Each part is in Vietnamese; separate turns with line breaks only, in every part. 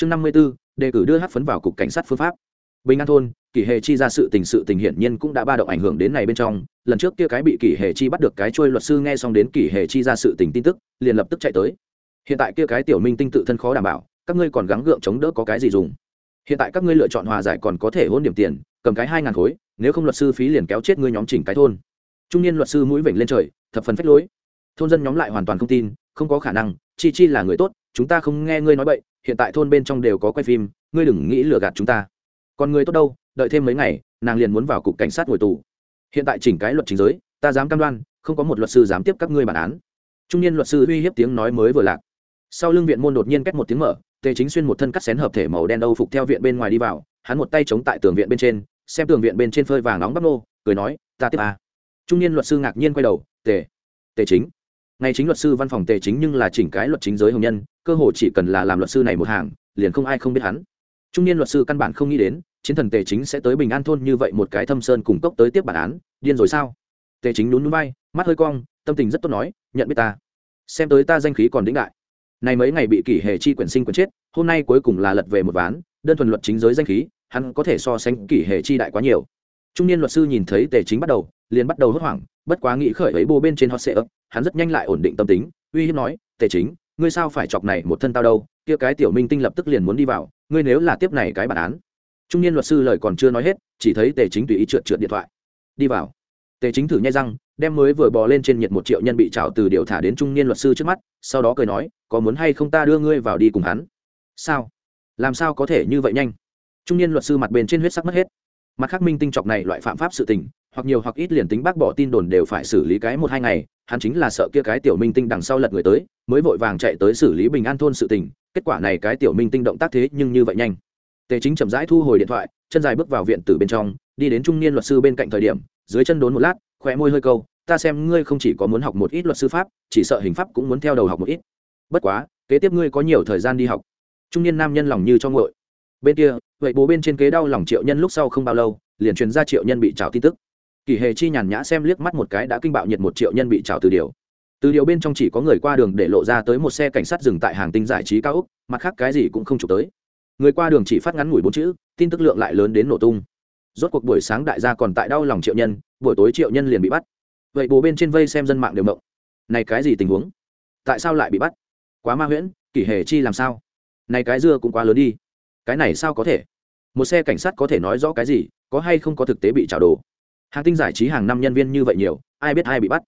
chương năm mươi b ố đề cử đưa hát phấn vào cục cảnh sát phương pháp. Bình an thôn, kỷ hệ chi ra sự tình sự tình hiển nhiên cũng đã ba động ảnh hưởng đến này bên trong. Lần trước kia cái bị kỷ hệ chi bắt được cái trôi luật sư nghe xong đến kỷ hệ chi ra sự tình tin tức, liền lập tức chạy tới. Hiện tại kia cái tiểu minh tinh tự thân khó đảm bảo, các ngươi còn gắng gượng chống đỡ có cái gì dùng? Hiện tại các ngươi lựa chọn hòa giải còn có thể hôn điểm tiền, cầm cái hai ngàn khối, nếu không luật sư phí liền kéo chết ngươi nhóm chỉnh cái thôn. Trung niên luật sư mũi vểnh lên trời, thập phần phách lối. Thôn dân nhóm lại hoàn toàn không tin, không có khả năng, chi chi là người tốt chúng ta không nghe ngươi nói bậy, hiện tại thôn bên trong đều có quay phim, ngươi đừng nghĩ lừa gạt chúng ta. Còn ngươi tốt đâu, đợi thêm mấy ngày, nàng liền muốn vào cục cảnh sát ngồi tù. Hiện tại chỉnh cái luật chính giới, ta dám cam đoan, không có một luật sư dám tiếp các ngươi bản án. Trung niên luật sư uy hiếp tiếng nói mới vừa lạc. Sau lưng viện môn đột nhiên cách một tiếng mở, tề chính xuyên một thân cắt xén hợp thể màu đen âu phục theo viện bên ngoài đi vào, hắn một tay chống tại tường viện bên trên, xem tường viện bên trên phơi vàng nóng bắp nô, cười nói, ta tiếp à. trung niên luật sư ngạc nhiên quay đầu, tề tề chính ngày chính luật sư văn phòng tề chính nhưng là chỉnh cái luật chính giới hồng nhân, cơ hội chỉ cần là làm luật sư này một hàng, liền không ai không biết hắn. Trung niên luật sư căn bản không nghĩ đến, chiến thần tề chính sẽ tới bình an thôn như vậy một cái thâm sơn cùng cốc tới tiếp bản án, điên rồi sao? Tề chính nhún núi bay mắt hơi cong, tâm tình rất tốt nói, nhận biết ta. Xem tới ta danh khí còn đĩnh đại. Này mấy ngày bị kỷ hệ chi quyển sinh quyển chết, hôm nay cuối cùng là lật về một ván, đơn thuần luật chính giới danh khí, hắn có thể so sánh kỷ hệ chi đại quá nhiều. Trung niên luật sư nhìn thấy tề chính bắt đầu, liền bắt đầu hốt hoảng, bất quá nghĩ khởi ấy bô bên trên hot sệ ấp hắn rất nhanh lại ổn định tâm tính, uy hiếp nói, tề chính, ngươi sao phải chọc này một thân tao đâu? Kia cái tiểu minh tinh lập tức liền muốn đi vào, ngươi nếu là tiếp này cái bản án. Trung niên luật sư lời còn chưa nói hết, chỉ thấy tề chính tùy ý trượt trượt điện thoại. Đi vào. Tề chính thử nhai răng, đem mới vừa bò lên trên nhiệt một triệu nhân bị trào từ điều thả đến trung niên luật sư trước mắt, sau đó cười nói, có muốn hay không ta đưa ngươi vào đi cùng hắn? Sao? Làm sao có thể như vậy nhanh? Trung niên luật sư mặt bên trên huyết sắc mất hết. Mặt khác minh tinh chọc này loại phạm pháp sự tình hoặc nhiều hoặc ít liền tính bác bỏ tin đồn đều phải xử lý cái một hai ngày, hắn chính là sợ kia cái tiểu minh tinh đằng sau lật người tới, mới vội vàng chạy tới xử lý bình an thôn sự tình, kết quả này cái tiểu minh tinh động tác thế nhưng như vậy nhanh. Tề chính chậm rãi thu hồi điện thoại, chân dài bước vào viện từ bên trong, đi đến trung niên luật sư bên cạnh thời điểm, dưới chân đốn một lát khỏe môi hơi câu, ta xem ngươi không chỉ có muốn học một ít luật sư pháp, chỉ sợ hình pháp cũng muốn theo đầu học một ít. Bất quá, kế tiếp ngươi có nhiều thời gian đi học. Trung niên nam nhân lòng như cho ngội bên kia, vậy bố bên trên kế đau lòng triệu nhân lúc sau không bao lâu, liền truyền ra triệu nhân bị trào tin tức kỳ hề chi nhàn nhã xem liếc mắt một cái đã kinh bạo nhiệt một triệu nhân bị trào từ điều. Từ điều bên trong chỉ có người qua đường để lộ ra tới một xe cảnh sát dừng tại hàng tinh giải trí cao úc mặt khác cái gì cũng không chụp tới. Người qua đường chỉ phát ngắn ngủi bốn chữ, tin tức lượng lại lớn đến nổ tung. Rốt cuộc buổi sáng đại gia còn tại đau lòng triệu nhân, buổi tối triệu nhân liền bị bắt. Vậy bố bên trên vây xem dân mạng đều mộng. Này cái gì tình huống? Tại sao lại bị bắt? Quá ma huyễn kỷ hề chi làm sao? Này cái dưa cũng quá lớn đi. Cái này sao có thể? Một xe cảnh sát có thể nói rõ cái gì, có hay không có thực tế bị trả đồ? Hàng tinh giải trí hàng năm nhân viên như vậy nhiều, ai biết ai bị bắt?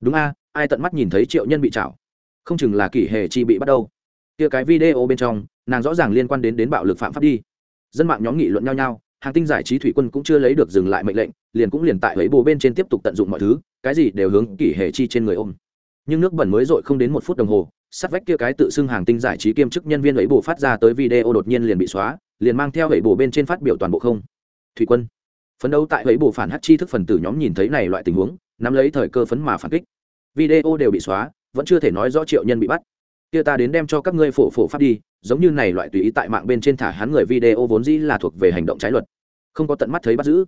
Đúng a, ai tận mắt nhìn thấy triệu nhân bị trảo? Không chừng là kỷ hề chi bị bắt đâu. Kia cái video bên trong, nàng rõ ràng liên quan đến đến bạo lực phạm pháp đi. Dân mạng nhóm nghị luận nhau nhau hàng tinh giải trí thủy quân cũng chưa lấy được dừng lại mệnh lệnh, liền cũng liền tại lấy bồ bên trên tiếp tục tận dụng mọi thứ, cái gì đều hướng kỷ hệ chi trên người ôm. Nhưng nước bẩn mới dội không đến một phút đồng hồ, sát vách kia cái tự xưng hàng tinh giải trí kiêm chức nhân viên ấy bồ phát ra tới video đột nhiên liền bị xóa, liền mang theo ấy bồ bên trên phát biểu toàn bộ không. Thủy quân phấn đấu tại lấy bộ phản hát chi thức phần tử nhóm nhìn thấy này loại tình huống, nắm lấy thời cơ phấn mà phản kích. Video đều bị xóa, vẫn chưa thể nói rõ triệu nhân bị bắt. Kia ta đến đem cho các ngươi phổ phổ pháp đi, giống như này loại tùy ý tại mạng bên trên thả hắn người video vốn dĩ là thuộc về hành động trái luật. Không có tận mắt thấy bắt giữ.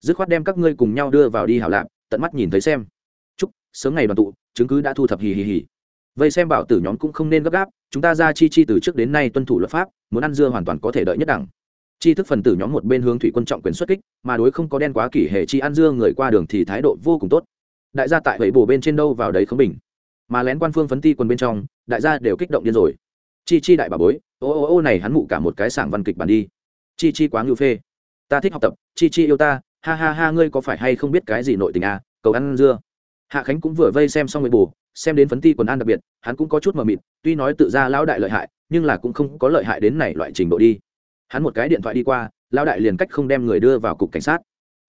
Dứt khoát đem các ngươi cùng nhau đưa vào đi hảo lạp, tận mắt nhìn thấy xem. Chúc, sớm ngày đoàn tụ, chứng cứ đã thu thập hì hì hì. Vậy xem bảo tử nhóm cũng không nên gấp gáp, chúng ta ra chi chi từ trước đến nay tuân thủ luật pháp, muốn ăn dưa hoàn toàn có thể đợi nhất đẳng chi thức phần tử nhóm một bên hướng thủy quân trọng quyền xuất kích, mà đối không có đen quá kỷ hệ chi ăn dưa người qua đường thì thái độ vô cùng tốt. Đại gia tại vậy bổ bên trên đâu vào đấy không bình. Mà lén quan phương phấn ti quần bên trong, đại gia đều kích động điên rồi. Chi chi đại bà bối, ô ô ô này hắn mụ cả một cái sảng văn kịch bản đi. Chi chi quá ngưu phê. Ta thích học tập, chi chi yêu ta, ha ha ha ngươi có phải hay không biết cái gì nội tình à cầu ăn dưa. Hạ khánh cũng vừa vây xem xong người bù, xem đến phấn ti quần an đặc biệt, hắn cũng có chút mờ mịt, tuy nói tự ra lão đại lợi hại, nhưng là cũng không có lợi hại đến này loại trình độ đi hắn một cái điện thoại đi qua lao đại liền cách không đem người đưa vào cục cảnh sát.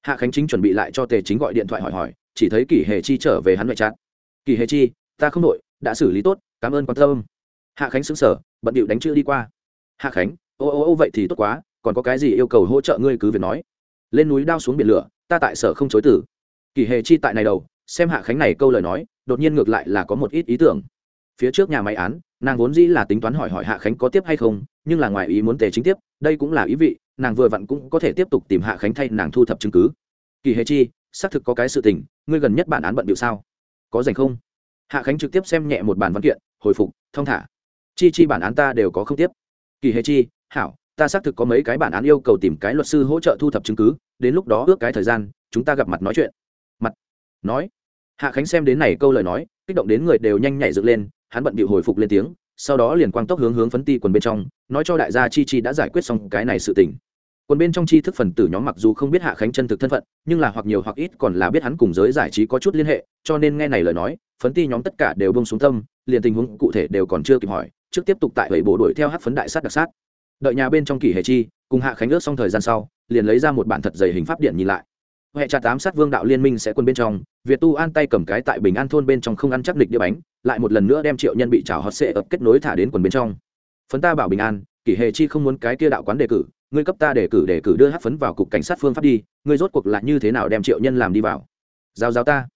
Hạ khánh chính chuẩn bị lại cho tề chính gọi điện thoại hỏi hỏi, chỉ thấy kỷ hề chi trở về hắn ngoại trạng kỷ hề chi, ta không đội đã xử lý tốt, cảm ơn quan tâm. Hạ khánh xứng sở bận điệu đánh chữ đi qua. Hạ khánh, ô ô ô vậy thì tốt quá, còn có cái gì yêu cầu hỗ trợ ngươi cứ việc nói. Lên núi đao xuống biển lửa, ta tại sở không chối tử kỳ hề chi tại này đầu, xem hạ khánh này câu lời nói, đột nhiên ngược lại là có một ít ý tưởng. Phía trước nhà máy án, nàng vốn dĩ là tính toán hỏi hỏi hạ khánh có tiếp hay không nhưng là ngoài ý muốn tề chính tiếp, đây cũng là ý vị, nàng vừa vặn cũng có thể tiếp tục tìm hạ khánh thay nàng thu thập chứng cứ. Kỳ hề chi, xác thực có cái sự tình, ngươi gần nhất bản án bận điệu sao? Có dành không? Hạ khánh trực tiếp xem nhẹ một bản văn kiện, hồi phục, thông thả. Chi chi bản án ta đều có không tiếp. Kỳ hề chi, hảo, ta xác thực có mấy cái bản án yêu cầu tìm cái luật sư hỗ trợ thu thập chứng cứ, đến lúc đó ước cái thời gian, chúng ta gặp mặt nói chuyện. Mặt, nói. Hạ khánh xem đến này câu lời nói, kích động đến người đều nhanh nhảy dựng lên, hắn bận bị hồi phục lên tiếng sau đó liền quang tốc hướng hướng phấn ti quần bên trong, nói cho đại gia chi chi đã giải quyết xong cái này sự tình. Quần bên trong chi thức phần tử nhóm mặc dù không biết hạ khánh chân thực thân phận, nhưng là hoặc nhiều hoặc ít còn là biết hắn cùng giới giải trí có chút liên hệ, cho nên nghe này lời nói, phấn ti nhóm tất cả đều bông xuống tâm, liền tình huống cụ thể đều còn chưa kịp hỏi, trước tiếp tục tại bảy bộ đuổi theo hát phấn đại sát đặc sát. Đợi nhà bên trong kỷ hệ chi, cùng hạ khánh ước xong thời gian sau, liền lấy ra một bản thật dày hình pháp điện nhìn lại. Huệ trà tám sát vương đạo liên minh sẽ quân bên trong, việt tu an tay cầm cái tại bình an thôn bên trong không ăn chắc địch đĩa bánh lại một lần nữa đem triệu nhân bị trào hot sệ ập kết nối thả đến quần bên trong. Phấn ta bảo bình an, kỷ hệ chi không muốn cái kia đạo quán đề cử, ngươi cấp ta đề cử đề cử đưa hát phấn vào cục cảnh sát phương pháp đi, ngươi rốt cuộc lại như thế nào đem triệu nhân làm đi vào? Giao giao ta.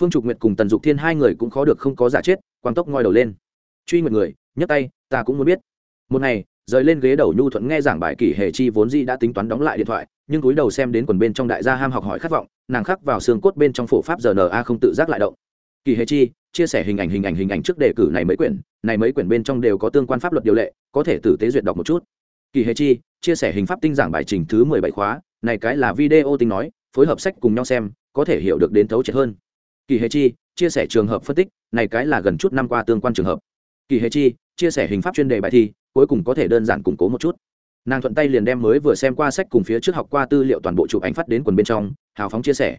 Phương trục nguyệt cùng tần dục thiên hai người cũng khó được không có giả chết, quang tốc ngoi đầu lên. Truy nguyệt người, nhấc tay, ta cũng muốn biết. Một ngày, rời lên ghế đầu nhu thuận nghe giảng bài kỷ hệ chi vốn di đã tính toán đóng lại điện thoại, nhưng cúi đầu xem đến quần bên trong đại gia ham học hỏi khát vọng, nàng khắc vào xương cốt bên trong phổ pháp rna không tự giác lại động kỳ hệ chi, chia sẻ hình ảnh hình ảnh hình ảnh trước đề cử này mấy quyển, này mấy quyển bên trong đều có tương quan pháp luật điều lệ, có thể tử tế duyệt đọc một chút. Kỳ hệ chi, chia sẻ hình pháp tinh giảng bài trình thứ mười bảy khóa, này cái là video tinh nói, phối hợp sách cùng nhau xem, có thể hiểu được đến thấu triệt hơn. Kỳ hệ chi, chia sẻ trường hợp phân tích, này cái là gần chút năm qua tương quan trường hợp. Kỳ hệ chi, chia sẻ hình pháp chuyên đề bài thi, cuối cùng có thể đơn giản củng cố một chút. Nàng thuận tay liền đem mới vừa xem qua sách cùng phía trước học qua tư liệu toàn bộ chụp ảnh phát đến quần bên trong, hào phóng chia sẻ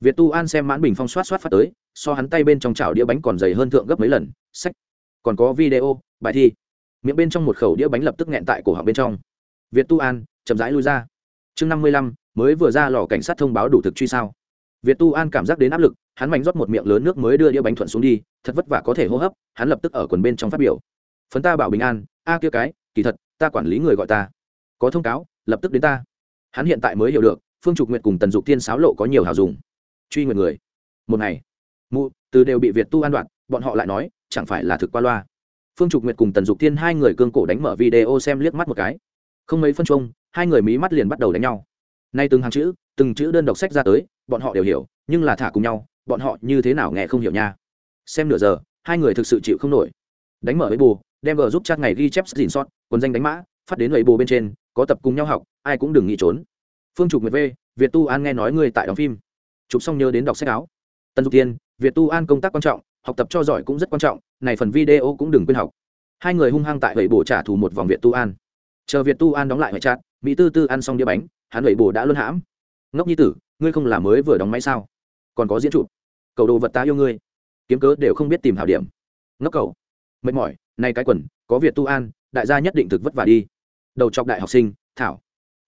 việt tu an xem mãn bình phong xoát xoát phát tới, so hắn tay bên trong chảo đĩa bánh còn dày hơn thượng gấp mấy lần, sách. Còn có video, bài thi. Miệng bên trong một khẩu đĩa bánh lập tức nghẹn tại cổ họng bên trong. Việt tu an, chậm rãi lui ra. Chương năm mươi lăm, mới vừa ra lò cảnh sát thông báo đủ thực truy sao. Việt tu an cảm giác đến áp lực, hắn mạnh rót một miệng lớn nước mới đưa đĩa bánh thuận xuống đi, thật vất vả có thể hô hấp, hắn lập tức ở quần bên trong phát biểu. Phấn ta bảo bình an, a kia cái, kỳ thật, ta quản lý người gọi ta. Có thông cáo, lập tức đến ta. Hắn hiện tại mới hiểu được, phương trục Nguyệt cùng tần dục thiên sáo lộ có nhiều hảo dụng truy nguyện người. Một ngày, mụ, từ đều bị việt tu an đoạn bọn họ lại nói, chẳng phải là thực qua loa. Phương trục nguyệt cùng tần dục thiên hai người cương cổ đánh mở video xem liếc mắt một cái. Không mấy phân chung, hai người mí mắt liền bắt đầu đánh nhau. Nay từng hàng chữ, từng chữ đơn đọc sách ra tới, bọn họ đều hiểu, nhưng là thả cùng nhau, bọn họ như thế nào nghe không hiểu nha. Xem nửa giờ, hai người thực sự chịu không nổi. Đánh mở với bù đem vợ giúp chat ngày ghi chép dìn sót quần danh đánh mã, phát đến lầy bồ bên trên, có tập cùng nhau học, ai cũng đừng nghĩ trốn. Phương trục nguyệt v, việt tu an nghe nói ngươi tại đóng phim chụp xong nhớ đến đọc sách áo. Tần dục tiên việt tu an công tác quan trọng, học tập cho giỏi cũng rất quan trọng, này phần video cũng đừng quên học. Hai người hung hăng tại vậy bổ trả thù một vòng việt tu an. Chờ việt tu an đóng lại hệ trát mỹ tư tư ăn xong đĩa bánh, hắn vậy bổ đã luân hãm. Ngốc nhi tử, ngươi không là mới vừa đóng máy sao? Còn có diễn chụp. Cầu đồ vật ta yêu ngươi. Kiếm cớ đều không biết tìm hảo điểm. Ngốc cầu mệt mỏi nay cái quần, có việt tu an, đại gia nhất định thực vất vả đi. Đầu chọc đại học sinh, thảo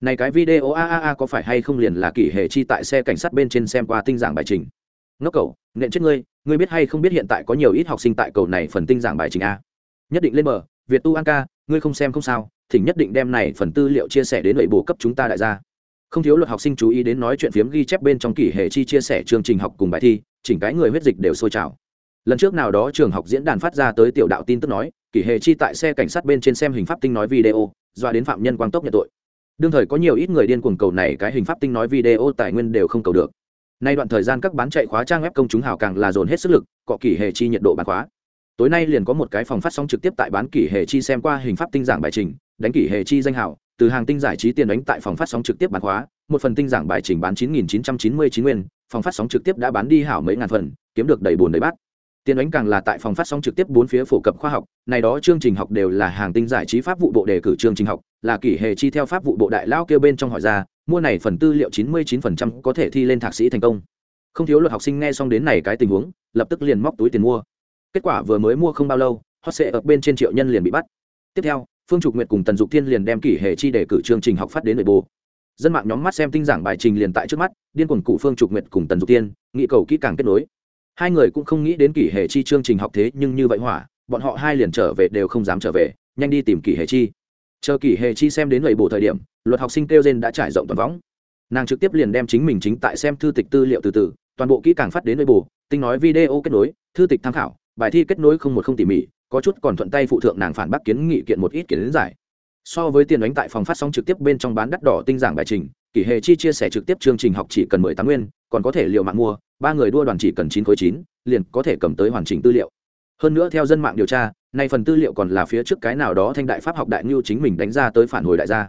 này cái video a a a có phải hay không liền là kỷ hệ chi tại xe cảnh sát bên trên xem qua tinh giảng bài trình? Ngốc cầu nện chết ngươi ngươi biết hay không biết hiện tại có nhiều ít học sinh tại cầu này phần tinh giảng bài trình a? Nhất định lên bờ, việt tu an ca, ngươi không xem không sao, thỉnh nhất định đem này phần tư liệu chia sẻ đến nội bộ cấp chúng ta đại gia. Không thiếu luật học sinh chú ý đến nói chuyện phiếm ghi chép bên trong kỷ hệ chi chia sẻ chương trình học cùng bài thi, chỉnh cái người huyết dịch đều sôi trào. Lần trước nào đó trường học diễn đàn phát ra tới tiểu đạo tin tức nói, kỷ hệ chi tại xe cảnh sát bên trên xem hình pháp tinh nói video, doa đến phạm nhân quang tốc nhận tội đương thời có nhiều ít người điên cuồng cầu này cái hình pháp tinh nói video tài nguyên đều không cầu được. Nay đoạn thời gian các bán chạy khóa trang web công chúng hào càng là dồn hết sức lực, cọ kỷ hệ chi nhiệt độ bán khóa. Tối nay liền có một cái phòng phát sóng trực tiếp tại bán kỷ hệ chi xem qua hình pháp tinh giảng bài trình, đánh kỷ hệ chi danh hào, từ hàng tinh giải trí tiền đánh tại phòng phát sóng trực tiếp bán khóa, một phần tinh giảng bài trình bán chín nghìn chín trăm chín mươi chín nguyên, phòng phát sóng trực tiếp đã bán đi hảo mấy ngàn phần, kiếm được đầy bùn đầy bát. Tiền ánh càng là tại phòng phát sóng trực tiếp bốn phía phổ cập khoa học, này đó chương trình học đều là hàng tinh giải trí pháp vụ bộ đề cử chương trình học, là kỷ hệ chi theo pháp vụ bộ đại lao kêu bên trong hỏi ra, mua này phần tư liệu chín mươi 99% có thể thi lên thạc sĩ thành công. Không thiếu luật học sinh nghe xong đến này cái tình huống, lập tức liền móc túi tiền mua. Kết quả vừa mới mua không bao lâu, hot sẽ ở bên trên triệu nhân liền bị bắt. Tiếp theo, Phương Trục Nguyệt cùng Tần Dục Thiên liền đem kỷ hệ chi đề cử chương trình học phát đến nội bộ. Dân mạng nhóm mắt xem tinh giảng bài trình liền tại trước mắt, điên cuồng cụ Phương Trục Nguyệt cùng Tần Dục Thiên, nghị cầu kỹ càng kết nối hai người cũng không nghĩ đến kỷ hệ chi chương trình học thế nhưng như vậy hỏa, bọn họ hai liền trở về đều không dám trở về, nhanh đi tìm kỷ hệ chi. Chờ kỷ hệ chi xem đến lầy bổ thời điểm, luật học sinh kêu gen đã trải rộng toàn võng. Nàng trực tiếp liền đem chính mình chính tại xem thư tịch tư liệu từ từ, toàn bộ kỹ càng phát đến lầy bổ, tinh nói video kết nối, thư tịch tham khảo, bài thi kết nối không một không tỉ mỉ, có chút còn thuận tay phụ thượng nàng phản bác kiến nghị kiện một ít kiến giải. So với tiền đánh tại phòng phát sóng trực tiếp bên trong bán đắt đỏ tinh giảng bài trình, kỷ hệ chi chia sẻ trực tiếp chương trình học chỉ cần mười tám nguyên còn có thể liệu mạng mua, ba người đua đoàn chỉ cần chín khối chín, liền có thể cầm tới hoàn chỉnh tư liệu. Hơn nữa theo dân mạng điều tra, nay phần tư liệu còn là phía trước cái nào đó thanh đại pháp học đại ngưu chính mình đánh ra tới phản hồi đại gia.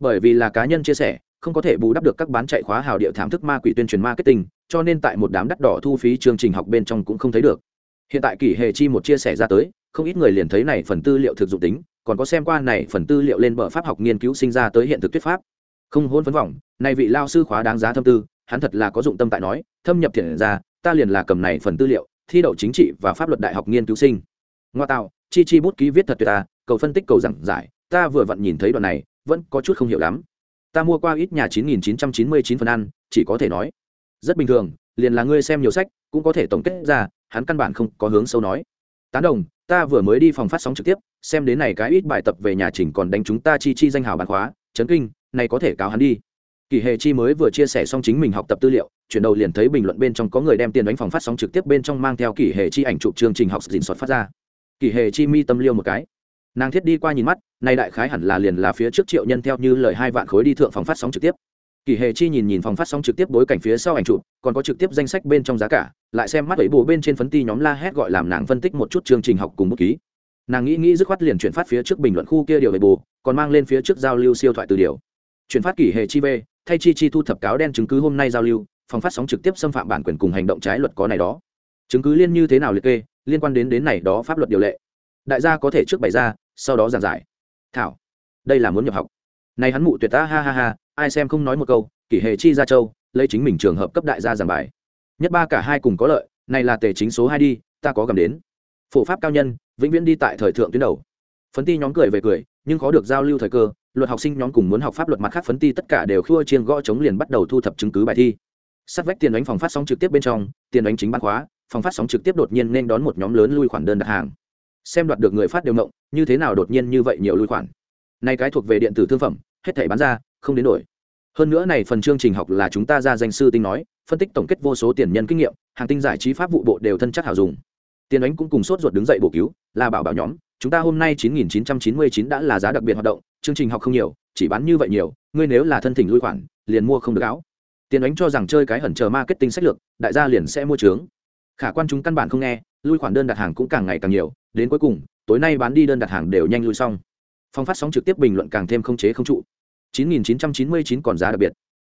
Bởi vì là cá nhân chia sẻ, không có thể bù đắp được các bán chạy khóa hào điệu thảm thức ma quỷ tuyên truyền marketing, cho nên tại một đám đắt đỏ thu phí chương trình học bên trong cũng không thấy được. Hiện tại kỷ hệ chi một chia sẻ ra tới, không ít người liền thấy này phần tư liệu thực dụng tính, còn có xem qua này phần tư liệu lên bờ pháp học nghiên cứu sinh ra tới hiện thực thuyết pháp. Không hôn phấn vọng này vị lao sư khóa đáng giá thâm tư hắn thật là có dụng tâm tại nói, thâm nhập thiện ra, ta liền là cầm này phần tư liệu, thi đậu chính trị và pháp luật đại học nghiên cứu sinh. Ngoa tạo, chi chi bút ký viết thật tuyệt ta, cầu phân tích cầu giảng giải, ta vừa vặn nhìn thấy đoạn này, vẫn có chút không hiểu lắm. Ta mua qua ít nhà chín nghìn chín trăm chín mươi chín phần ăn, chỉ có thể nói. Rất bình thường, liền là ngươi xem nhiều sách, cũng có thể tổng kết ra, hắn căn bản không có hướng sâu nói. Tán đồng, ta vừa mới đi phòng phát sóng trực tiếp, xem đến này cái ít bài tập về nhà chỉnh còn đánh chúng ta chi chi danh hào bán khóa, chấn kinh, này có thể cáo hắn đi kỳ hề chi mới vừa chia sẻ xong chính mình học tập tư liệu chuyển đầu liền thấy bình luận bên trong có người đem tiền đánh phòng phát sóng trực tiếp bên trong mang theo kỳ hề chi ảnh chụp chương trình học dình soát phát ra. Kỳ hề chi mi tâm liêu một cái. Nàng thiết đi qua nhìn mắt nay đại khái hẳn là liền là phía trước triệu nhân theo như lời hai vạn khối đi thượng phòng phát sóng trực tiếp. Kỳ hề chi nhìn nhìn phòng phát sóng trực tiếp bối cảnh phía sau ảnh chụp còn có trực tiếp danh sách bên trong giá cả lại xem mắt ấy bù bên trên phấn ti nhóm la hét gọi làm nàng phân tích một chút chương trình học cùng bút ký. Nàng nghĩ nghĩ dứt khoát liền chuyển phát phía trước bình luận khu kia điều về bù, còn mang lên phía trước giao lưu siêu thoại từ điều. Chuyển phát kỳ hề chi về thay chi chi thu thập cáo đen chứng cứ hôm nay giao lưu, phòng phát sóng trực tiếp xâm phạm bản quyền cùng hành động trái luật có này đó. Chứng cứ liên như thế nào liệt kê, liên quan đến đến này đó pháp luật điều lệ. Đại gia có thể trước bày ra, sau đó giảng giải. Thảo, đây là muốn nhập học. Này hắn mụ tuyệt ta, ha ha ha, ai xem không nói một câu, kỷ hệ chi ra châu, lấy chính mình trường hợp cấp đại gia giảng bài. Nhất ba cả hai cùng có lợi, này là tề chính số hai đi, ta có cầm đến. Phổ pháp cao nhân, vĩnh viễn đi tại thời thượng tuyến đầu. Phấn ti nhóm cười về cười, nhưng khó được giao lưu thời cơ luật học sinh nhóm cùng muốn học pháp luật mặt khác phấn ti tất cả đều khua chiên gõ chống liền bắt đầu thu thập chứng cứ bài thi. Sát vách tiền đánh phòng phát sóng trực tiếp bên trong tiền đánh chính bán khóa phòng phát sóng trực tiếp đột nhiên nên đón một nhóm lớn lui khoản đơn đặt hàng. Xem đoạt được người phát đều mộng, như thế nào đột nhiên như vậy nhiều lui khoản. Nay cái thuộc về điện tử thương phẩm hết thảy bán ra không đến đổi. Hơn nữa này phần chương trình học là chúng ta ra danh sư tinh nói phân tích tổng kết vô số tiền nhân kinh nghiệm hàng tinh giải trí pháp vụ bộ đều thân chắc hảo dùng. Tiền đánh cũng cùng sốt ruột đứng dậy bổ cứu là bảo bảo nhóm chúng ta hôm nay 9999 đã là giá đặc biệt hoạt động, chương trình học không nhiều, chỉ bán như vậy nhiều, ngươi nếu là thân thỉnh lui khoản, liền mua không được áo. Tiền ánh cho rằng chơi cái hẩn chờ marketing sách lược, đại gia liền sẽ mua trướng khả quan chúng căn bản không nghe, lui khoản đơn đặt hàng cũng càng ngày càng nhiều, đến cuối cùng, tối nay bán đi đơn đặt hàng đều nhanh lui xong. Phong phát sóng trực tiếp bình luận càng thêm không chế không trụ. 9999 còn giá đặc biệt.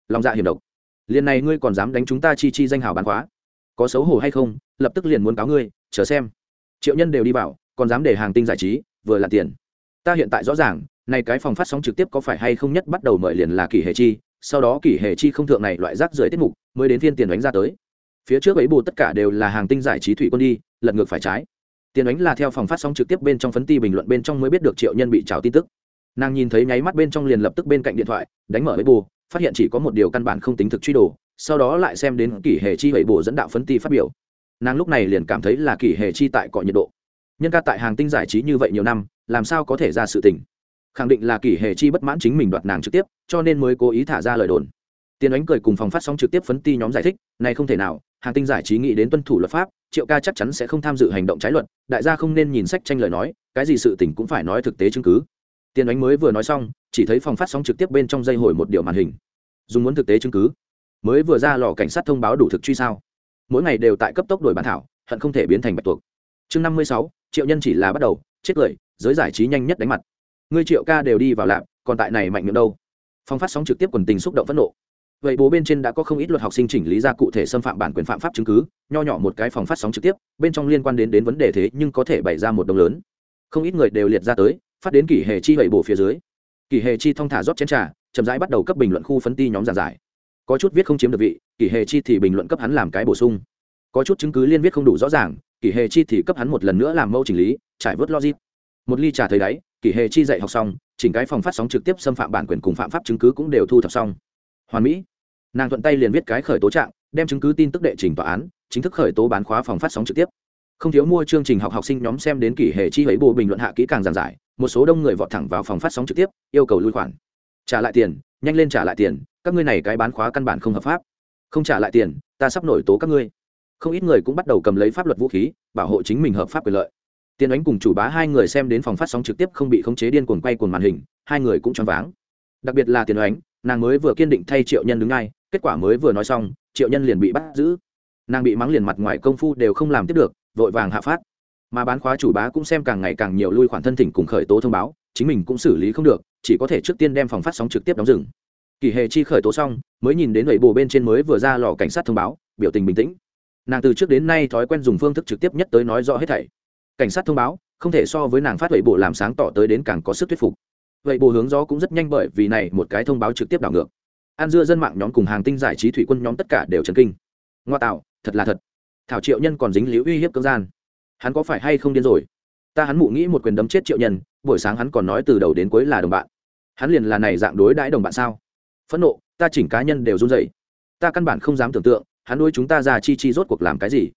Lòng dạ hiểm độc. Liền này ngươi còn dám đánh chúng ta chi chi danh hào bán khóa. Có xấu hổ hay không, lập tức liền muốn cáo ngươi, chờ xem. Triệu nhân đều đi bảo còn dám để hàng tinh giải trí, vừa là tiền. Ta hiện tại rõ ràng, này cái phòng phát sóng trực tiếp có phải hay không nhất bắt đầu mời liền là kỷ hệ chi, sau đó kỷ hệ chi không thượng này loại rác rưởi tiết mục, mới đến phiên tiền đánh ra tới. Phía trước ấy bù tất cả đều là hàng tinh giải trí thủy quân đi, lật ngược phải trái. Tiền đánh là theo phòng phát sóng trực tiếp bên trong phấn ti bình luận bên trong mới biết được triệu nhân bị trào tin tức. Nàng nhìn thấy nháy mắt bên trong liền lập tức bên cạnh điện thoại, đánh mở ấy bù, phát hiện chỉ có một điều căn bản không tính thực truy đồ, sau đó lại xem đến kỷ hệ chi ấy bù dẫn đạo phấn ti phát biểu. Nàng lúc này liền cảm thấy là kỷ hệ chi tại cọ nhiệt độ nhân ca tại hàng tinh giải trí như vậy nhiều năm, làm sao có thể ra sự tình? Khẳng định là kỷ hệ chi bất mãn chính mình đoạt nàng trực tiếp, cho nên mới cố ý thả ra lời đồn. Tiền ánh cười cùng phòng phát sóng trực tiếp phấn ti nhóm giải thích, này không thể nào, hàng tinh giải trí nghĩ đến tuân thủ luật pháp, triệu ca chắc chắn sẽ không tham dự hành động trái luật, đại gia không nên nhìn sách tranh lời nói, cái gì sự tình cũng phải nói thực tế chứng cứ. Tiền ánh mới vừa nói xong, chỉ thấy phòng phát sóng trực tiếp bên trong dây hồi một điều màn hình. Dùng muốn thực tế chứng cứ? Mới vừa ra lò cảnh sát thông báo đủ thực truy sao? Mỗi ngày đều tại cấp tốc đổi bản thảo, hận không thể biến thành bạch tuộc. Chương năm mươi sáu triệu nhân chỉ là bắt đầu, chết cười, giới giải trí nhanh nhất đánh mặt. Ngươi triệu ca đều đi vào lạp, còn tại này mạnh miệng đâu? Phong phát sóng trực tiếp quần tình xúc động phẫn nộ. Vậy bố bên trên đã có không ít luật học sinh chỉnh lý ra cụ thể xâm phạm bản quyền phạm pháp chứng cứ, nho nhỏ một cái phòng phát sóng trực tiếp, bên trong liên quan đến đến vấn đề thế nhưng có thể bày ra một đồng lớn. Không ít người đều liệt ra tới, phát đến kỷ hệ chi vậy bổ phía dưới. Kỷ hệ chi thong thả rót chén trà, chậm rãi bắt đầu cấp bình luận khu phân ti nhóm giảng giải. Có chút viết không chiếm được vị, kỷ hệ chi thì bình luận cấp hắn làm cái bổ sung. Có chút chứng cứ liên viết không đủ rõ ràng kỷ hệ chi thì cấp hắn một lần nữa làm mẫu chỉnh lý, trải vớt logic. Một ly trà thấy đáy, kỷ hệ chi dạy học xong, chỉnh cái phòng phát sóng trực tiếp xâm phạm bản quyền cùng phạm pháp chứng cứ cũng đều thu thập xong. Hoàn mỹ. Nàng thuận tay liền viết cái khởi tố trạng, đem chứng cứ tin tức đệ trình tòa án, chính thức khởi tố bán khóa phòng phát sóng trực tiếp. Không thiếu mua chương trình học học sinh nhóm xem đến kỷ hệ chi ấy bộ bình luận hạ kỹ càng giàn giải, một số đông người vọt thẳng vào phòng phát sóng trực tiếp, yêu cầu lui khoản. Trả lại tiền, nhanh lên trả lại tiền, các ngươi này cái bán khóa căn bản không hợp pháp. Không trả lại tiền, ta sắp nổi tố các ngươi không ít người cũng bắt đầu cầm lấy pháp luật vũ khí, bảo hộ chính mình hợp pháp quyền lợi. Tiền ánh cùng chủ bá hai người xem đến phòng phát sóng trực tiếp không bị khống chế điên cuồng quay cuồng màn hình, hai người cũng choáng váng. Đặc biệt là tiền ánh, nàng mới vừa kiên định thay triệu nhân đứng ngay, kết quả mới vừa nói xong, triệu nhân liền bị bắt giữ. Nàng bị mắng liền mặt ngoài công phu đều không làm tiếp được, vội vàng hạ phát. Mà bán khóa chủ bá cũng xem càng ngày càng nhiều lui khoản thân thỉnh cùng khởi tố thông báo, chính mình cũng xử lý không được, chỉ có thể trước tiên đem phòng phát sóng trực tiếp đóng rừng kỳ hề chi khởi tố xong, mới nhìn đến nội bộ bên trên mới vừa ra lò cảnh sát thông báo, biểu tình bình tĩnh nàng từ trước đến nay thói quen dùng phương thức trực tiếp nhất tới nói rõ hết thảy. Cảnh sát thông báo, không thể so với nàng phát vậy bộ làm sáng tỏ tới đến càng có sức thuyết phục. Vậy bộ hướng gió cũng rất nhanh bởi vì này một cái thông báo trực tiếp đảo ngược. An dưa dân mạng nhóm cùng hàng tinh giải trí thủy quân nhóm tất cả đều chấn kinh. Ngoa tạo, thật là thật. Thảo triệu nhân còn dính liễu uy hiếp cưỡng gian. Hắn có phải hay không điên rồi? Ta hắn mụ nghĩ một quyền đấm chết triệu nhân, buổi sáng hắn còn nói từ đầu đến cuối là đồng bạn. Hắn liền là này dạng đối đãi đồng bạn sao? Phẫn nộ, ta chỉnh cá nhân đều run rẩy. Ta căn bản không dám tưởng tượng hắn nuôi chúng ta ra chi chi rốt cuộc làm cái gì?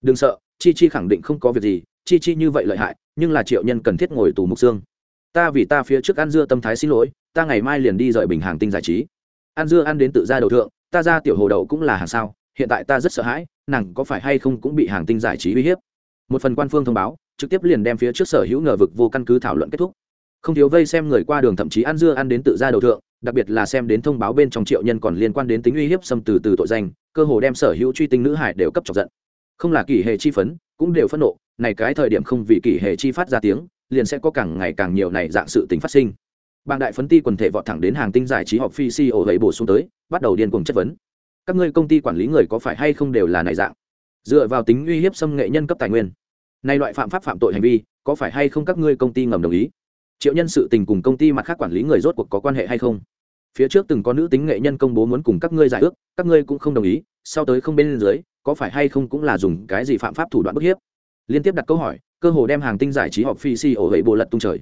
Đừng sợ, chi chi khẳng định không có việc gì, chi chi như vậy lợi hại, nhưng là triệu nhân cần thiết ngồi tù mục xương. Ta vì ta phía trước ăn dưa tâm thái xin lỗi, ta ngày mai liền đi rời bình hàng tinh giải trí. Ăn dưa ăn đến tự ra đầu thượng, ta ra tiểu hồ đậu cũng là hàng sao, hiện tại ta rất sợ hãi, nàng có phải hay không cũng bị hàng tinh giải trí uy hiếp. Một phần quan phương thông báo, trực tiếp liền đem phía trước sở hữu ngờ vực vô căn cứ thảo luận kết thúc. Không thiếu vây xem người qua đường thậm chí ăn dưa ăn đến tự ra đầu thượng, đặc biệt là xem đến thông báo bên trong triệu nhân còn liên quan đến tính uy hiếp xâm từ từ tội danh cơ hồ đem sở hữu truy tinh nữ hải đều cấp chọc giận. Không là kỳ hệ chi phấn, cũng đều phẫn nộ, này cái thời điểm không vì kỳ hệ chi phát ra tiếng, liền sẽ có càng ngày càng nhiều này dạng sự tính phát sinh. Bang đại phấn ti quần thể vọt thẳng đến hàng tinh giải trí họp phi si ổ gậy bổ xuống tới, bắt đầu điên cuồng chất vấn. Các ngươi công ty quản lý người có phải hay không đều là này dạng? Dựa vào tính uy hiếp xâm nghệ nhân cấp tài nguyên. Nay loại phạm pháp phạm tội hành vi, có phải hay không các ngươi công ty ngầm đồng ý? Triệu nhân sự tình cùng công ty mặt khác quản lý người rốt cuộc có quan hệ hay không? Phía trước từng có nữ tính nghệ nhân công bố muốn cùng các ngươi giải ước, các ngươi cũng không đồng ý, sau tới không bên dưới, có phải hay không cũng là dùng cái gì phạm pháp thủ đoạn bức hiếp? Liên tiếp đặt câu hỏi, cơ hồ đem hàng tinh giải trí họp phi si ổ hệ bộ lật tung trời.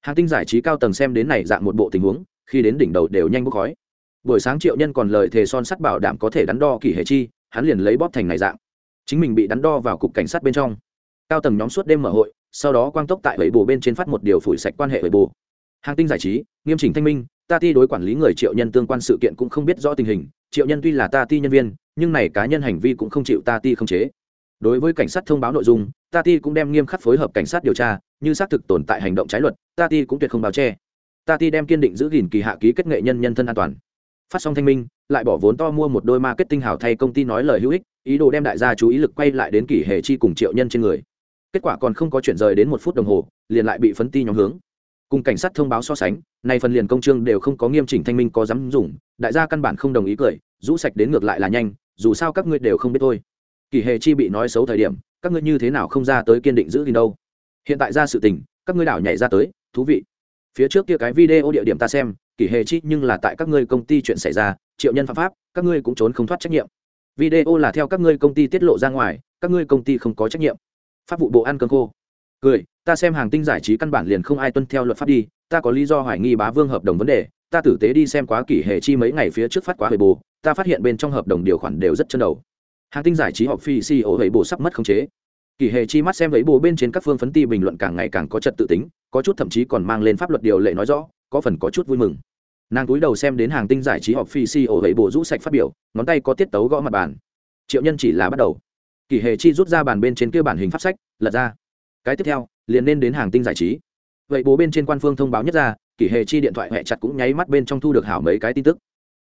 Hàng tinh giải trí cao tầng xem đến này dạng một bộ tình huống, khi đến đỉnh đầu đều nhanh bốc khói. Buổi sáng triệu nhân còn lời thề son sắt bảo đảm có thể đắn đo kỷ hệ chi, hắn liền lấy bóp thành này dạng. Chính mình bị đắn đo vào cục cảnh sát bên trong. Cao tầng nhóm suốt đêm mở hội, sau đó quang tốc tại bảy bồ bên trên phát một điều phủi sạch quan hệ bảy bồ hàng tinh giải trí, nghiêm chỉnh thanh minh ta ti đối quản lý người triệu nhân tương quan sự kiện cũng không biết rõ tình hình, triệu nhân tuy là ta ti nhân viên, nhưng này cá nhân hành vi cũng không chịu ta ti không chế. Đối với cảnh sát thông báo nội dung, ta ti cũng đem nghiêm khắc phối hợp cảnh sát điều tra, như xác thực tồn tại hành động trái luật, ta ti cũng tuyệt không báo che. Ta ti đem kiên định giữ gìn kỳ hạ ký kết nghệ nhân nhân thân an toàn. Phát xong thanh minh, lại bỏ vốn to mua một đôi marketing hảo thay công ty nói lời hữu ích, ý đồ đem đại gia chú ý lực quay lại đến kỷ hệ chi cùng triệu nhân trên người. Kết quả còn không có chuyển rời đến một phút đồng hồ, liền lại bị phấn ti nhóm hướng cùng cảnh sát thông báo so sánh, nay phần liền công trương đều không có nghiêm chỉnh thanh minh có dám dùng, đại gia căn bản không đồng ý cười, rũ sạch đến ngược lại là nhanh, dù sao các ngươi đều không biết thôi. Kỳ hề chi bị nói xấu thời điểm, các ngươi như thế nào không ra tới kiên định giữ gì đâu? Hiện tại ra sự tình, các ngươi đảo nhảy ra tới, thú vị. Phía trước kia cái video địa điểm ta xem, kỳ hề chi nhưng là tại các ngươi công ty chuyện xảy ra, triệu nhân phạm pháp, các ngươi cũng trốn không thoát trách nhiệm. Video là theo các ngươi công ty tiết lộ ra ngoài, các ngươi công ty không có trách nhiệm. Pháp vụ bộ ăn cơm khô cười, ta xem hàng tinh giải trí căn bản liền không ai tuân theo luật pháp đi, ta có lý do hoài nghi bá vương hợp đồng vấn đề, ta tử tế đi xem quá kỷ hệ chi mấy ngày phía trước phát quá hồi bù, ta phát hiện bên trong hợp đồng điều khoản đều rất chân đầu. Hàng tinh giải trí họp phi si ổ hầy bù sắp mất khống chế. Kỷ hệ chi mắt xem ấy bù bên trên các phương phấn ti bình luận càng ngày càng có trật tự tính, có chút thậm chí còn mang lên pháp luật điều lệ nói rõ, có phần có chút vui mừng. Nàng cúi đầu xem đến hàng tinh giải trí họp phi si ổ hầy bù rũ sạch phát biểu, ngón tay có tiết tấu gõ mặt bàn. Triệu nhân chỉ là bắt đầu. Kỷ hệ chi rút ra bàn bên trên kia bản hình pháp sách, lật ra cái tiếp theo, liền nên đến hàng tinh giải trí. Vậy bố bên trên quan phương thông báo nhất ra, kỷ hệ chi điện thoại hẹ chặt cũng nháy mắt bên trong thu được hảo mấy cái tin tức.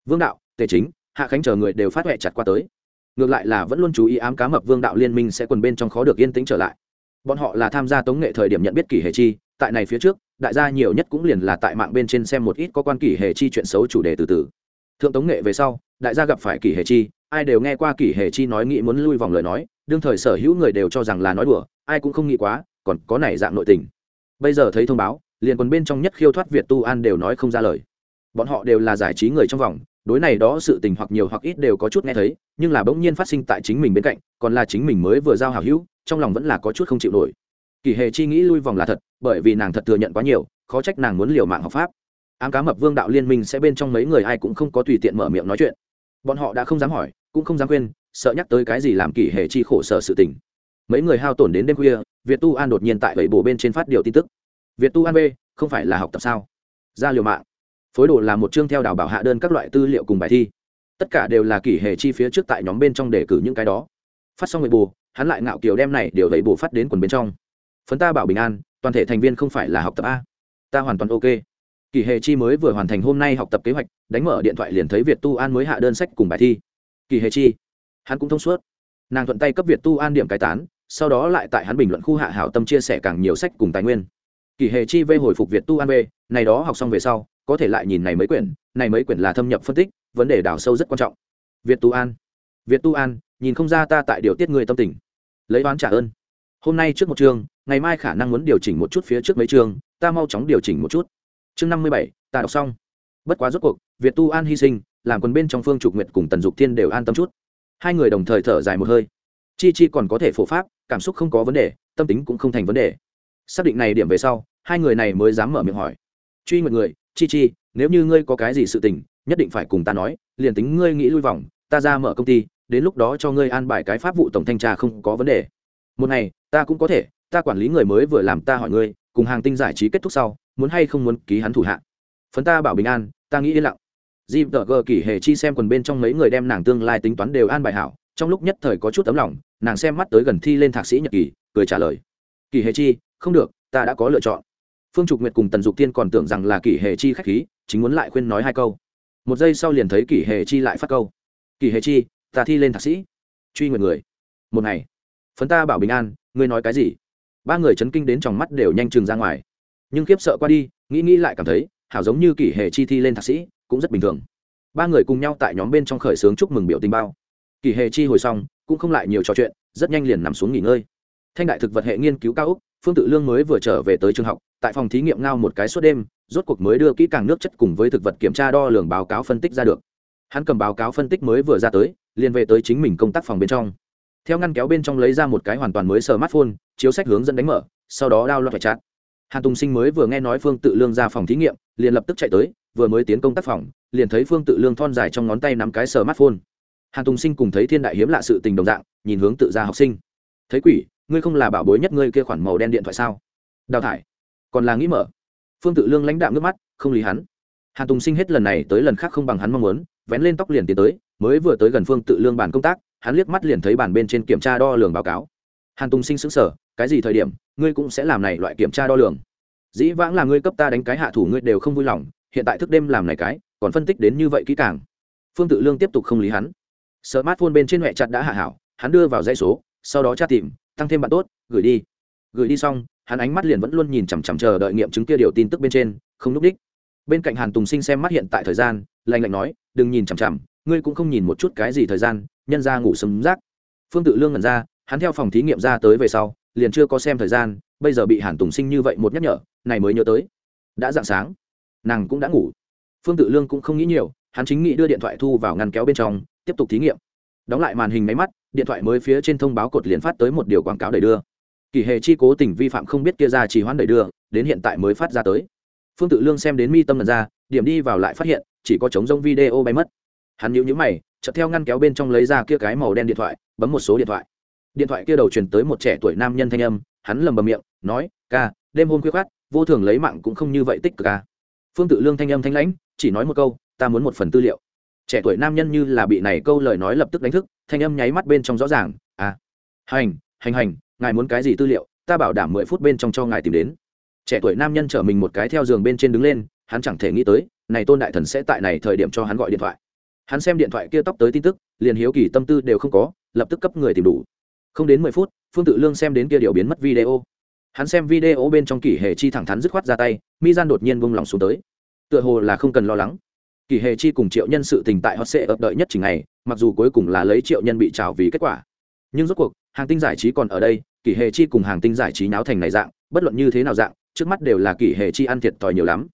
Vương đạo, tề chính, hạ khánh chờ người đều phát hẹ chặt qua tới. Ngược lại là vẫn luôn chú ý ám cá mập vương đạo liên minh sẽ quần bên trong khó được yên tĩnh trở lại. Bọn họ là tham gia tống nghệ thời điểm nhận biết kỷ hệ chi, tại này phía trước, đại gia nhiều nhất cũng liền là tại mạng bên trên xem một ít có quan kỷ hệ chi chuyện xấu chủ đề từ từ. Thượng tống nghệ về sau, đại gia gặp phải kỷ hệ chi, ai đều nghe qua kỷ hệ chi nói nghĩ muốn lui vòng lời nói, đương thời sở hữu người đều cho rằng là nói đùa, ai cũng không nghĩ quá còn có này dạng nội tình. Bây giờ thấy thông báo, liền quần bên trong nhất khiêu thoát việt tu an đều nói không ra lời. Bọn họ đều là giải trí người trong vòng, đối này đó sự tình hoặc nhiều hoặc ít đều có chút nghe thấy, nhưng là bỗng nhiên phát sinh tại chính mình bên cạnh, còn là chính mình mới vừa giao hảo hữu, trong lòng vẫn là có chút không chịu nổi. Kỳ hề chi nghĩ lui vòng là thật, bởi vì nàng thật thừa nhận quá nhiều, khó trách nàng muốn liều mạng học pháp. Ám cá mập vương đạo liên minh sẽ bên trong mấy người ai cũng không có tùy tiện mở miệng nói chuyện. Bọn họ đã không dám hỏi, cũng không dám quên sợ nhắc tới cái gì làm kỳ hề chi khổ sở sự tình. Mấy người hao tổn đến đêm khuya việt tu an đột nhiên tại bảy bộ bên trên phát điều tin tức. Việt tu an b, không phải là học tập sao? Ra liều mạng. Phối đồ là một chương theo đào bảo hạ đơn các loại tư liệu cùng bài thi. Tất cả đều là kỷ hệ chi phía trước tại nhóm bên trong để cử những cái đó. Phát xong người bù hắn lại ngạo kiều đem này điều bảy bù phát đến quần bên trong. Phấn ta bảo bình an, toàn thể thành viên không phải là học tập a. Ta hoàn toàn ok. Kỷ hệ chi mới vừa hoàn thành hôm nay học tập kế hoạch, đánh mở điện thoại liền thấy việt tu an mới hạ đơn sách cùng bài thi. Kỳ hệ chi. Hắn cũng thông suốt. Nàng thuận tay cấp việt tu an điểm cải tán sau đó lại tại hắn bình luận khu hạ hảo tâm chia sẻ càng nhiều sách cùng tài nguyên. Kỷ hệ chi vê hồi phục việt tu an vê, này đó học xong về sau, có thể lại nhìn này mấy quyển, này mấy quyển là thâm nhập phân tích, vấn đề đào sâu rất quan trọng. Việt tu an, việt tu an, nhìn không ra ta tại điều tiết người tâm tình. Lấy oán trả ơn. Hôm nay trước một chương, ngày mai khả năng muốn điều chỉnh một chút phía trước mấy chương, ta mau chóng điều chỉnh một chút. Chương năm mươi bảy, ta đọc xong. Bất quá rốt cuộc, việt tu an hy sinh, làm quần bên trong phương trục nguyệt cùng tần dục thiên đều an tâm chút. Hai người đồng thời thở dài một hơi. Chi chi còn có thể phổ pháp cảm xúc không có vấn đề, tâm tính cũng không thành vấn đề. Xác định này điểm về sau, hai người này mới dám mở miệng hỏi. Truy nguyện người, chi chi, nếu như ngươi có cái gì sự tình, nhất định phải cùng ta nói, liền tính ngươi nghĩ lui vòng, ta ra mở công ty, đến lúc đó cho ngươi an bài cái pháp vụ tổng thanh tra không có vấn đề. Một ngày, ta cũng có thể, ta quản lý người mới vừa làm ta hỏi ngươi, cùng hàng tinh giải trí kết thúc sau, muốn hay không muốn ký hắn thủ hạ. Phấn ta bảo bình an, ta nghĩ yên lặng. Di tờ gờ kỷ hề chi xem quần bên trong mấy người đem nàng tương lai tính toán đều an bài hảo, trong lúc nhất thời có chút tấm lòng nàng xem mắt tới gần thi lên thạc sĩ nhật kỳ, cười trả lời. Kỷ hề chi, không được, ta đã có lựa chọn. Phương trục nguyệt cùng tần dục tiên còn tưởng rằng là kỷ hề chi khách khí, chính muốn lại khuyên nói hai câu. Một giây sau liền thấy kỷ hề chi lại phát câu. Kỷ hề chi, ta thi lên thạc sĩ. Truy nguyện người. Một ngày, phấn ta bảo bình an, ngươi nói cái gì? Ba người chấn kinh đến trong mắt đều nhanh chừng ra ngoài. Nhưng khiếp sợ qua đi, nghĩ nghĩ lại cảm thấy, hảo giống như kỷ hệ chi thi lên thạc sĩ, cũng rất bình thường. Ba người cùng nhau tại nhóm bên trong khởi xướng chúc mừng biểu tình bao. Kỷ hệ chi hồi xong cũng không lại nhiều trò chuyện, rất nhanh liền nằm xuống nghỉ ngơi. Thanh đại thực vật hệ nghiên cứu cao úc, phương tự lương mới vừa trở về tới trường học, tại phòng thí nghiệm ngao một cái suốt đêm, rốt cuộc mới đưa kỹ càng nước chất cùng với thực vật kiểm tra đo lường báo cáo phân tích ra được. Hắn cầm báo cáo phân tích mới vừa ra tới, liền về tới chính mình công tác phòng bên trong. Theo ngăn kéo bên trong lấy ra một cái hoàn toàn mới sờ smartphone, chiếu sách hướng dẫn đánh mở, sau đó đao loạt chặt hàn tùng sinh mới vừa nghe nói phương tự lương ra phòng thí nghiệm, liền lập tức chạy tới, vừa mới tiến công tác phòng, liền thấy phương tự lương thon dài trong ngón tay nắm cái sờ smartphone hàn tùng sinh cùng thấy thiên đại hiếm lạ sự tình đồng dạng, nhìn hướng tự ra học sinh. Thấy quỷ, ngươi không là bảo bối nhất ngươi kia khoản màu đen điện thoại sao? Đào thải. Còn là nghĩ mở. Phương tự lương lãnh đạo nước mắt, không lý hắn. Hàn tùng sinh hết lần này tới lần khác không bằng hắn mong muốn, vén lên tóc liền tiến tới, mới vừa tới gần phương tự lương bàn công tác, hắn liếc mắt liền thấy bàn bên trên kiểm tra đo lường báo cáo. Hàn tùng sinh xứng sở cái gì thời điểm, ngươi cũng sẽ làm này loại kiểm tra đo lường? Dĩ vãng là ngươi cấp ta đánh cái hạ thủ ngươi đều không vui lòng, hiện tại thức đêm làm này cái, còn phân tích đến như vậy kỹ càng. Phương tự lương tiếp tục không lý hắn. Smartphone bên trên huệ chặt đã hạ hảo, hắn đưa vào dãy số, sau đó tra tìm, tăng thêm bạn tốt, gửi đi. Gửi đi xong, hắn ánh mắt liền vẫn luôn nhìn chằm chằm chờ đợi nghiệm chứng kia điều tin tức bên trên, không núp đích. Bên cạnh hàn tùng sinh xem mắt hiện tại thời gian lành lạnh nói, đừng nhìn chằm chằm, ngươi cũng không nhìn một chút cái gì thời gian, nhân ra ngủ sấm rác. Phương tự lương ngẩn ra, hắn theo phòng thí nghiệm ra tới về sau, liền chưa có xem thời gian, bây giờ bị hàn tùng sinh như vậy một nhắc nhở, này mới nhớ tới. Đã dạng sáng, nàng cũng đã ngủ. Phương tự lương cũng không nghĩ nhiều, hắn chính nghĩ đưa điện thoại thu vào ngăn kéo bên trong tiếp tục thí nghiệm. Đóng lại màn hình máy mắt, điện thoại mới phía trên thông báo cột liền phát tới một điều quảng cáo đẩy đưa. Kỳ hề chi cố tình vi phạm không biết kia ra chỉ hoãn đẩy đưa, đến hiện tại mới phát ra tới. Phương tự lương xem đến mi tâm lần ra, điểm đi vào lại phát hiện, chỉ có chống rông video bay mất. Hắn nhíu nhíu mày, chợt theo ngăn kéo bên trong lấy ra kia cái màu đen điện thoại, bấm một số điện thoại. Điện thoại kia đầu truyền tới một trẻ tuổi nam nhân thanh âm, hắn lầm bầm miệng, nói, ca, đêm hôm khuya khoát, vô thường lấy mạng cũng không như vậy tích cực ca phương tự lương thanh âm thanh lãnh, chỉ nói một câu, ta muốn một phần tư liệu trẻ tuổi nam nhân như là bị này câu lời nói lập tức đánh thức, thanh âm nháy mắt bên trong rõ ràng à hành hành hành, ngài muốn cái gì tư liệu, ta bảo đảm mười phút bên trong cho ngài tìm đến. Trẻ tuổi nam nhân chở mình một cái theo giường bên trên đứng lên, hắn chẳng thể nghĩ tới, này tôn đại thần sẽ tại này thời điểm cho hắn gọi điện thoại. Hắn xem điện thoại kia tóc tới tin tức, liền hiếu kỳ tâm tư đều không có, lập tức cấp người tìm đủ. Không đến mười phút, phương tự lương xem đến kia điều biến mất video. Hắn xem video bên trong kỷ hệ chi thẳng thắn dứt khoát ra tay, mi gian đột nhiên vung lòng xuống tới. Tựa hồ là không cần lo lắng. Kỳ hệ chi cùng triệu nhân sự tình tại họ sẽ ập đợi nhất trình này mặc dù cuối cùng là lấy triệu nhân bị trào vì kết quả. Nhưng rốt cuộc, hàng tinh giải trí còn ở đây, kỳ hệ chi cùng hàng tinh giải trí náo thành này dạng, bất luận như thế nào dạng, trước mắt đều là kỳ hệ chi ăn thiệt thòi nhiều lắm.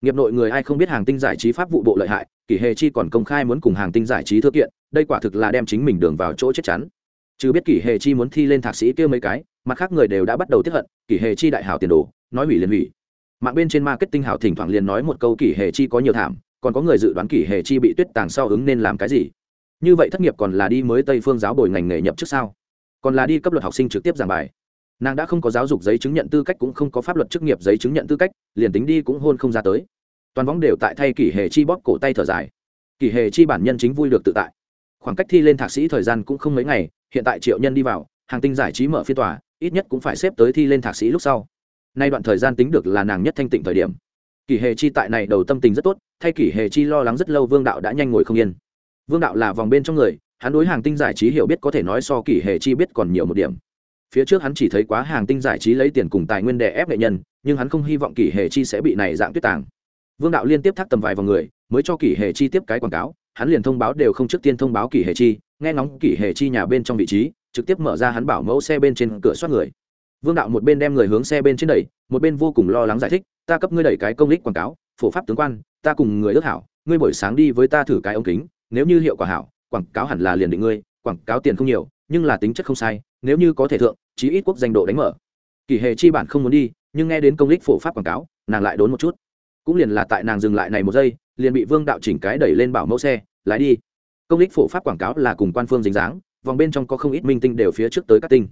Nghiệp nội người ai không biết hàng tinh giải trí pháp vụ bộ lợi hại, kỳ hệ chi còn công khai muốn cùng hàng tinh giải trí thư kiện, đây quả thực là đem chính mình đường vào chỗ chết chắn. Chứ biết kỳ hệ chi muốn thi lên thạc sĩ kêu mấy cái, mặt khác người đều đã bắt đầu tiếp hận, kỳ hệ chi đại hảo tiền đồ, nói hủy liền hủy. Mạng bên trên marketing hảo thỉnh thoảng liền nói một câu kỳ hệ chi có nhiều thảm còn có người dự đoán kỷ hệ chi bị tuyết tàng sau ứng nên làm cái gì? Như vậy thất nghiệp còn là đi mới tây phương giáo bồi ngành nghề nhập trước sao? Còn là đi cấp luật học sinh trực tiếp giảng bài? Nàng đã không có giáo dục giấy chứng nhận tư cách cũng không có pháp luật chức nghiệp giấy chứng nhận tư cách, liền tính đi cũng hôn không ra tới. Toàn võng đều tại thay kỷ hệ chi bóp cổ tay thở dài. Kỷ hệ chi bản nhân chính vui được tự tại. Khoảng cách thi lên thạc sĩ thời gian cũng không mấy ngày, hiện tại triệu nhân đi vào, hàng tinh giải trí mở phiên tòa, ít nhất cũng phải xếp tới thi lên thạc sĩ lúc sau. Nay đoạn thời gian tính được là nàng nhất thanh tịnh thời điểm kỷ hệ chi tại này đầu tâm tình rất tốt, thay kỷ hệ chi lo lắng rất lâu vương đạo đã nhanh ngồi không yên. Vương đạo là vòng bên trong người, hắn đối hàng tinh giải trí hiểu biết có thể nói so kỷ hệ chi biết còn nhiều một điểm. Phía trước hắn chỉ thấy quá hàng tinh giải trí lấy tiền cùng tài nguyên đè ép nghệ nhân, nhưng hắn không hy vọng kỷ hệ chi sẽ bị này dạng tuyết tàng. Vương đạo liên tiếp thác tầm vài vào người, mới cho kỷ hệ chi tiếp cái quảng cáo, hắn liền thông báo đều không trước tiên thông báo kỷ hệ chi, nghe ngóng kỷ hệ chi nhà bên trong vị trí, trực tiếp mở ra hắn bảo mẫu xe bên trên cửa soát người vương đạo một bên đem người hướng xe bên trên đẩy, một bên vô cùng lo lắng giải thích, ta cấp ngươi đẩy cái công lích quảng cáo, phổ pháp tướng quan, ta cùng người ước hảo, ngươi buổi sáng đi với ta thử cái ống kính, nếu như hiệu quả hảo, quảng cáo hẳn là liền định ngươi, quảng cáo tiền không nhiều, nhưng là tính chất không sai, nếu như có thể thượng, chí ít quốc danh độ đánh mở. Kỳ hề chi bản không muốn đi, nhưng nghe đến công lích phổ pháp quảng cáo, nàng lại đốn một chút. Cũng liền là tại nàng dừng lại này một giây, liền bị vương đạo chỉnh cái đẩy lên bảo mẫu xe, lái đi. Công lích phổ pháp quảng cáo là cùng quan phương dính dáng, vòng bên trong có không ít minh tinh đều phía trước tới các tinh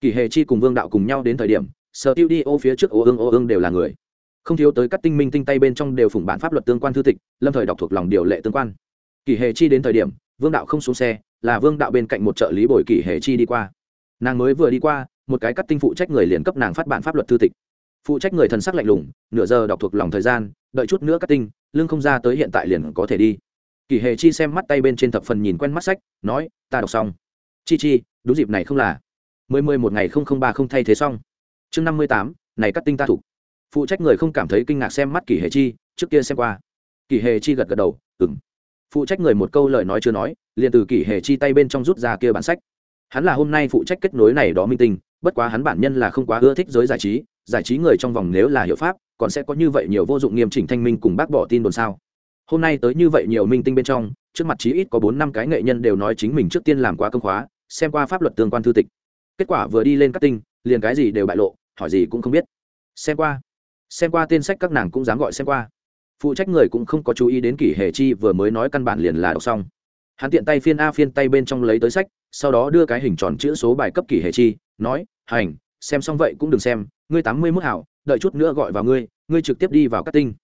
kỳ hề chi cùng vương đạo cùng nhau đến thời điểm, sở tiêu đi ô phía trước ô ương ô ương đều là người. Không thiếu tới các tinh minh tinh tay bên trong đều phủng bản pháp luật tương quan thư tịch, lâm thời đọc thuộc lòng điều lệ tương quan. Kỳ hề chi đến thời điểm, vương đạo không xuống xe, là vương đạo bên cạnh một trợ lý bồi kỳ hề chi đi qua. Nàng mới vừa đi qua, một cái cắt tinh phụ trách người liền cấp nàng phát bản pháp luật thư tịch. Phụ trách người thần sắc lạnh lùng, nửa giờ đọc thuộc lòng thời gian, đợi chút nữa cắt tinh lương không ra tới hiện tại liền có thể đi. Kỳ hề chi xem mắt tay bên trên thập phần nhìn quen mắt sách, nói, ta đọc xong. Chi chi, đúng dịp này không là? Mười mười một ngày không không ba không thay thế xong. Chương năm mươi tám, này cắt tinh ta thủ phụ trách người không cảm thấy kinh ngạc xem mắt kỷ hề chi, trước kia xem qua. Kỷ hề chi gật gật đầu ừng phụ trách người một câu lời nói chưa nói, liền từ kỷ hề chi tay bên trong rút ra kia bản sách. Hắn là hôm nay phụ trách kết nối này đó minh tinh, bất quá hắn bản nhân là không quá ưa thích giới giải trí giải trí người trong vòng nếu là hiệu pháp, còn sẽ có như vậy nhiều vô dụng nghiêm chỉnh thanh minh cùng bác bỏ tin đồn sao. Hôm nay tới như vậy nhiều minh tinh bên trong, trước mặt chí ít có bốn năm cái nghệ nhân đều nói chính mình trước tiên làm quá công khóa, xem qua pháp luật tương quan thư tịch kết quả vừa đi lên các tinh, liền cái gì đều bại lộ, hỏi gì cũng không biết. Xem qua. Xem qua tên sách các nàng cũng dám gọi xem qua. Phụ trách người cũng không có chú ý đến kỷ hệ chi vừa mới nói căn bản liền là đọc xong. Hắn tiện tay phiên a phiên tay bên trong lấy tới sách, sau đó đưa cái hình tròn chữ số bài cấp kỷ hệ chi, nói, hành, xem xong vậy cũng đừng xem, ngươi tám mươi mốt hảo, đợi chút nữa gọi vào ngươi ngươi trực tiếp đi vào các tinh.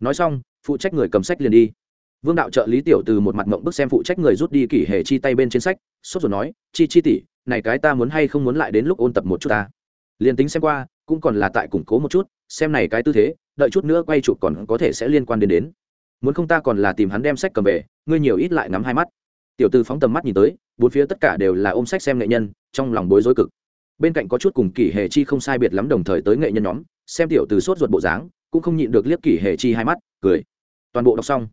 Nói xong, phụ trách người cầm sách liền đi. Vương đạo trợ lý tiểu từ một mặt mộng bức xem phụ trách người rút đi kỷ hệ chi tay bên trên sách, sốt rồi nói, chi chi tỷ này cái ta muốn hay không muốn lại đến lúc ôn tập một chút ta. Liền tính xem qua, cũng còn là tại củng cố một chút, xem này cái tư thế, đợi chút nữa quay chụp còn có thể sẽ liên quan đến đến. Muốn không ta còn là tìm hắn đem sách cầm về, ngươi nhiều ít lại ngắm hai mắt. Tiểu tư phóng tầm mắt nhìn tới, bốn phía tất cả đều là ôm sách xem nghệ nhân, trong lòng bối rối cực. Bên cạnh có chút cùng kỷ hệ chi không sai biệt lắm đồng thời tới nghệ nhân nhóm, xem tiểu từ sốt ruột bộ dáng, cũng không nhịn được liếc kỷ hệ chi hai mắt, cười. Toàn bộ đọc xong.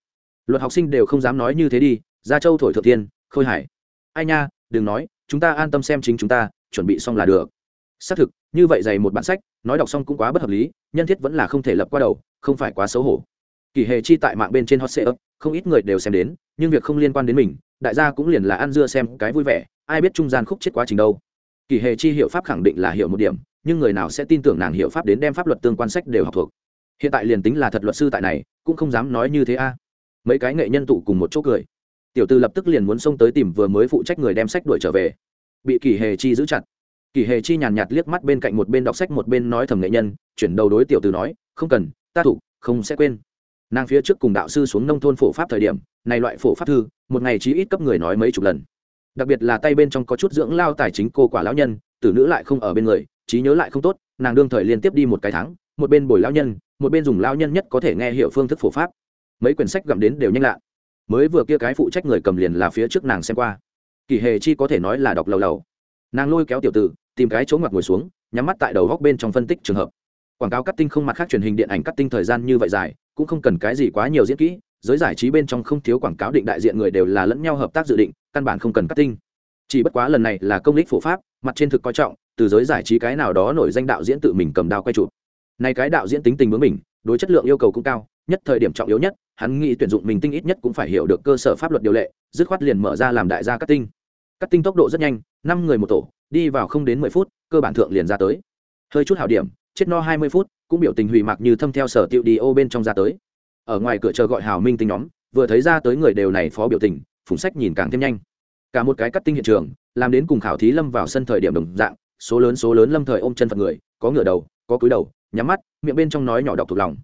Luật học sinh đều không dám nói như thế đi ra châu thổi thượng tiên, khôi hải ai nha đừng nói, chúng ta an tâm xem chính chúng ta, chuẩn bị xong là được. Xác thực, như vậy dày một bản sách, nói đọc xong cũng quá bất hợp lý, nhân thiết vẫn là không thể lập qua đầu, không phải quá xấu hổ. Kỳ hề chi tại mạng bên trên hot sale không ít người đều xem đến, nhưng việc không liên quan đến mình, đại gia cũng liền là ăn dưa xem cái vui vẻ, ai biết trung gian khúc chết quá trình đâu. Kỳ hề chi hiệu pháp khẳng định là hiểu một điểm, nhưng người nào sẽ tin tưởng nàng hiệu pháp đến đem pháp luật tương quan sách đều học thuộc. Hiện tại liền tính là thật luật sư tại này, cũng không dám nói như thế a. Mấy cái nghệ nhân tụ cùng một chỗ cười tiểu tư lập tức liền muốn xông tới tìm vừa mới phụ trách người đem sách đuổi trở về. Bị kỳ hề chi giữ chặt. Kỳ hề chi nhàn nhạt liếc mắt bên cạnh một bên đọc sách một bên nói thầm nghệ nhân, chuyển đầu đối tiểu từ nói, không cần, ta thủ, không sẽ quên. Nàng phía trước cùng đạo sư xuống nông thôn phổ pháp thời điểm, này loại phổ pháp thư, một ngày chí ít cấp người nói mấy chục lần. Đặc biệt là tay bên trong có chút dưỡng lao tài chính cô quả lão nhân, tử nữ lại không ở bên người, trí nhớ lại không tốt, nàng đương thời liên tiếp đi một cái tháng, một bên bồi lão nhân, một bên dùng lão nhân nhất có thể nghe hiểu phương thức phổ pháp. Mấy quyển sách gặm đến đều nhanh lạ mới vừa kia cái phụ trách người cầm liền là phía trước nàng xem qua. Kỳ hề chi có thể nói là đọc lầu lầu. Nàng lôi kéo tiểu tử, tìm cái chỗ ngoặt ngồi xuống, nhắm mắt tại đầu góc bên trong phân tích trường hợp. Quảng cáo cắt tinh không mặt khác truyền hình điện ảnh cắt tinh thời gian như vậy dài, cũng không cần cái gì quá nhiều diễn kỹ, giới giải trí bên trong không thiếu quảng cáo định đại diện người đều là lẫn nhau hợp tác dự định, căn bản không cần cắt tinh. Chỉ bất quá lần này là công lý phổ pháp, mặt trên thực coi trọng, từ giới giải trí cái nào đó nổi danh đạo diễn tự mình cầm đao quay chụp. Này cái đạo diễn tính tình bướng mình đối chất lượng yêu cầu cũng cao nhất thời điểm trọng yếu nhất, hắn nghĩ tuyển dụng mình tinh ít nhất cũng phải hiểu được cơ sở pháp luật điều lệ, dứt khoát liền mở ra làm đại gia cắt tinh. Cắt tinh tốc độ rất nhanh, năm người một tổ, đi vào không đến mười phút, cơ bản thượng liền ra tới. Hơi chút hảo điểm, chết no hai mươi phút, cũng biểu tình hủy mặc như thâm theo sở tiệu đi ô bên trong ra tới. Ở ngoài cửa chờ gọi hào minh tinh nhóm, vừa thấy ra tới người đều này phó biểu tình, phùng sách nhìn càng thêm nhanh. Cả một cái cắt tinh hiện trường, làm đến cùng khảo thí lâm vào sân thời điểm đồng dạng, số lớn số lớn lâm thời ôm chân phật người, có ngửa đầu, có cúi đầu, nhắm mắt, miệng bên trong nói nhỏ đọc thuộc lòng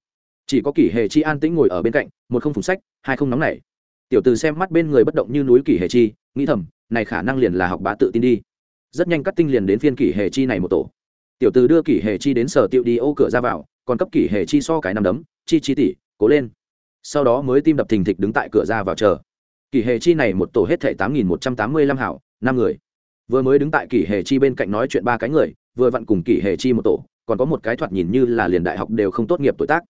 chỉ có kỷ hề chi an tĩnh ngồi ở bên cạnh, một không phùng sách, hai không nóng nảy. Tiểu từ xem mắt bên người bất động như núi kỷ hề chi, nghĩ thầm, này khả năng liền là học bá tự tin đi. Rất nhanh cắt tinh liền đến phiên kỷ hề chi này một tổ. Tiểu từ đưa kỷ hề chi đến sở tiệu đi ô cửa ra vào, còn cấp kỷ hề chi so cái nằm đấm, chi chi tỉ, cố lên. Sau đó mới tim đập thình thịch đứng tại cửa ra vào chờ. Kỷ hề chi này một tổ hết thệ tám nghìn một trăm tám mươi lăm hảo, năm người. Vừa mới đứng tại kỷ hề chi bên cạnh nói chuyện ba cái người, vừa vặn cùng kỷ hề chi một tổ, còn có một cái thoạt nhìn như là liền đại học đều không tốt nghiệp tuổi tác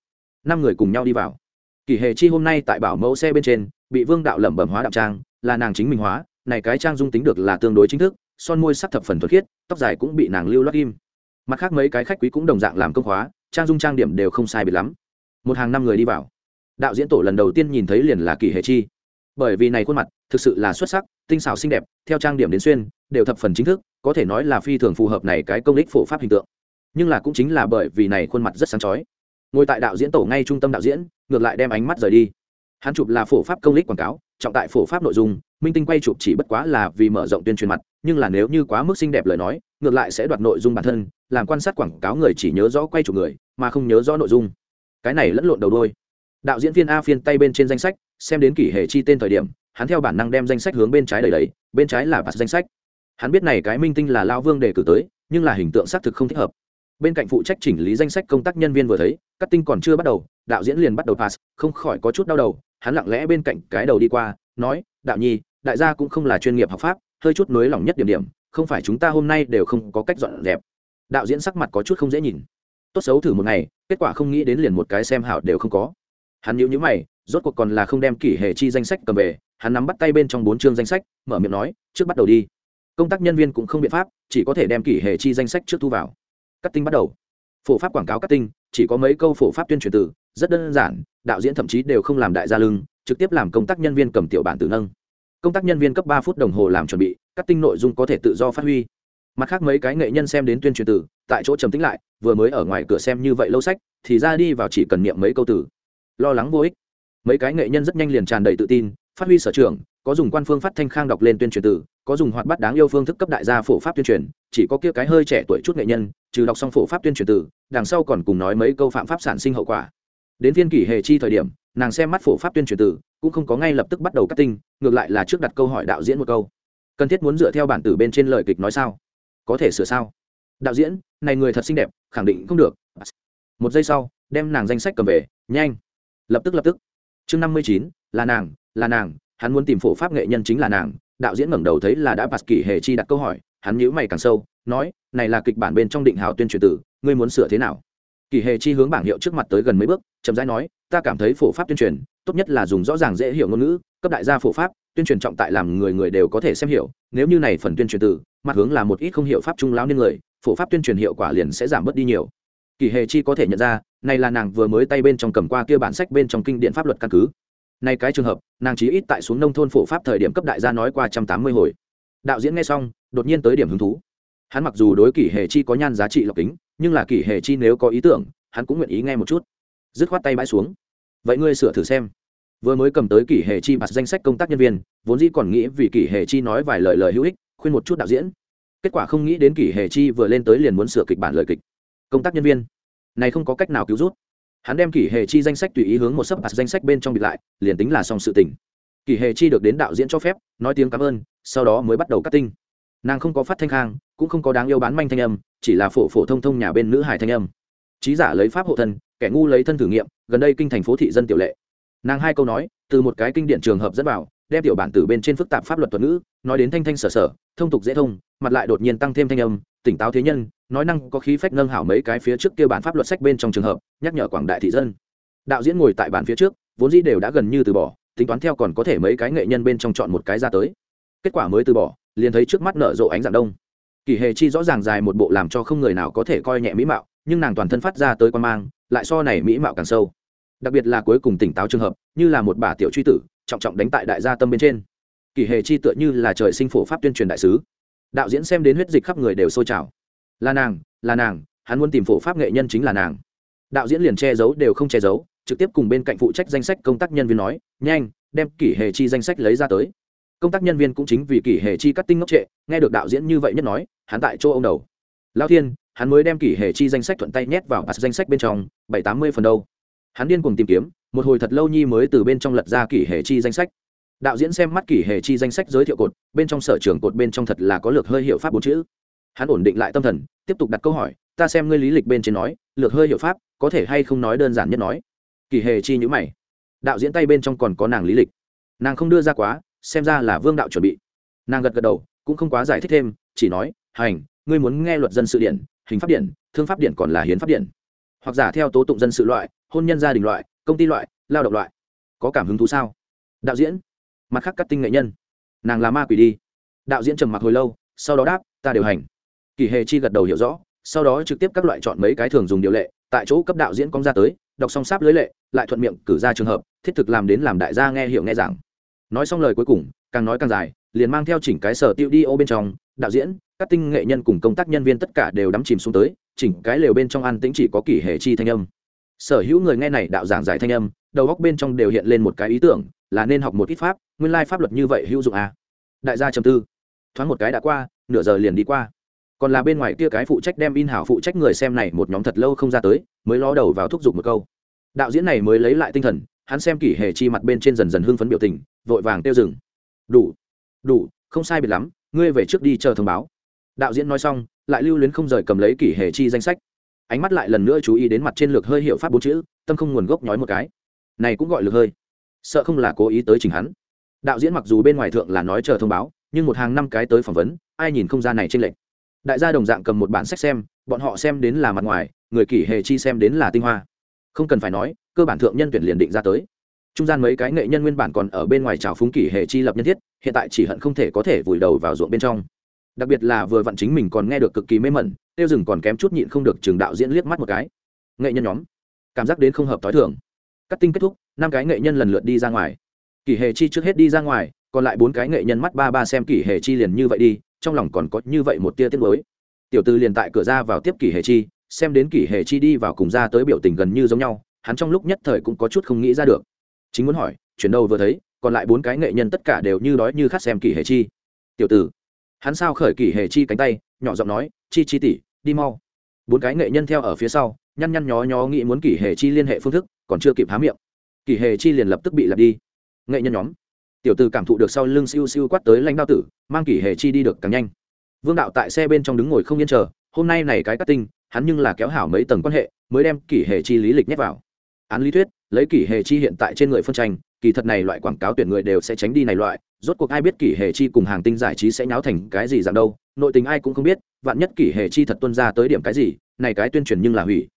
năm người cùng nhau đi vào. Kỷ hề chi hôm nay tại bảo mẫu xe bên trên bị vương đạo lẩm bẩm hóa đạo trang là nàng chính mình hóa này cái trang dung tính được là tương đối chính thức son môi sắc thập phần thuật khiết tóc dài cũng bị nàng lưu loát im. Mặt khác mấy cái khách quý cũng đồng dạng làm công hóa, trang dung trang điểm đều không sai biệt lắm. Một hàng năm người đi vào. Đạo diễn tổ lần đầu tiên nhìn thấy liền là kỷ hệ chi. Bởi vì này khuôn mặt thực sự là xuất sắc tinh xảo xinh đẹp theo trang điểm đến xuyên đều thập phần chính thức có thể nói là phi thường phù hợp này cái công đích phổ pháp hình tượng. Nhưng là cũng chính là bởi vì này khuôn mặt rất sáng chói ngồi tại đạo diễn tổ ngay trung tâm đạo diễn, ngược lại đem ánh mắt rời đi. Hắn chụp là phổ pháp công lích quảng cáo, trọng tại phổ pháp nội dung, minh tinh quay chụp chỉ bất quá là vì mở rộng tuyên truyền mặt, nhưng là nếu như quá mức xinh đẹp lời nói, ngược lại sẽ đoạt nội dung bản thân, làm quan sát quảng cáo người chỉ nhớ rõ quay chụp người, mà không nhớ rõ nội dung. Cái này lẫn lộn đầu đôi. Đạo diễn viên a phiên tay bên trên danh sách, xem đến kỷ hệ chi tên thời điểm, hắn theo bản năng đem danh sách hướng bên trái đầy đầy bên trái là bạt danh sách. Hắn biết này cái minh tinh là lao vương đề cử tới, nhưng là hình tượng xác thực không thích hợp bên cạnh phụ trách chỉnh lý danh sách công tác nhân viên vừa thấy, cắt tinh còn chưa bắt đầu, đạo diễn liền bắt đầu pass, không khỏi có chút đau đầu, hắn lặng lẽ bên cạnh cái đầu đi qua, nói, đạo nhi, đại gia cũng không là chuyên nghiệp học pháp, hơi chút nới lỏng nhất điểm điểm, không phải chúng ta hôm nay đều không có cách dọn dẹp. Đạo diễn sắc mặt có chút không dễ nhìn. Tốt xấu thử một ngày, kết quả không nghĩ đến liền một cái xem hảo đều không có. Hắn nhíu nhíu mày, rốt cuộc còn là không đem kỷ hệ chi danh sách cầm về, hắn nắm bắt tay bên trong bốn chương danh sách, mở miệng nói, trước bắt đầu đi. Công tác nhân viên cũng không biện pháp, chỉ có thể đem kỷ hệ chi danh sách trước thu vào cắt tinh bắt đầu. Phổ pháp quảng cáo cắt tinh, chỉ có mấy câu phổ pháp tuyên truyền từ, rất đơn giản, đạo diễn thậm chí đều không làm đại gia lưng, trực tiếp làm công tác nhân viên cầm tiểu bản tử nâng. Công tác nhân viên cấp ba phút đồng hồ làm chuẩn bị, cắt tinh nội dung có thể tự do phát huy. Mặt khác mấy cái nghệ nhân xem đến tuyên truyền từ, tại chỗ trầm tính lại, vừa mới ở ngoài cửa xem như vậy lâu sách, thì ra đi vào chỉ cần niệm mấy câu từ. Lo lắng vô ích. Mấy cái nghệ nhân rất nhanh liền tràn đầy tự tin, phát huy sở trường, có dùng quan phương phát thanh khang đọc lên tuyên truyền từ, có dùng hoạt bắt đáng yêu phương thức cấp đại gia phổ pháp tuyên truyền chỉ có kia cái hơi trẻ tuổi chút nghệ nhân, trừ đọc xong phổ pháp tuyên truyền từ, đằng sau còn cùng nói mấy câu phạm pháp sản sinh hậu quả. Đến viên kỷ hề chi thời điểm, nàng xem mắt phổ pháp tuyên truyền từ, cũng không có ngay lập tức bắt đầu cắt tinh, ngược lại là trước đặt câu hỏi đạo diễn một câu. Cần thiết muốn dựa theo bản tử bên trên lời kịch nói sao? Có thể sửa sao? Đạo diễn, này người thật xinh đẹp, khẳng định không được. Một giây sau, đem nàng danh sách cầm về, nhanh. Lập tức lập tức. Chương năm mươi chín, là nàng là nàng, hắn muốn tìm phổ pháp nghệ nhân chính là nàng đạo diễn ngẩng đầu thấy là đã bạt kỷ hề chi đặt câu hỏi, hắn nhíu mày càng sâu, nói, này là kịch bản bên trong định hào tuyên truyền tử, ngươi muốn sửa thế nào? Kỷ hề chi hướng bảng hiệu trước mặt tới gần mấy bước, chậm rãi nói, ta cảm thấy phổ pháp tuyên truyền, tốt nhất là dùng rõ ràng dễ hiểu ngôn ngữ, cấp đại gia phổ pháp, tuyên truyền trọng tại làm người người đều có thể xem hiểu, nếu như này phần tuyên truyền từ mặt hướng là một ít không hiểu pháp trung lão nên người, phổ pháp tuyên truyền hiệu quả liền sẽ giảm bớt đi nhiều. Kỳ hề chi có thể nhận ra, này là nàng vừa mới tay bên trong cầm qua kia bản sách bên trong kinh điển pháp luật căn cứ nay cái trường hợp, nàng chỉ ít tại xuống nông thôn phổ pháp thời điểm cấp đại gia nói qua trăm tám mươi hồi. Đạo diễn nghe xong, đột nhiên tới điểm hứng thú. Hắn mặc dù đối kỷ hề chi có nhan giá trị lọc kính, nhưng là kỷ hề chi nếu có ý tưởng, hắn cũng nguyện ý nghe một chút. Dứt khoát tay bãi xuống. Vậy ngươi sửa thử xem. Vừa mới cầm tới kỷ hệ chi mặt danh sách công tác nhân viên, vốn dĩ còn nghĩ vì kỷ hệ chi nói vài lời lời hữu ích, khuyên một chút đạo diễn. Kết quả không nghĩ đến kỷ hệ chi vừa lên tới liền muốn sửa kịch bản lời kịch. Công tác nhân viên. Này không có cách nào cứu rút hắn đem kỷ hệ chi danh sách tùy ý hướng một sấp bạt danh sách bên trong bịt lại, liền tính là xong sự tình. Kỷ hệ chi được đến đạo diễn cho phép, nói tiếng cảm ơn, sau đó mới bắt đầu cắt tinh. Nàng không có phát thanh khang, cũng không có đáng yêu bán manh thanh âm, chỉ là phổ phổ thông thông nhà bên nữ hài thanh âm. Trí giả lấy pháp hộ thân, kẻ ngu lấy thân thử nghiệm, gần đây kinh thành phố thị dân tiểu lệ. Nàng hai câu nói, từ một cái kinh điển trường hợp dẫn vào, đem tiểu bản tử bên trên phức tạp pháp luật thuật ngữ, nói đến thanh thanh sở sở, thông tục dễ thông, mặt lại đột nhiên tăng thêm thanh âm, tỉnh táo thế nhân nói năng có khí phách nâng hảo mấy cái phía trước kia bản pháp luật sách bên trong trường hợp, nhắc nhở quảng đại thị dân. Đạo diễn ngồi tại bản phía trước, vốn dĩ đều đã gần như từ bỏ, tính toán theo còn có thể mấy cái nghệ nhân bên trong chọn một cái ra tới. Kết quả mới từ bỏ, liền thấy trước mắt nở rộ ánh dạng đông. Kỳ hề chi rõ ràng dài một bộ làm cho không người nào có thể coi nhẹ mỹ mạo, nhưng nàng toàn thân phát ra tới quan mang, lại so này mỹ mạo càng sâu. Đặc biệt là cuối cùng tỉnh táo trường hợp, như là một bà tiểu truy tử, trọng trọng đánh tại đại gia tâm bên trên. Kỳ hề chi tựa như là trời sinh phổ pháp tuyên truyền đại sứ. Đạo diễn xem đến huyết dịch khắp người đều sôi trào là nàng là nàng, hắn muốn tìm phổ pháp nghệ nhân chính là nàng. Đạo diễn liền che giấu đều không che giấu, trực tiếp cùng bên cạnh phụ trách danh sách công tác nhân viên nói, nhanh, đem kỷ hề chi danh sách lấy ra tới. Công tác nhân viên cũng chính vì kỷ hề chi cắt tinh ngốc trệ, nghe được đạo diễn như vậy nhất nói, hắn tại chỗ ông đầu. Lao thiên, hắn mới đem kỷ hề chi danh sách thuận tay nhét vào bạt danh sách bên trong, bảy tám mươi phần đâu. Hắn điên cùng tìm kiếm, một hồi thật lâu nhi mới từ bên trong lật ra kỷ hệ chi danh sách. Đạo diễn xem mắt kỷ hệ chi danh sách giới thiệu cột, bên trong sở trường cột bên trong thật là có lược hơi hiệu pháp bốn chữ hắn ổn định lại tâm thần, tiếp tục đặt câu hỏi, ta xem ngươi lý lịch bên trên nói, lược hơi hiệu pháp, có thể hay không nói đơn giản nhất nói? Kỳ hề chi nhữ mày. Đạo diễn tay bên trong còn có nàng lý lịch. Nàng không đưa ra quá, xem ra là vương đạo chuẩn bị. Nàng gật gật đầu, cũng không quá giải thích thêm, chỉ nói, hành, ngươi muốn nghe luật dân sự điện hình pháp điện thương pháp điện còn là hiến pháp điện hoặc giả theo tố tụng dân sự loại, hôn nhân gia đình loại, công ty loại, lao động loại. Có cảm hứng thú sao? Đạo diễn. Mặt khác cắt tinh nghệ nhân. Nàng là ma quỷ đi. Đạo diễn trầm mặc hồi lâu, sau đó đáp, ta điều hành kỳ hề chi gật đầu hiểu rõ, sau đó trực tiếp các loại chọn mấy cái thường dùng điều lệ, tại chỗ cấp đạo diễn công ra tới, đọc song sáp lưới lệ, lại thuận miệng cử ra trường hợp, thiết thực làm đến làm đại gia nghe hiểu nghe giảng. Nói xong lời cuối cùng, càng nói càng dài, liền mang theo chỉnh cái sở tiêu đi ô bên trong, đạo diễn, các tinh nghệ nhân cùng công tác nhân viên tất cả đều đắm chìm xuống tới, chỉnh cái lều bên trong ăn tĩnh chỉ có kỷ hệ chi thanh âm. Sở hữu người nghe này đạo giảng giải thanh âm, đầu góc bên trong đều hiện lên một cái ý tưởng, là nên học một ít pháp, nguyên lai pháp luật như vậy hữu dụng à. đại gia trầm tư. Thoáng một cái đã qua, nửa giờ liền đi qua còn là bên ngoài kia cái phụ trách đem in hảo phụ trách người xem này một nhóm thật lâu không ra tới, mới lo đầu vào thúc giục một câu. Đạo diễn này mới lấy lại tinh thần, hắn xem kỷ hề chi mặt bên trên dần dần hưng phấn biểu tình, vội vàng tiêu dừng. Đủ đủ, không sai biệt lắm, ngươi về trước đi chờ thông báo. Đạo diễn nói xong, lại lưu luyến không rời cầm lấy kỷ hề chi danh sách. Ánh mắt lại lần nữa chú ý đến mặt trên lược hơi hiệu pháp bốn chữ, tâm không nguồn gốc nói một cái. Này cũng gọi lược hơi. Sợ không là cố ý tới chỉnh hắn. Đạo diễn mặc dù bên ngoài thượng là nói chờ thông báo, nhưng một hàng năm cái tới phỏng vấn, ai nhìn không ra này trên lệnh đại gia đồng dạng cầm một bản sách xem, bọn họ xem đến là mặt ngoài, người kỷ hề chi xem đến là tinh hoa. Không cần phải nói, cơ bản thượng nhân tuyển liền định ra tới. Trung gian mấy cái nghệ nhân nguyên bản còn ở bên ngoài trào phúng kỷ hề chi lập nhân thiết, hiện tại chỉ hận không thể có thể vùi đầu vào ruộng bên trong. Đặc biệt là vừa vặn chính mình còn nghe được cực kỳ mê mẩn, tiêu rừng còn kém chút nhịn không được trường đạo diễn liếc mắt một cái. Nghệ nhân nhóm, cảm giác đến không hợp t h i thường. Cắt tinh kết thúc, năm cái nghệ nhân lần lượt đi ra ngoài. Kỷ hề chi trước hết đi ra ngoài, còn lại bốn cái nghệ nhân mắt ba ba xem kỷ hề chi liền như vậy đi trong lòng còn có như vậy một tia tiết mới tiểu tư liền tại cửa ra vào tiếp kỷ hề chi, xem đến kỷ hề chi đi vào cùng ra tới biểu tình gần như giống nhau, hắn trong lúc nhất thời cũng có chút không nghĩ ra được. Chính muốn hỏi, chuyển đầu vừa thấy, còn lại bốn cái nghệ nhân tất cả đều như đói như khát xem kỷ hề chi? Tiểu tử hắn sao khởi kỷ hề chi cánh tay, nhỏ giọng nói, chi chi tỷ, đi mau. Bốn cái nghệ nhân theo ở phía sau, nhăn nhăn nhó nhó nghĩ muốn kỷ hề chi liên hệ phương thức, còn chưa kịp há miệng. Kỷ hề chi liền lập tức bị lặp đi. Nghệ nhân nhóm tiểu từ cảm thụ được sau lưng siêu siêu quát tới lãnh Đao tử, mang kỷ hề chi đi được càng nhanh. Vương đạo tại xe bên trong đứng ngồi không yên chờ, hôm nay này cái cắt tinh, hắn nhưng là kéo hảo mấy tầng quan hệ, mới đem kỷ hề chi lý lịch nhét vào. Án lý thuyết, lấy kỷ hề chi hiện tại trên người phân tranh, kỳ thật này loại quảng cáo tuyển người đều sẽ tránh đi này loại, rốt cuộc ai biết kỷ hệ chi cùng hàng tinh giải trí sẽ nháo thành cái gì dạng đâu, nội tình ai cũng không biết, vạn nhất kỷ hệ chi thật tuân ra tới điểm cái gì, này cái tuyên truyền nhưng là hủy.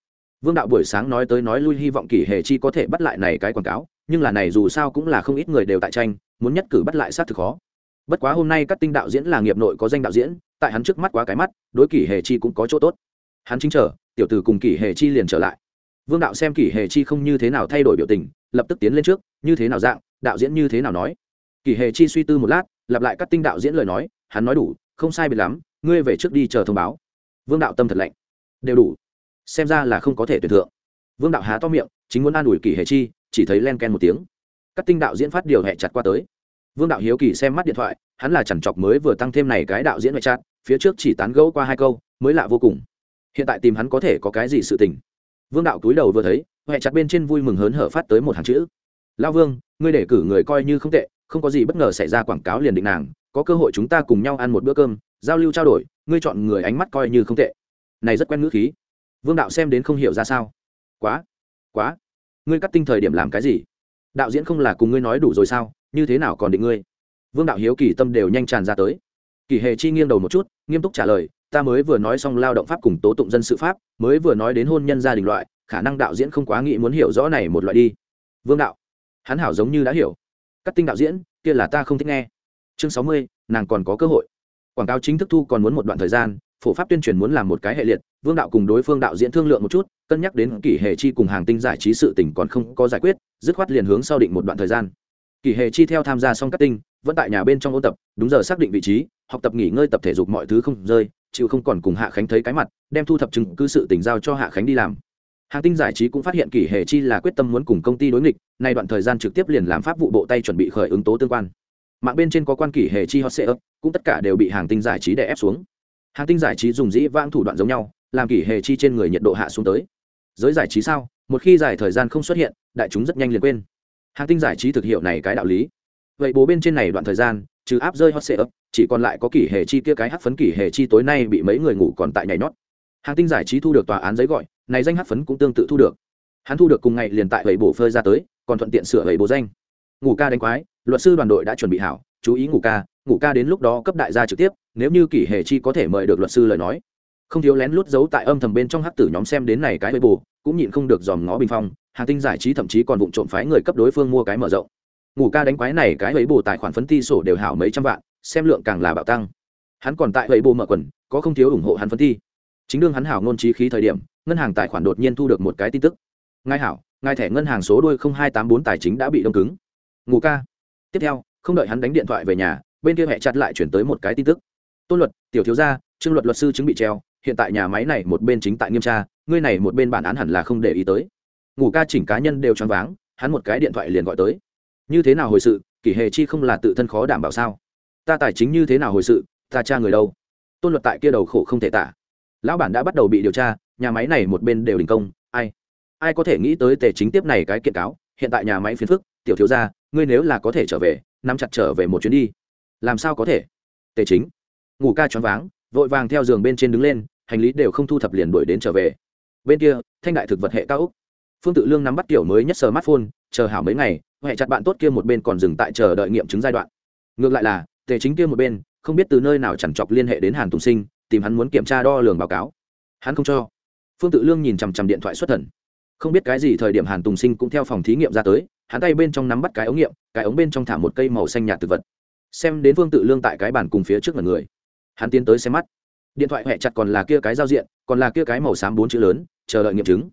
Vương đạo buổi sáng nói tới nói lui hy vọng kỷ hệ chi có thể bắt lại này cái quảng cáo, nhưng là này dù sao cũng là không ít người đều tại tranh muốn nhất cử bắt lại sát thực khó. Bất quá hôm nay các tinh đạo diễn là nghiệp nội có danh đạo diễn, tại hắn trước mắt quá cái mắt, đối kỷ hệ chi cũng có chỗ tốt. Hắn chính chờ, tiểu tử cùng kỷ hệ chi liền trở lại. Vương đạo xem kỷ hệ chi không như thế nào thay đổi biểu tình, lập tức tiến lên trước, như thế nào dạng, đạo diễn như thế nào nói. Kỷ hệ chi suy tư một lát, lặp lại các tinh đạo diễn lời nói, hắn nói đủ, không sai biệt lắm, ngươi về trước đi chờ thông báo. Vương đạo tâm thật lạnh. Đều đủ. Xem ra là không có thể tuyển thượng. Vương đạo há to miệng, chính muốn an ủi kỷ hệ chi, chỉ thấy len ken một tiếng các tinh đạo diễn phát điều hẹ chặt qua tới. Vương đạo hiếu kỳ xem mắt điện thoại, hắn là chẳng chọc mới vừa tăng thêm này cái đạo diễn hẹ chặt, phía trước chỉ tán gẫu qua hai câu, mới lạ vô cùng. Hiện tại tìm hắn có thể có cái gì sự tình? Vương đạo túi đầu vừa thấy hẹ chặt bên trên vui mừng hớn hở phát tới một hàng chữ. Lao vương, ngươi để cử người coi như không tệ, không có gì bất ngờ xảy ra quảng cáo liền định nàng, có cơ hội chúng ta cùng nhau ăn một bữa cơm, giao lưu trao đổi, ngươi chọn người ánh mắt coi như không tệ. Này rất quen ngữ khí. Vương đạo xem đến không hiểu ra sao. Quá quá, ngươi cắt tinh thời điểm làm cái gì? Đạo diễn không là cùng ngươi nói đủ rồi sao, như thế nào còn định ngươi? Vương đạo hiếu kỳ tâm đều nhanh tràn ra tới. Kỳ hề chi nghiêng đầu một chút, nghiêm túc trả lời, ta mới vừa nói xong lao động pháp cùng tố tụng dân sự pháp, mới vừa nói đến hôn nhân gia đình loại, khả năng đạo diễn không quá nghĩ muốn hiểu rõ này một loại đi. Vương đạo, hắn hảo giống như đã hiểu. Cắt tinh đạo diễn, kia là ta không thích nghe. Chương sáu mươi, nàng còn có cơ hội. Quảng cáo chính thức thu còn muốn một đoạn thời gian, phổ pháp tuyên truyền muốn làm một cái hệ liệt, vương đạo cùng đối phương đạo diễn thương lượng một chút, cân nhắc đến kỷ hệ chi cùng hàng tinh giải trí sự tỉnh còn không có giải quyết dứt khoát liền hướng sau định một đoạn thời gian. Kỷ hệ chi theo tham gia xong cắt tinh, vẫn tại nhà bên trong ôn tập, đúng giờ xác định vị trí, học tập nghỉ ngơi tập thể dục mọi thứ không rơi, chịu không còn cùng hạ khánh thấy cái mặt, đem thu thập chứng cứ sự tình giao cho hạ khánh đi làm. Hàng tinh giải trí cũng phát hiện kỷ hệ chi là quyết tâm muốn cùng công ty đối nghịch, nay đoạn thời gian trực tiếp liền làm pháp vụ bộ tay chuẩn bị khởi ứng tố tương quan. Mạng bên trên có quan kỷ hệ chi hot sale cũng tất cả đều bị hàng tinh giải trí đè ép xuống. Hàng tinh giải trí dùng dĩ vãng thủ đoạn giống nhau, làm kỷ hệ chi trên người nhiệt độ hạ xuống tới. Giới giải trí sao? Một khi dài thời gian không xuất hiện đại chúng rất nhanh liền quên. Hàng tinh giải trí thực hiệu này cái đạo lý. Vậy bố bên trên này đoạn thời gian trừ áp rơi hot ấp, chỉ còn lại có kỷ hệ chi kia cái hắc phấn kỷ hệ chi tối nay bị mấy người ngủ còn tại nhảy nhót. Hàng tinh giải trí thu được tòa án giấy gọi này danh hắc phấn cũng tương tự thu được. Hắn thu được cùng ngày liền tại vậy bổ phơi ra tới còn thuận tiện sửa vậy bố danh. Ngủ ca đánh quái luật sư đoàn đội đã chuẩn bị hảo chú ý ngủ ca ngủ ca đến lúc đó cấp đại gia trực tiếp nếu như kỷ hệ chi có thể mời được luật sư lời nói không thiếu lén lút giấu tại âm thầm bên trong hắc tử nhóm xem đến này cái bê bù, cũng nhịn không được dòm ngó bình phong, hàng tinh giải trí thậm chí còn vụng trộm phái người cấp đối phương mua cái mở rộng. Ngủ ca đánh quái này cái ấy bù tài khoản phấn ti sổ đều hảo mấy trăm vạn, xem lượng càng là bạo tăng. Hắn còn tại ấy bù mở quần, có không thiếu ủng hộ hắn phấn ti. Chính đương hắn hảo ngôn trí khí thời điểm, ngân hàng tài khoản đột nhiên thu được một cái tin tức. Ngài hảo, ngài thẻ ngân hàng số đuôi hai tám bốn tài chính đã bị đông cứng. Ngủ ca. Tiếp theo, không đợi hắn đánh điện thoại về nhà, bên kia hẹ chặt lại chuyển tới một cái tin tức. Tôn luật, tiểu thiếu gia, trương luật luật sư chứng bị treo hiện tại nhà máy này một bên chính tại nghiêm tra, ngươi này một bên bản án hẳn là không để ý tới. Ngủ ca chỉnh cá nhân đều choáng váng, hắn một cái điện thoại liền gọi tới. Như thế nào hồi sự, kỷ hề chi không là tự thân khó đảm bảo sao? Ta tài chính như thế nào hồi sự, ta tra người đâu? Tôn luật tại kia đầu khổ không thể tả. Lão bản đã bắt đầu bị điều tra, nhà máy này một bên đều đình công, ai? Ai có thể nghĩ tới tề chính tiếp này cái kiện cáo, hiện tại nhà máy phiền phức, tiểu thiếu gia, ngươi nếu là có thể trở về, nắm chặt trở về một chuyến đi. Làm sao có thể? Tề chính. Ngủ ca choáng váng vội vàng theo giường bên trên đứng lên, hành lý đều không thu thập liền đuổi đến trở về. Bên kia, thanh đại thực vật hệ cao úc. Phương tự lương nắm bắt kiểu mới nhất smartphone, chờ hảo mấy ngày, hệ chặt bạn tốt kia một bên còn dừng tại chờ đợi nghiệm chứng giai đoạn. Ngược lại là, tề chính kia một bên, không biết từ nơi nào chẳng chọc liên hệ đến hàn tùng sinh, tìm hắn muốn kiểm tra đo lường báo cáo. Hắn không cho. Phương tự lương nhìn chằm chằm điện thoại xuất thần. Không biết cái gì thời điểm hàn tùng sinh cũng theo phòng thí nghiệm ra tới, hắn tay bên trong nắm bắt cái ống nghiệm, cái ống bên trong thả một cây màu xanh nhạt thực vật. Xem đến phương tự lương tại cái bàn cùng phía trước mặt người hắn tiến tới xem mắt. Điện thoại hẹ chặt còn là kia cái giao diện, còn là kia cái màu xám bốn chữ lớn, chờ đợi nghiệm chứng.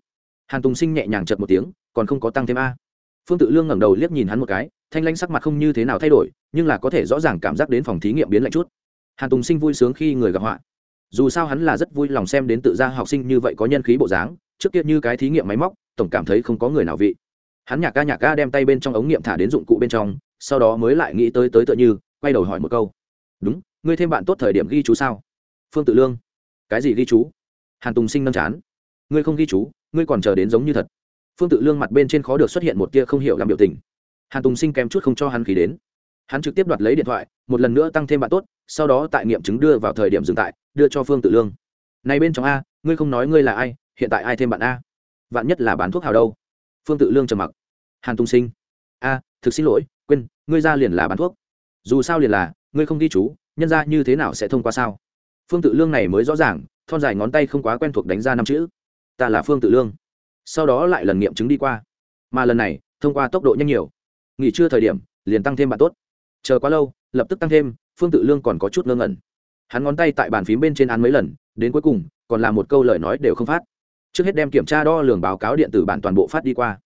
Hàn tùng sinh nhẹ nhàng chật một tiếng, còn không có tăng thêm a. Phương tự lương ngẩng đầu liếc nhìn hắn một cái, thanh lanh sắc mặt không như thế nào thay đổi, nhưng là có thể rõ ràng cảm giác đến phòng thí nghiệm biến lạnh chút. Hàn tùng sinh vui sướng khi người gặp họa. Dù sao hắn là rất vui lòng xem đến tự ra học sinh như vậy có nhân khí bộ dáng, trước kia như cái thí nghiệm máy móc, tổng cảm thấy không có người nào vị. Hắn nhạc ca nhạc ca đem tay bên trong ống nghiệm thả đến dụng cụ bên trong, sau đó mới lại nghĩ tới tới tựa như, quay đầu hỏi một câu. Đúng ngươi thêm bạn tốt thời điểm ghi chú sao? Phương tự lương. Cái gì ghi chú? Hàn tùng sinh nâng chán. Ngươi không ghi chú, ngươi còn chờ đến giống như thật. Phương tự lương mặt bên trên khó được xuất hiện một tia không hiểu làm biểu tình. Hàn tùng sinh kèm chút không cho hắn khí đến. Hắn trực tiếp đoạt lấy điện thoại, một lần nữa tăng thêm bạn tốt, sau đó tại nghiệm chứng đưa vào thời điểm dừng tại, đưa cho phương tự lương. Này bên trong a, ngươi không nói ngươi là ai, hiện tại ai thêm bạn a? Vạn nhất là bán thuốc hào đâu? Phương tự lương trầm mặc. Hàn tùng sinh. A, thực xin lỗi, quên, ngươi ra liền là bán thuốc dù sao liền là, ngươi không ghi chú, nhân ra như thế nào sẽ thông qua sao? Phương tự lương này mới rõ ràng, thon dài ngón tay không quá quen thuộc đánh ra năm chữ. Ta là phương tự lương. Sau đó lại lần nghiệm chứng đi qua. Mà lần này, thông qua tốc độ nhanh nhiều. Nghỉ trưa thời điểm, liền tăng thêm bạn tốt. Chờ quá lâu, lập tức tăng thêm, phương tự lương còn có chút ngơ ngẩn. Hắn ngón tay tại bàn phím bên trên án mấy lần, đến cuối cùng, còn là một câu lời nói đều không phát. Trước hết đem kiểm tra đo lường báo cáo điện tử bản toàn bộ phát đi qua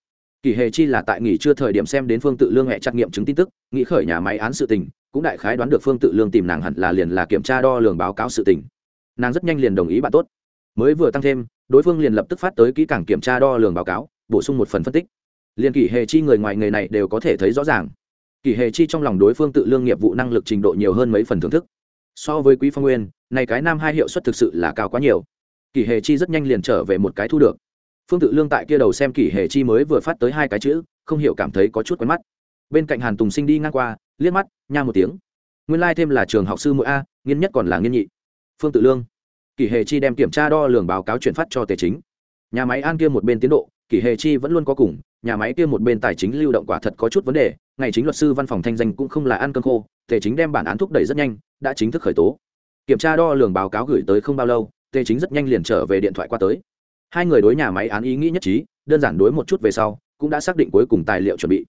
kỳ hề chi là tại nghỉ trưa thời điểm xem đến phương tự lương hẹ trắc nghiệm chứng tin tức, nghĩ khởi nhà máy án sự tình, cũng đại khái đoán được phương tự lương tìm nàng hẳn là liền là kiểm tra đo lường báo cáo sự tình. Nàng rất nhanh liền đồng ý bạn tốt. Mới vừa tăng thêm, đối phương liền lập tức phát tới kỹ càng kiểm tra đo lường báo cáo, bổ sung một phần phân tích. Liền kỳ hề chi người ngoài người này đều có thể thấy rõ ràng. Kỳ hề chi trong lòng đối phương tự lương nghiệp vụ năng lực trình độ nhiều hơn mấy phần thưởng thức. So với quý phong nguyên, này cái nam hai hiệu suất thực sự là cao quá nhiều. Kỳ hề chi rất nhanh liền trở về một cái thu được phương tự lương tại kia đầu xem kỷ hề chi mới vừa phát tới hai cái chữ, không hiểu cảm thấy có chút quen mắt. Bên cạnh hàn tùng sinh đi ngang qua, liếc mắt, nha một tiếng. Nguyên lai、like、thêm là trường học sư mỗi a, nghiên nhất còn là nghiên nhị. Phương tự lương. Kỷ hề chi đem kiểm tra đo lường báo cáo chuyển phát cho tề chính. Nhà máy an kia một bên tiến độ, kỷ hề chi vẫn luôn có cùng, nhà máy kia một bên tài chính lưu động quả thật có chút vấn đề, ngày chính luật sư văn phòng thanh danh cũng không là ăn cơm khô, tề chính đem bản án thúc đẩy rất nhanh, đã chính thức khởi tố. Kiểm tra đo lường báo cáo gửi tới không bao lâu, tề chính rất nhanh liền trở về điện thoại qua tới hai người đối nhà máy án ý nghĩ nhất trí, đơn giản đối một chút về sau, cũng đã xác định cuối cùng tài liệu chuẩn bị.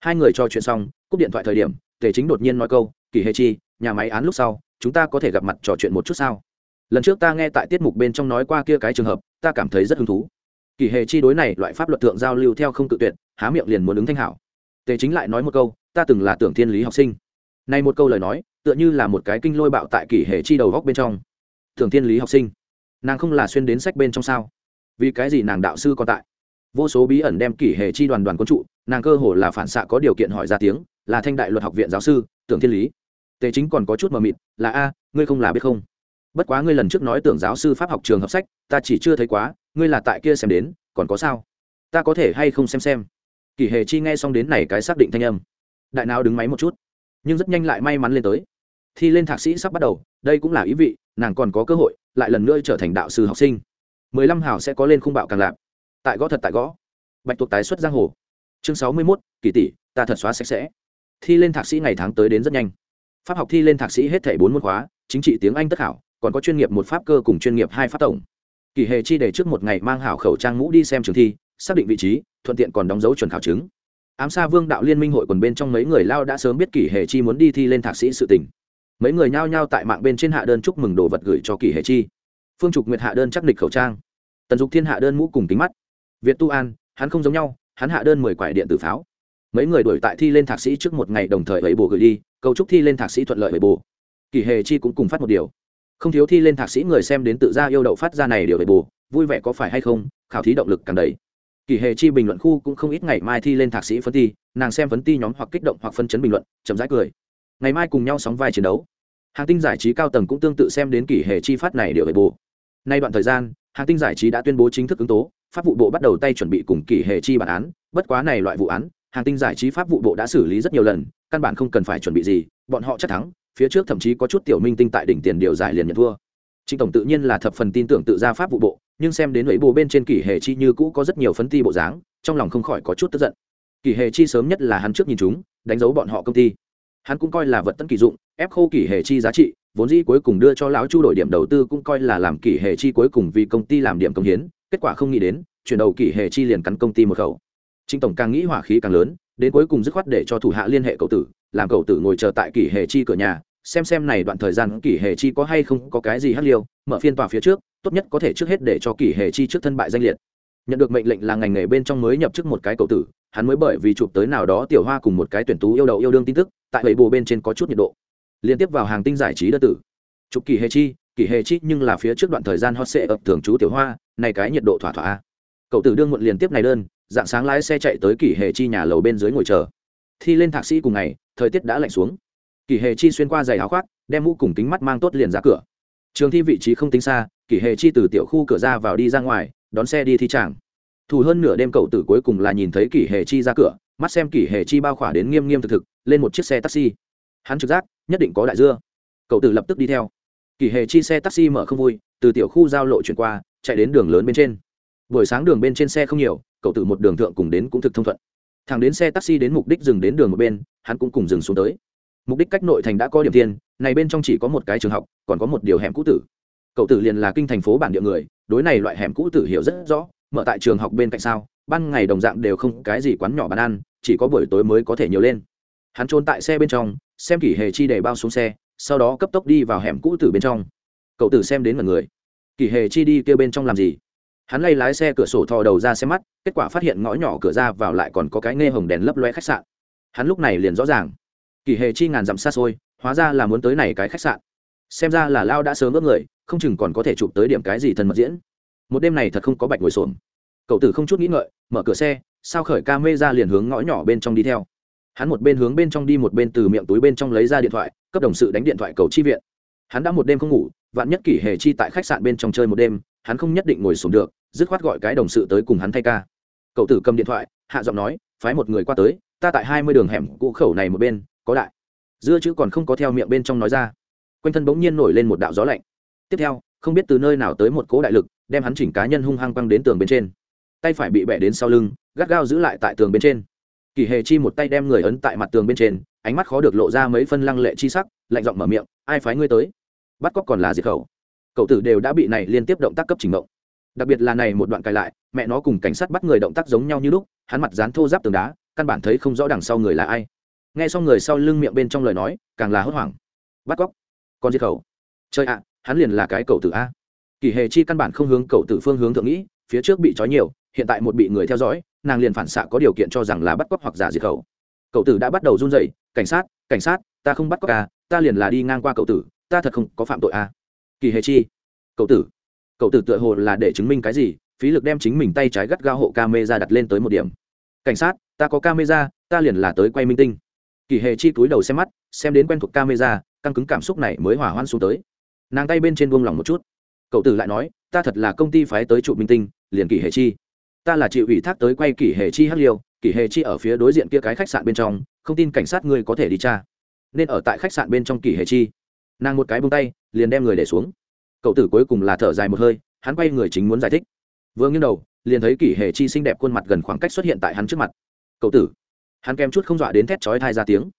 Hai người trò chuyện xong, cúp điện thoại thời điểm, tề chính đột nhiên nói câu, kỳ hề chi, nhà máy án lúc sau, chúng ta có thể gặp mặt trò chuyện một chút sao? Lần trước ta nghe tại tiết mục bên trong nói qua kia cái trường hợp, ta cảm thấy rất hứng thú. Kỳ hề chi đối này loại pháp luật thượng giao lưu theo không tự tuyệt, há miệng liền muốn ứng thanh hảo. Tề chính lại nói một câu, ta từng là tưởng thiên lý học sinh. Này một câu lời nói, tựa như là một cái kinh lôi bạo tại kỳ hề chi đầu góc bên trong. Tưởng thiên lý học sinh. Nàng không là xuyên đến sách bên trong sao? Vì cái gì nàng đạo sư còn tại? Vô số bí ẩn đem kỷ hệ chi đoàn đoàn quân trụ, nàng cơ hồ là phản xạ có điều kiện hỏi ra tiếng, là thanh đại luật học viện giáo sư, tưởng thiên lý. Tề chính còn có chút mờ mịt, là a, ngươi không là biết không? Bất quá ngươi lần trước nói tưởng giáo sư pháp học trường học sách, ta chỉ chưa thấy quá, ngươi là tại kia xem đến, còn có sao? Ta có thể hay không xem xem? Kỷ hệ chi nghe xong đến này cái xác định thanh âm. Đại nào đứng máy một chút. Nhưng rất nhanh lại may mắn lên tới. Thi lên thạc sĩ sắp bắt đầu, đây cũng là ý vị, nàng còn có cơ hội, lại lần nữa trở thành đạo sư học sinh mười lăm hào sẽ có lên khung bạo càng lạp. Tại gõ thật tại gõ. Bạch tuộc tái xuất giang hồ. Chương sáu mươi mốt, kỳ tỷ, ta thật xóa sạch sẽ. Thi lên thạc sĩ ngày tháng tới đến rất nhanh. Pháp học thi lên thạc sĩ hết thể bốn môn khóa, chính trị tiếng anh tất hảo còn có chuyên nghiệp một pháp cơ cùng chuyên nghiệp hai pháp tổng. Kỳ hề chi để trước một ngày mang hảo khẩu trang mũ đi xem trường thi, xác định vị trí, thuận tiện còn đóng dấu chuẩn khảo chứng. Ám sa vương đạo liên minh hội quần bên trong mấy người lao đã sớm biết kỷ hề chi muốn đi thi lên thạc sĩ sự tỉnh mấy người nhao nhao tại mạng bên trên hạ đơn chúc mừng đồ vật gửi cho kỷ hề chi phương trục nguyệt hạ đơn chắc địch khẩu trang. Tần dục thiên hạ đơn mũ cùng kính mắt. Việt tu an, hắn không giống nhau, hắn hạ đơn mười quải điện tử pháo. Mấy người đuổi tại thi lên thạc sĩ trước một ngày đồng thời ấy bồ gửi đi, cầu chúc thi lên thạc sĩ thuận lợi ấy bồ kỷ hề chi cũng cùng phát một điều. Không thiếu thi lên thạc sĩ người xem đến tự ra yêu đậu phát ra này điều ấy bồ vui vẻ có phải hay không, khảo thí động lực càng đầy. Kỳ hề chi bình luận khu cũng không ít ngày mai thi lên thạc sĩ phân thi nàng xem phấn ti nhóm hoặc kích động hoặc phân chấn bình luận, chậm rãi cười. Ngày mai cùng nhau sóng vai chiến đấu. Hàng tinh giải trí cao tầng cũng tương tự xem đến kỳ hề chi phát này điều về bồ nay đoạn thời gian hàng tinh giải trí đã tuyên bố chính thức ứng tố pháp vụ bộ bắt đầu tay chuẩn bị cùng kỳ hệ chi bản án bất quá này loại vụ án hàng tinh giải trí pháp vụ bộ đã xử lý rất nhiều lần căn bản không cần phải chuẩn bị gì bọn họ chắc thắng phía trước thậm chí có chút tiểu minh tinh tại đỉnh tiền điều giải liền nhận thua Trịnh tổng tự nhiên là thập phần tin tưởng tự ra pháp vụ bộ, nhưng xem đến lưỡi bồ bên trên kỷ hệ chi như cũ có rất nhiều phấn ti bộ dáng, trong lòng không khỏi có chút tức giận. Kỷ hệ chi sớm nhất là hắn trước nhìn chúng, đánh dấu bọn họ công ty. Hắn cũng coi là vật tân kỳ dụng, ép khô kỷ hệ chi giá trị, vốn dĩ cuối cùng đưa cho lão Chu đổi điểm đầu tư cũng coi là làm kỷ hệ chi cuối cùng vì công ty làm điểm công hiến, kết quả không nghĩ đến, chuyển đầu kỷ hệ chi liền cắn công ty một khẩu. Trịnh tổng càng nghĩ hỏa khí càng lớn, đến cuối cùng dứt khoát để cho thủ hạ liên hệ cậu tử, làm cậu tử ngồi chờ tại kỷ hệ chi cửa nhà, xem xem này đoạn thời gian kỷ hệ chi có hay không có cái gì hắc liêu mở phiên tòa phía trước tốt nhất có thể trước hết để cho kỷ hệ chi trước thân bại danh liệt nhận được mệnh lệnh là ngành nghề bên trong mới nhập chức một cái cậu tử hắn mới bởi vì chụp tới nào đó tiểu hoa cùng một cái tuyển tú yêu đầu yêu đương tin tức tại bảy bồ bên trên có chút nhiệt độ liên tiếp vào hàng tinh giải trí đơn tử. Chụp kỳ hệ chi, kỳ hệ chi nhưng là phía trước đoạn thời gian hot sệ ập thường chú tiểu hoa, này cái nhiệt độ thỏa thỏa cậu tử đương muộn liên tiếp này đơn, dạng sáng lái xe chạy tới kỳ hệ chi nhà lầu bên dưới ngồi chờ. Thi lên thạc sĩ cùng ngày, thời tiết đã lạnh xuống. Kỳ hề chi xuyên qua giày áo khoác, đem mũ cùng kính mắt mang tốt liền ra cửa. Trường thi vị trí không tính xa, kỳ hề chi từ tiểu khu cửa ra vào đi ra ngoài, đón xe đi thi tràng. Thủ hơn nửa đêm cậu tử cuối cùng là nhìn thấy kỳ hề chi ra cửa, mắt xem kỳ hề chi bao khỏa đến nghiêm nghiêm thực thực, lên một chiếc xe taxi hắn trực giác, nhất định có đại dưa. Cậu tử lập tức đi theo. Kỳ hề chi xe taxi mở không vui, từ tiểu khu giao lộ chuyển qua, chạy đến đường lớn bên trên. Buổi sáng đường bên trên xe không nhiều, cậu tử một đường thượng cùng đến cũng thực thông thuận. Thằng đến xe taxi đến mục đích dừng đến đường một bên, hắn cũng cùng dừng xuống tới. Mục đích cách nội thành đã có điểm tiền này bên trong chỉ có một cái trường học, còn có một điều hẻm cũ tử. Cậu tử liền là kinh thành phố bản địa người, đối này loại hẻm cũ tử hiểu rất rõ, mở tại trường học bên cạnh sao, ban ngày đồng dạng đều không cái gì quán nhỏ bán ăn, chỉ có buổi tối mới có thể nhiều lên. Hắn trốn tại xe bên trong xem kỷ hề chi để bao xuống xe, sau đó cấp tốc đi vào hẻm cũ tử bên trong. Cậu tử xem đến mọi người. Kỷ hề chi đi kêu bên trong làm gì? Hắn lay lái xe cửa sổ thò đầu ra xem mắt, kết quả phát hiện ngõ nhỏ cửa ra vào lại còn có cái nghe hồng đèn lấp loe khách sạn. Hắn lúc này liền rõ ràng. Kỳ hề chi ngàn dặm xa xôi, hóa ra là muốn tới này cái khách sạn. Xem ra là lao đã sớm ước người, không chừng còn có thể chụp tới điểm cái gì thân mật diễn. Một đêm này thật không có bạch ngồi xuồng cậu tử không chút nghĩ ngợi, mở cửa xe, sao khởi ca mê ra liền hướng ngõ nhỏ bên trong đi theo hắn một bên hướng bên trong đi, một bên từ miệng túi bên trong lấy ra điện thoại, cấp đồng sự đánh điện thoại cầu chi viện. Hắn đã một đêm không ngủ, vạn nhất kỷ hề chi tại khách sạn bên trong chơi một đêm, hắn không nhất định ngồi xuống được, dứt khoát gọi cái đồng sự tới cùng hắn thay ca. Cậu tử cầm điện thoại, hạ giọng nói, phái một người qua tới, ta tại hai mươi đường hẻm cũ khẩu này một bên, có đại. Dưa chữ còn không có theo miệng bên trong nói ra. Quanh thân bỗng nhiên nổi lên một đạo gió lạnh. Tiếp theo, không biết từ nơi nào tới một cỗ đại lực, đem hắn chỉnh cá nhân hung hăng quăng đến tường bên trên. Tay phải bị bẻ đến sau lưng, gắt gao giữ lại tại tường bên trên kỳ hề chi một tay đem người ấn tại mặt tường bên trên, ánh mắt khó được lộ ra mấy phân lăng lệ chi sắc, lạnh giọng mở miệng, ai phái ngươi tới? Bắt cóc còn là diệt khẩu. Cậu tử đều đã bị này liên tiếp động tác cấp trình động đặc biệt là này một đoạn cài lại, mẹ nó cùng cảnh sát bắt người động tác giống nhau như lúc, hắn mặt dán thô giáp tường đá, căn bản thấy không rõ đằng sau người là ai. Nghe xong người sau lưng miệng bên trong lời nói, càng là hốt hoảng. Bắt cóc? Con diệt khẩu? Chơi ạ, hắn liền là cái cậu tử a. Kỳ hề chi căn bản không hướng cậu tử phương hướng thượng nghĩ, phía trước bị trói nhiều hiện tại một bị người theo dõi, nàng liền phản xạ có điều kiện cho rằng là bắt cóc hoặc giả diệt khẩu. Cậu tử đã bắt đầu run rẩy, cảnh sát cảnh sát, ta không bắt cóc à ta liền là đi ngang qua cậu tử, ta thật không có phạm tội à. Kỳ hề chi, cậu tử cậu tử tựa hồ là để chứng minh cái gì, phí lực đem chính mình tay trái gắt gao hộ camera đặt lên tới một điểm. Cảnh sát, ta có camera, ta liền là tới quay minh tinh. Kỳ hề chi túi đầu xem mắt, xem đến quen thuộc camera, căng cứng cảm xúc này mới hỏa hoan xuống tới. Nàng tay bên trên buông lỏng một chút. Cậu tử lại nói, ta thật là công ty phái tới trụ minh tinh, liền kỳ hề chi ta là chịu ủy thác tới quay kỷ hề chi hắc liêu kỷ hề chi ở phía đối diện kia cái khách sạn bên trong không tin cảnh sát ngươi có thể đi tra. Nên ở tại khách sạn bên trong kỷ hề chi. Nàng một cái bông tay liền đem người để xuống. Cậu tử cuối cùng là thở dài một hơi hắn quay người chính muốn giải thích. Vương nghiêng đầu liền thấy kỷ hề chi xinh đẹp khuôn mặt gần khoảng cách xuất hiện tại hắn trước mặt. Cậu tử. Hắn kèm chút không dọa đến thét chói thai ra tiếng.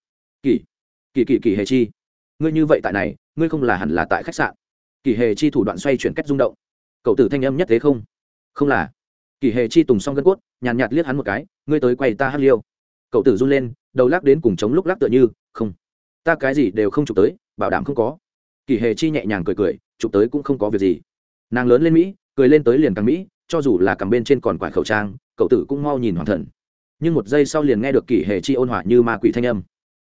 Kỷ, kỷ kỷ kỷ hề chi. Ngươi như vậy tại này ngươi không là hẳn là tại khách sạn. Kỷ hề chi thủ đoạn xoay chuyển cách rung động. Cậu tử thanh âm nhất thế không? Không là kỳ hề chi tùng xong gân cốt, nhàn nhạt liếc hắn một cái, ngươi tới quay ta hát liêu. Cậu tử run lên, đầu lắc đến cùng chống lúc lắc tựa như, không, ta cái gì đều không chụp tới, bảo đảm không có. Kỳ hề chi nhẹ nhàng cười cười, chụp tới cũng không có việc gì. Nàng lớn lên mỹ, cười lên tới liền càng mỹ, cho dù là cầm bên trên còn quải khẩu trang, cậu tử cũng mau nhìn hoàn thần. Nhưng một giây sau liền nghe được kỷ hệ chi ôn hòa như ma quỷ thanh âm,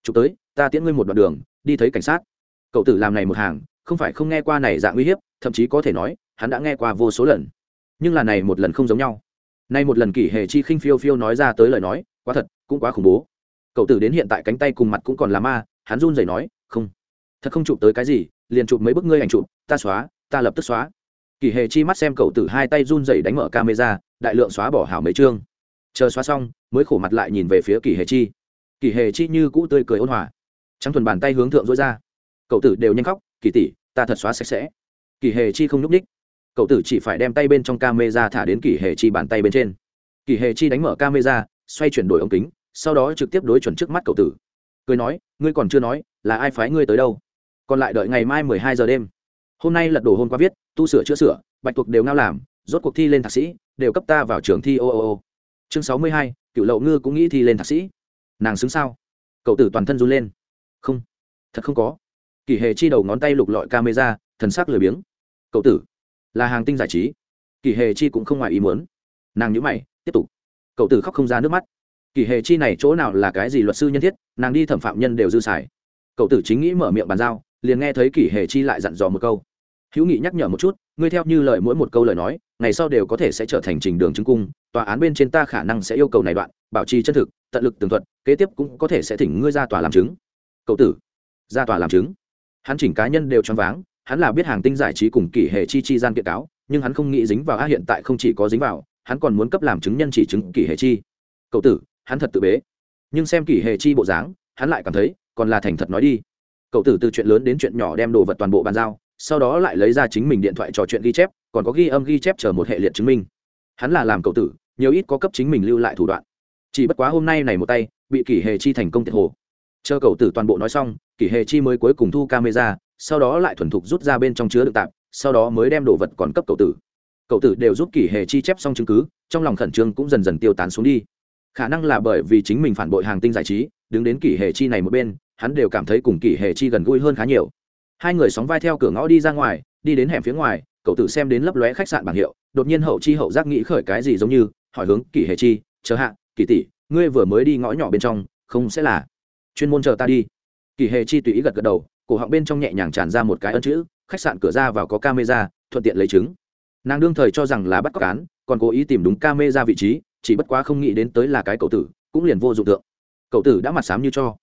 chụp tới, ta tiễn ngươi một đoạn đường, đi thấy cảnh sát. Cậu tử làm này một hàng, không phải không nghe qua này dạng uy hiếp, thậm chí có thể nói, hắn đã nghe qua vô số lần nhưng là này một lần không giống nhau. Nay một lần kỷ hệ chi khinh phiêu phiêu nói ra tới lời nói, quá thật, cũng quá khủng bố. Cậu tử đến hiện tại cánh tay cùng mặt cũng còn là ma, hắn run rẩy nói, không, thật không chụp tới cái gì, liền chụp mấy bức ngươi ảnh chụp, ta xóa, ta lập tức xóa. Kỷ hệ chi mắt xem cậu tử hai tay run rẩy đánh mở camera, đại lượng xóa bỏ hảo mấy chương. Chờ xóa xong, mới khổ mặt lại nhìn về phía kỷ hệ chi. Kỷ hệ chi như cũ tươi cười ôn hòa. Trắng thuần bàn tay hướng thượng dối ra. Cậu tử đều nhanh khóc kỳ tỷ, ta thật xóa sạch sẽ. Kỷ hệ chi không n ú c ních cậu tử chỉ phải đem tay bên trong camera thả đến kỳ hệ chi bàn tay bên trên. Kỳ hệ chi đánh mở camera, xoay chuyển đổi ống kính, sau đó trực tiếp đối chuẩn trước mắt cậu tử. Cười nói, ngươi còn chưa nói, là ai phái ngươi tới đâu? Còn lại đợi ngày mai mười hai giờ đêm. Hôm nay lật đổ hôm qua viết, tu sửa chữa sửa, bạch thuộc đều ngao làm, rốt cuộc thi lên thạc sĩ, đều cấp ta vào trường thi ô ô ô. Chương sáu mươi hai cựu lậu ngư cũng nghĩ thi lên thạc sĩ. Nàng xứng sao? Cậu tử toàn thân run lên. Không, thật không có. Kỳ hề chi đầu ngón tay lục lọi camera, thần sắc lười biếng. Cậu tử là hàng tinh giải trí. Kỳ hề chi cũng không ngoài ý muốn. Nàng nhữ mày, tiếp tục. Cậu tử khóc không ra nước mắt. Kỳ hề chi này chỗ nào là cái gì luật sư nhân thiết, nàng đi thẩm phạm nhân đều dư xài. Cậu tử chính nghĩ mở miệng bàn giao, liền nghe thấy kỳ hề chi lại dặn dò một câu. Hữu nghị nhắc nhở một chút, ngươi theo như lời mỗi một câu lời nói, ngày sau đều có thể sẽ trở thành trình đường chứng cung, tòa án bên trên ta khả năng sẽ yêu cầu này đoạn, bảo trì chân thực, tận lực tường thuật, kế tiếp cũng có thể sẽ thỉnh ngươi ra tòa làm chứng. Cậu tử, ra tòa làm chứng. Hắn chỉnh cá nhân đều choáng váng hắn là biết hàng tinh giải trí cùng kỷ hệ chi chi gian kiện cáo, nhưng hắn không nghĩ dính vào a hiện tại không chỉ có dính vào, hắn còn muốn cấp làm chứng nhân chỉ chứng kỷ hệ chi. Cậu tử, hắn thật tự bế. Nhưng xem kỷ hệ chi bộ dáng, hắn lại cảm thấy, còn là thành thật nói đi. Cậu tử từ chuyện lớn đến chuyện nhỏ đem đồ vật toàn bộ bàn giao, sau đó lại lấy ra chính mình điện thoại trò chuyện ghi chép, còn có ghi âm ghi chép chờ một hệ liệt chứng minh. Hắn là làm cậu tử, nhiều ít có cấp chính mình lưu lại thủ đoạn. Chỉ bất quá hôm nay này một tay, bị kỷ hề chi thành công tiệt hồ. Chờ cậu tử toàn bộ nói xong, kỷ hề chi mới cuối cùng thu camera sau đó lại thuần thục rút ra bên trong chứa đựng tạp, sau đó mới đem đồ vật còn cấp cậu tử. Cậu tử đều giúp kỷ hề chi chép xong chứng cứ, trong lòng khẩn trương cũng dần dần tiêu tán xuống đi. Khả năng là bởi vì chính mình phản bội hàng tinh giải trí, đứng đến kỷ hề chi này một bên, hắn đều cảm thấy cùng kỷ hề chi gần gũi hơn khá nhiều. Hai người sóng vai theo cửa ngõ đi ra ngoài, đi đến hẻm phía ngoài, cậu tử xem đến lấp lóe khách sạn bảng hiệu, đột nhiên hậu chi hậu giác nghĩ khởi cái gì giống như, hỏi hướng kỷ hề chi, chờ hạ, kỷ tỷ, ngươi vừa mới đi ngõ nhỏ bên trong, không sẽ là chuyên môn chờ ta đi. Kỷ hề chi tùy ý gật gật đầu cổ họng bên trong nhẹ nhàng tràn ra một cái ân chữ, khách sạn cửa ra vào có camera, thuận tiện lấy chứng. Nàng đương thời cho rằng là bắt cóc cán còn cố ý tìm đúng camera vị trí, chỉ bất quá không nghĩ đến tới là cái cậu tử, cũng liền vô dụng tượng. Cậu tử đã mặt sám như cho.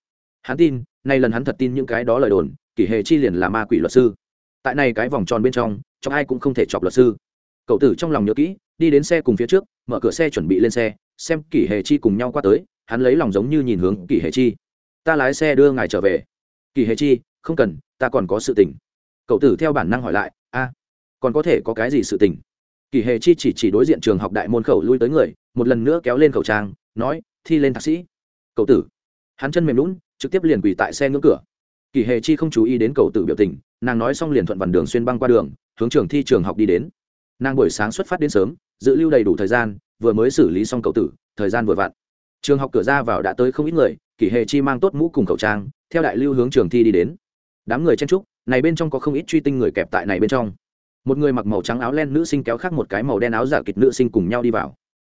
Hắn tin, nay lần hắn thật tin những cái đó lời đồn, kỷ hệ chi liền là ma quỷ luật sư. Tại này cái vòng tròn bên trong cho ai cũng không thể chọc luật sư. Cậu tử trong lòng nhớ kỹ, đi đến xe cùng phía trước, mở cửa xe chuẩn bị lên xe, xem kỷ hệ chi cùng nhau qua tới, hắn lấy lòng giống như nhìn hướng kỷ hệ chi. Ta lái xe đưa ngài trở về. Kỷ hệ chi không cần, ta còn có sự tình. Cậu tử theo bản năng hỏi lại, a, còn có thể có cái gì sự tình? Kỷ Hề chi chỉ chỉ đối diện trường học đại môn khẩu lui tới người, một lần nữa kéo lên khẩu trang, nói, thi lên thạc sĩ. Cậu tử? Hắn chân mềm lún trực tiếp liền quỳ tại xe ngưỡng cửa. Kỳ hề chi không chú ý đến cậu tử biểu tình, nàng nói xong liền thuận vằn đường xuyên băng qua đường, hướng trường thi trường học đi đến. Nàng buổi sáng xuất phát đến sớm giữ lưu đầy đủ thời gian, vừa mới xử lý xong cậu tử, thời gian vừa vặn. Trường học cửa ra vào đã tới không ít người, kỳ hề chi mang tốt mũ cùng khẩu trang, theo đại lưu hướng trường thi đi đến đám người chen trúc này bên trong có không ít truy tinh người kẹp tại này bên trong. Một người mặc màu trắng áo len nữ sinh kéo khác một cái màu đen áo giả kịch nữ sinh cùng nhau đi vào.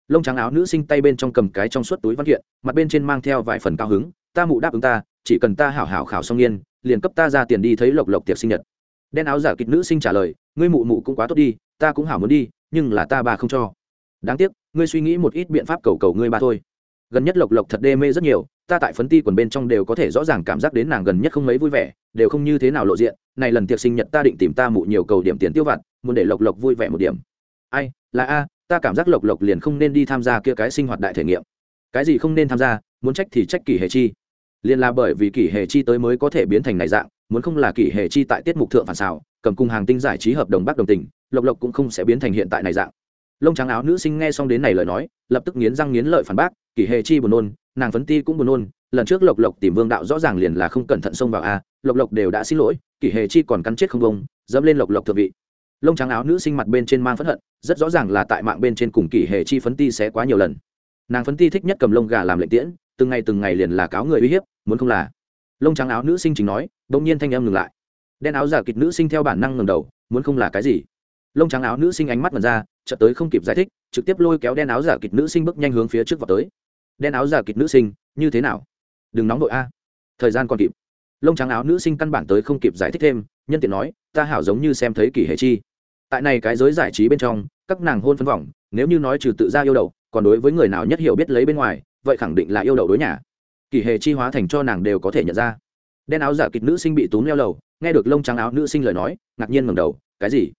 Lông trắng áo nữ sinh tay bên trong cầm cái trong suốt túi văn kiện, mặt bên trên mang theo vài phần cao hứng, ta mụ đáp ứng ta, chỉ cần ta hảo hảo khảo xong nghiên liền cấp ta ra tiền đi thấy lộc lộc tiệc sinh nhật. Đen áo giả kịch nữ sinh trả lời, ngươi mụ mụ cũng quá tốt đi, ta cũng hảo muốn đi, nhưng là ta bà không cho. Đáng tiếc, ngươi suy nghĩ một ít biện pháp cầu cầu ngươi bà thôi. Gần nhất lộc lộc thật đê mê rất nhiều ta tại phấn ti quần bên trong đều có thể rõ ràng cảm giác đến nàng gần nhất không mấy vui vẻ, đều không như thế nào lộ diện, này lần tiệc sinh nhật ta định tìm ta mụ nhiều cầu điểm tiền tiêu vặt, muốn để lộc lộc vui vẻ một điểm. Ai, là a, ta cảm giác lộc lộc liền không nên đi tham gia kia cái sinh hoạt đại thể nghiệm. Cái gì không nên tham gia, muốn trách thì trách kỷ hệ chi. Liền là bởi vì kỷ hệ chi tới mới có thể biến thành này dạng, muốn không là kỷ hệ chi tại tiết mục thượng phản xào cầm cung hàng tinh giải trí hợp đồng bắc đồng tình, lộc lộc cũng không sẽ biến thành hiện tại này dạng lông trắng áo nữ sinh nghe xong đến này lời nói, lập tức nghiến răng nghiến lợi phản bác, kỷ hề chi buồn nôn, nàng phấn ti cũng buồn nôn, lần trước lộc lộc tìm vương đạo rõ ràng liền là không cẩn thận xông vào a, lộc lộc đều đã xin lỗi, kỷ hề chi còn cắn chết không bông dẫm lên lộc lộc thượng vị. Lông trắng áo nữ sinh mặt bên trên mang phẫn hận, rất rõ ràng là tại mạng bên trên cùng kỷ hề chi phấn ti sẽ quá nhiều lần. Nàng phấn ti thích nhất cầm lông gà làm lệnh tiễn, từng ngày từng ngày liền là cáo người uy hiếp, muốn không là. Lông trắng áo nữ sinh chính nói bỗng nhiên thanh em ngừng lại. Đen áo giả kịch nữ sinh theo bản năng ngừng đầu, muốn không là cái gì. Lông trắng áo nữ sinh ánh mắt mật ra chợt tới không kịp giải thích trực tiếp lôi kéo đen áo giả kịch nữ sinh bước nhanh hướng phía trước vào tới. Đen áo giả kịch nữ sinh như thế nào? Đừng nóng đội a. Thời gian còn kịp. Lông trắng áo nữ sinh căn bản tới không kịp giải thích thêm nhân tiện nói ta hảo giống như xem thấy kỷ hệ chi. Tại này cái giới giải trí bên trong các nàng hôn phân vọng nếu như nói trừ tự ra yêu đầu, còn đối với người nào nhất hiểu biết lấy bên ngoài vậy khẳng định là yêu đầu đối nhà. Kỷ hệ chi hóa thành cho nàng đều có thể nhận ra. Đen áo giả kịch nữ sinh bị túm leo lầu nghe được lông trắng áo nữ sinh lời nói ngạc nhiên ngẩng đầu cái gì?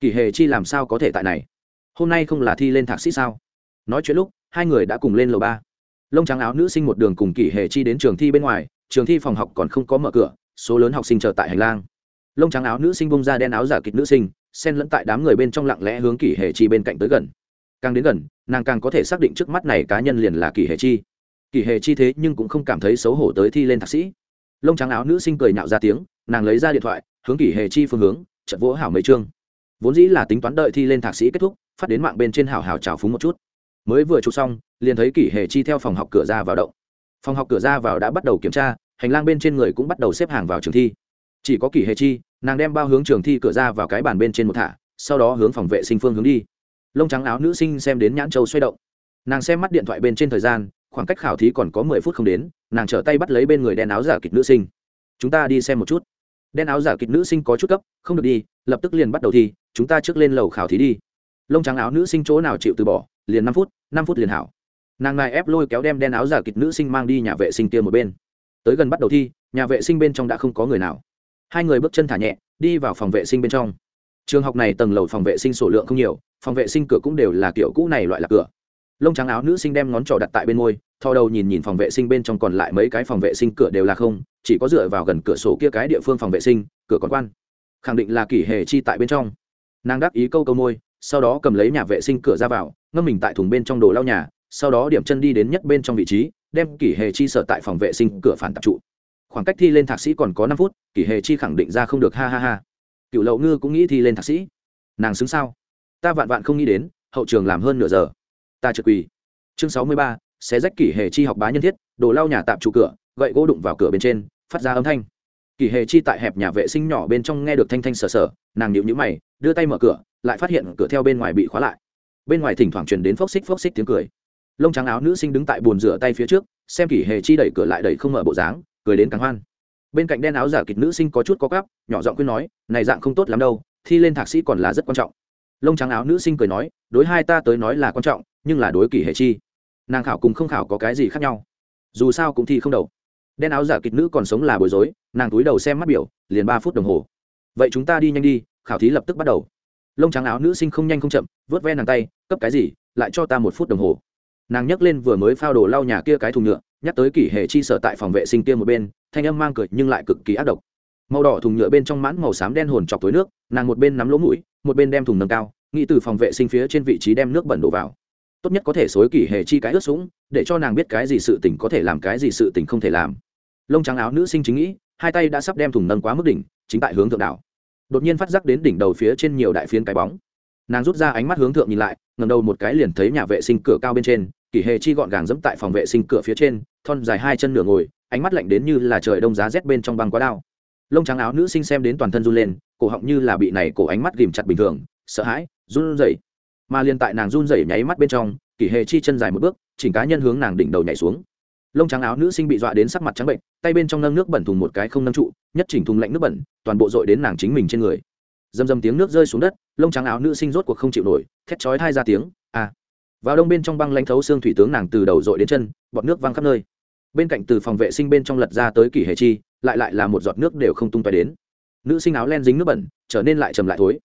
Kỷ hệ chi làm sao có thể tại này? Hôm nay không là thi lên thạc sĩ sao? Nói chuyện lúc, hai người đã cùng lên lầu ba. Lông trắng áo nữ sinh một đường cùng kỷ hệ chi đến trường thi bên ngoài, trường thi phòng học còn không có mở cửa, số lớn học sinh chờ tại hành lang. Lông trắng áo nữ sinh bông ra đen áo giả kịch nữ sinh, xen lẫn tại đám người bên trong lặng lẽ hướng kỷ hệ chi bên cạnh tới gần. Càng đến gần, nàng càng có thể xác định trước mắt này cá nhân liền là kỷ hệ chi. Kỷ hệ chi thế nhưng cũng không cảm thấy xấu hổ tới thi lên thạc sĩ. Lông trắng áo nữ sinh cười nhạo ra tiếng, nàng lấy ra điện thoại, hướng kỷ hệ chi phương hướng chật vỗ hảo mấy chương. Vốn dĩ là tính toán đợi thi lên thạc sĩ kết thúc phát đến mạng bên trên hảo hảo trào phúng một chút. Mới vừa chụp xong, liền thấy kỷ hệ chi theo phòng học cửa ra vào động. Phòng học cửa ra vào đã bắt đầu kiểm tra, hành lang bên trên người cũng bắt đầu xếp hàng vào trường thi. Chỉ có kỷ hệ chi, nàng đem bao hướng trường thi cửa ra vào cái bàn bên trên một thả, sau đó hướng phòng vệ sinh phương hướng đi. Lông trắng áo nữ sinh xem đến nhãn châu xoay động. Nàng xem mắt điện thoại bên trên thời gian, khoảng cách khảo thí còn có mười phút không đến, nàng trở tay bắt lấy bên người đen áo giả kịch nữ sinh. Chúng ta đi xem một chút. Đen áo giả kịch nữ sinh có chút cấp không được đi, lập tức liền bắt đầu thi, chúng ta trước lên lầu khảo thí đi lông trắng áo nữ sinh chỗ nào chịu từ bỏ, liền năm phút năm phút liền hảo. Nàng này ép lôi kéo đem đen áo giả kịch nữ sinh mang đi nhà vệ sinh kia một bên. Tới gần bắt đầu thi, nhà vệ sinh bên trong đã không có người nào. Hai người bước chân thả nhẹ, đi vào phòng vệ sinh bên trong. Trường học này tầng lầu phòng vệ sinh số lượng không nhiều, phòng vệ sinh cửa cũng đều là kiểu cũ này loại là cửa. Lông trắng áo nữ sinh đem ngón trỏ đặt tại bên môi, thò đầu nhìn nhìn phòng vệ sinh bên trong còn lại mấy cái phòng vệ sinh cửa đều là không, chỉ có dựa vào gần cửa sổ kia cái địa phương phòng vệ sinh, cửa còn quan. Khẳng định là kỷ hề chi tại bên trong. Nàng đáp ý câu câu môi sau đó cầm lấy nhà vệ sinh cửa ra vào, ngâm mình tại thùng bên trong đồ lau nhà, sau đó điểm chân đi đến nhất bên trong vị trí, đem kỷ hề chi sở tại phòng vệ sinh cửa phản tạp trụ. Khoảng cách thi lên thạc sĩ còn có năm phút, kỷ hề chi khẳng định ra không được, ha ha ha. Cựu lậu ngư cũng nghĩ thi lên thạc sĩ. Nàng xứng sao? Ta vạn vạn không nghĩ đến, hậu trường làm hơn nửa giờ. Ta trượt quỳ. Chương sáu mươi ba, xé rách kỷ hề chi học bá nhân thiết, đồ lau nhà tạm trụ cửa, gậy gỗ đụng vào cửa bên trên, phát ra âm thanh. Kỷ hề chi tại hẹp nhà vệ sinh nhỏ bên trong nghe được thanh thanh sờ sờ, nàng nhịu nhữ mày, đưa tay mở cửa lại phát hiện cửa theo bên ngoài bị khóa lại. Bên ngoài thỉnh thoảng truyền đến phốc xích phốc xích tiếng cười. Lông trắng áo nữ sinh đứng tại bồn rửa tay phía trước, xem kỷ hề chi đẩy cửa lại đẩy không mở bộ dáng, cười đến càng hoan. Bên cạnh đen áo giả kịch nữ sinh có chút có cắp, nhỏ giọng khuyên nói, này dạng không tốt lắm đâu, thi lên thạc sĩ còn là rất quan trọng. Lông trắng áo nữ sinh cười nói, đối hai ta tới nói là quan trọng, nhưng là đối kỷ hệ chi. Nàng khảo cùng không khảo có cái gì khác nhau. Dù sao cũng thi không đầu. Đen áo giả kịch nữ còn sống là bối rối, nàng túi đầu xem mắt biểu, liền ba phút đồng hồ. Vậy chúng ta đi nhanh đi, khảo thí lập tức bắt đầu lông trắng áo nữ sinh không nhanh không chậm, vớt ven nàng tay, cấp cái gì? Lại cho ta một phút đồng hồ. Nàng nhấc lên vừa mới phao đồ lau nhà kia cái thùng nhựa, nhắc tới kỷ hệ chi sở tại phòng vệ sinh kia một bên, thanh âm mang cười nhưng lại cực kỳ ác độc. Màu đỏ thùng nhựa bên trong mãn màu xám đen hồn chọc tối nước, nàng một bên nắm lỗ mũi, một bên đem thùng nâng cao, nghĩ từ phòng vệ sinh phía trên vị trí đem nước bẩn đổ vào. Tốt nhất có thể xối kỷ hệ chi cái ướt sũng, để cho nàng biết cái gì sự tình có thể làm cái gì sự tình không thể làm. Lông trắng áo nữ sinh chính nghĩ, hai tay đã sắp đem thùng nâng quá mức đỉnh, chính tại hướng thượng đảo đột nhiên phát giác đến đỉnh đầu phía trên nhiều đại phiến cái bóng. Nàng rút ra ánh mắt hướng thượng nhìn lại ngầm đầu một cái liền thấy nhà vệ sinh cửa cao bên trên, kỷ hệ chi gọn gàng dẫm tại phòng vệ sinh cửa phía trên, thon dài hai chân nửa ngồi, ánh mắt lạnh đến như là trời đông giá rét bên trong băng quá đao. Lông trắng áo nữ sinh xem đến toàn thân run lên, cổ họng như là bị này cổ ánh mắt ghìm chặt bình thường, sợ hãi, run rẩy. Mà liền tại nàng run rẩy nháy mắt bên trong, kỷ hệ chi chân dài một bước, chỉnh cá nhân hướng nàng đỉnh đầu nhảy xuống lông trắng áo nữ sinh bị dọa đến sắc mặt trắng bệnh, tay bên trong nâng nước bẩn thùng một cái không nâng trụ, nhất chỉnh thùng lạnh nước bẩn, toàn bộ dội đến nàng chính mình trên người. Dầm dầm tiếng nước rơi xuống đất, lông trắng áo nữ sinh rốt cuộc không chịu nổi, thét chói thai ra tiếng a vào đông bên trong băng lãnh thấu xương thủy tướng nàng từ đầu dội đến chân, bọt nước văng khắp nơi. Bên cạnh từ phòng vệ sinh bên trong lật ra tới kỷ hệ chi, lại lại là một giọt nước đều không tung tóe đến. Nữ sinh áo len dính nước bẩn, trở nên lại trầm lại thối.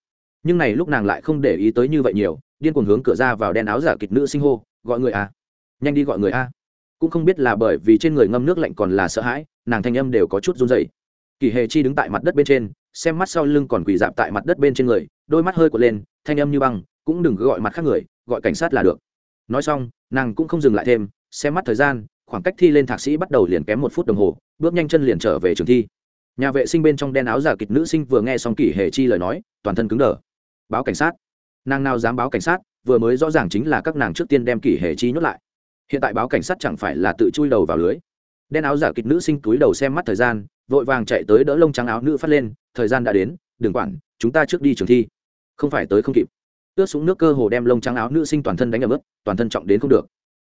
Nhưng này lúc nàng lại không để ý tới như vậy nhiều, điên cuồng hướng cửa ra vào đen áo giả kịch nữ sinh hô, gọi người a nhanh đi gọi người a cũng không biết là bởi vì trên người ngâm nước lạnh còn là sợ hãi, nàng thanh âm đều có chút run rẩy. Kỳ hề chi đứng tại mặt đất bên trên, xem mắt sau lưng còn quỳ dạp tại mặt đất bên trên người, đôi mắt hơi quật lên, thanh âm như băng, cũng đừng gọi mặt khác người, gọi cảnh sát là được. Nói xong, nàng cũng không dừng lại thêm, xem mắt thời gian, khoảng cách thi lên thạc sĩ bắt đầu liền kém một phút đồng hồ, bước nhanh chân liền trở về trường thi. Nhà vệ sinh bên trong đen áo giả kịch nữ sinh vừa nghe xong kỷ hệ chi lời nói, toàn thân cứng đờ. Báo cảnh sát. Nàng nào dám báo cảnh sát, vừa mới rõ ràng chính là các nàng trước tiên đem kỷ hệ chi nhốt lại hiện tại báo cảnh sát chẳng phải là tự chui đầu vào lưới. Đen áo giả kịch nữ sinh túi đầu xem mắt thời gian, vội vàng chạy tới đỡ lông trắng áo nữ phát lên, thời gian đã đến, đừng quản, chúng ta trước đi trường thi. Không phải tới không kịp. Ướt xuống nước cơ hồ đem lông trắng áo nữ sinh toàn thân đánh ở mức toàn thân trọng đến không được.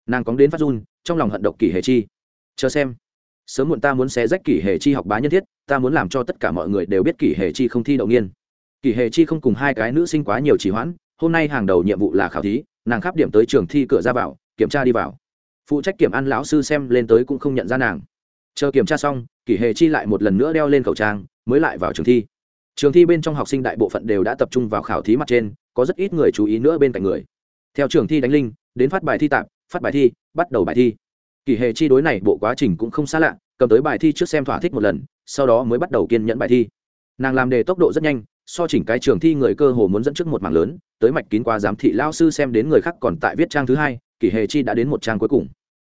Nàng cóng đến phát run, trong lòng hận độc kỷ hệ chi. Chờ xem. Sớm muộn ta muốn xé rách kỷ hệ chi học bá nhân thiết, ta muốn làm cho tất cả mọi người đều biết kỷ hệ chi không thi đậu nghiên. Kỷ hệ chi không cùng hai cái nữ sinh quá nhiều trì hoãn, hôm nay hàng đầu nhiệm vụ là khảo thí, nàng khắp điểm tới trường thi cửa ra vào, kiểm tra đi vào phụ trách kiểm ăn lão sư xem lên tới cũng không nhận ra nàng. Chờ kiểm tra xong, kỷ hệ chi lại một lần nữa đeo lên khẩu trang, mới lại vào trường thi. Trường thi bên trong học sinh đại bộ phận đều đã tập trung vào khảo thí mặt trên, có rất ít người chú ý nữa bên cạnh người. Theo trường thi đánh linh, đến phát bài thi tạm, phát bài thi, bắt đầu bài thi. Kỷ hệ chi đối này bộ quá trình cũng không xa lạ, cầm tới bài thi trước xem thỏa thích một lần, sau đó mới bắt đầu kiên nhẫn bài thi. Nàng làm đề tốc độ rất nhanh, so chỉnh cái trường thi người cơ hồ muốn dẫn trước một mảng lớn, tới mạch kín qua giám thị lao sư xem đến người khác còn tại viết trang thứ hai, kỷ hệ chi đã đến một trang cuối cùng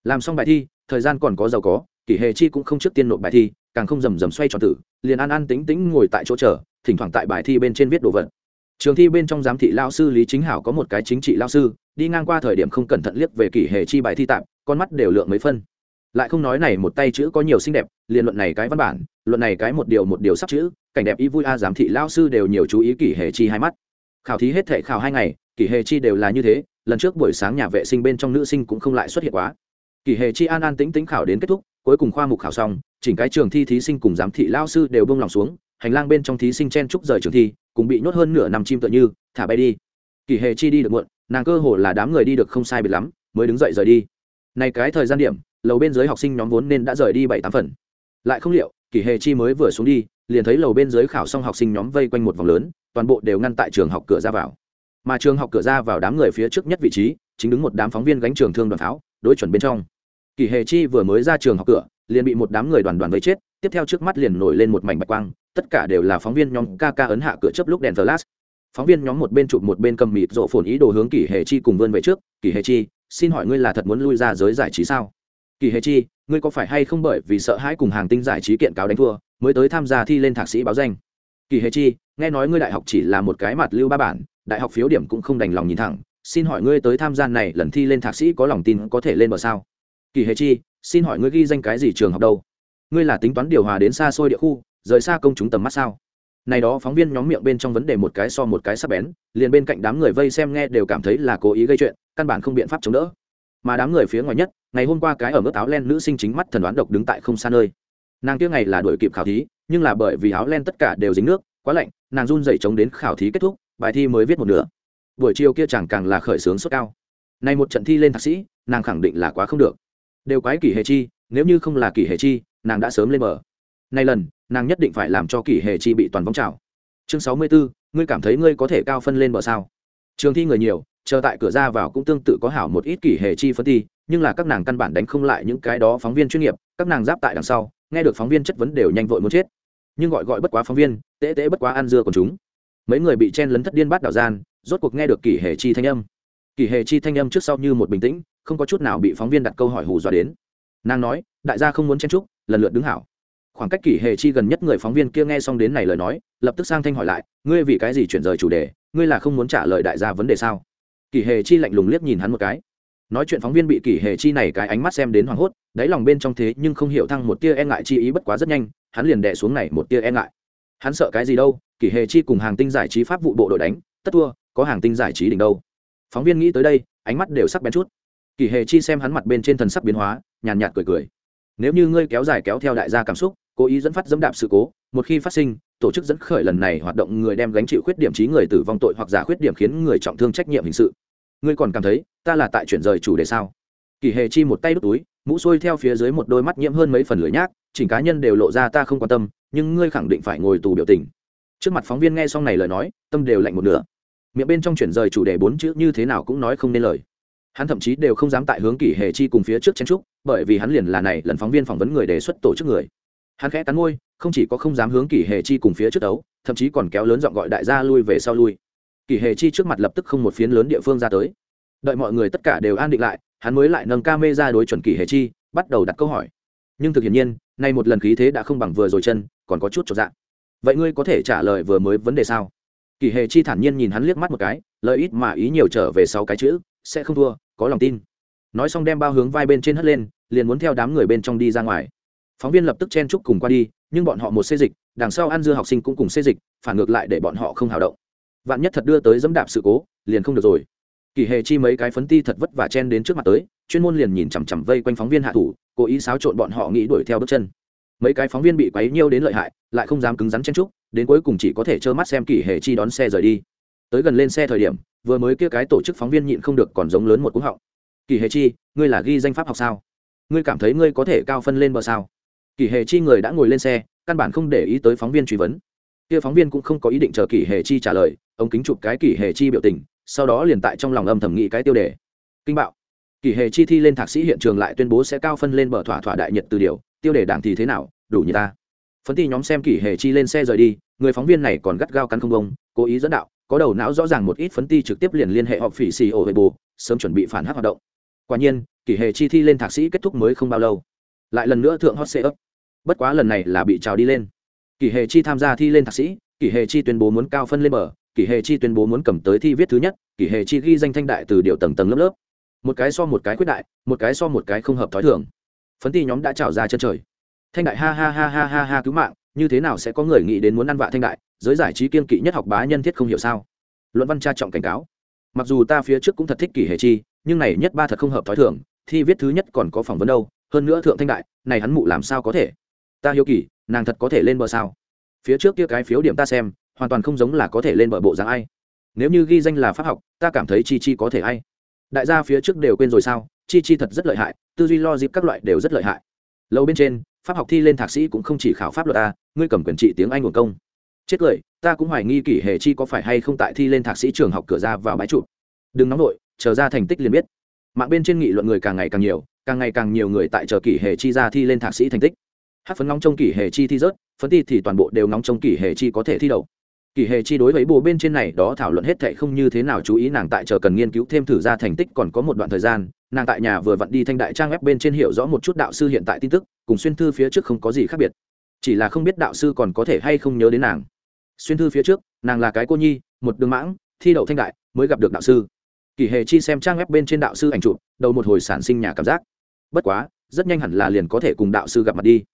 làm xong bài thi, thời gian còn có giàu có, kỷ hệ chi cũng không trước tiên nộp bài thi, càng không rầm rầm xoay tròn tử, liền an an tính tính ngồi tại chỗ chờ, thỉnh thoảng tại bài thi bên trên viết đồ vật. Trường thi bên trong giám thị lao sư lý chính hảo có một cái chính trị lao sư, đi ngang qua thời điểm không cẩn thận liếc về kỷ hệ chi bài thi tạm con mắt đều lượng mấy phân. Lại không nói này một tay chữ có nhiều xinh đẹp, liền luận này cái văn bản, luận này cái một điều một điều sắp chữ, cảnh đẹp y vui a giám thị lao sư đều nhiều chú ý kỷ hệ chi hai mắt. Khảo thí hết thể khảo hai ngày, kỷ hệ chi đều là như thế, lần trước buổi sáng nhà vệ sinh bên trong nữ sinh cũng không lại xuất hiện quá kỷ hệ chi an an tĩnh tĩnh khảo đến kết thúc, cuối cùng khoa mục khảo xong, chỉnh cái trường thi thí sinh cùng giám thị lao sư đều bông lòng xuống, hành lang bên trong thí sinh chen trúc rời trường thi, cùng bị nhốt hơn nửa năm chim tựa như, thả bay đi. Kỷ hệ chi đi được muộn, nàng cơ hồ là đám người đi được không sai biệt lắm, mới đứng dậy rời đi. Này cái thời gian điểm, lầu bên dưới học sinh nhóm vốn nên đã rời đi bảy tám phần. Lại không liệu kỷ hệ chi mới vừa xuống đi, liền thấy lầu bên dưới khảo xong học sinh nhóm vây quanh một vòng lớn, toàn bộ đều ngăn tại trường học cửa ra vào. Mà trường học cửa ra vào đám người phía trước nhất vị trí, chính đứng một đám phóng viên gánh trường thương đoàn pháo đối chuẩn bên trong. Kỷ Hề chi vừa mới ra trường học cửa, liền bị một đám người đoàn đoàn vây chết, tiếp theo trước mắt liền nổi lên một mảnh bạch quang, tất cả đều là phóng viên nhóm kk ấn hạ cửa chớp lúc đèn flash. Phóng viên nhóm một bên chụp một bên cầm mịt rộ phồn ý đồ hướng kỷ Hề chi cùng vươn về trước kỷ Hề chi, xin hỏi ngươi là thật muốn lui ra giới giải trí sao? Kỳ Hề chi, ngươi có phải hay không bởi vì sợ hãi cùng hàng tinh giải trí kiện cáo đánh thua, mới tới tham gia thi lên thạc sĩ báo danh? Kỳ Hề chi, nghe nói ngươi đại học chỉ là một cái mặt lưu ba bản, đại học phiếu điểm cũng không đành lòng nhìn thẳng xin hỏi ngươi tới tham gia này lần thi lên thạc sĩ có lòng tin có thể lên bờ sao? Kỳ hệ chi, xin hỏi ngươi ghi danh cái gì trường học đâu? Ngươi là tính toán điều hòa đến xa xôi địa khu, rời xa công chúng tầm mắt sao? Này đó phóng viên nhóm miệng bên trong vấn đề một cái so một cái sắp bén, liền bên cạnh đám người vây xem nghe đều cảm thấy là cố ý gây chuyện, căn bản không biện pháp chống đỡ. Mà đám người phía ngoài nhất, ngày hôm qua cái ở mức áo len nữ sinh chính mắt thần đoán độc đứng tại không xa nơi. Nàng kia ngày là đuổi kịp khảo thí, nhưng là bởi vì áo len tất cả đều dính nước, quá lạnh, nàng run dậy chống đến khảo thí kết thúc, bài thi mới viết một nửa buổi chiều kia chẳng càng là khởi sướng sốt cao. Nay một trận thi lên thạc sĩ, nàng khẳng định là quá không được. Đều quái kỷ hệ chi, nếu như không là kỷ hệ chi, nàng đã sớm lên mở nay lần, nàng nhất định phải làm cho kỷ hệ chi bị toàn vong trào. Chương sáu mươi bốn ngươi cảm thấy ngươi có thể cao phân lên bờ sao? Trường thi người nhiều, chờ tại cửa ra vào cũng tương tự có hảo một ít kỷ hệ chi phân thi, nhưng là các nàng căn bản đánh không lại những cái đó phóng viên chuyên nghiệp, các nàng giáp tại đằng sau, nghe được phóng viên chất vấn đều nhanh vội muốn chết. Nhưng gọi gọi bất quá phóng viên tễ tễ bất quá ăn dưa của chúng. Mấy người bị chen lấn thất điên bát đảo gian rốt cuộc nghe được kỷ hệ chi thanh âm. Kỷ hệ chi thanh âm trước sau như một bình tĩnh, không có chút nào bị phóng viên đặt câu hỏi hù dọa đến. Nàng nói, đại gia không muốn chen trúc lần lượt đứng hảo. Khoảng cách kỷ hệ chi gần nhất người phóng viên kia nghe xong đến này lời nói, lập tức sang thanh hỏi lại, ngươi vì cái gì chuyển rời chủ đề? Ngươi là không muốn trả lời đại gia vấn đề sao? Kỷ hệ chi lạnh lùng liếc nhìn hắn một cái. Nói chuyện phóng viên bị kỷ hệ chi này cái ánh mắt xem đến hoảng hốt, đáy lòng bên trong thế nhưng không hiểu thăng một tia e ngại chi ý bất quá rất nhanh, hắn liền đẻ xuống này một tia e ngại. Hắn sợ cái gì đâu, kỷ hệ chi cùng hàng tinh giải trí pháp vụ bộ đội đánh, tất thua có hàng tinh giải trí đỉnh đâu. Phóng viên nghĩ tới đây, ánh mắt đều sắc bén chút. Kỳ hệ chi xem hắn mặt bên trên thần sắc biến hóa, nhàn nhạt cười cười. Nếu như ngươi kéo dài kéo theo đại gia cảm xúc, cố ý dẫn phát dẫm đạp sự cố, một khi phát sinh, tổ chức dẫn khởi lần này hoạt động người đem gánh chịu khuyết điểm trí người tử vong tội hoặc giả khuyết điểm khiến người trọng thương trách nhiệm hình sự. Ngươi còn cảm thấy, ta là tại chuyển rời chủ đề sao? Kỳ hề chi một tay đút túi, mũ xuôi theo phía dưới một đôi mắt nhiễm hơn mấy phần lưỡi nhác, chỉnh cá nhân đều lộ ra ta không quan tâm, nhưng ngươi khẳng định phải ngồi tù biểu tình. Trước mặt phóng viên nghe xong này lời nói, tâm đều lạnh một nửa miệng bên trong chuyển rời chủ đề bốn chữ như thế nào cũng nói không nên lời. Hắn thậm chí đều không dám tại hướng kỷ hề chi cùng phía trước chen trúc bởi vì hắn liền là này lần phóng viên phỏng vấn người đề xuất tổ chức người. Hắn khẽ cắn môi, không chỉ có không dám hướng kỷ hề chi cùng phía trước đấu, thậm chí còn kéo lớn giọng gọi đại gia lui về sau lui. Kỷ hề chi trước mặt lập tức không một phiến lớn địa phương ra tới. Đợi mọi người tất cả đều an định lại, hắn mới lại nâng ca mê ra đối chuẩn kỷ hề chi, bắt đầu đặt câu hỏi. Nhưng thực hiện nhiên, nay một lần khí thế đã không bằng vừa rồi chân, còn có chút trọn dạng vậy ngươi có thể trả lời vừa mới vấn đề sao? Kỳ hề chi thản nhiên nhìn hắn liếc mắt một cái, lợi ít mà ý nhiều trở về sáu cái chữ, sẽ không thua, có lòng tin. Nói xong đem bao hướng vai bên trên hất lên, liền muốn theo đám người bên trong đi ra ngoài. Phóng viên lập tức chen chúc cùng qua đi, nhưng bọn họ một xê dịch, đằng sau ăn dưa học sinh cũng cùng xê dịch, phản ngược lại để bọn họ không hào động. Vạn nhất thật đưa tới dẫm đạp sự cố, liền không được rồi. Kỳ hề chi mấy cái phấn ti thật vất vả chen đến trước mặt tới, chuyên môn liền nhìn chằm chằm vây quanh phóng viên hạ thủ, cố ý xáo trộn bọn họ nghĩ đuổi theo bước chân mấy cái phóng viên bị quấy nhiêu đến lợi hại, lại không dám cứng rắn chen trúc đến cuối cùng chỉ có thể trơ mắt xem kỷ hề chi đón xe rời đi. Tới gần lên xe thời điểm, vừa mới kia cái tổ chức phóng viên nhịn không được còn giống lớn một cú họng. Kỷ hề chi, ngươi là ghi danh pháp học sao? Ngươi cảm thấy ngươi có thể cao phân lên bờ sao? Kỷ hề chi người đã ngồi lên xe, căn bản không để ý tới phóng viên truy vấn. Kia phóng viên cũng không có ý định chờ kỷ hề chi trả lời, ông kính chụp cái kỷ hề chi biểu tình, sau đó liền tại trong lòng âm thầm nghĩ cái tiêu đề. Kinh bạo. Kỷ hề chi thi lên thạc sĩ hiện trường lại tuyên bố sẽ cao phân lên bờ thỏa thỏa đại nhật từ điều tiêu đề đảng thì thế nào, đủ như ta. Phấn ti nhóm xem kỷ hề chi lên xe rời đi, người phóng viên này còn gắt gao cắn không bông cố ý dẫn đạo, có đầu não rõ ràng một ít phấn ti trực tiếp liền liên hệ họp phỉ xì ổ hệ bù, sớm chuẩn bị phản hắc hoạt động. Quả nhiên, kỷ hệ chi thi lên thạc sĩ kết thúc mới không bao lâu. Lại lần nữa thượng hot xe ấp bất quá lần này là bị trào đi lên. Kỷ hệ chi tham gia thi lên thạc sĩ, kỷ hệ chi tuyên bố muốn cao phân lên bờ, kỷ hệ chi tuyên bố muốn cầm tới thi viết thứ nhất, kỷ hệ chi ghi danh thanh đại từ điều tầng tầng lớp lớp. Một cái so một cái quyết đại, một cái so một cái không hợp thói thường phấn ti nhóm đã trào ra chân trời. Thanh đại ha ha ha ha ha ha cứu mạng, như thế nào sẽ có người nghĩ đến muốn ăn vạ thanh đại? Giới giải trí kiên kỵ nhất học bá nhân thiết không hiểu sao? Luận văn tra trọng cảnh cáo. Mặc dù ta phía trước cũng thật thích kỷ hệ chi, nhưng này nhất ba thật không hợp thói thường, thi viết thứ nhất còn có phỏng vấn đâu, hơn nữa thượng thanh đại, này hắn mụ làm sao có thể? Ta hiếu kỳ, nàng thật có thể lên bờ sao? Phía trước kia cái phiếu điểm ta xem, hoàn toàn không giống là có thể lên bờ bộ dáng ai. Nếu như ghi danh là pháp học, ta cảm thấy chi chi có thể ai. Đại gia phía trước đều quên rồi sao? Chi chi thật rất lợi hại tư duy lo dịp các loại đều rất lợi hại. Lâu bên trên, pháp học thi lên thạc sĩ cũng không chỉ khảo pháp luật ta, ngươi cầm quyền trị tiếng anh nguồn công. Chết cười, ta cũng hoài nghi kỷ hệ chi có phải hay không tại thi lên thạc sĩ trường học cửa ra vào bãi trụ. Đừng nóng vội, chờ ra thành tích liền biết. Mạng bên trên nghị luận người càng ngày càng nhiều, càng ngày càng nhiều người tại chờ kỷ hệ chi ra thi lên thạc sĩ thành tích. Hát phấn ngóng trong kỷ hệ chi thi rớt, phấn thi thì toàn bộ đều ngóng trong kỷ hệ chi có thể thi đậu. Kỷ hệ chi đối với bồ bên trên này đó thảo luận hết thệ không như thế nào chú ý, nàng tại chờ cần nghiên cứu thêm thử ra thành tích còn có một đoạn thời gian nàng tại nhà vừa vặn đi thanh đại trang web bên trên hiểu rõ một chút đạo sư hiện tại tin tức, cùng xuyên thư phía trước không có gì khác biệt. Chỉ là không biết đạo sư còn có thể hay không nhớ đến nàng. Xuyên thư phía trước, nàng là cái cô nhi, một đường mãng, thi đậu thanh đại, mới gặp được đạo sư. Kỷ hề chi xem trang web bên trên đạo sư ảnh chụp, đầu một hồi sản sinh nhà cảm giác. Bất quá, rất nhanh hẳn là liền có thể cùng đạo sư gặp mặt đi.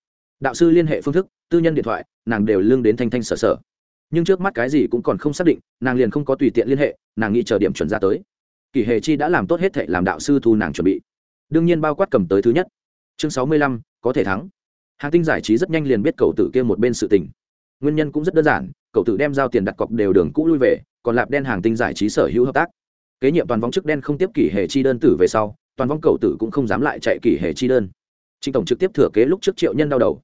Đạo sư liên hệ phương thức, tư nhân điện thoại, nàng đều lương đến thanh thanh sở sở. Nhưng trước mắt cái gì cũng còn không xác định, nàng liền không có tùy tiện liên hệ, nàng nghĩ chờ điểm chuẩn ra tới kỷ hệ chi đã làm tốt hết thệ làm đạo sư thu nàng chuẩn bị. Đương nhiên bao quát cầm tới thứ nhất. Chương sáu mươi lăm, có thể thắng. Hàng tinh giải trí rất nhanh liền biết cậu tử kia một bên sự tình. Nguyên nhân cũng rất đơn giản, cậu tử đem giao tiền đặt cọc đều đường cũ lui về, còn lạp đen hàng tinh giải trí sở hữu hợp tác. Kế nhiệm toàn vong chức đen không tiếp kỷ hệ chi đơn tử về sau, toàn vong cậu tử cũng không dám lại chạy kỷ hệ chi đơn. Trịnh tổng trực tiếp thừa kế lúc trước triệu nhân đau đầu.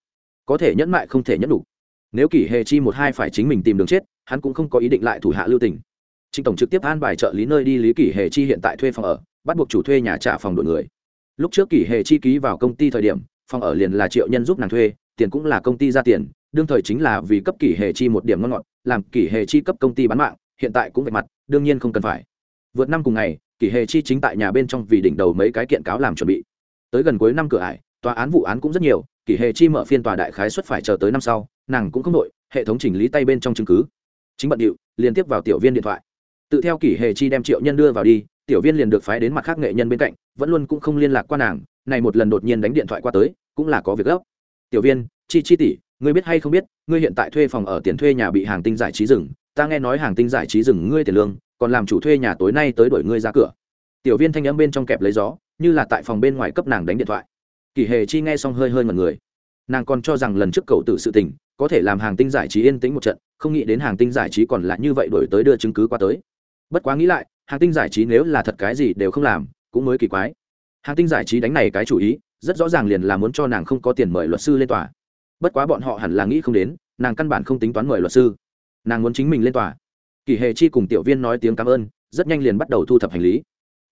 Có thể nhẫn mại không thể nhẫn đủ. Nếu kỷ hệ chi một hai phải chính mình tìm đường chết, hắn cũng không có ý định lại thủ hạ lưu tình trịnh tổng trực tiếp an bài trợ lý nơi đi lý kỷ hệ chi hiện tại thuê phòng ở, bắt buộc chủ thuê nhà trả phòng đội người. Lúc trước kỷ hệ chi ký vào công ty thời điểm, phòng ở liền là triệu nhân giúp nàng thuê, tiền cũng là công ty ra tiền, đương thời chính là vì cấp kỷ hệ chi một điểm ngon ngọt, làm kỷ hệ chi cấp công ty bán mạng, hiện tại cũng vạch mặt, đương nhiên không cần phải. Vượt năm cùng ngày, kỷ hệ chi chính tại nhà bên trong vì đỉnh đầu mấy cái kiện cáo làm chuẩn bị. Tới gần cuối năm cửa ải, tòa án vụ án cũng rất nhiều, kỷ hệ chi mở phiên tòa đại khái xuất phải chờ tới năm sau, nàng cũng không đội hệ thống chỉnh lý tay bên trong chứng cứ. Chính bận điệu liên tiếp vào tiểu viên điện thoại tự theo kỷ hệ chi đem triệu nhân đưa vào đi, tiểu viên liền được phái đến mặt khác nghệ nhân bên cạnh, vẫn luôn cũng không liên lạc qua nàng, này một lần đột nhiên đánh điện thoại qua tới, cũng là có việc gấp. Tiểu viên, chi chi tỷ, ngươi biết hay không biết, ngươi hiện tại thuê phòng ở tiền thuê nhà bị hàng tinh giải trí rừng ta nghe nói hàng tinh giải trí rừng ngươi tiền lương, còn làm chủ thuê nhà tối nay tới đuổi ngươi ra cửa. Tiểu viên thanh âm bên trong kẹp lấy gió, như là tại phòng bên ngoài cấp nàng đánh điện thoại. Kỳ hề chi nghe xong hơi hơi mật người. Nàng còn cho rằng lần trước cậu tự sự tình, có thể làm hàng tinh giải trí yên tĩnh một trận, không nghĩ đến hàng tinh giải trí còn là như vậy đổi tới đưa chứng cứ qua tới bất quá nghĩ lại, hàng tinh giải trí nếu là thật cái gì đều không làm, cũng mới kỳ quái. Hàng tinh giải trí đánh này cái chủ ý, rất rõ ràng liền là muốn cho nàng không có tiền mời luật sư lên tòa. Bất quá bọn họ hẳn là nghĩ không đến, nàng căn bản không tính toán mời luật sư. Nàng muốn chính mình lên tòa. Kỳ hề chi cùng tiểu viên nói tiếng cảm ơn, rất nhanh liền bắt đầu thu thập hành lý.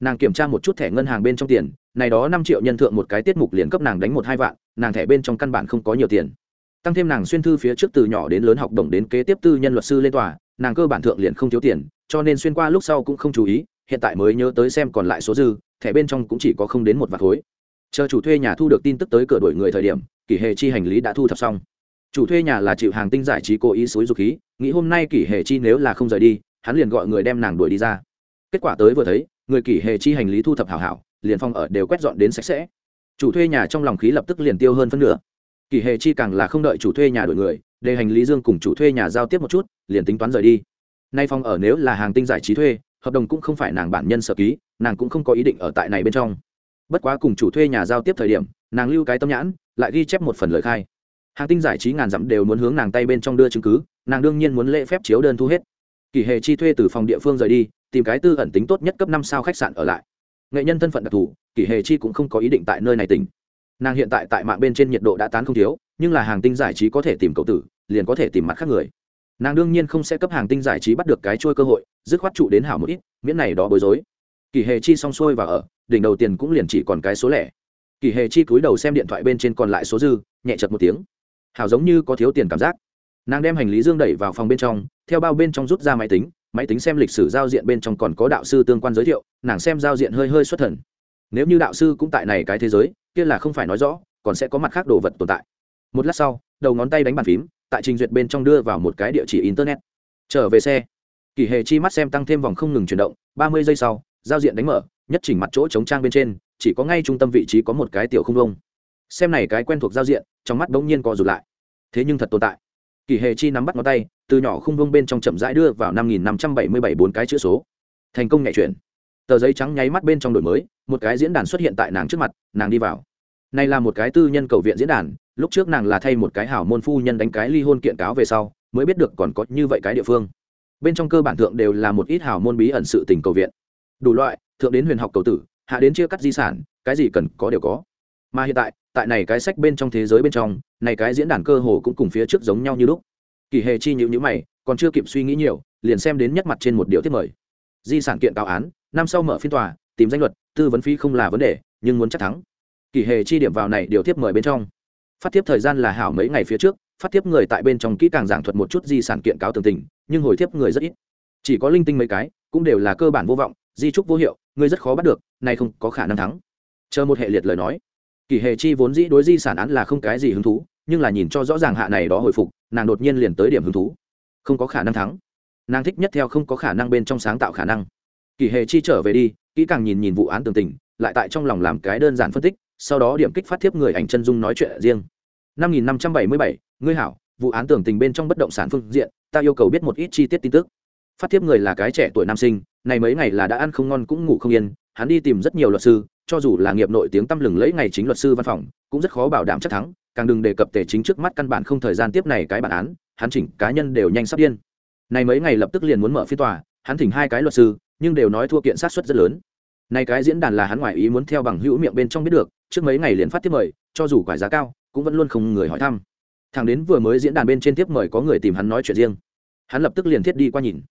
Nàng kiểm tra một chút thẻ ngân hàng bên trong tiền, này đó năm triệu nhân thượng một cái tiết mục liền cấp nàng đánh một hai vạn, nàng thẻ bên trong căn bản không có nhiều tiền. Tăng thêm nàng xuyên thư phía trước từ nhỏ đến lớn học đồng đến kế tiếp tư nhân luật sư lên tòa, nàng cơ bản thượng liền không thiếu tiền cho nên xuyên qua lúc sau cũng không chú ý, hiện tại mới nhớ tới xem còn lại số dư, thẻ bên trong cũng chỉ có không đến một vạt khối. Chờ chủ thuê nhà thu được tin tức tới cửa đổi người thời điểm, kỷ hệ chi hành lý đã thu thập xong. Chủ thuê nhà là chịu hàng tinh giải trí cố ý xối dục khí, nghĩ hôm nay kỷ hệ chi nếu là không rời đi, hắn liền gọi người đem nàng đuổi đi ra. Kết quả tới vừa thấy, người kỷ hệ chi hành lý thu thập hảo hảo, liền phong ở đều quét dọn đến sạch sẽ. Chủ thuê nhà trong lòng khí lập tức liền tiêu hơn phân nửa. Kỷ hệ chi càng là không đợi chủ thuê nhà đổi người, để hành lý dương cùng chủ thuê nhà giao tiếp một chút, liền tính toán rời đi nay phòng ở nếu là hàng tinh giải trí thuê, hợp đồng cũng không phải nàng bản nhân sở ký, nàng cũng không có ý định ở tại này bên trong. Bất quá cùng chủ thuê nhà giao tiếp thời điểm, nàng lưu cái tâm nhãn, lại ghi chép một phần lời khai. Hàng tinh giải trí ngàn dặm đều muốn hướng nàng tay bên trong đưa chứng cứ, nàng đương nhiên muốn lễ phép chiếu đơn thu hết. Kỳ hề chi thuê từ phòng địa phương rời đi, tìm cái tư ẩn tính tốt nhất cấp năm sao khách sạn ở lại. Nghệ nhân thân phận đặc thù, kỳ hề chi cũng không có ý định tại nơi này tỉnh. Nàng hiện tại tại mạng bên trên nhiệt độ đã tán không thiếu, nhưng là hàng tinh giải trí có thể tìm cậu tử, liền có thể tìm mặt khác người nàng đương nhiên không sẽ cấp hàng tinh giải trí bắt được cái trôi cơ hội, dứt khoát trụ đến hảo một ít, miễn này đó bối rối. Kỳ hề chi xong xuôi và ở, đỉnh đầu tiền cũng liền chỉ còn cái số lẻ. Kỳ hề chi cúi đầu xem điện thoại bên trên còn lại số dư, nhẹ chật một tiếng. Hảo giống như có thiếu tiền cảm giác. Nàng đem hành lý dương đẩy vào phòng bên trong, theo bao bên trong rút ra máy tính máy tính xem lịch sử giao diện bên trong còn có đạo sư tương quan giới thiệu, nàng xem giao diện hơi hơi xuất thần. Nếu như đạo sư cũng tại này cái thế giới, kia là không phải nói rõ, còn sẽ có mặt khác đồ vật tồn tại. Một lát sau, đầu ngón tay đánh bàn phím tại trình duyệt bên trong đưa vào một cái địa chỉ internet. Trở về xe. Kỳ hề chi mắt xem tăng thêm vòng không ngừng chuyển động, ba mươi giây sau, giao diện đánh mở, nhất chỉnh mặt chỗ chống trang bên trên, chỉ có ngay trung tâm vị trí có một cái tiểu không vông xem này cái quen thuộc giao diện, trong mắt bỗng nhiên co rụt lại. Thế nhưng thật tồn tại. Kỳ hề chi nắm bắt ngón tay, từ nhỏ không vông bên trong chậm rãi đưa vào năm nghìn năm trăm bảy mươi bảy bốn cái chữ số. Thành công nhẹ chuyển. Tờ giấy trắng nháy mắt bên trong đổi mới, một cái diễn đàn xuất hiện tại nàng trước mặt, nàng đi vào. Này là một cái tư nhân cầu viện diễn đàn lúc trước nàng là thay một cái hảo môn phu nhân đánh cái ly hôn kiện cáo về sau, mới biết được còn có như vậy cái địa phương. Bên trong cơ bản thượng đều là một ít hảo môn bí ẩn sự tình cầu viện. Đủ loại, thượng đến huyền học cầu tử, hạ đến chia cắt di sản, cái gì cần có đều có. Mà hiện tại tại này cái sách bên trong thế giới bên trong, này cái diễn đàn cơ hồ cũng cùng phía trước giống nhau như lúc. Kỳ hề chi nhữ nhữ mày, còn chưa kịp suy nghĩ nhiều, liền xem đến nhất mặt trên một điều tiếp mời. Di sản kiện cáo án, năm sau mở phiên tòa, tìm danh luật, tư vấn phí không là vấn đề, nhưng muốn chắc thắng. Kỳ hề chi điểm vào này điều tiếp mời bên trong phát tiếp thời gian là hảo mấy ngày phía trước, phát tiếp người tại bên trong kỹ càng giảng thuật một chút di sản kiện cáo tường tình, nhưng hồi tiếp người rất ít. Chỉ có linh tinh mấy cái, cũng đều là cơ bản vô vọng, di trúc vô hiệu ngươi rất khó bắt được, nay không có khả năng thắng. Chờ một hệ liệt lời nói. Kỳ hệ chi vốn dĩ đối di sản án là không cái gì hứng thú, nhưng là nhìn cho rõ ràng hạ này đó hồi phục, nàng đột nhiên liền tới điểm hứng thú. Không có khả năng thắng. Nàng thích nhất theo không có khả năng bên trong sáng tạo khả năng. Kỳ hệ chi trở về đi, kỹ càng nhìn nhìn vụ án tường tình, lại tại trong lòng làm cái đơn giản phân tích, sau đó điểm kích phát thiếp người ảnh chân dung nói chuyện riêng năm nghìn năm trăm bảy mươi bảy, ngươi hảo, vụ án tưởng tình bên trong bất động sản phương diện, ta yêu cầu biết một ít chi tiết tin tức. Phát thiếp người là cái trẻ tuổi nam sinh, này mấy ngày là đã ăn không ngon cũng ngủ không yên, hắn đi tìm rất nhiều luật sư, cho dù là nghiệp nội tiếng tăm lừng lẫy ngày chính luật sư văn phòng, cũng rất khó bảo đảm chắc thắng, càng đừng đề cập tề chính trước mắt căn bản không thời gian tiếp này cái bản án, hắn chỉnh cá nhân đều nhanh sắp điên. Này mấy ngày lập tức liền muốn mở phiên tòa, hắn thỉnh hai cái luật sư, nhưng đều nói thua kiện sát suất rất lớn. Này cái diễn đàn là hắn ngoài ý muốn theo bằng hữu miệng bên trong biết được, trước mấy ngày liền phát tiếp mời, cho dù quả giá cao cũng vẫn luôn không người hỏi thăm. Thằng đến vừa mới diễn đàn bên trên tiếp mời có người tìm hắn nói chuyện riêng. Hắn lập tức liền thiết đi qua nhìn.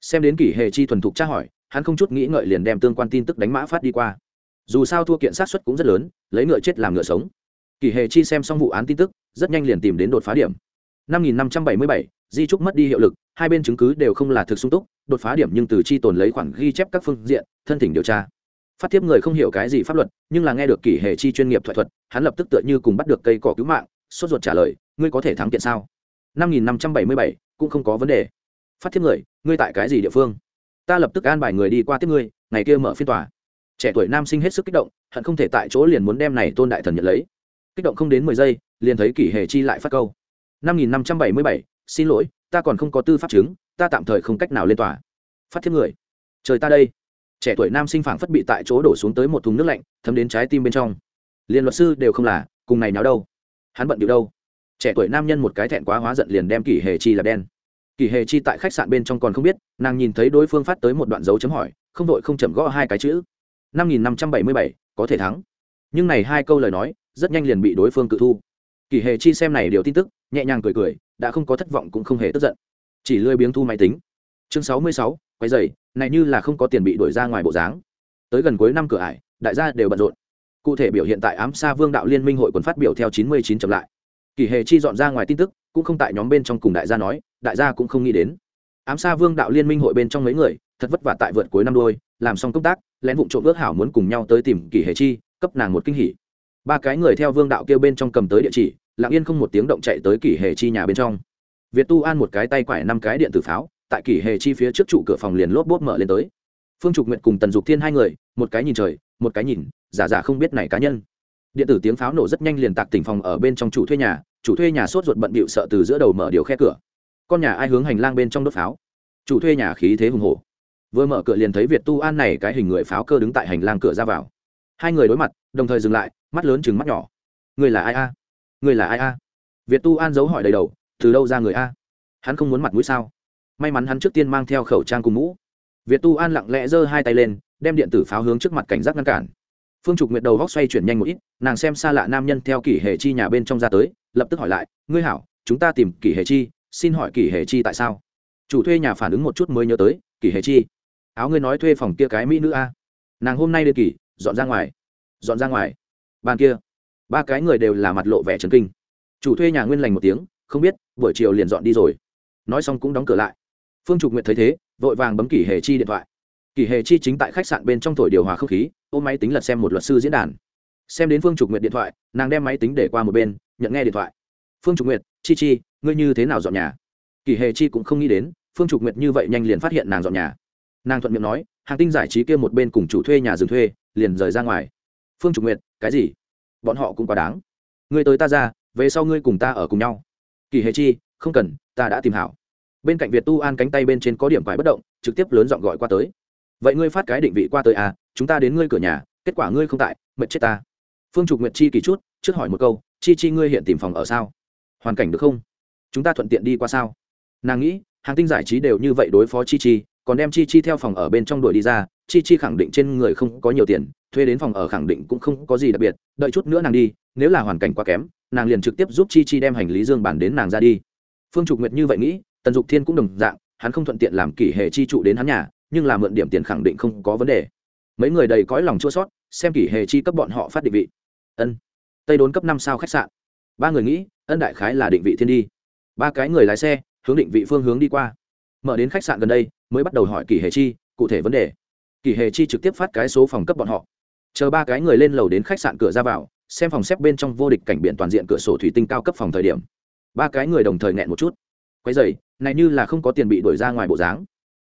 Xem đến kỷ hệ chi thuần thục tra hỏi, hắn không chút nghĩ ngợi liền đem tương quan tin tức đánh mã phát đi qua. Dù sao thua kiện sát xuất cũng rất lớn, lấy ngựa chết làm ngựa sống. Kỷ hệ chi xem xong vụ án tin tức, rất nhanh liền tìm đến đột phá điểm. năm nghìn năm trăm bảy mươi bảy, di trúc mất đi hiệu lực, hai bên chứng cứ đều không là thực sung túc, đột phá điểm nhưng từ chi tồn lấy khoản ghi chép các phương diện, thân thỉnh điều tra phát thiếp người không hiểu cái gì pháp luật, nhưng là nghe được kỷ hệ chi chuyên nghiệp thoại thuật, hắn lập tức tựa như cùng bắt được cây cỏ cứu mạng, sốt ruột trả lời, ngươi có thể thắng kiện sao? Năm nghìn năm trăm bảy mươi bảy, cũng không có vấn đề. Phát thiếp người, ngươi tại cái gì địa phương? Ta lập tức an bài người đi qua tiếp ngươi, ngày kia mở phiên tòa. Trẻ tuổi nam sinh hết sức kích động, hận không thể tại chỗ liền muốn đem này tôn đại thần nhận lấy. Kích động không đến mười giây, liền thấy kỷ hề chi lại phát câu. Năm nghìn năm trăm bảy mươi bảy, xin lỗi, ta còn không có tư pháp chứng, ta tạm thời không cách nào lên tòa. Phát thiếp người, trời ta đây trẻ tuổi nam sinh phảng phất bị tại chỗ đổ xuống tới một thùng nước lạnh, thấm đến trái tim bên trong. Liền luật sư đều không là, cùng này nào đâu. Hắn bận điệu đâu? Trẻ tuổi nam nhân một cái thẹn quá hóa giận liền đem kỷ hề chi là đen. Kỷ hề chi tại khách sạn bên trong còn không biết, nàng nhìn thấy đối phương phát tới một đoạn dấu chấm hỏi, không đội không chậm gõ hai cái chữ. Năm nghìn năm trăm bảy mươi bảy, có thể thắng. Nhưng này hai câu lời nói, rất nhanh liền bị đối phương cự thu. Kỷ hề chi xem này điều tin tức, nhẹ nhàng cười cười, đã không có thất vọng cũng không hề tức giận. Chỉ lười biếng thu máy tính. Chương sáu mươi sáu quay dày, này như là không có tiền bị đuổi ra ngoài bộ dáng. Tới gần cuối năm cửa ải, đại gia đều bận rộn. Cụ thể biểu hiện tại ám sa vương đạo liên minh hội còn phát biểu theo chín mươi chín chậm lại. Kỳ hề chi dọn ra ngoài tin tức, cũng không tại nhóm bên trong cùng đại gia nói, đại gia cũng không nghĩ đến. Ám sa vương đạo liên minh hội bên trong mấy người, thật vất vả tại vượt cuối năm đôi, làm xong công tác, lén vụng trộm ước hảo muốn cùng nhau tới tìm kỳ hề chi, cấp nàng một kinh hỉ. Ba cái người theo vương đạo kêu bên trong cầm tới địa chỉ, lặng yên không một tiếng động chạy tới kỳ hề chi nhà bên trong. Việt tu an một cái tay quải năm cái điện tử pháo tại kỷ hề chi phía trước trụ cửa phòng liền lốp bốp mở lên tới. Phương trục nguyện cùng tần dục thiên hai người, một cái nhìn trời, một cái nhìn, giả giả không biết này cá nhân. Điện tử tiếng pháo nổ rất nhanh liền tạc tỉnh phòng ở bên trong chủ thuê nhà, chủ thuê nhà sốt ruột bận bịu sợ từ giữa đầu mở điều khe cửa. Con nhà ai hướng hành lang bên trong đốt pháo? Chủ thuê nhà khí thế hùng hổ. Vừa mở cửa liền thấy việt tu an này cái hình người pháo cơ đứng tại hành lang cửa ra vào. Hai người đối mặt, đồng thời dừng lại, mắt lớn chừng mắt nhỏ. Người là ai a? Người là ai a? Việt tu an giấu hỏi đầy đầu, từ đâu ra người a? Hắn không muốn mặt mũi sao? May mắn hắn trước tiên mang theo khẩu trang cùng mũ. Việt tu an lặng lẽ giơ hai tay lên, đem điện tử pháo hướng trước mặt cảnh giác ngăn cản. Phương trục nguyệt đầu góc xoay chuyển nhanh một ít, nàng xem xa lạ nam nhân theo kỷ hệ chi nhà bên trong ra tới, lập tức hỏi lại, ngươi hảo, chúng ta tìm kỷ hệ chi, xin hỏi kỷ hệ chi tại sao? Chủ thuê nhà phản ứng một chút mới nhớ tới, kỷ hệ chi? Áo ngươi nói thuê phòng kia cái mỹ nữ a. Nàng hôm nay lên kỷ, dọn ra ngoài. Dọn ra ngoài. Bàn kia. Ba cái người đều là mặt lộ vẻ trấn kinh. Chủ thuê nhà nguyên lành một tiếng, không biết, buổi chiều liền dọn đi rồi. Nói xong cũng đóng cửa lại phương trục nguyệt thấy thế, vội vàng bấm kỷ hề chi điện thoại. Kỷ hề chi chính tại khách sạn bên trong thổi điều hòa không khí, ôm máy tính lật xem một luật sư diễn đàn. Xem đến phương trục nguyệt điện thoại, nàng đem máy tính để qua một bên, nhận nghe điện thoại. Phương trục nguyệt, chi chi, ngươi như thế nào dọn nhà? Kỷ hề chi cũng không nghĩ đến, phương trục nguyệt như vậy nhanh liền phát hiện nàng dọn nhà. Nàng thuận miệng nói, hàng tinh giải trí kia một bên cùng chủ thuê nhà dừng thuê, liền rời ra ngoài. Phương trục nguyệt, cái gì? Bọn họ cũng quá đáng. Ngươi tới ta ra, về sau ngươi cùng ta ở cùng nhau. Kỳ hề chi, không cần, ta đã tìm hảo bên cạnh việt tu an cánh tay bên trên có điểm quái bất động, trực tiếp lớn giọng gọi qua tới. Vậy ngươi phát cái định vị qua tới à chúng ta đến ngươi cửa nhà, kết quả ngươi không tại, mệt chết ta. Phương trục nguyệt chi kỳ chút, trước hỏi một câu, chi chi ngươi hiện tìm phòng ở sao? Hoàn cảnh được không? Chúng ta thuận tiện đi qua sao? Nàng nghĩ, hàng tinh giải trí đều như vậy đối phó chi chi, còn đem chi chi theo phòng ở bên trong đuổi đi ra, chi chi khẳng định trên người không có nhiều tiền, thuê đến phòng ở khẳng định cũng không có gì đặc biệt, đợi chút nữa nàng đi, nếu là hoàn cảnh quá kém, nàng liền trực tiếp giúp chi chi đem hành lý dương bản đến nàng ra đi. Phương trục nguyệt như vậy nghĩ tần dục thiên cũng đồng dạng, hắn không thuận tiện làm kỷ hệ chi trụ đến hắn nhà, nhưng là mượn điểm tiền khẳng định không có vấn đề. Mấy người đầy cõi lòng chua sót, xem kỷ hệ chi cấp bọn họ phát định vị. Ân. Tây đốn cấp năm sao khách sạn. Ba người nghĩ, ân đại khái là định vị thiên đi. Ba cái người lái xe, hướng định vị phương hướng đi qua. Mở đến khách sạn gần đây, mới bắt đầu hỏi kỷ hệ chi, cụ thể vấn đề. Kỷ hệ chi trực tiếp phát cái số phòng cấp bọn họ. Chờ ba cái người lên lầu đến khách sạn cửa ra vào, xem phòng xếp bên trong vô địch cảnh biển toàn diện cửa sổ thủy tinh cao cấp phòng thời điểm. Ba cái người đồng thời nghẹn một chút. Quấy dày này như là không có tiền bị đuổi ra ngoài bộ dáng.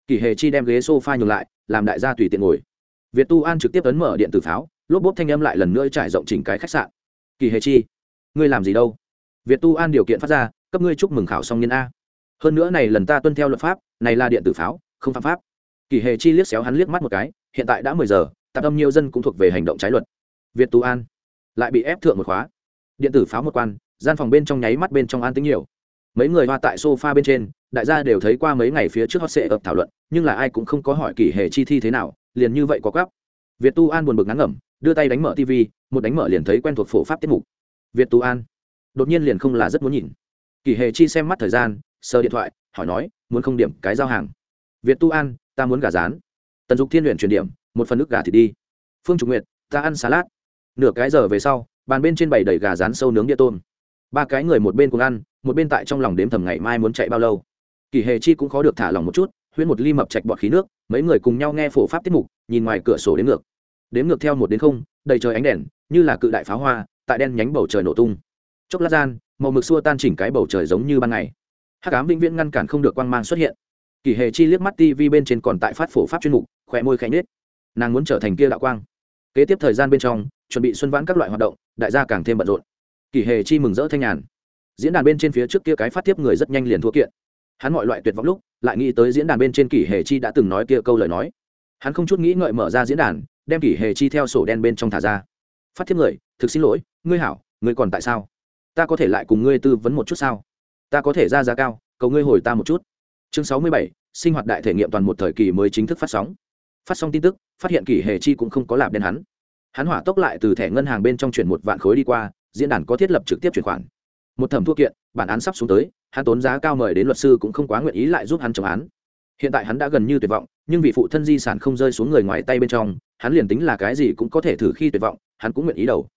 Kỳ hệ chi đem ghế sofa nhường lại, làm đại gia tùy tiện ngồi. Việt tu an trực tiếp ấn mở điện tử pháo, lốp bốp thanh âm lại lần nữa trải rộng chỉnh cái khách sạn. Kỳ hệ chi, ngươi làm gì đâu? Việt tu an điều kiện phát ra, cấp ngươi chúc mừng khảo xong niên a. Hơn nữa này lần ta tuân theo luật pháp, này là điện tử pháo, không phạm pháp. Kỳ hề chi liếc xéo hắn liếc mắt một cái, hiện tại đã mười giờ, tạp âm nhiều dân cũng thuộc về hành động trái luật. Việt Tu an, lại bị ép thượng một khóa. Điện tử pháo một quan, gian phòng bên trong nháy mắt bên trong an tính nhiều mấy người hoa tại sofa bên trên, đại gia đều thấy qua mấy ngày phía trước hot sệ ập thảo luận, nhưng là ai cũng không có hỏi kỳ hề chi thi thế nào, liền như vậy có gấp. Việt tu an buồn bực ngắn ngẩm, đưa tay đánh mở tv một đánh mở liền thấy quen thuộc phổ pháp tiết mục. Việt tu an, đột nhiên liền không là rất muốn nhìn. Kỳ hề chi xem mắt thời gian, sờ điện thoại, hỏi nói, muốn không điểm cái giao hàng. Việt tu an, ta muốn gà rán. Tần dục thiên luyện truyền điểm, một phần nước gà thì đi. Phương trục nguyệt, ta ăn salad. Nửa cái giờ về sau, bàn bên trên bày đầy gà rán sâu nướng địa tôm ba cái người một bên cùng ăn, một bên tại trong lòng đếm thầm ngày mai muốn chạy bao lâu. Kỳ hề chi cũng khó được thả lòng một chút, huyễn một ly mập chạch bọt khí nước, mấy người cùng nhau nghe phổ pháp tiết mục, nhìn ngoài cửa sổ đến ngược. Đếm ngược theo một đến không, đầy trời ánh đèn, như là cự đại pháo hoa, tại đen nhánh bầu trời nổ tung. Chốc lát gian, màu mực xua tan chỉnh cái bầu trời giống như ban ngày. Hắc ám vĩnh viễn ngăn cản không được quang mang xuất hiện. Kỳ hề chi liếc mắt tv bên trên còn tại phát phổ pháp chuyên mục khỏe môi khẽ nhếch. Nàng muốn trở thành kia đạo quang. Kế tiếp thời gian bên trong, chuẩn bị xuân vãn các loại hoạt động, đại gia càng thêm bận rộn kỳ hề chi mừng rỡ thanh nhàn. Diễn đàn bên trên phía trước kia cái phát tiếp người rất nhanh liền thua kiện. Hắn mọi loại tuyệt vọng lúc, lại nghĩ tới diễn đàn bên trên kỷ hề chi đã từng nói kia câu lời nói. Hắn không chút nghĩ ngợi mở ra diễn đàn, đem kỷ hề chi theo sổ đen bên trong thả ra. Phát thiếp người, thực xin lỗi, ngươi hảo, ngươi còn tại sao? Ta có thể lại cùng ngươi tư vấn một chút sao? Ta có thể ra giá cao, cầu ngươi hồi ta một chút. Chương sáu mươi bảy, sinh hoạt đại thể nghiệm toàn một thời kỳ mới chính thức phát sóng. Phát xong tin tức, phát hiện kỷ hề chi cũng không có lạp đen hắn. Hắn hỏa tốc lại từ thẻ ngân hàng bên trong chuyển một vạn khối đi qua diễn đàn có thiết lập trực tiếp chuyển khoản. Một thẩm thua kiện, bản án sắp xuống tới, hắn tốn giá cao mời đến luật sư cũng không quá nguyện ý lại giúp hắn chống án. Hiện tại hắn đã gần như tuyệt vọng, nhưng vì phụ thân di sản không rơi xuống người ngoài tay bên trong, hắn liền tính là cái gì cũng có thể thử khi tuyệt vọng, hắn cũng nguyện ý đầu.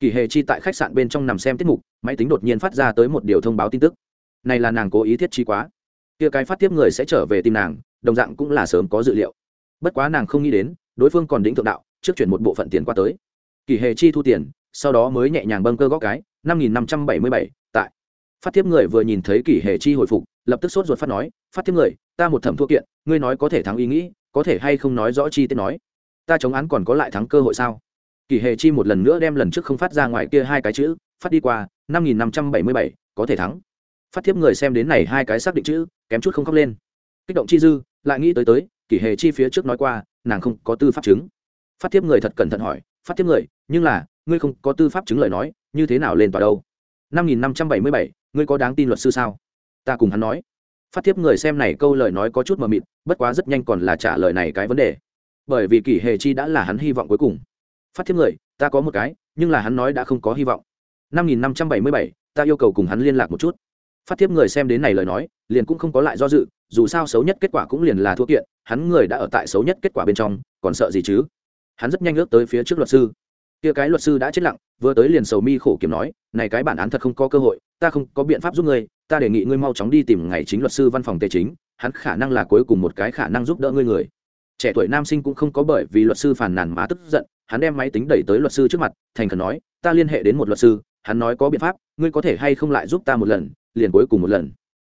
Kỳ hề chi tại khách sạn bên trong nằm xem tiết mục, máy tính đột nhiên phát ra tới một điều thông báo tin tức. Này là nàng cố ý thiết trí quá. Kia cái phát tiếp người sẽ trở về tìm nàng, đồng dạng cũng là sớm có dự liệu. Bất quá nàng không nghĩ đến, đối phương còn đĩnh thượng đạo, trước chuyển một bộ phận tiền qua tới. Kỳ hề chi thu tiền sau đó mới nhẹ nhàng bâng cơ góc cái, năm nghìn năm trăm bảy mươi bảy, tại. Phát thiếp người vừa nhìn thấy kỷ hệ chi hồi phục, lập tức sốt ruột phát nói, phát thiếp người, ta một thẩm thua kiện, ngươi nói có thể thắng ý nghĩ, có thể hay không nói rõ chi tiết nói? Ta chống án còn có lại thắng cơ hội sao? Kỷ hệ chi một lần nữa đem lần trước không phát ra ngoài kia hai cái chữ, phát đi qua, năm nghìn năm trăm bảy mươi bảy, có thể thắng. Phát thiếp người xem đến này hai cái xác định chữ, kém chút không khóc lên. Kích động chi dư, lại nghĩ tới tới, kỷ hệ chi phía trước nói qua, nàng không có tư pháp chứng. Phát thiếp người thật cẩn thận hỏi, phát thiếp người, nhưng là ngươi không có tư pháp chứng lời nói, như thế nào lên tòa đâu? Năm nghìn năm trăm bảy mươi bảy, ngươi có đáng tin luật sư sao? Ta cùng hắn nói. Phát thiếp người xem này câu lời nói có chút mờ mịt, bất quá rất nhanh còn là trả lời này cái vấn đề. Bởi vì kỷ hề chi đã là hắn hy vọng cuối cùng. Phát thiếp người, ta có một cái, nhưng là hắn nói đã không có hy vọng. Năm nghìn năm trăm bảy mươi bảy, ta yêu cầu cùng hắn liên lạc một chút. Phát thiếp người xem đến này lời nói, liền cũng không có lại do dự, dù sao xấu nhất kết quả cũng liền là thua kiện, hắn người đã ở tại xấu nhất kết quả bên trong, còn sợ gì chứ? Hắn rất nhanh ước tới phía trước luật sư kia cái luật sư đã chết lặng, vừa tới liền sầu mi khổ kiểm nói, này cái bản án thật không có cơ hội, ta không có biện pháp giúp ngươi, ta đề nghị ngươi mau chóng đi tìm ngày chính luật sư văn phòng tề chính, hắn khả năng là cuối cùng một cái khả năng giúp đỡ ngươi người. Trẻ tuổi nam sinh cũng không có bởi vì luật sư phàn nàn má tức giận, hắn đem máy tính đẩy tới luật sư trước mặt, thành khẩn nói, ta liên hệ đến một luật sư, hắn nói có biện pháp, ngươi có thể hay không lại giúp ta một lần, liền cuối cùng một lần.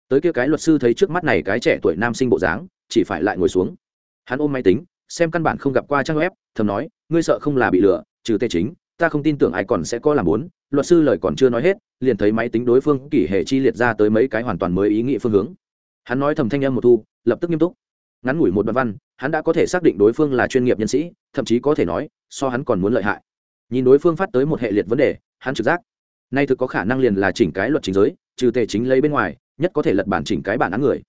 Tới kia cái luật sư thấy trước mắt này cái trẻ tuổi nam sinh bộ dáng, chỉ phải lại ngồi xuống. Hắn ôm máy tính, xem căn bản không gặp qua trang web, thầm nói, ngươi sợ không là bị lừa trừ tê chính, ta không tin tưởng ai còn sẽ có làm muốn luật sư lời còn chưa nói hết, liền thấy máy tính đối phương kỷ hệ chi liệt ra tới mấy cái hoàn toàn mới ý nghĩ phương hướng. Hắn nói thầm thanh âm một thu, lập tức nghiêm túc. Ngắn ngủi một đoạn văn, hắn đã có thể xác định đối phương là chuyên nghiệp nhân sĩ, thậm chí có thể nói, so hắn còn muốn lợi hại. Nhìn đối phương phát tới một hệ liệt vấn đề, hắn trực giác. Nay thực có khả năng liền là chỉnh cái luật chính giới, trừ tề chính lấy bên ngoài, nhất có thể lật bản chỉnh cái bản án người.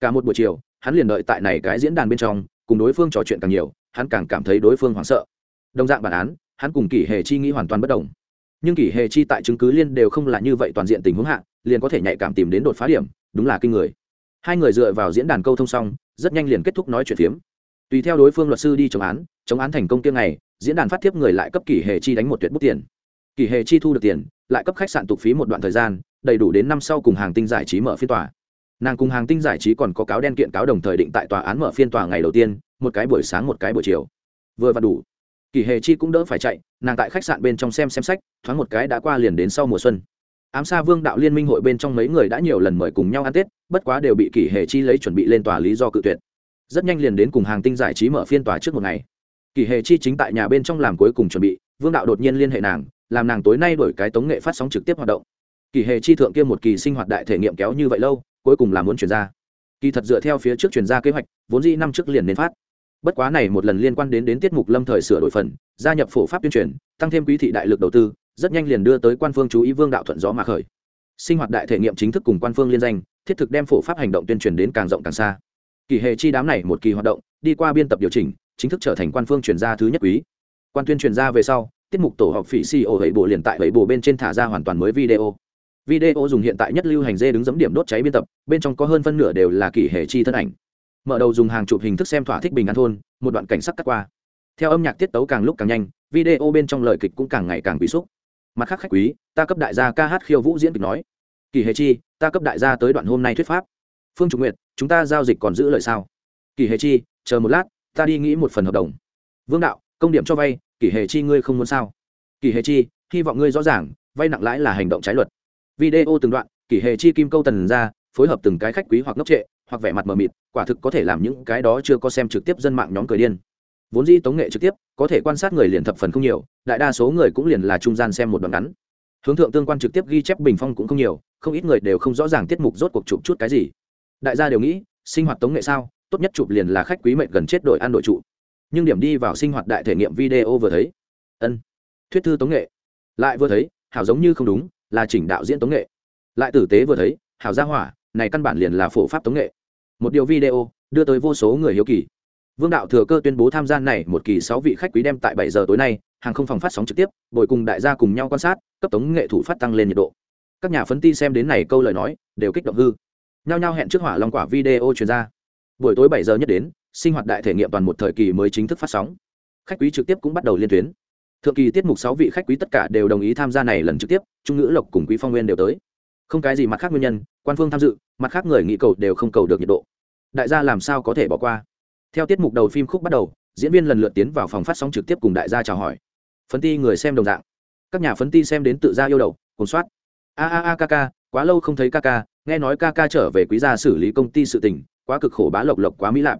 Cả một buổi chiều, hắn liền đợi tại này cái diễn đàn bên trong, cùng đối phương trò chuyện càng nhiều, hắn càng cảm thấy đối phương hoảng sợ. Đồng dạng bản án hắn cùng kỷ hề chi nghĩ hoàn toàn bất đồng. Nhưng kỷ hề chi tại chứng cứ liên đều không là như vậy toàn diện tình huống hạ, liền có thể nhạy cảm tìm đến đột phá điểm, đúng là kinh người. Hai người dựa vào diễn đàn câu thông xong, rất nhanh liền kết thúc nói chuyện phiếm. Tùy theo đối phương luật sư đi chống án chống án thành công tiêm này diễn đàn phát tiếp người lại cấp kỷ hề chi đánh một tuyệt bút tiền. Kỷ hề chi thu được tiền, lại cấp khách sạn tục phí một đoạn thời gian, đầy đủ đến năm sau cùng hàng tinh giải trí mở phiên tòa. Nàng cùng hàng tinh giải trí còn có cáo đen kiện cáo đồng thời định tại tòa án mở phiên tòa ngày đầu tiên, một cái buổi sáng một cái buổi chiều. Vừa và đủ kỳ hề chi cũng đỡ phải chạy, nàng tại khách sạn bên trong xem xem sách, thoáng một cái đã qua liền đến sau mùa xuân. Ám xa vương đạo liên minh hội bên trong mấy người đã nhiều lần mời cùng nhau ăn tết, bất quá đều bị kỳ hề chi lấy chuẩn bị lên tòa lý do cự tuyệt. Rất nhanh liền đến cùng hàng tinh giải trí mở phiên tòa trước một ngày. Kỳ hề chi chính tại nhà bên trong làm cuối cùng chuẩn bị, vương đạo đột nhiên liên hệ nàng, làm nàng tối nay đổi cái tống nghệ phát sóng trực tiếp hoạt động. Kỳ hề chi thượng kia một kỳ sinh hoạt đại thể nghiệm kéo như vậy lâu, cuối cùng là muốn chuyển ra. Kỳ thật dựa theo phía trước chuyển ra kế hoạch, vốn dĩ năm trước liền nên phát bất quá này một lần liên quan đến đến tiết mục lâm thời sửa đổi phần, gia nhập phổ pháp tuyên truyền, tăng thêm quý thị đại lực đầu tư, rất nhanh liền đưa tới quan phương chú ý vương đạo thuận gió mà khởi. Sinh hoạt đại thể nghiệm chính thức cùng quan phương liên danh, thiết thực đem phổ pháp hành động tuyên truyền đến càng rộng càng xa. Kỳ hệ chi đám này một kỳ hoạt động, đi qua biên tập điều chỉnh, chính thức trở thành quan phương chuyển gia thứ nhất quý. Quan tuyên truyền ra về sau, tiết mục tổ họp phỉ si ổ hệ bộ liền tại hệ bộ bên trên thả ra hoàn toàn mới video. Video dùng hiện tại nhất lưu hành dê đứng dẫm điểm đốt cháy biên tập, bên trong có hơn phân nửa đều là kỳ hệ chi thân ảnh mở đầu dùng hàng chụp hình thức xem thỏa thích bình an thôn, một đoạn cảnh sắc cắt qua. Theo âm nhạc tiết tấu càng lúc càng nhanh, video bên trong lời kịch cũng càng ngày càng quý xúc. Mặt khác khách quý, ta cấp đại gia ca hát khiêu vũ diễn kịch nói. Kỳ hề chi, ta cấp đại gia tới đoạn hôm nay thuyết pháp. Phương trục nguyện chúng ta giao dịch còn giữ lời sao? Kỳ hề chi, chờ một lát, ta đi nghĩ một phần hợp đồng. Vương đạo, công điểm cho vay, kỳ hề chi ngươi không muốn sao? Kỳ hề chi, hy vọng ngươi rõ ràng, vay nặng lãi là hành động trái luật. Video từng đoạn, kỳ hề chi kim câu tần ra, phối hợp từng cái khách quý hoặc ngốc trệ hoặc vẻ mặt mờ mịt, quả thực có thể làm những cái đó chưa có xem trực tiếp dân mạng nhóm cười điên. Vốn dĩ tống nghệ trực tiếp, có thể quan sát người liền thập phần không nhiều, đại đa số người cũng liền là trung gian xem một đoạn ngắn. Hướng thượng tương quan trực tiếp ghi chép bình phong cũng không nhiều, không ít người đều không rõ ràng tiết mục rốt cuộc chụp chút cái gì. Đại gia đều nghĩ, sinh hoạt tống nghệ sao, tốt nhất chụp liền là khách quý mệnh gần chết đội ăn đội trụ. Nhưng điểm đi vào sinh hoạt đại thể nghiệm video vừa thấy. Ân, thuyết thư tống nghệ. Lại vừa thấy, hảo giống như không đúng, là chỉnh đạo diễn tống nghệ. Lại tử tế vừa thấy, hảo gia hỏa, này căn bản liền là phổ pháp tống nghệ một điều video đưa tới vô số người hiếu kỳ. Vương đạo thừa cơ tuyên bố tham gia này một kỳ sáu vị khách quý đem tại bảy giờ tối nay, hàng không phòng phát sóng trực tiếp, bồi cùng đại gia cùng nhau quan sát, cấp tống nghệ thủ phát tăng lên nhiệt độ. Các nhà phấn ti xem đến này câu lời nói, đều kích động hư. Nhao nhao hẹn trước hỏa long quả video truyền ra. Buổi tối bảy giờ nhất đến, sinh hoạt đại thể nghiệm toàn một thời kỳ mới chính thức phát sóng. Khách quý trực tiếp cũng bắt đầu liên tuyến. Thượng kỳ tiết mục sáu vị khách quý tất cả đều đồng ý tham gia này lần trực tiếp, trung ngữ lộc cùng quý phong nguyên đều tới. Không cái gì mặt khác nguyên nhân quan phương tham dự, mặt khác người nghĩ cầu đều không cầu được nhiệt độ. Đại gia làm sao có thể bỏ qua? Theo tiết mục đầu phim khúc bắt đầu, diễn viên lần lượt tiến vào phòng phát sóng trực tiếp cùng đại gia chào hỏi. Phấn ti người xem đồng dạng. Các nhà phấn ti xem đến tự ra yêu đầu cùng soát. A a a kk quá lâu không thấy kk nghe nói kk trở về quý gia xử lý công ty sự tình, quá cực khổ bá lộc lộc quá mỹ lạp.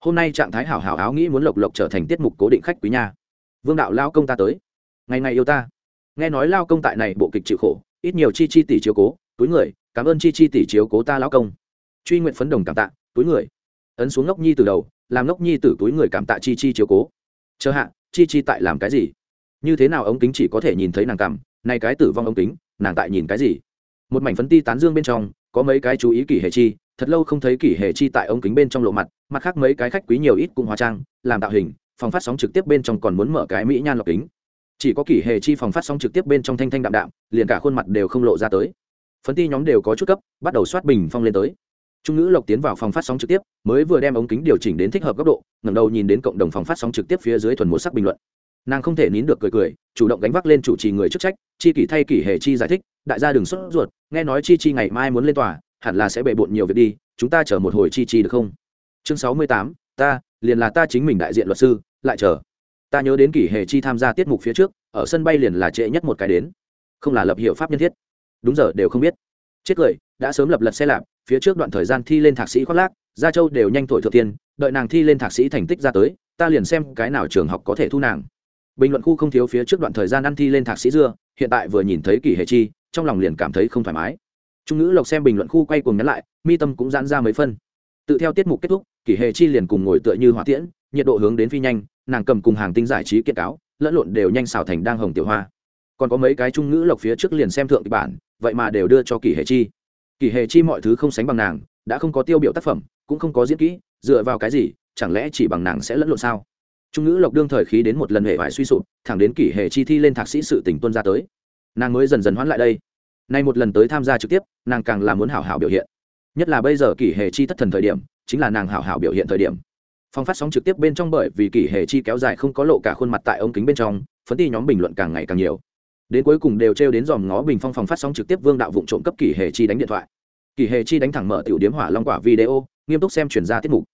Hôm nay trạng thái hảo hảo áo nghĩ muốn lộc lộc trở thành tiết mục cố định khách quý nhà vương đạo lao công ta tới. Ngày ngày yêu ta. Nghe nói lao công tại này bộ kịch chịu khổ, ít nhiều chi chi tỷ chiếu cố, túi người cảm ơn chi chi tỷ chiếu cố ta lão công. Truy nguyện phấn đồng cảm tạ, túi người. Ấn xuống ngốc nhi từ đầu, làm ngốc nhi từ túi người cảm tạ chi chi chiếu cố. Chờ hạ, chi chi tại làm cái gì? Như thế nào ống kính chỉ có thể nhìn thấy nàng cảm nay cái tử vong ống kính, nàng tại nhìn cái gì? Một mảnh phấn ti tán dương bên trong, có mấy cái chú ý kỷ hệ chi, thật lâu không thấy kỷ hệ chi tại ống kính bên trong lộ mặt mặt khác mấy cái khách quý nhiều ít cũng hóa trang, làm tạo hình, phòng phát sóng trực tiếp bên trong còn muốn mở cái mỹ nhan lọc kính. Chỉ có kỷ hệ chi phòng phát sóng trực tiếp bên trong thanh thanh đạm đạm, liền cả khuôn mặt đều không lộ ra tới phấn ti nhóm đều có chút cấp, bắt đầu soát bình phong lên tới. Trung ngữ lộc tiến vào phòng phát sóng trực tiếp, mới vừa đem ống kính điều chỉnh đến thích hợp góc độ, ngẩng đầu nhìn đến cộng đồng phòng phát sóng trực tiếp phía dưới thuần một sắc bình luận. Nàng không thể nín được cười cười, chủ động gánh vác lên chủ trì người chức trách, chi kỷ thay kỷ hề chi giải thích, đại gia đừng sốt ruột, nghe nói chi chi ngày mai muốn lên tòa, hẳn là sẽ bề bộn nhiều việc đi, chúng ta chờ một hồi chi chi được không? Chương sáu mươi tám, ta, liền là ta chính mình đại diện luật sư, lại chờ. Ta nhớ đến kỷ hề chi tham gia tiết mục phía trước, ở sân bay liền là trễ nhất một cái đến. Không là lập hiệu pháp nhân thiết đúng giờ đều không biết. Chết cười, đã sớm lập lật xe lạp, phía trước đoạn thời gian thi lên thạc sĩ khoác lác, gia châu đều nhanh thổi thượng tiên, đợi nàng thi lên thạc sĩ thành tích ra tới, ta liền xem cái nào trường học có thể thu nàng. Bình luận khu không thiếu phía trước đoạn thời gian ăn thi lên thạc sĩ dưa, hiện tại vừa nhìn thấy kỳ hệ chi, trong lòng liền cảm thấy không thoải mái. Trung ngữ lộc xem bình luận khu quay cùng nhắn lại, mi tâm cũng giãn ra mấy phân. Tự theo tiết mục kết thúc, kỳ hệ chi liền cùng ngồi tựa như hỏa tiễn, nhiệt độ hướng đến phi nhanh, nàng cầm cùng hàng tinh giải trí kiện cáo, lẫn lộn đều nhanh xào thành đang hồng tiểu hoa. Còn có mấy cái trung ngữ lộc phía trước liền xem thượng kịch bản vậy mà đều đưa cho kỷ hệ chi. Kỷ hệ chi mọi thứ không sánh bằng nàng, đã không có tiêu biểu tác phẩm, cũng không có diễn kỹ, dựa vào cái gì, chẳng lẽ chỉ bằng nàng sẽ lẫn lộn sao? Trung ngữ lộc đương thời khí đến một lần hệ vải suy sụp, thẳng đến kỷ hệ chi thi lên thạc sĩ sự tỉnh tuân ra tới. Nàng mới dần dần hoãn lại đây. Nay một lần tới tham gia trực tiếp, nàng càng là muốn hảo hảo biểu hiện. Nhất là bây giờ kỷ hệ chi thất thần thời điểm, chính là nàng hảo hảo biểu hiện thời điểm. Phong phát sóng trực tiếp bên trong bởi vì kỷ hệ chi kéo dài không có lộ cả khuôn mặt tại ống kính bên trong, phấn ti nhóm bình luận càng ngày càng nhiều đến cuối cùng đều treo đến dòm ngó bình phong phòng phát sóng trực tiếp vương đạo vụ trộm cấp kỷ hệ chi đánh điện thoại. Kỷ hệ chi đánh thẳng mở tiểu điếm hỏa long quả video, nghiêm túc xem chuyển ra tiết mục.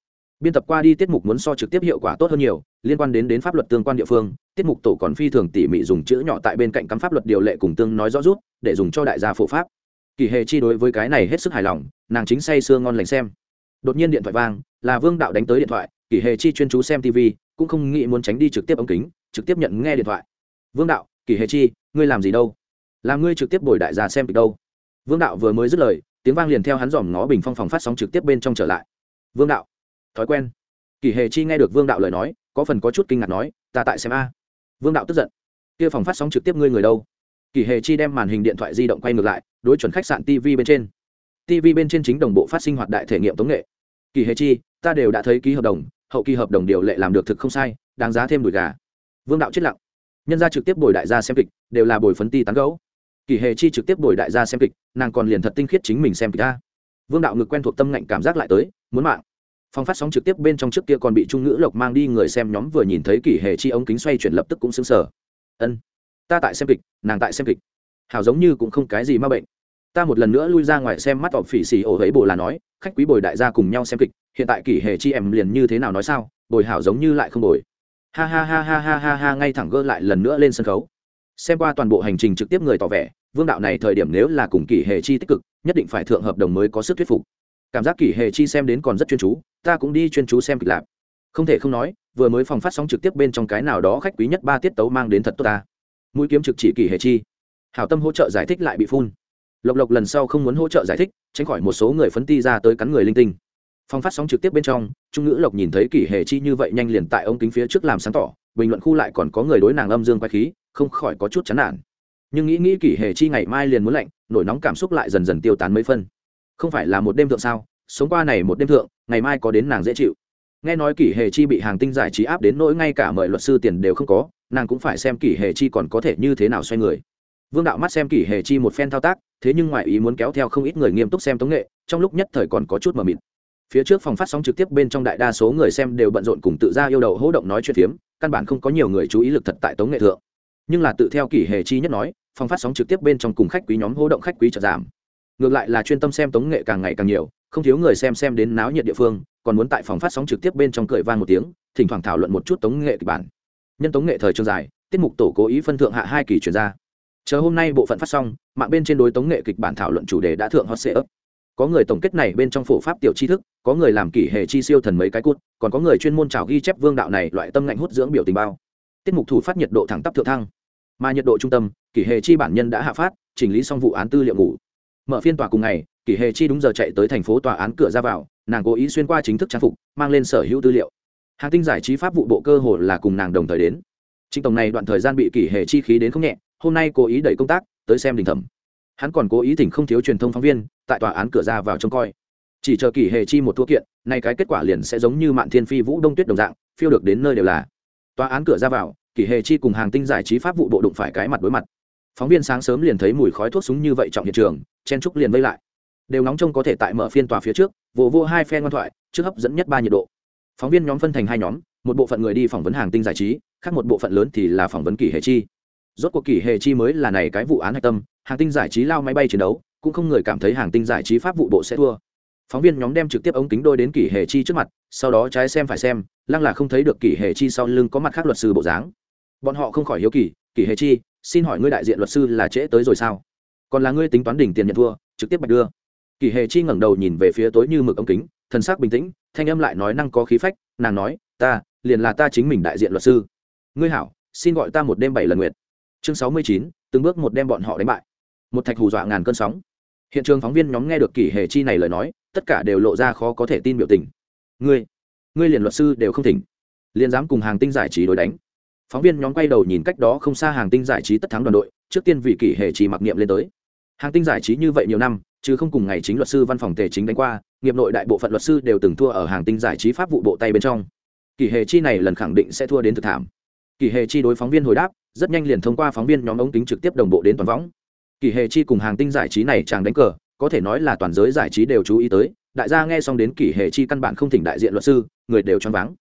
Biên tập qua đi tiết mục muốn so trực tiếp hiệu quả tốt hơn nhiều, liên quan đến đến pháp luật tương quan địa phương, tiết mục tổ còn phi thường tỉ mỉ dùng chữ nhỏ tại bên cạnh cắm pháp luật điều lệ cùng tương nói rõ rút, để dùng cho đại gia phổ pháp. Kỳ hề chi đối với cái này hết sức hài lòng, nàng chính say sưa ngon lành xem. Đột nhiên điện thoại vang, là vương đạo đánh tới điện thoại kỳ hề chi chuyên chú xem tv cũng không nghĩ muốn tránh đi trực tiếp ống kính, trực tiếp nhận nghe điện thoại. Vương đạo kỳ hề chi ngươi làm gì đâu? Làm ngươi trực tiếp bồi đại gia xem kịch đâu? Vương đạo vừa mới dứt lời, tiếng vang liền theo hắn dòm ngó bình phong phòng phát sóng trực tiếp bên trong trở lại. Vương đạo, thói quen. Kỳ hề chi nghe được vương đạo lời nói, có phần có chút kinh ngạc nói, ta tại xem a. Vương đạo tức giận. Kia phòng phát sóng trực tiếp ngươi người đâu? Kỳ hề chi đem màn hình điện thoại di động quay ngược lại, đối chuẩn khách sạn tv bên trên. tv bên trên chính đồng bộ phát sinh hoạt đại thể nghiệm tống nghệ. Kỳ hề chi, ta đều đã thấy ký hợp đồng, hậu kỳ hợp đồng điều lệ làm được thực không sai, đáng giá thêm đùi gà. Vương đạo chết lặng nhân gia trực tiếp bồi đại gia xem kịch, đều là bồi phấn ti tán gấu kỳ hề chi trực tiếp bồi đại gia xem kịch, nàng còn liền thật tinh khiết chính mình xem kịch ta vương đạo ngực quen thuộc tâm ngạnh cảm giác lại tới, muốn mạng. Phòng phát sóng trực tiếp bên trong trước kia còn bị trung ngữ lộc mang đi người xem nhóm vừa nhìn thấy kỳ hệ chi ống kính xoay chuyển lập tức cũng xứng sở ân, ta tại xem kịch, nàng tại xem kịch. Hảo giống như cũng không cái gì ma bệnh. Ta một lần nữa lui ra ngoài xem mắt tọp phỉ xì ổ ấy bồ là nói, khách quý bồi đại gia cùng nhau xem kịch, hiện tại kỳ hệ chi em liền như thế nào nói sao, bồi hảo giống như lại không bồi ha ha ha ha ha ha ha ngay thẳng gơ lại lần nữa lên sân khấu. Xem qua toàn bộ hành trình trực tiếp người tỏ vẻ, vương đạo này thời điểm nếu là cùng kỷ hệ chi tích cực, nhất định phải thượng hợp đồng mới có sức thuyết phục. Cảm giác kỷ hệ chi xem đến còn rất chuyên chú, ta cũng đi chuyên chú xem kịch lạp. Không thể không nói, vừa mới phòng phát sóng trực tiếp bên trong cái nào đó khách quý nhất ba tiết tấu mang đến thật tốt ta. Mũi kiếm trực chỉ kỷ hệ chi. Hảo tâm hỗ trợ giải thích lại bị phun. Lộc lộc lần sau không muốn hỗ trợ giải thích, tránh khỏi một số người phấn ti ra tới cắn người linh tinh phòng phát sóng trực tiếp bên trong, trung ngữ lộc nhìn thấy kỷ hệ chi như vậy nhanh liền tại ống kính phía trước làm sáng tỏ, bình luận khu lại còn có người đối nàng âm dương quay khí, không khỏi có chút chán nản. Nhưng nghĩ nghĩ kỷ hệ chi ngày mai liền muốn lạnh, nổi nóng cảm xúc lại dần dần tiêu tán mấy phân. Không phải là một đêm thượng sao, sống qua này một đêm thượng, ngày mai có đến nàng dễ chịu. Nghe nói kỷ hề chi bị hàng tinh giải trí áp đến nỗi ngay cả mời luật sư tiền đều không có, nàng cũng phải xem kỷ hề chi còn có thể như thế nào xoay người. Vương đạo mắt xem kỷ hề chi một phen thao tác, thế nhưng ngoại ý muốn kéo theo không ít người nghiêm túc xem tống nghệ, trong lúc nhất thời còn có chút mờ mịt phía trước phòng phát sóng trực tiếp bên trong đại đa số người xem đều bận rộn cùng tự ra yêu đầu hỗ động nói chuyện phiếm, căn bản không có nhiều người chú ý lực thật tại tống nghệ thượng. Nhưng là tự theo kỷ hề chi nhất nói, phòng phát sóng trực tiếp bên trong cùng khách quý nhóm hỗ động khách quý trợ giảm. Ngược lại là chuyên tâm xem tống nghệ càng ngày càng nhiều, không thiếu người xem xem đến náo nhiệt địa phương, còn muốn tại phòng phát sóng trực tiếp bên trong cười vang một tiếng, thỉnh thoảng thảo luận một chút tống nghệ kịch bản. Nhân tống nghệ thời trường dài, tiết mục tổ cố ý phân thượng hạ hai kỳ chuyển ra. Chờ hôm nay bộ phận phát xong mạng bên trên đối tống nghệ kịch bản thảo luận chủ đề đã thượng hot sê ấp có người tổng kết này bên trong phổ pháp tiểu tri thức, có người làm kỷ hệ chi siêu thần mấy cái cút, còn có người chuyên môn trào ghi chép vương đạo này loại tâm ngạnh hút dưỡng biểu tình bao. Tiết mục thủ phát nhiệt độ thẳng tắp thượng thăng. Mà nhiệt độ trung tâm, kỷ hệ chi bản nhân đã hạ phát, chỉnh lý xong vụ án tư liệu ngủ. Mở phiên tòa cùng ngày, kỷ hệ chi đúng giờ chạy tới thành phố tòa án cửa ra vào, nàng cố ý xuyên qua chính thức trang phục, mang lên sở hữu tư liệu. Hàng tinh giải trí pháp vụ bộ cơ hồ là cùng nàng đồng thời đến. Trịnh tổng này đoạn thời gian bị kỷ hệ chi khí đến không nhẹ, hôm nay cố ý đẩy công tác, tới xem đình thẩm hắn còn cố ý thỉnh không thiếu truyền thông phóng viên, tại tòa án cửa ra vào trông coi. Chỉ chờ kỳ hệ chi một thua kiện, nay cái kết quả liền sẽ giống như mạn thiên phi vũ đông tuyết đồng dạng, phiêu được đến nơi đều là. Tòa án cửa ra vào kỳ hệ chi cùng hàng tinh giải trí pháp vụ bộ đụng phải cái mặt đối mặt. Phóng viên sáng sớm liền thấy mùi khói thuốc súng như vậy trọng hiện trường, chen trúc liền vây lại. Đều nóng trông có thể tại mở phiên tòa phía trước vô vô hai phe ngoan thoại, trước hấp dẫn nhất ba nhiệt độ. Phóng viên nhóm phân thành hai nhóm, một bộ phận người đi phỏng vấn hàng tinh giải trí, khác một bộ phận lớn thì là phỏng vấn kỳ hệ chi rốt cuộc kỷ hệ chi mới là này cái vụ án hạch tâm, hàng tinh giải trí lao máy bay chiến đấu, cũng không người cảm thấy hàng tinh giải trí pháp vụ bộ sẽ thua. Phóng viên nhóm đem trực tiếp ống kính đôi đến kỷ hệ chi trước mặt, sau đó trái xem phải xem, lăng là không thấy được kỷ hệ chi sau lưng có mặt khác luật sư bộ dáng. Bọn họ không khỏi hiếu kỳ, kỷ hệ chi, xin hỏi ngươi đại diện luật sư là trễ tới rồi sao? Còn là ngươi tính toán đỉnh tiền nhận thua, trực tiếp bạch đưa. Kỷ hệ chi ngẩng đầu nhìn về phía tối như mực ống kính, thần sắc bình tĩnh, thanh âm lại nói năng có khí phách, nàng nói, ta, liền là ta chính mình đại diện luật sư. Ngươi hảo, xin gọi ta một đêm bảy lần nguyện chương sáu mươi chín, từng bước một đem bọn họ đánh bại. Một thạch hù dọa ngàn cơn sóng. Hiện trường phóng viên nhóm nghe được kỷ hệ chi này lời nói, tất cả đều lộ ra khó có thể tin biểu tình. Ngươi ngươi liền luật sư đều không thỉnh. Liền dám cùng hàng tinh giải trí đối đánh. Phóng viên nhóm quay đầu nhìn cách đó không xa hàng tinh giải trí tất thắng đoàn đội, trước tiên vị kỷ hệ chỉ mặc niệm lên tới. Hàng tinh giải trí như vậy nhiều năm, chứ không cùng ngày chính luật sư văn phòng tề chính đánh qua, nghiệp nội đại bộ phận luật sư đều từng thua ở hàng tinh giải trí pháp vụ bộ tay bên trong. Kỷ hệ chi này lần khẳng định sẽ thua đến thực thảm. Kỷ hệ chi đối phóng viên hồi đáp rất nhanh liền thông qua phóng viên nhóm ống kính trực tiếp đồng bộ đến toàn võng. Kỳ hệ chi cùng hàng tinh giải trí này chàng đánh cờ, có thể nói là toàn giới giải trí đều chú ý tới, đại gia nghe xong đến kỳ hệ chi căn bản không thỉnh đại diện luật sư, người đều choáng váng.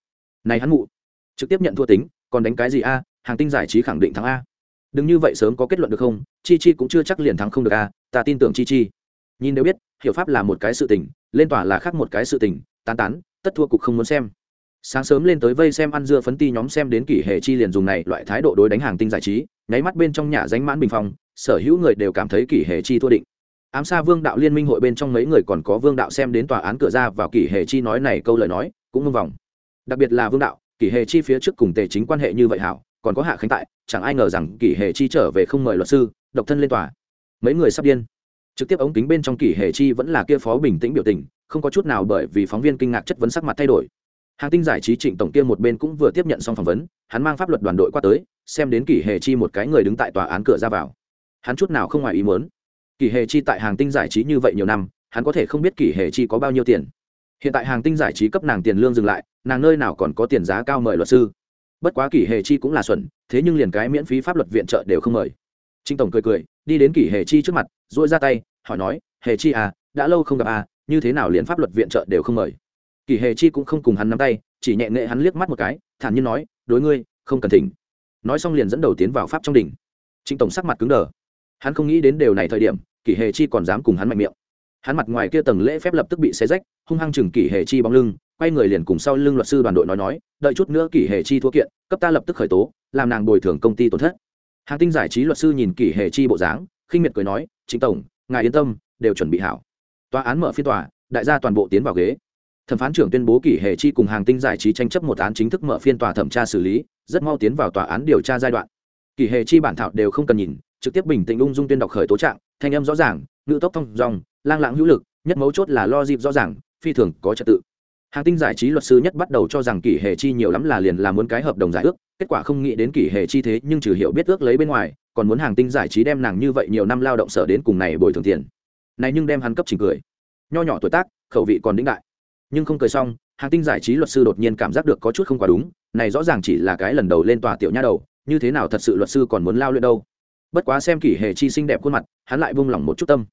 Này hắn mụ, trực tiếp nhận thua tính, còn đánh cái gì a, hàng tinh giải trí khẳng định thắng a. Đừng như vậy sớm có kết luận được không, chi chi cũng chưa chắc liền thắng không được a, ta tin tưởng chi chi. Nhìn nếu biết, hiểu pháp là một cái sự tình, lên tòa là khác một cái sự tình, tán tán, tất thua cục không muốn xem sáng sớm lên tới vây xem ăn dưa phấn ti nhóm xem đến kỷ hệ chi liền dùng này loại thái độ đối đánh hàng tinh giải trí, nháy mắt bên trong nhà danh mãn bình phong, sở hữu người đều cảm thấy kỷ hệ chi thua định. Ám xa vương đạo liên minh hội bên trong mấy người còn có vương đạo xem đến tòa án cửa ra vào kỷ hệ chi nói này câu lời nói, cũng ngưng vòng. Đặc biệt là vương đạo, kỷ hệ chi phía trước cùng tề chính quan hệ như vậy hảo, còn có hạ khánh tại, chẳng ai ngờ rằng kỷ hệ chi trở về không mời luật sư, độc thân lên tòa. Mấy người sắp điên. Trực tiếp ống kính bên trong kỷ hệ chi vẫn là kia phó bình tĩnh biểu tình, không có chút nào bởi vì phóng viên kinh ngạc chất vấn sắc mặt thay đổi hàng tinh giải trí trịnh tổng kia một bên cũng vừa tiếp nhận xong phỏng vấn, hắn mang pháp luật đoàn đội qua tới, xem đến kỷ hệ chi một cái người đứng tại tòa án cửa ra vào. Hắn chút nào không ngoài ý muốn. Kỷ hệ chi tại hàng tinh giải trí như vậy nhiều năm, hắn có thể không biết kỷ hệ chi có bao nhiêu tiền. Hiện tại hàng tinh giải trí cấp nàng tiền lương dừng lại, nàng nơi nào còn có tiền giá cao mời luật sư. Bất quá kỷ hệ chi cũng là xuẩn, thế nhưng liền cái miễn phí pháp luật viện trợ đều không mời. Trinh tổng cười cười, đi đến kỷ hệ chi trước mặt, duỗi ra tay, hỏi nói hệ chi à đã lâu không gặp à như thế nào liền pháp luật viện trợ đều không mời? Kỳ hệ chi cũng không cùng hắn nắm tay, chỉ nhẹ nghệ hắn liếc mắt một cái, thản nhiên nói, đối ngươi, không cần thỉnh. Nói xong liền dẫn đầu tiến vào pháp trong đỉnh. Trịnh tổng sắc mặt cứng đờ. Hắn không nghĩ đến điều này thời điểm Kỳ hệ chi còn dám cùng hắn mạnh miệng. Hắn mặt ngoài kia tầng lễ phép lập tức bị xé rách, hung hăng chừng Kỳ hệ chi bóng lưng, quay người liền cùng sau lưng luật sư đoàn đội nói nói, đợi chút nữa Kỳ hệ chi thua kiện, cấp ta lập tức khởi tố, làm nàng bồi thường công ty tổn thất. Hàng tinh giải trí luật sư nhìn Kỳ hệ chi bộ dáng, khinh miệt cười nói chính tổng, ngài yên tâm, đều chuẩn bị hảo. Tòa án mở phiên tòa, đại gia toàn bộ tiến vào ghế thẩm phán trưởng tuyên bố kỷ hệ chi cùng hàng tinh giải trí tranh chấp một án chính thức mở phiên tòa thẩm tra xử lý, rất mau tiến vào tòa án điều tra giai đoạn. Kỷ hệ chi bản thảo đều không cần nhìn, trực tiếp bình tĩnh ung dung tuyên đọc khởi tố trạng, thanh âm rõ ràng, ngữ tốc thông dòng, lang lãng hữu lực, nhất mấu chốt là lo dịp rõ ràng, phi thường có trật tự. Hàng tinh giải trí luật sư nhất bắt đầu cho rằng kỷ hệ chi nhiều lắm là liền là muốn cái hợp đồng giải ước, kết quả không nghĩ đến kỷ hệ chi thế nhưng trừ hiểu biết ước lấy bên ngoài, còn muốn hàng tinh giải trí đem nàng như vậy nhiều năm lao động sở đến cùng này bồi thường tiền. Này nhưng đem hắn cấp trình cười. Nho nhỏ tuổi tác, khẩu vị còn đĩnh đại nhưng không cười xong, hàng tinh giải trí luật sư đột nhiên cảm giác được có chút không quá đúng, này rõ ràng chỉ là cái lần đầu lên tòa tiểu nha đầu, như thế nào thật sự luật sư còn muốn lao luyện đâu. Bất quá xem kỷ hệ chi xinh đẹp khuôn mặt, hắn lại vung lòng một chút tâm.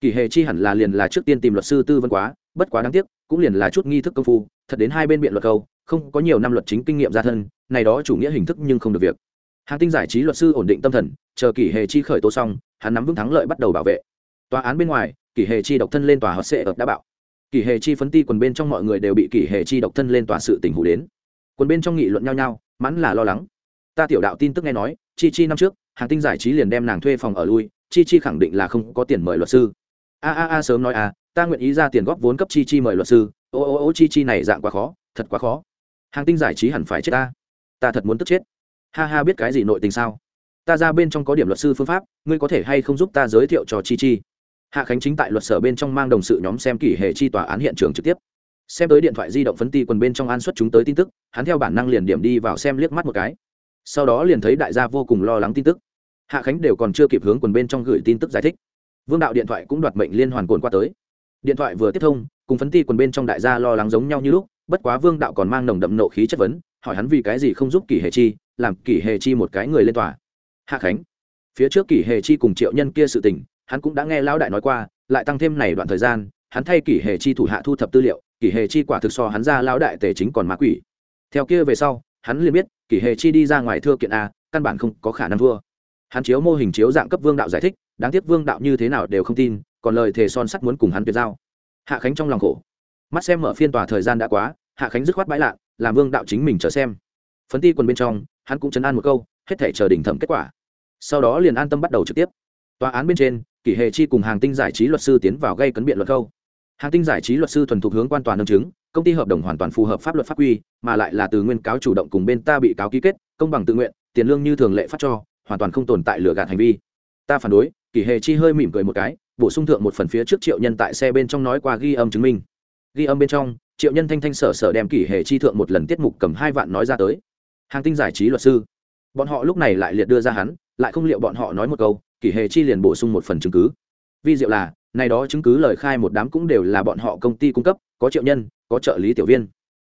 Kỷ hệ chi hẳn là liền là trước tiên tìm luật sư tư vấn quá, bất quá đáng tiếc, cũng liền là chút nghi thức công phu, thật đến hai bên biện luật câu, không có nhiều năm luật chính kinh nghiệm ra thân, này đó chủ nghĩa hình thức nhưng không được việc. Hàng tinh giải trí luật sư ổn định tâm thần, chờ kỷ hệ chi khởi tố xong, hắn nắm vững thắng lợi bắt đầu bảo vệ. Tòa án bên ngoài, kỷ hệ chi độc thân lên tòa họ sệ ập đã bạo kỷ hệ chi phấn ti quần bên trong mọi người đều bị kỷ hệ chi độc thân lên tòa sự tình hủ đến. Quần bên trong nghị luận nhau nhau mắn là lo lắng. Ta tiểu đạo tin tức nghe nói, chi chi năm trước, hàng tinh giải trí liền đem nàng thuê phòng ở lui, chi chi khẳng định là không có tiền mời luật sư. A a a sớm nói à ta nguyện ý ra tiền góp vốn cấp chi chi mời luật sư. Ô ô ô, chi chi này dạng quá khó, thật quá khó. Hàng tinh giải trí hẳn phải chết ta. Ta thật muốn tức chết. Ha ha, biết cái gì nội tình sao? Ta ra bên trong có điểm luật sư phương pháp, ngươi có thể hay không giúp ta giới thiệu cho chi chi? Hạ khánh chính tại luật sở bên trong mang đồng sự nhóm xem kỷ hệ chi tòa án hiện trường trực tiếp. Xem tới điện thoại di động phấn ti quần bên trong an xuất chúng tới tin tức, hắn theo bản năng liền điểm đi vào xem liếc mắt một cái. Sau đó liền thấy đại gia vô cùng lo lắng tin tức. Hạ khánh đều còn chưa kịp hướng quần bên trong gửi tin tức giải thích. Vương đạo điện thoại cũng đoạt mệnh liên hoàn cồn qua tới. Điện thoại vừa tiếp thông, cùng phấn ti quần bên trong đại gia lo lắng giống nhau như lúc, bất quá vương đạo còn mang nồng đậm nộ khí chất vấn, hỏi hắn vì cái gì không giúp kỷ hệ chi, làm kỷ hệ chi một cái người lên tòa. Hạ khánh, phía trước kỷ hệ chi cùng triệu nhân kia sự tình hắn cũng đã nghe lão đại nói qua, lại tăng thêm này đoạn thời gian, hắn thay kỷ hệ chi thủ hạ thu thập tư liệu, kỷ hệ chi quả thực so hắn ra lão đại tề chính còn ma quỷ. Theo kia về sau, hắn liền biết, kỷ hệ chi đi ra ngoài thưa kiện a, căn bản không có khả năng thua. Hắn chiếu mô hình chiếu dạng cấp vương đạo giải thích, đáng tiếc vương đạo như thế nào đều không tin, còn lời thề son sắt muốn cùng hắn tuyệt giao. Hạ khánh trong lòng khổ. Mắt xem mở phiên tòa thời gian đã quá, hạ khánh dứt khoát bãi lạ làm vương đạo chính mình chờ xem. Phấn ti quần bên trong, hắn cũng chấn an một câu, hết thể chờ đỉnh thẩm kết quả. Sau đó liền an tâm bắt đầu trực tiếp. Tòa án bên trên kỷ hệ chi cùng hàng tinh giải trí luật sư tiến vào gây cấn biện luật câu hàng tinh giải trí luật sư thuần thục hướng quan toàn nâng chứng, công ty hợp đồng hoàn toàn phù hợp pháp luật pháp quy, mà lại là từ nguyên cáo chủ động cùng bên ta bị cáo ký kết, công bằng tự nguyện, tiền lương như thường lệ phát cho, hoàn toàn không tồn tại lừa gạt hành vi. Ta phản đối, kỷ hệ chi hơi mỉm cười một cái, bổ sung thượng một phần phía trước triệu nhân tại xe bên trong nói qua ghi âm chứng minh. Ghi âm bên trong, triệu nhân thanh thanh sở sở đem kỷ hệ chi thượng một lần tiết mục cầm hai vạn nói ra tới. Hàng tinh giải trí luật sư. Bọn họ lúc này lại liệt đưa ra hắn, lại không liệu bọn họ nói một câu kỷ hệ chi liền bổ sung một phần chứng cứ. Vi diệu là, này đó chứng cứ lời khai một đám cũng đều là bọn họ công ty cung cấp, có triệu nhân, có trợ lý tiểu viên.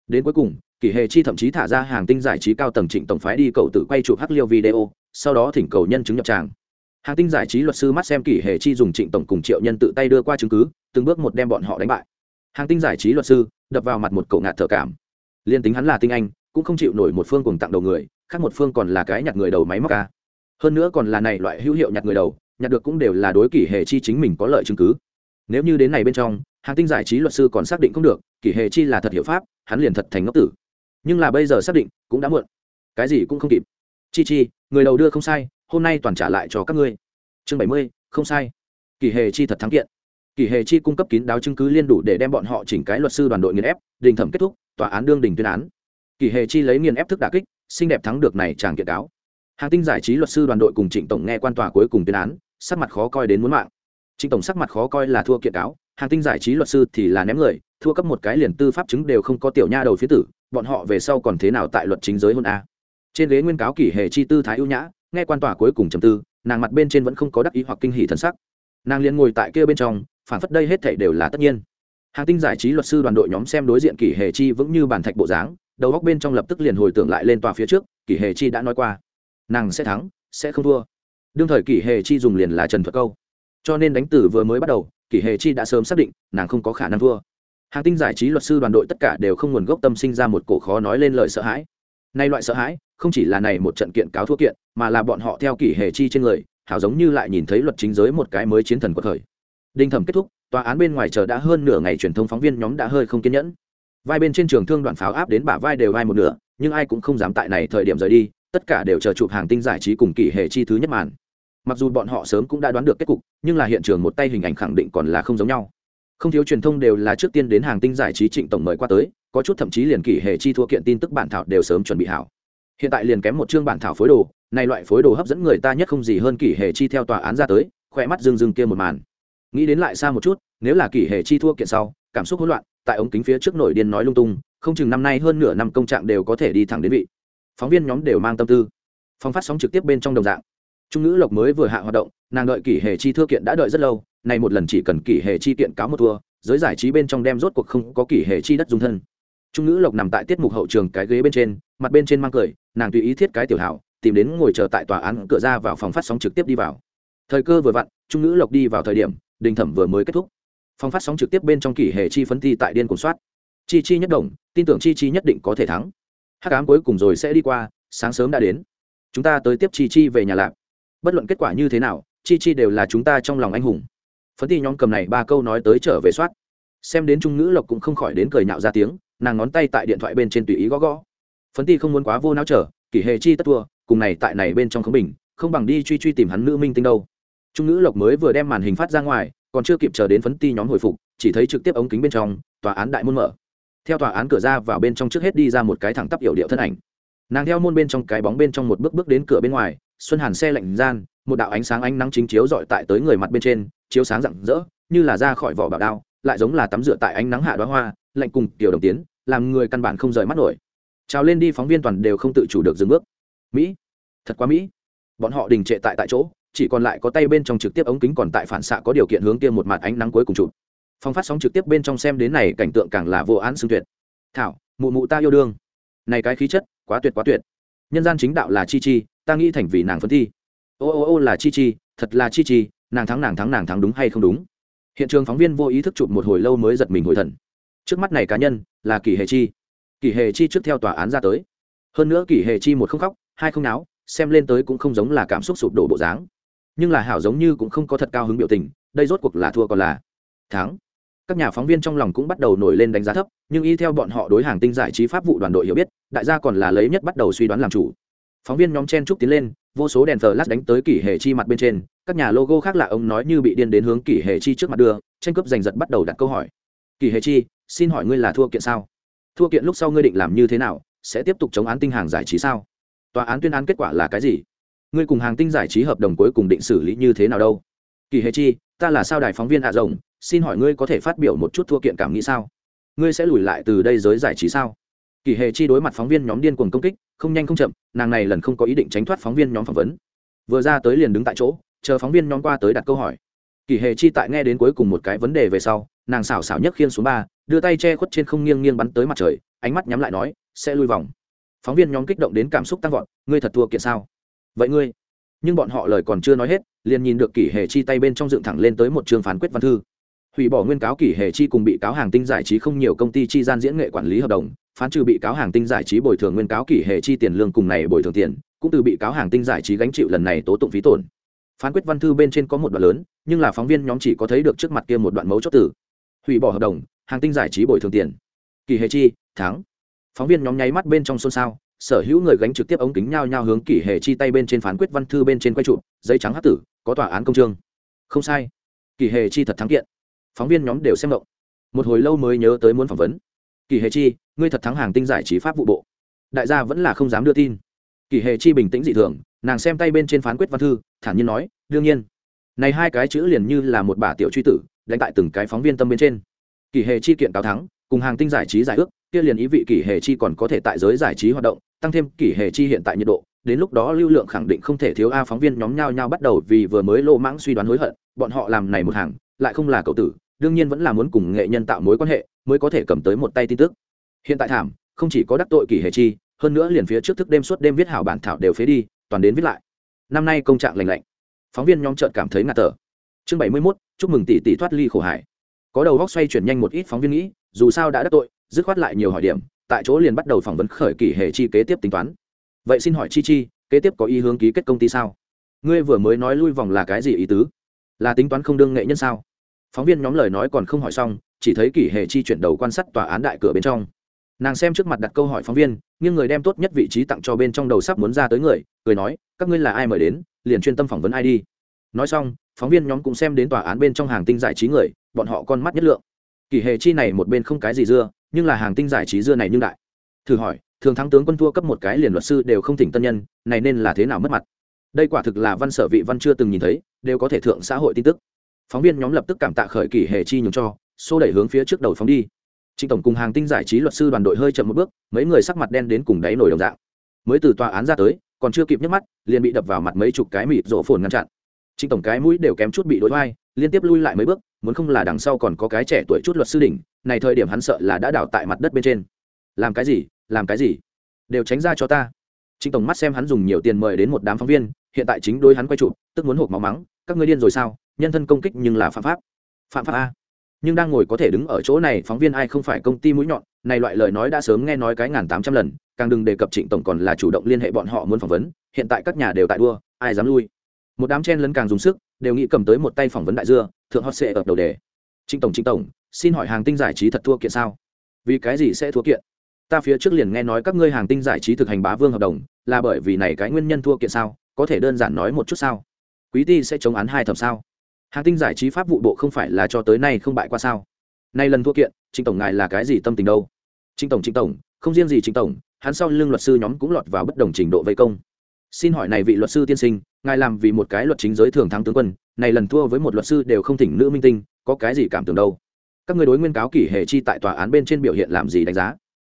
Đến cuối cùng, kỷ hệ chi thậm chí thả ra hàng tinh giải trí cao tầng trịnh tổng phái đi cậu tự quay chụp hắc liêu video, sau đó thỉnh cầu nhân chứng nhập tràng. Hàng tinh giải trí luật sư mắt xem kỷ hệ chi dùng trịnh tổng cùng triệu nhân tự tay đưa qua chứng cứ, từng bước một đem bọn họ đánh bại. Hàng tinh giải trí luật sư, đập vào mặt một cậu ngạt thở cảm. Liên tính hắn là tinh anh, cũng không chịu nổi một phương cùng tặng đầu người, khác một phương còn là cái nhặt người đầu máy móc ca hơn nữa còn là này loại hữu hiệu nhặt người đầu, nhặt được cũng đều là đối kỷ hệ chi chính mình có lợi chứng cứ. Nếu như đến này bên trong hàng tinh giải trí luật sư còn xác định không được, kỷ hệ chi là thật hiệu pháp, hắn liền thật thành ngốc tử. Nhưng là bây giờ xác định, cũng đã muộn. Cái gì cũng không kịp. Chi chi, người đầu đưa không sai, hôm nay toàn trả lại cho các ngươi. Chương bảy mươi, không sai. Kỷ hệ chi thật thắng kiện. Kỷ hệ chi cung cấp kín đáo chứng cứ liên đủ để đem bọn họ chỉnh cái luật sư đoàn đội nghiền ép, đình thẩm kết thúc, tòa án đương đình tuyên án. Kỷ hệ chi lấy nghiền ép thức đà kích, xinh đẹp thắng được này chàng kiện cáo hàng tinh giải trí luật sư đoàn đội cùng trịnh tổng nghe quan tòa cuối cùng tuyên án, sắc mặt khó coi đến muốn mạng. Trịnh tổng sắc mặt khó coi là thua kiện cáo, hàng tinh giải trí luật sư thì là ném người, thua cấp một cái liền tư pháp chứng đều không có tiểu nha đầu phía tử, bọn họ về sau còn thế nào tại luật chính giới hôn a. Trên ghế nguyên cáo kỷ hệ chi tư thái ưu nhã, nghe quan tòa cuối cùng trầm tư, nàng mặt bên trên vẫn không có đắc ý hoặc kinh hỉ thân sắc. Nàng liền ngồi tại kia bên trong phản phất đây hết thảy đều là tất nhiên. Hàng tinh giải trí luật sư đoàn đội nhóm xem đối diện kỷ hệ chi vững như bàn thạch bộ dáng, đầu góc bên trong lập tức liền hồi tưởng lại lên tòa phía trước, kỷ hệ chi đã nói qua nàng sẽ thắng, sẽ không thua. Đương thời kỷ hệ chi dùng liền là trần thuật câu. Cho nên đánh tử vừa mới bắt đầu, kỷ hệ chi đã sớm xác định, nàng không có khả năng thua. Hàng tinh giải trí luật sư đoàn đội tất cả đều không nguồn gốc tâm sinh ra một cổ khó nói lên lời sợ hãi. Nay loại sợ hãi, không chỉ là này một trận kiện cáo thua kiện, mà là bọn họ theo kỷ hệ chi trên người, hảo giống như lại nhìn thấy luật chính giới một cái mới chiến thần của thời đinh thẩm kết thúc, tòa án bên ngoài chờ đã hơn nửa ngày truyền thông phóng viên nhóm đã hơi không kiên nhẫn. Vai bên trên trường thương đoạn pháo áp đến bả vai đều vai một nửa, nhưng ai cũng không dám tại này thời điểm rời đi tất cả đều chờ chụp hàng tinh giải trí cùng kỷ hệ chi thứ nhất màn. Mặc dù bọn họ sớm cũng đã đoán được kết cục, nhưng là hiện trường một tay hình ảnh khẳng định còn là không giống nhau. Không thiếu truyền thông đều là trước tiên đến hàng tinh giải trí trịnh tổng mời qua tới, có chút thậm chí liền kỷ hệ chi thua kiện tin tức bản thảo đều sớm chuẩn bị hảo. Hiện tại liền kém một chương bản thảo phối đồ, này loại phối đồ hấp dẫn người ta nhất không gì hơn kỷ hệ chi theo tòa án ra tới, khỏe mắt dưng dưng kia một màn. Nghĩ đến lại xa một chút, nếu là kỷ hệ chi thua kiện sau, cảm xúc hỗn loạn, tại ống kính phía trước nổi điên nói lung tung, không chừng năm nay hơn nửa năm công trạng đều có thể đi thẳng đến vị phóng viên nhóm đều mang tâm tư. Phóng phát sóng trực tiếp bên trong đồng dạng. Trung ngữ lộc mới vừa hạ hoạt động, nàng đợi kỷ hệ chi thưa kiện đã đợi rất lâu này một lần chỉ cần kỷ hệ chi kiện cáo một thua, giới giải trí bên trong đem rốt cuộc không có kỷ hệ chi đất dung thân. Trung ngữ lộc nằm tại tiết mục hậu trường cái ghế bên trên, mặt bên trên mang cười, nàng tùy ý thiết cái tiểu hảo, tìm đến ngồi chờ tại tòa án cửa ra vào phòng phát sóng trực tiếp đi vào. Thời cơ vừa vặn, trung ngữ lộc đi vào thời điểm, đình thẩm vừa mới kết thúc. Phòng phát sóng trực tiếp bên trong kỷ hệ chi phấn thi tại điên cuồng soát. Chi chi nhất đồng tin tưởng chi chi nhất định có thể thắng hát cám cuối cùng rồi sẽ đi qua, sáng sớm đã đến. Chúng ta tới tiếp chi chi về nhà lạp. Bất luận kết quả như thế nào, chi chi đều là chúng ta trong lòng anh hùng. Phấn thi nhóm cầm này ba câu nói tới trở về soát. Xem đến trung ngữ lộc cũng không khỏi đến cười nhạo ra tiếng, nàng ngón tay tại điện thoại bên trên tùy ý gõ gõ. Phấn ti không muốn quá vô não trở kỷ hệ chi tất thua, cùng này tại này bên trong khống bình, không bằng đi truy truy tìm hắn nữ minh tinh đâu. Trung nữ lộc mới vừa đem màn hình phát ra ngoài, còn chưa kịp chờ đến phấn ti nhóm hồi phục, chỉ thấy trực tiếp ống kính bên trong, tòa án đại môn mở theo tòa án cửa ra vào bên trong trước hết đi ra một cái thẳng tắp yểu điệu thân ảnh. Nàng theo môn bên trong cái bóng bên trong một bước bước đến cửa bên ngoài, xuân hàn xe lạnh gian, một đạo ánh sáng ánh nắng chính chiếu dọi tại tới người mặt bên trên, chiếu sáng rạng rỡ, như là ra khỏi vỏ bảo đao, lại giống là tắm rửa tại ánh nắng hạ đoá hoa, lạnh cùng tiểu đồng tiến, làm người căn bản không rời mắt nổi. Trào lên đi phóng viên toàn đều không tự chủ được dừng bước. Mỹ, thật quá mỹ. Bọn họ đình trệ tại tại chỗ, chỉ còn lại có tay bên trong trực tiếp ống kính còn tại phản xạ có điều kiện hướng kia một mặt ánh nắng cuối cùng chụp phong phát sóng trực tiếp bên trong xem đến này cảnh tượng càng là vô án xương tuyệt. Thảo, mụ mụ ta yêu đương. Này cái khí chất, quá tuyệt quá tuyệt. Nhân gian chính đạo là chi chi, ta nghĩ thành vì nàng phân thi. Ô ô ô là chi chi, thật là chi chi, nàng thắng nàng thắng nàng thắng đúng hay không đúng. Hiện trường phóng viên vô ý thức chụp một hồi lâu mới giật mình hồi thần. Trước mắt này cá nhân, là kỳ hề chi. Kỳ hề chi trước theo tòa án ra tới. Hơn nữa kỳ hề chi một không khóc, hai không náo, xem lên tới cũng không giống là cảm xúc sụp đổ bộ dáng. Nhưng là hảo giống như cũng không có thật cao hứng biểu tình, đây rốt cuộc là thua còn là thắng. Các nhà phóng viên trong lòng cũng bắt đầu nổi lên đánh giá thấp, nhưng y theo bọn họ đối hàng tinh giải trí pháp vụ đoàn đội hiểu biết, đại gia còn là lấy nhất bắt đầu suy đoán làm chủ. Phóng viên nhóm chen trúc tiến lên, vô số đèn thờ lát đánh tới kỷ hệ chi mặt bên trên, các nhà logo khác là ông nói như bị điên đến hướng kỷ hệ chi trước mặt đưa, tranh cướp giành giật bắt đầu đặt câu hỏi. Kỷ hệ chi, xin hỏi ngươi là thua kiện sao? Thua kiện lúc sau ngươi định làm như thế nào? Sẽ tiếp tục chống án tinh hàng giải trí sao? Tòa án tuyên án kết quả là cái gì? Ngươi cùng hàng tinh giải trí hợp đồng cuối cùng định xử lý như thế nào đâu? Kỳ hệ chi, ta là sao đài phóng viên hạ rồng xin hỏi ngươi có thể phát biểu một chút thua kiện cảm nghĩ sao? Ngươi sẽ lùi lại từ đây giới giải trí sao? Kỳ Hề chi đối mặt phóng viên nhóm điên cuồng công kích, không nhanh không chậm, nàng này lần không có ý định tránh thoát phóng viên nhóm phỏng vấn. Vừa ra tới liền đứng tại chỗ, chờ phóng viên nhóm qua tới đặt câu hỏi. Kỳ Hề chi tại nghe đến cuối cùng một cái vấn đề về sau, nàng xảo xảo nhấc khiên xuống ba, đưa tay che khuất trên không nghiêng nghiêng bắn tới mặt trời, ánh mắt nhắm lại nói, sẽ lui vòng. Phóng viên nhóm kích động đến cảm xúc tăng vọt, ngươi thật thua kiện sao? Vậy ngươi. Nhưng bọn họ lời còn chưa nói hết, liền nhìn được kỷ Hề chi tay bên trong dựng thẳng lên tới một trường phán quyết văn thư hủy bỏ nguyên cáo kỷ hệ chi cùng bị cáo hàng tinh giải trí không nhiều công ty chi gian diễn nghệ quản lý hợp đồng, phán trừ bị cáo hàng tinh giải trí bồi thường nguyên cáo kỷ hệ chi tiền lương cùng này bồi thường tiền, cũng từ bị cáo hàng tinh giải trí gánh chịu lần này tố tụng phí tổn. Phán quyết văn thư bên trên có một đoạn lớn, nhưng là phóng viên nhóm chỉ có thấy được trước mặt kia một đoạn mấu chốt tử hủy bỏ hợp đồng, hàng tinh giải trí bồi thường tiền. Kỳ hệ chi thắng phóng viên nhóm nháy mắt bên trong xôn xao, sở hữu người gánh trực tiếp ống kính nhao nhao hướng kỷ hệ chi tay bên trên phán quyết văn thư bên trên quay trụ giấy trắng hát tử, có tòa án công trương. Không sai. Kỷ hệ chi thật thắng kiện phóng viên nhóm đều xem động một hồi lâu mới nhớ tới muốn phỏng vấn. Kỳ hệ chi, ngươi thật thắng hàng tinh giải trí pháp vụ bộ. Đại gia vẫn là không dám đưa tin. Kỳ hệ chi bình tĩnh dị thường, nàng xem tay bên trên phán quyết văn thư, thản nhiên nói, đương nhiên. Này hai cái chữ liền như là một bà tiểu truy tử, đánh tại từng cái phóng viên tâm bên trên. Kỳ hệ chi kiện cáo thắng, cùng hàng tinh giải trí giải ước, kia liền ý vị kỳ hệ chi còn có thể tại giới giải trí hoạt động, tăng thêm kỳ hệ chi hiện tại nhiệt độ, đến lúc đó lưu lượng khẳng định không thể thiếu a phóng viên nhóm nhau nhau bắt đầu vì vừa mới lô mãng suy đoán hối hận, bọn họ làm này một hàng, lại không là cậu tử đương nhiên vẫn là muốn cùng nghệ nhân tạo mối quan hệ, mới có thể cầm tới một tay tin tức. Hiện tại thảm, không chỉ có đắc tội kỷ hệ chi, hơn nữa liền phía trước thức đêm suốt đêm viết hảo bản thảo đều phế đi, toàn đến viết lại. Năm nay công trạng lành lạnh. Phóng viên nhóm trợn cảm thấy ngạt thở. Chương bảy mươi mốt, chúc mừng tỷ tỷ thoát ly khổ hải. Có đầu góc xoay chuyển nhanh một ít phóng viên nghĩ, dù sao đã đắc tội, dứt khoát lại nhiều hỏi điểm, tại chỗ liền bắt đầu phỏng vấn khởi kỷ hệ chi kế tiếp tính toán. Vậy xin hỏi chi chi, kế tiếp có ý hướng ký kết công ty sao? Ngươi vừa mới nói lui vòng là cái gì ý tứ? Là tính toán không đương nghệ nhân sao? Phóng viên nhóm lời nói còn không hỏi xong, chỉ thấy kỷ hệ chi chuyển đầu quan sát tòa án đại cửa bên trong. Nàng xem trước mặt đặt câu hỏi phóng viên nhưng người đem tốt nhất vị trí tặng cho bên trong đầu sắp muốn ra tới người, cười nói, các ngươi là ai mời đến, liền chuyên tâm phỏng vấn ai đi. Nói xong, phóng viên nhóm cũng xem đến tòa án bên trong hàng tinh giải trí người, bọn họ con mắt nhất lượng. Kỷ hệ chi này một bên không cái gì dưa, nhưng là hàng tinh giải trí dưa này nhưng đại. Thử hỏi, thường thắng tướng quân thua cấp một cái liền luật sư đều không thỉnh tân nhân, này nên là thế nào mất mặt? Đây quả thực là văn sở vị văn chưa từng nhìn thấy, đều có thể thượng xã hội tin tức phóng viên nhóm lập tức cảm tạ khởi kỷ hệ chi nhường cho, xô đẩy hướng phía trước đầu phóng đi. Trịnh tổng cùng hàng tinh giải trí luật sư đoàn đội hơi chậm một bước, mấy người sắc mặt đen đến cùng đáy nổi đồng dạng. Mới từ tòa án ra tới, còn chưa kịp nhấc mắt, liền bị đập vào mặt mấy chục cái mịt rổ phồn ngăn chặn. Trịnh tổng cái mũi đều kém chút bị đối vai, liên tiếp lui lại mấy bước, muốn không là đằng sau còn có cái trẻ tuổi chút luật sư đỉnh, này thời điểm hắn sợ là đã đào tại mặt đất bên trên. Làm cái gì, làm cái gì? Đều tránh ra cho ta. Trịnh tổng mắt xem hắn dùng nhiều tiền mời đến một đám phóng viên, hiện tại chính đôi hắn quay chụp, tức muốn hộp máu mắng, các ngươi điên rồi sao? Nhân thân công kích nhưng là phạm pháp. Phạm pháp a. Nhưng đang ngồi có thể đứng ở chỗ này, phóng viên ai không phải công ty mũi nhọn, này loại lời nói đã sớm nghe nói cái ngàn tám trăm lần, càng đừng đề cập trịnh tổng còn là chủ động liên hệ bọn họ muốn phỏng vấn, hiện tại các nhà đều tại đua, ai dám lui? Một đám chen lấn càng dùng sức, đều nghĩ cầm tới một tay phỏng vấn đại dưa, thượng hot sệ ở đầu đề. Trịnh tổng trịnh tổng, xin hỏi hàng tinh giải trí thật thua kiện sao? Vì cái gì sẽ thua kiện? Ta phía trước liền nghe nói các ngươi hàng tinh giải trí thực hành bá vương hợp đồng, là bởi vì này cái nguyên nhân thua kiện sao? Có thể đơn giản nói một chút sao? Quý ti sẽ chống án hai thẩm sao? Hàng tinh giải trí pháp vụ bộ không phải là cho tới nay không bại qua sao? Nay lần thua kiện, trịnh tổng ngài là cái gì tâm tình đâu? Trịnh tổng trịnh tổng, không riêng gì trịnh tổng, hắn sau lưng luật sư nhóm cũng lọt vào bất đồng trình độ vây công. Xin hỏi này vị luật sư tiên sinh, ngài làm vì một cái luật chính giới thường thắng tướng quân, này lần thua với một luật sư đều không thỉnh nữ minh tinh, có cái gì cảm tưởng đâu? Các người đối nguyên cáo kỷ hệ chi tại tòa án bên trên biểu hiện làm gì đánh giá?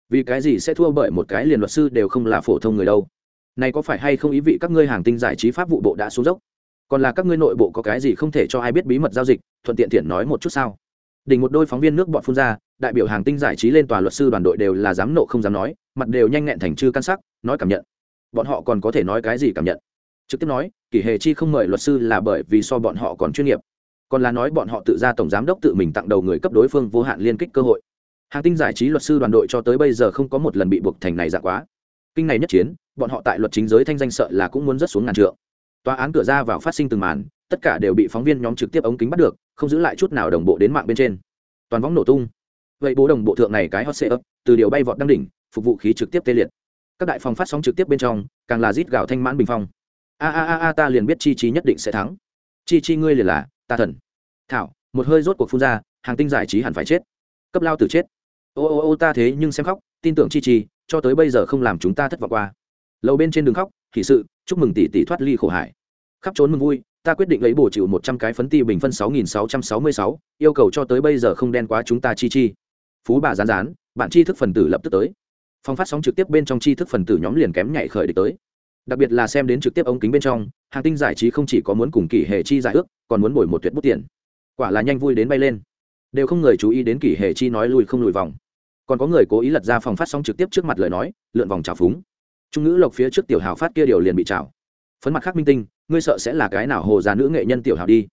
Vì cái gì sẽ thua bởi một cái liền luật sư đều không là phổ thông người đâu? Này có phải hay không ý vị các ngươi hàng tinh giải trí pháp vụ bộ đã xuống dốc? Còn là các ngươi nội bộ có cái gì không thể cho ai biết bí mật giao dịch, thuận tiện thiện nói một chút sao? Đỉnh một đôi phóng viên nước bọn phun ra, đại biểu hàng tinh giải trí lên tòa luật sư đoàn đội đều là dám nộ không dám nói, mặt đều nhanh nghẹn thành chư căn sắc, nói cảm nhận. Bọn họ còn có thể nói cái gì cảm nhận? Trực tiếp nói, kỷ hề chi không mời luật sư là bởi vì so bọn họ còn chuyên nghiệp. Còn là nói bọn họ tự ra tổng giám đốc tự mình tặng đầu người cấp đối phương vô hạn liên kích cơ hội. Hàng tinh giải trí luật sư đoàn đội cho tới bây giờ không có một lần bị buộc thành này dạng quá. Kinh này nhất chiến, bọn họ tại luật chính giới thanh danh sợ là cũng muốn rất xuống ngàn trượng tòa án cửa ra vào phát sinh từng màn, tất cả đều bị phóng viên nhóm trực tiếp ống kính bắt được, không giữ lại chút nào đồng bộ đến mạng bên trên. Toàn võng nổ tung. Vậy bố đồng bộ thượng này cái hot ấp từ điều bay vọt đăng đỉnh, phục vụ khí trực tiếp tê liệt. Các đại phòng phát sóng trực tiếp bên trong, càng là rít gạo thanh mãn bình phong. A a a a, ta liền biết chi chi nhất định sẽ thắng. Chi chi ngươi liền là, ta thần. Thảo, một hơi rốt cuộc phun ra, hàng tinh giải trí hẳn phải chết. Cấp lao tử chết. Ô ô ô, ta thế nhưng xem khóc, tin tưởng chi chi, cho tới bây giờ không làm chúng ta thất vọng qua. Lâu bên trên đường khóc thì sự, chúc mừng tỷ tỷ thoát ly khổ hải. Khắp trốn mừng vui, ta quyết định lấy bổ chịu một trăm cái phấn ti bình phân sáu nghìn sáu trăm sáu mươi sáu, yêu cầu cho tới bây giờ không đen quá chúng ta chi chi. Phú bà rán rán bạn chi thức phần tử lập tức tới. Phong phát sóng trực tiếp bên trong chi thức phần tử nhóm liền kém nhảy khởi địch tới. Đặc biệt là xem đến trực tiếp ống kính bên trong, hàng tinh giải trí không chỉ có muốn cùng kỷ hệ chi giải ước, còn muốn bồi một tuyệt bút tiền. Quả là nhanh vui đến bay lên. Đều không người chú ý đến kỷ hệ chi nói lùi không lùi vòng. Còn có người cố ý lật ra phòng phát sóng trực tiếp trước mặt lời nói, lượn vòng trào phúng trung ngữ lộc phía trước tiểu hào phát kia điều liền bị trào. Phấn mặt khác minh tinh, ngươi sợ sẽ là cái nào hồ già nữ nghệ nhân tiểu hào đi.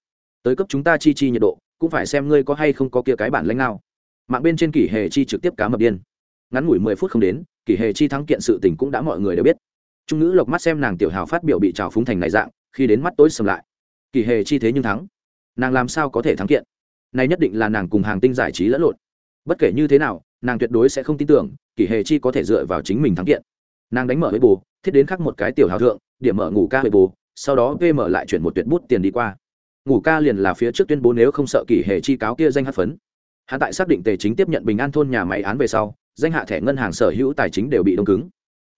Tới cấp chúng ta chi chi nhiệt độ, cũng phải xem ngươi có hay không có kia cái bản lãnh nào mạng bên trên kỷ hệ chi trực tiếp cá mập điên. Ngắn ngủi mười phút không đến, kỷ hệ chi thắng kiện sự tình cũng đã mọi người đều biết. Trung ngữ lộc mắt xem nàng tiểu hào phát biểu bị trào phúng thành này dạng, khi đến mắt tối sầm lại. Kỷ hệ chi thế nhưng thắng. Nàng làm sao có thể thắng kiện? Này nhất định là nàng cùng hàng tinh giải trí lẫn lộn. Bất kể như thế nào, nàng tuyệt đối sẽ không tin tưởng, kỷ hệ chi có thể dựa vào chính mình thắng kiện nàng đánh mở với bồ thiết đến khắc một cái tiểu hào thượng, điểm mở ngủ ca với bồ sau đó vm lại chuyển một tuyệt bút tiền đi qua. Ngủ ca liền là phía trước tuyên bố nếu không sợ kỷ hệ chi cáo kia danh hát phấn. Hạ tại xác định tề chính tiếp nhận bình an thôn nhà máy án về sau, danh hạ thẻ ngân hàng sở hữu tài chính đều bị đông cứng.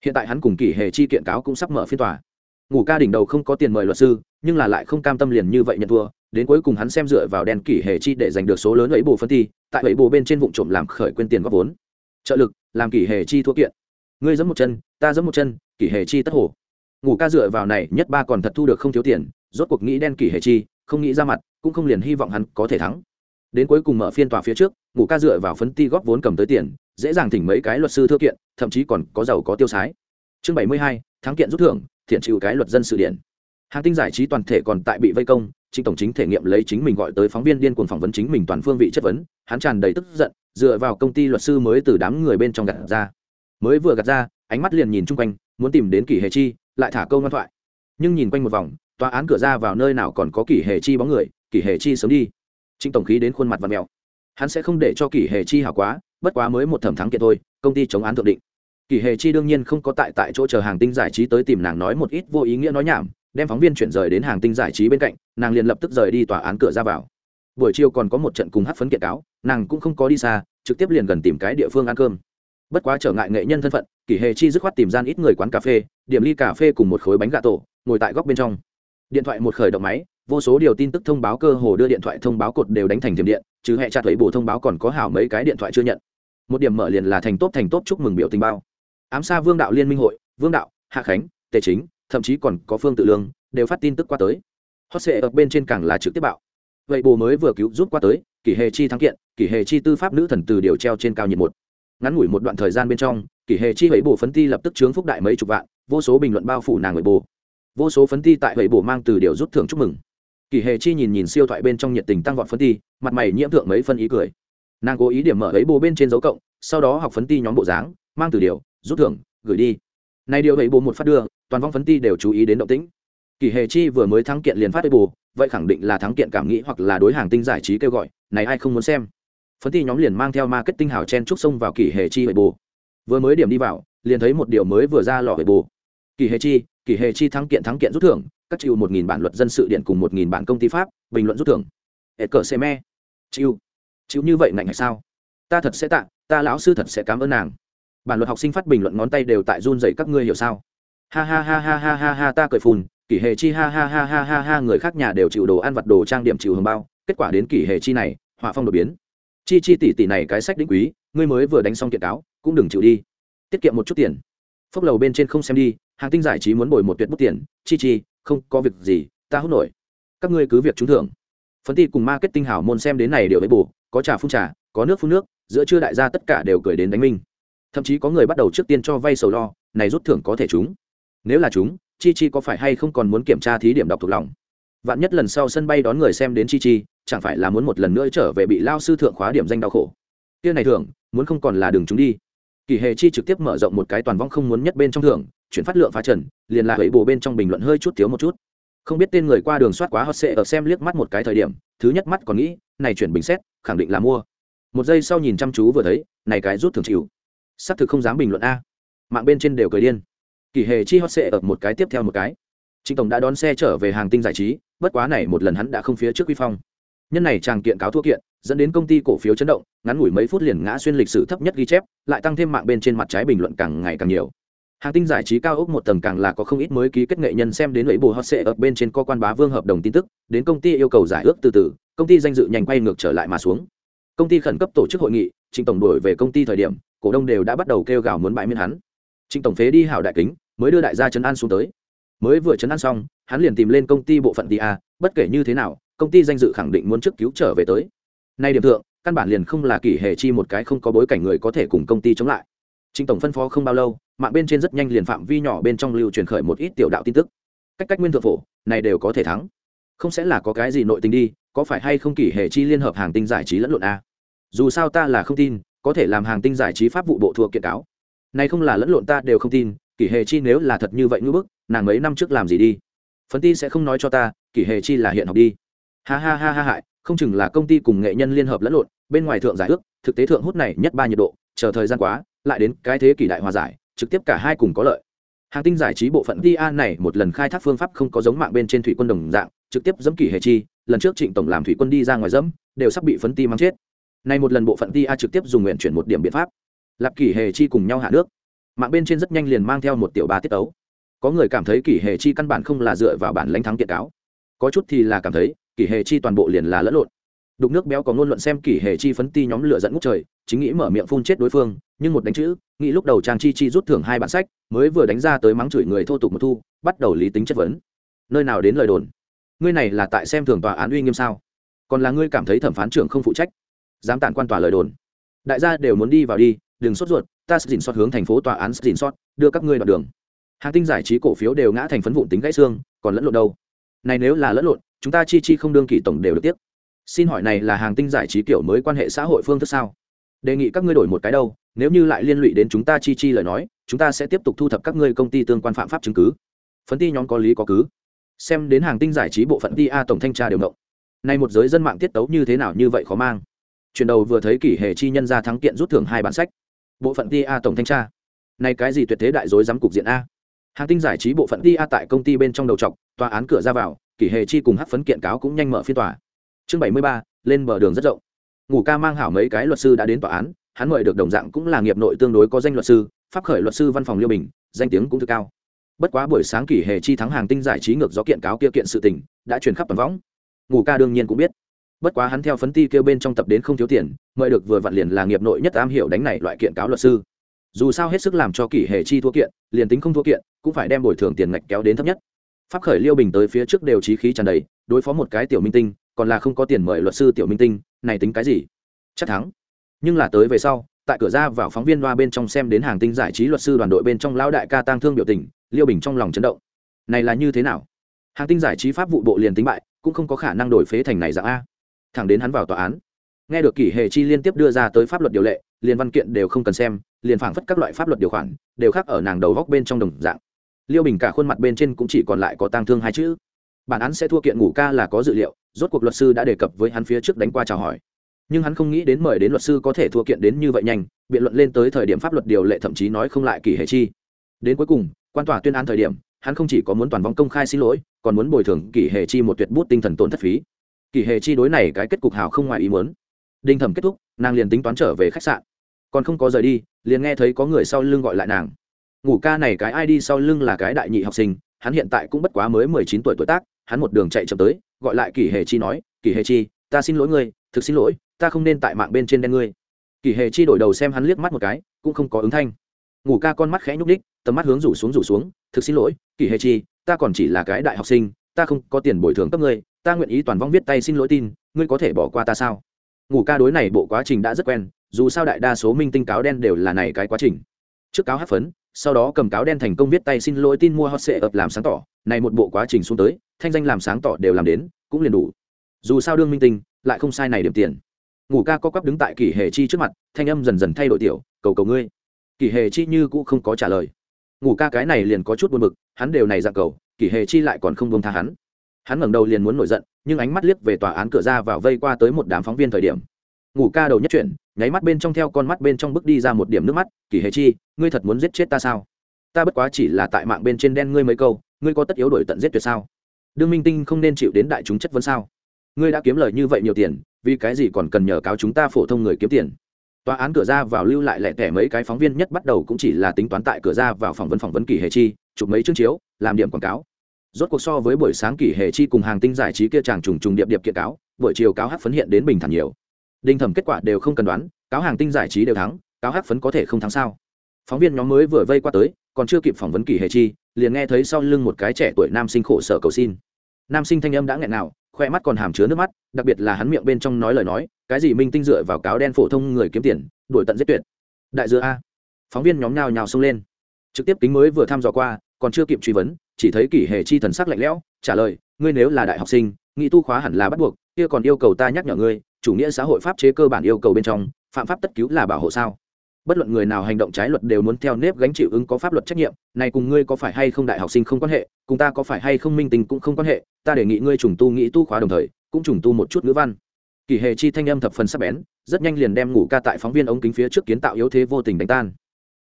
Hiện tại hắn cùng kỷ hệ chi kiện cáo cũng sắp mở phiên tòa. Ngủ ca đỉnh đầu không có tiền mời luật sư, nhưng là lại không cam tâm liền như vậy nhận thua, đến cuối cùng hắn xem dựa vào đèn kỷ hệ chi để giành được số lớn ấy bồ phân thi, tại ấy bồ bên trên vụ trộm làm khởi quên tiền góp vốn. Trợ lực, làm kỷ hệ chi thua kiện. Ngươi giẫm một chân ta giẫm một chân, kỷ hệ chi tất hồ. Ngủ ca dựa vào này, nhất ba còn thật thu được không thiếu tiền, rốt cuộc nghĩ đen kỷ hệ chi, không nghĩ ra mặt, cũng không liền hy vọng hắn có thể thắng. Đến cuối cùng mở phiên tòa phía trước, ngủ ca dựa vào phấn ti góp vốn cầm tới tiền, dễ dàng thỉnh mấy cái luật sư thưa kiện, thậm chí còn có giàu có tiêu sái. Chương bảy mươi hai, thắng kiện rút thưởng, thiện chịu cái luật dân sự điện. hàng tinh giải trí toàn thể còn tại bị vây công, trịnh tổng chính thể nghiệm lấy chính mình gọi tới phóng viên điên cuồng phỏng vấn chính mình toàn phương vị chất vấn, hắn tràn đầy tức giận, dựa vào công ty luật sư mới từ đám người bên trong gạt ra. Mới vừa gạt ra ánh mắt liền nhìn chung quanh, muốn tìm đến kỷ Hề chi, lại thả câu ngoan thoại. Nhưng nhìn quanh một vòng, tòa án cửa ra vào nơi nào còn có kỷ Hề chi bóng người, kỷ Hề chi sớm đi. Trịnh tổng khí đến khuôn mặt và mèo. Hắn sẽ không để cho kỷ Hề chi hảo quá, bất quá mới một thẩm thắng kiện thôi, công ty chống án thượng định. Kỷ Hề chi đương nhiên không có tại tại chỗ chờ hàng tinh giải trí tới tìm nàng nói một ít vô ý nghĩa nói nhảm, đem phóng viên chuyển rời đến hàng tinh giải trí bên cạnh, nàng liền lập tức rời đi tòa án cửa ra vào. Buổi chiều còn có một trận cùng hát phấn kiện cáo, nàng cũng không có đi xa, trực tiếp liền gần tìm cái địa phương ăn cơm. Bất quá trở ngại nghệ nhân thân phận kỷ hề chi dứt khoát tìm gian ít người quán cà phê, điểm ly cà phê cùng một khối bánh gà tổ, ngồi tại góc bên trong. Điện thoại một khởi động máy, vô số điều tin tức thông báo cơ hồ đưa điện thoại thông báo cột đều đánh thành tiềm điện, chứ hệ trả thuế bổ thông báo còn có hảo mấy cái điện thoại chưa nhận. Một điểm mở liền là thành tốt thành tốt chúc mừng biểu tình bao. Ám xa vương đạo liên minh hội, vương đạo, hạ khánh, tề chính, thậm chí còn có phương tự lương, đều phát tin tức qua tới. Hot sệ ở bên trên càng là trực tiếp bạo. Vậy bồ mới vừa cứu giúp qua tới, kỷ hề chi thắng kiện, kỷ hề chi tư pháp nữ thần từ điều treo trên cao nhiệt một. Ngắn ngủi một đoạn thời gian bên trong kỷ hề chi hủy bổ phấn ti lập tức chướng phúc đại mấy chục vạn, vô số bình luận bao phủ nàng người bồ vô số phấn ti tại hủy bổ mang từ điều rút thưởng chúc mừng. Kỷ hề chi nhìn nhìn siêu thoại bên trong nhiệt tình tăng vọt phấn ti, mặt mày nhiễm thượng mấy phân ý cười. Nàng cố ý điểm mở ấy bồ bên trên dấu cộng, sau đó học phấn ti nhóm bộ dáng, mang từ điều, rút thưởng, gửi đi. Này điều vậy bồ một phát đưa, toàn vong phấn ti đều chú ý đến động tĩnh. Kỷ hề chi vừa mới thắng kiện liền phát ấy bồ vậy khẳng định là thắng kiện cảm nghĩ hoặc là đối hàng tinh giải trí kêu gọi, này ai không muốn xem. Phấn ti nhóm liền mang theo marketing hào chen trúc sông vào kỷ hề chi vậy bồ vừa mới điểm đi vào, liền thấy một điều mới vừa ra lò vậy bù. kỳ hề chi, kỳ hệ chi thắng kiện thắng kiện rút thưởng, các chịu một nghìn bản luật dân sự điện cùng một nghìn bản công ty pháp, bình luận rút thưởng. Hệ cờ xe me. Chịu. Chịu như vậy ngạnh hay sao? Ta thật sẽ tạ, ta lão sư thật sẽ cảm ơn nàng. Bản luật học sinh phát bình luận ngón tay đều tại run dậy các ngươi hiểu sao? Ha ha ha ha ha ha ha, ta cười phùn kỷ hệ chi ha ha ha ha ha ha, người khác nhà đều chịu đồ ăn vặt đồ trang điểm chịu hồng bao, kết quả đến kỷ hệ chi này, họa phong đột biến. Chi chi tỷ tỷ này cái sách đỉnh quý ngươi mới vừa đánh xong kiện cáo, cũng đừng chịu đi. Tiết kiệm một chút tiền. Phốc lầu bên trên không xem đi, hàng tinh giải trí muốn bồi một tuyệt bút tiền. Chi chi, không có việc gì, ta hút nổi. Các ngươi cứ việc trúng thưởng. Phấn ti cùng marketing hảo môn xem đến này đều với bù, có trà phun trà, có nước phun nước, giữa trưa đại gia tất cả đều cười đến đánh minh thậm chí có người bắt đầu trước tiên cho vay sầu lo, này rút thưởng có thể chúng nếu là chúng chi chi có phải hay không còn muốn kiểm tra thí điểm đọc thuộc lòng? Vạn nhất lần sau sân bay đón người xem đến chi chi, chẳng phải là muốn một lần nữa trở về bị lao sư thượng khóa điểm danh đau khổ? Kia này thường muốn không còn là đường chúng đi. Kỳ hề chi trực tiếp mở rộng một cái toàn vong không muốn nhất bên trong thưởng chuyển phát lượng phá trần, liền là hấy bồ bên trong bình luận hơi chút thiếu một chút. Không biết tên người qua đường soát quá hot sệ ở xem liếc mắt một cái thời điểm, thứ nhất mắt còn nghĩ, này chuyển bình xét, khẳng định là mua. Một giây sau nhìn chăm chú vừa thấy, này cái rút thường chịu. Xác thực không dám bình luận a. Mạng bên trên đều cười điên. Kỳ hề chi hot sệ ở một cái tiếp theo một cái. Trịnh tổng đã đón xe trở về hàng tinh giải trí, bất quá này một lần hắn đã không phía trước quy phong nhân này chàng kiện cáo thua kiện, dẫn đến công ty cổ phiếu chấn động, ngắn ngủi mấy phút liền ngã xuyên lịch sử thấp nhất ghi chép, lại tăng thêm mạng bên trên mặt trái bình luận càng ngày càng nhiều. Hàng tinh giải trí cao ốc một tầng càng là có không ít mới ký kết nghệ nhân xem đến lấy bù hot sệ ở bên trên co quan bá vương hợp đồng tin tức, đến công ty yêu cầu giải ước từ từ, công ty danh dự nhanh quay ngược trở lại mà xuống. Công ty khẩn cấp tổ chức hội nghị, trịnh tổng đổi về công ty thời điểm, cổ đông đều đã bắt đầu kêu gào muốn bãi miễn hắn. Trịnh tổng phế đi hảo đại kính, mới đưa đại gia trấn an xuống tới. Mới vừa trấn an xong, hắn liền tìm lên công ty bộ phận tia bất kể như thế nào công ty danh dự khẳng định muốn trước cứu trở về tới. Nay điểm thượng, căn bản liền không là kỷ hệ chi một cái không có bối cảnh người có thể cùng công ty chống lại. Trịnh tổng phân phó không bao lâu, mạng bên trên rất nhanh liền phạm vi nhỏ bên trong lưu truyền khởi một ít tiểu đạo tin tức. Cách cách nguyên thượng phổ, này đều có thể thắng. Không sẽ là có cái gì nội tình đi, có phải hay không kỷ hệ chi liên hợp hàng tinh giải trí lẫn lộn a dù sao ta là không tin, có thể làm hàng tinh giải trí pháp vụ bộ thua kiện cáo. Này không là lẫn lộn ta đều không tin, kỷ hệ chi nếu là thật như vậy ngưỡng bức, nàng mấy năm trước làm gì đi? Phấn ti sẽ không nói cho ta, kỷ hệ chi là hiện học đi ha ha ha ha hại không chừng là công ty cùng nghệ nhân liên hợp lẫn lộn, bên ngoài thượng giải ước, thực tế thượng hút này nhất ba nhiệt độ, chờ thời gian quá, lại đến cái thế kỷ đại hòa giải, trực tiếp cả hai cùng có lợi. Hàng tinh giải trí bộ phận tia này một lần khai thác phương pháp không có giống mạng bên trên thủy quân đồng dạng, trực tiếp dẫm kỷ hệ chi, lần trước trịnh tổng làm thủy quân đi ra ngoài dẫm, đều sắp bị phấn ti mang chết. Nay một lần bộ phận tia trực tiếp dùng nguyện chuyển một điểm biện pháp lạp kỷ hệ chi cùng nhau hạ nước. Mạng bên trên rất nhanh liền mang theo một tiểu ba tiết tấu. Có người cảm thấy kỷ hệ chi căn bản không là dựa vào bản lãnh thắng kiện cáo. Có chút thì là cảm thấy kỷ hệ chi toàn bộ liền là lẫn lộn. Đục nước béo có ngôn luận xem kỷ hệ chi phấn ti nhóm lửa dẫn ngút trời, chính nghĩ mở miệng phun chết đối phương, nhưng một đánh chữ, nghĩ lúc đầu trang chi chi rút thưởng hai bản sách, mới vừa đánh ra tới mắng chửi người thô tục một thu, bắt đầu lý tính chất vấn. Nơi nào đến lời đồn? Ngươi này là tại xem thường tòa án uy nghiêm sao? Còn là ngươi cảm thấy thẩm phán trưởng không phụ trách? Dám tản quan tòa lời đồn. Đại gia đều muốn đi vào đi, đừng sốt ruột, ta sẽ dình xót hướng thành phố tòa án dình xót đưa các ngươi đoạn đường. Hàng tinh giải trí cổ phiếu đều ngã thành phấn vụn tính gãy xương, còn lẫn lộn đâu? Này nếu là lẫn lộn, chúng ta chi chi không đương kỳ tổng đều được tiếp. Xin hỏi này là hàng tinh giải trí kiểu mới quan hệ xã hội phương thức sao? Đề nghị các ngươi đổi một cái đâu, nếu như lại liên lụy đến chúng ta chi chi lời nói, chúng ta sẽ tiếp tục thu thập các ngươi công ty tương quan phạm pháp chứng cứ. Phấn ti nhóm có lý có cứ. Xem đến hàng tinh giải trí bộ phận ti a tổng thanh tra điều động. Nay một giới dân mạng tiết tấu như thế nào như vậy khó mang. Chuyển đầu vừa thấy kỷ hệ chi nhân ra thắng kiện rút thưởng hai bản sách. Bộ phận ti a tổng thanh tra. Nay cái gì tuyệt thế đại dối giám cục diện a? Hàng tinh giải trí bộ phận ti a tại công ty bên trong đầu trọc, tòa án cửa ra vào, kỷ hệ chi cùng hát phấn kiện cáo cũng nhanh mở phiên tòa. Chương bảy mươi ba, lên bờ đường rất rộng. Ngủ ca mang hảo mấy cái luật sư đã đến tòa án, hắn mời được đồng dạng cũng là nghiệp nội tương đối có danh luật sư, pháp khởi luật sư văn phòng liêu bình, danh tiếng cũng thực cao. Bất quá buổi sáng kỷ hệ chi thắng hàng tinh giải trí ngược gió kiện cáo kia kiện sự tình, đã truyền khắp toàn võng. Ngủ ca đương nhiên cũng biết. Bất quá hắn theo phấn ti kêu bên trong tập đến không thiếu tiền, mời được vừa vặn liền là nghiệp nội nhất am hiểu đánh này loại kiện cáo luật sư dù sao hết sức làm cho kỷ hệ chi thua kiện, liền tính không thua kiện, cũng phải đem bồi thường tiền ngạch kéo đến thấp nhất. Pháp khởi liêu bình tới phía trước đều trí khí tràn đầy, đối phó một cái tiểu minh tinh, còn là không có tiền mời luật sư tiểu minh tinh, này tính cái gì? Chắc thắng. Nhưng là tới về sau, tại cửa ra vào phóng viên loa bên trong xem đến hàng tinh giải trí luật sư đoàn đội bên trong lão đại ca tăng thương biểu tình, liêu bình trong lòng chấn động. Này là như thế nào? Hàng tinh giải trí pháp vụ bộ liền tính bại, cũng không có khả năng đổi phế thành này dạng a. Thẳng đến hắn vào tòa án. Nghe được kỷ hệ chi liên tiếp đưa ra tới pháp luật điều lệ liền văn kiện đều không cần xem, liền phảng phất các loại pháp luật điều khoản, đều khác ở nàng đầu góc bên trong đồng dạng. Liêu bình cả khuôn mặt bên trên cũng chỉ còn lại có tang thương hai chữ. Bản án sẽ thua kiện ngủ ca là có dự liệu, rốt cuộc luật sư đã đề cập với hắn phía trước đánh qua chào hỏi. Nhưng hắn không nghĩ đến mời đến luật sư có thể thua kiện đến như vậy nhanh, biện luận lên tới thời điểm pháp luật điều lệ thậm chí nói không lại kỳ hệ chi. Đến cuối cùng, quan tòa tuyên án thời điểm, hắn không chỉ có muốn toàn vong công khai xin lỗi, còn muốn bồi thường kỳ hệ chi một tuyệt bút tinh thần tổn thất phí. Kỳ hệ chi đối này cái kết cục hào không ngoài ý muốn. Đinh thẩm kết thúc nàng liền tính toán trở về khách sạn. Còn không có rời đi, liền nghe thấy có người sau lưng gọi lại nàng. Ngủ ca này cái ai đi sau lưng là cái đại nhị học sinh, hắn hiện tại cũng bất quá mới mười chín tuổi tuổi tác, hắn một đường chạy chậm tới, gọi lại kỷ hề chi nói kỷ hề chi, ta xin lỗi ngươi, thực xin lỗi, ta không nên tại mạng bên trên đen ngươi. Kỷ hề chi đổi đầu xem hắn liếc mắt một cái, cũng không có ứng thanh. Ngủ ca con mắt khẽ nhúc đích tầm mắt hướng rủ xuống rủ xuống, thực xin lỗi kỷ hề chi, ta còn chỉ là cái đại học sinh, ta không có tiền bồi thường cấp ngươi, ta nguyện ý toàn vong viết tay xin lỗi tin, ngươi có thể bỏ qua ta sao? Ngủ ca đối này bộ quá trình đã rất quen, dù sao đại đa số minh tinh cáo đen đều là này cái quá trình. Trước cáo hát phấn, sau đó cầm cáo đen thành công viết tay xin lỗi tin mua hot sệ ập làm sáng tỏ, này một bộ quá trình xuống tới, thanh danh làm sáng tỏ đều làm đến, cũng liền đủ. Dù sao đương minh tinh, lại không sai này điểm tiền. Ngủ ca co quắp đứng tại kỷ hề chi trước mặt, thanh âm dần dần thay đổi tiểu, cầu cầu ngươi. Kỷ hề chi như cũng không có trả lời. Ngủ ca cái này liền có chút buồn bực, hắn đều này dạng cầu, kỷ hề chi lại còn không bông tha hắn. Hắn ngẩng đầu liền muốn nổi giận nhưng ánh mắt liếc về tòa án cửa ra vào vây qua tới một đám phóng viên thời điểm. Ngủ ca đầu nhất chuyển, nháy mắt bên trong theo con mắt bên trong bước đi ra một điểm nước mắt, kỳ hề chi, ngươi thật muốn giết chết ta sao? Ta bất quá chỉ là tại mạng bên trên đen ngươi mấy câu, ngươi có tất yếu đổi tận giết tuyệt sao? Đương minh tinh không nên chịu đến đại chúng chất vấn sao? Ngươi đã kiếm lời như vậy nhiều tiền, vì cái gì còn cần nhờ cáo chúng ta phổ thông người kiếm tiền? Tòa án cửa ra vào lưu lại lẻ tẻ mấy cái phóng viên nhất bắt đầu cũng chỉ là tính toán tại cửa ra vào phỏng vấn phỏng vấn kỳ hề chi, chụp mấy chương chiếu, làm điểm quảng cáo rốt cuộc so với buổi sáng kỷ hệ chi cùng hàng tinh giải trí kia chàng trùng trùng điệp điệp kiện cáo, buổi chiều cáo hát phấn hiện đến bình thản nhiều. Đinh thẩm kết quả đều không cần đoán, cáo hàng tinh giải trí đều thắng, cáo hát phấn có thể không thắng sao? Phóng viên nhóm mới vừa vây qua tới, còn chưa kịp phỏng vấn kỷ hệ chi, liền nghe thấy sau lưng một cái trẻ tuổi nam sinh khổ sở cầu xin. Nam sinh thanh âm đã nghẹn nào, khoe mắt còn hàm chứa nước mắt, đặc biệt là hắn miệng bên trong nói lời nói, cái gì minh tinh dựa vào cáo đen phổ thông người kiếm tiền, đuổi tận giết tuyệt. Đại dựa a. Phóng viên nhóm nhào nhào xông lên. Trực tiếp kính mới vừa thăm dò qua còn chưa kịp truy vấn, chỉ thấy kỷ hề chi thần sắc lạnh lẽo, trả lời, ngươi nếu là đại học sinh, nghĩ tu khóa hẳn là bắt buộc, kia còn yêu cầu ta nhắc nhở ngươi, chủ nghĩa xã hội pháp chế cơ bản yêu cầu bên trong, phạm pháp tất cứu là bảo hộ sao? Bất luận người nào hành động trái luật đều muốn theo nếp gánh chịu ứng có pháp luật trách nhiệm, này cùng ngươi có phải hay không đại học sinh không quan hệ, cùng ta có phải hay không minh tình cũng không quan hệ, ta đề nghị ngươi trùng tu nghĩ tu khóa đồng thời, cũng trùng tu một chút ngữ văn. Kỳ hề chi thanh âm thập phần sắc bén, rất nhanh liền đem ngủ ca tại phóng viên ống kính phía trước kiến tạo yếu thế vô tình đánh tan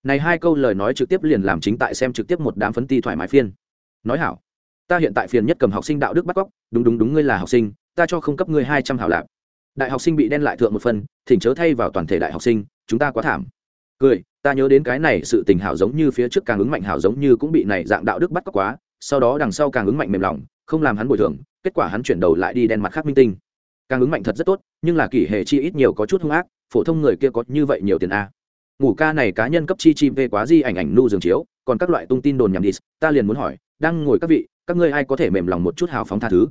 này hai câu lời nói trực tiếp liền làm chính tại xem trực tiếp một đám phấn ti thoải mái phiên. Nói hảo, ta hiện tại phiền nhất cầm học sinh đạo đức bắt cóc, đúng đúng đúng ngươi là học sinh, ta cho không cấp ngươi hai trăm hảo lạc đại học sinh bị đen lại thượng một phần, thỉnh chớ thay vào toàn thể đại học sinh, chúng ta quá thảm. Cười, ta nhớ đến cái này sự tình hảo giống như phía trước càng ứng mạnh hảo giống như cũng bị này dạng đạo đức bắt cóc quá, sau đó đằng sau càng ứng mạnh mềm lòng, không làm hắn bồi thường, kết quả hắn chuyển đầu lại đi đen mặt khác minh tinh. Càng ứng mạnh thật rất tốt, nhưng là kỷ hệ chi ít nhiều có chút hung ác, phổ thông người kia có như vậy nhiều tiền a ngủ ca này cá nhân cấp chi chi về quá di ảnh ảnh nu giường chiếu, còn các loại tung tin đồn nhằm đi, ta liền muốn hỏi, đang ngồi các vị, các ngươi ai có thể mềm lòng một chút hào phóng tha thứ?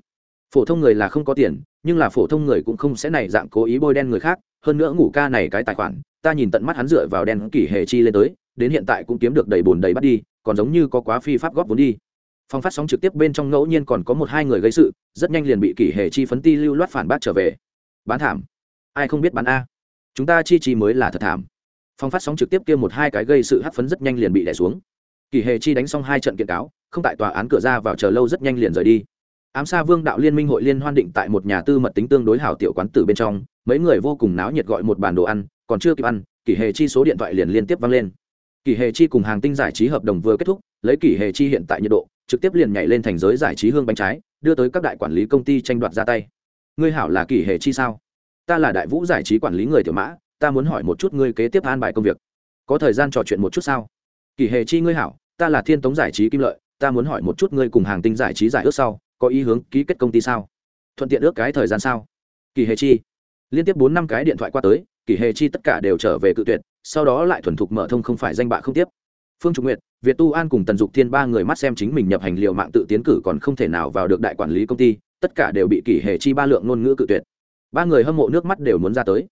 Phổ thông người là không có tiền, nhưng là phổ thông người cũng không sẽ này dạng cố ý bôi đen người khác, hơn nữa ngủ ca này cái tài khoản, ta nhìn tận mắt hắn dựa vào đen kỷ hề chi lên tới, đến hiện tại cũng kiếm được đầy bồn đầy bắt đi, còn giống như có quá phi pháp góp vốn đi. Phong phát sóng trực tiếp bên trong ngẫu nhiên còn có một hai người gây sự, rất nhanh liền bị kỷ hề chi phấn ti lưu loát phản bác trở về. Bán thảm. Ai không biết bán a. Chúng ta chi chi mới là thật thảm phong phát sóng trực tiếp kia một hai cái gây sự hắc phấn rất nhanh liền bị đẻ xuống. Kỳ hề chi đánh xong hai trận kiện cáo, không tại tòa án cửa ra vào chờ lâu rất nhanh liền rời đi. Ám sa vương đạo liên minh hội liên hoan định tại một nhà tư mật tính tương đối hảo tiểu quán tử bên trong, mấy người vô cùng náo nhiệt gọi một bàn đồ ăn, còn chưa kịp ăn, kỳ hề chi số điện thoại liền liên tiếp vang lên. Kỳ hề chi cùng hàng tinh giải trí hợp đồng vừa kết thúc, lấy kỳ hề chi hiện tại nhiệt độ, trực tiếp liền nhảy lên thành giới giải trí hương bánh trái, đưa tới các đại quản lý công ty tranh đoạt ra tay. Ngươi hảo là kỳ hề chi sao? Ta là đại vũ giải trí quản lý người tiểu mã ta muốn hỏi một chút ngươi kế tiếp an bài công việc. Có thời gian trò chuyện một chút sao? Kỷ hề chi ngươi hảo, ta là thiên tống giải trí kim lợi, ta muốn hỏi một chút ngươi cùng hàng tinh giải trí giải ước sau, có ý hướng ký kết công ty sao? Thuận tiện ước cái thời gian sao? Kỳ hề chi, liên tiếp bốn năm cái điện thoại qua tới, kỳ hề chi tất cả đều trở về cự tuyệt, sau đó lại thuần thục mở thông không phải danh bạ không tiếp. Phương Trung nguyệt, việt tu an cùng tần dục thiên ba người mắt xem chính mình nhập hành liệu mạng tự tiến cử còn không thể nào vào được đại quản lý công ty, tất cả đều bị kỳ hề chi ba lượng ngôn ngữ cự tuyệt. Ba người hâm mộ nước mắt đều muốn ra tới.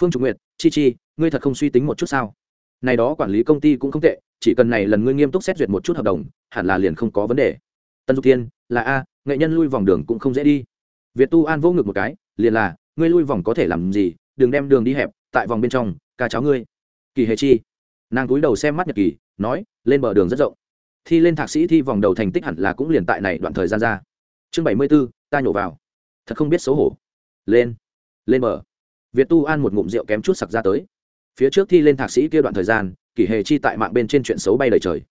Phương Trung nguyệt chi chi, ngươi thật không suy tính một chút sao? Này đó quản lý công ty cũng không tệ, chỉ cần này lần ngươi nghiêm túc xét duyệt một chút hợp đồng, hẳn là liền không có vấn đề. Tân dục thiên, là a, nghệ nhân lui vòng đường cũng không dễ đi. Việt tu an vô ngực một cái, liền là, ngươi lui vòng có thể làm gì, đừng đem đường đi hẹp, tại vòng bên trong, ca cháu ngươi. Kỳ hề chi, nàng cúi đầu xem mắt nhật kỳ, nói, lên bờ đường rất rộng. Thi lên thạc sĩ thi vòng đầu thành tích hẳn là cũng liền tại này đoạn thời gian ra. Chương bảy mươi b ố ta nhổ vào. Thật không biết xấu hổ. Lên lên bờ việt tu an một ngụm rượu kém chút sặc ra tới. Phía trước thi lên thạc sĩ kia đoạn thời gian, kỷ hề chi tại mạng bên trên chuyện xấu bay lời trời.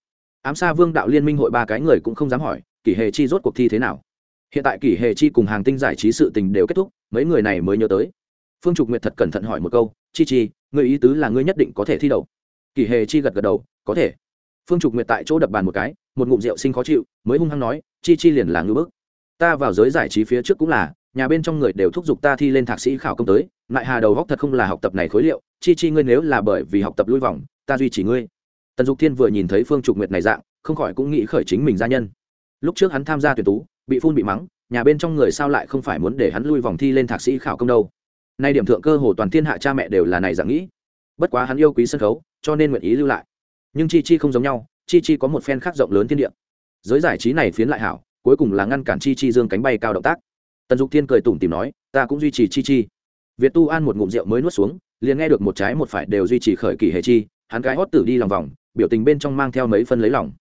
Ám sa vương đạo liên minh hội ba cái người cũng không dám hỏi, kỷ hệ chi rốt cuộc thi thế nào. Hiện tại kỷ hệ chi cùng hàng tinh giải trí sự tình đều kết thúc, mấy người này mới nhớ tới. Phương trục nguyệt thật cẩn thận hỏi một câu, chi chi người ý tứ là ngươi nhất định có thể thi đậu? Kỷ hệ chi gật gật đầu, có thể. Phương trục nguyệt tại chỗ đập bàn một cái, một ngụm rượu sinh khó chịu, mới hung hăng nói, chi chi liền là ngư bức ta vào giới giải trí phía trước cũng là, nhà bên trong người đều thúc giục ta thi lên thạc sĩ khảo công tới lại hà đầu góc thật không là học tập này khối liệu, chi chi ngươi nếu là bởi vì học tập lui vòng, ta duy trì ngươi. Tần dục thiên vừa nhìn thấy phương trục nguyệt này dạng, không khỏi cũng nghĩ khởi chính mình gia nhân. Lúc trước hắn tham gia tuyển tú, bị phun bị mắng, nhà bên trong người sao lại không phải muốn để hắn lui vòng thi lên thạc sĩ khảo công đâu. Nay điểm thượng cơ hồ toàn thiên hạ cha mẹ đều là này dạng nghĩ. Bất quá hắn yêu quý sân khấu, cho nên nguyện ý lưu lại. Nhưng chi chi không giống nhau, chi chi có một phen khác rộng lớn thiên địa. Giới giải trí này phiến lại hảo cuối cùng là ngăn cản chi chi dương cánh bay cao động tác. Tần dục thiên cười tủm tìm nói, ta cũng duy trì chi chi. Việt tu an một ngụm rượu mới nuốt xuống, liền nghe được một trái một phải đều duy trì khởi kỳ hệ chi, hắn cái hót tử đi lòng vòng, biểu tình bên trong mang theo mấy phân lấy lòng.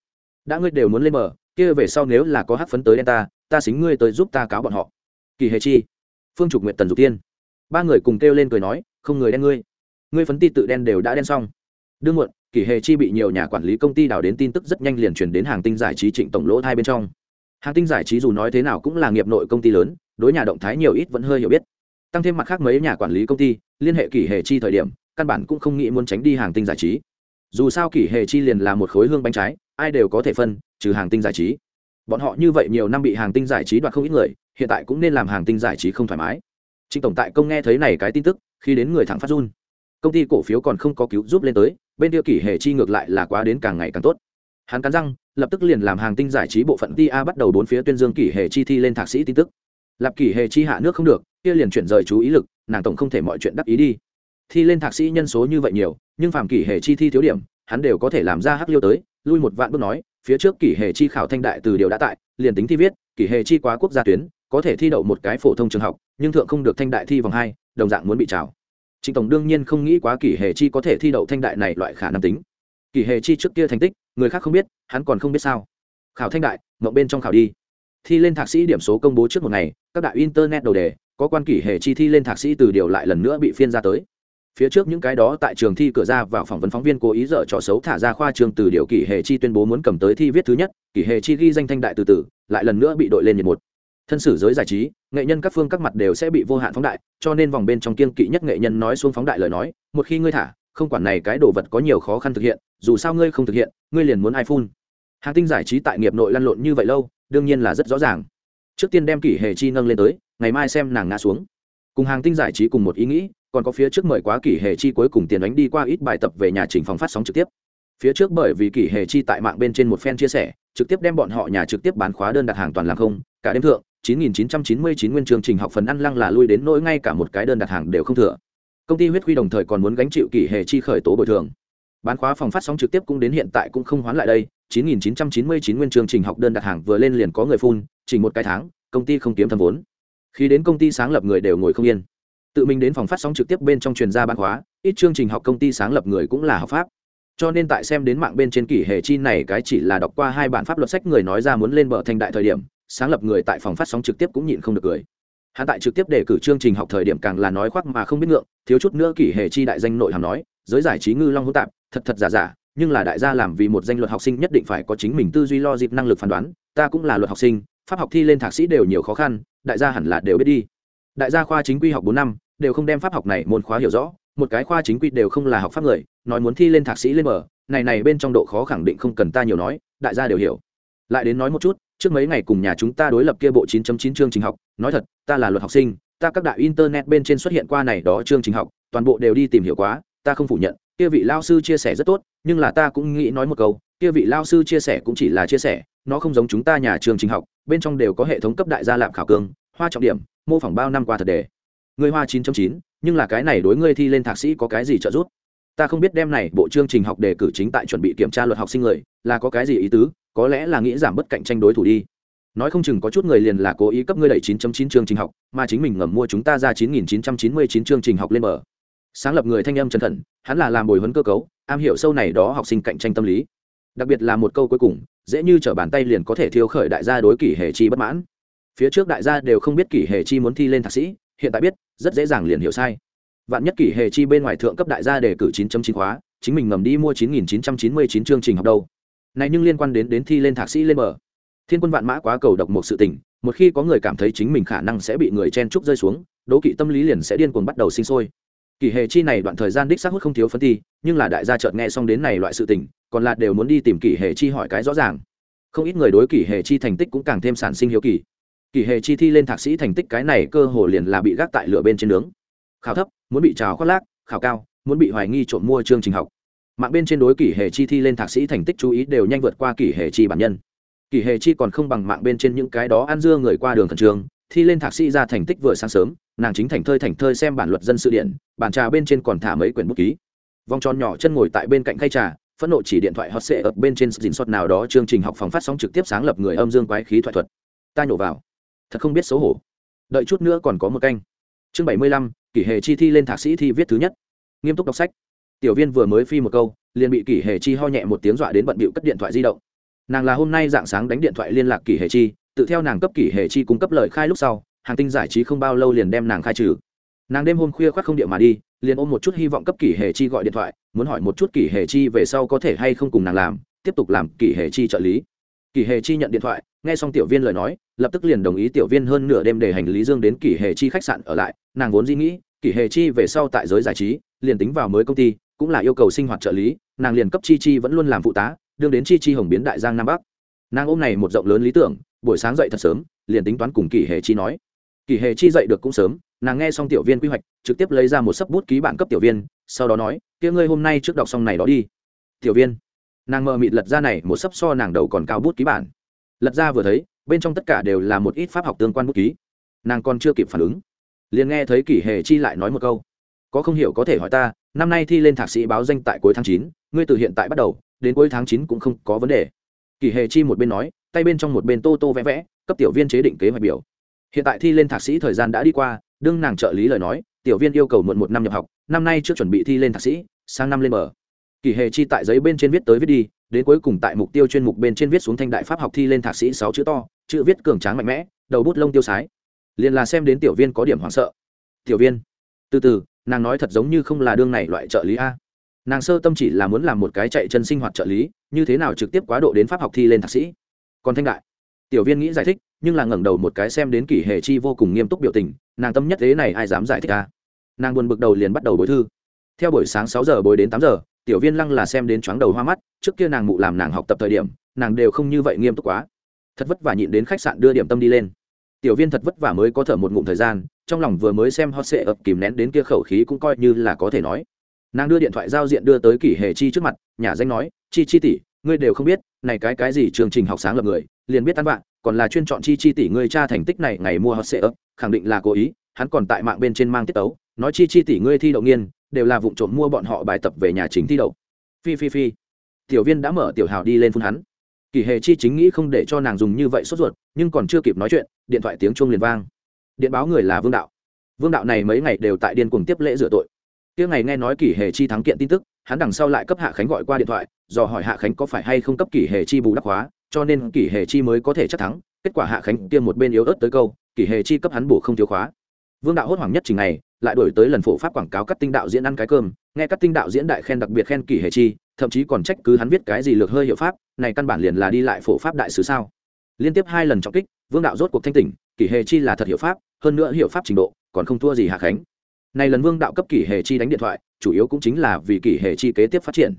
Đã ngươi đều muốn lên mở kia về sau nếu là có hắc phấn tới đen ta ta xính ngươi tới giúp ta cáo bọn họ. Kỳ hệ chi. Phương trục nguyện tần dục tiên ba người cùng kêu lên cười nói, không người đen ngươi. Ngươi phấn ti tự đen đều đã đen xong. Đương muộn, kỳ hệ chi bị nhiều nhà quản lý công ty đào đến tin tức rất nhanh liền truyền đến hàng tinh giải trí trịnh tổng lỗ hai bên trong hàng tinh giải trí dù nói thế nào cũng là nghiệp nội công ty lớn, đối nhà động thái nhiều ít vẫn hơi hiểu biết. Tăng thêm mặt khác mấy nhà quản lý công ty, liên hệ kỷ hệ chi thời điểm, căn bản cũng không nghĩ muốn tránh đi hàng tinh giải trí. Dù sao kỷ hệ chi liền là một khối hương bánh trái, ai đều có thể phân, trừ hàng tinh giải trí. Bọn họ như vậy nhiều năm bị hàng tinh giải trí đoạt không ít người, hiện tại cũng nên làm hàng tinh giải trí không thoải mái. Trịnh tổng tại công nghe thấy này cái tin tức, khi đến người thẳng phát run. Công ty cổ phiếu còn không có cứu giúp lên tới, bên kia kỷ hệ chi ngược lại là quá đến càng ngày càng tốt. Hắn cắn răng lập tức liền làm hàng tinh giải trí bộ phận tia bắt đầu bốn phía tuyên dương kỷ hệ chi thi lên thạc sĩ tin tức. Lạp kỷ hệ chi hạ nước không được, kia liền chuyển rời chú ý lực, nàng tổng không thể mọi chuyện đắc ý đi. Thi lên thạc sĩ nhân số như vậy nhiều, nhưng phàm kỷ hệ chi thi thiếu điểm, hắn đều có thể làm ra hắc liêu tới, lui một vạn bước nói, phía trước kỷ hệ chi khảo thanh đại từ điều đã tại, liền tính thi viết, kỷ hệ chi quá quốc gia tuyến, có thể thi đậu một cái phổ thông trường học, nhưng thượng không được thanh đại thi vòng hai, đồng dạng muốn bị trào. Trịnh tổng đương nhiên không nghĩ quá kỷ hệ chi có thể thi đậu thanh đại này loại khả năng tính. Kỷ hệ chi trước kia thành tích người khác không biết, hắn còn không biết sao. Khảo thanh đại, mộng bên trong khảo đi. Thi lên thạc sĩ điểm số công bố trước một ngày, các đại internet đầu đề, có quan kỷ hệ chi thi lên thạc sĩ từ điều lại lần nữa bị phiên ra tới. Phía trước những cái đó tại trường thi cửa ra vào phỏng vấn phóng viên cố ý dở trò xấu thả ra khoa trường từ điều kỷ hệ chi tuyên bố muốn cầm tới thi viết thứ nhất, kỷ hệ chi ghi danh thanh đại từ từ, lại lần nữa bị đội lên nhiệt một. Thân sử giới giải trí, nghệ nhân các phương các mặt đều sẽ bị vô hạn phóng đại, cho nên vòng bên trong kiên kỵ nhất nghệ nhân nói xuống phóng đại lời nói, một khi ngươi thả không quản này cái đồ vật có nhiều khó khăn thực hiện, dù sao ngươi không thực hiện, ngươi liền muốn iphone. Hàng tinh giải trí tại nghiệp nội lăn lộn như vậy lâu, đương nhiên là rất rõ ràng. Trước tiên đem kỷ hệ chi nâng lên tới, ngày mai xem nàng ngã xuống. Cùng hàng tinh giải trí cùng một ý nghĩ, còn có phía trước mời quá kỷ hệ chi cuối cùng tiền đánh đi qua ít bài tập về nhà trình phòng phát sóng trực tiếp. Phía trước bởi vì kỷ hệ chi tại mạng bên trên một fan chia sẻ, trực tiếp đem bọn họ nhà trực tiếp bán khóa đơn đặt hàng toàn làm không, cả đêm thượng 9999 nguyên chương trình học phần ăn lăng là lui đến nỗi ngay cả một cái đơn đặt hàng đều không thừa công ty huyết quy đồng thời còn muốn gánh chịu kỷ hệ chi khởi tố bồi thường. Bán khóa phòng phát sóng trực tiếp cũng đến hiện tại cũng không hoán lại đây 9.999 nguyên chương trình học đơn đặt hàng vừa lên liền có người phun, chỉ một cái tháng, công ty không kiếm thâm vốn. Khi đến công ty sáng lập người đều ngồi không yên. Tự mình đến phòng phát sóng trực tiếp bên trong truyền gia bán khóa, ít chương trình học công ty sáng lập người cũng là hợp pháp. Cho nên tại xem đến mạng bên trên kỷ hệ chi này cái chỉ là đọc qua hai bản pháp luật sách người nói ra muốn lên bờ thành đại thời điểm, sáng lập người tại phòng phát sóng trực tiếp cũng nhịn không được cười hắn tại trực tiếp đề cử chương trình học thời điểm càng là nói khoác mà không biết ngượng, thiếu chút nữa kỷ hệ chi đại danh nội hàm nói, giới giải trí ngư long hỗn tạp, thật thật giả giả, nhưng là đại gia làm vì một danh luật học sinh nhất định phải có chính mình tư duy lo dịp năng lực phán đoán, ta cũng là luật học sinh, pháp học thi lên thạc sĩ đều nhiều khó khăn, đại gia hẳn là đều biết đi. Đại gia khoa chính quy học bốn năm, đều không đem pháp học này môn khóa hiểu rõ, một cái khoa chính quy đều không là học pháp người, nói muốn thi lên thạc sĩ lên mở này này bên trong độ khó khẳng định không cần ta nhiều nói, đại gia đều hiểu. Lại đến nói một chút trước mấy ngày cùng nhà chúng ta đối lập kia bộ 9.9 chương trình học nói thật ta là luật học sinh ta các đại internet bên trên xuất hiện qua này đó chương trình học toàn bộ đều đi tìm hiểu quá ta không phủ nhận kia vị lao sư chia sẻ rất tốt nhưng là ta cũng nghĩ nói một câu kia vị lao sư chia sẻ cũng chỉ là chia sẻ nó không giống chúng ta nhà trường trình học bên trong đều có hệ thống cấp đại gia lạm khảo cương hoa trọng điểm mô phỏng bao năm qua thật đề. Người hoa 9.9, nhưng là cái này đối ngươi thi lên thạc sĩ có cái gì trợ giúp? Ta không biết đem này bộ chương trình học đề cử chính tại chuẩn bị kiểm tra luật học sinh người là có cái gì ý tứ? Có lẽ là nghĩ giảm bất cạnh tranh đối thủ đi. Nói không chừng có chút người liền là cố ý cấp ngươi đẩy 9.9 chương trình học, mà chính mình ngầm mua chúng ta ra 9.999 chương trình học lên mở sáng lập người thanh âm chân thận hắn là làm bồi huấn cơ cấu, am hiểu sâu này đó học sinh cạnh tranh tâm lý. Đặc biệt là một câu cuối cùng, dễ như trở bàn tay liền có thể thiêu khởi đại gia đối kỷ hệ chi bất mãn. Phía trước đại gia đều không biết kỷ hệ chi muốn thi lên thạc sĩ, hiện tại biết, rất dễ dàng liền hiểu sai. Vạn nhất kỷ hệ chi bên ngoài thượng cấp đại gia đề cử 9.9 khóa, chính mình ngầm đi mua 9.999 chương trình học đâu này nhưng liên quan đến đến thi lên thạc sĩ lên bờ. Thiên quân vạn mã quá cầu độc một sự tình, một khi có người cảm thấy chính mình khả năng sẽ bị người chen trúc rơi xuống, đố kỵ tâm lý liền sẽ điên cuồng bắt đầu sinh sôi. Kỳ hề chi này đoạn thời gian đích xác hút không thiếu phân thi, nhưng là đại gia chợt nghe xong đến này loại sự tình, còn là đều muốn đi tìm kỳ hề chi hỏi cái rõ ràng. Không ít người đối kỳ hề chi thành tích cũng càng thêm sản sinh hiếu kỳ. Kỳ hề chi thi lên thạc sĩ thành tích cái này cơ hồ liền là bị gác tại lửa bên trên nướng. Khảo thấp, muốn bị trào khoác lác, khảo cao, muốn bị hoài nghi trộm mua chương trình học mạng bên trên đối kỷ hệ chi thi lên thạc sĩ thành tích chú ý đều nhanh vượt qua kỷ hệ chi bản nhân. Kỷ hệ chi còn không bằng mạng bên trên những cái đó ăn dưa người qua đường khẩn trương, thi lên thạc sĩ ra thành tích vừa sáng sớm, nàng chính thành thơi thành thơi xem bản luật dân sự điện bản trà bên trên còn thả mấy quyển bút ký. Vòng tròn nhỏ chân ngồi tại bên cạnh khay trà, phẫn nộ chỉ điện thoại hot sệ ở bên trên dình sót nào đó chương trình học phòng phát sóng trực tiếp sáng lập người âm dương quái khí thoại thuật. Ta nhổ vào. Thật không biết xấu hổ. Đợi chút nữa còn có một canh. Chương bảy mươi lăm, kỷ hệ chi thi lên thạc sĩ thi viết thứ nhất. Nghiêm túc đọc sách tiểu viên vừa mới phi một câu, liền bị kỷ Hề chi ho nhẹ một tiếng dọa đến bận bịu cất điện thoại di động. Nàng là hôm nay dạng sáng đánh điện thoại liên lạc kỷ Hề chi, tự theo nàng cấp kỷ Hề chi cung cấp lời khai lúc sau, hàng tinh giải trí không bao lâu liền đem nàng khai trừ. Nàng đêm hôm khuya khoác không điện mà đi, liền ôm một chút hy vọng cấp kỷ Hề chi gọi điện thoại, muốn hỏi một chút kỷ Hề chi về sau có thể hay không cùng nàng làm, tiếp tục làm kỷ Hề chi trợ lý. Kỷ Hề chi nhận điện thoại, nghe xong tiểu viên lời nói, lập tức liền đồng ý tiểu viên hơn nửa đêm để hành lý dương đến kỷ Hề chi khách sạn ở lại. Nàng vốn di nghĩ, kỷ Hề chi về sau tại giới giải trí, liền tính vào mới công ty cũng là yêu cầu sinh hoạt trợ lý, nàng liền cấp chi chi vẫn luôn làm phụ tá, đương đến chi chi hồng biến đại giang nam bắc. Nàng ôm này một rộng lớn lý tưởng, buổi sáng dậy thật sớm, liền tính toán cùng kỷ hệ chi nói. Kỷ hệ chi dậy được cũng sớm, nàng nghe xong tiểu viên quy hoạch, trực tiếp lấy ra một sấp bút ký bản cấp tiểu viên, sau đó nói, kia ngươi hôm nay trước đọc xong này đó đi. Tiểu viên. Nàng mờ mịt lật ra này một sấp so nàng đầu còn cao bút ký bản. Lật ra vừa thấy, bên trong tất cả đều là một ít pháp học tương quan bút ký. Nàng còn chưa kịp phản ứng, liền nghe thấy kỷ hề chi lại nói một câu, có không hiểu có thể hỏi ta năm nay thi lên thạc sĩ báo danh tại cuối tháng chín, ngươi từ hiện tại bắt đầu, đến cuối tháng chín cũng không có vấn đề. Kỳ hề chi một bên nói, tay bên trong một bên tô tô vẽ vẽ, cấp tiểu viên chế định kế hoạch biểu. Hiện tại thi lên thạc sĩ thời gian đã đi qua, đương nàng trợ lý lời nói, tiểu viên yêu cầu muộn một năm nhập học, năm nay trước chuẩn bị thi lên thạc sĩ, sang năm lên mở kỳ hề chi tại giấy bên trên viết tới viết đi, đến cuối cùng tại mục tiêu chuyên mục bên trên viết xuống thanh đại pháp học thi lên thạc sĩ sáu chữ to, chữ viết cường tráng mạnh mẽ, đầu bút lông tiêu sái. Liền là xem đến tiểu viên có điểm hoảng sợ. Tiểu viên, từ từ nàng nói thật giống như không là đương này loại trợ lý a. Nàng sơ tâm chỉ là muốn làm một cái chạy chân sinh hoạt trợ lý, như thế nào trực tiếp quá độ đến pháp học thi lên thạc sĩ. Còn thanh đại, tiểu viên nghĩ giải thích, nhưng là ngẩng đầu một cái xem đến kỷ hệ chi vô cùng nghiêm túc biểu tình, nàng tâm nhất thế này ai dám giải thích a? Nàng buồn bực đầu liền bắt đầu bối thư. Theo buổi sáng sáu giờ bối đến tám giờ, tiểu viên lăng là xem đến chóng đầu hoa mắt, trước kia nàng mụ làm nàng học tập thời điểm, nàng đều không như vậy nghiêm túc quá. Thật vất vả nhịn đến khách sạn đưa điểm tâm đi lên. Tiểu viên thật vất vả mới có thở một ngụm thời gian trong lòng vừa mới xem hot sệ ập kìm nén đến kia khẩu khí cũng coi như là có thể nói. Nàng đưa điện thoại giao diện đưa tới kỷ hề chi trước mặt, nhà danh nói, chi chi tỷ, ngươi đều không biết, này cái cái gì chương trình học sáng lập người, liền biết ăn bạn còn là chuyên chọn chi chi tỷ ngươi cha thành tích này ngày mua hot sệ ập, khẳng định là cố ý, hắn còn tại mạng bên trên mang tiết tấu, nói chi chi tỷ ngươi thi đậu nghiên, đều là vụ trộm mua bọn họ bài tập về nhà chính thi đậu. Phi phi phi. Tiểu viên đã mở tiểu hào đi lên phun hắn. Kỳ hề chi chính nghĩ không để cho nàng dùng như vậy sốt ruột, nhưng còn chưa kịp nói chuyện, điện thoại tiếng chuông liền vang điện báo người là vương đạo. Vương đạo này mấy ngày đều tại điên cuồng tiếp lễ rửa tội. Tiếng ngày nghe nói kỷ hề chi thắng kiện tin tức, hắn đằng sau lại cấp hạ khánh gọi qua điện thoại do hỏi hạ khánh có phải hay không cấp kỷ hề chi bù đắp hóa cho nên kỷ hề chi mới có thể chắc thắng. Kết quả hạ khánh tiêm một bên yếu ớt tới câu kỷ hề chi cấp hắn bổ không thiếu khóa. Vương đạo hốt hoảng nhất trình này lại đổi tới lần phổ pháp quảng cáo cắt tinh đạo diễn ăn cái cơm, nghe các tinh đạo diễn đại khen đặc biệt khen kỷ hề chi, thậm chí còn trách cứ hắn viết cái gì lược hơi hiệu pháp, này căn bản liền là đi lại phổ pháp đại sứ sao. Liên tiếp hai lần trọng kích, vương đạo rốt cuộc thanh tỉnh kỷ hề chi là thật hiệu pháp hơn nữa hiệu pháp trình độ còn không thua gì hạ khánh. Này lần vương đạo cấp kỷ hề chi đánh điện thoại, chủ yếu cũng chính là vì kỷ hề chi kế tiếp phát triển.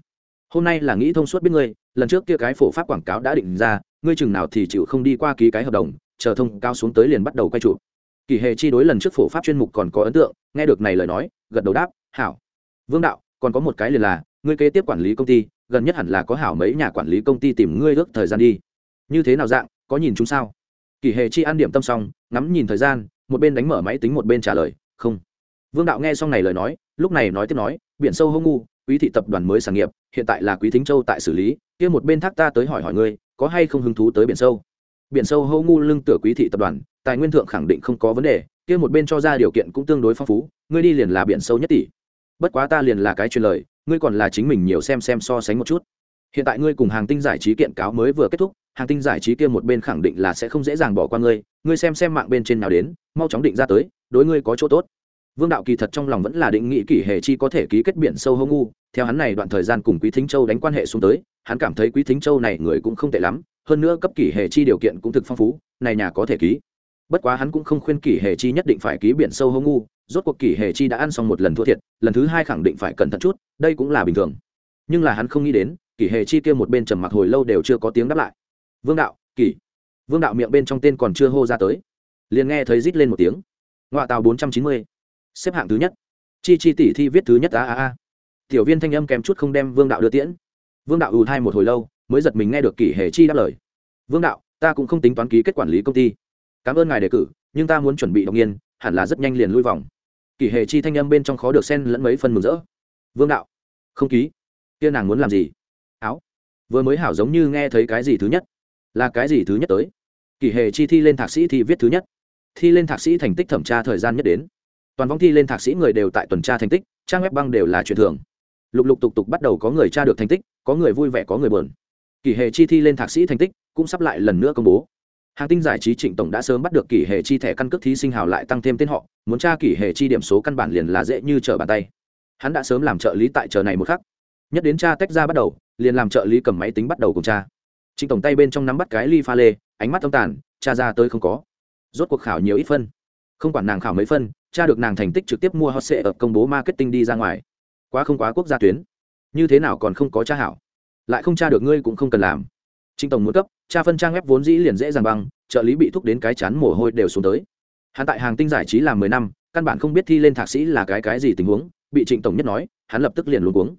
Hôm nay là nghĩ thông suốt biết ngươi, lần trước kia cái phổ pháp quảng cáo đã định ra, ngươi chừng nào thì chịu không đi qua ký cái hợp đồng, chờ thông cao xuống tới liền bắt đầu quay trụ kỷ hề chi đối lần trước phổ pháp chuyên mục còn có ấn tượng, nghe được này lời nói, gật đầu đáp, hảo. Vương đạo, còn có một cái liền là, ngươi kế tiếp quản lý công ty, gần nhất hẳn là có hảo mấy nhà quản lý công ty tìm ngươi ước thời gian đi. Như thế nào dạng, có nhìn chúng sao? Kỷ hề chi ăn điểm tâm xong, ngắm nhìn thời gian một bên đánh mở máy tính một bên trả lời, không. Vương đạo nghe xong này lời nói, lúc này nói tiếp nói, biển sâu hô ngu, quý thị tập đoàn mới sản nghiệp, hiện tại là quý thính châu tại xử lý, kia một bên thác ta tới hỏi hỏi ngươi, có hay không hứng thú tới biển sâu? Biển sâu hô ngu lưng tựa quý thị tập đoàn, tài nguyên thượng khẳng định không có vấn đề, kia một bên cho ra điều kiện cũng tương đối phong phú, ngươi đi liền là biển sâu nhất tỷ. Bất quá ta liền là cái truyền lời, ngươi còn là chính mình nhiều xem xem so sánh một chút hiện tại ngươi cùng hàng tinh giải trí kiện cáo mới vừa kết thúc, hàng tinh giải trí kia một bên khẳng định là sẽ không dễ dàng bỏ qua ngươi ngươi xem xem mạng bên trên nào đến, mau chóng định ra tới, đối ngươi có chỗ tốt. Vương đạo kỳ thật trong lòng vẫn là định nghị kỷ hệ chi có thể ký kết biển sâu hô ngu, theo hắn này đoạn thời gian cùng quý thính châu đánh quan hệ xuống tới, hắn cảm thấy quý thính châu này người cũng không tệ lắm, hơn nữa cấp kỷ hệ chi điều kiện cũng thực phong phú, này nhà có thể ký. Bất quá hắn cũng không khuyên kỷ hệ chi nhất định phải ký biển sâu hô ngu, rốt cuộc kỷ hệ chi đã ăn xong một lần thua thiệt, lần thứ hai khẳng định phải cẩn thận chút, đây cũng là bình thường. Nhưng là hắn không nghĩ đến kỷ hệ chi kia một bên trầm mặc hồi lâu đều chưa có tiếng đáp lại. Vương đạo, kỷ. Vương đạo miệng bên trong tên còn chưa hô ra tới. Liền nghe thấy rít lên một tiếng. Ngoại tàu bốn trăm chín mươi. Xếp hạng thứ nhất. Chi chi tỷ thi viết thứ nhất, a a a. Tiểu viên thanh âm kèm chút không đem vương đạo đưa tiễn. Vương đạo ù thai một hồi lâu, mới giật mình nghe được kỷ hệ chi đáp lời. Vương đạo, ta cũng không tính toán ký kết quản lý công ty. Cảm ơn ngài đề cử, nhưng ta muốn chuẩn bị đọc nghiên hẳn là rất nhanh liền lui vòng. Kỷ hệ chi thanh âm bên trong khó được xen lẫn mấy phần mừng rỡ. Vương đạo, không ký. Kia nàng muốn làm gì? Vừa mới hảo giống như nghe thấy cái gì thứ nhất. Là cái gì thứ nhất tới? Kỷ hệ chi thi lên thạc sĩ thi viết thứ nhất. Thi lên thạc sĩ thành tích thẩm tra thời gian nhất đến. Toàn vong thi lên thạc sĩ người đều tại tuần tra thành tích, trang web băng đều là chuyện thường. Lục lục tục tục bắt đầu có người tra được thành tích, có người vui vẻ, có người buồn. Kỷ hệ chi thi lên thạc sĩ thành tích cũng sắp lại lần nữa công bố. Hàng tinh giải trí trịnh tổng đã sớm bắt được kỷ hệ chi thẻ căn cước thí sinh hào lại tăng thêm tên họ, muốn tra kỷ hệ chi điểm số căn bản liền là dễ như trở bàn tay. Hắn đã sớm làm trợ lý tại chờ này một khắc. Nhất đến cha tách ra bắt đầu liền làm trợ lý cầm máy tính bắt đầu cùng cha. Trịnh tổng tay bên trong nắm bắt cái ly pha lê ánh mắt tâm tàn cha ra tới không có. Rốt cuộc khảo nhiều ít phân. Không quản nàng khảo mấy phân cha được nàng thành tích trực tiếp mua hot sệ ở công bố marketing đi ra ngoài. Quá không quá quốc gia tuyến. Như thế nào còn không có cha hảo? Lại không cha được ngươi cũng không cần làm. Trịnh tổng muốn cấp cha phân trang web vốn dĩ liền dễ dàng bằng, trợ lý bị thúc đến cái chán mồ hôi đều xuống tới. Hắn tại hàng tinh giải trí làm mười năm căn bản không biết thi lên thạc sĩ là cái cái gì tình huống bị trịnh tổng nhất nói hắn lập tức liền luôn cuống.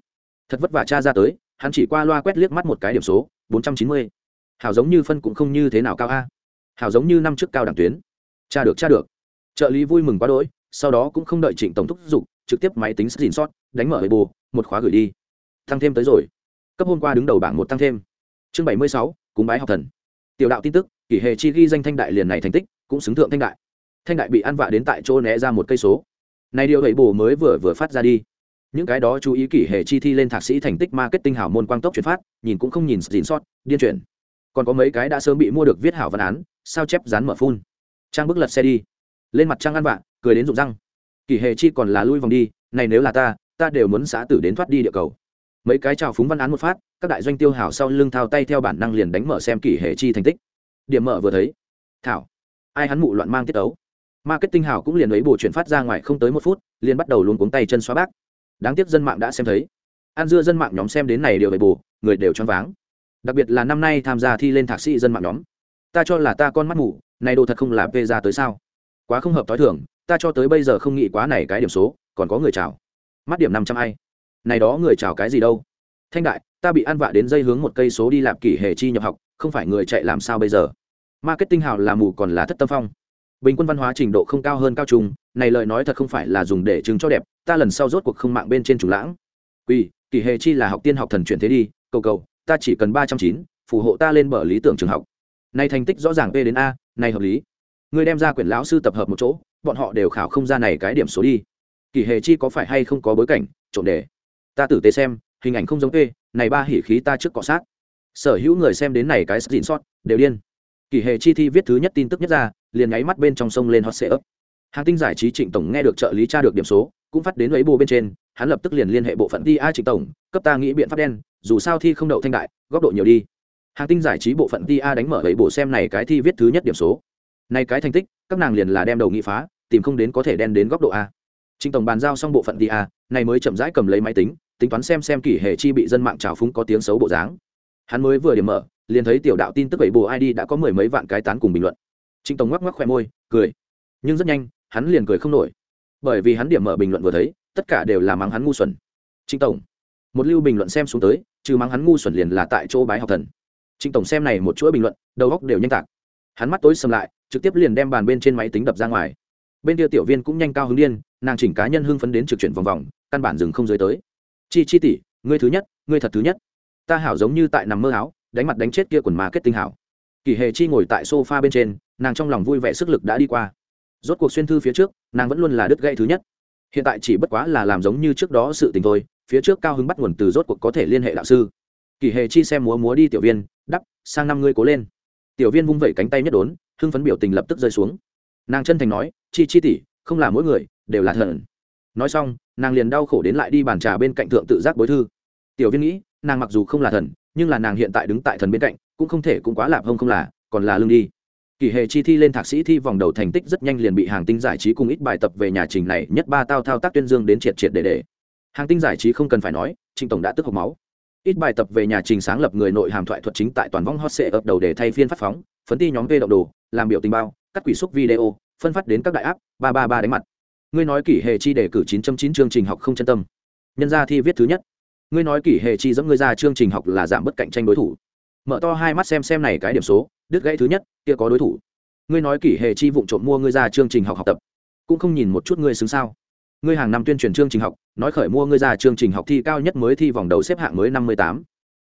Thật vất vả cha ra tới hắn chỉ qua loa quét liếc mắt một cái điểm số, bốn trăm chín mươi. Hảo giống như phân cũng không như thế nào cao a. Hảo giống như năm trước cao đẳng tuyến. Cha được cha được. Trợ lý vui mừng quá đỗi, sau đó cũng không đợi trịnh tổng thúc giục, trực tiếp máy tính xin sót đánh mở hệ bù một khóa gửi đi. Tăng thêm tới rồi. Cấp hôm qua đứng đầu bảng một tăng thêm. Chương bảy mươi sáu, cúng bái học thần. Tiểu đạo tin tức, kỷ hệ chi ghi danh thanh đại liền này thành tích, cũng xứng thượng thanh đại. Thanh đại bị ăn vạ đến tại chỗ né ra một cây số. Này điều hệ bù mới vừa vừa phát ra đi những cái đó chú ý kỷ hệ chi thi lên thạc sĩ thành tích marketing hảo môn quang tốc chuyển phát, nhìn cũng không nhìn dìn sót, điên chuyển. Còn có mấy cái đã sớm bị mua được viết hảo văn án, sao chép dán mở phun. Trang bức lật xe đi. Lên mặt trang ăn vạ cười đến rụng răng. Kỷ hệ chi còn là lui vòng đi, này nếu là ta ta đều muốn xã tử đến thoát đi địa cầu. Mấy cái trào phúng văn án một phát, các đại doanh tiêu hảo sau lưng thao tay theo bản năng liền đánh mở xem kỷ hệ chi thành tích. Điểm mở vừa thấy. Thảo. Ai hắn mụ loạn mang tiết ấu. Marketing hảo cũng liền ấy bổ chuyển phát ra ngoài không tới một phút, liền bắt đầu luôn cuống tay chân xóa bác đáng tiếc dân mạng đã xem thấy. An dưa dân mạng nhóm xem đến này đều về bù, người đều choáng váng. Đặc biệt là năm nay tham gia thi lên thạc sĩ dân mạng nhóm. Ta cho là ta con mắt mù, này đồ thật không là vê ra tới sao? Quá không hợp t h o i thưởng ta cho tới bây giờ không nghĩ quá này cái điểm số, còn có người chào. Mắt điểm năm trăm ai. Này đó người chào cái gì đâu? Thanh đại, ta bị ăn vạ đến dây hướng một cây số đi làm kỷ hệ chi nhập học, không phải người chạy làm sao bây giờ? Marketing hào là mù còn là thất tâm phong. Bình quân văn hóa trình độ không cao hơn cao trung này lời nói thật không phải là dùng để chứng cho đẹp, ta lần sau rốt cuộc không mạng bên trên trùng lãng. Quy kỳ hệ chi là học tiên học thần chuyển thế đi, cầu cầu, ta chỉ cần ba trăm chín, phù hộ ta lên bờ lý tưởng trường học. Nay thành tích rõ ràng p đến a, này hợp lý. Người đem ra quyển lão sư tập hợp một chỗ, bọn họ đều khảo không ra này cái điểm số đi. Kỳ hệ chi có phải hay không có bối cảnh, trộm đề. Ta tử tế xem, hình ảnh không giống p, này ba hỉ khí ta trước cọ sát. Sở hữu người xem đến này cái dịn sót, đều điên. Kỳ hệ chi thi viết thứ nhất tin tức nhất ra, liền nháy mắt bên trong sông lên hot sệ ấp hàng tinh giải trí trịnh tổng nghe được trợ lý tra được điểm số, cũng phát đến lấy bồ bên trên, hắn lập tức liền liên hệ bộ phận ti a trịnh tổng, cấp ta nghĩ biện pháp đen, dù sao thi không đậu thanh đại, góc độ nhiều đi. Hàng tinh giải trí bộ phận ti a đánh mở lấy bộ xem này cái thi viết thứ nhất điểm số. Này cái thành tích, các nàng liền là đem đầu nghị phá, tìm không đến có thể đen đến góc độ a. Trịnh tổng bàn giao xong bộ phận ti a, này mới chậm rãi cầm lấy máy tính tính toán xem xem kỷ hệ chi bị dân mạng trào phúng có tiếng xấu bộ dáng. Hắn mới vừa điểm mở, liền thấy tiểu đạo tin tức bảy bộ id đã có mười mấy vạn cái tán cùng bình luận. Trịnh tổng ngoắc ngoắc khoe môi, cười. Nhưng rất nhanh hắn liền cười không nổi. Bởi vì hắn điểm mở bình luận vừa thấy, tất cả đều là mắng hắn ngu xuẩn. Trịnh tổng, một lưu bình luận xem xuống tới, trừ mắng hắn ngu xuẩn liền là tại chỗ bái học thần. Trịnh tổng xem này một chuỗi bình luận, đầu góc đều nhanh tạc. Hắn mắt tối sầm lại, trực tiếp liền đem bàn bên trên máy tính đập ra ngoài. Bên kia tiểu viên cũng nhanh cao hứng điên, nàng chỉnh cá nhân hưng phấn đến trực chuyển vòng vòng, căn bản dừng không dưới tới. Chi chi tỷ, ngươi thứ nhất, ngươi thật thứ nhất. Ta hảo giống như tại nằm mơ áo, đánh mặt đánh chết kia quần mà kết tinh hảo. Kỳ hề chi ngồi tại sofa bên trên, nàng trong lòng vui vẻ sức lực đã đi qua rốt cuộc xuyên thư phía trước, nàng vẫn luôn là đứt gãy thứ nhất. Hiện tại chỉ bất quá là làm giống như trước đó sự tình thôi, phía trước cao hứng bắt nguồn từ rốt cuộc có thể liên hệ đạo sư. Kỳ hề chi xem múa múa đi tiểu viên, đắp, sang năm ngươi cố lên. Tiểu viên vung vẩy cánh tay nhất đốn, hưng phấn biểu tình lập tức rơi xuống. Nàng chân thành nói, chi chi tỷ, không là mỗi người, đều là thần. Nói xong, nàng liền đau khổ đến lại đi bàn trà bên cạnh thượng tự giác bối thư. Tiểu viên nghĩ, nàng mặc dù không là thần, nhưng là nàng hiện tại đứng tại thần bên cạnh, cũng không thể cũng quá lạp hông không là, còn là lương đi kỳ hề chi thi lên thạc sĩ thi vòng đầu thành tích rất nhanh liền bị hàng tinh giải trí cùng ít bài tập về nhà trình này nhất ba tao thao tác tuyên dương đến triệt triệt để để. Hàng tinh giải trí không cần phải nói, trịnh tổng đã tức hộc máu. Ít bài tập về nhà trình sáng lập người nội hàm thoại thuật chính tại toàn vong hot sệ ập đầu để thay phiên phát phóng, phấn ti nhóm v động đồ, làm biểu tình bao, cắt quỷ xúc video, phân phát đến các đại áp ba ba ba đánh mặt. Ngươi nói kỷ hệ chi đề cử chín trăm chín chương trình học không chân tâm. Nhân ra thi viết thứ nhất. Ngươi nói kỷ hệ chi dẫn ngươi ra chương trình học là giảm bất cạnh tranh đối thủ. Mở to hai mắt xem xem này cái điểm số đứt gãy thứ nhất, kia có đối thủ. Ngươi nói kỷ hệ chi vụng trộm mua ngươi ra chương trình học học tập, cũng không nhìn một chút ngươi xứng sao. Ngươi hàng năm tuyên truyền chương trình học, nói khởi mua ngươi ra chương trình học thi cao nhất mới thi vòng đầu xếp hạng mới năm mươi tám.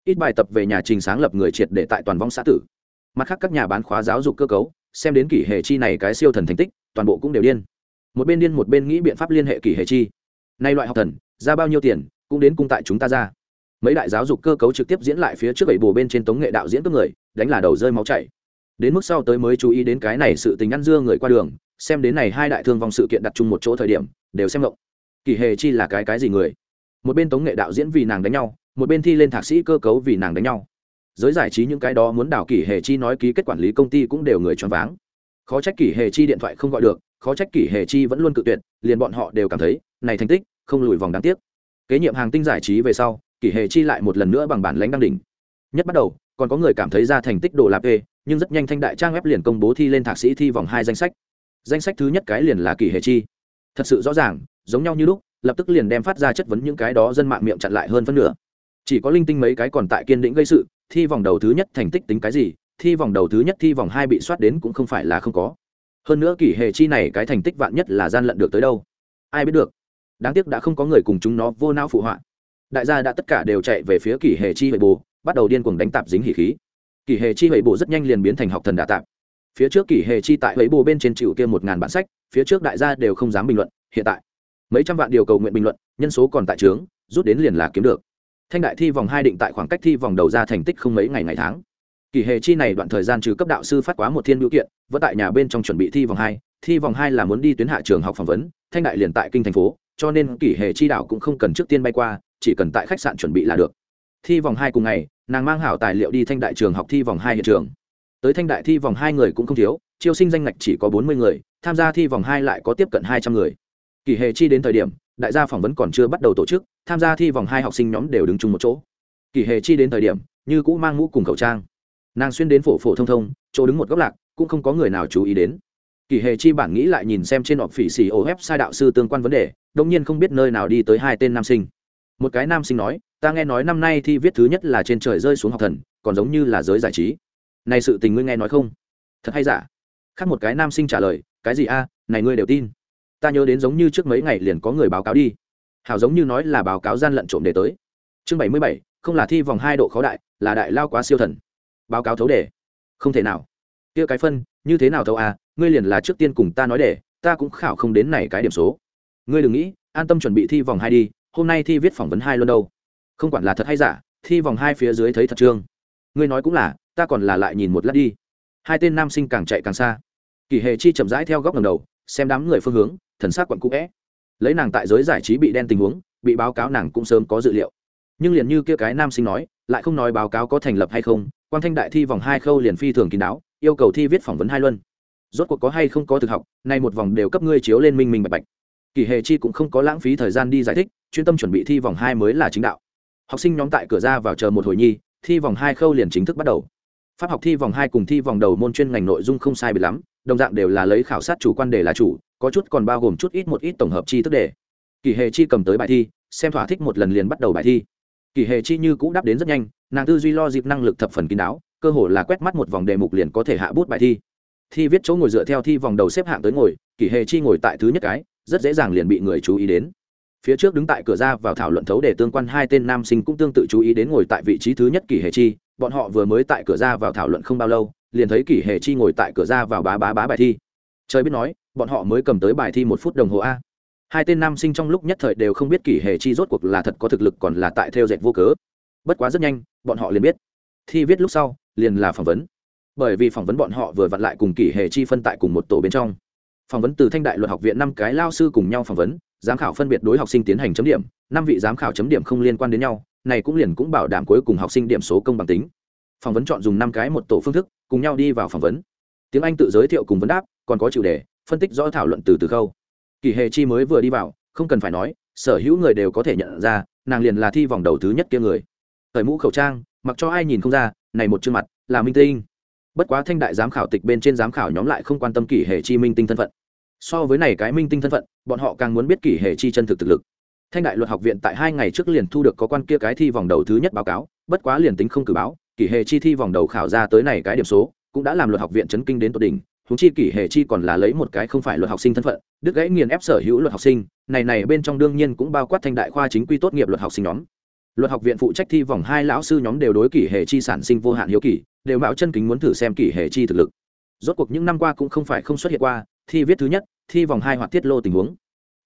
Ít bài tập về nhà trình sáng lập người triệt để tại toàn vong xã tử. Mặt khác các nhà bán khóa giáo dục cơ cấu, xem đến kỷ hệ chi này cái siêu thần thành tích, toàn bộ cũng đều điên. Một bên điên một bên nghĩ biện pháp liên hệ kỷ hệ chi. Nay loại học thần, ra bao nhiêu tiền, cũng đến cung tại chúng ta ra. Mấy đại giáo dục cơ cấu trực tiếp diễn lại phía trước bảy bồ bên trên tống nghệ đạo diễn cướp người, đánh là đầu rơi máu chảy đến mức sau tới mới chú ý đến cái này sự tình ăn dưa người qua đường, xem đến này hai đại thương vong sự kiện đặt chung một chỗ thời điểm, đều xem động kỳ hề chi là cái cái gì người? Một bên tống nghệ đạo diễn vì nàng đánh nhau, một bên thi lên thạc sĩ cơ cấu vì nàng đánh nhau. Giới giải trí những cái đó muốn đảo kỷ hề chi nói ký kết quản lý công ty cũng đều người choáng váng. Khó trách kỷ hề chi điện thoại không gọi được, khó trách kỷ hề chi vẫn luôn cự tuyệt, liền bọn họ đều cảm thấy, này thành tích, không lùi vòng đáng tiếc. Kế nhiệm hàng tinh giải trí về sau kỷ hề chi lại một lần nữa bằng bản lãnh đăng đỉnh. Nhất bắt đầu, còn có người cảm thấy ra thành tích đồ lạp ê nhưng rất nhanh thanh đại trang web liền công bố thi lên thạc sĩ thi vòng hai danh sách. Danh sách thứ nhất cái liền là kỷ hề chi. Thật sự rõ ràng, giống nhau như lúc, lập tức liền đem phát ra chất vấn những cái đó dân mạng miệng chặn lại hơn phân nửa. Chỉ có linh tinh mấy cái còn tại kiên định gây sự, thi vòng đầu thứ nhất thành tích tính cái gì, thi vòng đầu thứ nhất thi vòng hai bị soát đến cũng không phải là không có. Hơn nữa kỷ hệ chi này cái thành tích vạn nhất là gian lận được tới đâu? Ai biết được. Đáng tiếc đã không có người cùng chúng nó vô não phụ họa. Đại gia đã tất cả đều chạy về phía kỷ hệ chi về bù bắt đầu điên cuồng đánh tạp dính hỉ khí kỷ hệ chi hệ bộ rất nhanh liền biến thành học thần đà tạp phía trước kỷ hệ chi tại hệ bộ bên trên chịu kia một ngàn bản sách, phía trước đại gia đều không dám bình luận, hiện tại, mấy trăm vạn điều cầu nguyện bình luận, nhân số còn tại trướng, rút đến liền là kiếm được. Thanh đại thi vòng hai định tại khoảng cách thi vòng đầu ra thành tích không mấy ngày ngày tháng. Kỳ hệ chi này đoạn thời gian trừ cấp đạo sư phát quá một thiên biểu kiện, vẫn tại nhà bên trong chuẩn bị thi vòng hai, thi vòng hai là muốn đi tuyến hạ trường học phỏng vấn, thanh đại liền tại kinh thành phố, cho nên kỳ hệ chi đạo cũng không cần trước tiên bay qua, chỉ cần tại khách sạn chuẩn bị là được. Thi vòng hai cùng ngày nàng mang hảo tài liệu đi thanh đại trường học thi vòng hai hiện trường. Tới thanh đại thi vòng hai người cũng không thiếu, chiêu sinh danh ngạch chỉ có bốn mươi người, tham gia thi vòng hai lại có tiếp cận hai trăm người. Kỳ hề chi đến thời điểm, đại gia phỏng vấn còn chưa bắt đầu tổ chức, tham gia thi vòng hai học sinh nhóm đều đứng chung một chỗ. Kỳ hề chi đến thời điểm, như cũ mang mũ cùng khẩu trang. Nàng xuyên đến phổ phổ thông thông, chỗ đứng một góc lạc, cũng không có người nào chú ý đến. Kỳ hề chi bản nghĩ lại nhìn xem trên họp phỉ xì ô web sai đạo sư tương quan vấn đề đông nhiên không biết nơi nào đi tới hai tên nam sinh. Một cái nam sinh nói ta nghe nói năm nay thi viết thứ nhất là trên trời rơi xuống học thần, còn giống như là giới giải trí. Này sự tình ngươi nghe nói không? Thật hay giả? Khác một cái nam sinh trả lời, cái gì a, này ngươi đều tin. Ta nhớ đến giống như trước mấy ngày liền có người báo cáo đi. Hảo giống như nói là báo cáo gian lận trộm đề tới. Chương bảy mươi bảy, không là thi vòng hai độ khó đại, là đại lao quá siêu thần. Báo cáo thấu đề. Không thể nào. Kia cái phân, như thế nào thấu à ngươi liền là trước tiên cùng ta nói để ta cũng khảo không đến này cái điểm số. Ngươi đừng nghĩ, an tâm chuẩn bị thi vòng hai đi, hôm nay thi viết phỏng vấn hai luôn đâu không quản là thật hay giả, thi vòng hai phía dưới thấy thật trương. Ngươi nói cũng là, ta còn là lại nhìn một lát đi. Hai tên nam sinh càng chạy càng xa. Kỳ hề chi chậm rãi theo góc ngầm đầu, xem đám người phương hướng, thần sắc quặn cũ vẽ lấy nàng tại giới giải trí bị đen tình huống, bị báo cáo nàng cũng sớm có dự liệu. Nhưng liền như kia cái nam sinh nói, lại không nói báo cáo có thành lập hay không quan thanh đại thi vòng hai khâu liền phi thường kín đáo, yêu cầu thi viết phỏng vấn hai luân. Rốt cuộc có hay không có thực học, nay một vòng đều cấp ngươi chiếu lên minh minh bạch bạch. Kỳ hề chi cũng không có lãng phí thời gian đi giải thích, chuyên tâm chuẩn bị thi vòng hai mới là chính đạo học sinh nhóm tại cửa ra vào chờ một hồi nhi, thi vòng hai khâu liền chính thức bắt đầu. Pháp học thi vòng hai cùng thi vòng đầu môn chuyên ngành nội dung không sai biệt lắm, đồng dạng đều là lấy khảo sát chủ quan đề là chủ, có chút còn bao gồm chút ít một ít tổng hợp chi thức đề. Kỳ hề chi cầm tới bài thi, xem thỏa thích một lần liền bắt đầu bài thi. Kỳ hề chi như cũ đáp đến rất nhanh, nàng tư duy lo dịp năng lực thập phần kín đáo, cơ hồ là quét mắt một vòng đề mục liền có thể hạ bút bài thi. Thi viết chỗ ngồi dựa theo thi vòng đầu xếp hạng tới ngồi, kỳ hề chi ngồi tại thứ nhất cái, rất dễ dàng liền bị người chú ý đến phía trước đứng tại cửa ra vào thảo luận thấu để tương quan hai tên nam sinh cũng tương tự chú ý đến ngồi tại vị trí thứ nhất kỷ hề chi. Bọn họ vừa mới tại cửa ra vào thảo luận không bao lâu, liền thấy kỷ hề chi ngồi tại cửa ra vào bá bá bá bài thi. Trời biết nói, bọn họ mới cầm tới bài thi một phút đồng hồ a. Hai tên nam sinh trong lúc nhất thời đều không biết kỷ hệ chi rốt cuộc là thật có thực lực còn là tại theo dệt vô cớ. Bất quá rất nhanh, bọn họ liền biết. Thi viết lúc sau, liền là phỏng vấn. Bởi vì phỏng vấn bọn họ vừa vặn lại cùng kỷ hệ chi phân tại cùng một tổ bên trong. Phỏng vấn từ thanh đại luật học viện năm cái lao sư cùng nhau phỏng vấn giám khảo phân biệt đối học sinh tiến hành chấm điểm, năm vị giám khảo chấm điểm không liên quan đến nhau, này cũng liền cũng bảo đảm cuối cùng học sinh điểm số công bằng tính. Phỏng vấn chọn dùng năm cái một tổ phương thức, cùng nhau đi vào phỏng vấn. Tiếng anh tự giới thiệu cùng vấn đáp, còn có chủ đề, phân tích rõ thảo luận từ từ khâu. Kỳ hề chi mới vừa đi vào, không cần phải nói, sở hữu người đều có thể nhận ra, nàng liền là thi vòng đầu thứ nhất kia người. Thời mũ khẩu trang, mặc cho ai nhìn không ra, này một chương mặt, là minh tinh. Bất quá thanh đại giám khảo tịch bên trên giám khảo nhóm lại không quan tâm kỳ hệ chi minh tinh thân phận so với này cái minh tinh thân phận, bọn họ càng muốn biết kỷ hệ chi chân thực thực lực. Thanh đại luật học viện tại hai ngày trước liền thu được có quan kia cái thi vòng đầu thứ nhất báo cáo, bất quá liền tính không cử báo, kỷ hệ chi thi vòng đầu khảo ra tới này cái điểm số, cũng đã làm luật học viện chấn kinh đến tột đỉnh húng chi kỷ hệ chi còn là lấy một cái không phải luật học sinh thân phận, đứt gãy nghiền ép sở hữu luật học sinh, này này bên trong đương nhiên cũng bao quát thanh đại khoa chính quy tốt nghiệp luật học sinh nhóm. Luật học viện phụ trách thi vòng hai lão sư nhóm đều đối kỷ hệ chi sản sinh vô hạn hiếu kỷ, đều mạo chân kính muốn thử xem kỷ hệ chi thực lực. Rốt cuộc những năm qua cũng không phải không xuất hiện qua thi viết thứ nhất, thi vòng hai hoặc tiết lô tình huống.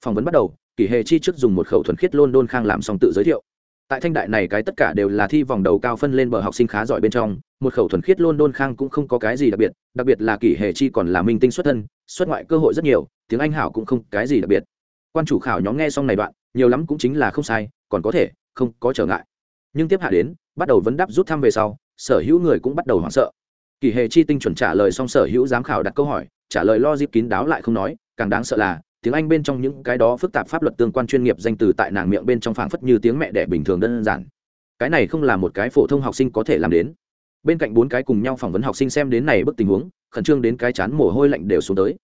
Phỏng vấn bắt đầu, kỷ hệ chi trước dùng một khẩu thuần khiết lôn đôn khang làm xong tự giới thiệu. Tại thanh đại này cái tất cả đều là thi vòng đầu cao phân lên bờ học sinh khá giỏi bên trong, một khẩu thuần khiết lôn đôn khang cũng không có cái gì đặc biệt đặc biệt là kỷ hệ chi còn là minh tinh xuất thân, xuất ngoại cơ hội rất nhiều, tiếng anh hảo cũng không cái gì đặc biệt. Quan chủ khảo nhóm nghe xong này đoạn, nhiều lắm cũng chính là không sai, còn có thể, không có trở ngại. Nhưng tiếp hạ đến, bắt đầu vấn đáp rút thăm về sau, sở hữu người cũng bắt đầu hoảng sợ. Kỳ hề chi tinh chuẩn trả lời xong sở hữu giám khảo đặt câu hỏi trả lời lo dịp kín đáo lại không nói, càng đáng sợ là, tiếng anh bên trong những cái đó phức tạp pháp luật tương quan chuyên nghiệp danh từ tại nàng miệng bên trong phảng phất như tiếng mẹ đẻ bình thường đơn giản. Cái này không là một cái phổ thông học sinh có thể làm đến. Bên cạnh bốn cái cùng nhau phỏng vấn học sinh xem đến này bức tình huống, khẩn trương đến cái chán mồ hôi lạnh đều xuống tới.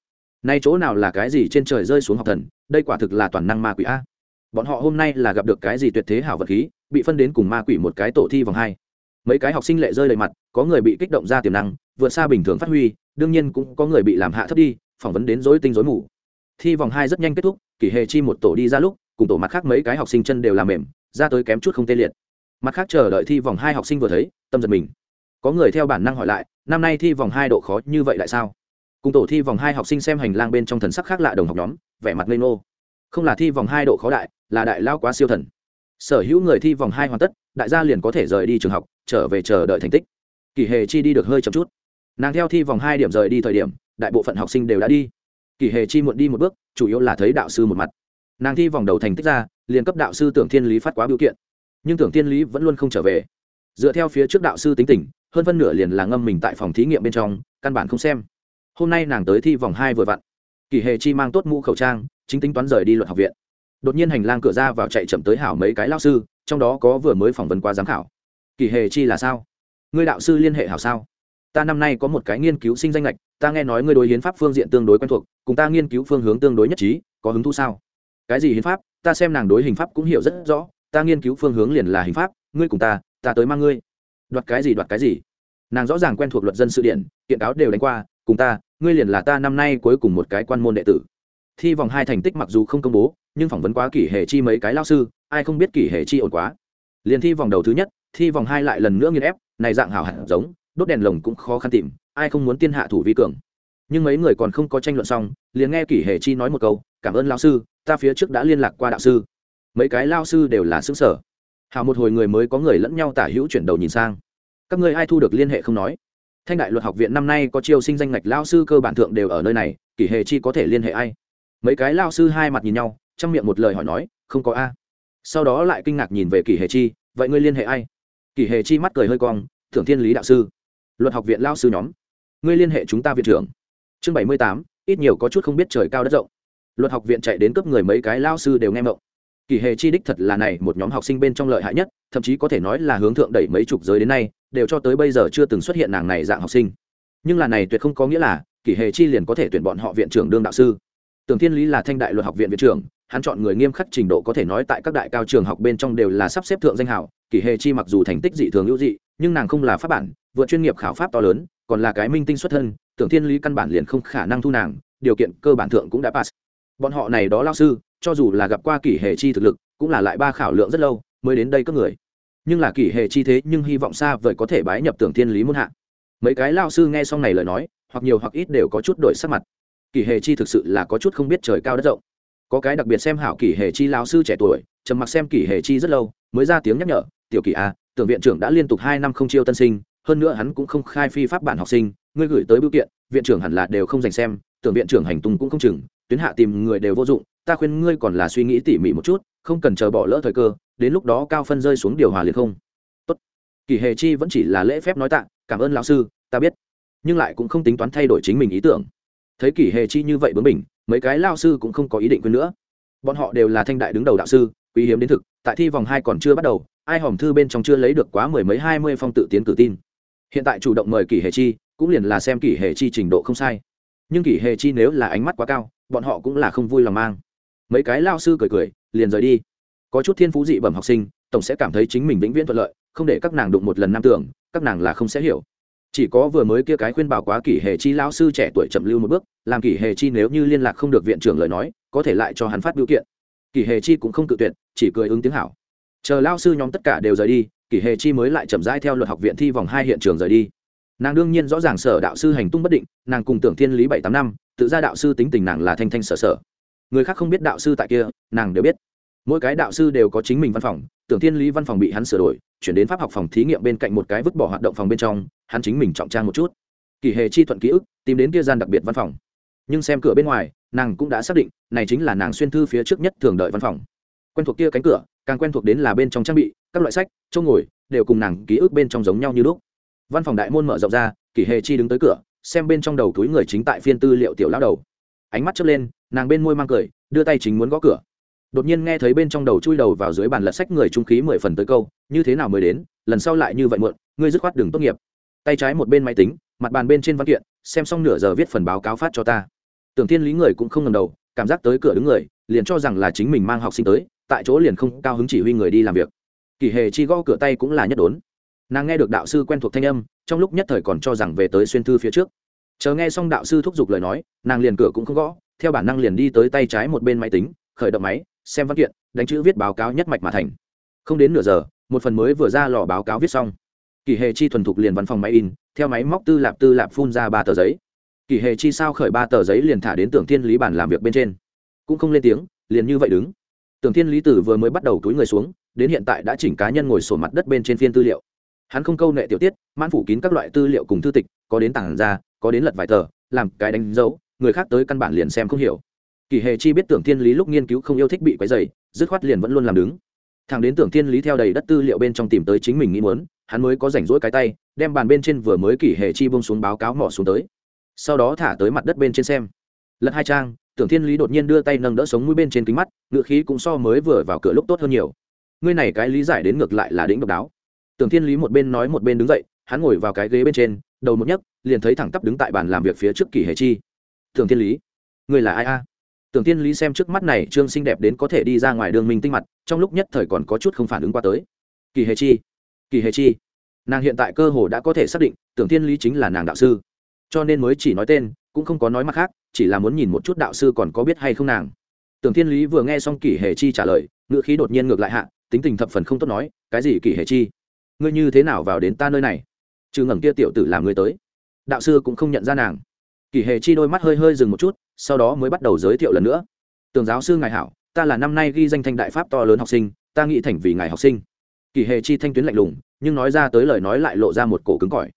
Nay chỗ nào là cái gì trên trời rơi xuống học thần, đây quả thực là toàn năng ma quỷ a. Bọn họ hôm nay là gặp được cái gì tuyệt thế hảo vật khí, bị phân đến cùng ma quỷ một cái tổ thi vòng hai. Mấy cái học sinh lệ rơi đầy mặt, có người bị kích động ra tiềm năng, vượt xa bình thường phát huy đương nhiên cũng có người bị làm hạ thấp đi, phỏng vấn đến dối tinh dối mù. Thi vòng hai rất nhanh kết thúc kỷ hề chi một tổ đi ra lúc, cùng tổ mặt khác mấy cái học sinh chân đều làm mềm, ra tới kém chút không tê liệt. Mặt khác chờ đợi thi vòng hai học sinh vừa thấy, tâm giật mình. Có người theo bản năng hỏi lại, năm nay thi vòng hai độ khó như vậy lại sao? Cùng tổ thi vòng hai học sinh xem hành lang bên trong thần sắc khác lạ đồng học nhóm, vẻ mặt ngây ngô. Không là thi vòng hai độ khó đại, là đại lao quá siêu thần. Sở hữu người thi vòng hai hoàn tất, đại gia liền có thể rời đi trường học, trở về chờ đợi thành tích. Kỳ hề chi đi được hơi chậm chút nàng theo thi vòng hai điểm rời đi thời điểm, đại bộ phận học sinh đều đã đi. Kỳ hề chi muộn đi một bước, chủ yếu là thấy đạo sư một mặt. Nàng thi vòng đầu thành tích ra, liền cấp đạo sư tưởng thiên lý phát quá biểu kiện. Nhưng tưởng thiên lý vẫn luôn không trở về. Dựa theo phía trước đạo sư tính tình, hơn phân nửa liền là ngâm mình tại phòng thí nghiệm bên trong, căn bản không xem. Hôm nay nàng tới thi vòng hai vừa vặn. Kỳ hề chi mang tốt mũ khẩu trang, chính tính toán rời đi luật học viện. Đột nhiên hành lang cửa ra vào chạy chậm tới hảo mấy cái lao sư, trong đó có vừa mới phỏng vấn qua giám khảo. Kỳ hề chi là sao? Ngươi đạo sư liên hệ hảo sao? Ta năm nay có một cái nghiên cứu sinh danh lệch ta nghe nói ngươi đối hiến pháp phương diện tương đối quen thuộc, cùng ta nghiên cứu phương hướng tương đối nhất trí, có hứng thú sao? Cái gì hiến pháp? Ta xem nàng đối hình pháp cũng hiểu rất rõ, ta nghiên cứu phương hướng liền là hình pháp, ngươi cùng ta ta tới mang ngươi. Đoạt cái gì, đoạt cái gì? Nàng rõ ràng quen thuộc luật dân sự điện, kiện cáo đều đánh qua, cùng ta, ngươi liền là ta năm nay cuối cùng một cái quan môn đệ tử. Thi vòng hai thành tích mặc dù không công bố, nhưng phỏng vấn quá kỷ hệ chi mấy cái lao sư, ai không biết kỷ hệ chi ổn quá. Liền thi vòng đầu thứ nhất, thi vòng hai lại lần nữa nghiên ép, này dạng hảo hẳn giống đốt đèn lồng cũng khó khăn tìm, ai không muốn tiên hạ thủ vi cường. Nhưng mấy người còn không có tranh luận xong, liền nghe kỷ hệ chi nói một câu, cảm ơn lao sư, ta phía trước đã liên lạc qua đạo sư. Mấy cái lao sư đều là xứng sở Hào một hồi người mới có người lẫn nhau tả hữu chuyển đầu nhìn sang. Các người ai thu được liên hệ không nói? Thanh đại luật học viện năm nay có chiêu sinh danh ngạch, lao sư cơ bản thượng đều ở nơi này, kỷ hệ chi có thể liên hệ ai? Mấy cái lao sư hai mặt nhìn nhau, trong miệng một lời hỏi nói, không có a. Sau đó lại kinh ngạc nhìn về kỷ hệ chi, vậy ngươi liên hệ ai? Kỷ hệ chi mắt cười hơi cong thưởng thiên lý đạo sư luật học viện lao sư nhóm. Ngươi liên hệ chúng ta viện trưởng. Chương bảy mươi tám, ít nhiều có chút không biết trời cao đất rộng. Luật học viện chạy đến cấp người mấy cái lao sư đều nghe mộng kỳ hệ chi đích thật là này, một nhóm học sinh bên trong lợi hại nhất, thậm chí có thể nói là hướng thượng đẩy mấy chục giới đến nay, đều cho tới bây giờ chưa từng xuất hiện nàng này dạng học sinh. Nhưng là này tuyệt không có nghĩa là, kỳ hệ chi liền có thể tuyển bọn họ viện trưởng đương đạo sư. Tưởng thiên lý là thanh đại luật học viện viện trưởng, hắn chọn người nghiêm khắc trình độ có thể nói tại các đại cao trường học bên trong đều là sắp xếp thượng danh hảo kỳ hệ chi mặc dù thành tích dị thường hữu dị nhưng nàng không là pháp bản, vượt chuyên nghiệp khảo pháp to lớn, còn là cái minh tinh xuất thân, tưởng thiên lý căn bản liền không khả năng thu nàng, điều kiện cơ bản thượng cũng đã pass. Bọn họ này đó lao sư, cho dù là gặp qua kỷ hệ chi thực lực, cũng là lại ba khảo lượng rất lâu, mới đến đây các người. Nhưng là kỷ hệ chi thế nhưng hy vọng xa vời có thể bái nhập tưởng thiên lý muôn hạ. Mấy cái lao sư nghe xong này lời nói, hoặc nhiều hoặc ít đều có chút đổi sắc mặt. Kỷ hệ chi thực sự là có chút không biết trời cao đất rộng. Có cái đặc biệt xem hảo kỷ hệ chi lao sư trẻ tuổi, trầm mặc xem kỷ hệ chi rất lâu, mới ra tiếng nhắc nhở, tiểu kỷ a tưởng viện trưởng đã liên tục hai năm không chiêu tân sinh, hơn nữa hắn cũng không khai phi pháp bản học sinh, ngươi gửi tới biểu kiện, viện trưởng hẳn là đều không dành xem, tưởng viện trưởng hành tung cũng không chừng, tuyến hạ tìm người đều vô dụng, ta khuyên ngươi còn là suy nghĩ tỉ mỉ một chút, không cần chờ bỏ lỡ thời cơ, đến lúc đó cao phân rơi xuống điều hòa liền không. Tốt. Kỳ hề chi vẫn chỉ là lễ phép nói tạ, cảm ơn lão sư, ta biết. Nhưng lại cũng không tính toán thay đổi chính mình ý tưởng. Thấy kỳ hề chi như vậy bướng mình mấy cái lao sư cũng không có ý định quên nữa. Bọn họ đều là thanh đại đứng đầu đạo sư, quý hiếm đến thực, tại thi vòng hai còn chưa bắt đầu ai hòm thư bên trong chưa lấy được quá mười mấy hai mươi phong tự tiến cử tin. Hiện tại chủ động mời kỷ hệ chi, cũng liền là xem kỷ hệ chi trình độ không sai. Nhưng kỷ hệ chi nếu là ánh mắt quá cao, bọn họ cũng là không vui lòng mang. Mấy cái lao sư cười cười, liền rời đi. Có chút thiên phú dị bẩm học sinh, tổng sẽ cảm thấy chính mình vĩnh viễn thuận lợi, không để các nàng đụng một lần nam tưởng, các nàng là không sẽ hiểu. Chỉ có vừa mới kia cái khuyên bảo quá kỷ hệ chi lao sư trẻ tuổi chậm lưu một bước, làm kỷ hệ chi nếu như liên lạc không được viện trưởng lời nói, có thể lại cho hắn phát biểu kiện. Kỷ hệ chi cũng không cự tuyệt, chỉ cười ứng tiếng hảo chờ lao sư nhóm tất cả đều rời đi, kỷ hề chi mới lại chậm rãi theo luật học viện thi vòng hai hiện trường rời đi. Nàng đương nhiên rõ ràng sở đạo sư hành tung bất định, nàng cùng tưởng thiên lý bảy tám năm, tự ra đạo sư tính tình nàng là thanh thanh sở sở. Người khác không biết đạo sư tại kia, nàng đều biết. Mỗi cái đạo sư đều có chính mình văn phòng, tưởng thiên lý văn phòng bị hắn sửa đổi, chuyển đến pháp học phòng thí nghiệm bên cạnh một cái vứt bỏ hoạt động phòng bên trong, hắn chính mình trọng trang một chút. Kỷ hề chi thuận ký ức, tìm đến kia gian đặc biệt văn phòng. Nhưng xem cửa bên ngoài, nàng cũng đã xác định, này chính là nàng xuyên thư phía trước nhất thường đợi văn phòng. Quen thuộc kia cánh cửa càng quen thuộc đến là bên trong trang bị, các loại sách, chỗ ngồi, đều cùng nàng ký ức bên trong giống nhau như lúc. Văn phòng đại môn mở rộng ra, kỷ hề chi đứng tới cửa, xem bên trong đầu túi người chính tại phiên tư liệu tiểu lão đầu. Ánh mắt chớp lên, nàng bên môi mang cười, đưa tay chính muốn gõ cửa. Đột nhiên nghe thấy bên trong đầu chui đầu vào dưới bàn lật sách người trung khí mười phần tới câu, như thế nào mới đến? Lần sau lại như vậy muộn, ngươi dứt khoát đường tốt nghiệp. Tay trái một bên máy tính, mặt bàn bên trên văn kiện, xem xong nửa giờ viết phần báo cáo phát cho ta. Tưởng thiên lý người cũng không ngầm đầu, cảm giác tới cửa đứng người, liền cho rằng là chính mình mang học sinh tới tại chỗ liền không cao hứng chỉ huy người đi làm việc. Kỳ hề chi gõ cửa tay cũng là nhất đốn. Nàng nghe được đạo sư quen thuộc thanh âm, trong lúc nhất thời còn cho rằng về tới xuyên thư phía trước. Chờ nghe xong đạo sư thúc giục lời nói, nàng liền cửa cũng không gõ, theo bản năng liền đi tới tay trái một bên máy tính, khởi động máy, xem văn kiện, đánh chữ viết báo cáo nhất mạch mà thành. Không đến nửa giờ, một phần mới vừa ra lò báo cáo viết xong. Kỳ hề chi thuần thục liền văn phòng máy in, theo máy móc tư lạp tư lạp phun ra ba tờ giấy. Kỳ hề chi sao khởi ba tờ giấy liền thả đến tưởng thiên lý bản làm việc bên trên. Cũng không lên tiếng, liền như vậy đứng tưởng thiên lý tử vừa mới bắt đầu túi người xuống, đến hiện tại đã chỉnh cá nhân ngồi sổ mặt đất bên trên phiên tư liệu. Hắn không câu nệ tiểu tiết, mãn phủ kín các loại tư liệu cùng thư tịch, có đến tảng ra, có đến lật vài tờ, làm cái đánh dấu, người khác tới căn bản liền xem không hiểu. Kỳ hề chi biết tưởng thiên lý lúc nghiên cứu không yêu thích bị quấy dày dứt khoát liền vẫn luôn làm đứng. Thằng đến tưởng thiên lý theo đầy đất tư liệu bên trong tìm tới chính mình nghĩ muốn, hắn mới có rảnh rỗi cái tay, đem bàn bên trên vừa mới kỳ hề chi bông xuống báo cáo mỏ xuống tới. Sau đó thả tới mặt đất bên trên xem. Lật hai trang tưởng thiên lý đột nhiên đưa tay nâng đỡ sống mũi bên trên kính mắt, ngựa khí cũng so mới vừa vào cửa lúc tốt hơn nhiều. Ngươi này cái lý giải đến ngược lại là đĩnh độc đáo. Tưởng thiên lý một bên nói một bên đứng dậy, hắn ngồi vào cái ghế bên trên, đầu một nhấc, liền thấy thẳng tắp đứng tại bàn làm việc phía trước kỳ hề chi. Tưởng thiên lý, ngươi là ai a? Tưởng thiên lý xem trước mắt này trương xinh đẹp đến có thể đi ra ngoài đường minh tinh mặt, trong lúc nhất thời còn có chút không phản ứng qua tới. Kỳ hề chi, kỳ hề chi. Nàng hiện tại cơ hồ đã có thể xác định, tưởng thiên lý chính là nàng đạo sư. Cho nên mới chỉ nói tên, cũng không có nói mặt khác chỉ là muốn nhìn một chút đạo sư còn có biết hay không nàng. Tưởng thiên lý vừa nghe xong kỷ hề chi trả lời ngựa khí đột nhiên ngược lại hạ, tính tình thập phần không tốt nói, cái gì kỷ hề chi? Ngươi như thế nào vào đến ta nơi này? Trừ ngẩng kia tiểu tử làm ngươi tới. Đạo sư cũng không nhận ra nàng. Kỷ hề chi đôi mắt hơi hơi dừng một chút, sau đó mới bắt đầu giới thiệu lần nữa. Tường giáo sư ngài hảo, ta là năm nay ghi danh thanh đại pháp to lớn học sinh, ta nghĩ thành vì ngài học sinh. Kỷ hề chi thanh tuyến lạnh lùng, nhưng nói ra tới lời nói lại lộ ra một cổ cứng cỏi.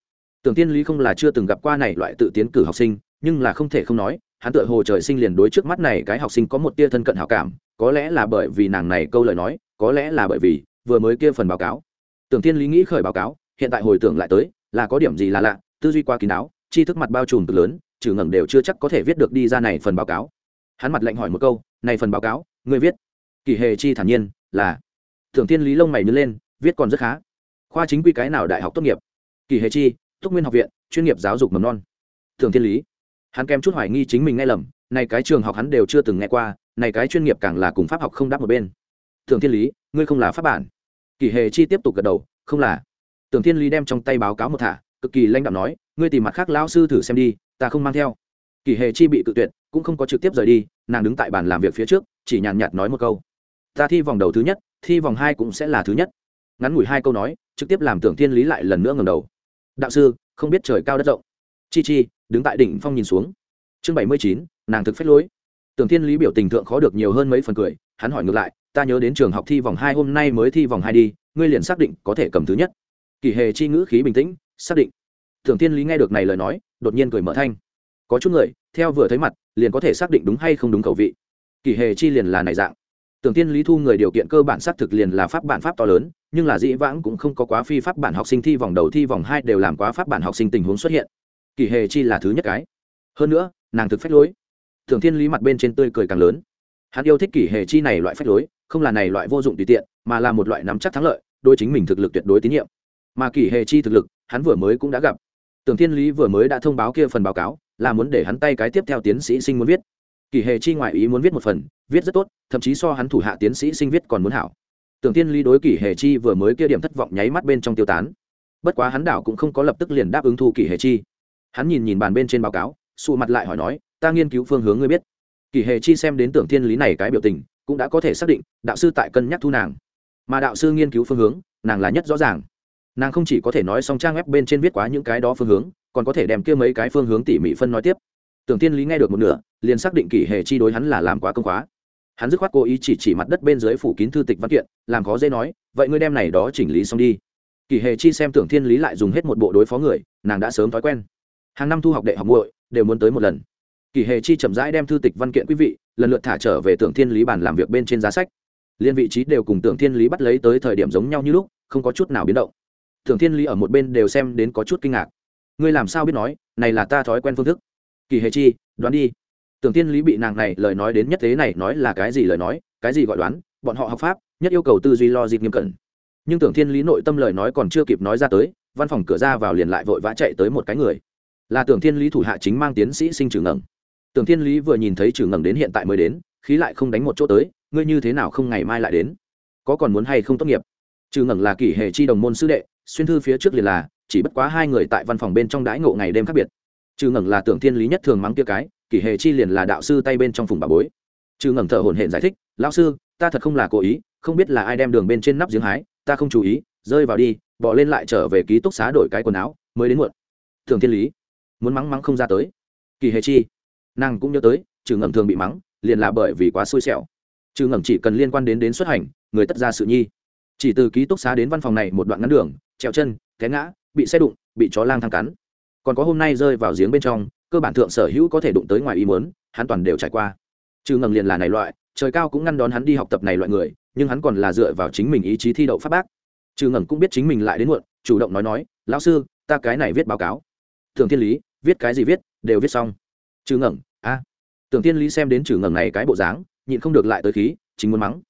Tưởng tiên lý không là chưa từng gặp qua này loại tự tiến cử học sinh, nhưng là không thể không nói hắn tựa hồ trời sinh liền đối trước mắt này cái học sinh có một tia thân cận hảo cảm, có lẽ là bởi vì nàng này câu lời nói, có lẽ là bởi vì vừa mới kia phần báo cáo. Tưởng thiên lý nghĩ khởi báo cáo, hiện tại hồi tưởng lại tới, là có điểm gì là lạ, tư duy qua kín đáo, tri thức mặt bao trùm cực lớn trừ ngẩng đều chưa chắc có thể viết được đi ra này phần báo cáo. Hắn mặt lạnh hỏi một câu, này phần báo cáo người viết? Kỳ hề chi thản nhiên, là. Tưởng thiên lý lông mày nhớ lên, viết còn rất khá. Khoa chính quy cái nào đại học tốt nghiệp? Kỳ hề chi túc nguyên học viện, chuyên nghiệp giáo dục mầm non. Thường thiên lý hắn kèm chút hoài nghi chính mình nghe lầm, này cái trường học hắn đều chưa từng nghe qua, này cái chuyên nghiệp càng là cùng pháp học không đáp một bên. Thường thiên lý, ngươi không là pháp bản. Kỳ hề chi tiếp tục gật đầu, không là. Tưởng thiên lý đem trong tay báo cáo một thả, cực kỳ lanh đạo nói, ngươi tìm mặt khác lão sư thử xem đi, ta không mang theo. Kỳ hề chi bị cự tuyệt, cũng không có trực tiếp rời đi, nàng đứng tại bàn làm việc phía trước, chỉ nhàn nhạt nói một câu. Ta thi vòng đầu thứ nhất, thi vòng hai cũng sẽ là thứ nhất. Ngắn ngủi hai câu nói, trực tiếp làm tưởng thiên lý lại lần nữa ngầm đầu. Đạo sư, không biết trời cao đất rộng. Chi chi đứng tại đỉnh phong nhìn xuống. Chương bảy mươi chín, nàng thực phép lối. Tưởng thiên lý biểu tình thượng khó được nhiều hơn mấy phần cười, hắn hỏi ngược lại, ta nhớ đến trường học thi vòng hai hôm nay mới thi vòng hai đi, ngươi liền xác định có thể cầm thứ nhất. Kỳ hề chi ngữ khí bình tĩnh, xác định. Tưởng thiên lý nghe được này lời nói, đột nhiên cười mở thanh. Có chút người, theo vừa thấy mặt, liền có thể xác định đúng hay không đúng khẩu vị. Kỳ hề chi liền là này dạng. Tưởng tiên lý thu người điều kiện cơ bản xác thực liền là pháp bản pháp to lớn, nhưng là dĩ vãng cũng không có quá phi pháp bản học sinh thi vòng đầu thi vòng hai đều làm quá pháp bản học sinh tình huống xuất hiện kỳ hề chi là thứ nhất cái. Hơn nữa, nàng thực phách lối. Tưởng thiên lý mặt bên trên tươi cười càng lớn. Hắn yêu thích kỷ hệ chi này loại phách lối, không là này loại vô dụng tùy tiện, mà là một loại nắm chắc thắng lợi đôi chính mình thực lực tuyệt đối tín nhiệm. Mà kỷ hệ chi thực lực, hắn vừa mới cũng đã gặp. Tưởng thiên lý vừa mới đã thông báo kia phần báo cáo, là muốn để hắn tay cái tiếp theo tiến sĩ sinh muốn viết. Kỷ hệ chi ngoại ý muốn viết một phần, viết rất tốt, thậm chí so hắn thủ hạ tiến sĩ sinh viết còn muốn hảo. Tưởng thiên lý đối kỷ hệ chi vừa mới kia điểm thất vọng nháy mắt bên trong tiêu tán. Bất quá hắn đảo cũng không có lập tức liền đáp ứng thu kỷ hệ chi hắn nhìn nhìn bàn bên trên báo cáo, sụ mặt lại hỏi nói, ta nghiên cứu phương hướng ngươi biết. Kỷ hệ chi xem đến tưởng thiên lý này cái biểu tình, cũng đã có thể xác định, đạo sư tại cân nhắc thu nàng. Mà đạo sư nghiên cứu phương hướng, nàng là nhất rõ ràng. Nàng không chỉ có thể nói xong trang web bên trên viết quá những cái đó phương hướng, còn có thể đem kia mấy cái phương hướng tỉ mỉ phân nói tiếp. Tưởng thiên lý nghe được một nửa, liền xác định kỷ hệ chi đối hắn là làm quá công khóa. Hắn dứt khoát cố ý chỉ chỉ mặt đất bên dưới phủ kín thư tịch văn kiện, làm khó dễ nói, vậy ngươi đem này đó chỉnh lý xong đi. Kỷ hệ chi xem tưởng thiên lý lại dùng hết một bộ đối phó người, nàng đã sớm thói quen hàng năm thu học đệ học muội, đều muốn tới một lần. Kỳ hệ chi chậm rãi đem thư tịch văn kiện quý vị, lần lượt thả trở về tưởng thiên lý bàn làm việc bên trên giá sách. Liên vị trí đều cùng tưởng thiên lý bắt lấy tới thời điểm giống nhau như lúc, không có chút nào biến động. Tưởng thiên lý ở một bên đều xem đến có chút kinh ngạc. Ngươi làm sao biết nói, này là ta thói quen phương thức? Kỳ hệ chi, đoán đi. Tưởng thiên lý bị nàng này lời nói đến nhất thế này nói là cái gì lời nói, cái gì gọi đoán, bọn họ học pháp, nhất yêu cầu tư duy lo dịp nghiêm cẩn. Nhưng tưởng thiên lý nội tâm lời nói còn chưa kịp nói ra tới, văn phòng cửa ra vào liền lại vội vã chạy tới một cái người là tưởng thiên lý thủ hạ chính mang tiến sĩ sinh trừ ngẩng tưởng thiên lý vừa nhìn thấy trừ ngẩng đến hiện tại mới đến, khí lại không đánh một chỗ tới, ngươi như thế nào không ngày mai lại đến? Có còn muốn hay không tốt nghiệp? Trừ ngẩng là kỷ hệ chi đồng môn sư đệ, xuyên thư phía trước liền là, chỉ bất quá hai người tại văn phòng bên trong đãi ngộ ngày đêm khác biệt. Trừ ngẩng là tưởng thiên lý nhất thường mắng kia cái, kỷ hệ chi liền là đạo sư tay bên trong phùng bà bối. Trừ ngẩng thở hổn hển giải thích, lão sư, ta thật không là cố ý, không biết là ai đem đường bên trên nắp giếng hái, ta không chú ý, rơi vào đi, bỏ lên lại trở về ký túc xá đổi cái quần áo, mới đến muộn. Thường thiên lý muốn mắng mắng không ra tới. Kỳ hề chi, nàng cũng nhớ tới, trừ ngẩm thường bị mắng, liền là bởi vì quá xui xẻo. Trừ ngẩm chỉ cần liên quan đến đến xuất hành, người tất ra sự nhi. Chỉ từ ký túc xá đến văn phòng này một đoạn ngắn đường, trèo chân, té ngã, bị xe đụng, bị chó lang thang cắn. Còn có hôm nay rơi vào giếng bên trong, cơ bản thượng sở hữu có thể đụng tới ngoài ý muốn, hắn toàn đều trải qua. Trừ ngầm liền là này loại, trời cao cũng ngăn đón hắn đi học tập này loại người, nhưng hắn còn là dựa vào chính mình ý chí thi đậu pháp bác. Trừ ngầm cũng biết chính mình lại đến muộn, chủ động nói nói, lão sư, ta cái này viết báo cáo. Thường thiên lý viết cái gì viết đều viết xong. Trừ ngẩng a. Tưởng tiên lý xem đến trừ ngẩng này cái bộ dáng nhịn không được lại tới khí chính muốn mắng.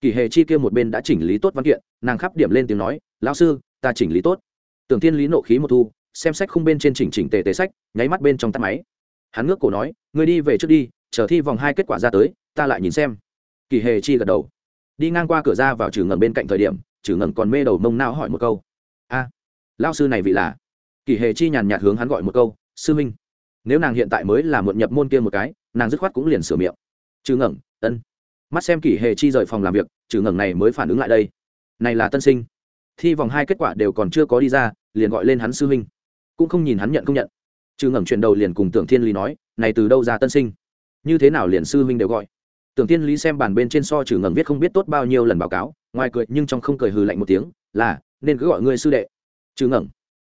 Kỳ hề chi kia một bên đã chỉnh lý tốt văn kiện nàng khắp điểm lên tiếng nói lão sư ta chỉnh lý tốt. Tưởng tiên lý nộ khí một thu xem sách khung bên trên chỉnh chỉnh tề tề sách nháy mắt bên trong tắt máy. Hắn ngước cổ nói ngươi đi về trước đi chờ thi vòng hai kết quả ra tới ta lại nhìn xem. Kỳ hề chi gật đầu. Đi ngang qua cửa ra vào trừ ngẩng bên cạnh thời điểm trừ ngẩng còn mê đầu mông não hỏi một câu. A à, lao sư này vị là? Kỳ hề chi nhàn nhạt hướng hắn gọi một câu sư minh, nếu nàng hiện tại mới là muộn nhập môn kia một cái, nàng dứt khoát cũng liền sửa miệng. Trừ ngẩng ân. Mắt xem kỷ hề chi rời phòng làm việc, trừ ngẩng này mới phản ứng lại đây. Này là tân sinh. Thi vòng hai kết quả đều còn chưa có đi ra, liền gọi lên hắn sư huynh cũng không nhìn hắn nhận không nhận. Trừ ngẩng chuyển đầu liền cùng tưởng thiên lý nói, này từ đâu ra tân sinh? Như thế nào liền sư huynh đều gọi? Tưởng thiên lý xem bản bên trên so trừ ngẩng viết không biết tốt bao nhiêu lần báo cáo, ngoài cười nhưng trong không cười hừ lạnh một tiếng, là, nên cứ gọi ngươi sư đệ. Trừ ngẩng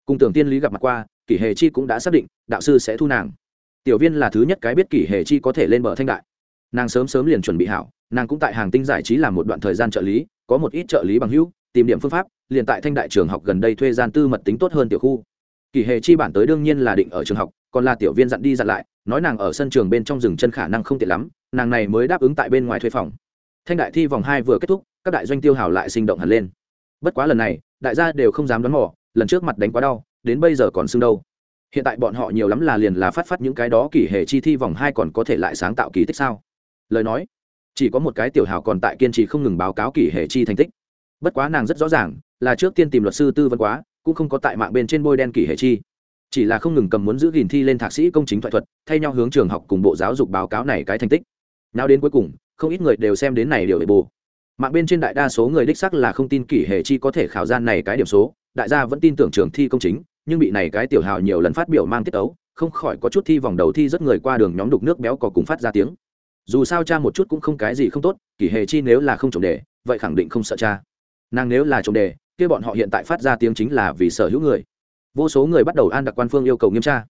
cùng tưởng thiên lý gặp mặt qua kỷ hề chi cũng đã xác định, đạo sư sẽ thu nàng. Tiểu viên là thứ nhất cái biết kỷ hề chi có thể lên bờ thanh đại. Nàng sớm sớm liền chuẩn bị hảo, nàng cũng tại hàng tinh giải trí làm một đoạn thời gian trợ lý, có một ít trợ lý bằng hữu, tìm điểm phương pháp, liền tại thanh đại trường học gần đây thuê gian tư mật tính tốt hơn tiểu khu. Kỷ hề chi bản tới đương nhiên là định ở trường học, còn là tiểu viên dặn đi dặn lại, nói nàng ở sân trường bên trong rừng chân khả năng không tiện lắm, nàng này mới đáp ứng tại bên ngoài thuê phòng. Thanh đại thi vòng hai vừa kết thúc, các đại doanh tiêu hào lại sinh động hẳn lên. Bất quá lần này, đại gia đều không dám đoán mò, lần trước mặt đánh quá đau đến bây giờ còn xưng đâu. Hiện tại bọn họ nhiều lắm là liền là phát phát những cái đó kỳ hệ chi thi vòng hai còn có thể lại sáng tạo kỳ tích sao? Lời nói, chỉ có một cái tiểu hào còn tại kiên trì không ngừng báo cáo kỳ hệ chi thành tích. Bất quá nàng rất rõ ràng, là trước tiên tìm luật sư tư vấn quá, cũng không có tại mạng bên trên bôi đen kỳ hệ chi. Chỉ là không ngừng cầm muốn giữ gìn thi lên thạc sĩ công chính thoại thuật, thay nhau hướng trường học cùng bộ giáo dục báo cáo này cái thành tích. Nào đến cuối cùng, không ít người đều xem đến này điều để bù. Mạng bên trên đại đa số người đích sắc là không tin kỷ hệ chi có thể khảo gian này cái điểm số, đại gia vẫn tin tưởng trường thi công chính nhưng bị này cái tiểu hào nhiều lần phát biểu mang tiết ấu, không khỏi có chút thi vòng đầu thi rất người qua đường nhóm đục nước béo cò cùng phát ra tiếng. Dù sao cha một chút cũng không cái gì không tốt, kỷ hệ chi nếu là không trồng đề, vậy khẳng định không sợ cha. Nàng nếu là trồng đề, kia bọn họ hiện tại phát ra tiếng chính là vì sở hữu người. Vô số người bắt đầu an đặc quan phương yêu cầu nghiêm tra.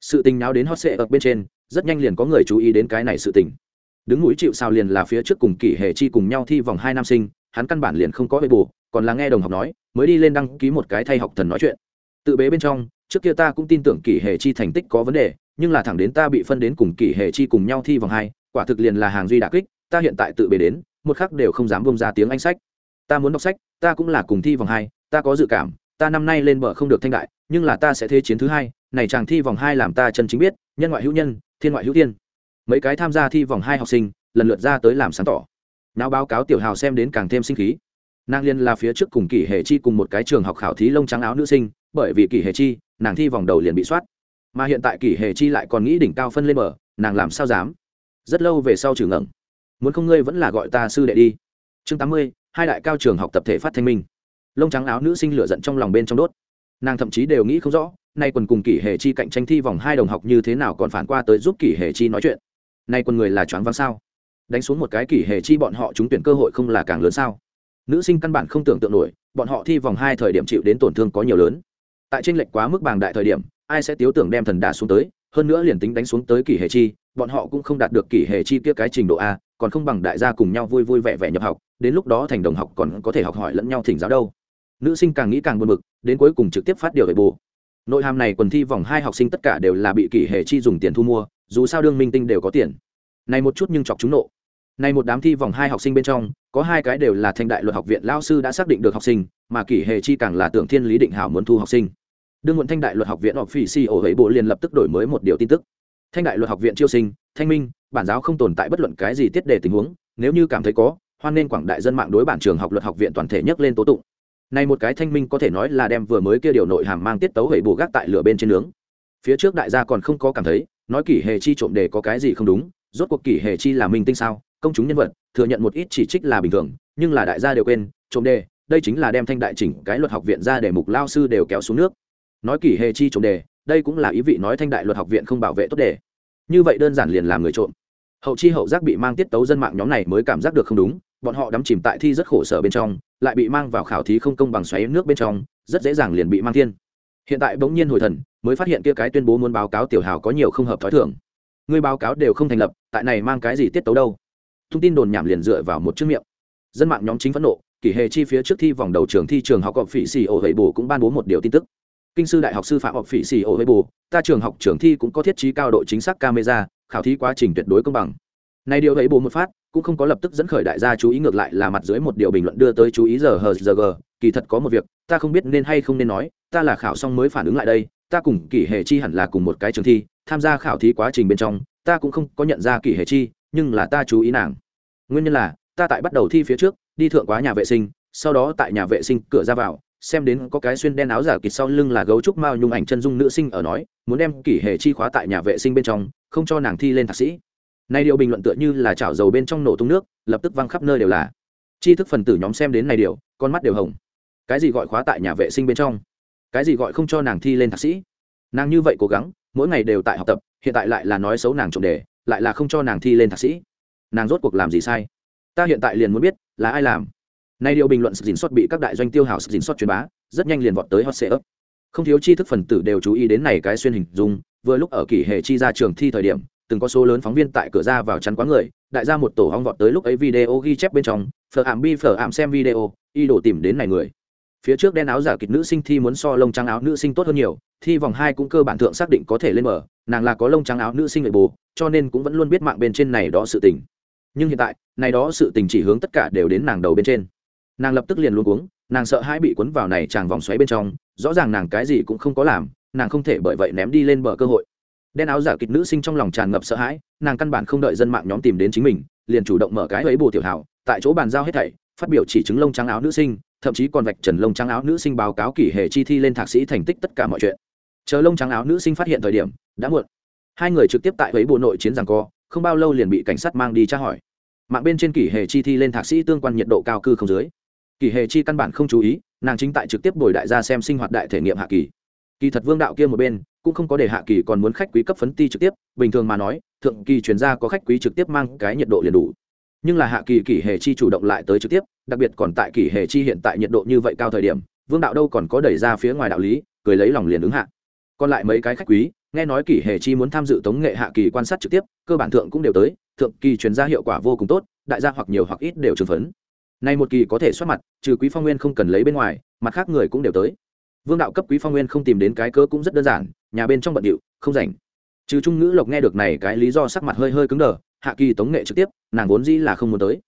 Sự tình náo đến hot sệ ở bên trên, rất nhanh liền có người chú ý đến cái này sự tình. Đứng núi chịu sao liền là phía trước cùng kỷ hệ chi cùng nhau thi vòng hai nam sinh, hắn căn bản liền không có bê bù, còn là nghe đồng học nói, mới đi lên đăng ký một cái thay học thần nói chuyện tự bế bên trong, trước kia ta cũng tin tưởng kỷ hệ chi thành tích có vấn đề, nhưng là thẳng đến ta bị phân đến cùng kỷ hệ chi cùng nhau thi vòng hai, quả thực liền là hàng duy đà kích, ta hiện tại tự bế đến, một khắc đều không dám bông ra tiếng anh sách. Ta muốn đọc sách, ta cũng là cùng thi vòng hai, ta có dự cảm, ta năm nay lên bờ không được thanh đại, nhưng là ta sẽ thế chiến thứ hai, này chàng thi vòng hai làm ta chân chính biết, nhân ngoại hữu nhân, thiên ngoại hữu thiên. Mấy cái tham gia thi vòng hai học sinh, lần lượt ra tới làm sáng tỏ. Nào báo cáo tiểu hào xem đến càng thêm sinh khí. Nàng liên là phía trước cùng kỷ hệ chi cùng một cái trường học khảo thí lông trắng áo nữ sinh bởi vì kỷ hệ chi, nàng thi vòng đầu liền bị soát. Mà hiện tại kỷ hệ chi lại còn nghĩ đỉnh cao phân lên mở nàng làm sao dám? Rất lâu về sau trừ ngẩng. Muốn không ngươi vẫn là gọi ta sư đệ đi. Chương tám mươi, hai đại cao trường học tập thể phát thanh minh. Lông trắng áo nữ sinh lửa giận trong lòng bên trong đốt. Nàng thậm chí đều nghĩ không rõ, nay quần cùng kỷ hệ chi cạnh tranh thi vòng hai đồng học như thế nào còn phản qua tới giúp kỷ hệ chi nói chuyện. Nay quần người là choáng váng sao? Đánh xuống một cái kỷ hệ chi bọn họ trúng tuyển cơ hội không là càng lớn sao? Nữ sinh căn bản không tưởng tượng nổi, bọn họ thi vòng hai thời điểm chịu đến tổn thương có nhiều lớn tại tranh lệch quá mức bàng đại thời điểm, ai sẽ tiếu tưởng đem thần đà xuống tới, hơn nữa liền tính đánh xuống tới kỷ hệ chi, bọn họ cũng không đạt được kỷ hệ chi kia cái trình độ a, còn không bằng đại gia cùng nhau vui vui vẻ vẻ nhập học, đến lúc đó thành đồng học còn có thể học hỏi lẫn nhau thỉnh giáo đâu. Nữ sinh càng nghĩ càng buồn bực, đến cuối cùng trực tiếp phát điều về bù. Nội hàm này quần thi vòng hai học sinh tất cả đều là bị kỷ hệ chi dùng tiền thu mua, dù sao đương minh tinh đều có tiền. Này một chút nhưng chọc chúng nộ. Này một đám thi vòng hai học sinh bên trong, có hai cái đều là thanh đại luật học viện lao sư đã xác định được học sinh, mà kỷ hệ chi càng là tưởng thiên lý định hảo muốn thu học sinh đương muộn thanh đại luật học viện học phi si ổ ấy bộ liền lập tức đổi mới một điều tin tức. Thanh đại luật học viện chiêu sinh, thanh minh, bản giáo không tồn tại bất luận cái gì tiết đề tình huống, nếu như cảm thấy có, hoan nên quảng đại dân mạng đối bản trường học luật học viện toàn thể nhắc lên tố tụng. Này một cái thanh minh có thể nói là đem vừa mới kia điều nội hàm mang tiết tấu hệ bù gác tại lửa bên trên nướng. Phía trước đại gia còn không có cảm thấy, nói kỷ hệ chi trộm đề có cái gì không đúng, rốt cuộc kỷ hệ chi là minh tinh sao, công chúng nhân vật, thừa nhận một ít chỉ trích là bình thường, nhưng là đại gia đều quên, trộm đề, đây chính là đem thanh đại chỉnh cái luật học viện ra để mục lao sư đều kéo xuống nước nói kỷ hệ chi trộm đề, đây cũng là ý vị nói thanh đại luật học viện không bảo vệ tốt đề. Như vậy đơn giản liền làm người trộm. Hậu chi hậu giác bị mang tiết tấu dân mạng nhóm này mới cảm giác được không đúng, bọn họ đắm chìm tại thi rất khổ sở bên trong, lại bị mang vào khảo thí không công bằng xoáy nước bên trong, rất dễ dàng liền bị mang thiên. Hiện tại bỗng nhiên hồi thần, mới phát hiện kia cái tuyên bố muốn báo cáo tiểu hào có nhiều không hợp thói thường. Người báo cáo đều không thành lập, tại này mang cái gì tiết tấu đâu? Thông tin đồn nhảm liền dựa vào một chữ miệng. Dân mạng nhóm chính phẫn nộ kỷ hệ chi phía trước thi vòng đầu trường thi trường học cọp phỉ xì ổ hệ bù cũng ban bố một điều tin tức kinh sư đại học sư phạm học phỉ xì ổ với bù ta trường học trường thi cũng có thiết trí cao độ chính xác camera, khảo thí quá trình tuyệt đối công bằng. Này điều ấy bù một phát, cũng không có lập tức dẫn khởi đại gia chú ý ngược lại là mặt dưới một điều bình luận đưa tới chú ý giờ hờ giờ g, kỳ thật có một việc, ta không biết nên hay không nên nói, ta là khảo xong mới phản ứng lại đây, ta cùng kỷ hệ chi hẳn là cùng một cái trường thi, tham gia khảo thí quá trình bên trong, ta cũng không có nhận ra kỷ hệ chi, nhưng là ta chú ý nàng. Nguyên nhân là, ta tại bắt đầu thi phía trước, đi thượng quá nhà vệ sinh, sau đó tại nhà vệ sinh cửa ra vào xem đến có cái xuyên đen áo giả kịt sau lưng là gấu trúc mao nhung ảnh chân dung nữ sinh ở nói, muốn đem kỷ hệ chi khóa tại nhà vệ sinh bên trong, không cho nàng thi lên thạc sĩ. Này điều bình luận tựa như là chảo dầu bên trong nổ tung nước, lập tức văng khắp nơi đều là. Chi thức phần tử nhóm xem đến này điều, con mắt đều hồng. Cái gì gọi khóa tại nhà vệ sinh bên trong? Cái gì gọi không cho nàng thi lên thạc sĩ? Nàng như vậy cố gắng, mỗi ngày đều tại học tập, hiện tại lại là nói xấu nàng trộm đề, lại là không cho nàng thi lên thạc sĩ. Nàng rốt cuộc làm gì sai? Ta hiện tại liền muốn biết, là ai làm? Nay điều bình luận sự dình sót bị các đại doanh tiêu hào sự dình sót truyền bá rất nhanh liền vọt tới hot search. không thiếu tri thức phần tử đều chú ý đến này cái xuyên hình dung vừa lúc ở kỳ hệ chi ra trường thi thời điểm từng có số lớn phóng viên tại cửa ra vào chắn quá người đại gia một tổ hong vọt tới lúc ấy video ghi chép bên trong phở ảm bi phở ảm xem video y đổ tìm đến này người. Phía trước đen áo giả kịch nữ sinh thi muốn so lông trắng áo nữ sinh tốt hơn nhiều thi vòng hai cũng cơ bản thượng xác định có thể lên mở nàng là có lông trắng áo nữ sinh người bù, cho nên cũng vẫn luôn biết mạng bên trên này đó sự tình. Nhưng hiện tại này đó sự tình chỉ hướng tất cả đều đến nàng đầu bên trên nàng lập tức liền luôn cuống, nàng sợ hãi bị cuốn vào này chàng vòng xoáy bên trong, rõ ràng nàng cái gì cũng không có làm, nàng không thể bởi vậy ném đi lên bờ cơ hội. Đen áo giả kịch nữ sinh trong lòng tràn ngập sợ hãi, nàng căn bản không đợi dân mạng nhóm tìm đến chính mình, liền chủ động mở cái ấy bồ tiểu hảo tại chỗ bàn giao hết thảy, phát biểu chỉ chứng lông trắng áo nữ sinh, thậm chí còn vạch trần lông trắng áo nữ sinh báo cáo kỷ hệ chi thi lên thạc sĩ thành tích tất cả mọi chuyện. Chờ lông trắng áo nữ sinh phát hiện thời điểm, đã muộn. Hai người trực tiếp tại ấy bộ nội chiến rằng co, không bao lâu liền bị cảnh sát mang đi tra hỏi. Mạng bên trên kỷ hệ chi thi lên thạc sĩ tương quan nhiệt độ cao cư không dưới. Kỳ hệ chi căn bản không chú ý, nàng chính tại trực tiếp bồi đại gia xem sinh hoạt đại thể nghiệm hạ kỳ. Kỳ thật vương đạo kia một bên, cũng không có để hạ kỳ còn muốn khách quý cấp phấn ti trực tiếp, bình thường mà nói, thượng kỳ chuyển gia có khách quý trực tiếp mang cái nhiệt độ liền đủ. Nhưng là hạ kỳ kỳ hệ chi chủ động lại tới trực tiếp, đặc biệt còn tại kỳ hệ chi hiện tại nhiệt độ như vậy cao thời điểm, vương đạo đâu còn có đẩy ra phía ngoài đạo lý, cười lấy lòng liền ứng hạ. Còn lại mấy cái khách quý, nghe nói kỳ hề chi muốn tham dự tống nghệ hạ kỳ quan sát trực tiếp, cơ bản thượng cũng đều tới, thượng kỳ chuyển ra hiệu quả vô cùng tốt, đại gia hoặc nhiều hoặc ít đều trừng phấn nay một kỳ có thể xuất mặt, trừ quý phong nguyên không cần lấy bên ngoài, mặt khác người cũng đều tới. Vương đạo cấp quý phong nguyên không tìm đến cái cớ cũng rất đơn giản, nhà bên trong bận điệu, không rảnh. Trừ trung ngữ lộc nghe được này cái lý do sắc mặt hơi hơi cứng đờ, hạ kỳ tống nghệ trực tiếp, nàng vốn dĩ là không muốn tới.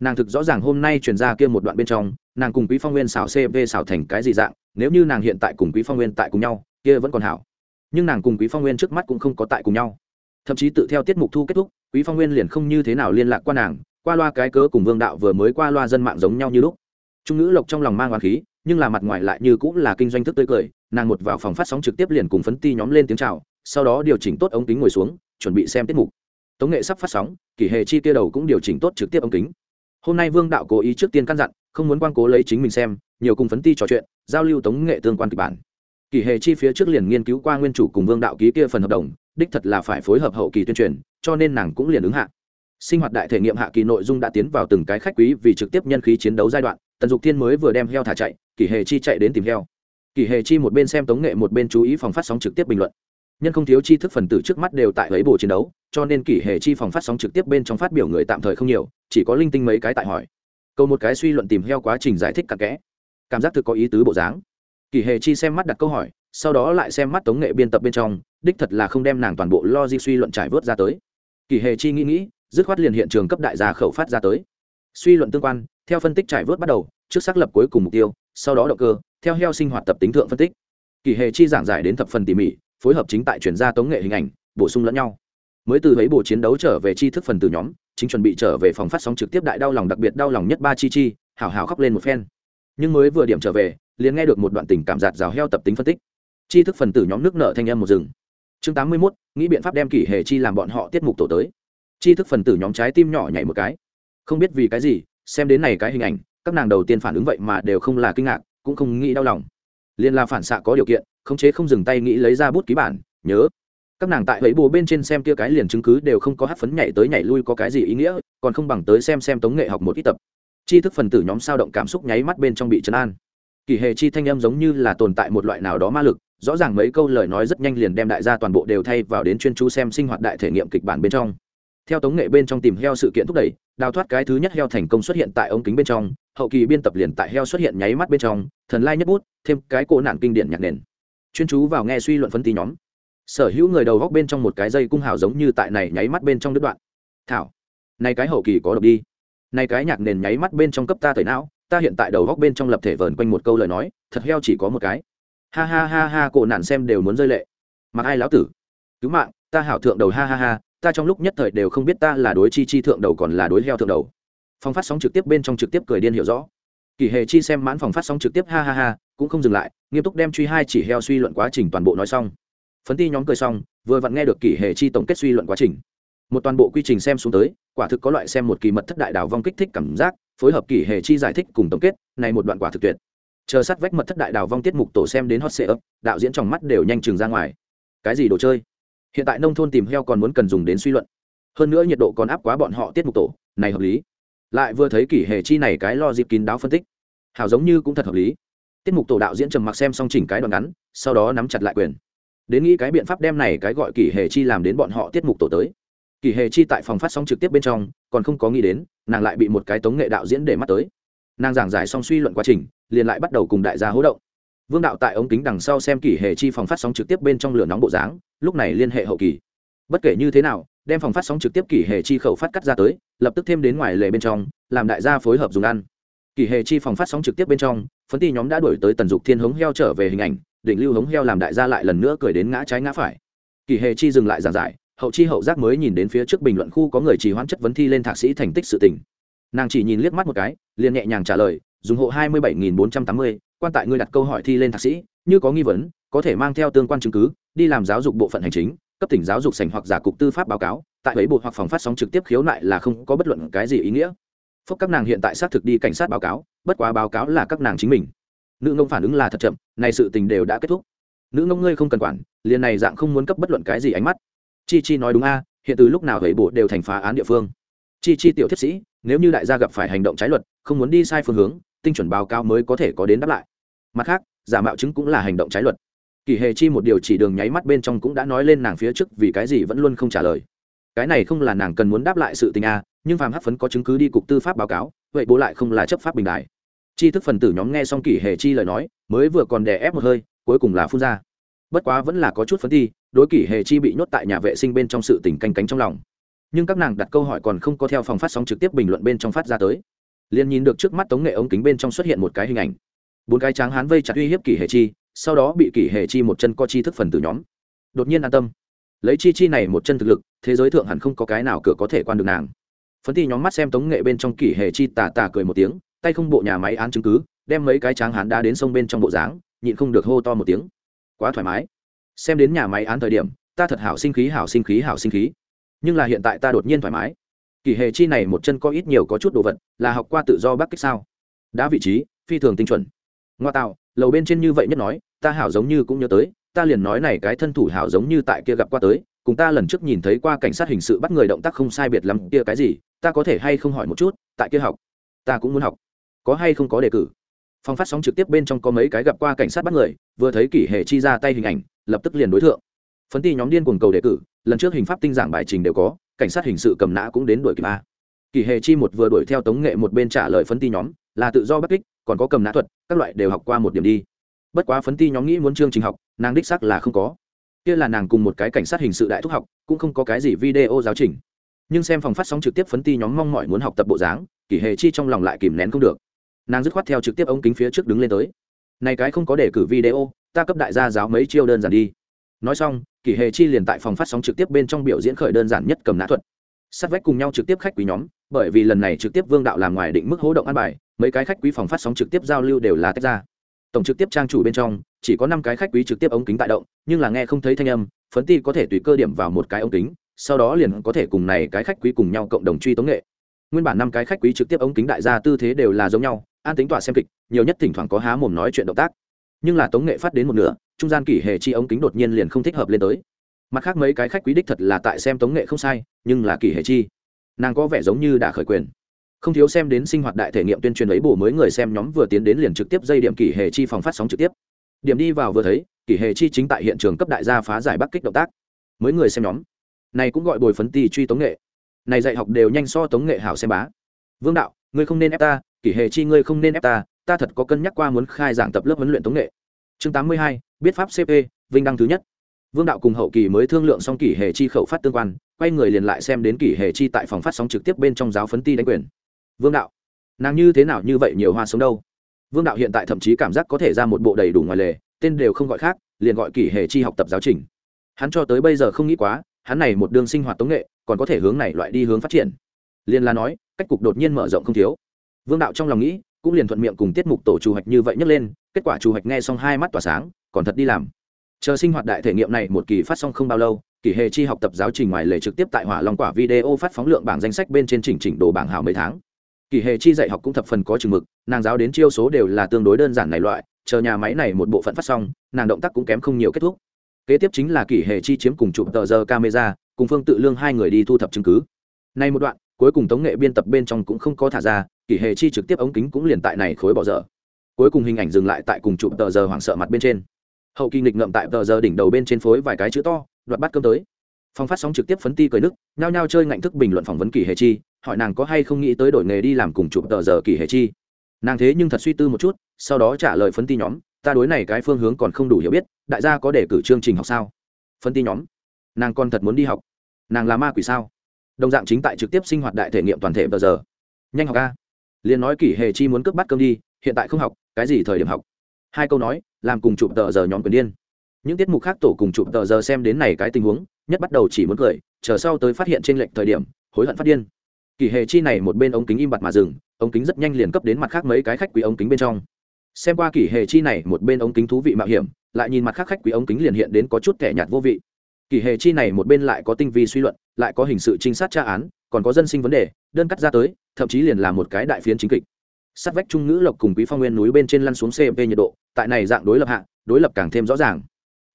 Nàng thực rõ ràng hôm nay truyền ra kia một đoạn bên trong, nàng cùng quý phong nguyên xào cv xào thành cái gì dạng, nếu như nàng hiện tại cùng quý phong nguyên tại cùng nhau, kia vẫn còn hảo. Nhưng nàng cùng quý phong nguyên trước mắt cũng không có tại cùng nhau. Thậm chí tự theo tiết mục thu kết thúc, quý phong nguyên liền không như thế nào liên lạc qua nàng qua loa cái cớ cùng vương đạo vừa mới qua loa dân mạng giống nhau như lúc. Trung ngữ lộc trong lòng mang oán khí, nhưng là mặt ngoài lại như cũng là kinh doanh thức tươi cười, nàng một vào phòng phát sóng trực tiếp liền cùng phấn ti nhóm lên tiếng chào, sau đó điều chỉnh tốt ống kính ngồi xuống, chuẩn bị xem tiết mục. Tống nghệ sắp phát sóng, kỷ hệ chi kia đầu cũng điều chỉnh tốt trực tiếp ống kính. Hôm nay vương đạo cố ý trước tiên căn dặn, không muốn quan cố lấy chính mình xem, nhiều cùng phấn ti trò chuyện, giao lưu tống nghệ tương quan kịch bản. Kỷ hệ chi phía trước liền nghiên cứu qua nguyên chủ cùng vương đạo ký kia phần hợp đồng, đích thật là phải phối hợp hậu kỳ tuyên truyền, cho nên nàng cũng liền ứng hạ sinh hoạt đại thể nghiệm hạ kỳ nội dung đã tiến vào từng cái khách quý vì trực tiếp nhân khí chiến đấu giai đoạn, tần dục thiên mới vừa đem heo thả chạy, kỷ hề chi chạy đến tìm heo. Kỷ hề chi một bên xem tống nghệ một bên chú ý phòng phát sóng trực tiếp bình luận. Nhân không thiếu chi thức phần tử trước mắt đều tại lấy bộ chiến đấu, cho nên kỷ hề chi phòng phát sóng trực tiếp bên trong phát biểu người tạm thời không nhiều, chỉ có linh tinh mấy cái tại hỏi. Câu một cái suy luận tìm heo quá trình giải thích cặn kẽ. Cảm giác thực có ý tứ bộ dáng. Kỷ hề chi xem mắt đặt câu hỏi, sau đó lại xem mắt tống nghệ biên tập bên trong, đích thật là không đem nàng toàn bộ lo di suy luận trải vớt ra tới. Kỷ hề chi nghĩ nghĩ dứt khoát liền hiện trường cấp đại gia khẩu phát ra tới. Suy luận tương quan theo phân tích trải vớt bắt đầu trước xác lập cuối cùng mục tiêu sau đó động cơ theo heo sinh hoạt tập tính thượng phân tích. Kỳ hề chi giảng giải đến thập phần tỉ mỉ phối hợp chính tại chuyển gia tống nghệ hình ảnh bổ sung lẫn nhau. Mới từ thấy bộ chiến đấu trở về chi thức phần từ nhóm chính chuẩn bị trở về phòng phát sóng trực tiếp đại đau lòng đặc biệt đau lòng nhất ba chi chi hào hào khóc lên một phen. Nhưng mới vừa điểm trở về liền nghe được một đoạn tình cảm giạt rào heo tập tính phân tích. Chi thức phần tử nhóm nước nợ thanh âm một rừng chương tám mươi 81, nghĩ biện pháp đem kỷ hề chi làm bọn họ tiết mục tổ tới chi thức phần tử nhóm trái tim nhỏ nhảy một cái. Không biết vì cái gì, xem đến này cái hình ảnh, các nàng đầu tiên phản ứng vậy mà đều không là kinh ngạc, cũng không nghĩ đau lòng. Liên là phản xạ có điều kiện, khống chế không dừng tay nghĩ lấy ra bút ký bản, nhớ. Các nàng tại ấy bồ bên trên xem kia cái liền chứng cứ đều không có hát phấn nhảy tới nhảy lui có cái gì ý nghĩa, còn không bằng tới xem xem tống nghệ học một ít tập. Chi thức phần tử nhóm sao động cảm xúc nháy mắt bên trong bị trấn an. Kỳ hề chi thanh âm giống như là tồn tại một loại nào đó ma lực, rõ ràng mấy câu lời nói rất nhanh liền đem đại gia toàn bộ đều thay vào đến chuyên chú xem sinh hoạt đại thể nghiệm kịch bản bên trong theo tống nghệ bên trong tìm heo sự kiện thúc đẩy, đào thoát cái thứ nhất heo thành công xuất hiện tại ống kính bên trong, hậu kỳ biên tập liền tại heo xuất hiện nháy mắt bên trong, thần lai nhất bút, thêm cái cổ nạn kinh điển nhạc nền. Chuyên chú vào nghe suy luận phân tí nhóm. Sở hữu người đầu góc bên trong một cái dây cung hào giống như tại này nháy mắt bên trong đứt đoạn. Thảo, này cái hậu kỳ có độc đi. Này cái nhạc nền nháy mắt bên trong cấp ta thời não, ta hiện tại đầu góc bên trong lập thể vờn quanh một câu lời nói, thật heo chỉ có một cái. Ha ha ha ha cổ nạn xem đều muốn rơi lệ. Mặc ai lão tử? Cứu mạng, ta hảo thượng đầu ha ha ha ta trong lúc nhất thời đều không biết ta là đối chi chi thượng đầu còn là đối heo thượng đầu. Phòng phát sóng trực tiếp bên trong trực tiếp cười điên hiểu rõ. Kỳ hề chi xem mãn phòng phát sóng trực tiếp, ha ha ha, cũng không dừng lại, nghiêm túc đem truy hai chỉ heo suy luận quá trình toàn bộ nói xong. Phấn ti nhóm cười xong, vừa vặn nghe được kỳ hề chi tổng kết suy luận quá trình. Một toàn bộ quy trình xem xuống tới, quả thực có loại xem một kỳ mật thất đại đào vong kích thích cảm giác, phối hợp kỳ hề chi giải thích cùng tổng kết, này một đoạn quả thực tuyệt. Chờ sát vách mật thất đại đào vong tiết mục tổ xem đến hot sệ ấp đạo diễn trong mắt đều nhanh chừng ra ngoài. Cái gì đồ chơi? Hiện tại nông thôn tìm heo còn muốn cần dùng đến suy luận. Hơn nữa nhiệt độ còn áp quá bọn họ tiết mục tổ, này hợp lý. Lại vừa thấy kỷ hệ chi này cái lo dịp kín đáo phân tích. Hào giống như cũng thật hợp lý. Tiết mục tổ đạo diễn trầm mặc xem xong chỉnh cái đoạn ngắn, sau đó nắm chặt lại quyền. Đến nghĩ cái biện pháp đem này cái gọi kỷ hệ chi làm đến bọn họ tiết mục tổ tới. Kỷ hệ chi tại phòng phát sóng trực tiếp bên trong, còn không có nghĩ đến, nàng lại bị một cái tống nghệ đạo diễn để mắt tới. Nàng giảng giải xong suy luận quá trình, liền lại bắt đầu cùng đại gia hỗ động vương đạo tại ống kính đằng sau xem kỷ hệ chi phòng phát sóng trực tiếp bên trong lửa nóng bộ dáng, lúc này liên hệ hậu kỳ. Bất kể như thế nào, đem phòng phát sóng trực tiếp kỷ hệ chi khẩu phát cắt ra tới, lập tức thêm đến ngoài lề bên trong, làm đại gia phối hợp dùng ăn. Kỷ hệ chi phòng phát sóng trực tiếp bên trong, phấn ti nhóm đã đổi tới tần dục thiên hống heo trở về hình ảnh, định lưu hống heo làm đại gia lại lần nữa cười đến ngã trái ngã phải. Kỷ hệ chi dừng lại giảng giải, hậu chi hậu giác mới nhìn đến phía trước bình luận khu có người chỉ hoãn chất vấn thi lên thạc sĩ thành tích sự tình. Nàng chỉ nhìn liếc mắt một cái, liền nhẹ nhàng trả lời, dùng hộ hai mươi bảy nghìn bốn trăm tám mươi quan tại ngươi đặt câu hỏi thi lên thạc sĩ, như có nghi vấn, có thể mang theo tương quan chứng cứ, đi làm giáo dục bộ phận hành chính, cấp tỉnh giáo dục sành hoặc giả cục tư pháp báo cáo, tại ấy bộ hoặc phòng phát sóng trực tiếp khiếu nại là không có bất luận cái gì ý nghĩa. Phúc các nàng hiện tại xác thực đi cảnh sát báo cáo, bất quá báo cáo là các nàng chính mình. Nữ ngông phản ứng là thật chậm, này sự tình đều đã kết thúc. Nữ ngông ngươi không cần quản, liền này dạng không muốn cấp bất luận cái gì ánh mắt. Chi chi nói đúng a, hiện từ lúc nào ấy bộ đều thành phá án địa phương. Chi chi tiểu thiết sĩ, nếu như đại gia gặp phải hành động trái luật, không muốn đi sai phương hướng tinh chuẩn báo cáo mới có thể có đến đáp lại. Mặt khác, giả mạo chứng cũng là hành động trái luật. Kỳ hề chi một điều chỉ đường nháy mắt bên trong cũng đã nói lên nàng phía trước vì cái gì vẫn luôn không trả lời. Cái này không là nàng cần muốn đáp lại sự tình a nhưng phàm hắc phấn có chứng cứ đi cục tư pháp báo cáo, vậy bố lại không là chấp pháp bình đại. Chi thức phần tử nhóm nghe xong kỷ hề chi lời nói, mới vừa còn đè ép một hơi, cuối cùng là phun ra. Bất quá vẫn là có chút phấn thi đối kỷ hề chi bị nhốt tại nhà vệ sinh bên trong sự tình canh cánh trong lòng. Nhưng các nàng đặt câu hỏi còn không có theo phòng phát sóng trực tiếp bình luận bên trong phát ra tới liền nhìn được trước mắt tống nghệ ống kính bên trong xuất hiện một cái hình ảnh. Bốn cái tráng hán vây chặt uy hiếp kỷ hệ chi, sau đó bị kỷ hệ chi một chân co chi thức phần tử nhóm. Đột nhiên an tâm. Lấy chi chi này một chân thực lực, thế giới thượng hẳn không có cái nào cửa có thể quan được nàng. Phấn thi nhóm mắt xem tống nghệ bên trong kỷ hệ chi tà tà cười một tiếng, tay không bộ nhà máy án chứng cứ, đem mấy cái tráng hán đá đến sông bên trong bộ dáng, nhịn không được hô to một tiếng. Quá thoải mái. Xem đến nhà máy án thời điểm, ta thật hảo sinh khí, hảo sinh khí, hảo sinh khí. Nhưng là hiện tại ta đột nhiên thoải mái kỷ hề chi này một chân có ít nhiều có chút đồ vật, là học qua tự do bắc kích sao? Đã vị trí, phi thường tinh chuẩn. Ngoa tạo, lầu bên trên như vậy nhất nói, ta hảo giống như cũng nhớ tới, ta liền nói này cái thân thủ hảo giống như tại kia gặp qua tới, cùng ta lần trước nhìn thấy qua cảnh sát hình sự bắt người động tác không sai biệt lắm, kia cái gì, ta có thể hay không hỏi một chút, tại kia học, ta cũng muốn học. Có hay không có đề cử? Phòng phát sóng trực tiếp bên trong có mấy cái gặp qua cảnh sát bắt người, vừa thấy kỷ hệ chi ra tay hình ảnh, lập tức liền đối tượng phấn ti nhóm điên cuồng cầu đề cử, lần trước hình pháp tinh giảng bài trình đều có cảnh sát hình sự cầm nã cũng đến đuổi kịp a. Kỳ Hề chi một vừa đuổi theo tống nghệ một bên trả lời phấn ti nhóm, là tự do bất kích, còn có cầm nã thuật, các loại đều học qua một điểm đi. Bất quá phấn ti nhóm nghĩ muốn chương trình học, nàng đích xác là không có. Kia là nàng cùng một cái cảnh sát hình sự đại thúc học, cũng không có cái gì video giáo trình. Nhưng xem phòng phát sóng trực tiếp phấn ti nhóm mong mỏi muốn học tập bộ dáng, Kỳ Hề chi trong lòng lại kìm nén không được. Nàng dứt khoát theo trực tiếp ống kính phía trước đứng lên tới. Này cái không có để cử video, ta cấp đại gia giáo mấy chiêu đơn giản đi nói xong, kỷ hề chi liền tại phòng phát sóng trực tiếp bên trong biểu diễn khởi đơn giản nhất cầm nã thuật. Sát vách cùng nhau trực tiếp khách quý nhóm, bởi vì lần này trực tiếp vương đạo làm ngoài định mức hỗ động ăn bài, mấy cái khách quý phòng phát sóng trực tiếp giao lưu đều là tách ra. Tổng trực tiếp trang chủ bên trong, chỉ có năm cái khách quý trực tiếp ống kính tại động, nhưng là nghe không thấy thanh âm, phấn ti có thể tùy cơ điểm vào một cái ống kính, sau đó liền có thể cùng này cái khách quý cùng nhau cộng đồng truy tống nghệ. Nguyên bản năm cái khách quý trực tiếp ống kính đại gia tư thế đều là giống nhau, an tính tỏa xem kịch, nhiều nhất thỉnh thoảng có há mồm nói chuyện động tác nhưng là tống nghệ phát đến một nửa trung gian kỷ hề chi ống kính đột nhiên liền không thích hợp lên tới mặt khác mấy cái khách quý đích thật là tại xem tống nghệ không sai nhưng là kỷ hề chi nàng có vẻ giống như đã khởi quyền không thiếu xem đến sinh hoạt đại thể nghiệm tuyên truyền ấy bổ mới người xem nhóm vừa tiến đến liền trực tiếp dây điểm kỷ hề chi phòng phát sóng trực tiếp điểm đi vào vừa thấy kỷ hề chi chính tại hiện trường cấp đại gia phá giải bắc kích động tác mới người xem nhóm này cũng gọi bồi phấn tì truy tống nghệ này dạy học đều nhanh so tống nghệ hảo xem bá vương đạo ngươi không nên ép ta kỷ hề chi ngươi không nên ép ta ta thật có cân nhắc qua muốn khai giảng tập lớp huấn luyện tống nghệ. Chương tám mươi hai, biết pháp cp vinh đăng thứ nhất. Vương đạo cùng hậu kỳ mới thương lượng xong kỷ hề chi khẩu phát tương quan, quay người liền lại xem đến kỷ hề chi tại phòng phát sóng trực tiếp bên trong giáo phấn ti đánh quyền. Vương đạo, nàng như thế nào như vậy nhiều hoa sống đâu? Vương đạo hiện tại thậm chí cảm giác có thể ra một bộ đầy đủ ngoài lề, tên đều không gọi khác, liền gọi kỷ hề chi học tập giáo trình. Hắn cho tới bây giờ không nghĩ quá, hắn này một đường sinh hoạt tống nghệ, còn có thể hướng này loại đi hướng phát triển. Liền là nói, cách cục đột nhiên mở rộng không thiếu. Vương đạo trong lòng nghĩ cũng liền thuận miệng cùng tiết mục tổ chủ hoạch như vậy nhấc lên, kết quả chủ hoạch nghe xong hai mắt tỏa sáng, còn thật đi làm. Chờ sinh hoạt đại thể nghiệm này một kỳ phát xong không bao lâu, kỳ hề chi học tập giáo trình ngoài lề trực tiếp tại hỏa long quả video phát phóng lượng bảng danh sách bên trên chỉnh chỉnh đồ bảng hảo mấy tháng. Kỳ hề chi dạy học cũng thập phần có chừng mực, nàng giáo đến chiêu số đều là tương đối đơn giản này loại, chờ nhà máy này một bộ phận phát xong, nàng động tác cũng kém không nhiều kết thúc. Kế tiếp chính là kỳ hề chi chiếm cùng chụp tờ giờ camera, cùng phương tự lương hai người đi thu thập chứng cứ. Nay một đoạn cuối cùng tống nghệ biên tập bên trong cũng không có thả ra kỳ hệ chi trực tiếp ống kính cũng liền tại này khối bỏ dở. Cuối cùng hình ảnh dừng lại tại cùng chụp tờ giờ hoảng sợ mặt bên trên. Hậu kỳ nghịch ngậm tại tờ giờ đỉnh đầu bên trên phối vài cái chữ to, đoạt bắt cơm tới. Phong phát sóng trực tiếp phấn ti cười nước nhao nhao chơi ngạnh thức bình luận phỏng vấn kỳ hề chi, hỏi nàng có hay không nghĩ tới đổi nghề đi làm cùng chụp tờ giờ kỳ hề chi. Nàng thế nhưng thật suy tư một chút, sau đó trả lời phấn ti nhóm, ta đối này cái phương hướng còn không đủ hiểu biết, đại gia có để cử chương trình học sao? Phấn ti nhóm, nàng còn thật muốn đi học. Nàng là ma quỷ sao? Đồng dạng chính tại trực tiếp sinh hoạt đại thể nghiệm toàn thể tờ giờ. Nhanh học a. Liền nói kỷ hề chi muốn cướp bắt cơm đi, hiện tại không học, cái gì thời điểm học? Hai câu nói, làm cùng chụp tờ giờ nhóm quyền điên. Những tiết mục khác tổ cùng chụp tờ giờ xem đến này cái tình huống, nhất bắt đầu chỉ muốn cười, chờ sau tới phát hiện trên lệnh thời điểm, hối hận phát điên. Kỳ hề chi này một bên ống kính im bặt mà dừng, ống kính rất nhanh liền cấp đến mặt khác mấy cái khách quý ống kính bên trong. Xem qua kỳ hề chi này một bên ống kính thú vị mạo hiểm, lại nhìn mặt khác khách quý ống kính liền hiện đến có chút kẻ nhạt vô vị kỳ hệ chi này một bên lại có tinh vi suy luận, lại có hình sự trinh sát tra án, còn có dân sinh vấn đề, đơn cắt ra tới, thậm chí liền là một cái đại phiến chính kịch. Sát vách trung ngữ lộc cùng quý phong nguyên núi bên trên lăn xuống cp nhiệt độ, tại này dạng đối lập hạ, đối lập càng thêm rõ ràng.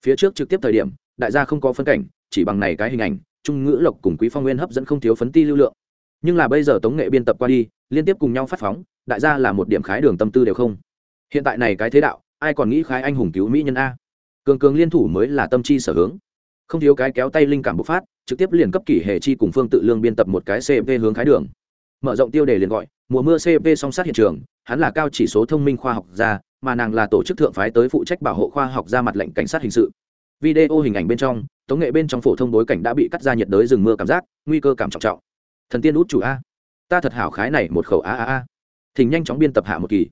Phía trước trực tiếp thời điểm, đại gia không có phân cảnh, chỉ bằng này cái hình ảnh, trung ngữ lộc cùng quý phong nguyên hấp dẫn không thiếu phấn ti lưu lượng. Nhưng là bây giờ tống nghệ biên tập qua đi, liên tiếp cùng nhau phát phóng, đại gia là một điểm khái đường tâm tư đều không. Hiện tại này cái thế đạo, ai còn nghĩ khái anh hùng cứu mỹ nhân a? Cường cường liên thủ mới là tâm chi sở hướng không thiếu cái kéo tay linh cảm bộc phát, trực tiếp liền cấp kỷ hệ chi cùng phương tự lương biên tập một cái cp hướng khái đường. Mở rộng tiêu đề liền gọi, mùa mưa cp song sát hiện trường, hắn là cao chỉ số thông minh khoa học gia, mà nàng là tổ chức thượng phái tới phụ trách bảo hộ khoa học gia mặt lệnh cảnh sát hình sự. Video hình ảnh bên trong, tống nghệ bên trong phổ thông bối cảnh đã bị cắt ra nhiệt đới rừng mưa cảm giác, nguy cơ cảm trọng trọng. Thần tiên út chủ a. Ta thật hảo khái này một khẩu a a a. Thỉnh nhanh chóng biên tập hạ một kỳ.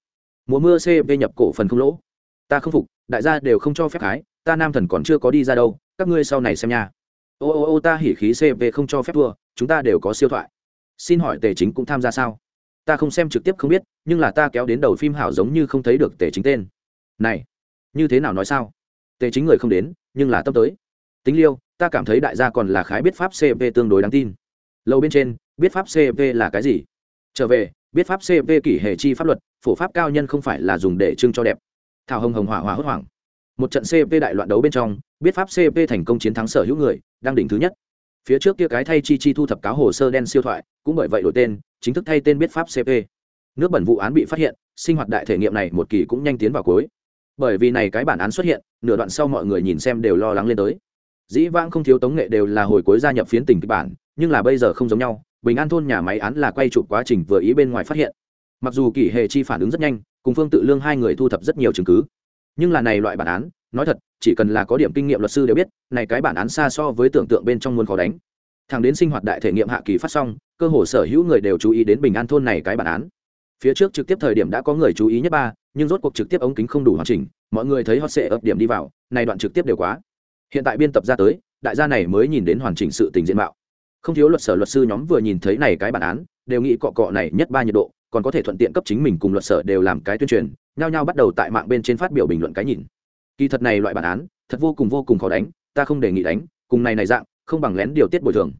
Mùa mưa cp nhập cổ phần không lỗ. Ta không phục, đại gia đều không cho phép khái, ta nam thần còn chưa có đi ra đâu các ngươi sau này xem nha. Ô ô ô, ta hỉ khí cv không cho phép thua, chúng ta đều có siêu thoại. Xin hỏi tề chính cũng tham gia sao? Ta không xem trực tiếp không biết, nhưng là ta kéo đến đầu phim hảo giống như không thấy được tề chính tên. Này, như thế nào nói sao? Tề chính người không đến, nhưng là tâm tới. Tính liêu, ta cảm thấy đại gia còn là khái biết pháp cv tương đối đáng tin. Lâu bên trên, biết pháp cv là cái gì? Trở về, biết pháp cv kỷ hệ chi pháp luật, phổ pháp cao nhân không phải là dùng để trưng cho đẹp. Thảo hồng hồng hỏa hỏa hốt hoảng một trận cp đại loạn đấu bên trong, biết pháp cp thành công chiến thắng sở hữu người, đang đỉnh thứ nhất. Phía trước kia cái thay chi chi thu thập cáo hồ sơ đen siêu thoại, cũng bởi vậy đổi tên, chính thức thay tên biết pháp cp nước bẩn vụ án bị phát hiện, sinh hoạt đại thể nghiệm này một kỳ cũng nhanh tiến vào cuối. Bởi vì này cái bản án xuất hiện, nửa đoạn sau mọi người nhìn xem đều lo lắng lên tới. Dĩ vãng không thiếu tống nghệ đều là hồi cuối gia nhập phiến tình kịch bản, nhưng là bây giờ không giống nhau, bình an thôn nhà máy án là quay chụp quá trình vừa ý bên ngoài phát hiện. Mặc dù kỷ hệ chi phản ứng rất nhanh, cùng phương tự lương hai người thu thập rất nhiều chứng cứ nhưng là này loại bản án, nói thật, chỉ cần là có điểm kinh nghiệm luật sư đều biết, này cái bản án xa so với tưởng tượng bên trong muôn khó đánh. Thằng đến sinh hoạt đại thể nghiệm hạ kỳ phát xong, cơ hồ sở hữu người đều chú ý đến bình an thôn này cái bản án. Phía trước trực tiếp thời điểm đã có người chú ý nhất ba, nhưng rốt cuộc trực tiếp ống kính không đủ hoàn chỉnh, mọi người thấy hot sẽ ập điểm đi vào, này đoạn trực tiếp đều quá. Hiện tại biên tập ra tới, đại gia này mới nhìn đến hoàn chỉnh sự tình diện mạo. Không thiếu luật sở luật sư nhóm vừa nhìn thấy này cái bản án, đều nghĩ cọ cọ này nhất ba nhiệt độ còn có thể thuận tiện cấp chính mình cùng luật sở đều làm cái tuyên truyền, nhao nhao bắt đầu tại mạng bên trên phát biểu bình luận cái nhìn. Kỳ thật này loại bản án, thật vô cùng vô cùng khó đánh, ta không đề nghị đánh, cùng này này dạng, không bằng lén điều tiết bồi thường.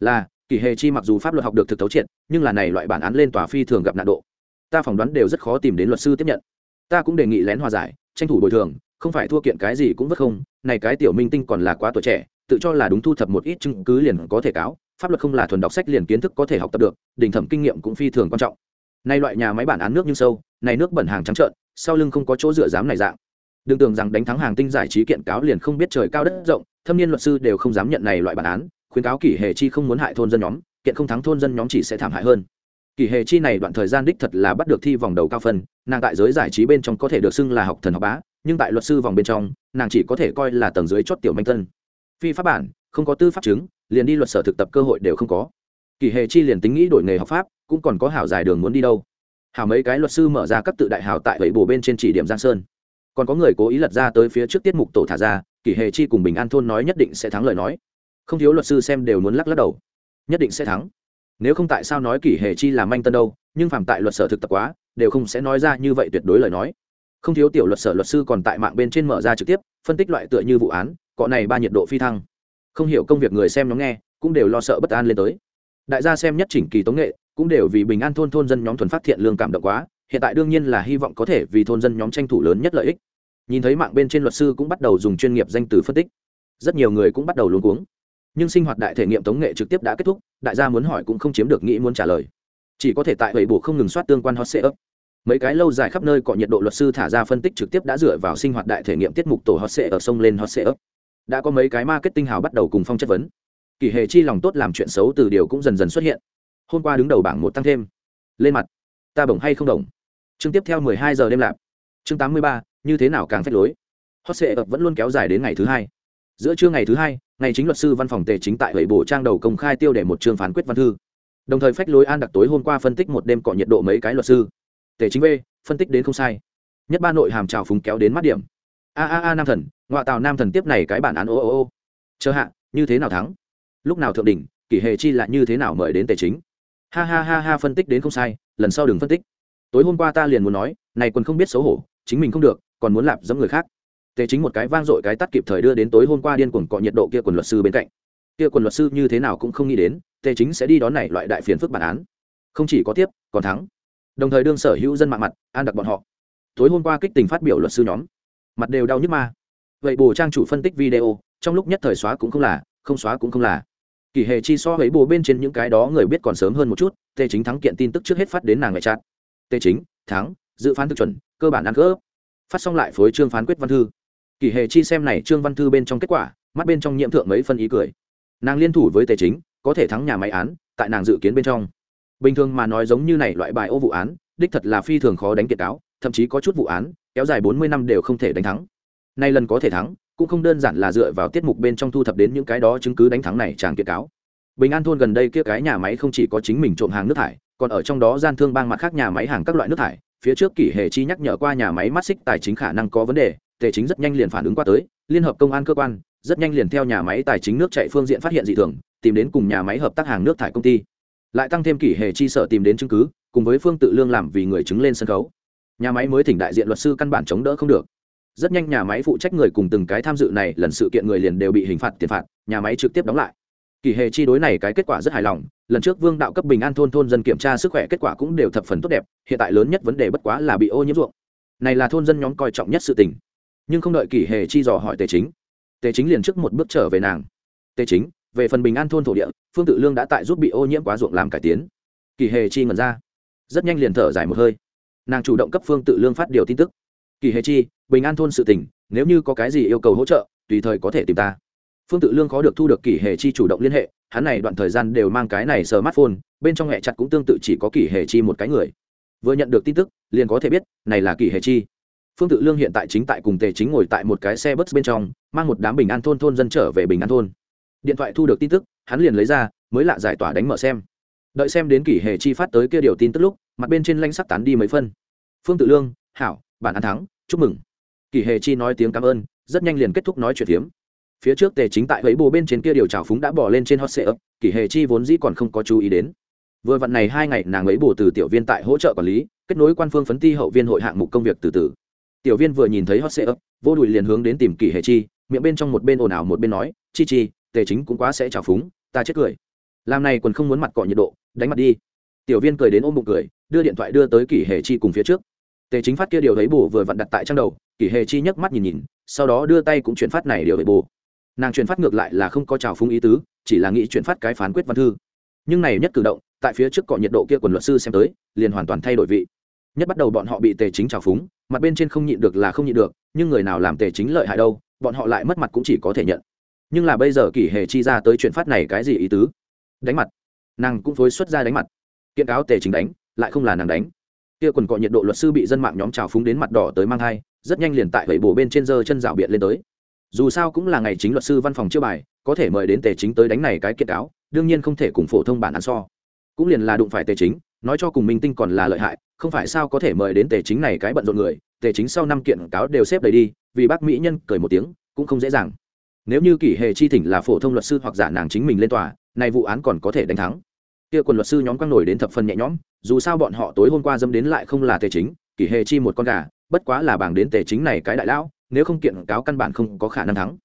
Là, kỳ hề chi mặc dù pháp luật học được thực thấu triệt, nhưng là này loại bản án lên tòa phi thường gặp nạn độ. Ta phỏng đoán đều rất khó tìm đến luật sư tiếp nhận. Ta cũng đề nghị lén hòa giải, tranh thủ bồi thường, không phải thua kiện cái gì cũng vất không, này cái tiểu minh tinh còn là quá tuổi trẻ, tự cho là đúng thu thập một ít chứng cứ liền có thể cáo, pháp luật không là thuần đọc sách liền kiến thức có thể học tập được đình thẩm kinh nghiệm cũng phi thường quan trọng nay loại nhà máy bản án nước như sâu, này nước bẩn hàng trắng trợn, sau lưng không có chỗ dựa dám này dạng. Đừng tưởng rằng đánh thắng hàng tinh giải trí kiện cáo liền không biết trời cao đất rộng, thâm niên luật sư đều không dám nhận này loại bản án, khuyến cáo kỷ hệ chi không muốn hại thôn dân nhóm, kiện không thắng thôn dân nhóm chỉ sẽ thảm hại hơn. Kỷ hệ chi này đoạn thời gian đích thật là bắt được thi vòng đầu cao phân, nàng tại giới giải trí bên trong có thể được xưng là học thần học bá, nhưng tại luật sư vòng bên trong, nàng chỉ có thể coi là tầng dưới chót tiểu manh tân phi pháp bản, không có tư pháp chứng, liền đi luật sở thực tập cơ hội đều không có. Kỷ hệ chi liền tính nghĩ đổi nghề học pháp cũng còn có hảo dài đường muốn đi đâu. Hảo mấy cái luật sư mở ra các tự đại hảo tại vậy bổ bên trên chỉ điểm giang sơn. Còn có người cố ý lật ra tới phía trước tiết mục tổ thả ra, kỷ hệ chi cùng bình an thôn nói nhất định sẽ thắng lời nói. Không thiếu luật sư xem đều muốn lắc lắc đầu. Nhất định sẽ thắng. Nếu không tại sao nói kỷ hệ chi làm manh tân đâu, nhưng phạm tại luật sở thực tập quá, đều không sẽ nói ra như vậy tuyệt đối lời nói. Không thiếu tiểu luật sở luật sư còn tại mạng bên trên mở ra trực tiếp, phân tích loại tựa như vụ án, cọ này ba nhiệt độ phi thăng. Không hiểu công việc người xem nhóm nghe, cũng đều lo sợ bất an lên tới. Đại gia xem nhất chỉnh kỳ tống nghệ cũng đều vì bình an thôn thôn dân nhóm thuần phát thiện lương cảm động quá, hiện tại đương nhiên là hy vọng có thể vì thôn dân nhóm tranh thủ lớn nhất lợi ích. Nhìn thấy mạng bên trên luật sư cũng bắt đầu dùng chuyên nghiệp danh từ phân tích. Rất nhiều người cũng bắt đầu luống cuống. Nhưng sinh hoạt đại thể nghiệm tống nghệ trực tiếp đã kết thúc, đại gia muốn hỏi cũng không chiếm được nghĩ muốn trả lời. Chỉ có thể tại vậy bộ không ngừng soát tương quan hot sệ ấp mấy cái lâu dài khắp nơi cọ nhiệt độ luật sư thả ra phân tích trực tiếp đã dựa vào sinh hoạt đại thể nghiệm tiết mục tổ hot sệ ở sông lên hot sệ ấp đã có mấy cái marketing hào bắt đầu cùng phong chất vấn. Kỳ hệ chi lòng tốt làm chuyện xấu từ điều cũng dần dần xuất hiện hôm qua đứng đầu bảng một tăng thêm. Lên mặt. Ta bổng hay không đồng chương tiếp theo mười hai giờ đêm lạp. Chương tám mươi ba, như thế nào càng phép lối? Hot sệ ập vẫn luôn kéo dài đến ngày thứ hai. Giữa trưa ngày thứ hai, ngày chính luật sư văn phòng tề chính tại bảy bộ trang đầu công khai tiêu để một chương phán quyết văn thư. Đồng thời phách lối an đặc tối hôm qua phân tích một đêm cọ nhiệt độ mấy cái luật sư. Tề chính v, phân tích đến không sai. Nhất ba nội hàm trào phúng kéo đến mắt điểm. A a a nam thần ngoại tào nam thần tiếp này cái bản án ô ô ô. Chờ hạ, như thế nào thắng? Lúc nào thượng đỉnh, kỷ hệ chi lại như thế nào mời đến tề chính? Ha ha ha ha phân tích đến không sai, lần sau đừng phân tích. Tối hôm qua ta liền muốn nói, này quân không biết xấu hổ, chính mình không được, còn muốn lạp dẫm người khác. Tề chính một cái vang dội cái tắt kịp thời đưa đến tối hôm qua điên cuồng cọ nhiệt độ kia quần luật sư bên cạnh. Kia quần luật sư như thế nào cũng không nghĩ đến, tề chính sẽ đi đón này loại đại phiền phức bản án. Không chỉ có tiếp, còn thắng. Đồng thời đương sở hữu dân mạng mặt, an đặc bọn họ. Tối hôm qua kích tình phát biểu luật sư nhóm. Mặt đều đau nhức ma. Vậy bồ trang chủ phân tích video, trong lúc nhất thời xóa cũng không là, không xóa cũng không là kỳ hề chi so với bồ bên trên những cái đó người biết còn sớm hơn một chút tề chính thắng kiện tin tức trước hết phát đến nàng ngoại trạng tề chính, thắng, dự phán thực chuẩn, cơ bản ăn cỡ phát xong lại phối trương phán quyết văn thư. Kỳ hề chi xem này trương văn thư bên trong kết quả, mắt bên trong nhiễm thượng mấy phân ý cười. Nàng liên thủ với tề chính, có thể thắng nhà máy án, tại nàng dự kiến bên trong. Bình thường mà nói giống như này loại bài ô vụ án, đích thật là phi thường khó đánh kiệt cáo, thậm chí có chút vụ án, kéo dài bốn mươi năm đều không thể đánh thắng. Nay lần có thể thắng cũng không đơn giản là dựa vào tiết mục bên trong thu thập đến những cái đó chứng cứ đánh thắng này chàng kiệt cáo. Bình an thôn gần đây kia cái nhà máy không chỉ có chính mình trộm hàng nước thải, còn ở trong đó gian thương bang mặt khác nhà máy hàng các loại nước thải. Phía trước kỷ hệ chi nhắc nhở qua nhà máy mắt xích tài chính khả năng có vấn đề, tề chính rất nhanh liền phản ứng qua tới, liên hợp công an cơ quan, rất nhanh liền theo nhà máy tài chính nước chạy phương diện phát hiện dị thường, tìm đến cùng nhà máy hợp tác hàng nước thải công ty. Lại tăng thêm kỷ hệ chi sở tìm đến chứng cứ, cùng với phương tự lương làm vì người chứng lên sân khấu. Nhà máy mới thỉnh đại diện luật sư căn bản chống đỡ không được rất nhanh nhà máy phụ trách người cùng từng cái tham dự này, lần sự kiện người liền đều bị hình phạt, tiền phạt, nhà máy trực tiếp đóng lại. Kỳ hệ chi đối này cái kết quả rất hài lòng, lần trước vương đạo cấp bình an thôn thôn dân kiểm tra sức khỏe kết quả cũng đều thập phần tốt đẹp, hiện tại lớn nhất vấn đề bất quá là bị ô nhiễm ruộng. Này là thôn dân nhóm coi trọng nhất sự tình. Nhưng không đợi kỳ hệ chi dò hỏi tề chính tề chính liền trước một bước trở về nàng. Tề chính, về phần bình an thôn thổ địa, phương tự lương đã tại giúp bị ô nhiễm quá ruộng làm cải tiến. Kỳ hề chi ngẩn ra, rất nhanh liền thở dài một hơi. Nàng chủ động cấp phương tự lương phát điều tin tức. Kỳ hề chi bình an thôn sự tình, nếu như có cái gì yêu cầu hỗ trợ tùy thời có thể tìm ta. Phương tự lương khó được thu được kỷ hề chi chủ động liên hệ hắn này đoạn thời gian đều mang cái này smartphone bên trong hẹ chặt cũng tương tự chỉ có kỷ hề chi một cái người. Vừa nhận được tin tức liền có thể biết này là kỷ hề chi. Phương tự lương hiện tại chính tại cùng tề chính ngồi tại một cái xe bus bên trong mang một đám bình an thôn thôn dân trở về bình an thôn. Điện thoại thu được tin tức hắn liền lấy ra mới lạ giải tỏa đánh mở xem. Đợi xem đến kỷ hệ chi phát tới kia điều tin tức lúc mặt bên trên lanh sắc tán đi mấy phân. Phương tự lương hảo bản an thắng chúc mừng. Kỳ hệ chi nói tiếng cảm ơn, rất nhanh liền kết thúc nói chuyện phiếm. Phía trước tề chính tại ấy bồ bên trên kia điều trào phúng đã bỏ lên trên hot sệ ấp kỷ hệ chi vốn dĩ còn không có chú ý đến. Vừa vặn này hai ngày, nàng ấy bồ từ tiểu viên tại hỗ trợ quản lý, kết nối quan phương phấn ti hậu viên hội hạng mục công việc từ từ. Tiểu viên vừa nhìn thấy hot sệ ấp vô đùi liền hướng đến tìm kỳ hệ chi, miệng bên trong một bên ồn ào một bên nói, chi chi, tề chính cũng quá sẽ trào phúng, ta chết cười. Làm này còn không muốn mặt cọ nhiệt độ, đánh mặt đi. Tiểu viên cười đến ôm bụng cười, đưa điện thoại đưa tới kỳ hệ chi cùng phía trước tề chính phát kia điều thấy bù vừa vặn đặt tại trang đầu, kỷ hệ chi nhấc mắt nhìn nhìn, sau đó đưa tay cũng chuyển phát này điều thấy bù. Nàng chuyển phát ngược lại là không có trào phúng ý tứ, chỉ là nghĩ chuyển phát cái phán quyết văn thư. Nhưng này nhất cử động, tại phía trước cọ nhiệt độ kia quần luật sư xem tới, liền hoàn toàn thay đổi vị. Nhất bắt đầu bọn họ bị tề chính trào phúng, mặt bên trên không nhịn được là không nhịn được, nhưng người nào làm tề chính lợi hại đâu, bọn họ lại mất mặt cũng chỉ có thể nhận. Nhưng là bây giờ kỷ hệ chi ra tới chuyện phát này cái gì ý tứ? Đánh mặt. Nàng cũng phối xuất ra đánh mặt. Kiện cáo tề chính đánh, lại không là nàng đánh kia quần cọ nhiệt độ luật sư bị dân mạng nhóm trào phúng đến mặt đỏ tới mang thai, rất nhanh liền tại vẩy bổ bên trên dơ chân rào biện lên tới. Dù sao cũng là ngày chính luật sư văn phòng chưa bài, có thể mời đến tề chính tới đánh này cái kiện cáo, đương nhiên không thể cùng phổ thông bản án so. Cũng liền là đụng phải tề chính, nói cho cùng minh tinh còn là lợi hại, không phải sao có thể mời đến tề chính này cái bận rộn người, tề chính sau năm kiện cáo đều xếp đầy đi, vì bác mỹ nhân cười một tiếng, cũng không dễ dàng. Nếu như kỷ hệ chi thỉnh là phổ thông luật sư hoặc giả nàng chính mình lên tòa, này vụ án còn có thể đánh thắng kia quần luật sư nhóm quăng nổi đến thập phần nhẹ nhõm, dù sao bọn họ tối hôm qua dâm đến lại không là tề chính, kỷ hệ chi một con gà, bất quá là bảng đến tề chính này cái đại lão, nếu không kiện cáo căn bản không có khả năng thắng.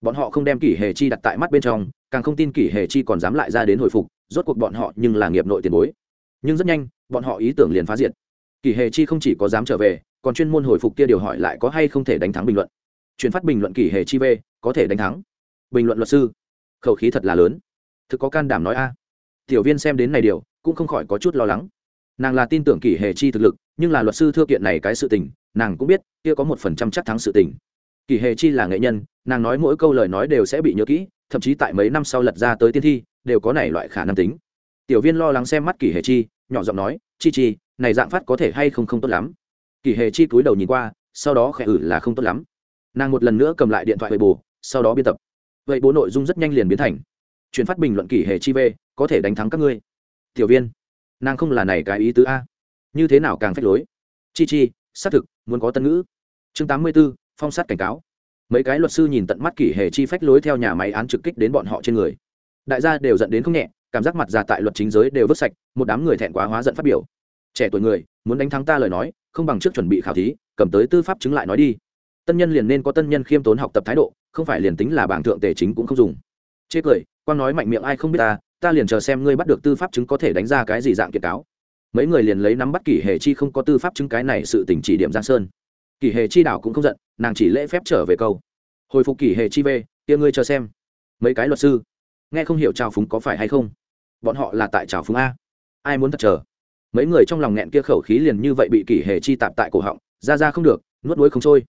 Bọn họ không đem kỷ hệ chi đặt tại mắt bên trong, càng không tin kỷ hệ chi còn dám lại ra đến hồi phục, rốt cuộc bọn họ nhưng là nghiệp nội tiền bối. Nhưng rất nhanh, bọn họ ý tưởng liền phá diệt. Kỷ hệ chi không chỉ có dám trở về, còn chuyên môn hồi phục kia điều hỏi lại có hay không thể đánh thắng bình luận. Chuyển phát bình luận kỷ hệ chi v có thể đánh thắng. Bình luận luật sư, khẩu khí thật là lớn. Thực có can đảm nói a tiểu viên xem đến này điều, cũng không khỏi có chút lo lắng. Nàng là tin tưởng kỷ hệ chi thực lực, nhưng là luật sư thưa kiện này cái sự tình, nàng cũng biết, kia có một phần trăm chắc thắng sự tình. Kỷ hệ chi là nghệ nhân, nàng nói mỗi câu lời nói đều sẽ bị nhớ kỹ, thậm chí tại mấy năm sau lật ra tới tiên thi, đều có này loại khả năng tính. Tiểu viên lo lắng xem mắt kỷ hệ chi, nhỏ giọng nói, chi chi, này dạng phát có thể hay không không tốt lắm. Kỷ hệ chi cúi đầu nhìn qua, sau đó khẽ ử là không tốt lắm. Nàng một lần nữa cầm lại điện thoại về bù sau đó biên tập. Vậy bố nội dung rất nhanh liền biến thành. Chuyển phát bình luận kỷ hệ chi v có thể đánh thắng các ngươi. Tiểu viên, nàng không là này cái ý tứ a. Như thế nào càng phách lối? Chi chi, xác thực, muốn có tân ngữ. Chương tám mươi b ố phong sát cảnh cáo. Mấy cái luật sư nhìn tận mắt kỷ hệ chi phách lối theo nhà máy án trực kích đến bọn họ trên người. Đại gia đều giận đến không nhẹ, cảm giác mặt già tại luật chính giới đều vứt sạch, một đám người thẹn quá hóa giận phát biểu. Trẻ tuổi người, muốn đánh thắng ta lời nói, không bằng trước chuẩn bị khảo thí, cầm tới tư pháp chứng lại nói đi. Tân nhân liền nên có tân nhân khiêm tốn học tập thái độ, không phải liền tính là bảng thượng tề chính cũng không dùng. Chê cười quan nói mạnh miệng ai không biết ta ta liền chờ xem ngươi bắt được tư pháp chứng có thể đánh ra cái gì dạng kiệt cáo. Mấy người liền lấy nắm bắt kỷ hề chi không có tư pháp chứng cái này sự tỉnh chỉ điểm giang sơn. Kỷ hề chi đảo cũng không giận, nàng chỉ lễ phép trở về câu. Hồi phục kỷ hề chi về, kia ngươi chờ xem. Mấy cái luật sư, nghe không hiểu trào phúng có phải hay không? Bọn họ là tại trào phúng a. Ai muốn thật chờ? Mấy người trong lòng nghẹn kia khẩu khí liền như vậy bị kỷ hề chi tạp tại cổ họng, ra ra không được, nuốt đuối không trôi.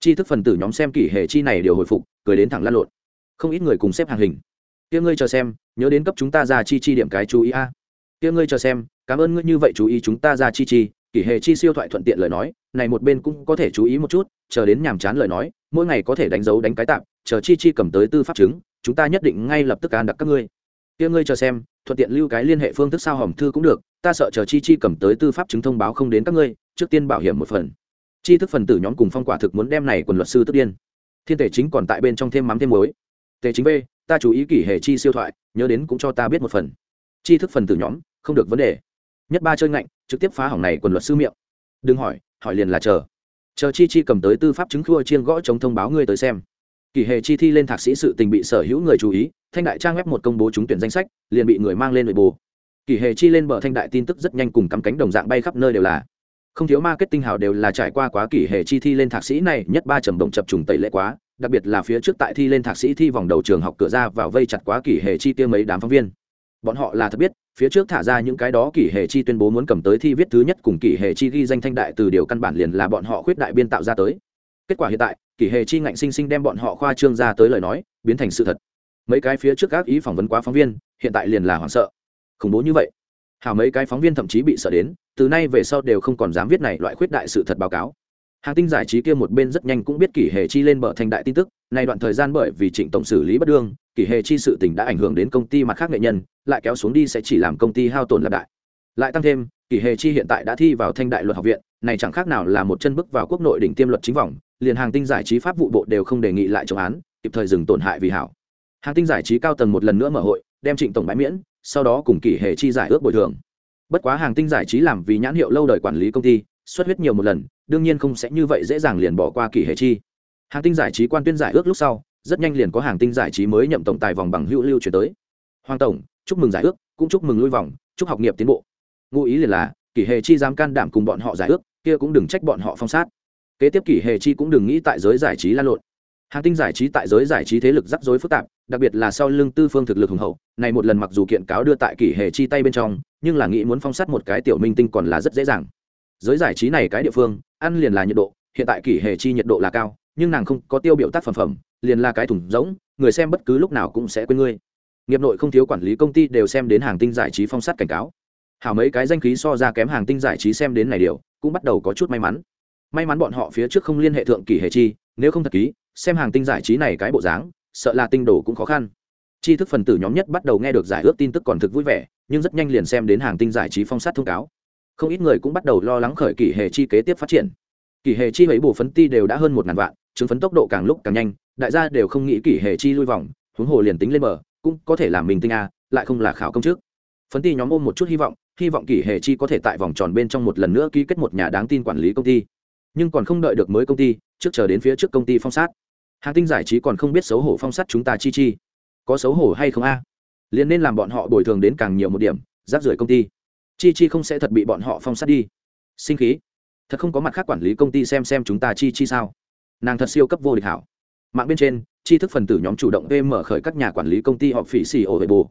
Chi thức phần tử nhóm xem kỷ hệ chi này đều hồi phục, cười đến thẳng lăn lộn. Không ít người cùng xếp hàng hình kia ngươi chờ xem, nhớ đến cấp chúng ta ra chi chi điểm cái chú ý a. Kia ngươi chờ xem, cảm ơn ngươi như vậy chú ý chúng ta ra chi chi, kỷ hệ chi siêu thoại thuận tiện lời nói, này một bên cũng có thể chú ý một chút, chờ đến nhàm chán lời nói, mỗi ngày có thể đánh dấu đánh cái tạm, chờ chi chi cầm tới tư pháp chứng, chúng ta nhất định ngay lập tức an đặt các ngươi. Kia ngươi chờ xem, thuận tiện lưu cái liên hệ phương thức sao hỏng thư cũng được, ta sợ chờ chi chi cầm tới tư pháp chứng thông báo không đến các ngươi, trước tiên bảo hiểm một phần. Chi thức phần tử nhóm cùng phong quả thực muốn đem này quần luật sư tức điên. Thiên tể chính còn tại bên trong thêm mắm thêm muối. Tề chính b ta chú ý kỷ hệ chi siêu thoại, nhớ đến cũng cho ta biết một phần. Chi thức phần tử nhóm, không được vấn đề. Nhất ba chơi ngạnh, trực tiếp phá hỏng này quần luật sư miệng. Đừng hỏi hỏi liền là chờ. Chờ chi chi cầm tới tư pháp chứng khua chiên gõ chống thông báo ngươi tới xem. Kỷ hệ chi thi lên thạc sĩ sự tình bị sở hữu người chú ý, thanh đại trang web một công bố trúng tuyển danh sách, liền bị người mang lên nội bồ kỷ hệ chi lên bờ thanh đại tin tức rất nhanh cùng cắm cánh đồng dạng bay khắp nơi đều là. Không thiếu marketing hào đều là trải qua quá kỷ hệ chi thi lên thạc sĩ này, nhất ba trầm động chập trùng tẩy lệ quá đặc biệt là phía trước tại thi lên thạc sĩ thi vòng đầu trường học cửa ra vào vây chặt quá kỷ hệ chi tiêu mấy đám phóng viên. Bọn họ là thật biết, phía trước thả ra những cái đó kỷ hệ chi tuyên bố muốn cầm tới thi viết thứ nhất cùng kỷ hệ chi ghi danh thanh đại từ điều căn bản liền là bọn họ khuyết đại biên tạo ra tới. Kết quả hiện tại, kỷ hệ chi ngạnh sinh sinh đem bọn họ khoa trương ra tới lời nói, biến thành sự thật. Mấy cái phía trước các ý phỏng vấn quá phóng viên, hiện tại liền là hoảng sợ. Khủng bố như vậy. Hảo mấy cái phóng viên thậm chí bị sợ đến, từ nay về sau đều không còn dám viết này loại khuyết đại sự thật báo cáo hàng tinh giải trí kia một bên rất nhanh cũng biết kỷ hệ chi lên bờ thành đại tin tức, nay đoạn thời gian bởi vì trịnh tổng xử lý bất đương, kỷ hệ chi sự tình đã ảnh hưởng đến công ty mặt khác nghệ nhân, lại kéo xuống đi sẽ chỉ làm công ty hao tổn lặp đại. Lại tăng thêm, kỷ hệ chi hiện tại đã thi vào thanh đại luật học viện, này chẳng khác nào là một chân bước vào quốc nội đỉnh tiêm luật chính vòng, liền hàng tinh giải trí pháp vụ bộ đều không đề nghị lại chống án, kịp thời dừng tổn hại vì hảo. Hàng tinh giải trí cao tầng một lần nữa mở hội, đem trịnh tổng bãi miễn, sau đó cùng kỷ hệ chi giải ước bồi thường. Bất quá hàng tinh giải trí làm vì nhãn hiệu lâu đời quản lý công ty, xuất huyết nhiều một lần đương nhiên không sẽ như vậy dễ dàng liền bỏ qua kỷ hệ chi. Hàng tinh giải trí quan tuyên giải ước lúc sau, rất nhanh liền có hàng tinh giải trí mới nhậm tổng tài vòng bằng hữu lưu chuyển tới. Hoàng tổng, chúc mừng giải ước, cũng chúc mừng lui vòng, chúc học nghiệp tiến bộ. Ngụ ý liền là kỷ hệ chi dám can đảm cùng bọn họ giải ước, kia cũng đừng trách bọn họ phong sát. Kế tiếp kỷ hệ chi cũng đừng nghĩ tại giới giải trí lan lộn. Hàng tinh giải trí tại giới giải trí thế lực rắc rối phức tạp, đặc biệt là sau lưng tư phương thực lực hùng hậu, này một lần mặc dù kiện cáo đưa tại kỷ hệ chi tay bên trong, nhưng là nghĩ muốn phong sát một cái tiểu minh tinh còn là rất dễ dàng giới giải trí này cái địa phương, ăn liền là nhiệt độ, hiện tại kỷ hệ chi nhiệt độ là cao, nhưng nàng không có tiêu biểu tác phẩm phẩm, liền là cái thủng rỗng, người xem bất cứ lúc nào cũng sẽ quên ngươi. Nghiệp nội không thiếu quản lý công ty đều xem đến hàng tinh giải trí phong sát cảnh cáo. Hảo mấy cái danh khí so ra kém hàng tinh giải trí xem đến này điều, cũng bắt đầu có chút may mắn. May mắn bọn họ phía trước không liên hệ thượng kỷ hệ chi, nếu không thật ký, xem hàng tinh giải trí này cái bộ dáng, sợ là tinh đồ cũng khó khăn. Tri thức phần tử nhóm nhất bắt đầu nghe được giải ước tin tức còn thực vui vẻ, nhưng rất nhanh liền xem đến hàng tinh giải trí phong sát thông cáo không ít người cũng bắt đầu lo lắng khởi kỳ hệ chi kế tiếp phát triển. Kỳ hệ chi ấy bù phấn ti đều đã hơn một ngàn vạn, chứng phấn tốc độ càng lúc càng nhanh, đại gia đều không nghĩ kỳ hệ chi lui vòng, huống hồ liền tính lên mở cũng có thể làm mình tinh a, lại không là khảo công trước phấn ti nhóm ôm một chút hy vọng hy vọng kỳ hệ chi có thể tại vòng tròn bên trong một lần nữa ký kết một nhà đáng tin quản lý công ty. Nhưng còn không đợi được mới công ty, trước chờ đến phía trước công ty phong sát. Hàng tinh giải trí còn không biết xấu hổ phong sát chúng ta chi chi. Có xấu hổ hay không a? Liền nên làm bọn họ bồi thường đến càng nhiều một điểm giáp rưởi công ty chi chi không sẽ thật bị bọn họ phong sát đi. Sinh khí. Thật không có mặt khác quản lý công ty xem xem chúng ta chi chi sao? Nàng thật siêu cấp vô địch hảo. Mạng bên trên, chi thức phần tử nhóm chủ động vm mở khởi các nhà quản lý công ty họp phỉ xì ổ hệ bù.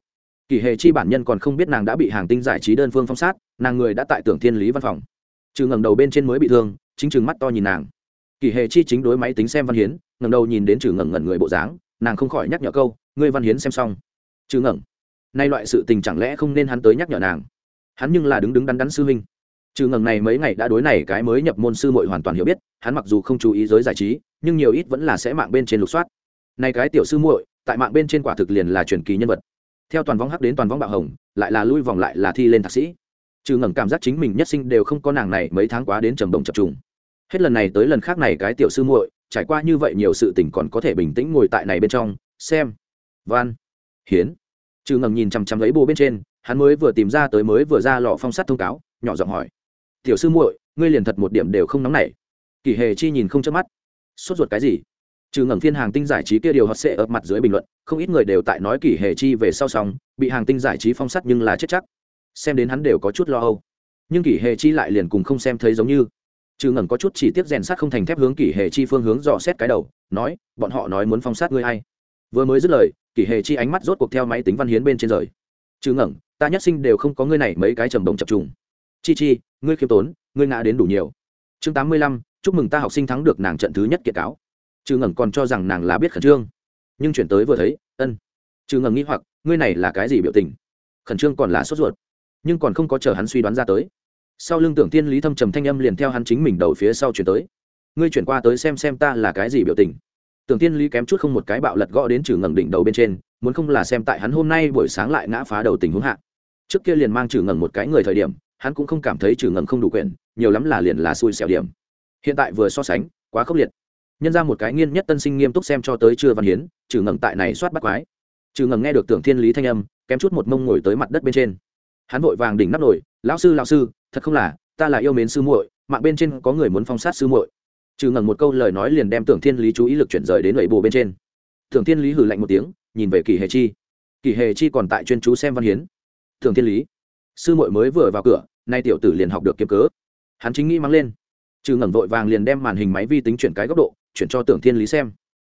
Kỳ hề chi bản nhân còn không biết nàng đã bị hàng tinh giải trí đơn phương phong sát, nàng người đã tại tưởng thiên lý văn phòng. Trừ ngẩng đầu bên trên mới bị thương, chính chừng mắt to nhìn nàng. Kỳ hề chi chính đối máy tính xem văn hiến, ngẩng đầu nhìn đến trừ ngẩng ngẩn người bộ dáng, nàng không khỏi nhắc nhở câu, ngươi văn hiến xem xong. Trừ ngẩng. Nay loại sự tình chẳng lẽ không nên hắn tới nhắc nhở nàng? Hắn nhưng là đứng đứng đắn đắn sư huynh. Trừ ngẩng này mấy ngày đã đối này cái mới nhập môn sư muội hoàn toàn hiểu biết, hắn mặc dù không chú ý giới giải trí, nhưng nhiều ít vẫn là sẽ mạng bên trên lục soát. Này cái tiểu sư muội, tại mạng bên trên quả thực liền là truyền kỳ nhân vật. Theo toàn vong hắc đến toàn vong bạo hồng, lại là lui vòng lại là thi lên thạc sĩ. Trừ ngẩng cảm giác chính mình nhất sinh đều không có nàng này mấy tháng quá đến trầm đồng chập trùng. Hết lần này tới lần khác này cái tiểu sư muội, trải qua như vậy nhiều sự tình còn có thể bình tĩnh ngồi tại này bên trong, xem. Van hiến. Trừ ngẩng nhìn chằm chằm lấy bồ bên trên hắn mới vừa tìm ra tới mới vừa ra lò phong sát thông cáo, nhỏ giọng hỏi, tiểu sư muội, ngươi liền thật một điểm đều không nóng nảy. Kỳ hề chi nhìn không chớp mắt, sốt ruột cái gì? Trừ ngẩng phiên hàng tinh giải trí kia điều họ sẽ ập mặt dưới bình luận, không ít người đều tại nói kỳ hề chi về sau sóng bị hàng tinh giải trí phong sát nhưng là chết chắc. Xem đến hắn đều có chút lo âu. Nhưng kỷ hệ chi lại liền cùng không xem thấy giống như. Trừ ngẩng có chút chỉ tiếp rèn sát không thành thép hướng kỷ hệ chi phương hướng dò xét cái đầu, nói, bọn họ nói muốn phong sát ngươi hay vừa mới dứt lời kỷ hệ chi ánh mắt rốt cuộc theo máy tính văn hiến bên trên rời. Trừ ngẩng ta nhất sinh đều không có ngươi này mấy cái trầm bổng chập trùng. Chi chi, ngươi khiêm tốn, ngươi ngã đến đủ nhiều. Chương tám mươi lăm, chúc mừng ta học sinh thắng được nàng trận thứ nhất kiện cáo. Trừ ngẩng còn cho rằng nàng là biết khẩn trương. Nhưng chuyển tới vừa thấy, ân. Trừ ngẩng nghĩ hoặc, ngươi này là cái gì biểu tình? Khẩn trương còn là sốt ruột. Nhưng còn không có chờ hắn suy đoán ra tới. Sau lưng tưởng tiên lý thâm trầm thanh âm liền theo hắn chính mình đầu phía sau chuyển tới. Ngươi chuyển qua tới xem xem ta là cái gì biểu tình. Tưởng tiên lý kém chút không một cái bạo lật gõ đến trừ ngẩng đỉnh đầu bên trên, muốn không là xem tại hắn hôm nay buổi sáng lại ngã phá đầu tình huống hạ trước kia liền mang trừ ngẩng một cái người thời điểm, hắn cũng không cảm thấy trừ ngẩng không đủ quyền, nhiều lắm là liền là xui xẻo điểm. Hiện tại vừa so sánh, quá khốc liệt. Nhân ra một cái nghiên nhất tân sinh nghiêm túc xem cho tới chưa văn hiến, trừ ngẩng tại này soát bắt quái. Trừ ngẩng nghe được tưởng thiên lý thanh âm, kém chút một mông ngồi tới mặt đất bên trên. Hắn vội vàng đỉnh nắp nổi lão sư lão sư, thật không là, ta là yêu mến sư muội, mạng bên trên có người muốn phong sát sư muội. Trừ ngẩng một câu lời nói liền đem tưởng thiên lý chú ý lực chuyển rời đến lệ bồ bên trên. Tưởng thiên lý hử lạnh một tiếng, nhìn về kỳ hề chi. Kỳ hề chi còn tại chuyên chú xem văn hiến tưởng thiên lý. Sư muội mới vừa vào cửa, nay tiểu tử liền học được kiếm cớ. Hắn chính nghĩ mang lên. Trừ ngẩng vội vàng liền đem màn hình máy vi tính chuyển cái góc độ, chuyển cho tưởng thiên lý xem.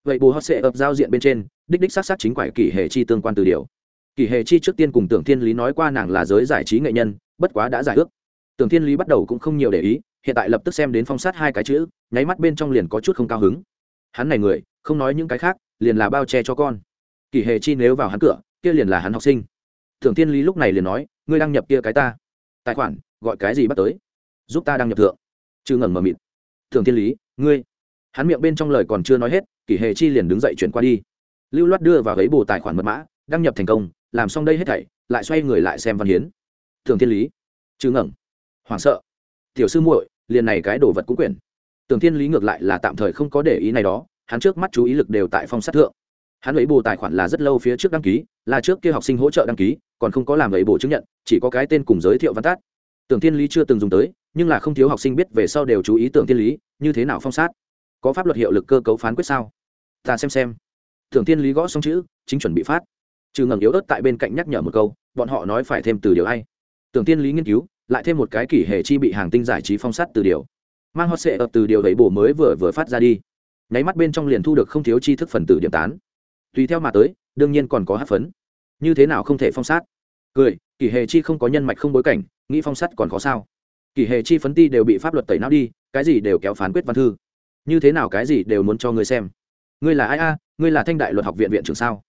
Vậy bù hot sẽ ập giao diện bên trên, đích đích xác xác chính quải kỷ hệ chi tương quan từ điều. Kỷ hệ chi trước tiên cùng tưởng thiên lý nói qua nàng là giới giải trí nghệ nhân, bất quá đã giải ước. Tưởng thiên lý bắt đầu cũng không nhiều để ý, hiện tại lập tức xem đến phong sát hai cái chữ, nháy mắt bên trong liền có chút không cao hứng. Hắn này người, không nói những cái khác, liền là bao che cho con. Kỷ hệ chi nếu vào hắn cửa, kia liền là hắn học sinh. Thượng thiên lý lúc này liền nói, ngươi đăng nhập kia cái ta. Tài khoản, gọi cái gì bắt tới? Giúp ta đăng nhập thượng. Chứ ngẩn mờ mịt. Thượng thiên lý, ngươi. Hắn miệng bên trong lời còn chưa nói hết, kỷ Hề chi liền đứng dậy chuyển qua đi. Lưu loát đưa vào ấy bù tài khoản mật mã, đăng nhập thành công, làm xong đây hết thảy, lại xoay người lại xem văn hiến. Thượng thiên lý. Chứ ngẩng hoảng sợ. Tiểu sư muội, liền này cái đồ vật cũng quyển. Tưởng thiên lý ngược lại là tạm thời không có để ý này đó, hắn trước mắt chú ý lực đều tại phong sát thượng. Hắn lấy bù tài khoản là rất lâu phía trước đăng ký, là trước kia học sinh hỗ trợ đăng ký còn không có làm ấy bộ chứng nhận, chỉ có cái tên cùng giới thiệu văn tát tưởng thiên lý chưa từng dùng tới, nhưng là không thiếu học sinh biết về sau đều chú ý tưởng thiên lý, như thế nào phong sát? Có pháp luật hiệu lực cơ cấu phán quyết sao? Ta xem xem. Tưởng thiên lý gõ xong chữ, chính chuẩn bị phát. Trừ ngẩng yếu ớt tại bên cạnh nhắc nhở một câu, bọn họ nói phải thêm từ điều hay tưởng thiên lý nghiên cứu, lại thêm một cái kỷ hệ chi bị hàng tinh giải trí phong sát từ điều. Mang hot sệ ập từ điều đẩy bổ mới vừa vừa phát ra đi. Nháy mắt bên trong liền thu được không thiếu tri thức phần tử điểm tán. Tùy theo mà tới, đương nhiên còn có hát phấn. Như thế nào không thể phong sát? Cười, kỷ hệ chi không có nhân mạch không bối cảnh, nghĩ phong sát còn khó sao? Kỷ hệ chi phấn ti đều bị pháp luật tẩy não đi, cái gì đều kéo phán quyết văn thư. Như thế nào cái gì đều muốn cho ngươi xem? Ngươi là ai a? Ngươi là thanh đại luật học viện viện trưởng sao?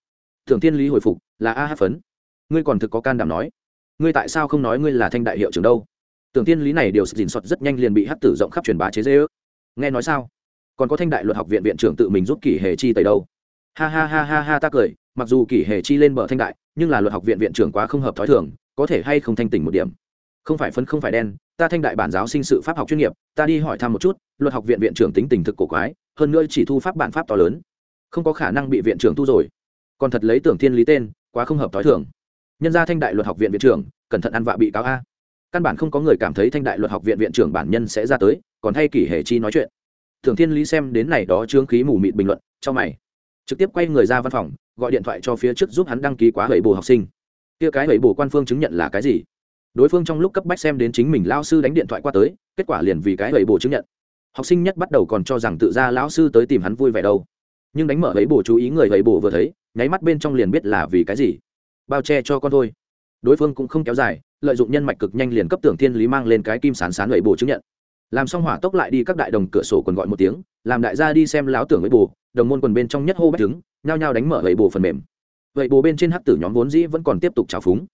Thường tiên lý hồi phục, là a hát phấn. Ngươi còn thực có can đảm nói. Ngươi tại sao không nói ngươi là thanh đại hiệu trưởng đâu? Tưởng tiên lý này đều dình soạt rất nhanh liền bị hát tử rộng khắp truyền bá chế dễ ước nghe nói sao? Còn có thanh đại luật học viện viện trưởng tự mình giúp kỷ hề chi tẩy đâu? Ha ha ha ha ha ta cười, mặc dù kỷ hề chi lên bờ thanh đại nhưng là luật học viện viện trưởng quá không hợp thói thường, có thể hay không thanh tỉnh một điểm? Không phải phấn, không phải đen, ta thanh đại bản giáo sinh sự pháp học chuyên nghiệp, ta đi hỏi thăm một chút, luật học viện viện trưởng tính tình thực cổ quái, hơn nữa chỉ thu pháp bản pháp to lớn. Không có khả năng bị viện trưởng thu rồi. Còn thật lấy tưởng thiên lý tên, quá không hợp thói thường. Nhân ra thanh đại luật học viện viện trưởng, cẩn thận ăn vạ bị cáo a. Căn bản không có người cảm thấy thanh đại luật học viện viện trưởng bản nhân sẽ ra tới, còn hay kỷ hề chi nói chuyện. Tưởng thiên lý xem đến này đó trương khí mù mịt bình luận, cho mày. Trực tiếp quay người ra văn phòng gọi điện thoại cho phía trước giúp hắn đăng ký quá hầy bổ học sinh. Kia cái hầy bổ quan phương chứng nhận là cái gì? Đối phương trong lúc cấp bách xem đến chính mình lao sư đánh điện thoại qua tới, kết quả liền vì cái hầy bổ chứng nhận. Học sinh nhất bắt đầu còn cho rằng tự ra lão sư tới tìm hắn vui vẻ đâu. Nhưng đánh mở ấy bổ chú ý người ấy bổ vừa thấy, nháy mắt bên trong liền biết là vì cái gì. Bao che cho con thôi. Đối phương cũng không kéo dài, lợi dụng nhân mạch cực nhanh liền cấp tưởng thiên lý mang lên cái kim sán sán ấy bổ chứng nhận. Làm xong hỏa tốc lại đi các đại đồng cửa sổ còn gọi một tiếng, làm đại gia đi xem láo tưởng ấy bổ đồng môn quần bên trong nhất hô bách trứng nhao nhao đánh mở gậy bồ phần mềm. Vậy bồ bên trên hắc tử nhóm vốn dĩ vẫn còn tiếp tục trào phúng.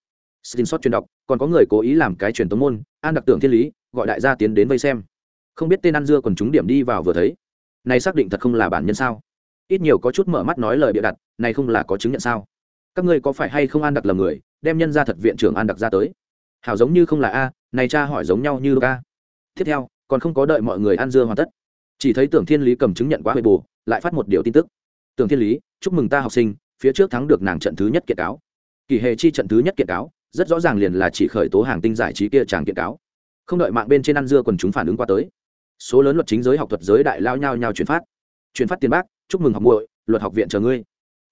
Xin xót truyền đọc, còn có người cố ý làm cái truyền tống môn, an đặc tưởng thiên lý, gọi đại gia tiến đến vây xem. Không biết tên ăn dưa còn chúng điểm đi vào vừa thấy. Này xác định thật không là bản nhân sao? Ít nhiều có chút mở mắt nói lời bịa đặt, này không là có chứng nhận sao? Các ngươi có phải hay không an đặc là người, đem nhân ra thật viện trưởng an đặc ra tới? Hảo giống như không là a, này cha hỏi giống nhau như a. Tiếp theo, còn không có đợi mọi người ăn dưa hoàn tất chỉ thấy tưởng thiên lý cầm chứng nhận quá bề bù, lại phát một điều tin tức. Tưởng thiên lý, chúc mừng ta học sinh, phía trước thắng được nàng trận thứ nhất kiện cáo. Kỳ hệ chi trận thứ nhất kiện cáo, rất rõ ràng liền là chỉ khởi tố hàng tinh giải trí kia chàng kiện cáo. Không đợi mạng bên trên ăn dưa quần chúng phản ứng qua tới. Số lớn luật chính giới học thuật giới đại lao nhau nhau chuyển phát. Chuyển phát tiền bác chúc mừng học muội, luật học viện chờ ngươi.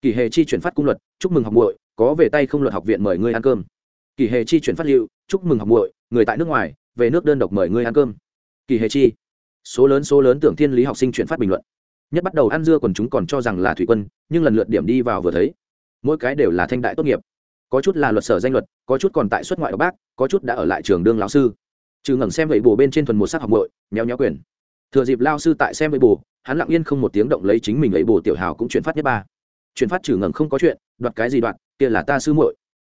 Kỳ hề chi chuyển phát cung luật, chúc mừng học muội, có về tay không luật học viện mời ngươi ăn cơm. Kỳ hề chi chuyển phát liệu, chúc mừng học muội, người tại nước ngoài, về nước đơn độc mời ngươi ăn cơm. Kỳ hề chi số lớn số lớn tưởng thiên lý học sinh chuyển phát bình luận. Nhất bắt đầu ăn dưa còn chúng còn cho rằng là thủy quân, nhưng lần lượt điểm đi vào vừa thấy, mỗi cái đều là thanh đại tốt nghiệp. Có chút là luật sở danh luật, có chút còn tại xuất ngoại ở bác, có chút đã ở lại trường đương lão sư. Trừ ngẩng xem vậy bù bên trên thuần một sắc học muội nhéo nhéo quyền. Thừa dịp lao sư tại xem vậy bù, hắn lặng yên không một tiếng động lấy chính mình ấy bù tiểu hào cũng chuyển phát nhất ba. Chuyển phát trừ ngẩng không có chuyện, đoạt cái gì đoạt, kia là ta sư muội.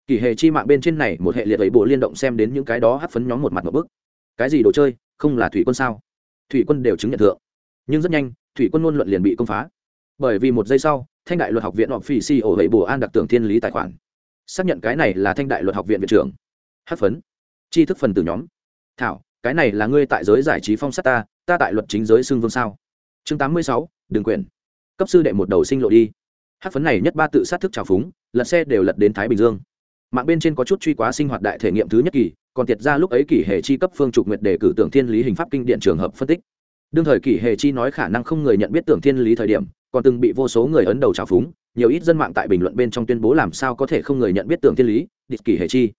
Kỳ hề chi mạng bên trên này một hệ liệt ấy bù liên động xem đến những cái đó hắt phấn nhóm một mặt một bức. Cái gì đồ chơi, không là thủy quân sao? Thủy quân đều chứng nhận thượng. Nhưng rất nhanh, thủy quân ngôn luận liền bị công phá. Bởi vì một giây sau, thanh đại luật học viện họp phi si ổ hệ bù an đặc tưởng thiên lý tài khoản. Xác nhận cái này là thanh đại luật học viện viện trưởng. Hát phấn. Tri thức phần từ nhóm. Thảo, cái này là ngươi tại giới giải trí phong sát ta ta tại luật chính giới xưng vương sao? Chương tám mươi sáu đường quyền cấp sư đệ một đầu sinh lộ đi. Hát phấn này nhất ba tự sát thức trào phúng, lật xe đều lật đến thái bình dương mạng bên trên có chút truy quá sinh hoạt đại thể nghiệm thứ nhất kỳ, còn tiệt ra lúc ấy kỷ hệ chi cấp phương trục nguyệt để cử tưởng thiên lý hình pháp kinh điện trường hợp phân tích. Đương thời kỷ hệ chi nói khả năng không người nhận biết tưởng thiên lý thời điểm, còn từng bị vô số người ấn đầu trào phúng, nhiều ít dân mạng tại bình luận bên trong tuyên bố làm sao có thể không người nhận biết tưởng thiên lý địch kỷ hệ chi.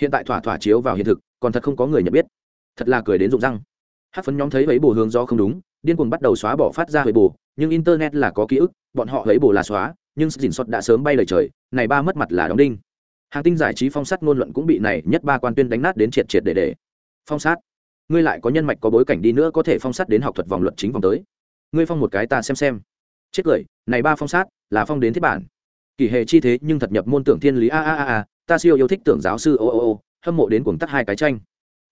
Hiện tại thỏa thỏa chiếu vào hiện thực, còn thật không có người nhận biết. Thật là cười đến rụng răng. Hát phấn nhóm thấy ấy bồ hướng do không đúng, điên cuồng bắt đầu xóa bỏ phát ra ấy bồ, nhưng internet là có ký ức, bọn họ ấy bồ là xóa, nhưng dình xuất đã sớm bay lời trời, này ba mất mặt là đóng đinh hàng tinh giải trí phong sát ngôn luận cũng bị này nhất ba quan tuyên đánh nát đến triệt triệt để để. Phong sát? Ngươi lại có nhân mạch có bối cảnh đi nữa có thể phong sát đến học thuật vòng luận chính vòng tới. Ngươi phong một cái ta xem xem. Chết cười, này ba phong sát là phong đến thiết bản. Kỳ hệ chi thế nhưng thật nhập môn tưởng thiên lý, a a a a, ta siêu yêu thích tưởng giáo sư, ô ô ô, hâm mộ đến cuồng tắt hai cái tranh.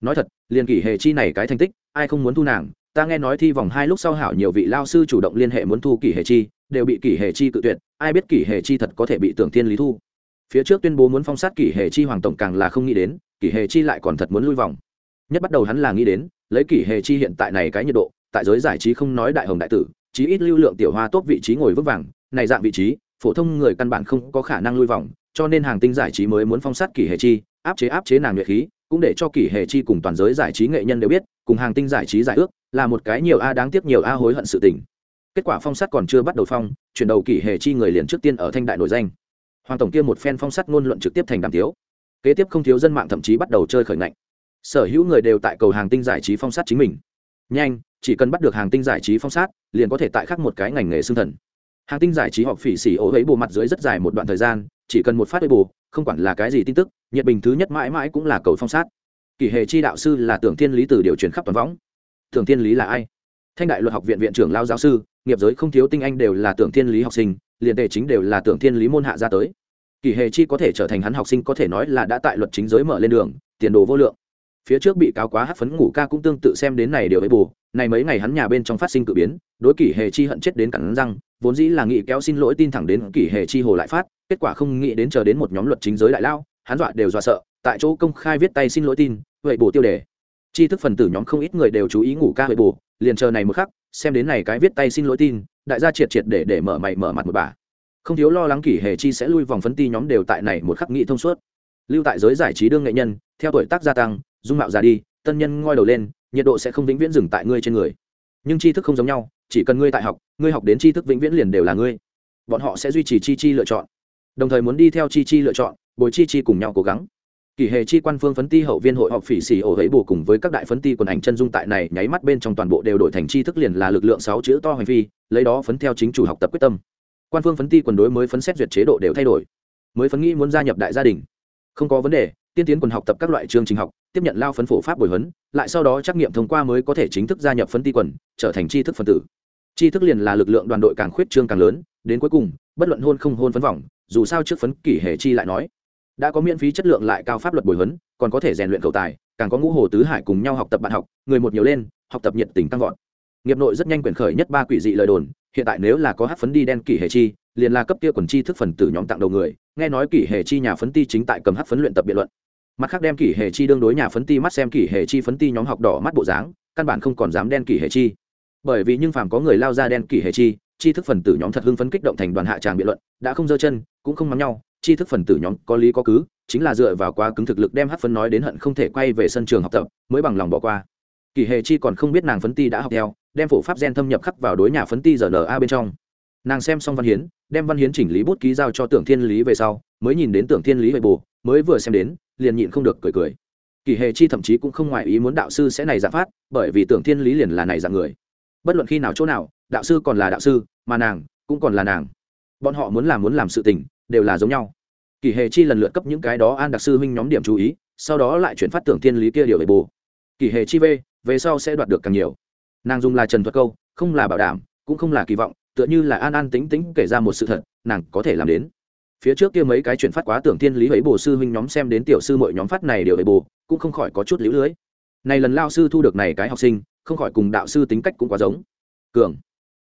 Nói thật, liền kỳ hệ chi này cái thành tích, ai không muốn thu nàng. Ta nghe nói thi vòng hai lúc sau hảo nhiều vị lao sư chủ động liên hệ muốn thu kỳ hệ chi, đều bị kỳ hệ chi cự tuyệt. Ai biết kỳ hệ chi thật có thể bị tưởng thiên lý thu? Phía trước tuyên bố muốn phong sát kỷ hệ chi hoàng tổng càng là không nghĩ đến, kỷ hệ chi lại còn thật muốn lui vòng. Nhất bắt đầu hắn là nghĩ đến, lấy kỷ hệ chi hiện tại này cái nhiệt độ, tại giới giải trí không nói đại hồng đại tử, chí ít lưu lượng tiểu hoa tốt vị trí ngồi vững vàng, này dạng vị trí, phổ thông người căn bản không có khả năng lui vòng, cho nên hàng tinh giải trí mới muốn phong sát kỷ hệ chi, áp chế áp chế nàng nhuệ khí, cũng để cho kỷ hệ chi cùng toàn giới giải trí nghệ nhân đều biết, cùng hàng tinh giải trí giải ước, là một cái nhiều a đáng tiếc nhiều a hối hận sự tình. Kết quả phong sát còn chưa bắt đầu phong, chuyển đầu kỷ hệ chi người liền trước tiên ở thanh đại nổi danh hoàng tổng kia một phen phong sắt ngôn luận trực tiếp thành đàm tiếu. Kế tiếp không thiếu dân mạng thậm chí bắt đầu chơi khởi ngạnh. Sở hữu người đều tại cầu hàng tinh giải trí phong sát chính mình. Nhanh, chỉ cần bắt được hàng tinh giải trí phong sát liền có thể tại khắc một cái ngành nghề xương thần. Hàng tinh giải trí họ phỉ xỉ ố ấy bù mặt dưới rất dài một đoạn thời gian, chỉ cần một phát ấy bù không quản là cái gì tin tức, nhiệt bình thứ nhất mãi mãi cũng là cầu phong sát kỷ hệ chi đạo sư là tưởng thiên lý từ điều chuyển khắp toàn võng. Tưởng thiên lý là ai? Thanh đại luật học viện viện trưởng lao giáo sư, nghiệp giới không thiếu tinh anh đều là tưởng thiên lý học sinh liền tề chính đều là tưởng thiên lý môn hạ ra tới. Kỳ hề chi có thể trở thành hắn học sinh có thể nói là đã tại luật chính giới mở lên đường, tiền đồ vô lượng. Phía trước bị cáo quá hát phấn ngủ ca cũng tương tự xem đến này điều ấy bù, này mấy ngày hắn nhà bên trong phát sinh cự biến, đối kỷ hề chi hận chết đến cẳng răng, vốn dĩ là nghị kéo xin lỗi tin thẳng đến kỷ hề chi hồ lại phát, kết quả không nghĩ đến chờ đến một nhóm luật chính giới đại lao, hắn dọa đều dọa sợ, tại chỗ công khai viết tay xin lỗi tin, vậy bù tiêu đề. Chi thức phần tử nhóm không ít người đều chú ý ngủ ca vậy bù, liền chờ này một khắc, xem đến này cái viết tay xin lỗi tin đại gia triệt triệt để để mở mày mở mặt một bà. Không thiếu lo lắng kỷ hề chi sẽ lui vòng phấn ti nhóm đều tại này một khắc nghị thông suốt. Lưu tại giới giải trí đương nghệ nhân, theo tuổi tác gia tăng, dung mạo già đi, tân nhân ngoi đầu lên, nhiệt độ sẽ không vĩnh viễn dừng tại ngươi trên người. Nhưng tri thức không giống nhau, chỉ cần ngươi tại học, ngươi học đến tri thức vĩnh viễn liền đều là ngươi. Bọn họ sẽ duy trì chi chi lựa chọn. Đồng thời muốn đi theo chi chi lựa chọn, bồi chi chi cùng nhau cố gắng kỳ hệ chi quan phương phấn ti hậu viên hội họp phỉ xì ổ ấy bù cùng với các đại phấn ti quần ảnh chân dung tại này nháy mắt bên trong toàn bộ đều đổi thành chi thức liền là lực lượng sáu chữ to hành vi lấy đó phấn theo chính chủ học tập quyết tâm. Quan phương phấn ti quần đối mới phấn xét duyệt chế độ đều thay đổi. Mới phấn nghĩ muốn gia nhập đại gia đình. Không có vấn đề, tiên tiến quần học tập các loại chương trình học, tiếp nhận lao phấn phổ pháp bồi huấn, lại sau đó trắc nghiệm thông qua mới có thể chính thức gia nhập phấn ti quần, trở thành tri thức phân tử. Tri thức liền là lực lượng đoàn đội càng khuyết trương càng lớn, đến cuối cùng, bất luận hôn không hôn phấn vòng dù sao trước phấn kỷ hệ chi lại nói đã có miễn phí chất lượng lại cao pháp luật bồi huấn, còn có thể rèn luyện cầu tài, càng có ngũ hồ tứ hải cùng nhau học tập bạn học, người một nhiều lên, học tập nhiệt tình tăng vọt. Nghiệp nội rất nhanh quyển khởi nhất ba quỷ dị lời đồn, hiện tại nếu là có hát phấn đi đen kỷ hệ chi, liền là cấp kia quần chi thức phần tử nhóm tặng đầu người, nghe nói kỷ hệ chi nhà phấn ti chính tại cầm hát phấn luyện tập biện luận. Mặt khác đem kỷ hệ chi đương đối nhà phấn ti mắt xem kỷ hệ chi phấn ti nhóm học đỏ mắt bộ dáng, căn bản không còn dám đen kỷ hệ chi. Bởi vì nhưng phàm có người lao ra đen kỷ hệ chi chi thức phần tử nhóm thật hưng phấn kích động thành đoàn hạ tràng biện luận, đã không dơ chân, cũng không mắm nhau Tri thức phần tử nhóm có lý có cứ, chính là dựa vào quá cứng thực lực đem hát phấn nói đến hận không thể quay về sân trường học tập, mới bằng lòng bỏ qua. Kỳ hề chi còn không biết nàng phấn ti đã học theo, đem phổ pháp gen thâm nhập khắc vào đối nhà phấn ti giờ na bên trong. Nàng xem xong văn hiến, đem văn hiến chỉnh lý bút ký giao cho tưởng thiên lý về sau, mới nhìn đến tưởng thiên lý về bù mới vừa xem đến, liền nhịn không được cười cười. Kỳ hề chi thậm chí cũng không ngoại ý muốn đạo sư sẽ này giả phát, bởi vì tưởng thiên lý liền là này dạng người. Bất luận khi nào chỗ nào, đạo sư còn là đạo sư, mà nàng cũng còn là nàng. Bọn họ muốn làm muốn làm sự tình đều là giống nhau. Kỳ hề chi lần lượt cấp những cái đó an đặc sư huynh nhóm điểm chú ý, sau đó lại chuyển phát tưởng thiên lý kia điều về bù. Kỳ hề chi v về sau sẽ đoạt được càng nhiều. Nàng dùng là trần thuật câu, không là bảo đảm, cũng không là kỳ vọng, tựa như là an an tính tính kể ra một sự thật, nàng có thể làm đến. Phía trước kia mấy cái chuyển phát quá tưởng thiên lý ấy bồ sư huynh nhóm xem đến tiểu sư mọi nhóm phát này đều ấy bồ cũng không khỏi có chút lũ lưới. Này lần lao sư thu được này cái học sinh, không khỏi cùng đạo sư tính cách cũng quá giống. Cường.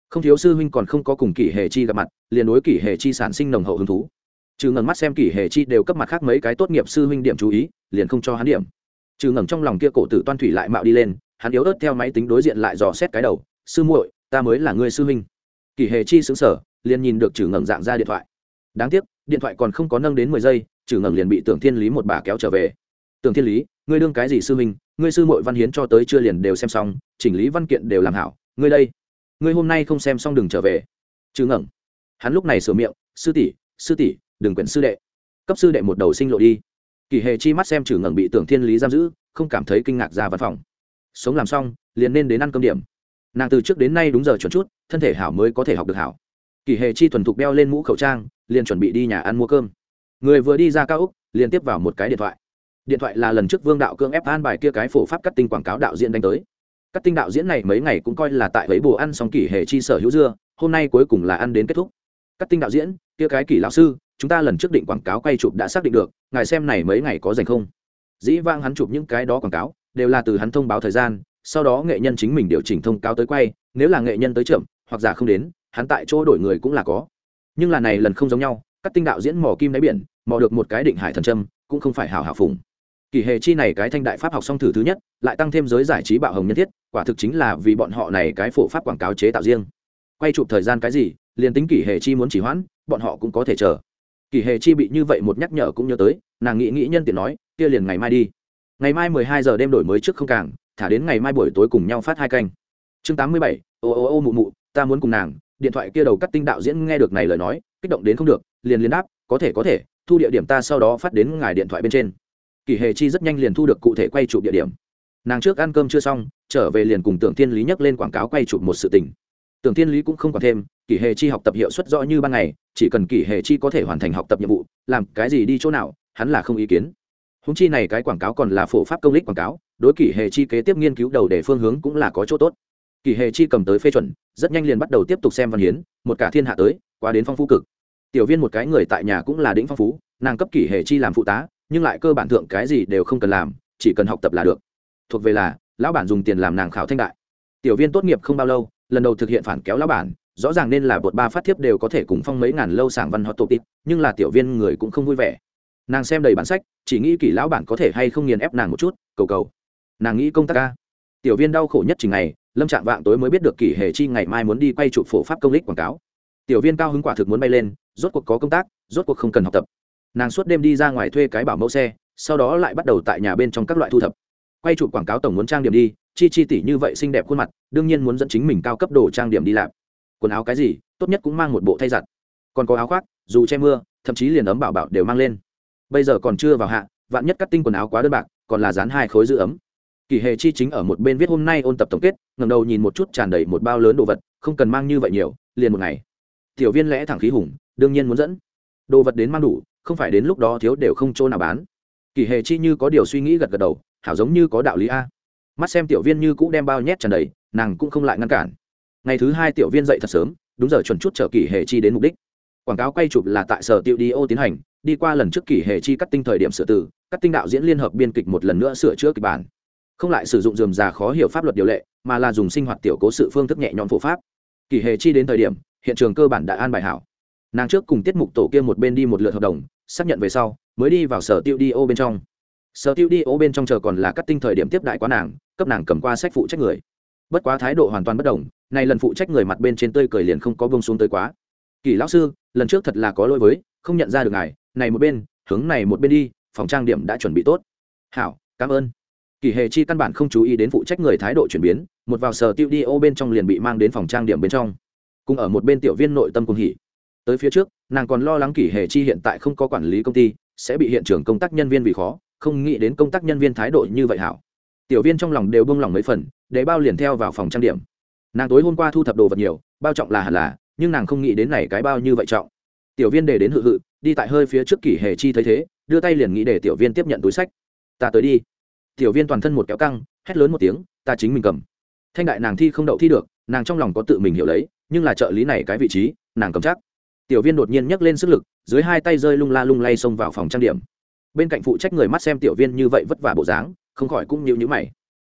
Không thiếu sư huynh còn không có cùng kỷ hệ chi gặp mặt, liền đối kỷ hệ chi sản sinh nồng hậu hứng thú trừ ngẩng mắt xem kỷ hệ chi đều cấp mặt khác mấy cái tốt nghiệp sư huynh điểm chú ý, liền không cho hắn điểm. Trừ ngẩng trong lòng kia cổ tử toan thủy lại mạo đi lên, hắn yếu ớt theo máy tính đối diện lại dò xét cái đầu, sư muội, ta mới là người sư huynh. Kỷ hệ chi xứng sở liền nhìn được trừ ngẩng dạng ra điện thoại. Đáng tiếc, điện thoại còn không có nâng đến mười giây, trừ ngẩng liền bị tưởng thiên lý một bà kéo trở về. Tưởng thiên lý, ngươi đương cái gì sư huynh? Ngươi sư muội văn hiến cho tới chưa liền đều xem xong, chỉnh lý văn kiện đều làm hảo, ngươi đây, ngươi hôm nay không xem xong đừng trở về. Trừ ngẩng, hắn lúc này sửa miệng, sư tỷ sư tỷ đừng quyển sư đệ. Cấp sư đệ một đầu sinh lộ đi. Kỳ hề chi mắt xem trừ ngẩng bị tưởng thiên lý giam giữ, không cảm thấy kinh ngạc ra văn phòng. Sống làm xong, liền nên đến ăn cơm điểm. Nàng từ trước đến nay đúng giờ chuẩn chút, thân thể hảo mới có thể học được hảo. Kỳ hề chi thuần thục đeo lên mũ khẩu trang, liền chuẩn bị đi nhà ăn mua cơm. Người vừa đi ra cao úc liền tiếp vào một cái điện thoại. Điện thoại là lần trước vương đạo cương ép an bài kia cái phổ pháp cắt tinh quảng cáo đạo diễn đánh tới. Cắt tinh đạo diễn này mấy ngày cũng coi là tại lấy bồ ăn xong kỷ hệ chi sở hữu dưa, hôm nay cuối cùng là ăn đến kết thúc. Cắt tinh đạo diễn, kia cái kỷ lão sư chúng ta lần trước định quảng cáo quay chụp đã xác định được, ngài xem này mấy ngày có dành không? Dĩ vang hắn chụp những cái đó quảng cáo, đều là từ hắn thông báo thời gian, sau đó nghệ nhân chính mình điều chỉnh thông cáo tới quay, nếu là nghệ nhân tới chậm, hoặc giả không đến, hắn tại chỗ đổi người cũng là có. Nhưng là này lần không giống nhau, các tinh đạo diễn mò kim đáy biển, mò được một cái định hải thần trâm cũng không phải hào hào phùng kỳ hề chi này cái thanh đại pháp học song thử thứ nhất, lại tăng thêm giới giải trí bạo hồng nhân thiết, quả thực chính là vì bọn họ này cái phổ pháp quảng cáo chế tạo riêng. Quay chụp thời gian cái gì, liền tính kỳ hề chi muốn chỉ hoãn, bọn họ cũng có thể chờ kỳ hề chi bị như vậy một nhắc nhở cũng nhớ tới, nàng nghĩ nghĩ nhân tiện nói, kia liền ngày mai đi. Ngày mai mười hai giờ đêm đổi mới trước không càng, thả đến ngày mai buổi tối cùng nhau phát hai canh. Chương tám mươi bảy, ô ô ô mụ mụ, ta muốn cùng nàng, điện thoại kia đầu cắt tinh đạo diễn nghe được này lời nói, kích động đến không được, liền liền đáp, có thể có thể, thu địa điểm ta sau đó phát đến ngài điện thoại bên trên. Kỳ hề chi rất nhanh liền thu được cụ thể quay chụp địa điểm. Nàng trước ăn cơm chưa xong, trở về liền cùng tưởng thiên lý nhắc lên quảng cáo quay chụp một sự tình. Tưởng thiên lý cũng không còn thêm kỳ hề chi học tập hiệu suất rõ như ban ngày, chỉ cần kỳ hề chi có thể hoàn thành học tập nhiệm vụ, làm cái gì đi chỗ nào, hắn là không ý kiến. Húng chi này cái quảng cáo còn là phổ pháp công lích quảng cáo, đối kỳ hề chi kế tiếp nghiên cứu đầu để phương hướng cũng là có chỗ tốt. Kỳ hề chi cầm tới phê chuẩn, rất nhanh liền bắt đầu tiếp tục xem văn hiến, một cả thiên hạ tới qua đến phong phú cực. Tiểu viên một cái người tại nhà cũng là đỉnh phong phú, nàng cấp kỳ hề chi làm phụ tá, nhưng lại cơ bản thượng cái gì đều không cần làm, chỉ cần học tập là được. Thuộc về là, lão bản dùng tiền làm nàng khảo thanh đại. Tiểu viên tốt nghiệp không bao lâu, lần đầu thực hiện phản kéo lão bản rõ ràng nên là bột ba phát thiếp đều có thể cùng phong mấy ngàn lâu sảng văn hot topic, nhưng là tiểu viên người cũng không vui vẻ. Nàng xem đầy bản sách, chỉ nghĩ kỷ lão bản có thể hay không nghiền ép nàng một chút, cầu cầu. Nàng nghĩ công tác ca. Tiểu viên đau khổ nhất trình ngày, lâm trạng vạng tối mới biết được kỷ hệ chi ngày mai muốn đi quay chụp phổ pháp công lích quảng cáo. Tiểu viên cao hứng quả thực muốn bay lên, rốt cuộc có công tác, rốt cuộc không cần học tập. Nàng suốt đêm đi ra ngoài thuê cái bảo mẫu xe, sau đó lại bắt đầu tại nhà bên trong các loại thu thập. Quay chụp quảng cáo tổng muốn trang điểm đi, chi chi tỷ như vậy xinh đẹp khuôn mặt, đương nhiên muốn dẫn chính mình cao cấp đồ trang điểm đi làm quần áo cái gì, tốt nhất cũng mang một bộ thay giặt. Còn có áo khoác, dù che mưa, thậm chí liền ấm bảo bảo đều mang lên. Bây giờ còn chưa vào hạ, vạn nhất cắt tinh quần áo quá đơn bạc, còn là dán hai khối giữ ấm. Kỳ hề chi chính ở một bên viết hôm nay ôn tập tổng kết ngầm đầu nhìn một chút tràn đầy một bao lớn đồ vật, không cần mang như vậy nhiều, liền một ngày. Tiểu viên lẽ thẳng khí hùng, đương nhiên muốn dẫn. Đồ vật đến mang đủ, không phải đến lúc đó thiếu đều không chỗ nào bán. Kỳ hề chi như có điều suy nghĩ gật gật đầu, hảo giống như có đạo lý a. Mắt xem tiểu viên như cũ đem bao nhét tràn đầy, nàng cũng không lại ngăn cản ngày thứ hai tiểu viên dậy thật sớm, đúng giờ chuẩn chút chở kỳ hề chi đến mục đích. Quảng cáo quay chụp là tại sở tiệu đi ô tiến hành, đi qua lần trước kỳ hề chi cắt tinh thời điểm sửa từ, cắt tinh đạo diễn liên hợp biên kịch một lần nữa sửa chữa kịch bản. Không lại sử dụng dườm già khó hiểu pháp luật điều lệ, mà là dùng sinh hoạt tiểu cố sự phương thức nhẹ nhõm phổ pháp. Kỳ hề chi đến thời điểm, hiện trường cơ bản đã an bài hảo. Nàng trước cùng tiết mục tổ kia một bên đi một lượt hợp đồng, xác nhận về sau, mới đi vào sở tiêu đi ô bên trong. Sở tiêu đi ô bên trong chờ còn là cắt tinh thời điểm tiếp đại quá nàng, cấp nàng cầm qua sách phụ trách người. Bất quá thái độ hoàn toàn bất đồng này lần phụ trách người mặt bên trên tươi cười liền không có bông xuống tới quá. Kỳ lão sư, lần trước thật là có lỗi với, không nhận ra được ngài, này một bên, hướng này một bên đi, phòng trang điểm đã chuẩn bị tốt. Hảo, cảm ơn. Kỳ hề chi căn bản không chú ý đến phụ trách người thái độ chuyển biến, một vào sở tiêu đi ô bên trong liền bị mang đến phòng trang điểm bên trong. Cùng ở một bên tiểu viên nội tâm cùng hỉ. Tới phía trước, nàng còn lo lắng kỳ hệ chi hiện tại không có quản lý công ty, sẽ bị hiện trường công tác nhân viên vì khó, không nghĩ đến công tác nhân viên thái độ như vậy hảo. Tiểu viên trong lòng đều bông lòng mấy phần, để bao liền theo vào phòng trang điểm nàng tối hôm qua thu thập đồ vật nhiều, bao trọng là hẳn là, nhưng nàng không nghĩ đến này cái bao như vậy trọng. Tiểu viên để đến hự hự, đi tại hơi phía trước kỷ hệ chi thấy thế, đưa tay liền nghĩ để tiểu viên tiếp nhận túi sách. Ta tới đi. Tiểu viên toàn thân một kéo căng, hét lớn một tiếng, ta chính mình cầm. Thanh đại nàng thi không đậu thi được, nàng trong lòng có tự mình hiểu lấy, nhưng là trợ lý này cái vị trí, nàng cầm chắc. Tiểu viên đột nhiên nhấc lên sức lực, dưới hai tay rơi lung la lung lay xông vào phòng trang điểm. Bên cạnh phụ trách người mắt xem tiểu viên như vậy vất vả bộ dáng, không khỏi cũng nhịu nhữ mày.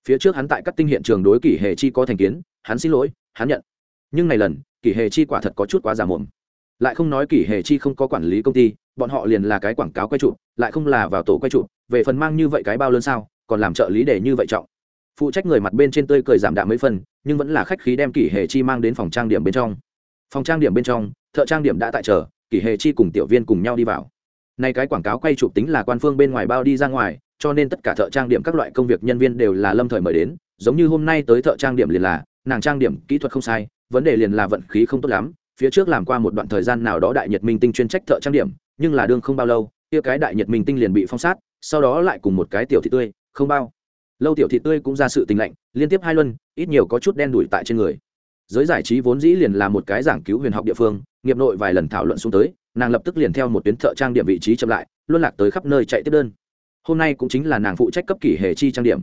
Phía trước hắn tại các tinh hiện trường đối kỷ hệ chi có thành kiến hắn xin lỗi, hắn nhận. Nhưng này lần, kỷ hệ chi quả thật có chút quá giả mồm. Lại không nói kỷ hệ chi không có quản lý công ty, bọn họ liền là cái quảng cáo quay trụ, lại không là vào tổ quay trụ, về phần mang như vậy cái bao lớn sao, còn làm trợ lý để như vậy trọng. Phụ trách người mặt bên trên tươi cười giảm đạm mấy phần, nhưng vẫn là khách khí đem kỷ hệ chi mang đến phòng trang điểm bên trong. Phòng trang điểm bên trong, thợ trang điểm đã tại chờ, kỷ hệ chi cùng tiểu viên cùng nhau đi vào. Nay cái quảng cáo quay chụp tính là quan phương bên ngoài bao đi ra ngoài, cho nên tất cả thợ trang điểm các loại công việc nhân viên đều là lâm thời mời đến, giống như hôm nay tới thợ trang điểm liền là nàng trang điểm kỹ thuật không sai, vấn đề liền là vận khí không tốt lắm, phía trước làm qua một đoạn thời gian nào đó đại nhật minh tinh chuyên trách thợ trang điểm, nhưng là đương không bao lâu, kia cái đại nhật minh tinh liền bị phong sát, sau đó lại cùng một cái tiểu thị tươi, không bao. Lâu tiểu thị tươi cũng ra sự tình lạnh, liên tiếp hai luân, ít nhiều có chút đen đủi tại trên người. Giới giải trí vốn dĩ liền là một cái giảng cứu huyền học địa phương, nghiệp nội vài lần thảo luận xuống tới, nàng lập tức liền theo một tuyến thợ trang điểm vị trí chậm lại, luân lạc tới khắp nơi chạy tiếp đơn. Hôm nay cũng chính là nàng phụ trách cấp kỷ hề chi trang điểm.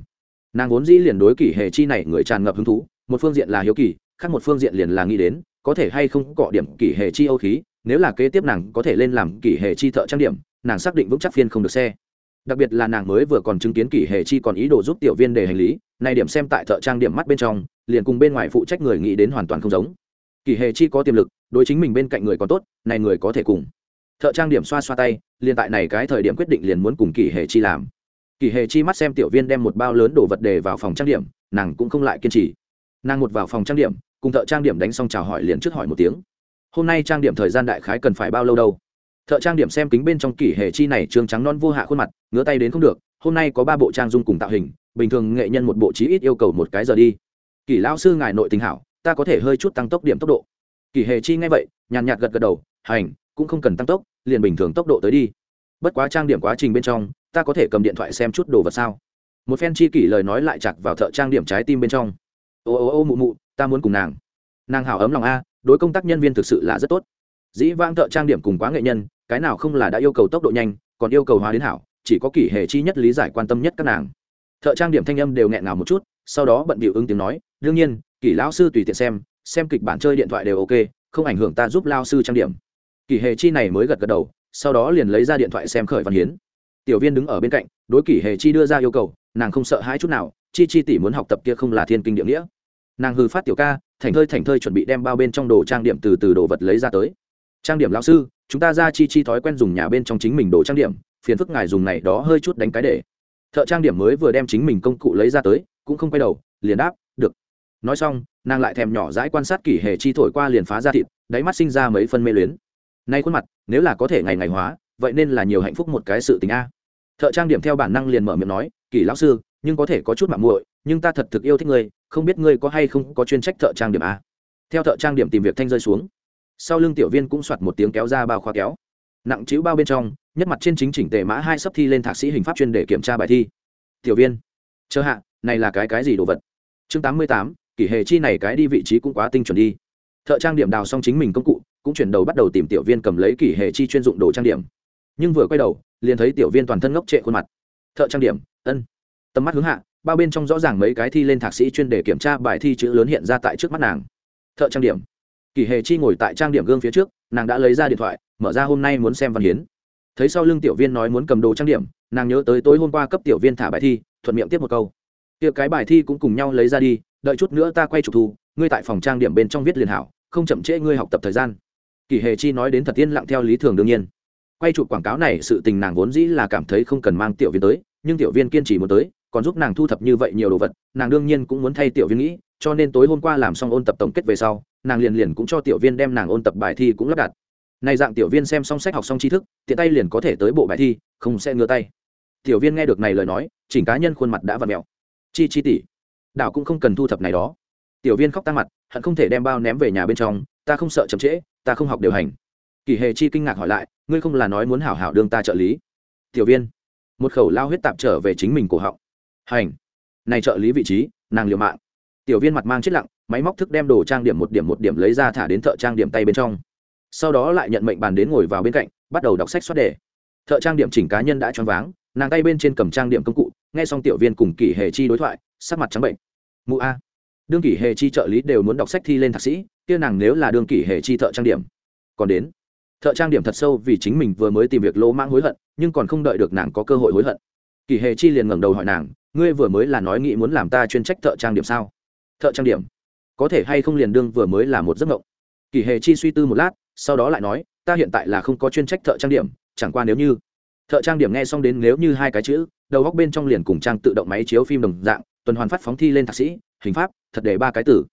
Nàng vốn dĩ liền đối kỷ hề chi này người tràn ngập hứng thú một phương diện là hiếu kỳ, khác một phương diện liền là nghĩ đến, có thể hay không cọ điểm kỷ hệ chi âu khí, nếu là kế tiếp nàng có thể lên làm kỷ hệ chi thợ trang điểm, nàng xác định vững chắc phiên không được xe. Đặc biệt là nàng mới vừa còn chứng kiến kỷ hệ chi còn ý đồ giúp tiểu viên để hành lý này điểm xem tại thợ trang điểm mắt bên trong, liền cùng bên ngoài phụ trách người nghĩ đến hoàn toàn không giống. Kỷ hệ chi có tiềm lực, đối chính mình bên cạnh người còn tốt, này người có thể cùng. Thợ trang điểm xoa xoa tay, liền tại này cái thời điểm quyết định liền muốn cùng kỷ hệ chi làm. Kỷ hệ chi mắt xem tiểu viên đem một bao lớn đồ vật để vào phòng trang điểm, nàng cũng không lại kiên trì nàng một vào phòng trang điểm, cùng thợ trang điểm đánh xong chào hỏi liền trước hỏi một tiếng. Hôm nay trang điểm thời gian đại khái cần phải bao lâu đâu? Thợ trang điểm xem kính bên trong kỷ hệ chi này trương trắng non vô hạ khuôn mặt, ngứa tay đến không được, hôm nay có ba bộ trang dung cùng tạo hình, bình thường nghệ nhân một bộ chí ít yêu cầu một cái giờ đi. Kỷ lão sư ngài nội tình hảo, ta có thể hơi chút tăng tốc điểm tốc độ. Kỷ hệ chi nghe vậy, nhàn nhạt gật gật đầu, hành, cũng không cần tăng tốc, liền bình thường tốc độ tới đi. Bất quá trang điểm quá trình bên trong, ta có thể cầm điện thoại xem chút đồ vật sao? Một phen chi kỷ lời nói lại chặt vào thợ trang điểm trái tim bên trong ô ô ô mụ mụ, ta muốn cùng nàng. Nàng hảo ấm lòng a, đối công tác nhân viên thực sự là rất tốt. Dĩ vãng thợ trang điểm cùng quá nghệ nhân, cái nào không là đã yêu cầu tốc độ nhanh, còn yêu cầu hóa đến hảo, chỉ có kỷ hệ chi nhất lý giải quan tâm nhất các nàng. Thợ trang điểm thanh âm đều nghẹn ngào một chút, sau đó bận bịu ứng tiếng nói, đương nhiên, kỷ lão sư tùy tiện xem xem kịch bản chơi điện thoại đều ok, không ảnh hưởng ta giúp lao sư trang điểm. Kỷ hệ chi này mới gật gật đầu, sau đó liền lấy ra điện thoại xem khởi văn hiến. Tiểu viên đứng ở bên cạnh, đối kỷ hệ chi đưa ra yêu cầu, nàng không sợ hãi chút nào chi chi tỷ muốn học tập kia không là thiên kinh địa nghĩa. Nàng hư phát tiểu ca, thành thơi thành thơi chuẩn bị đem bao bên trong đồ trang điểm từ từ đồ vật lấy ra tới. Trang điểm lão sư, chúng ta ra chi chi thói quen dùng nhà bên trong chính mình đồ trang điểm, phiền phức ngài dùng này đó hơi chút đánh cái để. Thợ trang điểm mới vừa đem chính mình công cụ lấy ra tới, cũng không quay đầu, liền đáp, được. Nói xong, nàng lại thèm nhỏ dãi quan sát kỷ hệ chi thổi qua liền phá ra thịt, đáy mắt sinh ra mấy phân mê luyến. Nay khuôn mặt, nếu là có thể ngày ngày hóa, vậy nên là nhiều hạnh phúc một cái sự tình a. Thợ trang điểm theo bản năng liền mở miệng nói, kỷ lão sư nhưng có thể có chút mạng muội, nhưng ta thật thực yêu thích ngươi, không biết ngươi có hay không có chuyên trách thợ trang điểm a? Theo thợ trang điểm tìm việc thanh rơi xuống. Sau lưng tiểu viên cũng soạt một tiếng kéo ra bao khóa kéo. Nặng chữ bao bên trong, nhất mặt trên chính chỉnh tề mã hai sấp thi lên thạc sĩ hình pháp chuyên để kiểm tra bài thi. Tiểu viên, chờ hạ, này là cái cái gì đồ vật? Chương tám mươi tám, kỷ hệ chi này cái đi vị trí cũng quá tinh chuẩn đi. Thợ trang điểm đào xong chính mình công cụ, cũng chuyển đầu bắt đầu tìm tiểu viên cầm lấy kỷ hệ chi chuyên dụng đồ trang điểm. Nhưng vừa quay đầu, liền thấy tiểu viên toàn thân ngốc trệ khuôn mặt. Thợ trang điểm, ân tầm mắt hướng hạ, bao bên trong rõ ràng mấy cái thi lên thạc sĩ chuyên để kiểm tra bài thi chữ lớn hiện ra tại trước mắt nàng. Thợ trang điểm. Kỳ hề chi ngồi tại trang điểm gương phía trước, nàng đã lấy ra điện thoại, mở ra hôm nay muốn xem văn hiến. Thấy sau lưng tiểu viên nói muốn cầm đồ trang điểm, nàng nhớ tới tối hôm qua cấp tiểu viên thả bài thi, thuận miệng tiếp một câu. Kia cái bài thi cũng cùng nhau lấy ra đi, đợi chút nữa ta quay chụp thu, ngươi tại phòng trang điểm bên trong viết liền hảo, không chậm trễ ngươi học tập thời gian. Kỳ hề chi nói đến thật tiên lặng theo lý thường đương nhiên. Quay chụp quảng cáo này sự tình nàng vốn dĩ là cảm thấy không cần mang tiểu viên tới, nhưng tiểu viên kiên trì muốn tới còn giúp nàng thu thập như vậy nhiều đồ vật, nàng đương nhiên cũng muốn thay tiểu viên nghĩ, cho nên tối hôm qua làm xong ôn tập tổng kết về sau, nàng liền liền cũng cho tiểu viên đem nàng ôn tập bài thi cũng lắp đặt. Này dạng tiểu viên xem xong sách học xong tri thức, tiện tay liền có thể tới bộ bài thi, không sẽ ngứa tay. Tiểu viên nghe được này lời nói, chỉnh cá nhân khuôn mặt đã v ặ mẹo. Chi chi tỷ đảo cũng không cần thu thập này đó. Tiểu viên khóc ta mặt, hận không thể đem bao ném về nhà bên trong, ta không sợ chậm trễ, ta không học điều hành. Kỳ hề chi kinh ngạc hỏi lại, ngươi không là nói muốn hảo hảo đương ta trợ lý? Tiểu viên, một khẩu lao huyết tạp trở về chính mình cổ họng hành. Này trợ lý vị trí, nàng liều mạng. Tiểu viên mặt mang chết lặng, máy móc thức đem đồ trang điểm một điểm một điểm lấy ra thả đến thợ trang điểm tay bên trong. Sau đó lại nhận mệnh bàn đến ngồi vào bên cạnh, bắt đầu đọc sách xoát đề. Thợ trang điểm chỉnh cá nhân đã choáng váng, nàng tay bên trên cầm trang điểm công cụ, nghe xong tiểu viên cùng kỷ hệ chi đối thoại, sắc mặt trắng bệnh. Mụ a. Đương kỷ hệ chi trợ lý đều muốn đọc sách thi lên thạc sĩ, kia nàng nếu là đương kỷ hệ chi thợ trang điểm. Còn đến. Thợ trang điểm thật sâu vì chính mình vừa mới tìm việc lỗ mãng hối hận, nhưng còn không đợi được nàng có cơ hội hối hận. Kỷ hệ chi liền ngẩng đầu hỏi nàng ngươi vừa mới là nói nghĩ muốn làm ta chuyên trách thợ trang điểm sao? Thợ trang điểm? Có thể hay không liền đương vừa mới là một giấc mộng? Kỷ hề chi suy tư một lát, sau đó lại nói, ta hiện tại là không có chuyên trách thợ trang điểm, chẳng qua nếu như thợ trang điểm nghe xong đến nếu như hai cái chữ, đầu góc bên trong liền cùng trang tự động máy chiếu phim đồng dạng, tuần hoàn phát phóng thi lên thạc sĩ, hình pháp, thật để ba cái tử.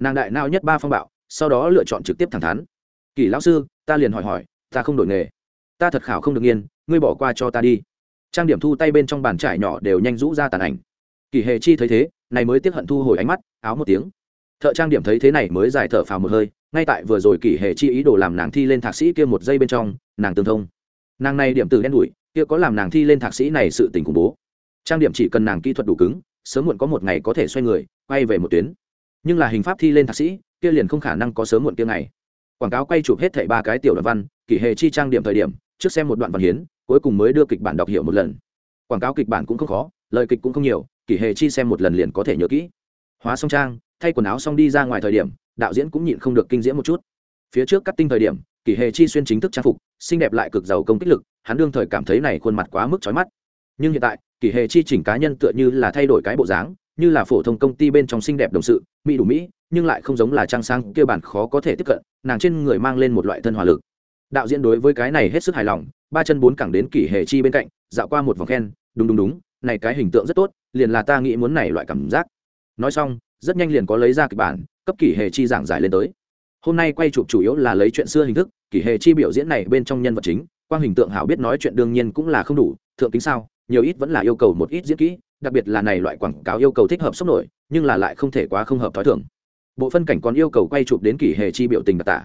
Nàng đại nao nhất ba phong bạo, sau đó lựa chọn trực tiếp thẳng thắn. Kỳ lão sư, ta liền hỏi hỏi, ta không đổi nghề. Ta thật khảo không được nghiên, ngươi bỏ qua cho ta đi trang điểm thu tay bên trong bàn trải nhỏ đều nhanh rũ ra tàn ảnh. Kỳ hề chi thấy thế, này mới tiếp hận thu hồi ánh mắt, áo một tiếng. Thợ trang điểm thấy thế này mới giải thở phào một hơi, ngay tại vừa rồi kỳ hề chi ý đồ làm nàng thi lên thạc sĩ kia một giây bên trong, nàng tương thông. Nàng này điểm từ đen đủi, kia có làm nàng thi lên thạc sĩ này sự tình khủng bố. Trang điểm chỉ cần nàng kỹ thuật đủ cứng, sớm muộn có một ngày có thể xoay người, quay về một tuyến. Nhưng là hình pháp thi lên thạc sĩ, kia liền không khả năng có sớm muộn kia ngày. Quảng cáo quay chụp hết thảy ba cái tiểu đoạn văn kỷ Hề chi trang điểm thời điểm trước xem một đoạn văn hiến, cuối cùng mới đưa kịch bản đọc hiểu một lần. Quảng cáo kịch bản cũng không khó, lời kịch cũng không nhiều kỷ hệ chi xem một lần liền có thể nhớ kỹ. Hóa xong trang, thay quần áo xong đi ra ngoài thời điểm, đạo diễn cũng nhịn không được kinh diễn một chút. Phía trước cắt tinh thời điểm kỷ hệ chi xuyên chính thức trang phục, xinh đẹp lại cực giàu công kích lực, hắn đương thời cảm thấy này khuôn mặt quá mức trói mắt. Nhưng hiện tại kỷ hệ chi chỉnh cá nhân tựa như là thay đổi cái bộ dáng, như là phổ thông công ty bên trong xinh đẹp đồng sự, mỹ đủ mỹ, nhưng lại không giống là trang sang kia bản khó có thể tiếp cận, nàng trên người mang lên một loại thân hòa lực đạo diễn đối với cái này hết sức hài lòng, ba chân bốn cẳng đến kỷ hệ chi bên cạnh, dạo qua một vòng khen, đúng đúng đúng, này cái hình tượng rất tốt, liền là ta nghĩ muốn này loại cảm giác. Nói xong, rất nhanh liền có lấy ra kịch bản, cấp kỷ hệ chi giảng giải lên tới. Hôm nay quay chụp chủ yếu là lấy chuyện xưa hình thức, kỷ hệ chi biểu diễn này bên trong nhân vật chính, quang hình tượng hảo biết nói chuyện đương nhiên cũng là không đủ, thượng tính sao, nhiều ít vẫn là yêu cầu một ít diễn kỹ, đặc biệt là này loại quảng cáo yêu cầu thích hợp sốc nổi, nhưng là lại không thể quá không hợp t h i thưởng bộ phân cảnh còn yêu cầu quay chụp đến kỷ hệ chi biểu tình đặc tả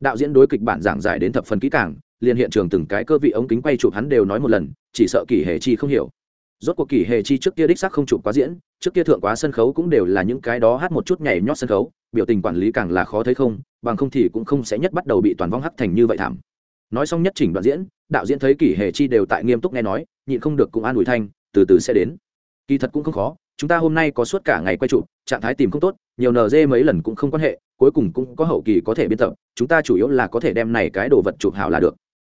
đạo diễn đối kịch bản giảng giải đến thập phần kỹ càng, liền hiện trường từng cái cơ vị ống kính quay chụp hắn đều nói một lần, chỉ sợ kỷ hệ chi không hiểu. Rốt cuộc kỷ hệ chi trước kia đích sắc không chụp quá diễn, trước kia thượng quá sân khấu cũng đều là những cái đó hát một chút nhảy nhót sân khấu, biểu tình quản lý càng là khó thấy không, bằng không thì cũng không sẽ nhất bắt đầu bị toàn vong hắt thành như vậy thảm. Nói xong nhất chỉnh đoạn diễn, đạo diễn thấy kỷ hệ chi đều tại nghiêm túc nghe nói, nhịn không được cũng an ủi thanh, từ từ sẽ đến. Kỳ thật cũng không khó, chúng ta hôm nay có suốt cả ngày quay trụ trạng thái tìm không tốt nhiều nd mấy lần cũng không quan hệ, cuối cùng cũng có hậu kỳ có thể biên tập, chúng ta chủ yếu là có thể đem này cái đồ vật chụp hảo là được.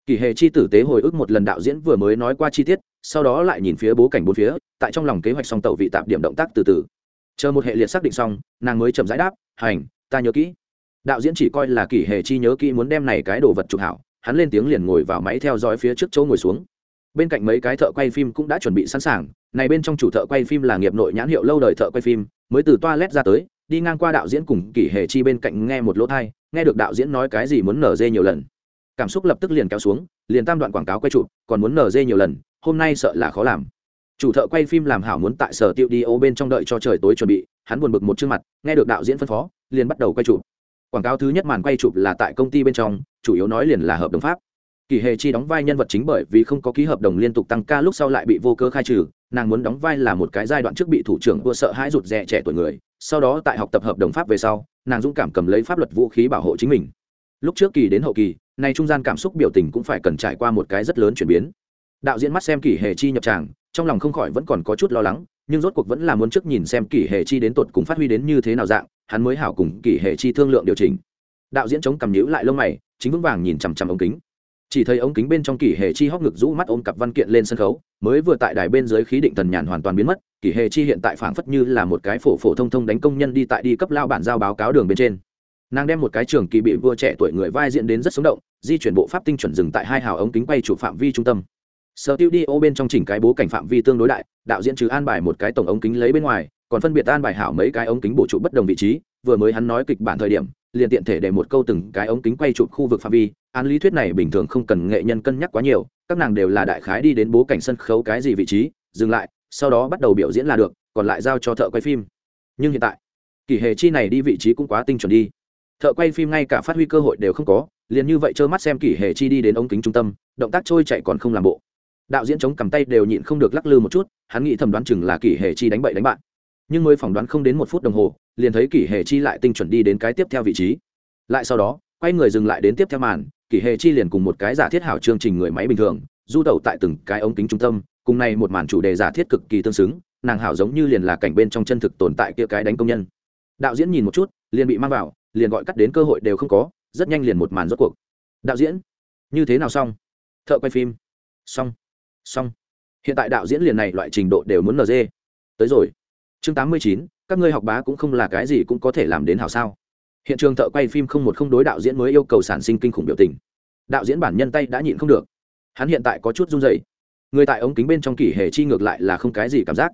Kỳ hệ chi tử tế hồi ức một lần đạo diễn vừa mới nói qua chi tiết, sau đó lại nhìn phía bố cảnh bốn phía, tại trong lòng kế hoạch song tàu vị tạp điểm động tác từ từ. Chờ một hệ liệt xác định xong, nàng mới chậm giải đáp, hành, ta nhớ kỹ. Đạo diễn chỉ coi là kỳ hệ chi nhớ kỹ muốn đem này cái đồ vật chụp hảo, hắn lên tiếng liền ngồi vào máy theo dõi phía trước chỗ ngồi xuống. Bên cạnh mấy cái thợ quay phim cũng đã chuẩn bị sẵn sàng, này bên trong chủ thợ quay phim là nghiệp nội nhãn hiệu lâu đời thợ quay phim, mới từ toilet ra tới đi ngang qua đạo diễn cùng kỷ hệ chi bên cạnh nghe một lỗ thai, nghe được đạo diễn nói cái gì muốn nở dê nhiều lần. Cảm xúc lập tức liền kéo xuống, liền tam đoạn quảng cáo quay chụp, còn muốn nở dê nhiều lần, hôm nay sợ là khó làm. Chủ thợ quay phim làm hảo muốn tại sở tiêu đi ô bên trong đợi cho trời tối chuẩn bị, hắn buồn bực một chương mặt, nghe được đạo diễn phân phó, liền bắt đầu quay chụp. Quảng cáo thứ nhất màn quay chụp là tại công ty bên trong, chủ yếu nói liền là hợp đồng pháp. Kỳ hề chi đóng vai nhân vật chính bởi vì không có ký hợp đồng liên tục tăng ca lúc sau lại bị vô cơ khai trừ nàng muốn đóng vai là một cái giai đoạn trước bị thủ trưởng vừa sợ hãi rụt rè trẻ tuổi người, sau đó tại học tập hợp đồng pháp về sau, nàng dũng cảm cầm lấy pháp luật vũ khí bảo hộ chính mình. Lúc trước kỳ đến hậu kỳ nay trung gian cảm xúc biểu tình cũng phải cần trải qua một cái rất lớn chuyển biến. Đạo diễn mắt xem kỳ hề chi nhập tràng, trong lòng không khỏi vẫn còn có chút lo lắng, nhưng rốt cuộc vẫn là muốn trước nhìn xem kỳ hề chi đến tột cùng phát huy đến như thế nào dạng, hắn mới hảo cùng kỳ hề chi thương lượng điều chỉnh. Đạo diễn chống cầm nhữ lại lông mày, chính vững vàng nhìn chằm chằm ống kính chỉ thấy ống kính bên trong kỷ hệ chi hóc ngực rũ mắt ôm cặp văn kiện lên sân khấu, mới vừa tại đài bên dưới khí định thần nhàn hoàn toàn biến mất, kỷ hệ chi hiện tại phảng phất như là một cái phổ phổ thông thông đánh công nhân đi tại đi cấp lao bản giao báo cáo đường bên trên. Nàng đem một cái trường kỳ bị vua trẻ tuổi người vai diễn đến rất sống động, di chuyển bộ pháp tinh chuẩn dừng tại hai hào ống kính quay chủ phạm vi trung tâm. Sở tiêu đi ô bên trong chỉnh cái bố cảnh phạm vi tương đối đại, đạo diễn trừ an bài một cái tổng ống kính lấy bên ngoài, còn phân biệt an bài hảo mấy cái ống kính bổ trụ bất đồng vị trí, vừa mới hắn nói kịch bản thời điểm liền tiện thể để một câu từng cái ống kính quay chụp khu vực phạm vi. Án lý thuyết này bình thường không cần nghệ nhân cân nhắc quá nhiều, các nàng đều là đại khái đi đến bố cảnh sân khấu cái gì vị trí, dừng lại, sau đó bắt đầu biểu diễn là được, còn lại giao cho thợ quay phim. Nhưng hiện tại kỷ hề chi này đi vị trí cũng quá tinh chuẩn đi. Thợ quay phim ngay cả phát huy cơ hội đều không có, liền như vậy trơ mắt xem kỷ hề chi đi đến ống kính trung tâm, động tác trôi chạy còn không làm bộ. Đạo diễn chống cầm tay đều nhịn không được lắc lư một chút, hắn nghĩ thầm đoán chừng là kỷ hề chi đánh bậy đánh bạn nhưng mới phỏng đoán không đến một phút đồng hồ, liền thấy kỷ hệ chi lại tinh chuẩn đi đến cái tiếp theo vị trí. Lại sau đó, quay người dừng lại đến tiếp theo màn, kỷ hệ chi liền cùng một cái giả thiết hảo chương trình người máy bình thường, du tẩu tại từng cái ống kính trung tâm, cùng này một màn chủ đề giả thiết cực kỳ tương xứng, nàng hảo giống như liền là cảnh bên trong chân thực tồn tại kia cái đánh công nhân. Đạo diễn nhìn một chút, liền bị mang vào, liền gọi cắt đến cơ hội đều không có, rất nhanh liền một màn rốt cuộc. Đạo diễn, như thế nào xong? Thợ quay phim. Xong. Xong. Hiện tại đạo diễn liền này loại trình độ đều muốn nd tới rồi chương tám mươi chín, các ngươi học bá cũng không là cái gì cũng có thể làm đến hảo sao. Hiện trường thợ quay phim không một không đối đạo diễn mới yêu cầu sản sinh kinh khủng biểu tình. Đạo diễn bản nhân tay đã nhịn không được. Hắn hiện tại có chút run dày người tại ống kính bên trong kỷ hệ chi ngược lại là không cái gì cảm giác.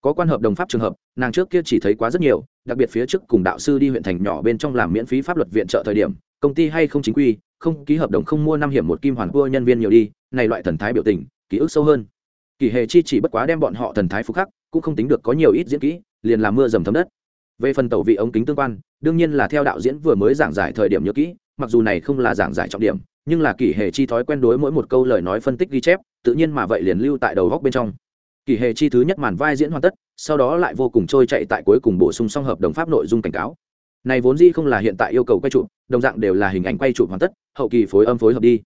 Có quan hợp đồng pháp trường hợp, nàng trước kia chỉ thấy quá rất nhiều, đặc biệt phía trước cùng đạo sư đi huyện thành nhỏ bên trong làm miễn phí pháp luật viện trợ thời điểm, công ty hay không chính quy, không ký hợp đồng không mua năm hiểm một kim hoàn cua nhân viên nhiều đi, này loại thần thái biểu tình, ký ức sâu hơn kỳ hệ chi chỉ bất quá đem bọn họ thần thái phục khắc, cũng không tính được có nhiều ít diễn kỹ, liền làm mưa dầm thấm đất. Về phần tẩu vị ống kính tương quan, đương nhiên là theo đạo diễn vừa mới giảng giải thời điểm nhớ kỹ, mặc dù này không là giảng giải trọng điểm, nhưng là kỳ hệ chi thói quen đối mỗi một câu lời nói phân tích ghi chép, tự nhiên mà vậy liền lưu tại đầu góc bên trong. Kỳ hệ chi thứ nhất màn vai diễn hoàn tất, sau đó lại vô cùng trôi chạy tại cuối cùng bổ sung xong hợp đồng pháp nội dung cảnh cáo. Này vốn dĩ không là hiện tại yêu cầu quay chụp, đồng dạng đều là hình ảnh quay chụp hoàn tất, hậu kỳ phối âm phối hợp đi.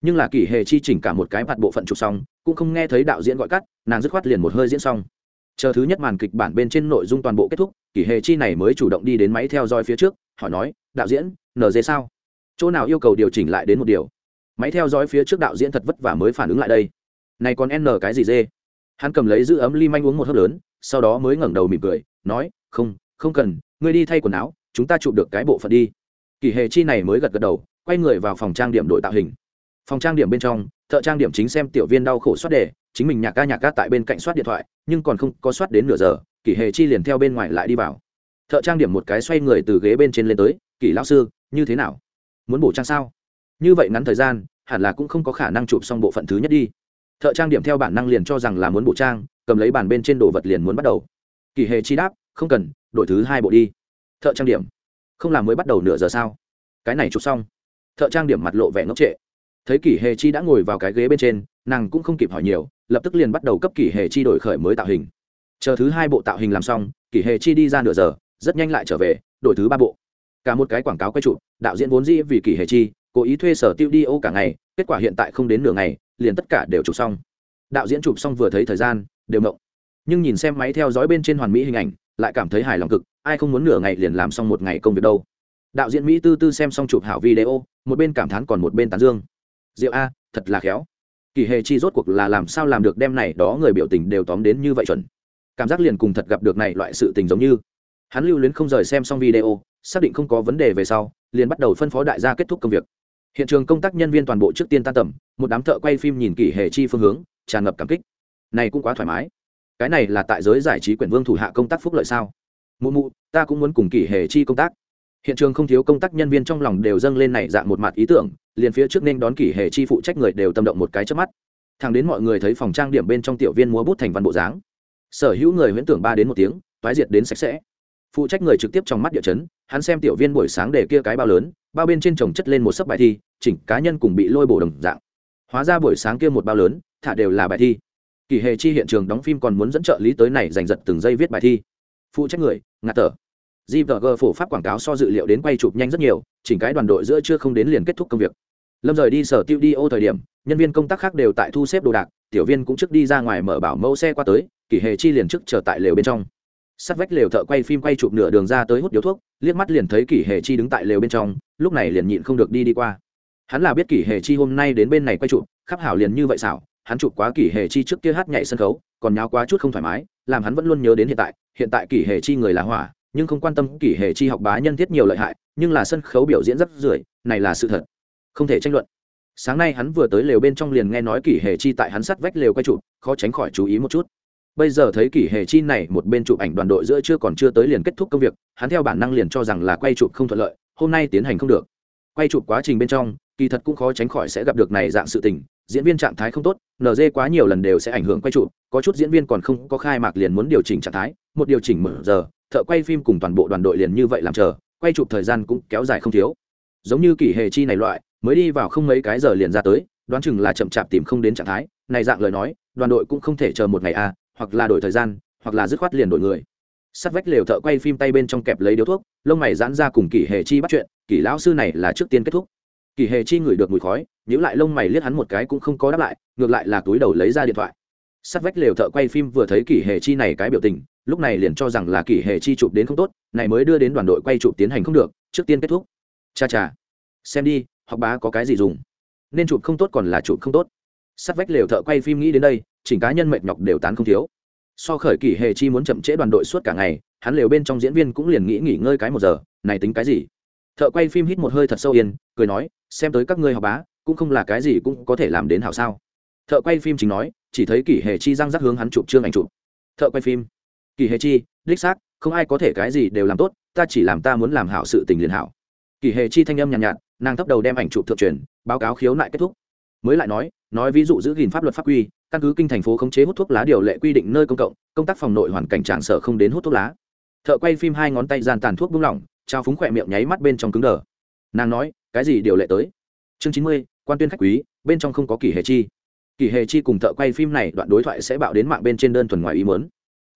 Nhưng là kỳ hệ chi chỉnh cả một cái mặt bộ phận chụp xong cũng không nghe thấy đạo diễn gọi cắt, nàng dứt khoát liền một hơi diễn xong. Chờ thứ nhất màn kịch bản bên trên nội dung toàn bộ kết thúc, kỷ hề chi này mới chủ động đi đến máy theo dõi phía trước, hỏi nói, đạo diễn nd sao? Chỗ nào yêu cầu điều chỉnh lại đến một điều? Máy theo dõi phía trước đạo diễn thật vất vả mới phản ứng lại đây. Này còn n cái gì dê? Hắn cầm lấy giữ ấm ly manh uống một hớp lớn, sau đó mới ngẩng đầu mỉm cười, nói, không không cần, ngươi đi thay quần áo, chúng ta chụp được cái bộ phận đi. Kỳ hề chi này mới gật gật đầu, quay người vào phòng trang điểm đội tạo hình. Phòng trang điểm bên trong thợ trang điểm chính xem tiểu viên đau khổ soát đề, chính mình nhạc ca nhạc ca tại bên cạnh soát điện thoại, nhưng còn không có soát đến nửa giờ, kỷ hề chi liền theo bên ngoài lại đi vào. Thợ trang điểm một cái xoay người từ ghế bên trên lên tới, kỷ lão sư, như thế nào? Muốn bổ trang sao? Như vậy ngắn thời gian, hẳn là cũng không có khả năng chụp xong bộ phận thứ nhất đi. Thợ trang điểm theo bản năng liền cho rằng là muốn bổ trang, cầm lấy bàn bên trên đồ vật liền muốn bắt đầu. Kỳ hề chi đáp, không cần, đổi thứ hai bộ đi. Thợ trang điểm, không làm mới bắt đầu nửa giờ sao? Cái này chụp xong. Thợ trang điểm mặt lộ vẻ ngốc trệ thấy kỷ hề chi đã ngồi vào cái ghế bên trên, nàng cũng không kịp hỏi nhiều, lập tức liền bắt đầu cấp kỷ hề chi đổi khởi mới tạo hình. Chờ thứ hai bộ tạo hình làm xong, kỷ hề chi đi ra nửa giờ, rất nhanh lại trở về, đổi thứ ba bộ. Cả một cái quảng cáo quay trụ đạo diễn vốn dĩ vì kỷ hề chi, cố ý thuê sở tiêu đi ô cả ngày, kết quả hiện tại không đến nửa ngày, liền tất cả đều chụp xong. Đạo diễn chụp xong vừa thấy thời gian, đều mộng. Nhưng nhìn xem máy theo dõi bên trên hoàn mỹ hình ảnh, lại cảm thấy hài lòng cực, ai không muốn nửa ngày liền làm xong một ngày công việc đâu. Đạo diễn mỹ tư tư xem xong chụp hảo video, một bên cảm thán còn một bên tán dương diệu a, thật là khéo. Kỳ hề chi rốt cuộc là làm sao làm được đem này đó người biểu tình đều tóm đến như vậy chuẩn? Cảm giác liền cùng thật gặp được này loại sự tình giống như. Hắn lưu luyến không rời xem xong video, xác định không có vấn đề về sau, liền bắt đầu phân phó đại gia kết thúc công việc. Hiện trường công tác nhân viên toàn bộ trước tiên tan tầm, một đám thợ quay phim nhìn kỷ Hề chi phương hướng, tràn ngập cảm kích. Này cũng quá thoải mái. Cái này là tại giới giải trí quyển vương thủ hạ công tác phúc lợi sao? Mụ mụ, ta cũng muốn cùng kỷ Hề chi công tác hiện trường không thiếu công tác nhân viên trong lòng đều dâng lên này dạng một mặt ý tưởng, liền phía trước nên đón kỷ hệ chi phụ trách người đều tâm động một cái trước mắt. Thằng đến mọi người thấy phòng trang điểm bên trong tiểu viên múa bút thành văn bộ dáng, sở hữu người huyễn tưởng ba đến một tiếng, toái diệt đến sạch sẽ. Phụ trách người trực tiếp trong mắt địa chấn, hắn xem tiểu viên buổi sáng để kia cái bao lớn, bao bên trên trồng chất lên một sấp bài thi, chỉnh cá nhân cùng bị lôi bổ đồng dạng. Hóa ra buổi sáng kia một bao lớn, thả đều là bài thi. Kỳ hề chi hiện trường đóng phim còn muốn dẫn trợ lý tới này giành giật từng giây viết bài thi. Phụ trách người, ngạt tở. JVG phổ pháp quảng cáo so dự liệu đến quay chụp nhanh rất nhiều, chỉnh cái đoàn đội giữa chưa không đến liền kết thúc công việc. Lâm rời đi sở tiêu đi ô thời điểm, nhân viên công tác khác đều tại thu xếp đồ đạc, tiểu viên cũng trước đi ra ngoài mở bảo mẫu xe qua tới kỳ hề chi liền trước chờ tại lều bên trong. Sát vách lều thợ quay phim quay chụp nửa đường ra tới hút điếu thuốc, liếc mắt liền thấy kỳ hề chi đứng tại lều bên trong, lúc này liền nhịn không được đi đi qua. Hắn là biết kỳ hề chi hôm nay đến bên này quay chụp, khắp hảo liền như vậy xảo, hắn chụp quá kỳ hề chi trước kia hát nhảy sân khấu, còn nháo quá chút không thoải mái, làm hắn vẫn luôn nhớ đến hiện tại hiện tại kỳ hề chi người là hỏa nhưng không quan tâm kỷ hệ chi học bá nhân thiết nhiều lợi hại, nhưng là sân khấu biểu diễn rất rưởi, này là sự thật. Không thể tranh luận. Sáng nay hắn vừa tới lều bên trong liền nghe nói kỷ hệ chi tại hắn sắt vách lều quay chụp, khó tránh khỏi chú ý một chút. Bây giờ thấy kỷ hệ chi này một bên chụp ảnh đoàn đội giữa chưa còn chưa tới liền kết thúc công việc, hắn theo bản năng liền cho rằng là quay chụp không thuận lợi, hôm nay tiến hành không được. Quay chụp quá trình bên trong, kỳ thật cũng khó tránh khỏi sẽ gặp được này dạng sự tình, diễn viên trạng thái không tốt nd quá nhiều lần đều sẽ ảnh hưởng quay chụp, có chút diễn viên còn không có khai mạc liền muốn điều chỉnh trạng thái, một điều chỉnh mở giờ thợ quay phim cùng toàn bộ đoàn đội liền như vậy làm chờ quay chụp thời gian cũng kéo dài không thiếu. Giống như kỷ hề chi này loại mới đi vào không mấy cái giờ liền ra tới đoán chừng là chậm chạp tìm không đến trạng thái. Này dạng lời nói đoàn đội cũng không thể chờ một ngày a à, hoặc là đổi thời gian hoặc là dứt khoát liền đổi người. Sắt vách lều thợ quay phim tay bên trong kẹp lấy điếu thuốc lông mày giãn ra cùng kỷ hề chi bắt chuyện kỷ lão sư này là trước tiên kết thúc. Kỷ hề chi ngửi được mùi khói nhữ lại lông mày liếc hắn một cái cũng không có đáp lại ngược lại là túi đầu lấy ra điện thoại. Sắt vách lều thợ quay phim vừa thấy kỷ hề chi này cái biểu tình lúc này liền cho rằng là kỷ hệ chi chụp đến không tốt, này mới đưa đến đoàn đội quay chụp tiến hành không được, trước tiên kết thúc. Cha cha, xem đi, học bá có cái gì dùng? Nên chụp không tốt còn là chụp không tốt. Sắt vách lều thợ quay phim nghĩ đến đây, chỉnh cá nhân mệt nhọc đều tán không thiếu. So khởi kỷ hệ chi muốn chậm trễ đoàn đội suốt cả ngày, hắn lều bên trong diễn viên cũng liền nghĩ nghỉ ngơi cái một giờ, này tính cái gì? Thợ quay phim hít một hơi thật sâu yên, cười nói, xem tới các ngươi học bá, cũng không là cái gì cũng có thể làm đến hảo sao? Thợ quay phim chính nói, chỉ thấy kỷ hệ chi răng rắc hướng hắn chụp chương ảnh chụp. Thợ quay phim. Kỳ hề chi đích xác không ai có thể cái gì đều làm tốt ta chỉ làm ta muốn làm hảo sự tình liền hảo. Kỳ hề chi thanh âm nhàn nhạt, nhạt nàng thấp đầu đem ảnh chụp thượng truyền báo cáo khiếu nại kết thúc. Mới lại nói nói ví dụ giữ gìn pháp luật pháp quy căn cứ kinh thành phố khống chế hút thuốc lá điều lệ quy định nơi công cộng công tác phòng nội hoàn cảnh trạng sở không đến hút thuốc lá. Thợ quay phim hai ngón tay gian tàn thuốc buông lỏng trao phúng khỏe miệng nháy mắt bên trong cứng đờ. Nàng nói cái gì điều lệ tới? Chương chín mươi quan tuyên khách quý bên trong không có Kỳ hệ chi. Kỳ hệ chi cùng thợ quay phim này đoạn đối thoại sẽ bạo đến mạng bên trên đơn thuần ngoài ý muốn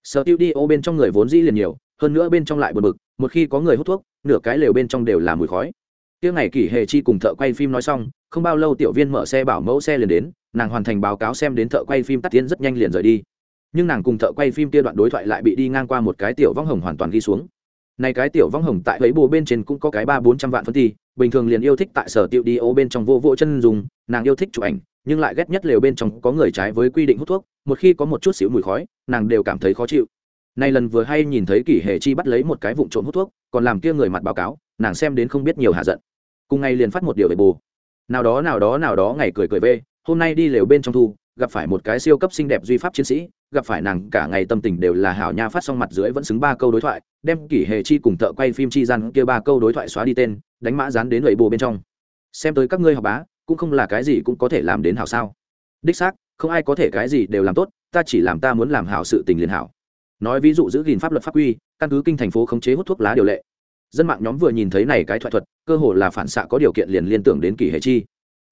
sở tiêu đi ô bên trong người vốn dĩ liền nhiều, hơn nữa bên trong lại bật bực, một khi có người hút thuốc, nửa cái lều bên trong đều là mùi khói. Tiêu ngày kỷ hề chi cùng thợ quay phim nói xong, không bao lâu tiểu viên mở xe bảo mẫu xe liền đến, nàng hoàn thành báo cáo xem đến thợ quay phim tắt tiến rất nhanh liền rời đi. Nhưng nàng cùng thợ quay phim kia đoạn đối thoại lại bị đi ngang qua một cái tiểu vong hồng hoàn toàn ghi xuống. Này cái tiểu vong hồng tại ấy bồ bên trên cũng có cái ba bốn trăm vạn phân thi, bình thường liền yêu thích tại sở tiệu đi ô bên trong vô vô chân dùng nàng yêu thích chụp ảnh nhưng lại ghét nhất lều bên trong có người trái với quy định hút thuốc, một khi có một chút xíu mùi khói, nàng đều cảm thấy khó chịu. Nay lần vừa hay nhìn thấy kỷ hệ chi bắt lấy một cái vụn trộm hút thuốc, còn làm kia người mặt báo cáo, nàng xem đến không biết nhiều hạ giận. Cùng ngày liền phát một điều về bù. Nào đó nào đó nào đó ngày cười cười về hôm nay đi lều bên trong thu, gặp phải một cái siêu cấp xinh đẹp duy pháp chiến sĩ, gặp phải nàng cả ngày tâm tình đều là hảo nha phát xong mặt dưới vẫn xứng ba câu đối thoại, đem kỷ hệ chi cùng thợ quay phim chi gian kia ba câu đối thoại xóa đi tên, đánh mã dán đến lầy bồ bên trong. Xem tới các ngươi học bá cũng không là cái gì cũng có thể làm đến hảo sao. Đích xác, không ai có thể cái gì đều làm tốt, ta chỉ làm ta muốn làm hảo sự tình liền hảo. Nói ví dụ giữ gìn pháp luật pháp quy, căn cứ kinh thành phố khống chế hút thuốc lá điều lệ. Dân mạng nhóm vừa nhìn thấy này cái thoại thuật, cơ hồ là phản xạ có điều kiện liền liên tưởng đến kỳ hệ chi.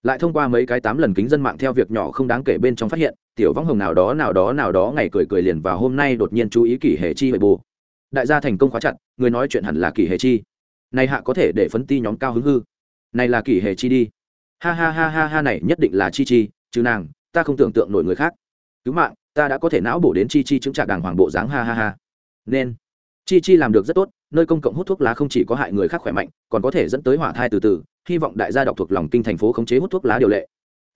Lại thông qua mấy cái tám lần kính dân mạng theo việc nhỏ không đáng kể bên trong phát hiện, tiểu vong hồng nào đó nào đó nào đó ngày cười cười liền và hôm nay đột nhiên chú ý kỳ hệ chi vậy bù. Đại gia thành công khóa chặt, người nói chuyện hẳn là kỳ hệ chi. Này hạ có thể để phấn ti nhóm cao hứng hư. Này là kỷ hệ chi đi ha ha ha ha ha này nhất định là chi chi, chứ nàng, ta không tưởng tượng nổi người khác. Cứu mạng, ta đã có thể não bổ đến chi chi chứng trả đàng hoàng bộ dáng, ha ha ha. Nên, chi chi làm được rất tốt, nơi công cộng hút thuốc lá không chỉ có hại người khác khỏe mạnh, còn có thể dẫn tới hỏa thai từ từ, hy vọng đại gia đọc thuộc lòng kinh thành phố khống chế hút thuốc lá điều lệ.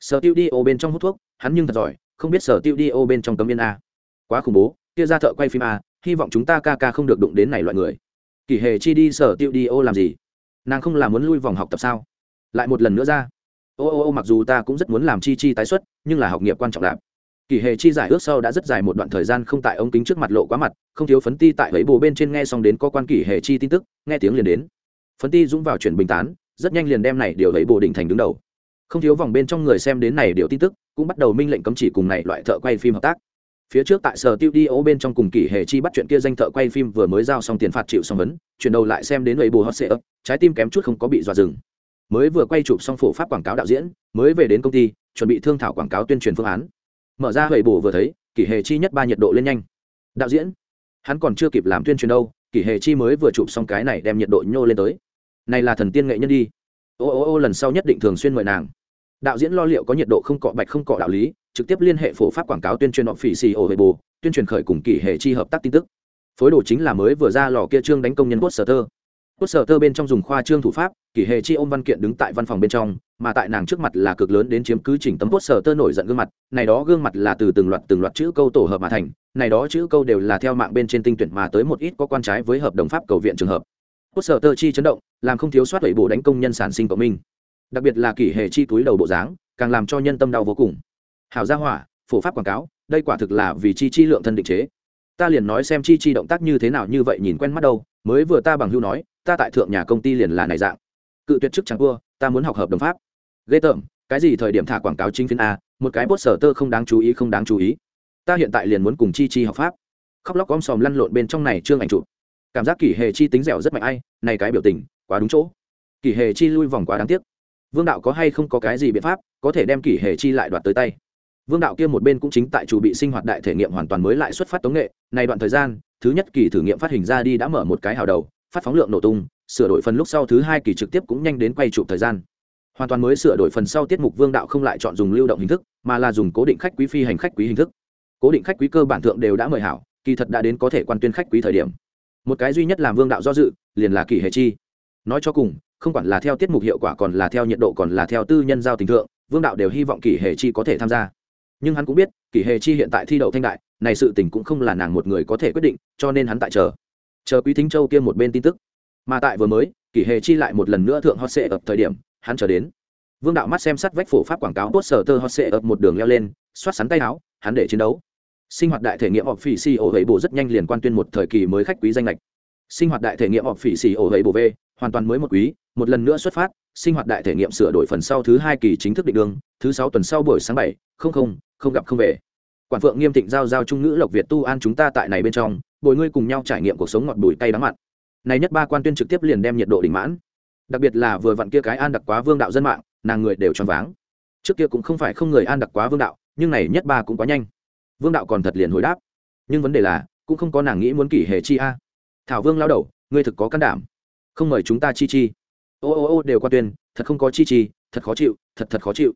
Sở tiêu đi ô bên trong hút thuốc, hắn nhưng thật giỏi, không biết sở tiêu đi ô bên trong cấm viên a. Quá khủng bố, kia ra thợ quay phim a, hy vọng chúng ta ca ca không được đụng đến này loại người. Kỳ hề chi đi sở tiêu đi ô làm gì? Nàng không làm muốn lui vòng học tập sao? Lại một lần nữa ra ô ô ô, mặc dù ta cũng rất muốn làm chi chi tái xuất, nhưng là học nghiệp quan trọng lạp kỳ hề chi giải ước sau đã rất dài một đoạn thời gian không tại ống kính trước mặt lộ quá mặt, không thiếu phấn ti tại lấy bồ bên trên nghe xong đến có quan kỳ hề chi tin tức, nghe tiếng liền đến. Phấn ti dũng vào chuyển bình tán, rất nhanh liền đem này điều lấy bồ đỉnh thành đứng đầu. Không thiếu vòng bên trong người xem đến này điều tin tức, cũng bắt đầu minh lệnh cấm chỉ cùng này loại thợ quay phim hợp tác. Phía trước tại sở tiêu đi ố bên trong cùng kỳ hề chi bắt chuyện kia danh thợ quay phim vừa mới giao xong tiền phạt chịu xong vấn, chuyển đầu lại xem đến lấy bồ hot sệ ấp trái tim kém chút không có bị dọa dừng mới vừa quay chụp xong phổ pháp quảng cáo đạo diễn, mới về đến công ty, chuẩn bị thương thảo quảng cáo tuyên truyền phương án. Mở ra hầy bổ vừa thấy, kỷ hề chi nhất ba nhiệt độ lên nhanh. Đạo diễn, hắn còn chưa kịp làm tuyên truyền đâu, kỷ hề chi mới vừa chụp xong cái này đem nhiệt độ nhô lên tới. Này là thần tiên nghệ nhân đi. Ô ô ô, lần sau nhất định thường xuyên mời nàng. Đạo diễn lo liệu có nhiệt độ không cọ bạch không cọ đạo lý, trực tiếp liên hệ phổ pháp quảng cáo tuyên truyền họ phỉ xì ổ hệ bồ tuyên truyền khởi cùng kỷ hệ chi hợp tác tin tức. Phối đồ chính là mới vừa ra lò kia trương đánh công nhân quốc sở thơ quốc sở thơ bên trong dùng khoa trương thủ pháp kỷ hệ chi ôm văn kiện đứng tại văn phòng bên trong, mà tại nàng trước mặt là cực lớn đến chiếm cứ chỉnh tấm cốt sở tơ nổi giận gương mặt, này đó gương mặt là từ từng loạt từng loạt chữ câu tổ hợp mà thành, này đó chữ câu đều là theo mạng bên trên tinh tuyển mà tới một ít có quan trái với hợp đồng pháp cầu viện trường hợp. Cốt sở tơ chi chấn động, làm không thiếu soát lẩy bộ đánh công nhân sản sinh cộng minh đặc biệt là kỷ hệ chi túi đầu bộ dáng, càng làm cho nhân tâm đau vô cùng. Hảo gia hỏa, phổ pháp quảng cáo, đây quả thực là vì chi chi lượng thân định chế. Ta liền nói xem chi chi động tác như thế nào như vậy nhìn quen mắt đâu, mới vừa ta bằng hưu nói, ta tại thượng nhà công ty liền là này dạng cự tuyệt chức chẳng cua ta muốn học hợp đồng pháp. Ghê tởm, cái gì thời điểm thả quảng cáo chính phiên a, một cái bốt sở tơ không đáng chú ý không đáng chú ý. Ta hiện tại liền muốn cùng chi chi học pháp. Khóc lóc om sòm lăn lộn bên trong này trương ảnh chụp. Cảm giác kỷ hề chi tính dẻo rất mạnh ai, này cái biểu tình, quá đúng chỗ. Kỷ hề chi lui vòng quá đáng tiếc. Vương đạo có hay không có cái gì biện pháp, có thể đem kỷ hề chi lại đoạt tới tay. Vương đạo kia một bên cũng chính tại chủ bị sinh hoạt đại thể nghiệm hoàn toàn mới lại xuất phát tống nghệ. Này đoạn thời gian, thứ nhất kỳ thử nghiệm phát hình ra đi đã mở một cái hào đầu, phát phóng lượng nổ tung sửa đổi phần lúc sau thứ hai kỳ trực tiếp cũng nhanh đến quay chụp thời gian. Hoàn toàn mới sửa đổi phần sau tiết mục vương đạo không lại chọn dùng lưu động hình thức, mà là dùng cố định khách quý phi hành khách quý hình thức. Cố định khách quý cơ bản thượng đều đã mời hảo, kỳ thật đã đến có thể quan tuyên khách quý thời điểm. Một cái duy nhất làm vương đạo do dự, liền là kỷ hệ chi. Nói cho cùng, không quản là theo tiết mục hiệu quả còn là theo nhiệt độ còn là theo tư nhân giao tình thượng, vương đạo đều hy vọng kỷ hệ chi có thể tham gia. Nhưng hắn cũng biết, kỷ hệ chi hiện tại thi đậu thanh đại, này sự tình cũng không là nàng một người có thể quyết định, cho nên hắn tại chờ. Chờ quý thính châu kia một bên tin tức mà tại vừa mới, kỷ hệ chi lại một lần nữa thượng hot sệ ập thời điểm, hắn trở đến. Vương đạo mắt xem sắt vách phổ pháp quảng cáo tốt sở tơ hot sệ ập một đường leo lên, xoát sắn tay áo, hắn để chiến đấu. Sinh hoạt đại thể nghiệm họp phỉ xì ổ hầy bồ rất nhanh liền quan tuyên một thời kỳ mới khách quý danh lệch sinh hoạt đại thể nghiệm họp phỉ xì ổ hầy bồ v, hoàn toàn mới một quý, một lần nữa xuất phát, sinh hoạt đại thể nghiệm sửa đổi phần sau thứ hai kỳ chính thức định đường, thứ sáu tuần sau buổi sáng bảy, không không không gặp không về. Quản phượng nghiêm thịnh giao giao trung ngữ lộc việt tu an chúng ta tại này bên trong, bồi ngươi cùng nhau trải nghiệm cuộc sống ngọt bùi tay đắng mặn này nhất ba quan tuyên trực tiếp liền đem nhiệt độ đỉnh mãn. Đặc biệt là vừa vặn kia cái an đặc quá vương đạo dân mạng, nàng người đều choáng váng. Trước kia cũng không phải không người an đặc quá vương đạo, nhưng này nhất ba cũng quá nhanh. Vương đạo còn thật liền hồi đáp. Nhưng vấn đề là, cũng không có nàng nghĩ muốn kỷ hệ chi a. Thảo vương lao đầu, ngươi thực có can đảm. Không mời chúng ta chi chi. Ô ô ô đều qua tuyên, thật không có chi chi, thật khó chịu, thật thật khó chịu.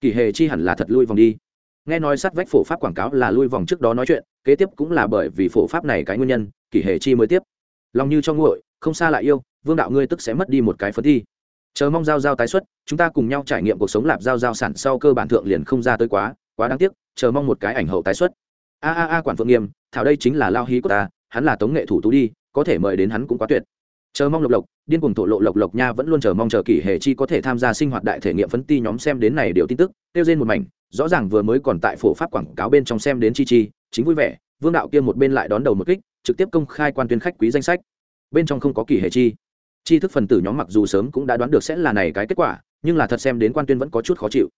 Kỷ hệ chi hẳn là thật lui vòng đi. Nghe nói sát vách phổ pháp quảng cáo là lui vòng trước đó nói chuyện, kế tiếp cũng là bởi vì phổ pháp này cái nguyên nhân kỷ hệ chi mới tiếp lòng như cho nguội, không xa lại yêu, vương đạo ngươi tức sẽ mất đi một cái phấn thi. Chờ mong giao giao tái xuất, chúng ta cùng nhau trải nghiệm cuộc sống lạp giao giao sản sau cơ bản thượng liền không ra tới quá quá đáng tiếc, chờ mong một cái ảnh hậu tái xuất. A a a quản phượng nghiêm, thảo đây chính là lao hí của ta, hắn là tống nghệ thủ tú đi, có thể mời đến hắn cũng quá tuyệt. Chờ mong lộc lộc, điên cùng thổ lộ lộc lộc nha vẫn luôn chờ mong chờ kỷ hệ chi có thể tham gia sinh hoạt đại thể nghiệm phấn ti nhóm xem đến này điều tin tức tiêu trên một mảnh, rõ ràng vừa mới còn tại phổ pháp quảng cáo bên trong xem đến chi chi, chính vui vẻ, vương đạo kia một bên lại đón đầu một kích trực tiếp công khai quan tuyên khách quý danh sách. Bên trong không có kỷ hệ chi. Chi thức phần tử nhóm mặc dù sớm cũng đã đoán được sẽ là này cái kết quả, nhưng là thật xem đến quan tuyên vẫn có chút khó chịu.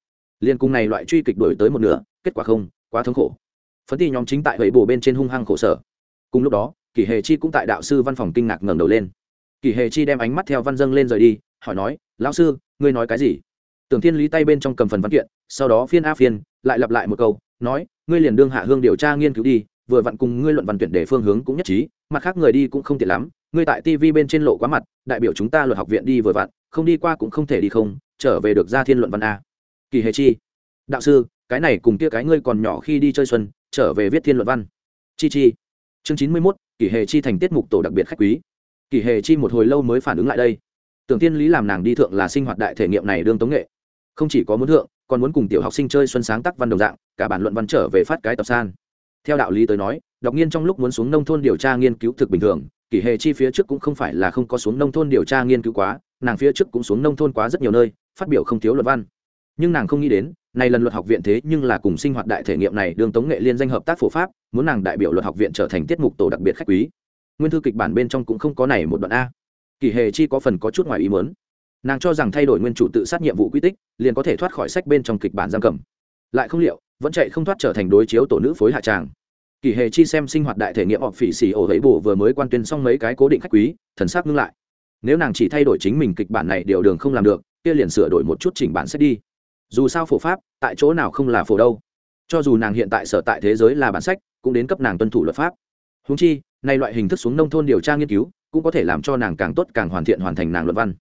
Liên cùng này loại truy kịch đổi tới một nửa, kết quả không, quá thống khổ. Phấn ti nhóm chính tại vậy bồ bên trên hung hăng khổ sở. Cùng lúc đó kỷ hệ chi cũng tại đạo sư văn phòng kinh ngạc ngẩng đầu lên. Kỷ hệ chi đem ánh mắt theo văn dâng lên rời đi, hỏi nói, lão sư, ngươi nói cái gì? Tưởng thiên lý tay bên trong cầm phần văn kiện, sau đó phiên a phiên, lại lặp lại một câu, nói, ngươi liền đương hạ hương điều tra nghiên cứu đi vừa vặn cùng ngươi luận văn tuyển đề phương hướng cũng nhất trí, mặt khác người đi cũng không tiện lắm, ngươi tại tv bên trên lộ quá mặt, đại biểu chúng ta luật học viện đi vừa vặn, không đi qua cũng không thể đi không, trở về được ra thiên luận văn a. Kỳ hề chi? Đạo sư, cái này cùng kia cái ngươi còn nhỏ khi đi chơi xuân, trở về viết thiên luận văn. Chi chi? Chương chín mươi mốt, kỳ hề chi thành tiết mục tổ đặc biệt khách quý. Kỳ hề chi một hồi lâu mới phản ứng lại đây. Tưởng tiên lý làm nàng đi thượng là sinh hoạt đại thể nghiệm này đương tống nghệ. Không chỉ có muốn thượng, còn muốn cùng tiểu học sinh chơi xuân sáng tác văn đồng dạng, cả bản luận văn trở về phát cái tập san theo đạo lý tới nói đọc nghiên trong lúc muốn xuống nông thôn điều tra nghiên cứu thực bình thường, kỷ hệ chi phía trước cũng không phải là không có xuống nông thôn điều tra nghiên cứu quá, nàng phía trước cũng xuống nông thôn quá rất nhiều nơi, phát biểu không thiếu luật văn. Nhưng nàng không nghĩ đến, này lần luật học viện thế nhưng là cùng sinh hoạt đại thể nghiệm này đường tống nghệ liên danh hợp tác phổ pháp, muốn nàng đại biểu luật học viện trở thành tiết mục tổ đặc biệt khách quý. Nguyên thư kịch bản bên trong cũng không có này một đoạn a. Kỷ hệ chi có phần có chút ngoài ý muốn. Nàng cho rằng thay đổi nguyên chủ tự sát nhiệm vụ quy tích, liền có thể thoát khỏi sách bên trong kịch bản giam cầm lại không liệu, vẫn chạy không thoát trở thành đối chiếu tổ nữ phối hạ tràng. Kỳ hề chi xem sinh hoạt đại thể nghiệm họ phỉ xì ổ thấy bổ vừa mới quan tuyên xong mấy cái cố định khách quý, thần sắc ngưng lại. Nếu nàng chỉ thay đổi chính mình kịch bản này điều đường không làm được, kia liền sửa đổi một chút chỉnh bản sách đi. Dù sao phổ pháp, tại chỗ nào không là phổ đâu. Cho dù nàng hiện tại sở tại thế giới là bản sách, cũng đến cấp nàng tuân thủ luật pháp. Húng chi nay loại hình thức xuống nông thôn điều tra nghiên cứu, cũng có thể làm cho nàng càng tốt càng hoàn thiện hoàn thành nàng luận văn.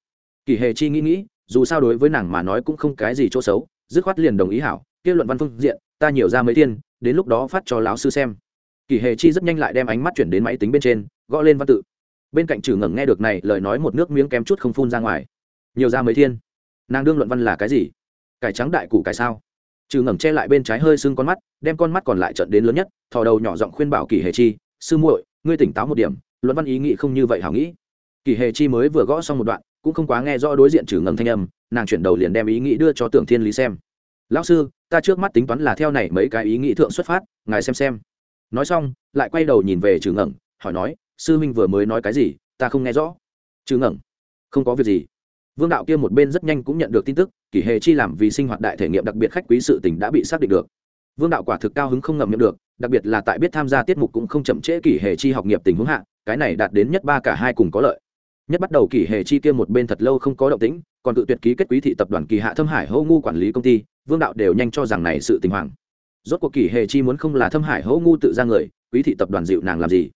Kỳ hề chi nghĩ nghĩ, dù sao đối với nàng mà nói cũng không cái gì chỗ xấu, dứt khoát liền đồng ý hảo kia luận văn phương diện, ta nhiều ra mấy tiên, đến lúc đó phát cho lão sư xem. Kỳ hề chi rất nhanh lại đem ánh mắt chuyển đến máy tính bên trên, gõ lên văn tự. Bên cạnh trừ ngẩng nghe được này lời nói một nước miếng kém chút không phun ra ngoài. Nhiều ra mấy thiên nàng đương luận văn là cái gì? Cải trắng đại củ cải sao? Trừ ngẩng che lại bên trái hơi sưng con mắt, đem con mắt còn lại trận đến lớn nhất, thò đầu nhỏ giọng khuyên bảo kỳ hề chi, sư muội, ngươi tỉnh táo một điểm, luận văn ý nghĩ không như vậy hảo nghĩ. Kỳ hề chi mới vừa gõ xong một đoạn, cũng không quá nghe rõ đối diện trừ ngẩng thanh âm, nàng chuyển đầu liền đem ý nghĩ đưa cho tưởng thiên lý xem. Lão sư ta trước mắt tính toán là theo này mấy cái ý nghĩ thượng xuất phát, ngài xem xem. Nói xong, lại quay đầu nhìn về trừ ngẩng hỏi nói, sư minh vừa mới nói cái gì? Ta không nghe rõ. Trừ ngẩng không có việc gì. Vương đạo kia một bên rất nhanh cũng nhận được tin tức kỷ hệ chi làm vì sinh hoạt đại thể nghiệm đặc biệt khách quý sự tình đã bị xác định được. Vương đạo quả thực cao hứng không ngậm miệng được, đặc biệt là tại biết tham gia tiết mục cũng không chậm trễ kỷ hệ chi học nghiệp tình huống hạ, cái này đạt đến nhất ba cả hai cùng có lợi. Nhất bắt đầu kỷ hệ chi kia một bên thật lâu không có động tĩnh, còn tự tuyệt ký kết quý thị tập đoàn kỳ hạ thâm hải hô ngu quản lý công ty vương đạo đều nhanh cho rằng này sự tình hoàng. Rốt cuộc kỷ hệ chi muốn không là thâm hải hỗ ngu tự ra người, quý thị tập đoàn dịu nàng làm gì?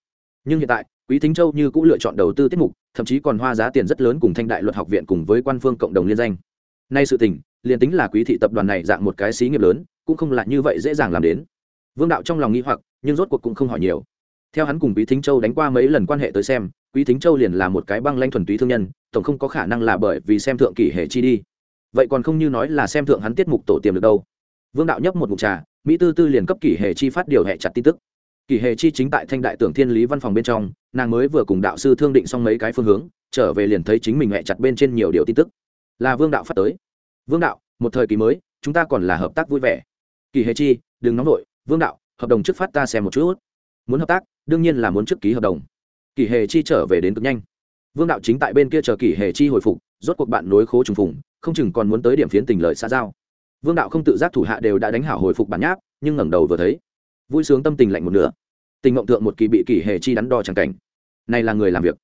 Nhưng hiện tại, quý thính châu như cũng lựa chọn đầu tư tiết mục, thậm chí còn hoa giá tiền rất lớn cùng thanh đại luật học viện cùng với quan phương cộng đồng liên danh. Nay sự tình, liền tính là quý thị tập đoàn này dạng một cái xí nghiệp lớn, cũng không lại như vậy dễ dàng làm đến. Vương đạo trong lòng nghi hoặc, nhưng rốt cuộc cũng không hỏi nhiều. Theo hắn cùng quý thính châu đánh qua mấy lần quan hệ tới xem, quý thính châu liền là một cái băng lanh thuần túy thương nhân, tổng không có khả năng là bởi vì xem thượng kỷ hệ chi đi vậy còn không như nói là xem thượng hắn tiết mục tổ tiềm được đâu. Vương đạo nhấp một mục trà, mỹ tư tư liền cấp kỷ hệ chi phát điều hệ chặt tin tức. Kỷ hệ chi chính tại thanh đại tưởng thiên lý văn phòng bên trong, nàng mới vừa cùng đạo sư thương định xong mấy cái phương hướng, trở về liền thấy chính mình hệ chặt bên trên nhiều điều tin tức. Là vương đạo phát tới. Vương đạo, một thời kỳ mới, chúng ta còn là hợp tác vui vẻ. Kỳ hệ chi, đừng nóng vội vương đạo, hợp đồng trước phát ta xem một chút. Muốn hợp tác, đương nhiên là muốn trước ký hợp đồng. Kỳ hệ chi trở về đến cực nhanh. Vương đạo chính tại bên kia chờ kỳ hệ chi hồi phục, rốt cuộc bạn nối khố trùng phùng không chừng còn muốn tới điểm phiến tình lợi xã giao. Vương đạo không tự giác thủ hạ đều đã đánh hảo hồi phục bản nháp, nhưng ngẩng đầu vừa thấy, vui sướng tâm tình lạnh một nửa. Tình mộng tượng một kỳ bị kỳ hệ chi đắn đo chẳng cảnh. Này là người làm việc.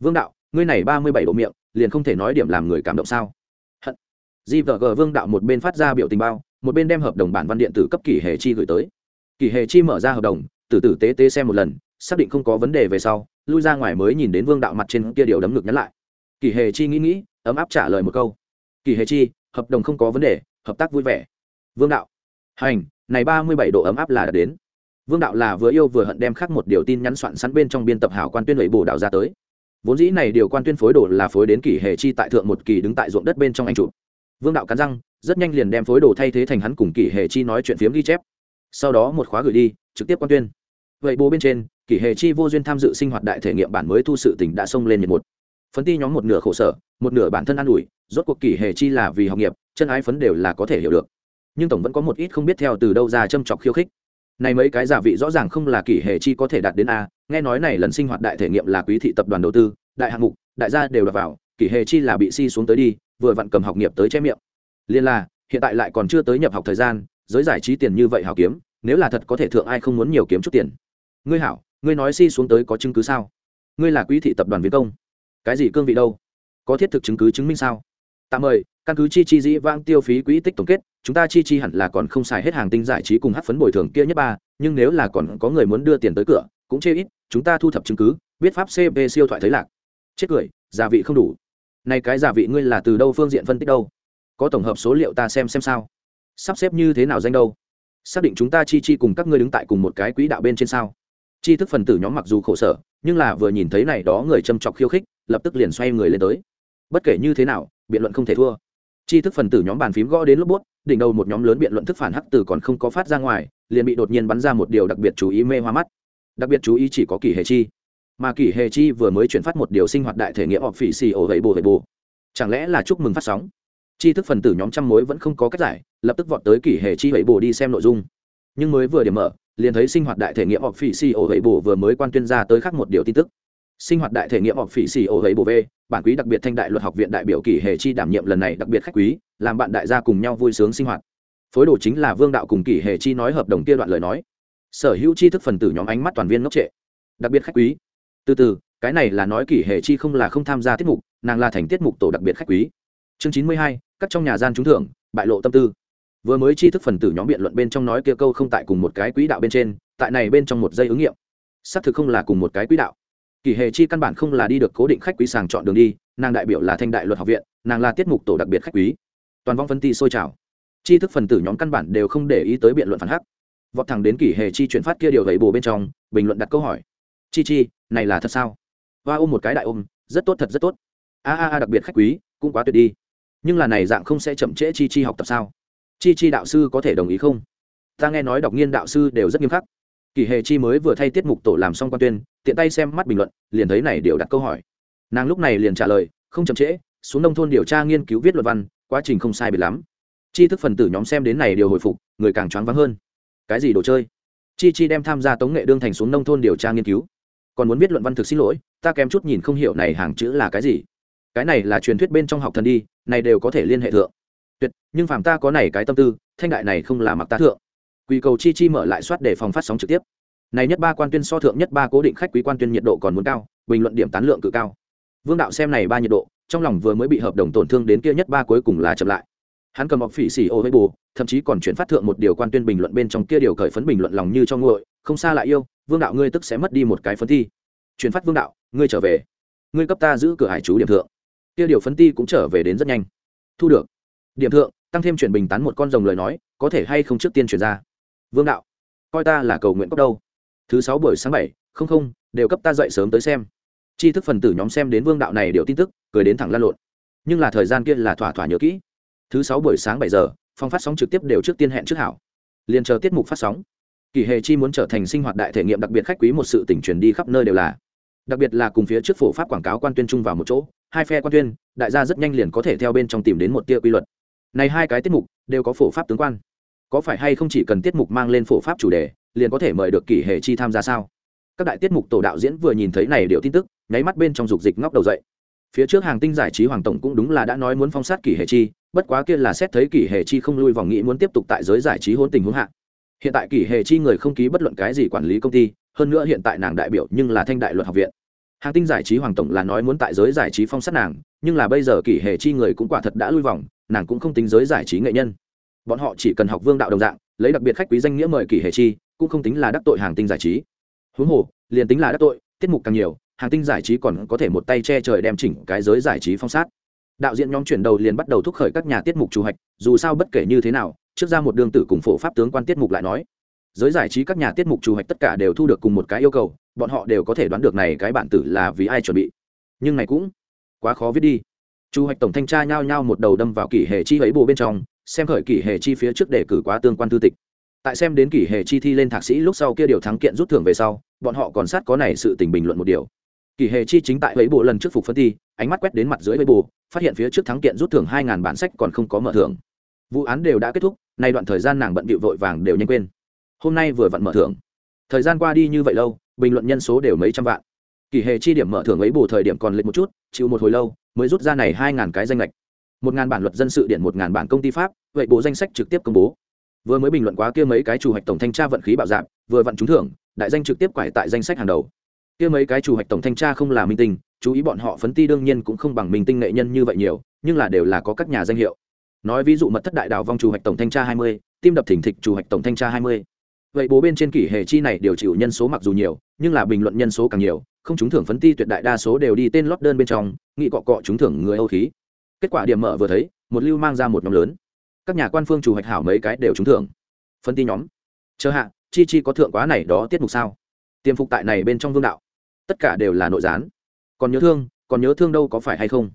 Vương đạo, ngươi này ba mươi bảy độ miệng, liền không thể nói điểm làm người cảm động sao? Hận. Di vợ gờ vương đạo một bên phát ra biểu tình bao, một bên đem hợp đồng bản văn điện tử cấp kỳ hệ chi gửi tới. Kỳ hệ chi mở ra hợp đồng, từ từ tế tế xem một lần, xác định không có vấn đề về sau, lui ra ngoài mới nhìn đến vương đạo mặt trên kia điều đấm ngực nhắn lại. Kỳ hề chi nghĩ nghĩ, ấm áp trả lời một câu kỳ hề chi, hợp đồng không có vấn đề, hợp tác vui vẻ. Vương đạo. Hành, này ba mươi bảy độ ấm áp là đã đến. Vương đạo là vừa yêu vừa hận đem khắc một điều tin nhắn soạn sẵn bên trong biên tập hảo quan tuyên lệ bồ đạo ra tới. Vốn dĩ này điều quan tuyên phối đồ là phối đến kỳ hề chi tại thượng một kỳ đứng tại ruộng đất bên trong anh chụp. Vương đạo cắn răng, rất nhanh liền đem phối đồ thay thế thành hắn cùng kỳ hề chi nói chuyện phiếm ghi chép. Sau đó một khóa gửi đi, trực tiếp quan tuyên. Vậy bố bên trên kỷ hề chi vô duyên tham dự sinh hoạt đại thể nghiệm bản mới thu sự tỉnh đã xông lên nhiệt một phấn ti nhóm một nửa khổ sở, một nửa bản thân an ủi, rốt cuộc kỷ hề chi là vì học nghiệp, chân ái phấn đều là có thể hiểu được. Nhưng tổng vẫn có một ít không biết theo từ đâu ra châm chọc khiêu khích. Này mấy cái giả vị rõ ràng không là kỷ hề chi có thể đạt đến a, nghe nói này lần sinh hoạt đại thể nghiệm là quý thị tập đoàn đầu tư, đại hạng mục, đại gia đều đặt vào kỷ hề chi là bị si xuống tới đi, vừa vặn cầm học nghiệp tới che miệng. Liên là, hiện tại lại còn chưa tới nhập học thời gian, giới giải trí tiền như vậy hảo kiếm, nếu là thật có thể thượng ai không muốn nhiều kiếm chút tiền. Ngươi hảo, ngươi nói si xuống tới có chứng cứ sao? Ngươi là quý thị tập đoàn viên công cái gì cương vị đâu? Có thiết thực chứng cứ chứng minh sao? Tạm mời, căn cứ chi chi dĩ vãng tiêu phí quỹ tích tổng kết, chúng ta chi chi hẳn là còn không xài hết hàng tinh giải trí cùng hát phấn bồi thường kia nhất ba, nhưng nếu là còn có người muốn đưa tiền tới cửa, cũng chê ít, chúng ta thu thập chứng cứ biết pháp cp siêu thoại thấy lạc. Chết cười, gia vị không đủ. Nay cái gia vị ngươi là từ đâu phương diện phân tích đâu? Có tổng hợp số liệu ta xem xem sao. Sắp xếp như thế nào danh đâu? Xác định chúng ta chi chi cùng các ngươi đứng tại cùng một cái quỹ đạo bên trên sao? Tri thức phần tử nhóm mặc dù khổ sở, nhưng là vừa nhìn thấy này đó người châm chọc khiêu khích, lập tức liền xoay người lên tới. Bất kể như thế nào, biện luận không thể thua. Tri thức phần tử nhóm bàn phím gõ đến lúc bút, đỉnh đầu một nhóm lớn biện luận thức phản hắc từ còn không có phát ra ngoài, liền bị đột nhiên bắn ra một điều đặc biệt chú ý mê hoa mắt. Đặc biệt chú ý chỉ có kỷ hệ chi. Mà kỷ hệ chi vừa mới chuyển phát một điều sinh hoạt đại thể nghĩa họp phỉ xì ổ gậy bồ gậy bồ chẳng lẽ là chúc mừng phát sóng? Tri thức phần tử nhóm trăm mối vẫn không có cách giải, lập tức vọt tới kỷ hệ chi gậy bồ đi xem nội dung. Nhưng mới vừa điểm mở liền thấy sinh hoạt đại thể nghiệm họp phỉ xì ổ gậy bổ vừa mới quan tuyên ra tới khác một điều tin tức. Sinh hoạt đại thể nghiệm họp phỉ xì ổ gậy bổ v, bản quý đặc biệt thanh đại luật học viện đại biểu kỷ hệ chi đảm nhiệm lần này đặc biệt khách quý, làm bạn đại gia cùng nhau vui sướng sinh hoạt. Phối đồ chính là vương đạo cùng kỷ hệ chi nói hợp đồng kia đoạn lời nói. Sở hữu tri thức phần tử nhóm ánh mắt toàn viên ngốc trệ. Đặc biệt khách quý. Từ từ, cái này là nói kỷ hệ chi không là không tham gia tiết mục, nàng là thành tiết mục tổ đặc biệt khách quý. Chương chín mươi hai, cắt trong nhà gian trúng thưởng, bại lộ tâm tư vừa mới tri thức phần tử nhóm biện luận bên trong nói kia câu không tại cùng một cái quỹ đạo bên trên, tại này bên trong một giây ứng nghiệm. Xác thực không là cùng một cái quỹ đạo. Kỳ hề chi căn bản không là đi được cố định khách quý sàng chọn đường đi, nàng đại biểu là thanh đại luật học viện, nàng là tiết mục tổ đặc biệt khách quý. Toàn vong phân ti sôi trào. Tri thức phần tử nhóm căn bản đều không để ý tới biện luận phản hắc. Vọt thẳng đến kỳ hề chi chuyển phát kia điều gậy bồ bên trong, bình luận đặt câu hỏi. Chi chi, này là thật sao? Và ôm một cái đại ôm, rất tốt thật rất tốt. A a a, đặc biệt khách quý, cũng quá tuyệt đi. Nhưng là này dạng không sẽ chậm trễ chi chi học tập sao? Chi chi đạo sư có thể đồng ý không? Ta nghe nói đọc nghiên đạo sư đều rất nghiêm khắc. Kỳ hề chi mới vừa thay tiết mục tổ làm xong quan tuyên, tiện tay xem mắt bình luận, liền thấy này đều đặt câu hỏi. Nàng lúc này liền trả lời, không chậm trễ, xuống nông thôn điều tra nghiên cứu viết luật văn, quá trình không sai biệt lắm. Chi thức phần tử nhóm xem đến này đều hồi phục, người càng choáng váng hơn. Cái gì đồ chơi? Chi chi đem tham gia tống nghệ đương thành xuống nông thôn điều tra nghiên cứu. Còn muốn viết luận văn thực xin lỗi, ta kém chút nhìn không hiểu này hàng chữ là cái gì. Cái này là truyền thuyết bên trong học thần đi, này đều có thể liên hệ thượng tuyệt, nhưng phàm ta có này cái tâm tư, thanh đại này không là mặc ta thượng. Quy cầu chi chi mở lại soát để phòng phát sóng trực tiếp. Này nhất ba quan tuyên so thượng nhất ba cố định khách quý quan tuyên nhiệt độ còn muốn cao, bình luận điểm tán lượng cự cao. Vương đạo xem này ba nhiệt độ, trong lòng vừa mới bị hợp đồng tổn thương đến kia nhất ba cuối cùng là chậm lại. Hắn cầm bọc phỉ xỉ ô với bù, thậm chí còn chuyển phát thượng một điều quan tuyên bình luận bên trong kia điều cởi phấn bình luận lòng như cho nguội, không xa lại yêu, vương đạo ngươi tức sẽ mất đi một cái phấn thi chuyển phát vương đạo, ngươi trở về. Ngươi cấp ta giữ cửa hải chú điểm thượng. Kia điều phấn ti cũng trở về đến rất nhanh. Thu được điểm thượng, tăng thêm chuyển bình tán một con rồng lời nói, có thể hay không trước tiên chuyển ra? Vương đạo, coi ta là cầu nguyện cốc đâu? Thứ sáu buổi sáng bảy, không không, đều cấp ta dậy sớm tới xem. Tri thức phần tử nhóm xem đến vương đạo này đều tin tức, cười đến thẳng lan lộn. Nhưng là thời gian kia là thỏa thỏa nhớ kỹ. Thứ sáu buổi sáng bảy giờ phong phát sóng trực tiếp đều trước tiên hẹn trước hảo. Liền chờ tiết mục phát sóng. Kỳ hề chi muốn trở thành sinh hoạt đại thể nghiệm đặc biệt khách quý một sự tỉnh truyền đi khắp nơi đều là. Đặc biệt là cùng phía trước phổ pháp quảng cáo quan tuyên chung vào một chỗ, hai phe quan tuyên, đại gia rất nhanh liền có thể theo bên trong tìm đến một tia quy luật này hai cái tiết mục đều có phổ pháp tướng quan. Có phải hay không chỉ cần tiết mục mang lên phổ pháp chủ đề, liền có thể mời được kỷ hệ chi tham gia sao? Các đại tiết mục tổ đạo diễn vừa nhìn thấy này điều tin tức, nháy mắt bên trong dục dịch ngóc đầu dậy. Phía trước hàng tinh giải trí hoàng tổng cũng đúng là đã nói muốn phong sát kỷ hệ chi, bất quá kia là xét thấy kỷ hệ chi không lui vòng nghĩ muốn tiếp tục tại giới giải trí hôn tình huống hạ. Hiện tại kỷ hệ chi người không ký bất luận cái gì quản lý công ty, hơn nữa hiện tại nàng đại biểu nhưng là thanh đại luật học viện. Hàng tinh giải trí hoàng tổng là nói muốn tại giới giải trí phong sát nàng, nhưng là bây giờ kỷ hệ chi người cũng quả thật đã lui vòng nàng cũng không tính giới giải trí nghệ nhân. Bọn họ chỉ cần học vương đạo đồng dạng, lấy đặc biệt khách quý danh nghĩa mời kỷ hệ chi, cũng không tính là đắc tội hàng tinh giải trí. Huống hồ, liền tính là đắc tội, tiết mục càng nhiều, hàng tinh giải trí còn có thể một tay che trời đem chỉnh cái giới giải trí phong sát. Đạo diễn nhóm chuyển đầu liền bắt đầu thúc khởi các nhà tiết mục chủ hạch, dù sao bất kể như thế nào, trước ra một đương tử cùng phổ pháp tướng quan tiết mục lại nói. Giới giải trí các nhà tiết mục chủ hạch tất cả đều thu được cùng một cái yêu cầu, bọn họ đều có thể đoán được này cái bản tử là vì ai chuẩn bị. Nhưng này cũng quá khó viết đi. Chu hạch tổng thanh tra nhao nhao một đầu đâm vào kỷ hệ chi ấy bộ bên trong, xem khởi kỷ hệ chi phía trước để cử quá tương quan tư tịch. Tại xem đến kỷ hệ chi thi lên thạc sĩ lúc sau kia điều thắng kiện rút thưởng về sau, bọn họ còn sát có này sự tình bình luận một điều. Kỷ hệ chi chính tại ấy bộ lần trước phục phân thi ánh mắt quét đến mặt dưới ấy bộ phát hiện phía trước thắng kiện rút thưởng hai ngàn bản sách còn không có mở thưởng. Vụ án đều đã kết thúc, nay đoạn thời gian nàng bận bịu vội vàng đều nhanh quên. Hôm nay vừa vặn mở thưởng. Thời gian qua đi như vậy lâu, bình luận nhân số đều mấy trăm vạn. Kỷ hệ chi điểm mở thưởng ấy bù thời điểm còn lệch một chút, chịu một hồi lâu mới rút ra này hai ngàn cái danh lệch. Một ngàn bản luật dân sự điện, một ngàn bản công ty pháp, vậy bộ danh sách trực tiếp công bố. Vừa mới bình luận quá kia mấy cái chủ hạch tổng thanh tra vận khí bạo dạp vừa vặn trúng thưởng, đại danh trực tiếp quải tại danh sách hàng đầu. Kia mấy cái chủ hạch tổng thanh tra không là minh tinh, chú ý bọn họ phấn ti đương nhiên cũng không bằng minh tinh nghệ nhân như vậy nhiều, nhưng là đều là có các nhà danh hiệu. Nói ví dụ mật thất đại đào vong chủ hạch tổng thanh tra hai mươi, tim đập thỉnh thịch chủ hạch tổng thanh tra hai mươi. Vậy bố bên trên kỷ hệ chi này điều chịu nhân số mặc dù nhiều, nhưng là bình luận nhân số càng nhiều không trúng thưởng phấn ti tuyệt đại đa số đều đi tên lót đơn bên trong nghị cọ cọ trúng thưởng người âu khí. Kết quả điểm mở vừa thấy, một lưu mang ra một nhóm lớn. Các nhà quan phương chủ hạch hảo mấy cái đều trúng thưởng. Phân ti nhóm. Chờ hạ, chi chi có thượng quá này đó tiết mục sao? Tiềm phục tại này bên trong vương đạo. Tất cả đều là nội gián. Còn nhớ thương, còn nhớ thương đâu có phải hay không?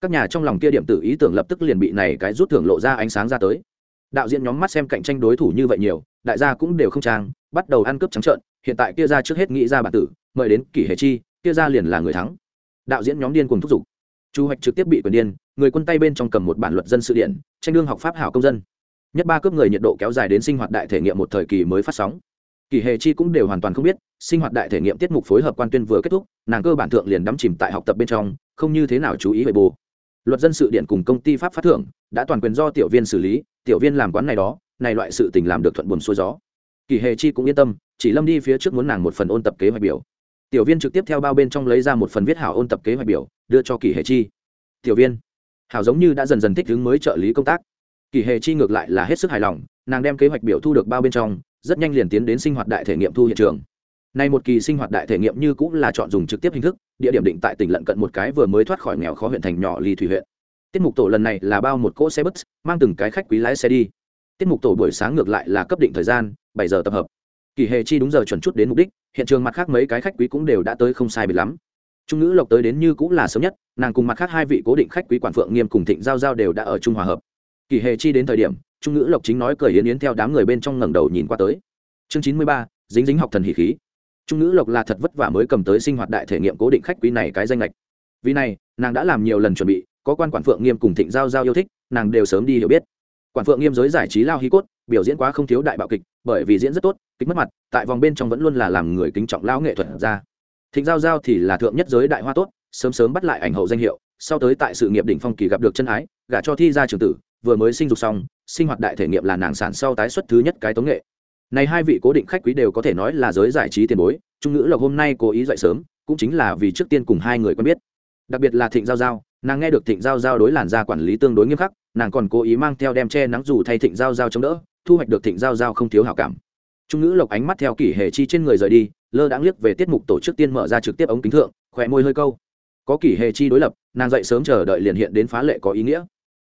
Các nhà trong lòng kia điểm tử ý tưởng lập tức liền bị này cái rút thưởng lộ ra ánh sáng ra tới. Đạo diễn nhóm mắt xem cạnh tranh đối thủ như vậy nhiều, đại gia cũng đều không trang, bắt đầu ăn cướp trắng trợn, hiện tại kia ra trước hết nghĩ ra bản tử mời đến kỷ hệ chi, kia ra liền là người thắng. Đạo diễn nhóm điên cùng thúc giục. Chu hoạch trực tiếp bị quyền điên, người quân tay bên trong cầm một bản luật dân sự điện, tranh đương học pháp hảo công dân. Nhất ba cướp người nhiệt độ kéo dài đến sinh hoạt đại thể nghiệm một thời kỳ mới phát sóng. Kỳ hề chi cũng đều hoàn toàn không biết, sinh hoạt đại thể nghiệm tiết mục phối hợp quan tuyên vừa kết thúc, nàng cơ bản thượng liền đắm chìm tại học tập bên trong, không như thế nào chú ý về bù. luật dân sự điện cùng công ty pháp phát thưởng, đã toàn quyền do tiểu viên xử lý, tiểu viên làm quán này đó, này loại sự tình làm được thuận buồn xuôi gió. Kỳ hề chi cũng yên tâm, chỉ lâm đi phía trước muốn nàng một phần ôn tập kế hoạch biểu tiểu viên trực tiếp theo bao bên trong lấy ra một phần viết hảo ôn tập kế hoạch biểu đưa cho kỳ hề chi tiểu viên hảo giống như đã dần dần thích ứng mới trợ lý công tác kỳ hề chi ngược lại là hết sức hài lòng nàng đem kế hoạch biểu thu được bao bên trong rất nhanh liền tiến đến sinh hoạt đại thể nghiệm thu hiện trường Nay một kỳ sinh hoạt đại thể nghiệm như cũng là chọn dùng trực tiếp hình thức, địa điểm định tại tỉnh lận cận một cái vừa mới thoát khỏi nghèo khó huyện thành nhỏ Lì Thủy huyện. Tiết mục tổ lần này là bao một cỗ xe bus, mang từng cái khách quý lái xe đi. Tiết mục tổ buổi sáng ngược lại là cấp định thời gian, bảy giờ tập hợp. Kỳ Hề Chi đúng giờ chuẩn chút đến mục đích, hiện trường mặt khác mấy cái khách quý cũng đều đã tới không sai biệt lắm. Trung ngữ Lộc tới đến như cũng là sớm nhất, nàng cùng mặt khác hai vị cố định khách quý quản phượng nghiêm cùng Thịnh Giao Giao đều đã ở trung hòa hợp. Kỳ Hề Chi đến thời điểm, Trung ngữ Lộc chính nói cười yến yến theo đám người bên trong ngẩng đầu nhìn qua tới. Chương chín mươi ba, dính dính học thần hỉ khí trung nữ lộc là thật vất vả mới cầm tới sinh hoạt đại thể nghiệm cố định khách quý này cái danh lệch vì này nàng đã làm nhiều lần chuẩn bị có quan quản phượng nghiêm cùng thịnh giao giao yêu thích nàng đều sớm đi hiểu biết quản phượng nghiêm giới giải trí lao hí cốt, biểu diễn quá không thiếu đại bạo kịch, bởi vì diễn rất tốt, kịch mất mặt, tại vòng bên trong vẫn luôn là làm người kính trọng lao nghệ thuật ra. Thịnh giao giao thì là thượng nhất giới đại hoa tốt, sớm sớm bắt lại ảnh hậu danh hiệu, sau tới tại sự nghiệp đỉnh phong kỳ gặp được chân ái, gả cho thi ra trường tử, vừa mới sinh dục xong, sinh hoạt đại thể nghiệm là nàng sản sau tái xuất thứ nhất cái tống nghệ. Này hai vị cố định khách quý đều có thể nói là giới giải trí tiền bối, trung ngữ lộc hôm nay cố ý dậy sớm, cũng chính là vì trước tiên cùng hai người quen biết. Đặc biệt là thịnh giao giao, nàng nghe được thịnh giao giao đối làn da quản lý tương đối nghiêm khắc nàng còn cố ý mang theo đem che nắng dù thay thịnh giao giao chống đỡ, thu hoạch được thịnh giao giao không thiếu hảo cảm. Trung ngữ lộc ánh mắt theo kỷ hệ chi trên người rời đi, lơ đãng liếc về tiết mục tổ chức tiên mở ra trực tiếp ống kính thượng, khỏe môi hơi câu. Có kỷ hệ chi đối lập, nàng dậy sớm chờ đợi liền hiện đến phá lệ có ý nghĩa.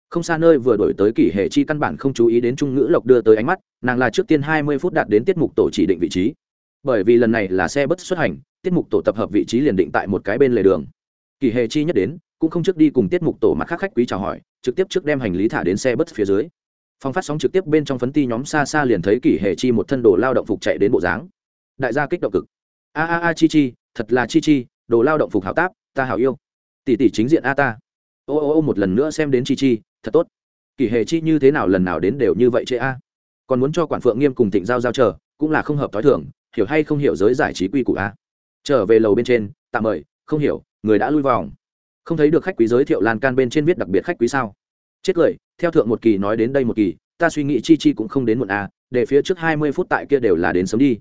Không xa nơi vừa đổi tới kỷ hệ chi căn bản không chú ý đến trung ngữ lộc đưa tới ánh mắt, nàng là trước tiên hai mươi phút đạt đến tiết mục tổ chỉ định vị trí. Bởi vì lần này là xe bất xuất hành, tiết mục tổ tập hợp vị trí liền định tại một cái bên lề đường. Kỳ hề chi nhất đến cũng không trước đi cùng tiết mục tổ mặt khác khách quý chào hỏi, trực tiếp trước đem hành lý thả đến xe bus phía dưới. Phong phát sóng trực tiếp bên trong phấn ti nhóm xa xa liền thấy kỷ hệ chi một thân đồ lao động phục chạy đến bộ dáng. Đại gia kích động cực. A a a chi chi, thật là chi chi, đồ lao động phục hảo táp, ta hảo yêu. Tỷ tỷ chính diện a ta. Ô ô ô một lần nữa xem đến chi chi, thật tốt. Kỷ hệ chi như thế nào lần nào đến đều như vậy chê a. Còn muốn cho quản phượng nghiêm cùng thịnh giao giao chờ, cũng là không hợp t h o i thưởng hiểu hay không hiểu giới giải trí quy củ a. Trở về lầu bên trên, tạm mời, không hiểu, người đã lui vòng không thấy được khách quý giới thiệu lan can bên trên viết đặc biệt khách quý sao? Chết cười theo thượng một kỳ nói đến đây một kỳ ta suy nghĩ chi chi cũng không đến muộn à, để phía trước hai mươi phút tại kia đều là đến sớm đi.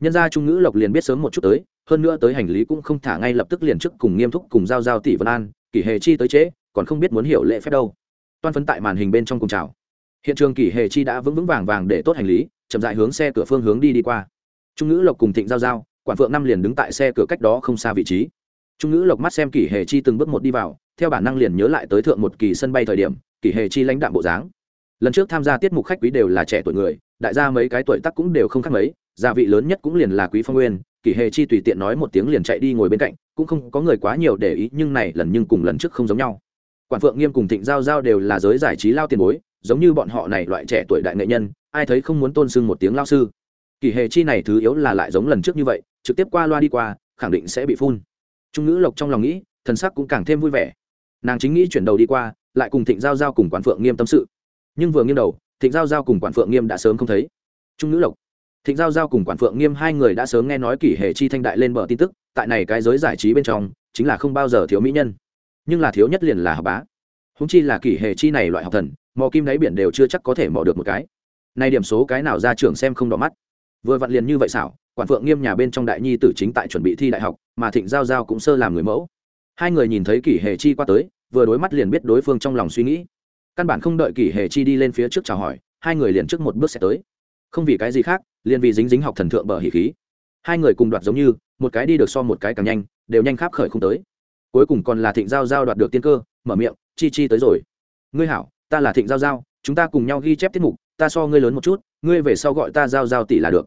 Nhân gia trung ngữ lộc liền biết sớm một chút tới hơn nữa tới hành lý cũng không thả ngay lập tức liền trước cùng nghiêm túc cùng giao giao tỷ vân an kỷ hề chi tới trễ còn không biết muốn hiểu lễ phép đâu. Toan phấn tại màn hình bên trong cùng chào. Hiện trường kỷ hề chi đã vững vững vàng vàng để tốt hành lý chậm dại hướng xe cửa phương hướng đi đi qua. Trung ngữ lộc cùng thịnh giao giao quản phượng năm liền đứng tại xe cửa cách đó không xa vị trí trung ngữ lộc mắt xem kỷ hề chi từng bước một đi vào, theo bản năng liền nhớ lại tới thượng một kỳ sân bay thời điểm, kỷ hề chi lãnh đạm bộ dáng. Lần trước tham gia tiết mục khách quý đều là trẻ tuổi người, đại gia mấy cái tuổi tác cũng đều không khác mấy, gia vị lớn nhất cũng liền là quý phong nguyên. Kỷ hề chi tùy tiện nói một tiếng liền chạy đi ngồi bên cạnh, cũng không có người quá nhiều để ý, nhưng này lần nhưng cùng lần trước không giống nhau. Quản phượng nghiêm cùng thịnh giao giao đều là giới giải trí lao tiền bối, giống như bọn họ này loại trẻ tuổi đại nghệ nhân, ai thấy không muốn tôn sưng một tiếng lao sư. Kỷ hề chi này thứ yếu là lại giống lần trước như vậy, trực tiếp qua loa đi qua, khẳng định sẽ bị phun trung nữ lộc trong lòng nghĩ, thần sắc cũng càng thêm vui vẻ. Nàng chính nghĩ chuyển đầu đi qua, lại cùng thịnh giao giao cùng quản phượng nghiêm tâm sự. Nhưng vừa nghiêng đầu, thịnh giao giao cùng quản phượng nghiêm đã sớm không thấy. Trung nữ lộc. Thịnh giao giao cùng quản phượng nghiêm hai người đã sớm nghe nói kỷ hệ chi thanh đại lên bờ tin tức, tại này cái giới giải trí bên trong, chính là không bao giờ thiếu mỹ nhân. Nhưng là thiếu nhất liền là học bá. Húng chi là kỷ hệ chi này loại học thần, mò kim đáy biển đều chưa chắc có thể mò được một cái. Nay điểm số cái nào ra trường xem không đỏ mắt. Vừa vặn liền như vậy xảo quản phượng nghiêm nhà bên trong đại nhi tử chính tại chuẩn bị thi đại học, mà thịnh giao giao cũng sơ làm người mẫu. Hai người nhìn thấy kỷ hề chi qua tới, vừa đối mắt liền biết đối phương trong lòng suy nghĩ. Căn bản không đợi kỷ hề chi đi lên phía trước chào hỏi, hai người liền trước một bước sẽ tới. Không vì cái gì khác, liền vì dính dính học thần thượng bờ hỉ khí. Hai người cùng đoạt giống như, một cái đi được so một cái càng nhanh, đều nhanh khắp khởi không tới. Cuối cùng còn là thịnh giao giao đoạt được tiên cơ, mở miệng, chi chi tới rồi. Ngươi hảo, ta là thịnh giao giao, chúng ta cùng nhau ghi chép tiết mục, ta so ngươi lớn một chút, ngươi về sau gọi ta giao giao tỷ là được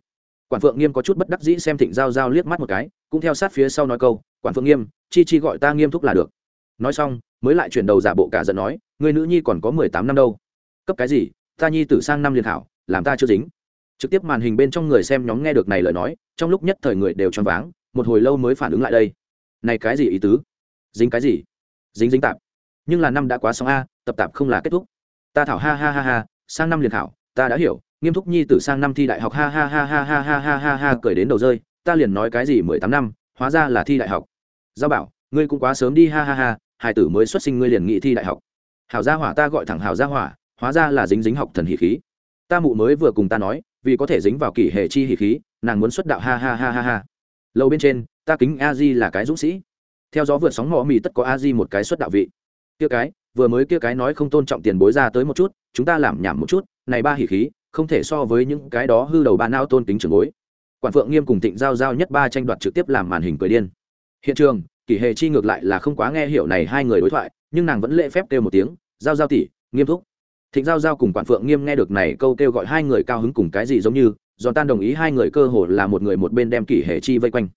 quản phượng nghiêm có chút bất đắc dĩ xem thịnh giao giao liếc mắt một cái, cũng theo sát phía sau nói câu, quản phượng nghiêm, chi chi gọi ta nghiêm thúc là được. Nói xong, mới lại chuyển đầu giả bộ cả giận nói người nữ nhi còn có mười tám năm đâu. Cấp cái gì? Ta nhi tử sang năm liền hảo, làm ta chưa dính. Trực tiếp màn hình bên trong người xem nhóm nghe được này lời nói, trong lúc nhất thời người đều choáng váng, một hồi lâu mới phản ứng lại đây. Này cái gì ý tứ? Dính cái gì? Dính dính tạp. Nhưng là năm đã quá xong a, tập tạp không là kết thúc. Ta thảo ha ha ha ha, sang năm liền thảo ta đã hiểu nghiêm thúc nhi tử sang năm thi đại học ha ha ha ha ha ha ha ha ha cười đến đầu rơi ta liền nói cái gì mười tám năm hóa ra là thi đại học giao bảo ngươi cũng quá sớm đi ha ha ha hải tử mới xuất sinh ngươi liền nghị thi đại học hảo gia hỏa ta gọi thẳng hảo gia hỏa hóa ra là dính dính học thần hỷ khí ta mụ mới vừa cùng ta nói vì có thể dính vào kỷ hệ chi hỷ khí nàng muốn xuất đạo ha ha ha ha ha lâu bên trên ta kính a di là cái dũng sĩ theo gió vượt sóng mỏ mì tất có a di một cái xuất đạo vị kia cái vừa mới kia cái nói không tôn trọng tiền bối ra tới một chút chúng ta làm nhảm một chút này ba hỉ khí, không thể so với những cái đó hư đầu ba nao tôn kính trường bối. Quản phượng nghiêm cùng tịnh giao giao nhất ba tranh đoạt trực tiếp làm màn hình cười điên. Hiện trường, kỷ hề chi ngược lại là không quá nghe hiểu này hai người đối thoại, nhưng nàng vẫn lễ phép kêu một tiếng, giao giao tỷ, nghiêm túc thịnh giao giao cùng quản phượng nghiêm nghe được này câu kêu gọi hai người cao hứng cùng cái gì giống như giòn tan đồng ý hai người cơ hồ là một người một bên đem kỷ hề chi vây quanh.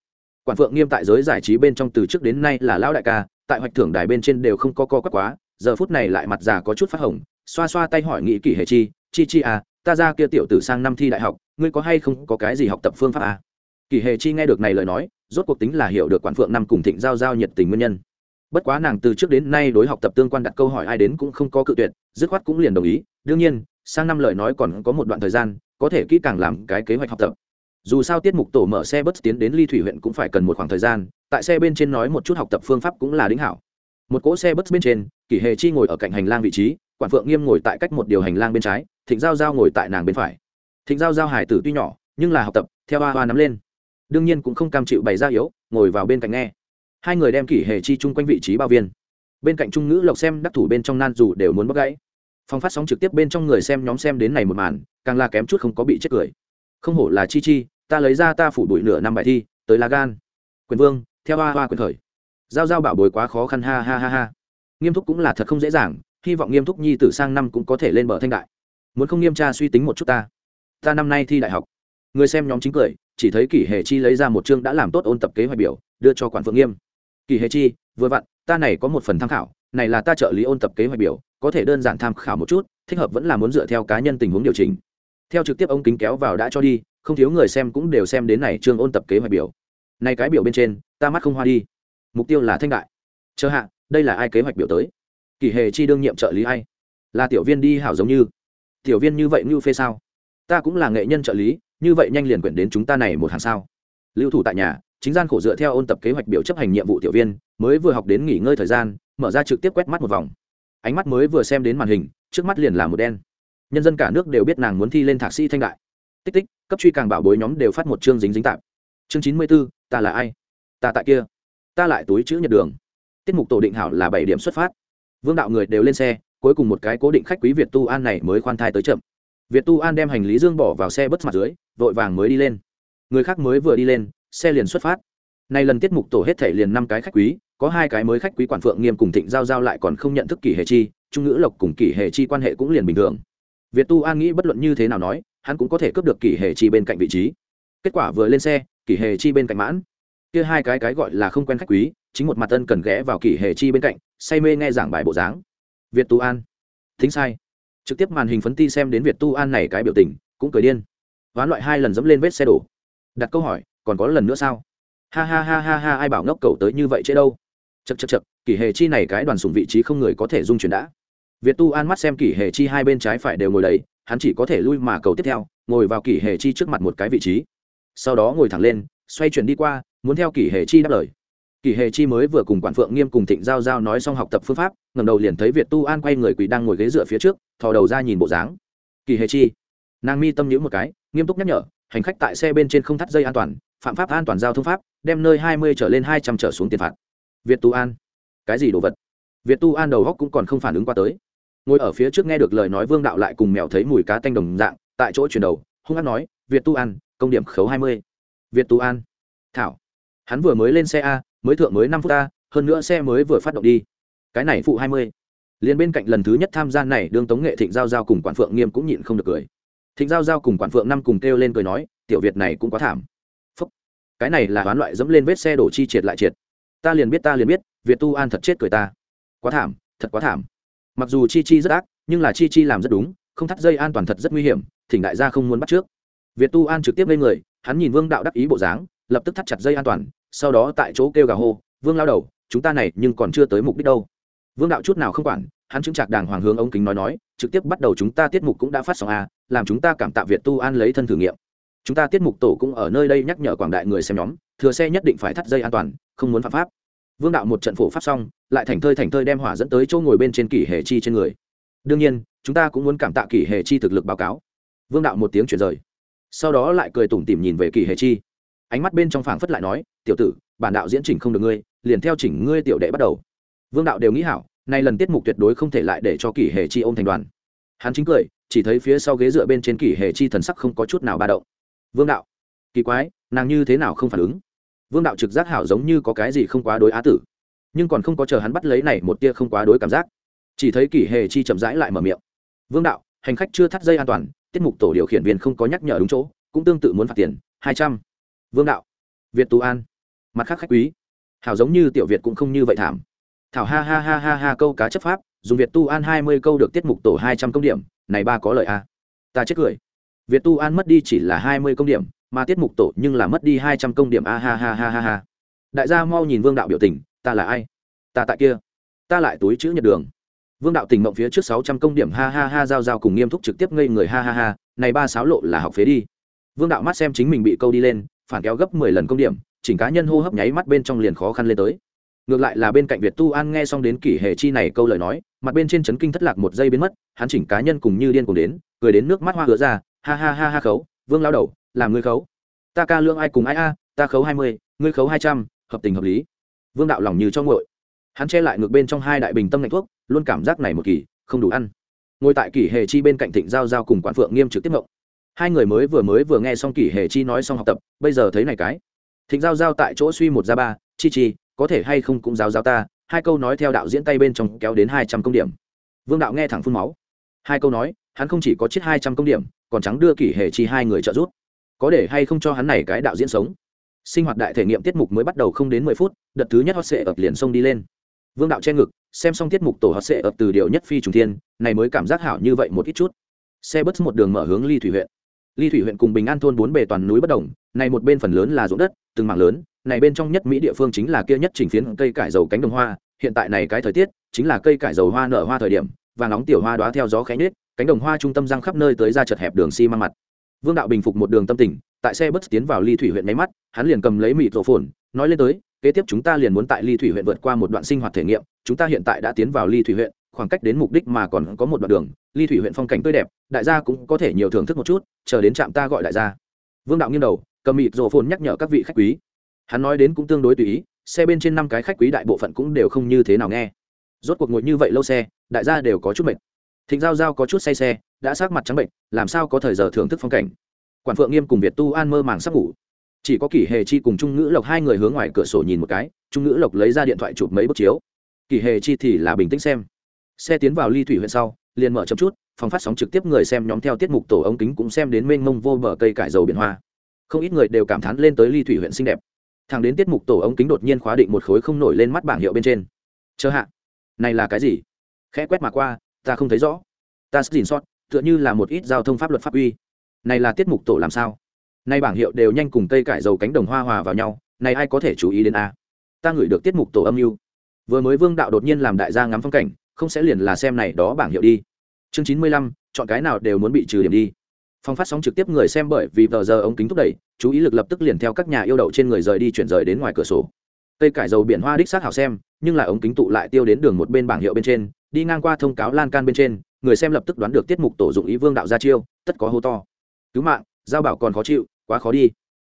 Quản phượng nghiêm tại giới giải trí bên trong từ trước đến nay là lão đại ca, tại hoạch thưởng đài bên trên đều không có co quắc quá, giờ phút này lại mặt già có chút phát hồng, xoa xoa tay hỏi nghĩ kỷ hề chi chi chi à ta ra kia tiểu tử sang năm thi đại học, ngươi có hay không có cái gì học tập phương pháp à? Kỷ hề chi nghe được này lời nói, rốt cuộc tính là hiểu được quản phượng năm cùng thịnh giao giao nhiệt tình nguyên nhân. Bất quá nàng từ trước đến nay đối học tập tương quan đặt câu hỏi ai đến cũng không có cự tuyệt, dứt khoát cũng liền đồng ý. Đương nhiên, sang năm lời nói còn có một đoạn thời gian, có thể kỹ càng làm cái kế hoạch học tập. Dù sao tiết mục tổ mở xe bus tiến đến ly thủy huyện cũng phải cần một khoảng thời gian, tại xe bên trên nói một chút học tập phương pháp cũng là đính hảo. Một cỗ xe bus bên trên kỷ hề chi ngồi ở cạnh hành lang vị trí quản phượng nghiêm ngồi tại cách một điều hành lang bên trái thịnh giao giao ngồi tại nàng bên phải. Thịnh giao giao hải tử tuy nhỏ, nhưng là học tập, theo hoa hoa nắm lên. Đương nhiên cũng không cam chịu bày ra yếu, ngồi vào bên cạnh nghe. Hai người đem kỷ hề chi chung quanh vị trí bao viên. Bên cạnh trung ngữ lộc xem đắc thủ bên trong nan dù đều muốn bóc gãy. Phong phát sóng trực tiếp bên trong người xem nhóm xem đến này một màn, càng là kém chút không có bị chết cười. Không hổ là chi chi, ta lấy ra ta phủ đuổi nửa năm bài thi, tới lá gan. Quyền vương, theo hoa hoa quyền khởi. Giao giao bảo bồi quá khó khăn, ha ha ha ha. Nghiêm túc cũng là thật không dễ dàng, hy vọng nghiêm túc nhi tử sang năm cũng có thể lên bờ thanh đại muốn không nghiêm tra suy tính một chút ta. Ta năm nay thi đại học. Người xem nhóm chính cười, chỉ thấy kỷ hề chi lấy ra một chương đã làm tốt ôn tập kế hoạch biểu, đưa cho quản phượng nghiêm. Kỷ hề chi, vừa vặn, ta này có một phần tham khảo, này là ta trợ lý ôn tập kế hoạch biểu, có thể đơn giản tham khảo một chút, thích hợp vẫn là muốn dựa theo cá nhân tình huống điều chỉnh. Theo trực tiếp ông kính kéo vào đã cho đi, không thiếu người xem cũng đều xem đến này chương ôn tập kế hoạch biểu. Này cái biểu bên trên, ta mắt không hoa đi. Mục tiêu là thanh đại. Chờ hạ, đây là ai kế hoạch biểu tới? Kỷ hề chi đương nhiệm trợ lý ai? Là tiểu viên đi hảo giống như tiểu viên như vậy như phê sao? Ta cũng là nghệ nhân trợ lý, như vậy nhanh liền quyển đến chúng ta này một hàng sao? Lưu thủ tại nhà, chính gian khổ dựa theo ôn tập kế hoạch biểu chấp hành nhiệm vụ tiểu viên, mới vừa học đến nghỉ ngơi thời gian, mở ra trực tiếp quét mắt một vòng. Ánh mắt mới vừa xem đến màn hình, trước mắt liền là một đen. Nhân dân cả nước đều biết nàng muốn thi lên thạc sĩ thanh đại. Tích tích, cấp truy càng bảo bối nhóm đều phát một chương dính dính tạp. Chương chín mươi b ố ta là ai? Ta tại kia. Ta lại túi chữ nhật đường. Tiết mục tổ định hảo là bảy điểm xuất phát. Vương đạo người đều lên xe cuối cùng một cái cố định khách quý việt tu an này mới khoan thai tới chậm. Việt tu an đem hành lý dương bỏ vào xe bất mặt dưới, vội vàng mới đi lên. Người khác mới vừa đi lên, xe liền xuất phát. Nay lần tiết mục tổ hết thể liền năm cái khách quý, có hai cái mới khách quý quản phượng nghiêm cùng thịnh giao giao lại còn không nhận thức kỷ hệ chi, trung ngữ lộc cùng kỷ hệ chi quan hệ cũng liền bình thường. Việt tu an nghĩ bất luận như thế nào nói, hắn cũng có thể cướp được kỷ hệ chi bên cạnh vị trí. Kết quả vừa lên xe, kỷ hệ chi bên cạnh mãn. Kia hai cái cái gọi là không quen khách quý, chính một mặt tân cần ghé vào kỷ hệ chi bên cạnh, say mê nghe giảng bài bộ dáng việt tu an. Thính sai. Trực tiếp màn hình phấn ti xem đến việt tu an này cái biểu tình, cũng cười điên. Ván loại hai lần dẫm lên vết xe đổ. Đặt câu hỏi, còn có lần nữa sao? Ha ha ha ha ha, ai bảo ngốc cầu tới như vậy chứ đâu? Chật chật chật kỷ hệ chi này cái đoàn sùng vị trí không người có thể dung chuyển đã. Việt tu an mắt xem kỷ hệ chi hai bên trái phải đều ngồi đầy, hắn chỉ có thể lui mà cầu tiếp theo, ngồi vào kỷ hệ chi trước mặt một cái vị trí. Sau đó ngồi thẳng lên, xoay chuyển đi qua, muốn theo kỷ hệ chi đáp lời kỷ hệ chi mới vừa cùng quản phượng nghiêm cùng thịnh giao giao nói xong học tập phương pháp ngầm đầu liền thấy việt tu an quay người quỳ đang ngồi ghế dựa phía trước, thò đầu ra nhìn bộ dáng. Kỷ hệ chi, nàng mi tâm nhữ một cái, nghiêm túc nhắc nhở, hành khách tại xe bên trên không thắt dây an toàn, phạm pháp an toàn giao thông pháp, đem nơi hai mươi trở lên hai trăm trở xuống tiền phạt. Việt tu an, cái gì đồ vật? Việt tu an đầu góc cũng còn không phản ứng qua tới. Ngồi ở phía trước nghe được lời nói vương đạo lại cùng mèo thấy mùi cá tanh đồng dạng, tại chỗ chuyển đầu, hung hát nói, việt tu an, công điểm khấu hai mươi. Việt tu an, thảo, hắn vừa mới lên xe a mới thượng mới năm phút ta, hơn nữa xe mới vừa phát động đi. Cái này phụ hai mươi. Liền bên cạnh lần thứ nhất tham gia này đương tống nghệ thịnh giao giao cùng quản phượng nghiêm cũng nhịn không được cười. Thịnh giao giao cùng quản phượng năm cùng kêu lên cười nói tiểu việt này cũng quá thảm. Phúc. Cái này là đoán loại dẫm lên vết xe đổ chi triệt lại triệt. Ta liền biết ta liền biết việt tu an thật chết cười ta. Quá thảm thật quá thảm. Mặc dù chi chi rất ác nhưng là chi chi làm rất đúng không thắt dây an toàn thật rất nguy hiểm thỉnh đại gia không muốn bắt trước. Việt tu an trực tiếp lên người hắn nhìn vương đạo đắc ý bộ dáng lập tức thắt chặt dây an toàn sau đó tại chỗ kêu gà hô, vương lao đầu, chúng ta này nhưng còn chưa tới mục đích đâu. Vương đạo chút nào không quản, hắn chứng chặt đàng hoàng hướng ống kính nói nói, trực tiếp bắt đầu chúng ta tiết mục cũng đã phát sóng a làm chúng ta cảm tạ việt tu an lấy thân thử nghiệm. Chúng ta tiết mục tổ cũng ở nơi đây nhắc nhở quảng đại người xem nhóm, thừa xe nhất định phải thắt dây an toàn, không muốn phạm pháp. Vương đạo một trận phổ pháp xong, lại thành thơi thành thơi đem hỏa dẫn tới chỗ ngồi bên trên kỷ hệ chi trên người. Đương nhiên, chúng ta cũng muốn cảm tạ kỷ hệ chi thực lực báo cáo. Vương đạo một tiếng chuyển rời. Sau đó lại cười tủm tỉm nhìn về kỷ hệ chi. Ánh mắt bên trong phảng phất lại nói tiểu tử, bản đạo diễn chỉnh không được ngươi, liền theo chỉnh ngươi tiểu đệ bắt đầu. Vương đạo đều nghĩ hảo, nay lần tiết mục tuyệt đối không thể lại để cho kỷ hệ chi ôm thành đoàn. Hắn chính cười, chỉ thấy phía sau ghế dựa bên trên kỷ hệ chi thần sắc không có chút nào ba động. Vương đạo, kỳ quái, nàng như thế nào không phản ứng? Vương đạo trực giác hảo giống như có cái gì không quá đối á tử. Nhưng còn không có chờ hắn bắt lấy này một tia không quá đối cảm giác. Chỉ thấy kỷ hệ chi chậm rãi lại mở miệng. Vương đạo, hành khách chưa thắt dây an toàn, tiết mục tổ điều khiển viên không có nhắc nhở đúng chỗ, cũng tương tự muốn phạt tiền, hai trăm. Vương đạo, việt tú an mặt khác khách quý hảo giống như tiểu việt cũng không như vậy thảm thảo ha ha ha ha ha câu cá chấp pháp dùng việt tu an hai mươi câu được tiết mục tổ hai trăm công điểm này ba có lợi a ta chết cười việt tu an mất đi chỉ là hai mươi công điểm mà tiết mục tổ nhưng là mất đi hai trăm công điểm a ha ha ha ha ha đại gia mau nhìn vương đạo biểu tình ta là ai ta tại kia ta lại túi chữ nhật đường vương đạo tình mộng phía trước sáu trăm công điểm ha ha ha giao giao cùng nghiêm túc trực tiếp ngây người ha ha ha này ba sáo lộ là học phế đi vương đạo mắt xem chính mình bị câu đi lên phản kéo gấp mười lần công điểm chỉnh cá nhân hô hấp nháy mắt bên trong liền khó khăn lên tới. Ngược lại là bên cạnh việt tu an nghe xong đến kỷ hệ chi này câu lời nói, mặt bên trên chấn kinh thất lạc một giây biến mất, hắn chỉnh cá nhân cùng như điên cùng đến, cười đến nước mắt hoa hứa ra, ha ha ha ha khấu, vương lao đầu, làm ngươi khấu. Ta ca lương ai cùng ai a, ta khấu hai mươi, ngươi khấu hai trăm, hợp tình hợp lý. Vương đạo lòng như cho ngội hắn che lại ngược bên trong hai đại bình tâm lạnh thuốc, luôn cảm giác này một kỳ, không đủ ăn. Ngồi tại kỷ hề chi bên cạnh thịnh giao giao cùng quản phượng nghiêm trực tiếp mộng hai người mới vừa mới vừa nghe xong kỷ hề chi nói xong học tập, bây giờ thấy này cái thịnh giao giao tại chỗ suy một ra ba, chi chi, có thể hay không cũng giáo giáo ta, hai câu nói theo đạo diễn tay bên trong kéo đến hai trăm công điểm. Vương đạo nghe thẳng phun máu. Hai câu nói, hắn không chỉ có chiết hai trăm công điểm, còn trắng đưa kỷ hệ chi hai người trợ giúp. Có để hay không cho hắn này cái đạo diễn sống? Sinh hoạt đại thể nghiệm tiết mục mới bắt đầu không đến mười phút, đợt thứ nhất hot sệ ập liền sông đi lên. Vương đạo che ngực, xem xong tiết mục tổ hot sệ ập từ điệu nhất phi trùng thiên, này mới cảm giác hảo như vậy một ít chút. Xe bus một đường mở hướng ly thủy huyện ly thủy huyện cùng bình an thôn bốn bề toàn núi bất đồng, này một bên phần lớn là ruộng đất, từng mảng lớn, này bên trong nhất mỹ địa phương chính là kia nhất chỉnh phiến cây cải dầu cánh đồng hoa, hiện tại này cái thời tiết, chính là cây cải dầu hoa nở hoa thời điểm và nóng tiểu hoa đóa theo gió khẽ nhếch, cánh đồng hoa trung tâm răng khắp nơi tới ra chật hẹp đường xi si mặt. Vương đạo bình phục một đường tâm tình, tại xe bất tiến vào ly thủy huyện máy mắt, hắn liền cầm lấy mịt rổ phồn nói lên tới, kế tiếp chúng ta liền muốn tại ly thủy huyện vượt qua một đoạn sinh hoạt thể nghiệm, chúng ta hiện tại đã tiến vào ly thủy huyện khoảng cách đến mục đích mà còn có một đoạn đường, ly thủy huyện phong cảnh tươi đẹp, đại gia cũng có thể nhiều thưởng thức một chút, chờ đến trạm ta gọi đại gia. Vương đạo nghiêng đầu, cầm mịt rổ phồn nhắc nhở các vị khách quý. Hắn nói đến cũng tương đối tùy ý, xe bên trên năm cái khách quý đại bộ phận cũng đều không như thế nào nghe. Rốt cuộc ngồi như vậy lâu xe, đại gia đều có chút mệt. Thịnh giao giao có chút say xe, đã sát mặt trắng bệnh, làm sao có thời giờ thưởng thức phong cảnh? Quản phượng nghiêm cùng việt tu an mơ màng sắp ngủ. Chỉ có kỷ hề chi cùng trung ngữ lộc hai người hướng ngoài cửa sổ nhìn một cái, trung ngữ lộc lấy ra điện thoại chụp mấy bức chiếu. Kỷ hề chi thì là bình tĩnh xem xe tiến vào ly thủy huyện sau, liền mở chậm chút, phòng phát sóng trực tiếp người xem nhóm theo tiết mục tổ ống kính cũng xem đến mênh mông vô bờ cây cải dầu biển hoa. Không ít người đều cảm thán lên tới ly thủy huyện xinh đẹp. Thằng đến tiết mục tổ ống kính đột nhiên khóa định một khối không nổi lên mắt bảng hiệu bên trên. Chờ hạ. Này là cái gì? Khẽ quét mà qua, ta không thấy rõ. Ta xin sót, tựa như là một ít giao thông pháp luật pháp uy. Này là tiết mục tổ làm sao? Nay bảng hiệu đều nhanh cùng cây cải dầu cánh đồng hoa hòa vào nhau, này ai có thể chú ý đến a? Ta ngửi được tiết mục tổ âm mưu. Vừa mới vương đạo đột nhiên làm đại gia ngắm phong cảnh không sẽ liền là xem này đó bảng hiệu đi. Chương chín mươi lăm, chọn cái nào đều muốn bị trừ điểm đi. Phong phát sóng trực tiếp người xem bởi vì tờ giờ ống kính thúc đẩy, chú ý lực lập tức liền theo các nhà yêu đậu trên người rời đi chuyển rời đến ngoài cửa sổ. Cây cải dầu biển hoa đích xác hảo xem, nhưng là ống kính tụ lại tiêu đến đường một bên bảng hiệu bên trên, đi ngang qua thông cáo lan can bên trên, người xem lập tức đoán được tiết mục tổ dụng ý vương đạo ra chiêu, tất có hô to. Cứu mạng, giao bảo còn khó chịu, quá khó đi.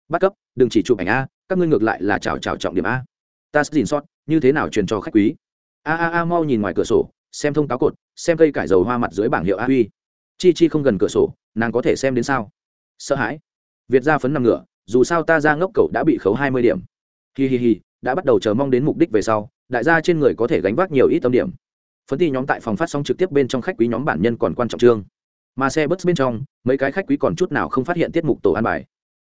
Bắt cấp, đừng chỉ chụp ảnh a, các ngươi ngược lại là chào chào trọng điểm a. Ta sẽ xin sót, như thế nào truyền cho khách quý? A a a mau nhìn ngoài cửa sổ xem thông cáo cột, xem cây cải dầu hoa mặt dưới bảng hiệu a huy. Chi chi không gần cửa sổ, nàng có thể xem đến sao? Sợ hãi. Việt ra phấn nằm ngựa dù sao ta ra ngốc cậu đã bị khấu hai mươi điểm. Hi hi hi, đã bắt đầu chờ mong đến mục đích về sau, đại gia trên người có thể gánh vác nhiều ít tâm điểm. Phấn thi nhóm tại phòng phát sóng trực tiếp bên trong khách quý nhóm bản nhân còn quan trọng trương mà xe bus bên trong, mấy cái khách quý còn chút nào không phát hiện tiết mục tổ an bài.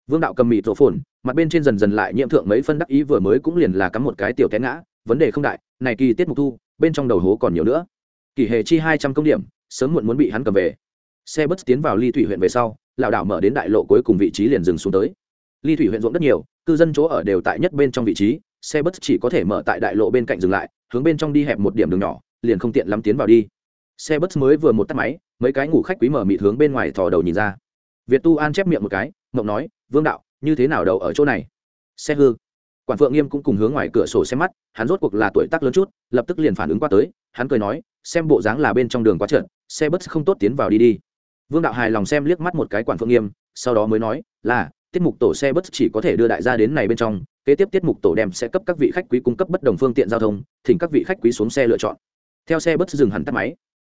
Vương đạo cầm mịt rổ phồn, mặt bên trên dần dần lại nhiễm thượng mấy phân đắc ý vừa mới cũng liền là cắm một cái tiểu té ngã, vấn đề không đại, này kỳ tiết mục thu bên trong đầu hố còn nhiều nữa. Kỳ hề chi hai trăm công điểm, sớm muộn muốn bị hắn cầm về. Xe bus tiến vào ly thủy huyện về sau, lảo đảo mở đến đại lộ cuối cùng vị trí liền dừng xuống tới. Ly thủy huyện ruộng rất nhiều, cư dân chỗ ở đều tại nhất bên trong vị trí, xe bus chỉ có thể mở tại đại lộ bên cạnh dừng lại, hướng bên trong đi hẹp một điểm đường nhỏ, liền không tiện lắm tiến vào đi. Xe bus mới vừa một tắt máy, mấy cái ngủ khách quý mở mịt hướng bên ngoài thò đầu nhìn ra. Việt tu an chép miệng một cái, mộng nói, vương đạo, như thế nào đầu ở chỗ này? Xe hư quản phượng nghiêm cũng cùng hướng ngoài cửa sổ xem mắt, hắn rốt cuộc là tuổi tác lớn chút, lập tức liền phản ứng qua tới, hắn cười nói, xem bộ dáng là bên trong đường quá trượt, xe bus không tốt tiến vào đi đi. Vương đạo hài lòng xem liếc mắt một cái quản phượng nghiêm, sau đó mới nói, là, tiết mục tổ xe bớt chỉ có thể đưa đại gia đến này bên trong, kế tiếp tiết mục tổ đem sẽ cấp các vị khách quý cung cấp bất đồng phương tiện giao thông, thỉnh các vị khách quý xuống xe lựa chọn. Theo xe bớt dừng hẳn tắt máy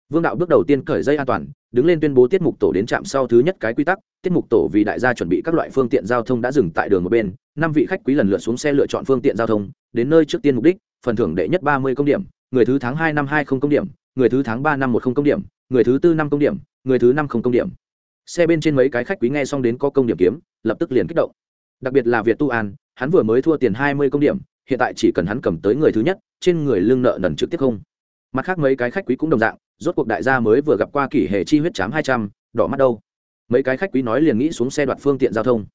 vương đạo bước đầu tiên cởi dây an toàn, đứng lên tuyên bố tiết mục tổ đến trạm sau thứ nhất cái quy tắc, tiết mục tổ vì đại gia chuẩn bị các loại phương tiện giao thông đã dừng tại đường một bên, năm vị khách quý lần lượt xuống xe lựa chọn phương tiện giao thông, đến nơi trước tiên mục đích, phần thưởng đệ nhất ba mươi công điểm, người thứ tháng hai năm hai không công điểm, người thứ tháng ba năm một không công điểm, người thứ tư năm công điểm, người thứ năm không công điểm. Xe bên trên mấy cái khách quý nghe xong đến có công điểm kiếm, lập tức liền kích động. Đặc biệt là việt tu an, hắn vừa mới thua tiền hai mươi công điểm, hiện tại chỉ cần hắn cầm tới người thứ nhất, trên người lương nợ nần trực tiếp không. Mặt khác mấy cái khách quý cũng đồng dạng rốt cuộc đại gia mới vừa gặp qua kỷ hệ chi huyết chám hai trăm, đỏ mắt đâu. Mấy cái khách quý nói liền nghĩ xuống xe đoạt phương tiện giao thông.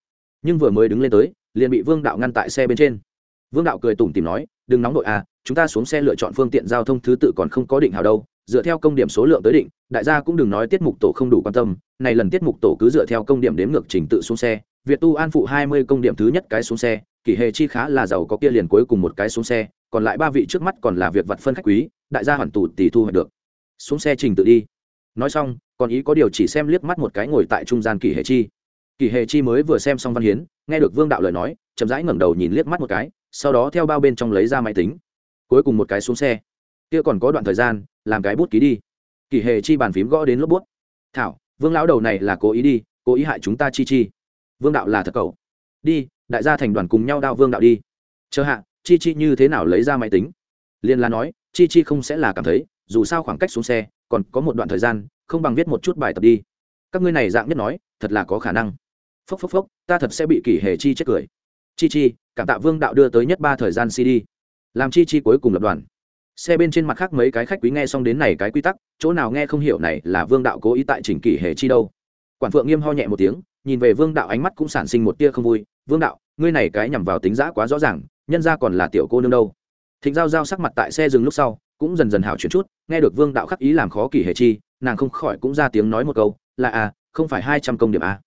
Nhưng vừa mới đứng lên tới, liền bị vương đạo ngăn tại xe bên trên. Vương đạo cười tủm tìm nói, đừng nóng đội à chúng ta xuống xe lựa chọn phương tiện giao thông thứ tự còn không có định hào đâu, dựa theo công điểm số lượng tới định, đại gia cũng đừng nói tiết mục tổ không đủ quan tâm, này lần tiết mục tổ cứ dựa theo công điểm đếm ngược trình tự xuống xe, việt tu an phụ hai mươi công điểm thứ nhất cái xuống xe, kỷ hệ chi khá là giàu có kia liền cuối cùng một cái xuống xe, còn lại ba vị trước mắt còn là việc vặt phân khách quý, đại gia hoàn tù tỷ thu hoạch được xuống xe trình tự đi. Nói xong, còn ý có điều chỉ xem liếc mắt một cái ngồi tại trung gian kỷ hệ chi. Kỷ hệ chi mới vừa xem xong văn hiến, nghe được vương đạo lời nói, chậm rãi ngẩng đầu nhìn liếc mắt một cái, sau đó theo bao bên trong lấy ra máy tính. Cuối cùng một cái xuống xe. Kia còn có đoạn thời gian, làm cái bút ký đi. Kỷ hệ chi bàn phím gõ đến lốp bút. Thảo, vương lão đầu này là cố ý đi, cố ý hại chúng ta chi chi. Vương đạo là thật cầu đi, đại gia thành đoàn cùng nhau đao vương đạo đi. Chờ hạ, chi chi như thế nào lấy ra máy tính? Liên la nói, chi chi không sẽ là cảm thấy dù sao khoảng cách xuống xe, còn có một đoạn thời gian, không bằng viết một chút bài tập đi. Các ngươi này dạng nhất nói, thật là có khả năng. Phốc phốc phốc, ta thật sẽ bị kỷ hệ chi chết cười. Chi chi, cảm tạ vương đạo đưa tới nhất ba thời gian cd. Làm chi chi cuối cùng lập đoàn. Xe bên trên mặt khác mấy cái khách quý nghe xong đến này cái quy tắc, chỗ nào nghe không hiểu này là vương đạo cố ý tại chỉnh kỷ hệ chi đâu. Quản phượng nghiêm ho nhẹ một tiếng, nhìn về vương đạo ánh mắt cũng sản sinh một tia không vui. Vương đạo, ngươi này cái nhằm vào tính giã quá rõ ràng, nhân ra còn là tiểu cô nương đâu thịnh giao giao sắc mặt tại xe dừng lúc sau, cũng dần dần hảo chuyển chút, nghe được vương đạo khắc ý làm khó kỷ Hề chi, nàng không khỏi cũng ra tiếng nói một câu, là à không phải hai trăm công điểm à.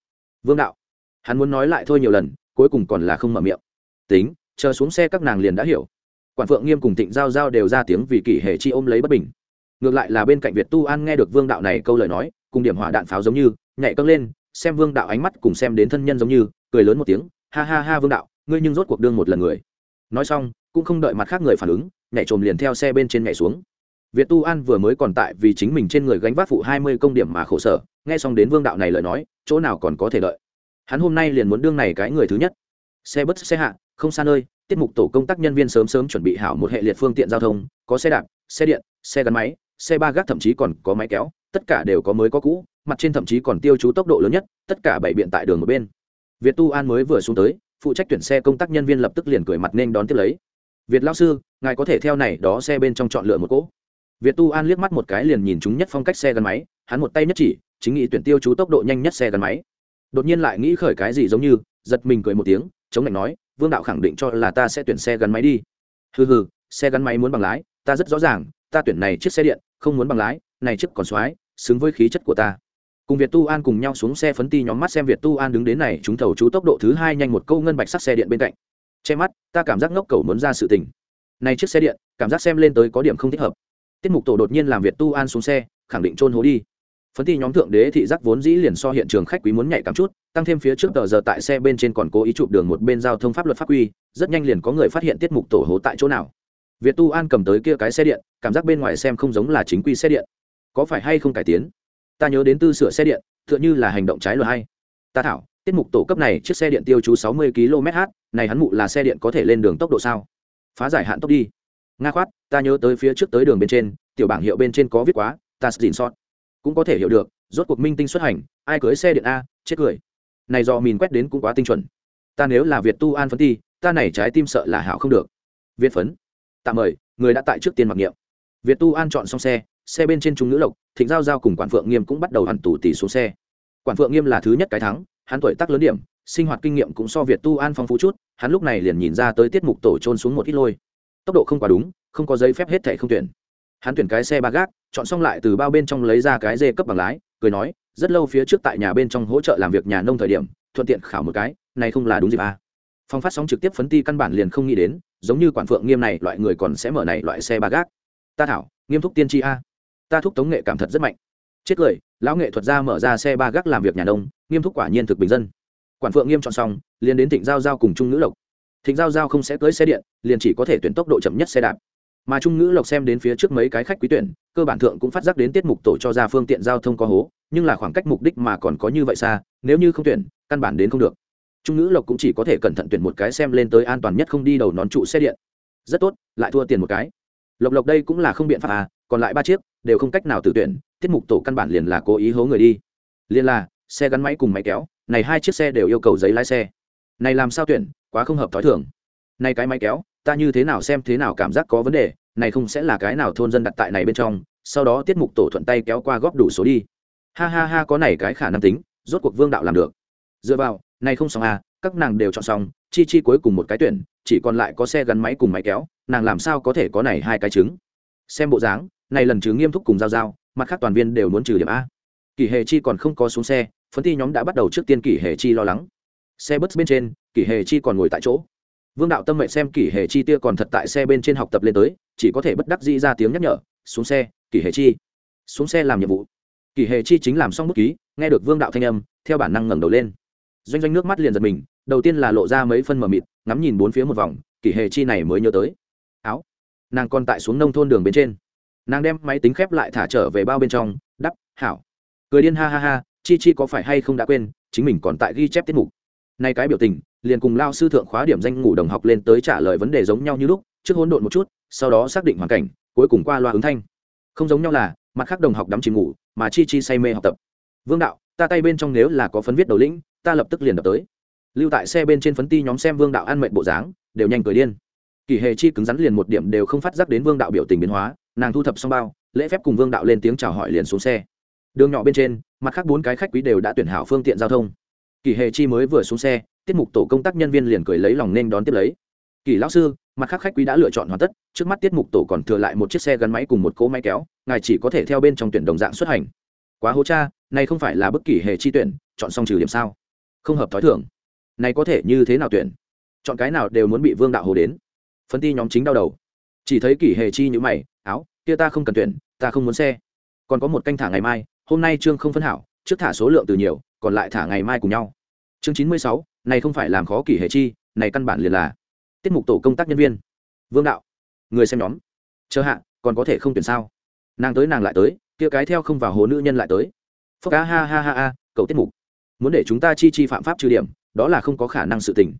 vương đạo, hắn muốn nói lại thôi nhiều lần, cuối cùng còn là không mở miệng. Tính, chờ xuống xe các nàng liền đã hiểu. Quản phượng nghiêm cùng thịnh giao giao đều ra tiếng vì kỷ Hề chi ôm lấy bất bình. Ngược lại là bên cạnh việt tu an nghe được vương đạo này câu lời nói, cùng điểm hỏa đạn pháo giống như, nhảy câng lên, xem vương đạo ánh mắt cùng xem đến thân nhân giống như, cười lớn một tiếng, ha ha ha vương đạo, ngươi nhưng rốt cuộc đương một lần người. Nói xong cũng không đợi mặt khác người phản ứng, nhảy trồm liền theo xe bên trên nhảy xuống. Việt tu an vừa mới còn tại vì chính mình trên người gánh vác phụ hai mươi công điểm mà khổ sở, nghe xong đến vương đạo này lời nói, chỗ nào còn có thể đợi? Hắn hôm nay liền muốn đương này cái người thứ nhất. Xe bất xe hạ, không xa nơi, tiết mục tổ công tác nhân viên sớm sớm chuẩn bị hảo một hệ liệt phương tiện giao thông, có xe đạp, xe điện, xe gắn máy, xe ba gác thậm chí còn có máy kéo, tất cả đều có mới có cũ, mặt trên thậm chí còn tiêu chú tốc độ lớn nhất, tất cả bảy biện tại đường một bên. Việt tu an mới vừa xuống tới, phụ trách tuyển xe công tác nhân viên lập tức liền cười mặt nên đón tiếp lấy việt lao sư, ngài có thể theo này đó xe bên trong chọn lựa một cỗ. Việt tu an liếc mắt một cái liền nhìn chúng nhất phong cách xe gắn máy, hắn một tay nhất chỉ, chính nghĩ tuyển tiêu chú tốc độ nhanh nhất xe gắn máy. Đột nhiên lại nghĩ khởi cái gì giống như, giật mình cười một tiếng, chống lạnh nói, vương đạo khẳng định cho là ta sẽ tuyển xe gắn máy đi. Hừ hừ, xe gắn máy muốn bằng lái, ta rất rõ ràng, ta tuyển này chiếc xe điện, không muốn bằng lái, này chiếc còn xoái, xứng với khí chất của ta. Cùng việt tu an cùng nhau xuống xe phấn ti nhóm mắt xem việt tu an đứng đến này, chúng thầu chú tốc độ thứ hai nhanh một câu ngân bạch sắc xe điện bên cạnh che mắt, ta cảm giác ngốc cầu muốn ra sự tình. Này chiếc xe điện, cảm giác xem lên tới có điểm không thích hợp. Tiết mục tổ đột nhiên làm việt tu an xuống xe, khẳng định trôn hố đi. Phấn ti nhóm thượng đế thị giác vốn dĩ liền so hiện trường khách quý muốn nhạy cảm chút, tăng thêm phía trước tờ giờ tại xe bên trên còn cố ý chụp đường một bên giao thông pháp luật pháp quy, rất nhanh liền có người phát hiện tiết mục tổ hố tại chỗ nào. Việt tu an cầm tới kia cái xe điện, cảm giác bên ngoài xem không giống là chính quy xe điện. Có phải hay không cải tiến? Ta nhớ đến tư sửa xe điện, tựa như là hành động trái luật hay. Ta thảo tiết mục tổ cấp này, chiếc xe điện tiêu chú sáu mươi km/h này hắn mụ là xe điện có thể lên đường tốc độ sao? Phá giải hạn tốc đi. Nga khoát, ta nhớ tới phía trước tới đường bên trên, tiểu bảng hiệu bên trên có viết quá, ta dìn sót. Cũng có thể hiểu được, rốt cuộc minh tinh xuất hành, ai cưới xe điện a, chết cười. Này do mìn quét đến cũng quá tinh chuẩn. Ta nếu là việt tu an phấn ti, ta này trái tim sợ là hảo không được. Việt phấn. Tạm mời, người đã tại trước tiên mặc niệm. Việt tu an chọn xong xe xe bên trên trung nữ lộc, thịnh giao giao cùng quản phượng nghiêm cũng bắt đầu hẳn tủ tỷ xuống xe. Quản phượng nghiêm là thứ nhất cái thắng hắn tuổi tác lớn điểm, sinh hoạt kinh nghiệm cũng so việt tu an phong phú chút, hắn lúc này liền nhìn ra tới tiết mục tổ trôn xuống một ít lôi. Tốc độ không quá đúng, không có giấy phép hết thẻ không tuyển. Hắn tuyển cái xe ba gác, chọn xong lại từ bao bên trong lấy ra cái dê cấp bằng lái, cười nói, rất lâu phía trước tại nhà bên trong hỗ trợ làm việc nhà nông thời điểm, thuận tiện khảo một cái, này không là đúng gì à. phong phát sóng trực tiếp phấn ti căn bản liền không nghĩ đến, giống như quản phượng nghiêm này, loại người còn sẽ mở này loại xe ba gác. Ta thảo, nghiêm thúc tiên tri a. Ta thúc tống nghệ cảm thật rất mạnh chết cười, lão nghệ thuật ra mở ra xe ba gác làm việc nhà nông, nghiêm túc quả nhiên thực bình dân. Quản phượng nghiêm chọn xong, liền đến thịnh giao giao cùng trung ngữ lộc. Thịnh giao giao không sẽ cưới xe điện, liền chỉ có thể tuyển tốc độ chậm nhất xe đạp. Mà trung ngữ lộc xem đến phía trước mấy cái khách quý tuyển, cơ bản thượng cũng phát giác đến tiết mục tổ cho ra phương tiện giao thông có hố, nhưng là khoảng cách mục đích mà còn có như vậy xa, nếu như không tuyển, căn bản đến không được. Trung ngữ lộc cũng chỉ có thể cẩn thận tuyển một cái xem lên tới an toàn nhất không đi đầu nón trụ xe điện. Rất tốt, lại thua tiền một cái. Lộc lộc đây cũng là không biện pháp à còn lại ba chiếc, đều không cách nào tự tuyển tiết mục tổ căn bản liền là cố ý hố người đi. Liền là, xe gắn máy cùng máy kéo, này hai chiếc xe đều yêu cầu giấy lái xe. Này làm sao tuyển, quá không hợp t h ó i thường. Này cái máy kéo, ta như thế nào xem thế nào cảm giác có vấn đề, này không sẽ là cái nào thôn dân đặt tại này bên trong, sau đó tiết mục tổ thuận tay kéo qua góp đủ số đi. Ha ha ha, có này cái khả năng tính, rốt cuộc vương đạo làm được. Dựa vào, này không xong à các nàng đều chọn xong, chi chi cuối cùng một cái tuyển, chỉ còn lại có xe gắn máy cùng máy kéo, nàng làm sao có thể có này hai cái trứng xem bộ dáng, này lần chứ nghiêm túc cùng giao giao mặt khác toàn viên đều muốn trừ điểm a. Kỷ Hề chi còn không có xuống xe, phấn thi nhóm đã bắt đầu trước tiên kỷ Hề chi lo lắng. Xe bus bên trên, kỷ Hề chi còn ngồi tại chỗ. Vương đạo tâm mệnh xem kỷ Hề chi tia còn thật tại xe bên trên học tập lên tới, chỉ có thể bất đắc dĩ ra tiếng nhắc nhở, xuống xe, kỷ Hề chi. Xuống xe làm nhiệm vụ. Kỷ Hề chi chính làm xong bút ký, nghe được vương đạo thanh âm, theo bản năng ngẩng đầu lên. Doanh doanh nước mắt liền giật mình, đầu tiên là lộ ra mấy phân mờ mịt, ngắm nhìn bốn phía một vòng, kỷ Hề chi này mới nhớ tới. Áo. Nàng còn tại xuống nông thôn đường bên trên nàng đem máy tính khép lại thả trở về bao bên trong, đắp, hảo. Cười điên ha ha ha, chi chi có phải hay không đã quên, chính mình còn tại ghi chép tiết mục. Nay cái biểu tình, liền cùng lao sư thượng khóa điểm danh ngủ đồng học lên tới trả lời vấn đề giống nhau như lúc, trước hỗn độn một chút, sau đó xác định hoàn cảnh, cuối cùng qua loa ứng thanh. Không giống nhau là, mặt khác đồng học đắm chìm ngủ, mà chi chi say mê học tập. Vương đạo, ta tay bên trong nếu là có phấn viết đầu lĩnh, ta lập tức liền đập tới. Lưu tại xe bên trên phấn ti nhóm xem vương đạo ăn mệnh bộ dáng, đều nhanh cười điên kỳ hề chi cứng rắn liền một điểm đều không phát giác đến vương đạo biểu tình biến hóa, nàng thu thập xong bao, lễ phép cùng vương đạo lên tiếng chào hỏi liền xuống xe. Đường nhỏ bên trên, mặt khác bốn cái khách quý đều đã tuyển hảo phương tiện giao thông. Kỳ hề chi mới vừa xuống xe, tiết mục tổ công tác nhân viên liền cười lấy lòng nên đón tiếp lấy. Kỳ lão sư, mặt khác khách quý đã lựa chọn hoàn tất, trước mắt tiết mục tổ còn thừa lại một chiếc xe gắn máy cùng một cỗ máy kéo, ngài chỉ có thể theo bên trong tuyển đồng dạng xuất hành. Quá hố cha, này không phải là bất kỳ hề chi tuyển, chọn xong trừ điểm sao? Không hợp thói thưởng này có thể như thế nào tuyển? Chọn cái nào đều muốn bị vương đạo hồ đến phân ti nhóm chính đau đầu. Chỉ thấy kỷ hề chi như mày, áo, kia ta không cần tuyển, ta không muốn xe. Còn có một canh thả ngày mai, hôm nay trương không phân hảo, trước thả số lượng từ nhiều, còn lại thả ngày mai cùng nhau. Chương chín mươi sáu, này không phải làm khó kỷ hệ chi, này căn bản liền là tiết mục tổ công tác nhân viên. Vương đạo, người xem nhóm, chờ hạ, còn có thể không tuyển sao? Nàng tới nàng lại tới, kia cái theo không vào hồ nữ nhân lại tới. Phúc a ha ha ha ha cậu tiết mục. Muốn để chúng ta chi chi phạm pháp trừ điểm, đó là không có khả năng sự tình.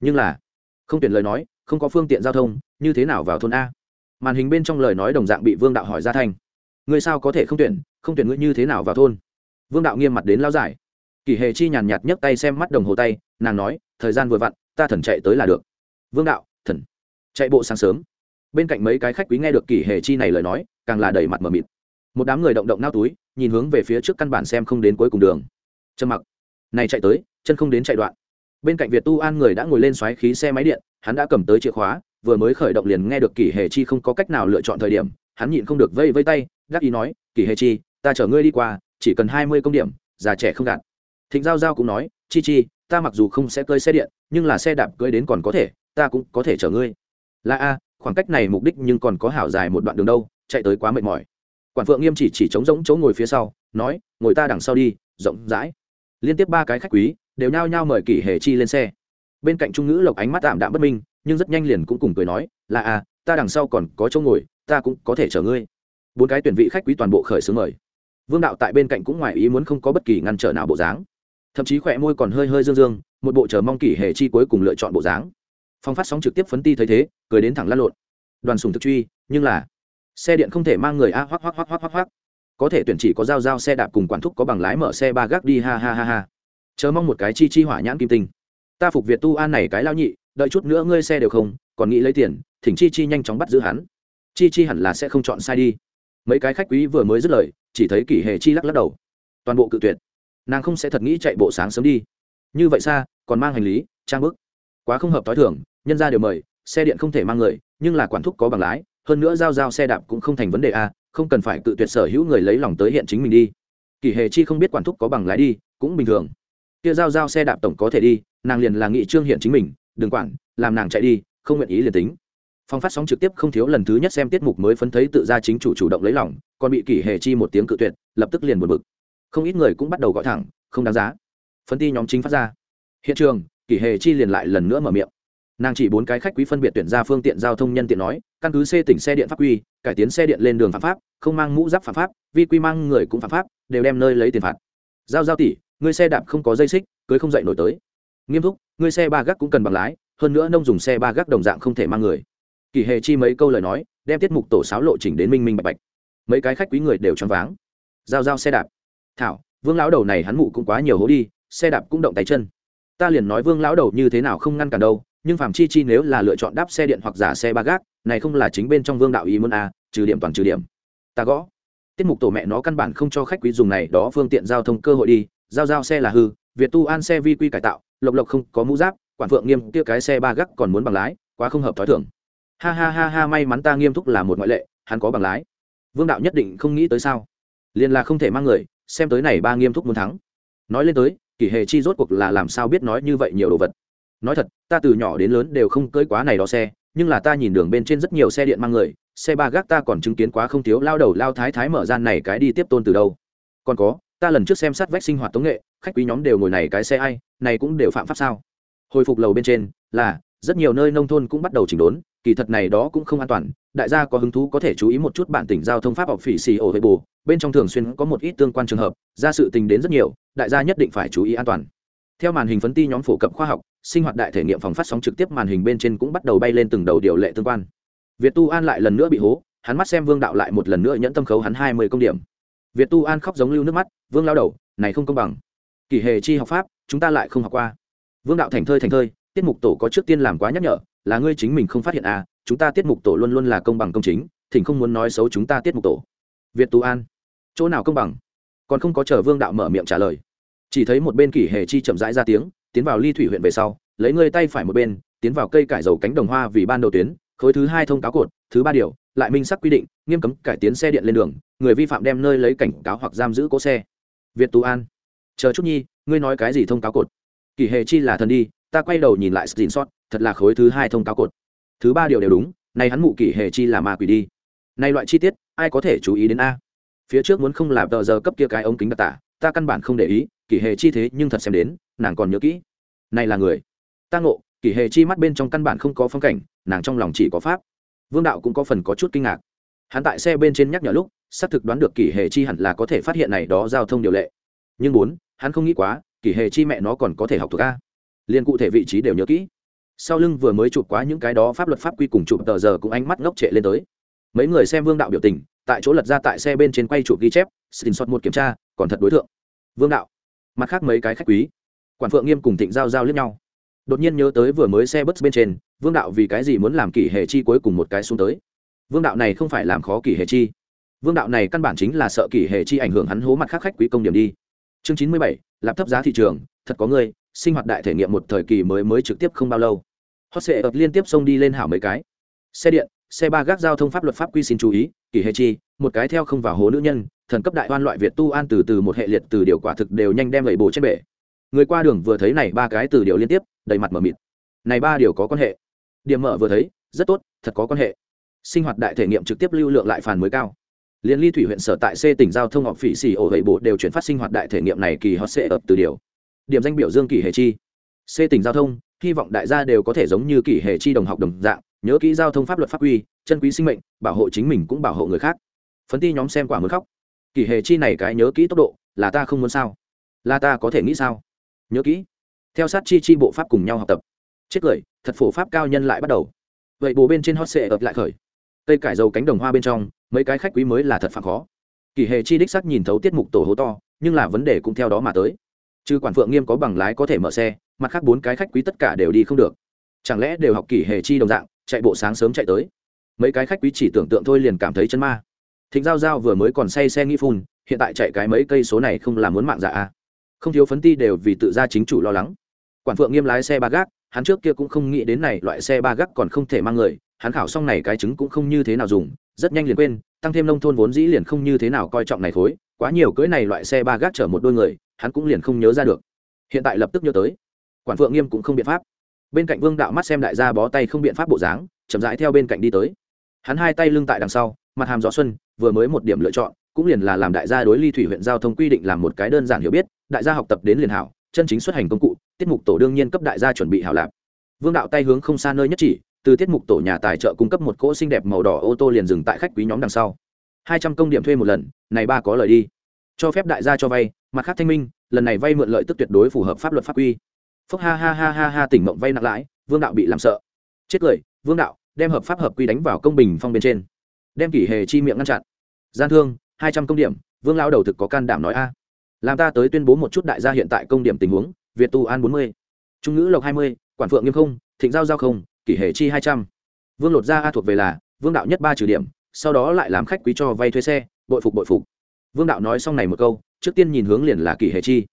Nhưng là, không tuyển lời nói không có phương tiện giao thông, như thế nào vào thôn a? Màn hình bên trong lời nói đồng dạng bị vương đạo hỏi ra thành người sao có thể không tuyển không tuyển ngươi như thế nào vào thôn? Vương đạo nghiêm mặt đến lao giải. Kỷ hề chi nhàn nhạt nhấc tay xem mắt đồng hồ tay, nàng nói, thời gian vừa vặn, ta thần chạy tới là được. Vương đạo, thần. Chạy bộ sáng sớm. Bên cạnh mấy cái khách quý nghe được kỷ hề chi này lời nói, càng là đầy mặt mờ mịt. Một đám người động động nao túi, nhìn hướng về phía trước căn bản xem không đến cuối cùng đường. Trầm mặc. Này chạy tới, chân không đến chạy đoạn. Bên cạnh việt tu an người đã ngồi lên xoáy khí xe máy điện hắn đã cầm tới chìa khóa, vừa mới khởi động liền nghe được kỷ hề chi không có cách nào lựa chọn thời điểm, hắn nhịn không được vây vây tay gác ý nói, kỷ hề chi, ta chở ngươi đi qua, chỉ cần hai mươi công điểm, già trẻ không gạt. Thịnh giao giao cũng nói, chi chi, ta mặc dù không sẽ cơi xe điện, nhưng là xe đạp cưới đến còn có thể, ta cũng có thể chở ngươi. Là a, khoảng cách này mục đích nhưng còn có hảo dài một đoạn đường đâu, chạy tới quá mệt mỏi. Quản phượng nghiêm chỉ chỉ trống rỗng chỗ ngồi phía sau, nói, ngồi ta đằng sau đi, rộng rãi. Liên tiếp ba cái khách quý, đều nhao nhao mời kỷ hề chi lên xe bên cạnh trung ngữ lộc ánh mắt tạm đạm bất minh, nhưng rất nhanh liền cũng cùng cười nói, là à ta đằng sau còn có chỗ ngồi, ta cũng có thể chở ngươi. Bốn cái tuyển vị khách quý toàn bộ khởi xướng mời. Vương đạo tại bên cạnh cũng ngoài ý muốn không có bất kỳ ngăn trở nào bộ dáng. Thậm chí khỏe môi còn hơi hơi dương dương, một bộ chờ mong kỷ hệ chi cuối cùng lựa chọn bộ dáng. Phong phát sóng trực tiếp phấn ti thấy thế, cười đến thẳng lăn lộn. Đoàn sùng thực truy, nhưng là xe điện không thể mang người a hoác hoác hoác hoác hoác hoác có thể tuyển chỉ có giao giao xe đạp cùng quản thúc có bằng lái mở xe ba gác đi, ha ha ha ha. Chờ mong một cái chi chi hỏa nhãn kim tinh ta phục việt tu an này cái lao nhị, đợi chút nữa ngươi xe đều không, còn nghĩ lấy tiền, thỉnh chi chi nhanh chóng bắt giữ hắn. Chi chi hẳn là sẽ không chọn sai đi. Mấy cái khách quý vừa mới dứt lời, chỉ thấy kỷ hề chi lắc lắc đầu. Toàn bộ cự tuyệt. Nàng không sẽ thật nghĩ chạy bộ sáng sớm đi. Như vậy xa, còn mang hành lý, trang bức. Quá không hợp t h o i thưởng nhân ra đều mời, xe điện không thể mang người, nhưng là quản thúc có bằng lái, hơn nữa giao giao xe đạp cũng không thành vấn đề a không cần phải cự tuyệt sở hữu người lấy lòng tới hiện chính mình đi. Kỷ hề chi không biết quản thúc có bằng lái đi, cũng bình thường. Kia giao giao xe đạp tổng có thể đi nàng liền là nghị trương hiện chính mình, đừng quản, làm nàng chạy đi, không nguyện ý liền tính. Phong phát sóng trực tiếp không thiếu lần thứ nhất xem tiết mục mới phấn thấy tự ra chính chủ chủ động lấy lòng, còn bị kỷ hề chi một tiếng cự tuyệt, lập tức liền buồn bực. Không ít người cũng bắt đầu gọi thẳng, không đáng giá. Phân ti nhóm chính phát ra. Hiện trường, kỷ hề chi liền lại lần nữa mở miệng. Nàng chỉ bốn cái khách quý phân biệt tuyển ra phương tiện giao thông nhân tiện nói, căn cứ xe tỉnh xe điện pháp quy, cải tiến xe điện lên đường phạm pháp, không mang mũ giáp phạm pháp, vi quy mang người cũng phạm pháp, đều đem nơi lấy tiền phạt. Giao giao tỷ, ngươi xe đạp không có dây xích, cưới không dậy nổi tới nghiêm túc ngươi xe ba gác cũng cần bằng lái hơn nữa nông dùng xe ba gác đồng dạng không thể mang người. Kỳ hề chi mấy câu lời nói đem tiết mục tổ sáo lộ chỉnh đến minh minh bạch bạch. Mấy cái khách quý người đều choáng váng. Giao giao xe đạp. Thảo vương lão đầu này hắn mụ cũng quá nhiều hố đi xe đạp cũng động tay chân. Ta liền nói vương lão đầu như thế nào không ngăn cản đâu nhưng phạm chi chi nếu là lựa chọn đáp xe điện hoặc giả xe ba gác này không là chính bên trong vương đạo ý muốn a à, trừ điểm toàn trừ điểm. Ta gõ. Tiết mục tổ mẹ nó căn bản không cho khách quý dùng này đó phương tiện giao thông cơ hội đi giao giao xe là hư việt tu an xe vi quy cải tạo lộc lộc không có mũ giáp, quản phượng nghiêm kia cái xe ba gác còn muốn bằng lái, quá không hợp t h ó i thưởng ha ha ha ha, may mắn ta nghiêm túc là một ngoại lệ, hắn có bằng lái. Vương đạo nhất định không nghĩ tới sao? Liền là không thể mang người, xem tới này ba nghiêm túc muốn thắng. Nói lên tới, kỷ hệ chi rốt cuộc là làm sao biết nói như vậy nhiều đồ vật? Nói thật, ta từ nhỏ đến lớn đều không cưỡi quá này đó xe, nhưng là ta nhìn đường bên trên rất nhiều xe điện mang người, xe ba gác ta còn chứng kiến quá không thiếu, lao đầu lao thái thái mở gian này cái đi tiếp tôn từ đâu. Còn có, ta lần trước xem sát vách sinh hoạt tống nghệ khách quý nhóm đều ngồi này cái xe ai, này cũng đều phạm pháp sao? Hồi phục lầu bên trên, là, rất nhiều nơi nông thôn cũng bắt đầu chỉnh đốn, kỳ thật này đó cũng không an toàn, đại gia có hứng thú có thể chú ý một chút bản tỉnh giao thông pháp học phỉ xì ổ với bù, bên trong thường xuyên có một ít tương quan trường hợp, ra sự tình đến rất nhiều, đại gia nhất định phải chú ý an toàn. Theo màn hình phấn ti nhóm phổ cập khoa học, sinh hoạt đại thể nghiệm phòng phát sóng trực tiếp màn hình bên trên cũng bắt đầu bay lên từng đầu điều lệ tương quan. Việt tu an lại lần nữa bị hố, hắn mắt xem vương đạo lại một lần nữa nhẫn tâm khấu hắn hai mươi công điểm. Việt tu an khóc giống lưu nước mắt, vương lao đầu, này không công bằng kỳ hề chi học pháp, chúng ta lại không học qua. Vương đạo thành thơi thành thơi, tiết mục tổ có trước tiên làm quá nhắc nhở, là ngươi chính mình không phát hiện à chúng ta tiết mục tổ luôn luôn là công bằng công chính, thỉnh không muốn nói xấu chúng ta tiết mục tổ. Việt tú an. Chỗ nào công bằng? Còn không có chờ vương đạo mở miệng trả lời. Chỉ thấy một bên kỷ hề chi chậm rãi ra tiếng, tiến vào ly thủy huyện về sau, lấy ngươi tay phải một bên, tiến vào cây cải dầu cánh đồng hoa vì ban đầu tuyến, khối thứ hai thông cáo cột, thứ ba điều, lại minh sắc quy định, nghiêm cấm cải tiến xe điện lên đường, người vi phạm đem nơi lấy cảnh cáo hoặc giam giữ cỗ xe. Việt tú an chờ chút nhi, ngươi nói cái gì thông cáo cột? Kỷ hề chi là thần đi, ta quay đầu nhìn lại xin sót thật là khối thứ hai thông cáo cột. Thứ ba điều đều đúng nay hắn mụ kỷ hề chi là ma quỷ đi. Này loại chi tiết, ai có thể chú ý đến a? Phía trước muốn không làm tờ giờ cấp kia cái ống kính đặc tả, ta căn bản không để ý kỷ hề chi thế nhưng thật xem đến, nàng còn nhớ kỹ. Này là người. Ta ngộ kỷ hề chi mắt bên trong căn bản không có phong cảnh, nàng trong lòng chỉ có pháp. Vương đạo cũng có phần có chút kinh ngạc. Hắn tại xe bên trên nhắc nhở lúc, xác thực đoán được kỷ hề chi hẳn là có thể phát hiện này đó giao thông điều lệ. Nhưng bốn hắn không nghĩ quá, kỷ hề chi mẹ nó còn có thể học thuộc a. Liên cụ thể vị trí đều nhớ kỹ. Sau lưng vừa mới chụp quá những cái đó pháp luật pháp quy cùng chụp tờ giờ cũng ánh mắt ngốc trệ lên tới. Mấy người xem vương đạo biểu tình, tại chỗ lật ra tại xe bên trên quay chụp ghi chép, xin xót một kiểm tra, còn thật đối tượng. Vương đạo. Mặt khác mấy cái khách quý. Quản phượng nghiêm cùng thịnh giao giao lướt nhau. Đột nhiên nhớ tới vừa mới xe bus bên trên, vương đạo vì cái gì muốn làm kỷ hệ chi cuối cùng một cái xuống tới. Vương đạo này không phải làm khó kỷ hệ chi. Vương đạo này căn bản chính là sợ kỷ hệ chi ảnh hưởng hắn hố mặt khác khách quý công điểm đi chương chín mươi bảy, lạp thấp giá thị trường, thật có người, sinh hoạt đại thể nghiệm một thời kỳ mới mới trực tiếp không bao lâu. Hot sệ ập liên tiếp xông đi lên hảo mấy cái. Xe điện, xe ba gác giao thông pháp luật pháp quy xin chú ý kỳ hệ chi, một cái theo không vào hố nữ nhân, thần cấp đại oan loại việt tu an từ từ một hệ liệt từ điều quả thực đều nhanh đem lẩy bồ trên bể. Người qua đường vừa thấy này ba cái từ điều liên tiếp, đầy mặt mở mịt. Này ba điều có quan hệ. Điểm mở vừa thấy, rất tốt, thật có quan hệ. Sinh hoạt đại thể nghiệm trực tiếp lưu lượng lại phản mới cao liên ly thủy huyện sở tại c tỉnh giao thông học phỉ xì ổ hệ bộ đều chuyển phát sinh hoạt đại thể nghiệm này kỳ hot sẽ ập từ điều. Điểm danh biểu dương kỳ hệ chi. C tỉnh giao thông, hy vọng đại gia đều có thể giống như kỳ hệ chi đồng học đồng dạng, nhớ kỹ giao thông pháp luật pháp quy, chân quý sinh mệnh, bảo hộ chính mình cũng bảo hộ người khác. Phấn ti nhóm xem quả muốn khóc. Kỳ hệ chi này cái nhớ kỹ tốc độ, là ta không muốn sao? Là ta có thể nghĩ sao? Nhớ kỹ. Theo sát chi chi bộ pháp cùng nhau học tập. Chết cười, thật phổ pháp cao nhân lại bắt đầu. Vậy bố bên trên hot sệ ập lại khởi cây cải dầu cánh đồng hoa bên trong, mấy cái khách quý mới là thật phạm khó. Kỳ hề chi đích sắc nhìn thấu tiết mục tổ hố to, nhưng là vấn đề cũng theo đó mà tới. Chứ quản phượng nghiêm có bằng lái có thể mở xe, mặt khác bốn cái khách quý tất cả đều đi không được. Chẳng lẽ đều học kỳ hề chi đồng dạng, chạy bộ sáng sớm chạy tới? Mấy cái khách quý chỉ tưởng tượng thôi liền cảm thấy chân ma. Thịnh giao giao vừa mới còn say xe nghĩ phun, hiện tại chạy cái mấy cây số này không làm muốn mạng dạ à. không thiếu phấn ti đều vì tự ra chính chủ lo lắng. Quản phượng nghiêm lái xe ba gác, hắn trước kia cũng không nghĩ đến này, loại xe ba gác còn không thể mang người hắn khảo xong này cái trứng cũng không như thế nào dùng, rất nhanh liền quên, tăng thêm nông thôn vốn dĩ liền không như thế nào coi trọng này thối quá nhiều cưỡi này loại xe ba gác chở một đôi người, hắn cũng liền không nhớ ra được. Hiện tại lập tức nhớ tới. Quản phượng nghiêm cũng không biện pháp. Bên cạnh vương đạo mắt xem đại gia bó tay không biện pháp bộ dáng, chậm rãi theo bên cạnh đi tới. Hắn hai tay lưng tại đằng sau, mặt hàm gió xuân, vừa mới một điểm lựa chọn, cũng liền là làm đại gia đối ly thủy huyện giao thông quy định làm một cái đơn giản hiểu biết, đại gia học tập đến liền hảo, chân chính xuất hành công cụ, tiết mục tổ đương nhiên cấp đại gia chuẩn bị hảo lạp vương đạo tay hướng không xa nơi nhất chỉ từ tiết mục tổ nhà tài trợ cung cấp một cỗ xinh đẹp màu đỏ ô tô liền dừng tại khách quý nhóm đằng sau. Hai trăm công điểm thuê một lần, này ba có lời đi. Cho phép đại gia cho vay, mặt khác thanh minh, lần này vay mượn lợi tức tuyệt đối phù hợp pháp luật pháp quy. Phúc ha ha ha ha ha, tỉnh mộng vay nặng lãi, vương đạo bị làm sợ. Chết cười, vương đạo, đem hợp pháp hợp quy đánh vào công bình phong bên trên. Đem kỷ hề chi miệng ngăn chặn. Gian thương, hai trăm công điểm, vương lao đầu thực có can đảm nói a. Làm ta tới tuyên bố một chút đại gia hiện tại công điểm tình huống, việt tu an bốn mươi, trung ngữ lộc hai mươi, quản phượng nghiêm không, thịnh giao giao không kỷ hệ chi hai trăm. Vương lột ra a thuộc về là, vương đạo nhất ba trừ điểm, sau đó lại làm khách quý cho vay thuê xe, bội phục bội phục. Vương đạo nói xong này một câu, trước tiên nhìn hướng liền là kỷ hệ chi.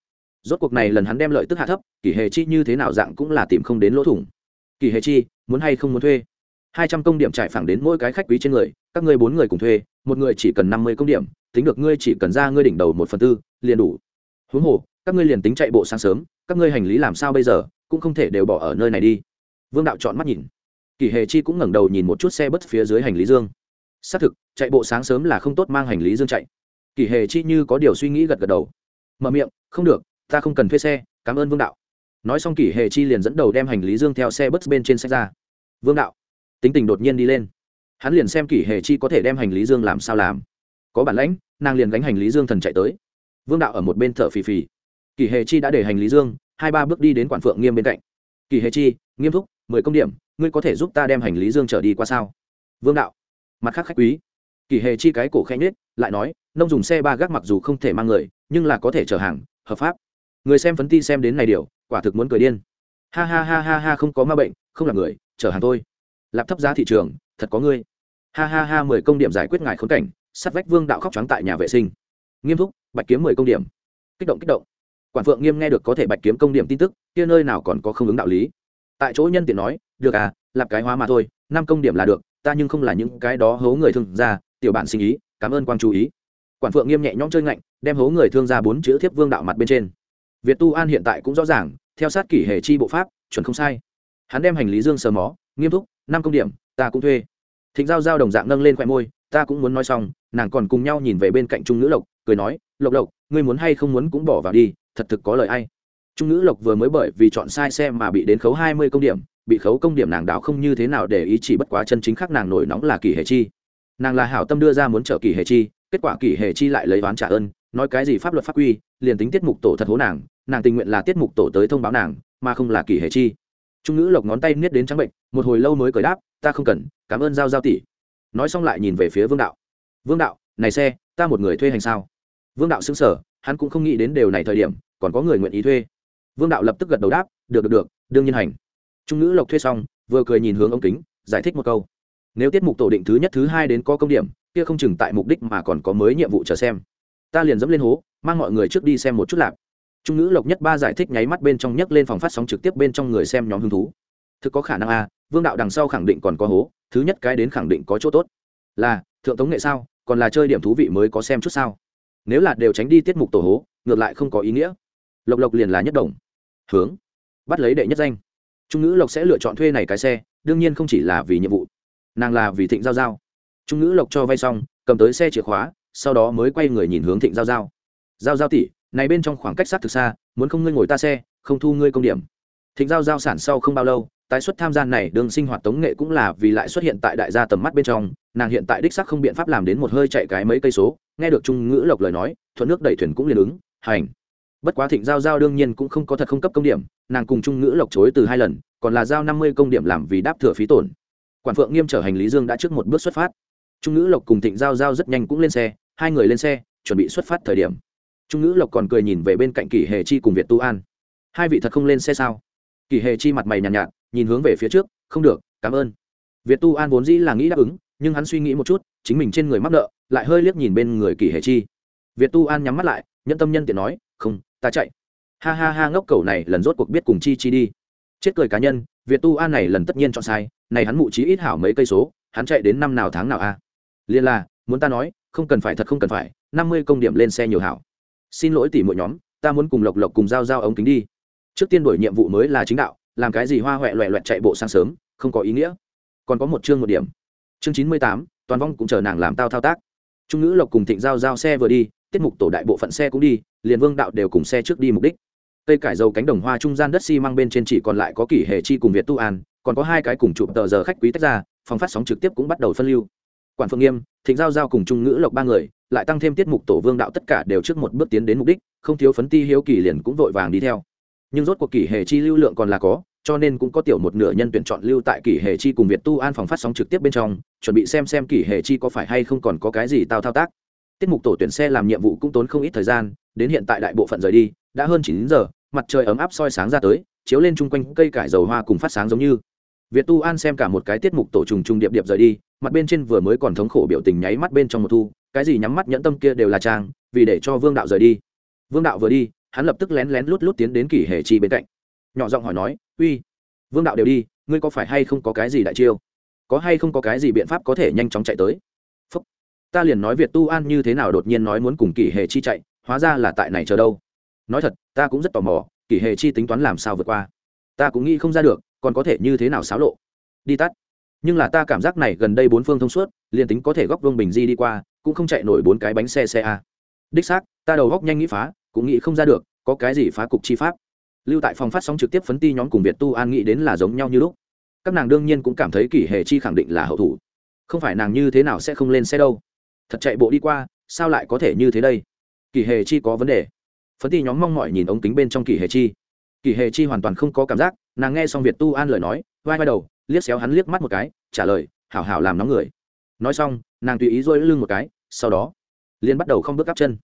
Rốt cuộc này lần hắn đem lợi tức hạ thấp, kỷ hệ chi như thế nào dạng cũng là tìm không đến lỗ thủng. Kỷ hệ chi, muốn hay không muốn thuê? Hai trăm công điểm trải phẳng đến mỗi cái khách quý trên người, các ngươi bốn người cùng thuê, một người chỉ cần năm mươi công điểm, tính được ngươi chỉ cần ra ngươi đỉnh đầu một phần tư, liền đủ. Huống hồ, các ngươi liền tính chạy bộ sáng sớm, các ngươi hành lý làm sao bây giờ, cũng không thể đều bỏ ở nơi này đi vương đạo chọn mắt nhìn. Kỳ hề chi cũng ngẩng đầu nhìn một chút xe bất phía dưới hành lý dương. Xác thực, chạy bộ sáng sớm là không tốt mang hành lý dương chạy. Kỳ hề chi như có điều suy nghĩ gật gật đầu. Mở miệng, không được, ta không cần thuê xe, cảm ơn vương đạo. Nói xong kỳ hề chi liền dẫn đầu đem hành lý dương theo xe bất bên trên xe ra. Vương đạo. Tính tình đột nhiên đi lên. Hắn liền xem Kỳ hề chi có thể đem hành lý dương làm sao làm. Có bản lãnh, nàng liền gánh hành lý dương thần chạy tới. Vương đạo ở một bên thợ phì phì. Kỳ hề chi đã để hành lý dương hai ba bước đi đến quản phượng nghiêm bên cạnh. Kỳ hề chi, nghiêm túc mười công điểm ngươi có thể giúp ta đem hành lý dương trở đi qua sao? Vương đạo. Mặt khác khách quý. Kỳ hề chi cái cổ khẽ nhết lại nói nông dùng xe ba gác mặc dù không thể mang người nhưng là có thể chở hàng hợp pháp. Người xem phấn ti xem đến này điều quả thực muốn cười điên. Ha ha ha ha ha không có ma bệnh không là người chở hàng thôi, lạp thấp giá thị trường thật có ngươi. Ha ha ha mười công điểm giải quyết ngài khốn cảnh sắt vách vương đạo khóc trắng tại nhà vệ sinh. Nghiêm túc bạch kiếm mười công điểm. Kích động kích động. Quản phượng nghiêm nghe được có thể bạch kiếm công điểm tin tức kia nơi nào còn có không ứng đạo lý tại chỗ nhân tiện nói, được à lạp cái hóa mà thôi, năm công điểm là được, ta nhưng không là những cái đó hố người thương gia. tiểu bản sinh ý, cảm ơn quang chú ý. Quản phượng nghiêm nhẹ nhõm chơi ngạnh, đem hố người thương gia bốn chữ thiếp vương đạo mặt bên trên. Việt tu an hiện tại cũng rõ ràng, theo sát kỷ hệ chi bộ pháp, chuẩn không sai. Hắn đem hành lý dương sờ mó, nghiêm túc, năm công điểm, ta cũng thuê. Thịnh giao giao đồng dạng nâng lên khoe môi, ta cũng muốn nói xong, nàng còn cùng nhau nhìn về bên cạnh trung nữ lộc, cười nói, lộc lộc, ngươi muốn hay không muốn cũng bỏ vào đi, thật thực có lời ai trung ngữ lộc vừa mới bởi vì chọn sai xe mà bị đến khấu hai mươi công điểm, bị khấu công điểm nàng đào không như thế nào để ý chỉ bất quá chân chính khác nàng nổi nóng là kỷ hệ chi. Nàng là hảo tâm đưa ra muốn chở kỷ hệ chi, kết quả kỷ hệ chi lại lấy oán trả ơn, nói cái gì pháp luật pháp quy, liền tính tiết mục tổ thật hố nàng nàng tình nguyện là tiết mục tổ tới thông báo nàng, mà không là kỷ hệ chi. Trung ngữ lộc ngón tay niết đến trắng bệnh, một hồi lâu mới cởi đáp, ta không cần, cảm ơn giao giao tỷ. Nói xong lại nhìn về phía vương đạo. Vương đạo, này xe, ta một người thuê hành sao? Vương đạo xứng sở hắn cũng không nghĩ đến đều này thời điểm, còn có người nguyện ý thuê vương đạo lập tức gật đầu đáp, được được được, đương nhiên hành. Trung ngữ lộc thuê xong, vừa cười nhìn hướng ống kính, giải thích một câu. Nếu tiết mục tổ định thứ nhất, thứ hai đến có công điểm, kia không chừng tại mục đích mà còn có mới nhiệm vụ chờ xem. Ta liền dẫm lên hố, mang mọi người trước đi xem một chút lạp. Trung ngữ lộc nhất ba giải thích nháy mắt bên trong nhấc lên phòng phát sóng trực tiếp bên trong người xem nhóm hứng thú. Thực có khả năng a, vương đạo đằng sau khẳng định còn có hố, thứ nhất cái đến khẳng định có chỗ tốt. Là, thượng tống nghệ sao, còn là chơi điểm thú vị mới có xem chút sao? Nếu là đều tránh đi tiết mục tổ hố, ngược lại không có ý nghĩa lộc lộc liền là nhất đồng. Hướng. Bắt lấy đệ nhất danh. Trung ngữ lộc sẽ lựa chọn thuê này cái xe, đương nhiên không chỉ là vì nhiệm vụ, nàng là vì thịnh giao giao. Trung ngữ lộc cho vay xong, cầm tới xe chìa khóa, sau đó mới quay người nhìn hướng thịnh giao giao. Giao giao tỷ, này bên trong khoảng cách sát thực xa, muốn không ngươi ngồi ta xe, không thu ngươi công điểm. Thịnh giao giao sản sau không bao lâu, tái xuất tham gia này, đường sinh hoạt tống nghệ cũng là vì lại xuất hiện tại đại gia tầm mắt bên trong, nàng hiện tại đích sắc không biện pháp làm đến một hơi chạy cái mấy cây số. Nghe được trung ngữ lộc lời nói, thuận nước đẩy thuyền cũng liền ứng, hành bất quá thịnh giao giao đương nhiên cũng không có thật không cấp công điểm nàng cùng trung ngữ lộc chối từ hai lần còn là giao năm mươi công điểm làm vì đáp thừa phí tổn. Quản phượng nghiêm trở hành lý dương đã trước một bước xuất phát. Trung ngữ lộc cùng thịnh giao giao rất nhanh cũng lên xe hai người lên xe chuẩn bị xuất phát thời điểm. Trung ngữ lộc còn cười nhìn về bên cạnh kỷ hề chi cùng việt tu an. Hai vị thật không lên xe sao? Kỷ hề chi mặt mày nhàn nhạt, nhạt nhìn hướng về phía trước không được cảm ơn. Việt tu an vốn dĩ là nghĩ đáp ứng nhưng hắn suy nghĩ một chút chính mình trên người mắc nợ lại hơi liếc nhìn bên người kỷ hề chi. Việt tu an nhắm mắt lại nhân tâm nhân tiện nói không ta chạy. Ha ha ha, ngốc cầu này lần rốt cuộc biết cùng chi chi đi. Chết cười cá nhân, việt tu an này lần tất nhiên chọn sai, này hắn mụ trí ít hảo mấy cây số, hắn chạy đến năm nào tháng nào a liên là, muốn ta nói, không cần phải thật không cần phải, năm mươi công điểm lên xe nhiều hảo. Xin lỗi tỷ mỗi nhóm, ta muốn cùng lộc lộc cùng giao giao ống kính đi. Trước tiên đổi nhiệm vụ mới là chính đạo, làm cái gì hoa huệ loẹ loẹt chạy bộ sáng sớm, không có ý nghĩa. Còn có một chương một điểm. Chương chín mươi tám, toàn vong cũng chờ nàng làm tao thao tác. Trung ngữ lộc cùng thịnh giao giao xe vừa đi, tiết mục tổ đại bộ phận xe cũng đi liền vương đạo đều cùng xe trước đi mục đích. Cây cải dầu cánh đồng hoa trung gian đất xi bên trên chỉ còn lại có kỷ hệ chi cùng việt tu an, còn có hai cái cùng chụp tờ giờ khách quý tách ra, phòng phát sóng trực tiếp cũng bắt đầu phân lưu. Quản phương nghiêm, thịnh giao giao cùng trung ngữ lộc ba người, lại tăng thêm tiết mục tổ vương đạo tất cả đều trước một bước tiến đến mục đích, không thiếu phấn ti hiếu kỳ liền cũng vội vàng đi theo. Nhưng rốt cuộc kỷ hệ chi lưu lượng còn là có, cho nên cũng có tiểu một nửa nhân tuyển chọn lưu tại kỷ hệ chi cùng việt tu an phòng phát sóng trực tiếp bên trong, chuẩn bị xem xem kỷ hệ chi có phải hay không còn có cái gì tao thao tác tiết mục tổ tuyển xe làm nhiệm vụ cũng tốn không ít thời gian, đến hiện tại đại bộ phận rời đi, đã hơn chín giờ, mặt trời ấm áp soi sáng ra tới, chiếu lên chung quanh cây cải dầu hoa cùng phát sáng giống như. Việt tu an xem cả một cái tiết mục tổ trùng trùng điệp điệp rời đi, mặt bên trên vừa mới còn thống khổ biểu tình nháy mắt bên trong một thu, cái gì nhắm mắt nhẫn tâm kia đều là trang, vì để cho vương đạo rời đi. Vương đạo vừa đi, hắn lập tức lén lén lút lút tiến đến kỷ hệ chi bên cạnh. Nhỏ giọng hỏi nói, uy, vương đạo đều đi, ngươi có phải hay không có cái gì đại chiêu? Có hay không có cái gì biện pháp có thể nhanh chóng chạy tới? Ta liền nói việt tu an như thế nào đột nhiên nói muốn cùng kỷ hệ chi chạy, hóa ra là tại này chờ đâu. Nói thật, ta cũng rất tò mò, kỷ hệ chi tính toán làm sao vượt qua. Ta cũng nghĩ không ra được, còn có thể như thế nào xáo lộ. Đi tắt. Nhưng là ta cảm giác này gần đây bốn phương thông suốt, liền tính có thể góc vương bình di đi qua, cũng không chạy nổi bốn cái bánh xe xe a. Đích xác, ta đầu góc nhanh nghĩ phá, cũng nghĩ không ra được, có cái gì phá cục chi pháp. Lưu tại phòng phát sóng trực tiếp phấn ti nhóm cùng việt tu an nghĩ đến là giống nhau như lúc. Các nàng đương nhiên cũng cảm thấy kỷ hệ chi khẳng định là hậu thủ. Không phải nàng như thế nào sẽ không lên xe đâu thật chạy bộ đi qua, sao lại có thể như thế đây? Kỷ Hề chi có vấn đề. Phấn ti nhóm mong mỏi nhìn ống kính bên trong kỷ Hề chi. Kỷ Hề chi hoàn toàn không có cảm giác, nàng nghe xong việt tu an lời nói, vai vai đầu, liếc xéo hắn liếc mắt một cái, trả lời, hảo hảo làm nóng người. Nói xong, nàng tùy ý dôi lưng một cái, sau đó liên bắt đầu không bước áp chân.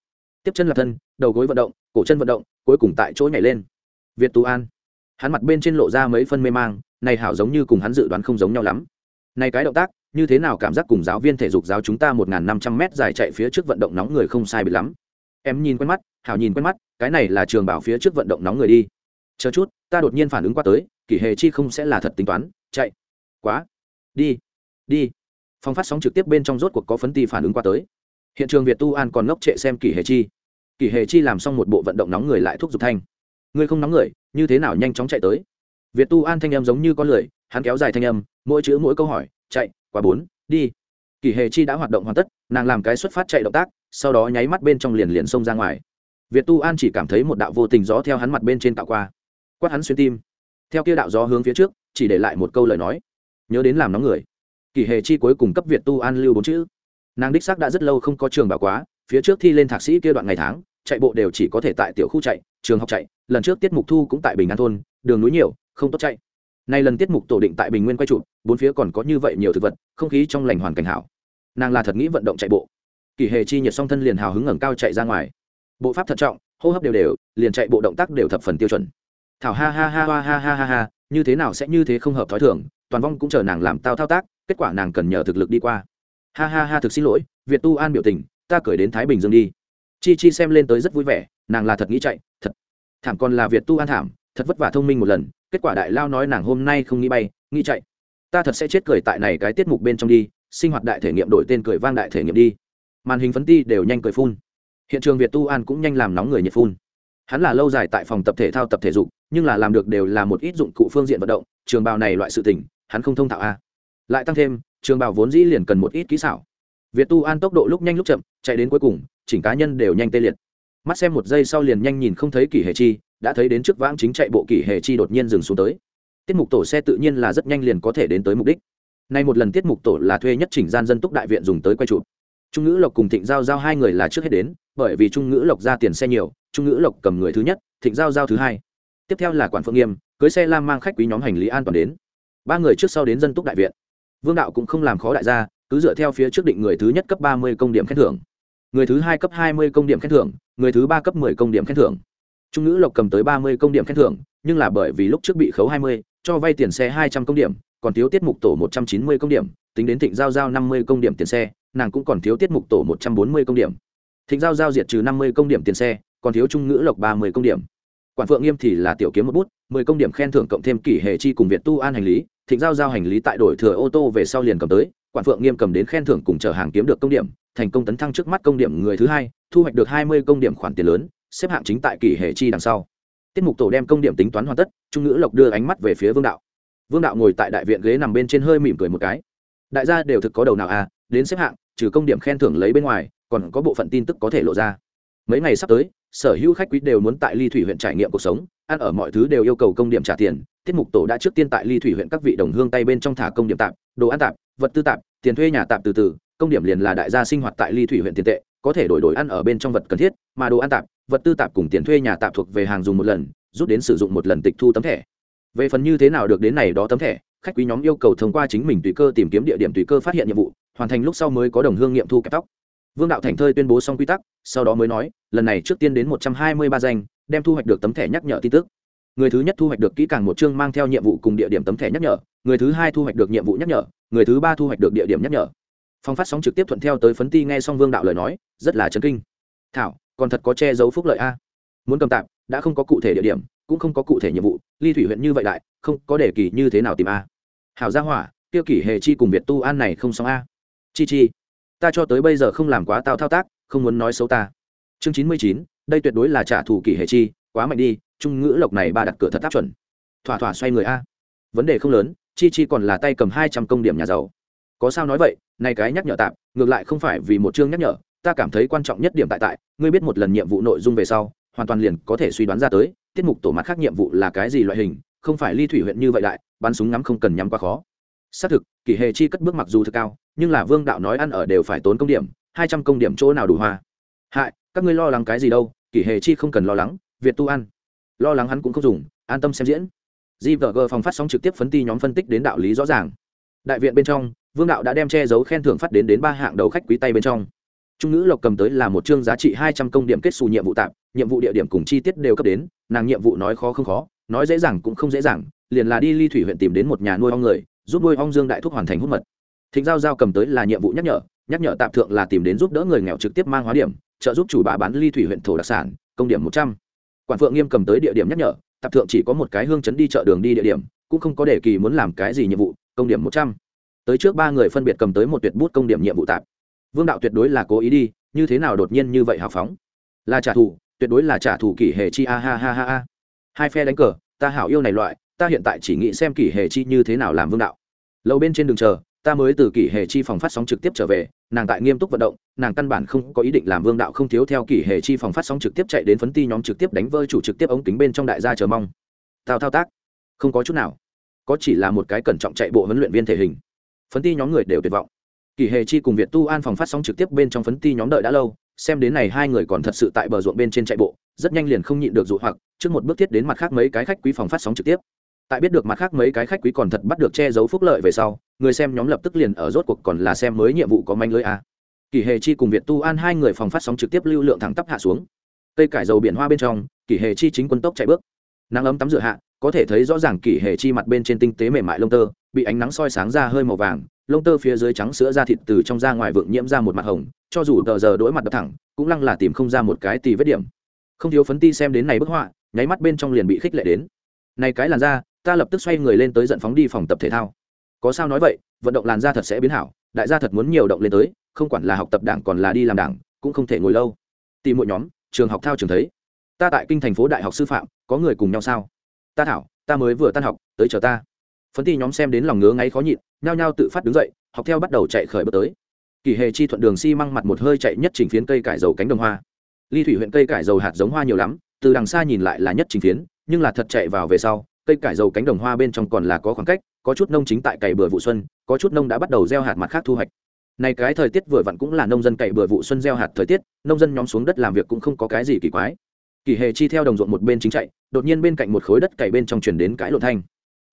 Tiếp chân là thân, đầu gối vận động, cổ chân vận động, cuối cùng tại chỗ nhảy lên. Việt Tu an. Hắn mặt bên trên lộ ra mấy phân mê mang, này hảo giống như cùng hắn dự đoán không giống nhau lắm. Này cái động tác như thế nào cảm giác cùng giáo viên thể dục giáo chúng ta một năm trăm mét dài chạy phía trước vận động nóng người không sai bị lắm. Em nhìn quen mắt, hảo nhìn quen mắt, cái này là trường bảo phía trước vận động nóng người đi. Chờ chút, ta đột nhiên phản ứng qua tới kỷ hề chi không sẽ là thật tính toán, chạy. Quá. Đi. Đi. Phong phát sóng trực tiếp bên trong rốt cuộc có phấn ti phản ứng qua tới. Hiện trường việt tu an còn ngốc trệ xem kỷ hề chi. Kỷ hề chi làm xong một bộ vận động nóng người lại thúc giục thanh. Ngươi không nóng người, như thế nào nhanh chóng chạy tới? Việt tu an thanh âm giống như con lười, hắn kéo dài thanh âm, mỗi chữ mỗi câu hỏi, chạy quá bốn, đi. Kỳ hề chi đã hoạt động hoàn tất, nàng làm cái xuất phát chạy động tác, sau đó nháy mắt bên trong liền liền xông ra ngoài. Việt tu an chỉ cảm thấy một đạo vô tình gió theo hắn mặt bên trên tạo qua. Quát hắn xuyên tim. Theo kia đạo gió hướng phía trước, chỉ để lại một câu lời nói. Nhớ đến làm nóng người. Kỳ hề chi cuối cùng cấp việt tu an lưu bốn chữ. Nàng đích xác đã rất lâu không có trường bảo quá, phía trước thi lên thạc sĩ kia đoạn ngày tháng, chạy bộ đều chỉ có thể tại tiểu khu chạy, trường học chạy, lần trước tiết mục thu cũng tại bình an thôn, đường núi nhiều, không tốt chạy nay lần tiết mục tổ định tại bình nguyên quay trụ, bốn phía còn có như vậy nhiều thực vật, không khí trong lành hoàn cảnh hảo. Nàng là thật nghĩ vận động chạy bộ. Kỳ hề chi nhiệt song thân liền hào hứng ngẩng cao chạy ra ngoài. Bộ pháp thận trọng, hô hấp đều đều, liền chạy bộ động tác đều thập phần tiêu chuẩn. Thảo ha ha ha ha ha ha ha ha, như thế nào sẽ như thế không hợp thói thường, toàn vong cũng chờ nàng làm tao thao tác, kết quả nàng cần nhờ thực lực đi qua. Ha ha ha thực xin lỗi, việt tu an biểu tình, ta cười đến thái bình dương đi. Chi chi xem lên tới rất vui vẻ, nàng là thật nghĩ chạy, thật. Thảm còn là việt tu an thảm, thật vất vả thông minh một lần kết quả đại lao nói nàng hôm nay không nghĩ bay, nghĩ chạy. Ta thật sẽ chết cười tại này cái tiết mục bên trong đi, sinh hoạt đại thể nghiệm đổi tên cười vang đại thể nghiệm đi. Màn hình phấn ti đều nhanh cười phun. Hiện trường việt tu an cũng nhanh làm nóng người nhiệt phun. Hắn là lâu dài tại phòng tập thể thao tập thể dục, nhưng là làm được đều là một ít dụng cụ phương diện vận động, trường bào này loại sự tình, hắn không thông thạo a. Lại tăng thêm, trường bào vốn dĩ liền cần một ít kỹ xảo. Việt tu an tốc độ lúc nhanh lúc chậm, chạy đến cuối cùng, chỉnh cá nhân đều nhanh tê liệt mắt xem một giây sau liền nhanh nhìn không thấy kỷ hệ chi, đã thấy đến trước vãng chính chạy bộ kỷ hệ chi đột nhiên dừng xuống tới. Tiết mục tổ xe tự nhiên là rất nhanh liền có thể đến tới mục đích. Nay một lần tiết mục tổ là thuê nhất chỉnh gian dân túc đại viện dùng tới quay chụp. Trung ngữ lộc cùng thịnh giao giao hai người là trước hết đến, bởi vì trung ngữ lộc ra tiền xe nhiều, trung ngữ lộc cầm người thứ nhất, thịnh giao giao thứ hai. Tiếp theo là quản phượng nghiêm, cưới xe lam mang khách quý nhóm hành lý an toàn đến. Ba người trước sau đến dân túc đại viện. Vương đạo cũng không làm khó đại gia, cứ dựa theo phía trước định người thứ nhất cấp ba mươi công điểm khen thưởng. Người thứ hai cấp hai mươi công điểm khen thưởng người thứ ba cấp mười công điểm khen thưởng. Trung ngữ lộc cầm tới ba mươi công điểm khen thưởng, nhưng là bởi vì lúc trước bị khấu hai mươi, cho vay tiền xe hai trăm công điểm, còn thiếu tiết mục tổ một trăm chín mươi công điểm, tính đến thịnh giao giao năm mươi công điểm tiền xe, nàng cũng còn thiếu tiết mục tổ một trăm bốn mươi công điểm. Thịnh giao giao diệt trừ năm mươi công điểm tiền xe, còn thiếu trung ngữ lộc ba mươi công điểm. Quản phượng nghiêm thì là tiểu kiếm một bút, mười công điểm khen thưởng cộng thêm kỷ hệ chi cùng việt tu an hành lý, thịnh giao giao hành lý tại đổi thừa ô tô về sau liền cầm tới, quản phượng nghiêm cầm đến khen thưởng cùng chở hàng kiếm được công điểm, thành công tấn thăng trước mắt công điểm người thứ hai thu hoạch được hai mươi công điểm khoản tiền lớn, xếp hạng chính tại kỷ hệ chi đằng sau. Tiết mục tổ đem công điểm tính toán hoàn tất, trung ngữ lộc đưa ánh mắt về phía vương đạo. Vương đạo ngồi tại đại viện ghế nằm bên trên hơi mỉm cười một cái. Đại gia đều thực có đầu nào à đến xếp hạng, trừ công điểm khen thưởng lấy bên ngoài, còn có bộ phận tin tức có thể lộ ra. Mấy ngày sắp tới, sở hữu khách quý đều muốn tại ly thủy huyện trải nghiệm cuộc sống, ăn ở mọi thứ đều yêu cầu công điểm trả tiền. Tiết mục tổ đã trước tiên tại ly thủy huyện các vị đồng hương tay bên trong thả công điểm tạm, đồ ăn tạm, vật tư tạm, tiền thuê nhà tạm từ từ, công điểm liền là đại gia sinh hoạt tại ly thủy huyện tiền tệ có thể đổi đổi ăn ở bên trong vật cần thiết, mà đồ ăn tạm vật tư tạm cùng tiền thuê nhà tạm thuộc về hàng dùng một lần, rút đến sử dụng một lần tịch thu tấm thẻ. Về phần như thế nào được đến này đó tấm thẻ, khách quý nhóm yêu cầu thông qua chính mình tùy cơ tìm kiếm địa điểm tùy cơ phát hiện nhiệm vụ, hoàn thành lúc sau mới có đồng hương nghiệm thu kẹp tóc. Vương đạo thành thơi tuyên bố xong quy tắc, sau đó mới nói, lần này trước tiên đến một trăm hai mươi ba danh, đem thu hoạch được tấm thẻ nhắc nhở tin tức. Người thứ nhất thu hoạch được kỹ càng một chương mang theo nhiệm vụ cùng địa điểm tấm thẻ nhắc nhở, người thứ hai thu hoạch được nhiệm vụ nhắc nhở, người thứ ba thu hoạch được địa điểm nhắc nhở phong phát sóng trực tiếp thuận theo tới phấn ti nghe xong vương đạo lời nói, rất là chấn kinh. Thảo, còn thật có che giấu phúc lợi a. Muốn cầm tạm, đã không có cụ thể địa điểm, cũng không có cụ thể nhiệm vụ, ly thủy huyện như vậy lại không có đề kỳ như thế nào tìm a. Hảo gia hỏa tiêu kỷ hề chi cùng việt tu an này không xong a. Chi chi, ta cho tới bây giờ không làm quá tao thao tác, không muốn nói xấu ta. Chương chín mươi chín, đây tuyệt đối là trả thù kỷ hệ chi, quá mạnh đi, trung ngữ lộc này ba đặt cửa thật áp chuẩn. Thỏa thỏa xoay người a. Vấn đề không lớn, chi chi còn là tay cầm hai trăm công điểm nhà giàu. Có sao nói vậy này cái nhắc nhở tạm, ngược lại không phải vì một chương nhắc nhở, ta cảm thấy quan trọng nhất điểm tại tại, ngươi biết một lần nhiệm vụ nội dung về sau, hoàn toàn liền có thể suy đoán ra tới, tiết mục tổ mặt khác nhiệm vụ là cái gì loại hình, không phải ly thủy huyện như vậy đại, bắn súng ngắm không cần nhắm quá khó. Xác thực, kỷ hệ chi cất bước mặc dù thực cao, nhưng là vương đạo nói ăn ở đều phải tốn công điểm, hai trăm công điểm chỗ nào đủ hoa. Hại, các ngươi lo lắng cái gì đâu, kỷ hệ chi không cần lo lắng, việt tu ăn. Lo lắng hắn cũng không dùng, an tâm xem diễn. Gvg phòng phát sóng trực tiếp phấn ti nhóm phân tích đến đạo lý rõ ràng. Đại viện bên trong vương đạo đã đem che giấu khen thưởng phát đến đến ba hạng đầu khách quý tay bên trong. Trung ngữ lộc cầm tới là một chương giá trị hai trăm công điểm kết xù nhiệm vụ tạm nhiệm vụ địa điểm cùng chi tiết đều cấp đến, nàng nhiệm vụ nói khó không khó, nói dễ dàng cũng không dễ dàng, liền là đi ly thủy huyện tìm đến một nhà nuôi ong người, giúp nuôi ong dương đại thúc hoàn thành hút mật. Thịnh giao giao cầm tới là nhiệm vụ nhắc nhở nhắc nhở tạm thượng là tìm đến giúp đỡ người nghèo trực tiếp mang hóa điểm, trợ giúp chủ bà bán ly thủy huyện thổ đặc sản, công điểm một trăm. Quản phượng nghiêm cầm tới địa điểm nhắc nhở, tạp thượng chỉ có một cái hương chấn đi chợ đường đi địa điểm, cũng không có đề kỳ muốn làm cái gì nhiệm vụ, công điểm một trăm tới trước ba người phân biệt cầm tới một tuyệt bút công điểm nhiệm vụ tạp. Vương đạo tuyệt đối là cố ý đi, như thế nào đột nhiên như vậy hào phóng? Là trả thù, tuyệt đối là trả thù kỷ hệ chi, a, ha ha ha ha. Hai phe đánh cờ, ta hảo yêu này loại, ta hiện tại chỉ nghĩ xem kỷ hệ chi như thế nào làm vương đạo. Lâu bên trên đường chờ, ta mới từ kỷ hệ chi phòng phát sóng trực tiếp trở về, nàng tại nghiêm túc vận động, nàng căn bản không có ý định làm vương đạo không thiếu theo kỷ hệ chi phòng phát sóng trực tiếp chạy đến phấn ti nhóm trực tiếp đánh vơi chủ trực tiếp ống kính bên trong đại gia chờ mong. Tao thao tác, không có chút nào. Có chỉ là một cái cẩn trọng chạy bộ huấn luyện viên thể hình phấn ti nhóm người đều tuyệt vọng. Kỳ Hề chi cùng việt tu an phòng phát sóng trực tiếp bên trong phấn ti nhóm đợi đã lâu, xem đến này hai người còn thật sự tại bờ ruộng bên trên chạy bộ, rất nhanh liền không nhịn được dụ hoặc, trước một bước thiết đến mặt khác mấy cái khách quý phòng phát sóng trực tiếp. Tại biết được mặt khác mấy cái khách quý còn thật bắt được che giấu phúc lợi về sau, người xem nhóm lập tức liền ở rốt cuộc còn là xem mới nhiệm vụ có manh lưới a. Kỳ hề chi cùng việt tu an hai người phòng phát sóng trực tiếp lưu lượng thẳng tắp hạ xuống. Cây cải dầu biển hoa bên trong, Kỳ hề chi chính quân tốc chạy bước. Nắng ấm tắm rửa hạ có thể thấy rõ ràng kỷ hệ chi mặt bên trên tinh tế mềm mại lông tơ, bị ánh nắng soi sáng ra hơi màu vàng, lông tơ phía dưới trắng sữa ra thịt từ trong ra ngoài vượng nhiễm ra một mặt hồng, cho dù tờ giờ đỗi mặt đập thẳng, cũng lăng là tìm không ra một cái tì vết điểm. Không thiếu phấn ti xem đến này bức họa, nháy mắt bên trong liền bị khích lệ đến. Này cái làn da, ta lập tức xoay người lên tới giận phóng đi phòng tập thể thao. Có sao nói vậy, vận động làn da thật sẽ biến hảo, đại gia thật muốn nhiều động lên tới, không quản là học tập đảng còn là đi làm đảng, cũng không thể ngồi lâu. Tìm mỗi nhóm, trường học thao trường thấy. Ta tại kinh thành phố đại học sư phạm, có người cùng nhau sao? Ta thảo, ta mới vừa tan học, tới chờ ta. Phấn ti nhóm xem đến lòng ngứa ngáy khó nhịn, nhao nhao tự phát đứng dậy, học theo bắt đầu chạy khởi bước tới. Kỳ hề chi thuận đường xi mặt một hơi chạy nhất trình phiến cây cải dầu cánh đồng hoa. Ly thủy huyện cây cải dầu hạt giống hoa nhiều lắm, từ đằng xa nhìn lại là nhất trình phiến, nhưng là thật chạy vào về sau, cây cải dầu cánh đồng hoa bên trong còn là có khoảng cách, có chút nông chính tại cày bừa vụ xuân, có chút nông đã bắt đầu gieo hạt mặt khác thu hoạch. Này cái thời tiết vừa vặn cũng là nông dân cày bừa vụ xuân gieo hạt thời tiết, nông dân nhóm xuống đất làm việc cũng không có cái gì kỳ quái kỳ hề chi theo đồng ruộng một bên chính chạy, đột nhiên bên cạnh một khối đất cày bên trong chuyển đến cái lộn thanh.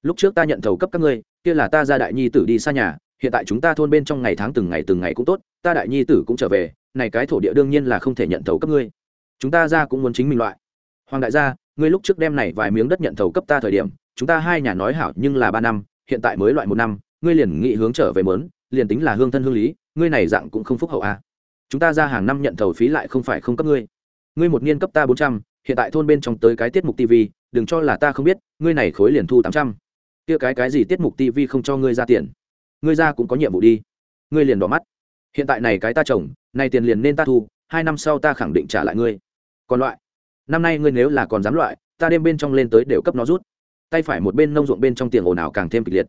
Lúc trước ta nhận thầu cấp các ngươi, kia là ta ra đại nhi tử đi xa nhà, hiện tại chúng ta thôn bên trong ngày tháng từng ngày từng ngày cũng tốt, ta đại nhi tử cũng trở về, này cái thổ địa đương nhiên là không thể nhận thầu cấp ngươi. Chúng ta ra cũng muốn chính mình loại. Hoàng đại gia, ngươi lúc trước đem này vài miếng đất nhận thầu cấp ta thời điểm, chúng ta hai nhà nói hảo nhưng là ba năm, hiện tại mới loại một năm, ngươi liền nghị hướng trở về mớn, liền tính là hương thân hương lý, ngươi này dạng cũng không phúc hậu à. chúng ta ra hàng năm nhận thầu phí lại không phải không cấp ngươi ngươi một niên cấp ta bốn trăm, hiện tại thôn bên trong tới cái tiết mục tv đừng cho là ta không biết, ngươi này khối liền thu tám trăm. Kia cái cái gì tiết mục tv không cho ngươi ra tiền? Ngươi ra cũng có nhiệm vụ đi. Ngươi liền đỏ mắt. Hiện tại này cái ta trồng này tiền liền nên ta thu, hai năm sau ta khẳng định trả lại ngươi. Còn loại. Năm nay ngươi nếu là còn dám loại, ta đêm bên trong lên tới đều cấp nó rút. Tay phải một bên nông ruộng bên trong tiền ồn ào càng thêm kịch liệt.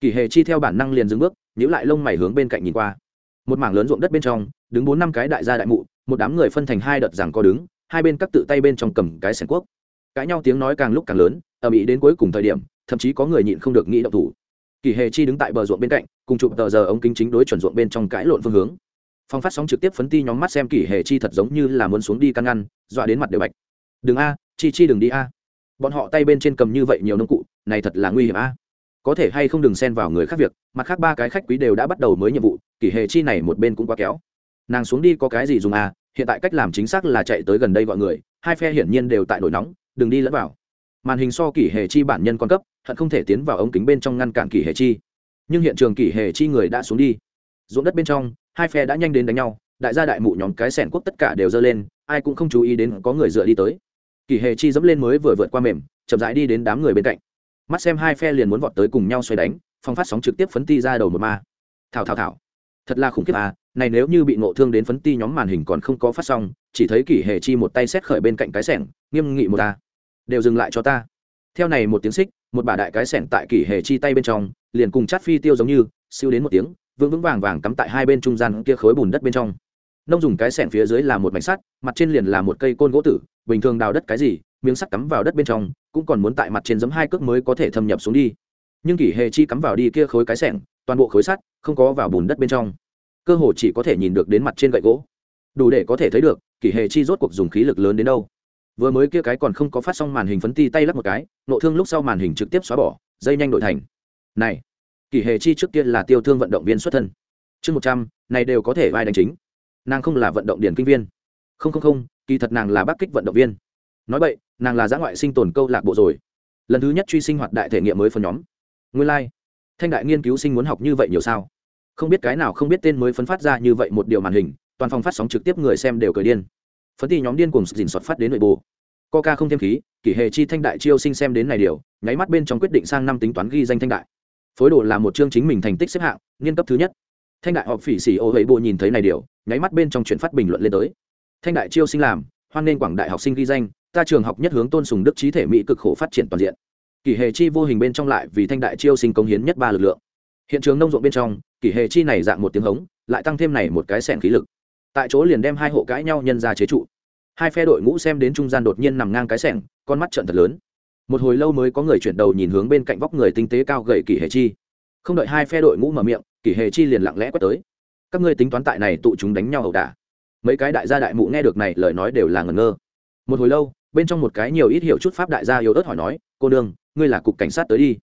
Kỳ hề chi theo bản năng liền dừng bước nhữ lại lông mày hướng bên cạnh nhìn qua. Một mảng lớn ruộng đất bên trong, đứng bốn năm cái đại gia đại mụ một đám người phân thành hai đợt rằng co đứng, hai bên các tự tay bên trong cầm cái sẻng quốc cãi nhau tiếng nói càng lúc càng lớn, ầm ĩ đến cuối cùng thời điểm, thậm chí có người nhịn không được nghĩ động thủ. Kỳ hề chi đứng tại bờ ruộng bên cạnh, cùng chụp tờ giờ ống kính chính đối chuẩn ruộng bên trong cãi lộn phương hướng. Phong phát sóng trực tiếp phấn ti nhóm mắt xem kỳ hề chi thật giống như là muốn xuống đi căn ngăn, dọa đến mặt đều bạch. Đừng a, chi chi đừng đi a. Bọn họ tay bên trên cầm như vậy nhiều nông cụ, này thật là nguy hiểm a. Có thể hay không đừng xen vào người khác việc, mặt khác ba cái khách quý đều đã bắt đầu mới nhiệm vụ kỷ hệ chi này một bên cũng quá kéo nàng xuống đi có cái gì dùng à hiện tại cách làm chính xác là chạy tới gần đây gọi người, hai phe hiển nhiên đều tại nổi nóng, đừng đi lẫn vào. Màn hình so kỷ hệ chi bản nhân con cấp, hận không thể tiến vào ống kính bên trong ngăn cản kỷ hệ chi. Nhưng hiện trường kỷ hệ chi người đã xuống đi. Ruộng đất bên trong, hai phe đã nhanh đến đánh nhau, đại gia đại mụ nhóm cái sẻn quốc tất cả đều dơ lên, ai cũng không chú ý đến có người dựa đi tới. Kỷ hề chi dẫm lên mới vừa vượt qua mềm, chậm rãi đi đến đám người bên cạnh. Mắt xem hai phe liền muốn vọt tới cùng nhau xoay đánh, phong phát sóng trực tiếp phấn ti ra đầu một ma. Thảo thảo thảo thật là khủng khiếp à này nếu như bị ngộ thương đến phấn ti nhóm màn hình còn không có phát xong, chỉ thấy kỷ hề chi một tay xét khởi bên cạnh cái sẻng, nghiêm nghị một ta. Đều dừng lại cho ta. Theo này một tiếng xích, một bà đại cái sẻng tại kỷ hề chi tay bên trong, liền cùng chát phi tiêu giống như, siêu đến một tiếng, vững vững vàng vàng cắm tại hai bên trung gian kia khối bùn đất bên trong. Nông dùng cái sẻng phía dưới là một mảnh sắt, mặt trên liền là một cây côn gỗ tử, bình thường đào đất cái gì, miếng sắt cắm vào đất bên trong, cũng còn muốn tại mặt trên giấm hai cước mới có thể thâm nhập xuống đi. Nhưng kỷ hề chi cắm vào đi kia khối cái sẻng toàn bộ khối sắt không có vào bùn đất bên trong. Cơ hồ chỉ có thể nhìn được đến mặt trên gậy gỗ. Đủ để có thể thấy được kỷ hề chi rốt cuộc dùng khí lực lớn đến đâu. Vừa mới kia cái còn không có phát xong màn hình phấn ti tay lắp một cái, nộ thương lúc sau màn hình trực tiếp xóa bỏ, dây nhanh đổi thành. Này kỷ hề chi trước kia là tiêu thương vận động viên xuất thân. Chương một trăm, này đều có thể vai đánh chính. Nàng không là vận động điển kinh viên. Không không không, kỳ thật nàng là bác kích vận động viên. Nói vậy nàng là giã ngoại sinh tồn câu lạc bộ rồi. Lần thứ nhất truy sinh hoạt đại thể nghiệm mới phân nhóm. Nguyên lai、like thanh đại nghiên cứu sinh muốn học như vậy nhiều sao? Không biết cái nào không biết tên mới phấn phát ra như vậy một điều màn hình, toàn phòng phát sóng trực tiếp người xem đều cười điên. Phấn thì nhóm điên cùng dình soạt phát đến nội bộ. Coca không thêm khí, kỷ hệ chi thanh đại chiêu sinh xem đến này điều, nháy mắt bên trong quyết định sang năm tính toán ghi danh thanh đại. Phối đồ là một chương chính mình thành tích xếp hạng, niên cấp thứ nhất. Thanh đại họp phỉ xỉ ô ấy bộ nhìn thấy này điều, nháy mắt bên trong chuyển phát bình luận lên tới. Thanh đại chiêu sinh làm, hoan nên quảng đại học sinh ghi danh, ta trường học nhất hướng tôn sùng đức trí thể mỹ cực khổ phát triển toàn diện kỷ hệ chi vô hình bên trong lại vì thanh đại chiêu sinh công hiến nhất ba lực lượng. Hiện trường nông ruộng bên trong, kỷ hệ chi này dạng một tiếng hống, lại tăng thêm này một cái sẻn khí lực. Tại chỗ liền đem hai hộ cãi nhau nhân ra chế trụ. Hai phe đội ngũ xem đến trung gian đột nhiên nằm ngang cái sẻng con mắt trận thật lớn. Một hồi lâu mới có người chuyển đầu nhìn hướng bên cạnh vóc người tinh tế cao gậy kỷ hệ chi. Không đợi hai phe đội ngũ mở miệng, kỷ hệ chi liền lặng lẽ quét tới. Các ngươi tính toán tại này tụ chúng đánh nhau ẩu đả. Mấy cái đại gia đại mụ nghe được này lời nói đều là ngẩn ngơ. Một hồi lâu, bên trong một cái nhiều ít hiểu chút pháp đại gia yếu ớt hỏi nói, cô đương ngươi là cục cảnh sát tới đi.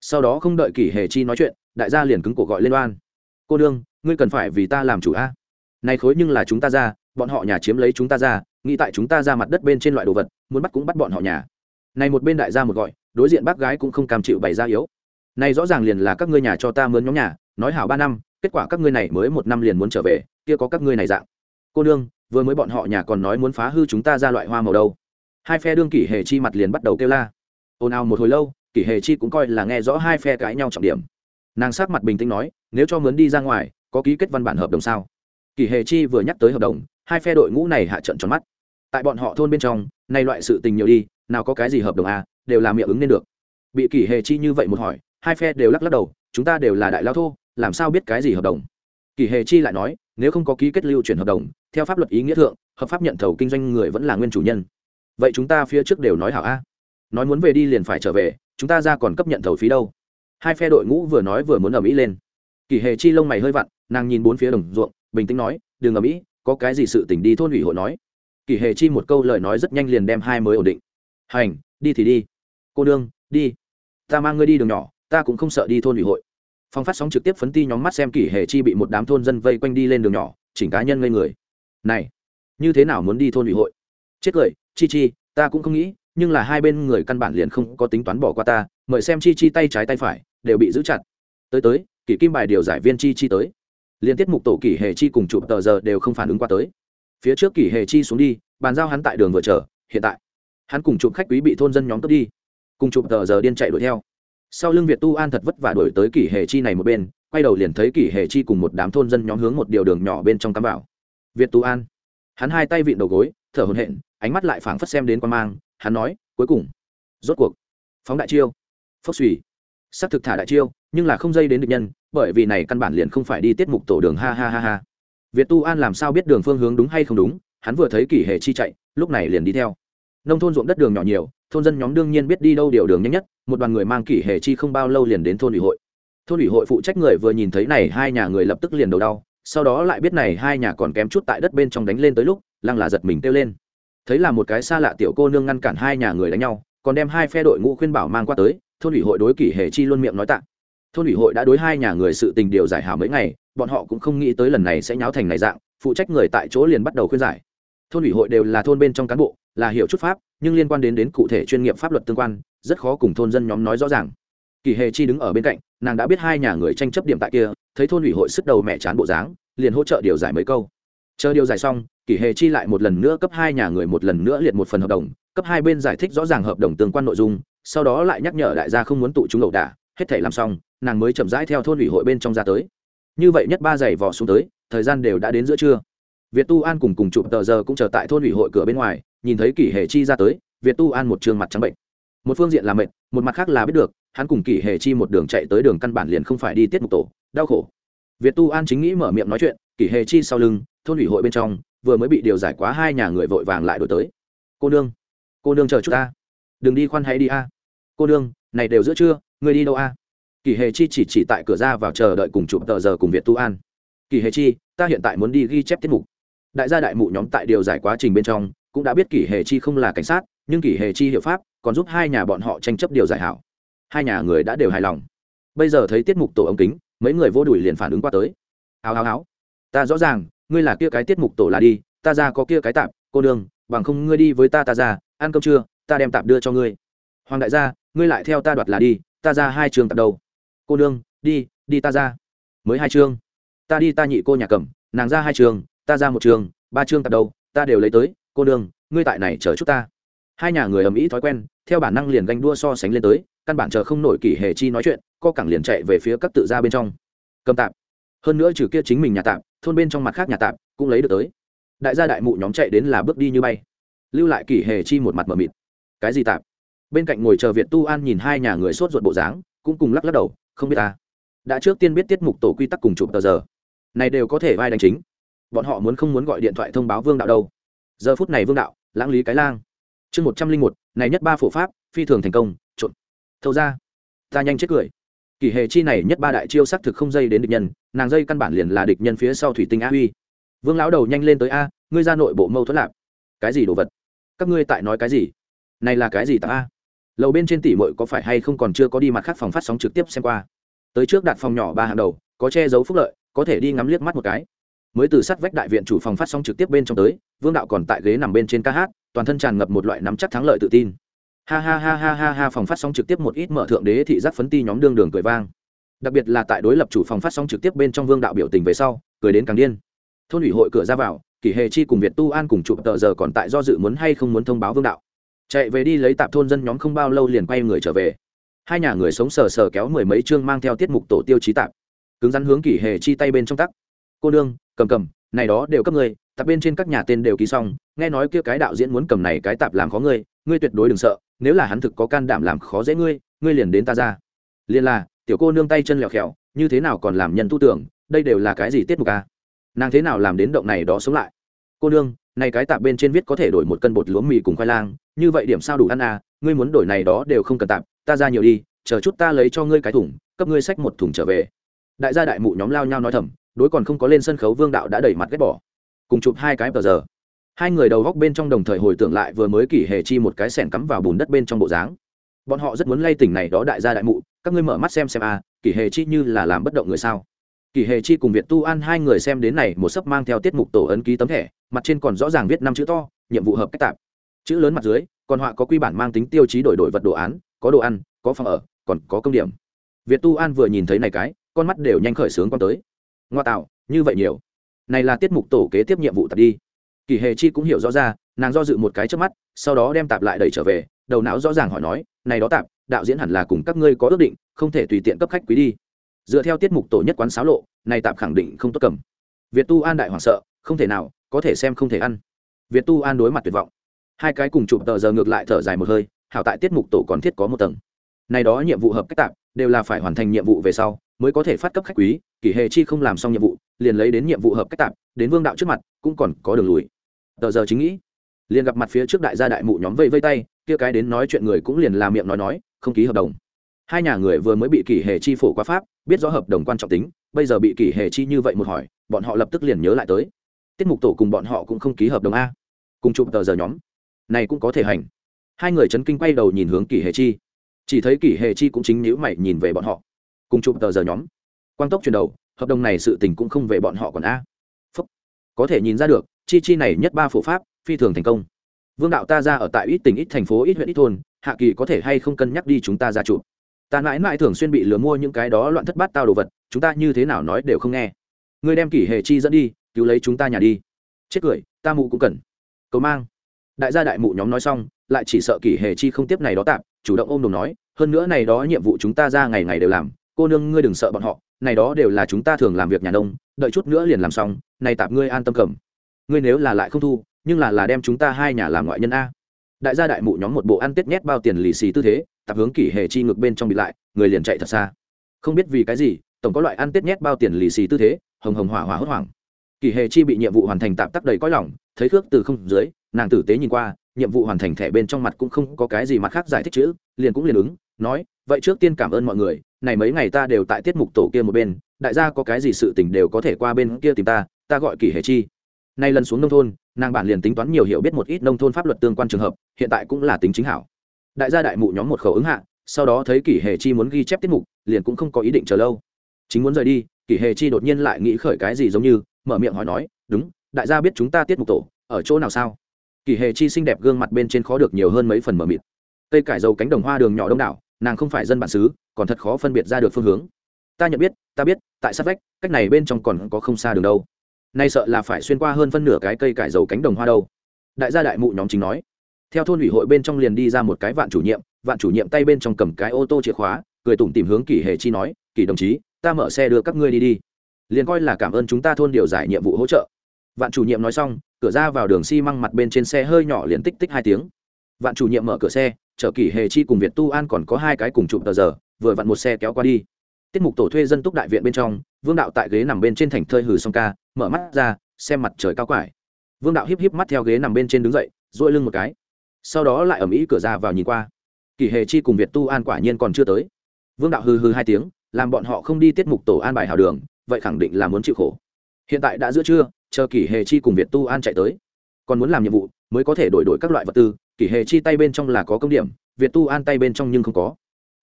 Sau đó không đợi kỷ hề chi nói chuyện đại gia liền cứng cổ gọi lên oan. Cô đương ngươi cần phải vì ta làm chủ a. Này khối nhưng là chúng ta ra bọn họ nhà chiếm lấy chúng ta ra nghĩ tại chúng ta ra mặt đất bên trên loại đồ vật muốn bắt cũng bắt bọn họ nhà. Này một bên đại gia một gọi đối diện bác gái cũng không cam chịu bày ra yếu. Này rõ ràng liền là các ngươi nhà cho ta mướn nhóm nhà nói hảo ba năm kết quả các ngươi này mới một năm liền muốn trở về kia có các ngươi này dạng. Cô đương, vừa mới bọn họ nhà còn nói muốn phá hư chúng ta ra loại hoa màu đâu. Hai phe đương kỷ hề chi mặt liền bắt đầu kêu la ồn ào một hồi lâu, kỷ hề chi cũng coi là nghe rõ hai phe cãi nhau trọng điểm. Nàng sát mặt bình tĩnh nói, nếu cho mướn đi ra ngoài, có ký kết văn bản hợp đồng sao? Kỷ hề chi vừa nhắc tới hợp đồng, hai phe đội ngũ này hạ trận tròn mắt. Tại bọn họ thôn bên trong, nay loại sự tình nhiều đi, nào có cái gì hợp đồng à đều là miệng ứng nên được. Bị kỷ hề chi như vậy một hỏi, hai phe đều lắc lắc đầu, chúng ta đều là đại lao thô, làm sao biết cái gì hợp đồng? Kỷ hề chi lại nói, nếu không có ký kết lưu chuyển hợp đồng, theo pháp luật ý nghĩa thượng, hợp pháp nhận thầu kinh doanh người vẫn là nguyên chủ nhân. Vậy chúng ta phía trước đều nói hảo a nói muốn về đi liền phải trở về, chúng ta ra còn cấp nhận thầu phí đâu. Hai phe đội ngũ vừa nói vừa muốn ở mỹ lên. Kỷ hề chi lông mày hơi vặn, nàng nhìn bốn phía đồng ruộng, bình tĩnh nói, đừng ở mỹ có cái gì sự tỉnh đi thôn ủy hội nói. Kỷ hề chi một câu lời nói rất nhanh liền đem hai mới ổn định. Hành, đi thì đi. Cô đương đi. Ta mang ngươi đi đường nhỏ, ta cũng không sợ đi thôn ủy hội. Phong phát sóng trực tiếp phấn ti nhóm mắt xem kỷ hề chi bị một đám thôn dân vây quanh đi lên đường nhỏ, chỉnh cá nhân ngây người. Này, như thế nào muốn đi thôn ủy hội? Chết cười, chi chi, ta cũng không nghĩ nhưng là hai bên người căn bản liền không có tính toán bỏ qua ta, mời xem chi chi tay trái tay phải, đều bị giữ chặt. Tới tới, kỷ kim bài điều giải viên chi chi tới. Liên tiết mục tổ kỷ hề chi cùng chụp tờ giờ đều không phản ứng qua tới. Phía trước kỷ hề chi xuống đi, bàn giao hắn tại đường vừa chờ, hiện tại, hắn cùng chụp khách quý bị thôn dân nhóm cướp đi. Cùng chụp tờ giờ điên chạy đuổi theo. Sau lưng việt tu an thật vất vả đuổi tới kỷ hề chi này một bên, quay đầu liền thấy kỷ hề chi cùng một đám thôn dân nhóm hướng một điều đường nhỏ bên trong cắm bảo. việt tu an, hắn hai tay vịn đầu gối, thở hồn hện ánh mắt lại phảng phất xem đến quan mang hắn nói, cuối cùng, rốt cuộc, phóng đại chiêu. Phốc suy xác thực thả đại chiêu, nhưng là không dây đến địch nhân, bởi vì này căn bản liền không phải đi tiết mục tổ đường, ha ha ha ha. Việt tu an làm sao biết đường phương hướng đúng hay không đúng, hắn vừa thấy kỷ hệ chi chạy, lúc này liền đi theo. Nông thôn ruộng đất đường nhỏ nhiều, thôn dân nhóm đương nhiên biết đi đâu điều đường nhanh nhất, một đoàn người mang kỷ hệ chi không bao lâu liền đến thôn ủy hội. Thôn ủy hội phụ trách người vừa nhìn thấy này, hai nhà người lập tức liền đầu đau, sau đó lại biết này, hai nhà còn kém chút tại đất bên trong đánh lên tới lúc, lăng là giật mình kêu lên thấy là một cái xa lạ tiểu cô nương ngăn cản hai nhà người đánh nhau, còn đem hai phe đội ngũ khuyên bảo mang qua tới, thôn ủy hội đối kỷ hệ chi luôn miệng nói tạ. Thôn ủy hội đã đối hai nhà người sự tình điều giải hảo mấy ngày, bọn họ cũng không nghĩ tới lần này sẽ nháo thành này dạng, phụ trách người tại chỗ liền bắt đầu khuyên giải. Thôn ủy hội đều là thôn bên trong cán bộ, là hiểu chút pháp, nhưng liên quan đến đến cụ thể chuyên nghiệp pháp luật tương quan, rất khó cùng thôn dân nhóm nói rõ ràng. Kỳ hề chi đứng ở bên cạnh, nàng đã biết hai nhà người tranh chấp điểm tại kia, thấy thôn ủy hội sức đầu mẹ chán bộ dáng, liền hỗ trợ điều giải mấy câu. Chờ điều giải xong kỷ hề chi lại một lần nữa cấp hai nhà người một lần nữa liệt một phần hợp đồng, cấp hai bên giải thích rõ ràng hợp đồng tương quan nội dung, sau đó lại nhắc nhở đại gia không muốn tụ chúng ẩu đả, hết thể làm xong, nàng mới chậm rãi theo thôn ủy hội bên trong ra tới. Như vậy nhất ba giày vò xuống tới, thời gian đều đã đến giữa trưa. Việt tu an cùng cùng chụp tờ giờ cũng chờ tại thôn ủy hội cửa bên ngoài, nhìn thấy kỷ hề chi ra tới, việt tu an một trường mặt trắng bệnh. Một phương diện là mệt, một mặt khác là biết được, hắn cùng kỷ hề chi một đường chạy tới đường căn bản liền không phải đi tiết mục tổ, đau khổ. Việt tu an chính nghĩ mở miệng nói chuyện, kỷ hề chi sau lưng, thôn ủy hội bên trong vừa mới bị điều giải quá hai nhà người vội vàng lại đổi tới. Cô nương cô nương chờ chút ta. Đừng đi khoan hay đi a. Cô nương, này đều giữa trưa người đi đâu a? Kỳ hề chi chỉ chỉ tại cửa ra vào chờ đợi cùng chụp tờ giờ cùng việt tu an. Kỳ hề chi, ta hiện tại muốn đi ghi chép tiết mục. Đại gia đại mụ nhóm tại điều giải quá trình bên trong cũng đã biết kỳ hề chi không là cảnh sát, nhưng kỳ hề chi hiệu pháp, còn giúp hai nhà bọn họ tranh chấp điều giải hảo. Hai nhà người đã đều hài lòng. Bây giờ thấy tiết mục tổ ống kính, mấy người vô đùi liền phản ứng qua tới. Áo áo áo ta rõ ràng ngươi là kia cái tiết mục tổ là đi, ta ra có kia cái tạp, cô đường bằng không ngươi đi với ta ta ra, ăn cơm trưa, ta đem tạp đưa cho ngươi. Hoàng đại gia, ngươi lại theo ta đoạt là đi, ta ra hai trường tạp đầu cô đường đi đi ta ra. Mới hai chương ta đi ta nhị cô nhà cầm, nàng ra hai trường, ta ra một trường, ba chương tạp đầu ta đều lấy tới. Cô đường ngươi tại này chờ chút ta. Hai nhà người ầm ĩ thói quen, theo bản năng liền ganh đua so sánh lên tới, căn bản chờ không nổi kỷ hề chi nói chuyện, co cẳng liền chạy về phía các tự gia bên trong. Cầm tạp. Hơn nữa trừ kia chính mình nhà tạp thôn bên trong mặt khác nhà tạm cũng lấy được tới. Đại gia đại mụ nhóm chạy đến là bước đi như bay. Lưu lại kỷ hề chi một mặt mờ mịt. Cái gì tạm? Bên cạnh ngồi chờ việt tu an nhìn hai nhà người sốt ruột bộ dáng, cũng cùng lắc lắc đầu, không biết ta. Đã trước tiên biết tiết mục tổ quy tắc cùng chụp tờ giờ. Này đều có thể vai đánh chính. Bọn họ muốn không muốn gọi điện thoại thông báo vương đạo đâu. Giờ phút này vương đạo, lãng lý cái lang. Chương một trăm linh một, này nhất ba phổ pháp, phi thường thành công, trộn. Thâu ra. Ta nhanh chết cười kỳ hệ chi này nhất ba đại chiêu xác thực không dây đến địch nhân, nàng dây căn bản liền là địch nhân phía sau thủy tinh a huy. Vương lão đầu nhanh lên tới a, ngươi ra nội bộ mâu thuẫn lạp cái gì đồ vật? Các ngươi tại nói cái gì? Này là cái gì ta a? Lầu bên trên tỷ mội có phải hay không còn chưa có đi mặt khác phòng phát sóng trực tiếp xem qua? Tới trước đặt phòng nhỏ ba hàng đầu, có che giấu phúc lợi, có thể đi ngắm liếc mắt một cái. Mới từ sát vách đại viện chủ phòng phát sóng trực tiếp bên trong tới, vương đạo còn tại ghế nằm bên trên ca hát, toàn thân tràn ngập một loại nắm chắc thắng lợi tự tin ha ha ha ha ha ha, phòng phát sóng trực tiếp một ít mở thượng đế thị giác phấn ti nhóm đương đường cười vang. Đặc biệt là tại đối lập chủ phòng phát sóng trực tiếp bên trong vương đạo biểu tình về sau, cười đến càng điên. Thôn ủy hội cửa ra vào kỷ hề chi cùng việt tu an cùng chụp tờ giờ còn tại do dự muốn hay không muốn thông báo vương đạo. Chạy về đi lấy tạp thôn dân nhóm không bao lâu liền quay người trở về. Hai nhà người sống sờ sờ kéo mười mấy chương mang theo tiết mục tổ tiêu chí tạp. Cứng rắn hướng kỷ hề chi tay bên trong tắc. Cô nương, cầm cầm, này đó đều cấp người tạp bên trên các nhà tên đều ký xong, nghe nói kia cái đạo diễn muốn cầm này cái tạp làm khó người ngươi tuyệt đối đừng sợ, nếu là hắn thực có can đảm làm khó dễ ngươi ngươi liền đến ta ra. Liền là, tiểu cô nương tay chân lẹo khẹo, như thế nào còn làm nhân tu tưởng, đây đều là cái gì tiết mục à? nàng thế nào làm đến động này đó sống lại? Cô nương, này cái tạp bên trên viết có thể đổi một cân bột lúa mì cùng khoai lang, như vậy điểm sao đủ ăn à? Ngươi muốn đổi này đó đều không cần tạp, ta ra nhiều đi, chờ chút ta lấy cho ngươi cái thùng, cấp ngươi sách một thùng trở về. Đại gia đại mụ nhóm lao nhau nói thầm, đối còn không có lên sân khấu vương đạo đã đẩy mặt ghét bỏ. Cùng chụp hai cái tờ giờ hai người đầu góc bên trong đồng thời hồi tưởng lại vừa mới kỷ hề chi một cái sẻn cắm vào bùn đất bên trong bộ dáng. Bọn họ rất muốn lay tỉnh này đó đại gia đại mụ, các ngươi mở mắt xem xem à kỷ hề chi như là làm bất động người sao? Kỷ hề chi cùng việt tu an hai người xem đến này một sấp mang theo tiết mục tổ ấn ký tấm thẻ, mặt trên còn rõ ràng viết năm chữ to, nhiệm vụ hợp cách tạp chữ lớn mặt dưới, còn họa có quy bản mang tính tiêu chí đổi đổi vật đồ án, có đồ ăn, có phòng ở, còn có công điểm. Việt tu an vừa nhìn thấy này cái, con mắt đều nhanh khởi sướng con tới. Ngoa tạo, như vậy nhiều. Này là tiết mục tổ kế tiếp nhiệm vụ tập đi kỳ hề chi cũng hiểu rõ ra, nàng do dự một cái trước mắt, sau đó đem tạp lại đẩy trở về, đầu não rõ ràng hỏi nói, này đó tạp, đạo diễn hẳn là cùng các ngươi có ước định, không thể tùy tiện cấp khách quý đi. Dựa theo tiết mục tổ nhất quán xáo lộ, này tạp khẳng định không tốt cầm. Việt tu an đại hoảng sợ, không thể nào, có thể xem không thể ăn. Việt tu an đối mặt tuyệt vọng. Hai cái cùng chụp tờ giờ ngược lại thở dài một hơi, hảo tại tiết mục tổ còn thiết có một tầng. Này đó nhiệm vụ hợp cách tạp, đều là phải hoàn thành nhiệm vụ về sau, mới có thể phát cấp khách quý kỷ hệ chi không làm xong nhiệm vụ, liền lấy đến nhiệm vụ hợp cách tạp, đến vương đạo trước mặt, cũng còn có đường lùi tờ giờ chính nghĩ. Liền gặp mặt phía trước đại gia đại mụ nhóm vây vây tay, kia cái đến nói chuyện người cũng liền làm miệng nói nói, không ký hợp đồng. Hai nhà người vừa mới bị kỷ hề chi phổ qua pháp, biết rõ hợp đồng quan trọng tính, bây giờ bị kỷ hề chi như vậy một hỏi, bọn họ lập tức liền nhớ lại tới. Tiết mục tổ cùng bọn họ cũng không ký hợp đồng a. Cùng chụp tờ giờ nhóm. Này cũng có thể hành. Hai người chấn kinh quay đầu nhìn hướng kỷ hề chi. Chỉ thấy kỷ hề chi cũng chính nhữ mày nhìn về bọn họ. Cùng chụp tờ giờ nhóm. Quang tốc chuyển đầu, hợp đồng này sự tình cũng không về bọn họ còn a. Phúc. có thể nhìn ra được chi chi này nhất ba phổ pháp, phi thường thành công. Vương đạo ta ra ở tại ít tỉnh ít thành phố, ít huyện, ít thôn, hạ kỳ có thể hay không cân nhắc đi chúng ta ra trụ ta mãi mãi thường xuyên bị lừa mua những cái đó loạn thất bát tao đồ vật, chúng ta như thế nào nói đều không nghe. Ngươi đem kỷ hề chi dẫn đi, cứu lấy chúng ta nhà đi. Chết cười, ta mụ cũng cần. Cầu mang. Đại gia đại mụ nhóm nói xong, lại chỉ sợ kỷ hề chi không tiếp này đó tạm, chủ động ôm đồm nói, hơn nữa này đó nhiệm vụ chúng ta ra ngày ngày đều làm, cô nương ngươi đừng sợ bọn họ, này đó đều là chúng ta thường làm việc nhà nông, đợi chút nữa liền làm xong, này tạm ngươi an tâm cầm ngươi nếu là lại không thu, nhưng là là đem chúng ta hai nhà làm ngoại nhân a. Đại gia đại mụ nhóm một bộ ăn tết nhét bao tiền lì xì tư thế tạp hướng kỷ hề chi ngược bên trong bị lại, người liền chạy thật xa. Không biết vì cái gì, tổng có loại ăn tết nhét bao tiền lì xì tư thế, hồng hồng hỏa hỏa hốt hoảng. Kỷ hề chi bị nhiệm vụ hoàn thành tạm tắc đầy cõi lòng, thấy khước từ không dưới, nàng tử tế nhìn qua, nhiệm vụ hoàn thành thẻ bên trong mặt cũng không có cái gì mặt khác giải thích chữ, liền cũng liền ứng, nói, vậy trước tiên cảm ơn mọi người, này mấy ngày ta đều tại tiết mục tổ kia một bên, đại gia có cái gì sự tình đều có thể qua bên kia tìm ta ta gọi kỷ hề chi nay lần xuống nông thôn, nàng bản liền tính toán nhiều hiểu biết một ít nông thôn pháp luật tương quan trường hợp, hiện tại cũng là tính chính hảo. Đại gia đại mụ nhóm một khẩu ứng hạ, sau đó thấy kỷ hề chi muốn ghi chép tiết mục, liền cũng không có ý định chờ lâu. Chính muốn rời đi, kỷ hề chi đột nhiên lại nghĩ khởi cái gì giống như, mở miệng hỏi nói, đúng, đại gia biết chúng ta tiết mục tổ, ở chỗ nào sao? Kỷ hề chi xinh đẹp gương mặt bên trên khó được nhiều hơn mấy phần mờ mịt. Cây cải dầu cánh đồng hoa đường nhỏ đông đảo, nàng không phải dân bản xứ, còn thật khó phân biệt ra được phương hướng. Ta nhận biết, ta biết, tại sát vách, cách này bên trong còn có không xa đường đâu nay sợ là phải xuyên qua hơn phân nửa cái cây cải dầu cánh đồng hoa đâu. Đại gia đại mụ nhóm chính nói. Theo thôn ủy hội bên trong liền đi ra một cái vạn chủ nhiệm, vạn chủ nhiệm tay bên trong cầm cái ô tô chìa khóa, cười tủm tìm hướng kỷ hề chi nói, kỷ đồng chí, ta mở xe đưa các ngươi đi đi. Liền coi là cảm ơn chúng ta thôn điều giải nhiệm vụ hỗ trợ. Vạn chủ nhiệm nói xong, cửa ra vào đường xi măng mặt bên trên xe hơi nhỏ liền tích tích hai tiếng. Vạn chủ nhiệm mở cửa xe, chở kỷ hề chi cùng việt tu an còn có hai cái cùng chụp tờ giờ, vừa vặn một xe kéo qua đi. Tiết mục tổ thuê dân túc đại viện bên trong vương đạo tại ghế nằm bên trên thành thơi hừ song ca, mở mắt ra, xem mặt trời cao quải. Vương đạo híp híp mắt theo ghế nằm bên trên đứng dậy dội lưng một cái. Sau đó lại ở mỹ cửa ra vào nhìn qua. Kỷ hề chi cùng việt tu an quả nhiên còn chưa tới. Vương đạo hừ hừ hai tiếng, làm bọn họ không đi tiết mục tổ an bài hào đường, vậy khẳng định là muốn chịu khổ. Hiện tại đã giữa trưa, chờ kỷ hề chi cùng việt tu an chạy tới. Còn muốn làm nhiệm vụ, mới có thể đổi đổi các loại vật tư kỷ hề chi tay bên trong là có công điểm, việt tu an tay bên trong nhưng không có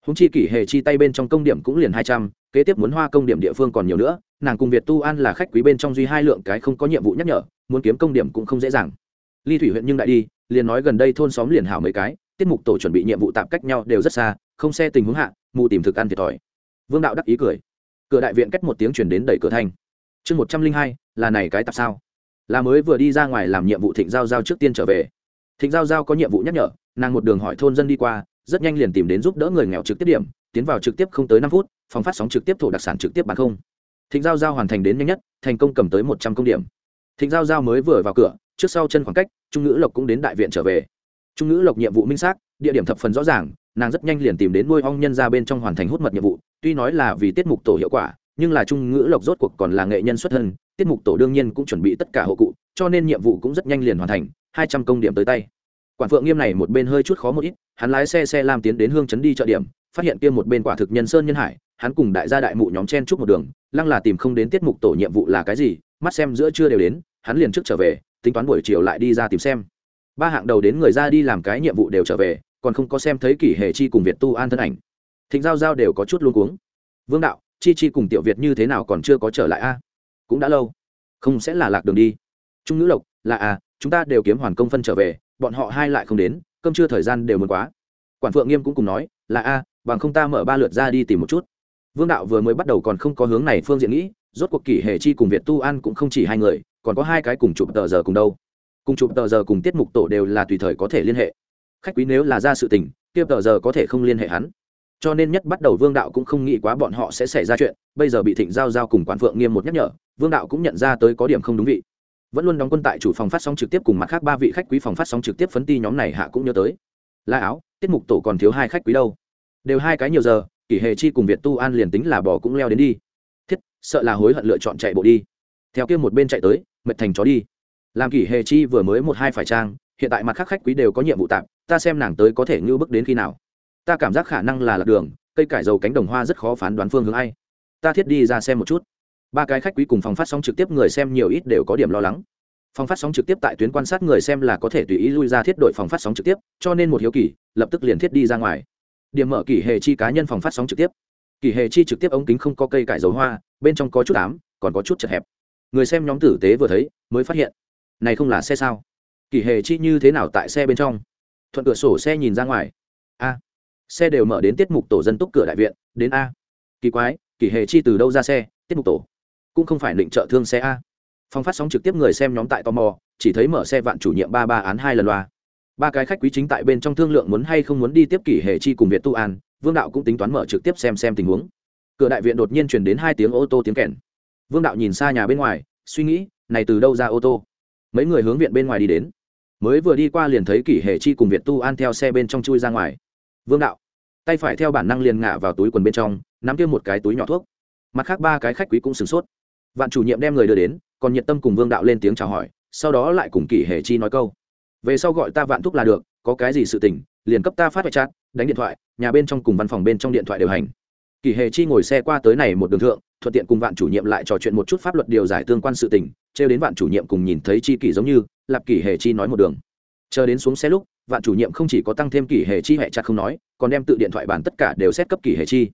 húng chi kỷ hề chi tay bên trong công điểm cũng liền hai trăm, kế tiếp muốn hoa công điểm địa phương còn nhiều nữa, nàng cùng việt tu an là khách quý bên trong duy hai lượng cái không có nhiệm vụ nhắc nhở, muốn kiếm công điểm cũng không dễ dàng. Ly thủy huyện nhưng đại đi, liền nói gần đây thôn xóm liền hảo mấy cái, tiết mục tổ chuẩn bị nhiệm vụ tạm cách nhau đều rất xa, không xe tình huống hạ, mù tìm thực ăn thiệt thòi. Vương đạo đắc ý cười. Cửa đại viện cách một tiếng chuyển đến đẩy cửa thanh chương một trăm linh hai, là này cái tạp sao? Là mới vừa đi ra ngoài làm nhiệm vụ thịnh giao giao trước tiên trở về. Thịnh giao giao có nhiệm vụ nhắc nhở, nàng một đường hỏi thôn dân đi qua rất nhanh liền tìm đến giúp đỡ người nghèo trực tiếp điểm, tiến vào trực tiếp không tới năm phút, phòng phát sóng trực tiếp thổ đặc sản trực tiếp bán không. Thịnh giao giao hoàn thành đến nhanh nhất, thành công cầm tới một trăm công điểm. Thịnh giao giao mới vừa vào cửa, trước sau chân khoảng cách, trung ngữ lộc cũng đến đại viện trở về. Trung ngữ lộc nhiệm vụ minh xác, địa điểm thập phần rõ ràng, nàng rất nhanh liền tìm đến nuôi ong nhân ra bên trong hoàn thành hút mật nhiệm vụ, tuy nói là vì tiết mục tổ hiệu quả, nhưng là trung ngữ lộc rốt cuộc còn là nghệ nhân xuất thân, tiết mục tổ đương nhiên cũng chuẩn bị tất cả hộ cụ, cho nên nhiệm vụ cũng rất nhanh liền hoàn thành, hai trăm công điểm tới tay quản phượng nghiêm này một bên hơi chút khó một ít, hắn lái xe xe làm tiến đến hương chấn đi chợ điểm, phát hiện kia một bên quả thực nhân sơn nhân hải, hắn cùng đại gia đại mụ nhóm chen chúc một đường, lăng là tìm không đến tiết mục tổ nhiệm vụ là cái gì, mắt xem giữa chưa đều đến, hắn liền trước trở về, tính toán buổi chiều lại đi ra tìm xem. Ba hạng đầu đến người ra đi làm cái nhiệm vụ đều trở về, còn không có xem thấy kỷ hệ chi cùng việt tu an thân ảnh. Thịnh giao giao đều có chút luôn cuống. Vương đạo, chi chi cùng tiểu việt như thế nào còn chưa có trở lại a? Cũng đã lâu. Không sẽ là lạc đường đi. Trung nữ lộc, là à chúng ta đều kiếm hoàn công phân trở về bọn họ hai lại không đến, cơm trưa thời gian đều muốn quá. Quản phượng nghiêm cũng cùng nói, là a, bằng không ta mở ba lượt ra đi tìm một chút. Vương đạo vừa mới bắt đầu còn không có hướng này phương diện nghĩ, rốt cuộc kỷ hệ chi cùng việt tu an cũng không chỉ hai người, còn có hai cái cùng chụp tờ giờ cùng đâu. Cùng chụp tờ giờ cùng tiết mục tổ đều là tùy thời có thể liên hệ. Khách quý nếu là ra sự tình tiếp tờ giờ có thể không liên hệ hắn. Cho nên nhất bắt đầu vương đạo cũng không nghĩ quá bọn họ sẽ xảy ra chuyện, bây giờ bị thịnh giao giao cùng quản phượng nghiêm một nhắc nhở, vương đạo cũng nhận ra tới có điểm không đúng vị vẫn luôn đóng quân tại chủ phòng phát sóng trực tiếp cùng mặt khác ba vị khách quý phòng phát sóng trực tiếp phấn ti nhóm này hạ cũng nhớ tới. La áo, tiết mục tổ còn thiếu hai khách quý đâu. Đều hai cái nhiều giờ, kỷ hề chi cùng việt tu an liền tính là bỏ cũng leo đến đi. Thiết, sợ là hối hận lựa chọn chạy bộ đi. Theo kia một bên chạy tới, mệt thành chó đi. Làm kỷ hề chi vừa mới một hai phải trang, hiện tại mặt khác khách quý đều có nhiệm vụ tạm, ta xem nàng tới có thể ngưu bước đến khi nào. Ta cảm giác khả năng là lạc đường, cây cải dầu cánh đồng hoa rất khó phán đoán phương hướng ai. Ta thiết đi ra xem một chút ba cái khách quý cùng phòng phát sóng trực tiếp người xem nhiều ít đều có điểm lo lắng. Phòng phát sóng trực tiếp tại tuyến quan sát người xem là có thể tùy ý lui ra thiết đội phòng phát sóng trực tiếp, cho nên một hiếu kỳ, lập tức liền thiết đi ra ngoài. Điểm mở kỷ hệ chi cá nhân phòng phát sóng trực tiếp. Kỷ hệ chi trực tiếp ống kính không có cây cải dầu hoa, bên trong có chút ám, còn có chút chật hẹp. Người xem nhóm tử tế vừa thấy, mới phát hiện, này không là xe sao? Kỷ hệ chi như thế nào tại xe bên trong? Thuận cửa sổ xe nhìn ra ngoài. A. Xe đều mở đến tiết mục tổ dân túc cửa đại viện, đến a. Kỳ quái, kỷ hệ chi từ đâu ra xe? Tiết mục tổ cũng không phải định trợ thương xe a. Phòng phát sóng trực tiếp người xem nhóm tại tò mò, chỉ thấy mở xe vạn chủ nhiệm ba ba án hai lần loa. Ba cái khách quý chính tại bên trong thương lượng muốn hay không muốn đi tiếp kỷ hệ chi cùng việt tu an, vương đạo cũng tính toán mở trực tiếp xem xem tình huống. Cửa đại viện đột nhiên chuyển đến hai tiếng ô tô tiếng kèn. Vương đạo nhìn xa nhà bên ngoài, suy nghĩ, này từ đâu ra ô tô? Mấy người hướng viện bên ngoài đi đến. Mới vừa đi qua liền thấy kỷ hệ chi cùng việt tu an theo xe bên trong chui ra ngoài. Vương đạo, tay phải theo bản năng liền ngả vào túi quần bên trong, nắm kia một cái túi nhỏ thuốc. Mặt khác ba cái khách quý cũng sửng sốt vạn chủ nhiệm đem người đưa đến, còn nhiệt tâm cùng vương đạo lên tiếng chào hỏi, sau đó lại cùng kỷ hệ chi nói câu. Về sau gọi ta vạn thúc là được, có cái gì sự tình, liền cấp ta phát hoại chat, đánh điện thoại, nhà bên trong cùng văn phòng bên trong điện thoại điều hành. Kỷ hệ chi ngồi xe qua tới này một đường thượng, thuận tiện cùng vạn chủ nhiệm lại trò chuyện một chút pháp luật điều giải tương quan sự tình, trêu đến vạn chủ nhiệm cùng nhìn thấy chi kỷ giống như lạp kỷ hệ chi nói một đường. Chờ đến xuống xe lúc, vạn chủ nhiệm không chỉ có tăng thêm kỷ hệ chi hệ chặt không nói, còn đem tự điện thoại bàn tất cả đều xét cấp kỷ hệ chi.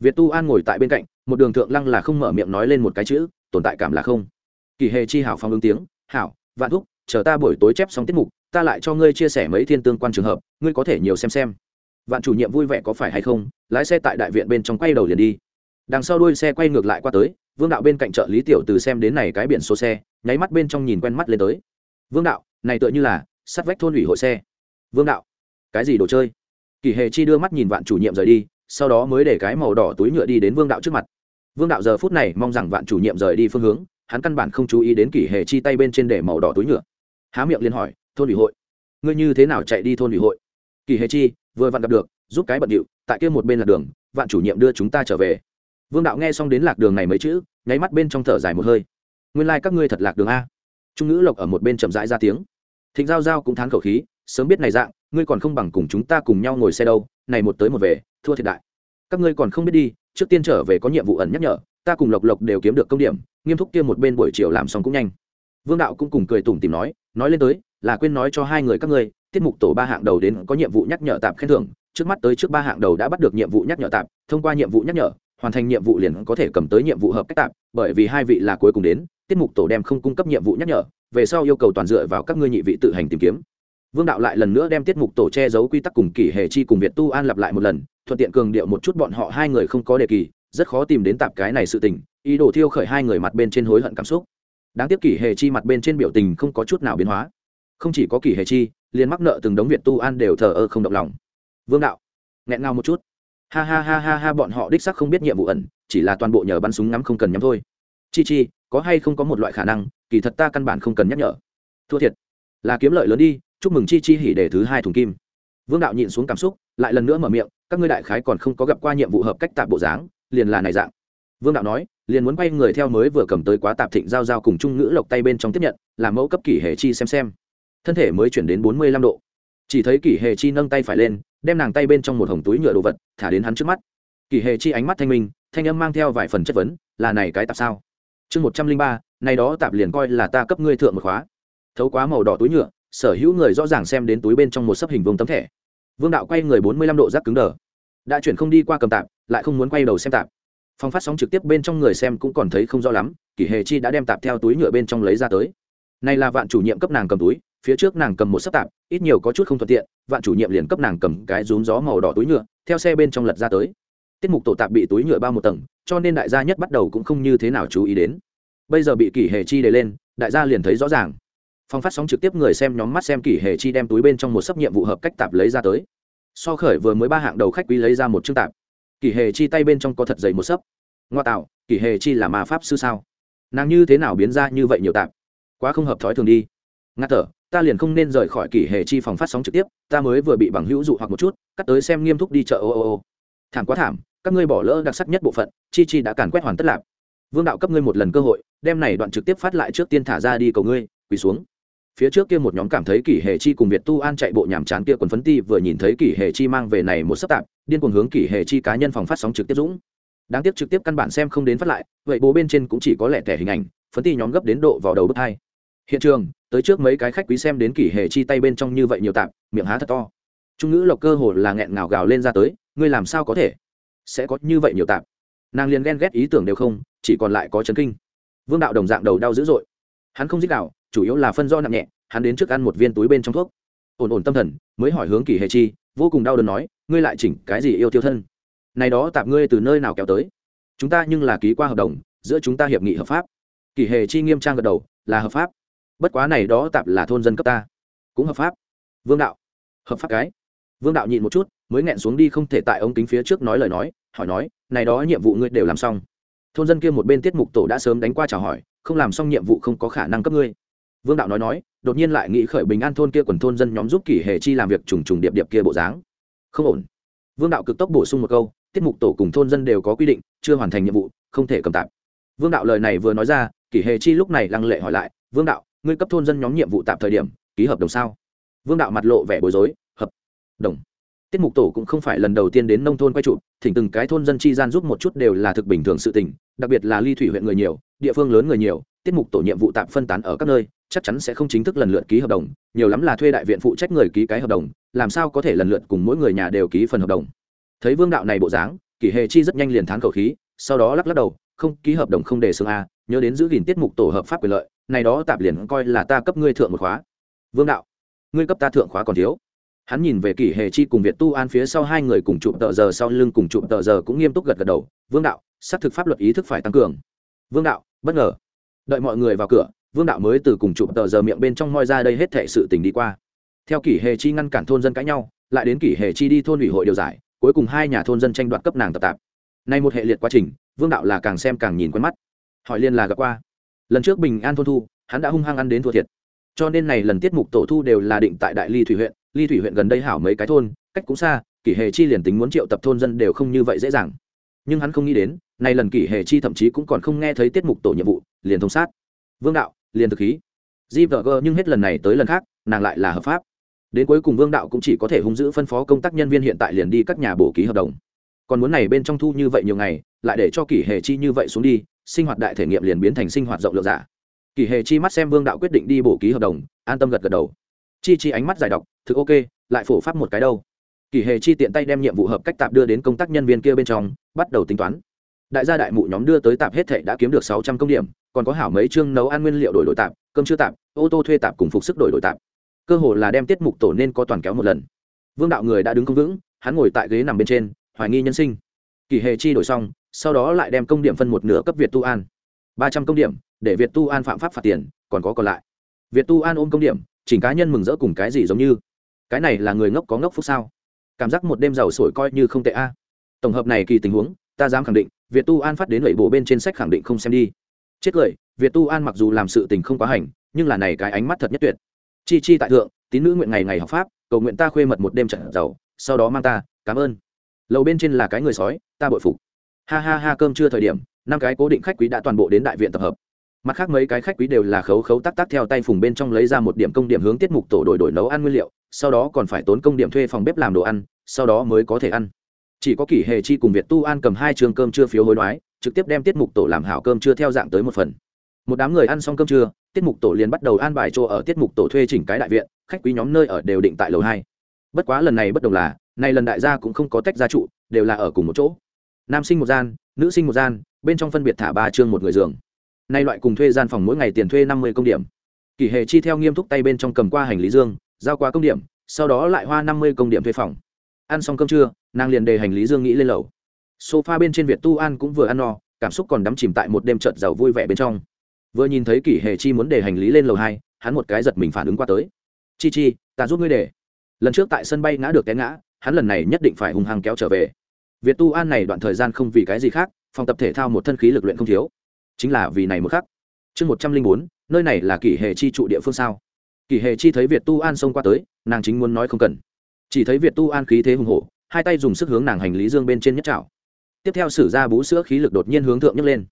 Việt tu an ngồi tại bên cạnh, một đường thượng lăng là không mở miệng nói lên một cái chữ tồn tại cảm là không. Kỳ hề chi hảo phong ứng tiếng, hảo, vạn thúc, chờ ta buổi tối chép xong tiết mục, ta lại cho ngươi chia sẻ mấy thiên tương quan trường hợp, ngươi có thể nhiều xem xem. Vạn chủ nhiệm vui vẻ có phải hay không, lái xe tại đại viện bên trong quay đầu liền đi. Đằng sau đuôi xe quay ngược lại qua tới, vương đạo bên cạnh chợ lý tiểu từ xem đến này cái biển số xe, nháy mắt bên trong nhìn quen mắt lên tới. Vương đạo, này tựa như là sắt vách thôn ủy hội xe. Vương đạo, cái gì đồ chơi? Kỳ hề chi đưa mắt nhìn vạn chủ nhiệm rời đi, sau đó mới để cái màu đỏ túi nhựa đi đến vương đạo trước mặt vương đạo giờ phút này mong rằng vạn chủ nhiệm rời đi phương hướng, hắn căn bản không chú ý đến kỷ hệ chi tay bên trên để màu đỏ túi nhựa. Há miệng liền hỏi, thôn ủy hội, ngươi như thế nào chạy đi thôn ủy hội? Kỳ hệ chi, vừa vặn gặp được, giúp cái bận điệu, tại kia một bên là đường, vạn chủ nhiệm đưa chúng ta trở về. Vương đạo nghe xong đến lạc đường này mấy chữ, nháy mắt bên trong thở dài một hơi. Nguyên lai、like、các ngươi thật lạc đường a. Trung ngữ lộc ở một bên chậm rãi ra tiếng. Thịnh giao giao cũng thán khẩu khí, sớm biết này dạng, ngươi còn không bằng cùng chúng ta cùng nhau ngồi xe đâu, này một tới một về, thua thiệt đại. Các ngươi còn không biết đi trước tiên trở về có nhiệm vụ ẩn nhắc nhở, ta cùng lộc lộc đều kiếm được công điểm, nghiêm túc kia một bên buổi chiều làm xong cũng nhanh. Vương đạo cũng cùng cười tủm tìm nói nói lên tới, là quên nói cho hai người các ngươi, tiết mục tổ ba hạng đầu đến có nhiệm vụ nhắc nhở tạm khen thưởng, trước mắt tới trước ba hạng đầu đã bắt được nhiệm vụ nhắc nhở tạm thông qua nhiệm vụ nhắc nhở, hoàn thành nhiệm vụ liền có thể cầm tới nhiệm vụ hợp cách tạm bởi vì hai vị là cuối cùng đến, tiết mục tổ đem không cung cấp nhiệm vụ nhắc nhở, về sau yêu cầu toàn dựa vào các ngươi nhị vị tự hành tìm kiếm vương đạo lại lần nữa đem tiết mục tổ che giấu quy tắc cùng kỷ hệ chi cùng việt tu an lặp lại một lần, thuận tiện cường điệu một chút bọn họ hai người không có đề kỳ, rất khó tìm đến tạp cái này sự tình, ý đồ thiêu khởi hai người mặt bên trên hối hận cảm xúc. Đáng tiếc kỷ hệ chi mặt bên trên biểu tình không có chút nào biến hóa. Không chỉ có kỷ hệ chi, liền mắc nợ từng đống việt tu an đều thờ ơ không động lòng. Vương đạo, nghẹn ngào một chút. Ha ha ha ha ha, bọn họ đích sắc không biết nhiệm vụ ẩn, chỉ là toàn bộ nhờ bắn súng ngắm không cần nhắm thôi. Chi chi, có hay không có một loại khả năng, kỳ thật ta căn bản không cần nhắc nhở. Thua thiệt. Là kiếm lợi lớn đi chúc mừng chi chi hỉ để thứ hai thùng kim. Vương đạo nhịn xuống cảm xúc, lại lần nữa mở miệng, các ngươi đại khái còn không có gặp qua nhiệm vụ hợp cách tạp bộ dáng, liền là này dạng. Vương đạo nói, liền muốn quay người theo mới vừa cầm tới quá tạp thịnh giao giao cùng trung ngữ lộc tay bên trong tiếp nhận, làm mẫu cấp kỷ hệ chi xem xem. Thân thể mới chuyển đến bốn mươi lăm độ. Chỉ thấy kỷ hệ chi nâng tay phải lên, đem nàng tay bên trong một hồng túi nhựa đồ vật, thả đến hắn trước mắt. Kỷ hệ chi ánh mắt thanh minh, thanh âm mang theo vài phần chất vấn, là này cái tạp sao? Chương một trăm linh ba, này đó tạp liền coi là ta cấp ngươi thượng một khóa. Thấu quá màu đỏ túi nhựa sở hữu người rõ ràng xem đến túi bên trong một sấp hình vuông tấm thẻ. Vương đạo quay người bốn mươi lăm độ rác cứng đờ. Đã chuyển không đi qua cầm tạp, lại không muốn quay đầu xem tạp. Phong phát sóng trực tiếp bên trong người xem cũng còn thấy không rõ lắm, kỷ hề chi đã đem tạp theo túi nhựa bên trong lấy ra tới. Này là vạn chủ nhiệm cấp nàng cầm túi, phía trước nàng cầm một sấp tạp, ít nhiều có chút không thuận tiện, vạn chủ nhiệm liền cấp nàng cầm cái rúm gió màu đỏ túi nhựa, theo xe bên trong lật ra tới. Tiết mục tổ tạp bị túi nhựa bao một tầng, cho nên đại gia nhất bắt đầu cũng không như thế nào chú ý đến. Bây giờ bị kỷ hề chi đề lên, đại gia liền thấy rõ ràng phòng phát sóng trực tiếp người xem nhóm mắt xem kỷ hề chi đem túi bên trong một sấp nhiệm vụ hợp cách tạp lấy ra tới. So khởi vừa mới ba hạng đầu khách quý lấy ra một chương tạp. Kỷ hề chi tay bên trong có thật dày một sấp. Ngoa tạo, kỷ hề chi là ma pháp sư sao? Nàng như thế nào biến ra như vậy nhiều tạp? Quá không hợp thói thường đi. Ngắt thở, ta liền không nên rời khỏi kỷ hề chi phòng phát sóng trực tiếp, ta mới vừa bị bằng hữu dụ hoặc một chút, cắt tới xem nghiêm túc đi chợ ô ô ô. Thảm quá thảm, các ngươi bỏ lỡ đặc sắc nhất bộ phận, chi chi đã càn quét hoàn tất lạp. Vương đạo cấp ngươi một lần cơ hội, đem này đoạn trực tiếp phát lại trước tiên thả ra đi cầu ngươi, quỳ xuống phía trước kia một nhóm cảm thấy kỷ hệ chi cùng việt tu an chạy bộ nhàm chán kia quần phấn ti vừa nhìn thấy kỷ hệ chi mang về này một sấp tạp, điên cuồng hướng kỷ hệ chi cá nhân phòng phát sóng trực tiếp dũng. Đáng tiếc trực tiếp căn bản xem không đến phát lại, vậy bố bên trên cũng chỉ có lẻ tẻ hình ảnh, phấn ti nhóm gấp đến độ vào đầu bước hai. Hiện trường, tới trước mấy cái khách quý xem đến kỷ hệ chi tay bên trong như vậy nhiều tạp, miệng há thật to. Trung ngữ lộc cơ hồ là nghẹn ngào gào lên ra tới, ngươi làm sao có thể? Sẽ có như vậy nhiều tạp? Nàng liền ghen ghét ý tưởng đều không, chỉ còn lại có chấn kinh. Vương đạo đồng dạng đầu đau dữ dội. Hắn không dích đạo chủ yếu là phân do nặng nhẹ, hắn đến trước ăn một viên túi bên trong thuốc. Ổn ổn tâm thần, mới hỏi hướng kỳ hề chi, vô cùng đau đớn nói, ngươi lại chỉnh cái gì yêu tiêu thân? Này đó tạp ngươi từ nơi nào kéo tới? Chúng ta nhưng là ký qua hợp đồng, giữa chúng ta hiệp nghị hợp pháp. Kỳ hề chi nghiêm trang gật đầu, là hợp pháp. Bất quá này đó tạp là thôn dân cấp ta, cũng hợp pháp. Vương đạo. Hợp pháp cái? Vương đạo nhịn một chút, mới nghẹn xuống đi không thể tại ống kính phía trước nói lời nói, hỏi nói, này đó nhiệm vụ ngươi đều làm xong? Thôn dân kia một bên tiết mục tổ đã sớm đánh qua chào hỏi, không làm xong nhiệm vụ không có khả năng cấp ngươi vương đạo nói nói, đột nhiên lại nghĩ khởi bình an thôn kia quần thôn dân nhóm giúp kỷ hệ chi làm việc trùng trùng điệp điệp kia bộ dáng. Không ổn. Vương đạo cực tốc bổ sung một câu, tiết mục tổ cùng thôn dân đều có quy định, chưa hoàn thành nhiệm vụ, không thể cầm tạp vương đạo lời này vừa nói ra, kỷ hệ chi lúc này lăng lệ hỏi lại, vương đạo, ngươi cấp thôn dân nhóm nhiệm vụ tạm thời điểm, ký hợp đồng sao? Vương đạo mặt lộ vẻ bối rối, hợp đồng tiết mục tổ cũng không phải lần đầu tiên đến nông thôn quay trụ thỉnh từng cái thôn dân chi gian giúp một chút đều là thực bình thường sự tình, đặc biệt là ly thủy huyện người nhiều, địa phương lớn người nhiều, tiết mục tổ nhiệm vụ tạm phân tán ở các nơi, chắc chắn sẽ không chính thức lần lượt ký hợp đồng, nhiều lắm là thuê đại viện phụ trách người ký cái hợp đồng, làm sao có thể lần lượt cùng mỗi người nhà đều ký phần hợp đồng. Thấy vương đạo này bộ dáng, kỷ hề chi rất nhanh liền thán khẩu khí, sau đó lắc lắc đầu, không, ký hợp đồng không để xương a, nhớ đến giữ gìn tiết mục tổ hợp pháp quyền lợi, này đó tạp liền coi là ta cấp ngươi thượng một khóa. Vương đạo, ngươi cấp ta thượng khóa còn thiếu hắn nhìn về kỷ hề chi cùng việt tu an phía sau hai người cùng chụp tờ giờ sau lưng cùng chụp tờ giờ cũng nghiêm túc gật gật đầu, vương đạo, xác thực pháp luật ý thức phải tăng cường. Vương đạo, bất ngờ. Đợi mọi người vào cửa, vương đạo mới từ cùng chụp tờ giờ miệng bên trong moi ra đây hết thệ sự tình đi qua. Theo kỷ hề chi ngăn cản thôn dân cãi nhau, lại đến kỷ hề chi đi thôn ủy hội điều giải, cuối cùng hai nhà thôn dân tranh đoạt cấp nàng tập tạp. Nay một hệ liệt quá trình, vương đạo là càng xem càng nhìn quen mắt. Hỏi liên là gặp qua. Lần trước bình an thôn thu, hắn đã hung hăng ăn đến thua thiệt. Cho nên này lần tiết mục tổ thu đều là định tại đại ly thủy huyện ly thủy huyện gần đây hảo mấy cái thôn, cách cũng xa, kỷ hề chi liền tính muốn triệu tập thôn dân đều không như vậy dễ dàng. Nhưng hắn không nghĩ đến, nay lần kỷ hề chi thậm chí cũng còn không nghe thấy tiết mục tổ nhiệm vụ, liền thông sát. Vương đạo, liền thực khí. Di vợ gơ, nhưng hết lần này tới lần khác, nàng lại là hợp pháp. Đến cuối cùng vương đạo cũng chỉ có thể hung giữ phân phó công tác nhân viên hiện tại liền đi các nhà bổ ký hợp đồng. Còn muốn này bên trong thu như vậy nhiều ngày, lại để cho kỷ hề chi như vậy xuống đi, sinh hoạt đại thể nghiệm liền biến thành sinh hoạt rộng lượng giả kỷ hề chi mắt xem vương đạo quyết định đi bổ ký hợp đồng, an tâm gật gật đầu chi chi ánh mắt giải đọc thực ok, lại phổ pháp một cái đâu. Kỳ hề chi tiện tay đem nhiệm vụ hợp cách tạp đưa đến công tác nhân viên kia bên trong, bắt đầu tính toán. Đại gia đại mụ nhóm đưa tới tạp hết thệ đã kiếm được sáu trăm công điểm, còn có hảo mấy chương nấu ăn nguyên liệu đổi đổi tạp, cơm chưa tạp, ô tô thuê tạp cùng phục sức đổi đổi tạp. Cơ hồ là đem tiết mục tổ nên có toàn kéo một lần. Vương đạo người đã đứng không vững, hắn ngồi tại ghế nằm bên trên, hoài nghi nhân sinh. Kỳ hề chi đổi xong, sau đó lại đem công điểm phân một nửa cấp việt tu an. ba trăm công điểm, để việt tu an phạm pháp phạt tiền, còn có còn lại. Việt tu an ôm công điểm chỉnh cá nhân mừng rỡ cùng cái gì giống như? Cái này là người ngốc có ngốc phúc sao? Cảm giác một đêm giàu sổi coi như không tệ a. Tổng hợp này kỳ tình huống, ta dám khẳng định, việt tu an phát đến lệ bộ bên trên sách khẳng định không xem đi. Chết cười, việt tu an mặc dù làm sự tình không quá hành, nhưng là này cái ánh mắt thật nhất tuyệt. Chi chi tại thượng, tín nữ nguyện ngày ngày học pháp, cầu nguyện ta khuê mật một đêm trận giàu, sau đó mang ta, cảm ơn. Lầu bên trên là cái người sói, ta bội phục. Ha ha ha, cơm chưa thời điểm, năm cái cố định khách quý đã toàn bộ đến đại viện tập hợp mặt khác mấy cái khách quý đều là khấu khấu tắc tắc theo tay phùng bên trong lấy ra một điểm công điểm hướng tiết mục tổ đổi đổi nấu ăn nguyên liệu, sau đó còn phải tốn công điểm thuê phòng bếp làm đồ ăn, sau đó mới có thể ăn. Chỉ có kỷ hề chi cùng việt tu an cầm hai trường cơm chưa phiếu hối đoái, trực tiếp đem tiết mục tổ làm hảo cơm chưa theo dạng tới một phần. Một đám người ăn xong cơm trưa, tiết mục tổ liền bắt đầu an bài chỗ ở tiết mục tổ thuê chỉnh cái đại viện, khách quý nhóm nơi ở đều định tại lầu hai. Bất quá lần này bất đồng là, nay lần đại gia cũng không có tách gia trụ, đều là ở cùng một chỗ. Nam sinh một gian, nữ sinh một gian, bên trong phân biệt thả ba chương một người giường nay loại cùng thuê gian phòng mỗi ngày tiền thuê năm mươi công điểm. Kỷ hệ chi theo nghiêm túc tay bên trong cầm qua hành lý dương, giao qua công điểm, sau đó lại hoa năm mươi công điểm thuê phòng. Ăn xong cơm trưa, nàng liền đề hành lý dương nghĩ lên lầu. Sofa bên trên việt tu an cũng vừa ăn no, cảm xúc còn đắm chìm tại một đêm trợt giàu vui vẻ bên trong. Vừa nhìn thấy kỷ hề chi muốn để hành lý lên lầu hai, hắn một cái giật mình phản ứng qua tới. Chi chi, ta giúp ngươi để. Lần trước tại sân bay ngã được té ngã, hắn lần này nhất định phải hung hăng kéo trở về. Việt tu an này đoạn thời gian không vì cái gì khác, phòng tập thể thao một thân khí lực luyện không thiếu chính là vì này một khắc. Chương một trăm linh bốn, nơi này là kỷ hệ chi trụ địa phương sao? Kỷ hệ chi thấy việt tu an xông qua tới, nàng chính muốn nói không cần. Chỉ thấy việt tu an khí thế hùng hổ, hai tay dùng sức hướng nàng hành lý dương bên trên nhất trào tiếp theo sử ra bú sữa khí lực đột nhiên hướng thượng nhấc lên.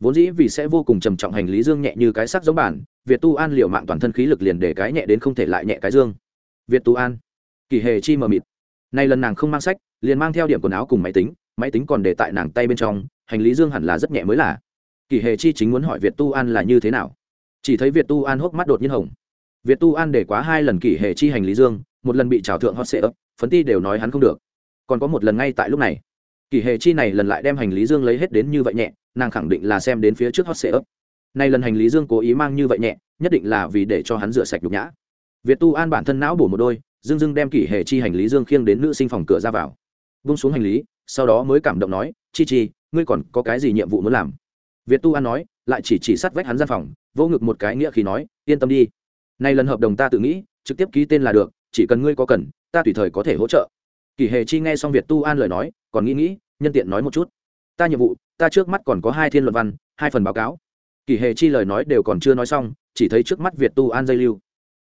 Vốn dĩ vì sẽ vô cùng trầm trọng hành lý dương nhẹ như cái sắc giống bản, việt tu an liệu mạng toàn thân khí lực liền để cái nhẹ đến không thể lại nhẹ cái dương. Việt tu an. Kỳ hề chi mờ mịt. Nay lần nàng không mang sách, liền mang theo điểm quần áo cùng máy tính máy tính còn để tại nàng tay bên trong, hành lý dương hẳn là rất nhẹ mới là kỳ hề chi chính muốn hỏi việt tu an là như thế nào? Chỉ thấy việt tu an hốc mắt đột nhiên hồng. Việt tu an để quá hai lần kỳ hề chi hành lý dương, một lần bị trào thượng hot sệ ấp, phấn ti đều nói hắn không được. Còn có một lần ngay tại lúc này. Kỳ hề chi này lần lại đem hành lý dương lấy hết đến như vậy nhẹ, nàng khẳng định là xem đến phía trước hot sệ ấp. Nay lần hành lý dương cố ý mang như vậy nhẹ, nhất định là vì để cho hắn rửa sạch nhục nhã. Việt tu an bản thân não bổ một đôi, dương dưng đem kỷ hệ chi hành lý dương khiêng đến nữ sinh phòng cửa ra vào. Bung xuống hành lý, sau đó mới cảm động nói, chi chi, ngươi còn có cái gì nhiệm vụ muốn làm? Việt tu an nói, lại chỉ chỉ sát vách hắn gian phòng vô ngực một cái nghĩa khi nói, yên tâm đi. Nay lần hợp đồng ta tự nghĩ, trực tiếp ký tên là được, chỉ cần ngươi có cần, ta tùy thời có thể hỗ trợ. Kỳ Hề chi nghe xong việt tu an lời nói, còn nghĩ nghĩ, nhân tiện nói một chút. Ta nhiệm vụ, ta trước mắt còn có hai thiên luận văn, hai phần báo cáo. Kỳ Hề chi lời nói đều còn chưa nói xong, chỉ thấy trước mắt việt tu an dây lưu.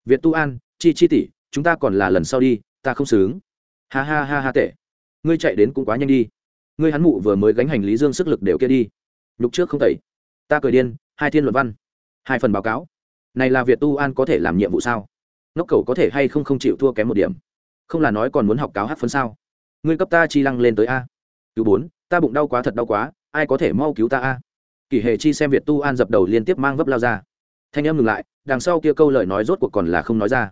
Việt tu an, chi chi tỷ, chúng ta còn là lần sau đi, ta không sướng ha ha ha ha tệ. Ngươi chạy đến cũng quá nhanh đi. Ngươi hắn mụ vừa mới gánh hành lý dương sức lực đều kia đi nhục trước không tẩy. Ta cười điên, hai thiên luận văn, hai phần báo cáo. Này là việt tu an có thể làm nhiệm vụ sao? Nóc cầu có thể hay không không chịu thua kém một điểm? Không là nói còn muốn học cáo hát phân sao? Ngươi cấp ta chi lăng lên tới a. Cứu bốn, ta bụng đau quá thật đau quá, ai có thể mau cứu ta a? Kỷ hệ chi xem việt tu an dập đầu liên tiếp mang vấp lao ra. Thanh em ngừng lại, đằng sau kia câu lời nói rốt cuộc còn là không nói ra.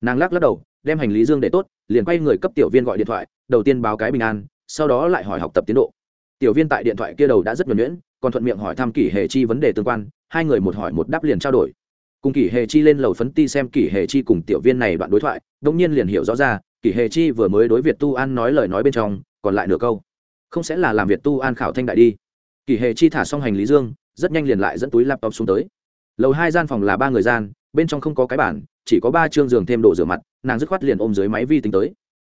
Nàng lắc lắc đầu, đem hành lý dương để tốt, liền quay người cấp tiểu viên gọi điện thoại, đầu tiên báo cái bình an, sau đó lại hỏi học tập tiến độ. Tiểu viên tại điện thoại kia đầu đã rất nhuẩn nhuyễn còn thuận miệng hỏi thăm kỷ hệ chi vấn đề tương quan, hai người một hỏi một đáp liền trao đổi. Cùng kỷ hề chi lên lầu phấn ti xem kỷ hề chi cùng tiểu viên này đoạn đối thoại đông nhiên liền hiểu rõ ra, kỷ hề chi vừa mới đối việt tu an nói lời nói bên trong, còn lại nửa câu. Không sẽ là làm việt tu an khảo thanh đại đi. Kỷ hề chi thả xong hành lý dương, rất nhanh liền lại dẫn túi laptop xuống tới. Lầu hai gian phòng là ba người gian, bên trong không có cái bản chỉ có ba chương giường thêm đồ rửa mặt, nàng dứt khoát liền ôm dưới máy vi tính tới.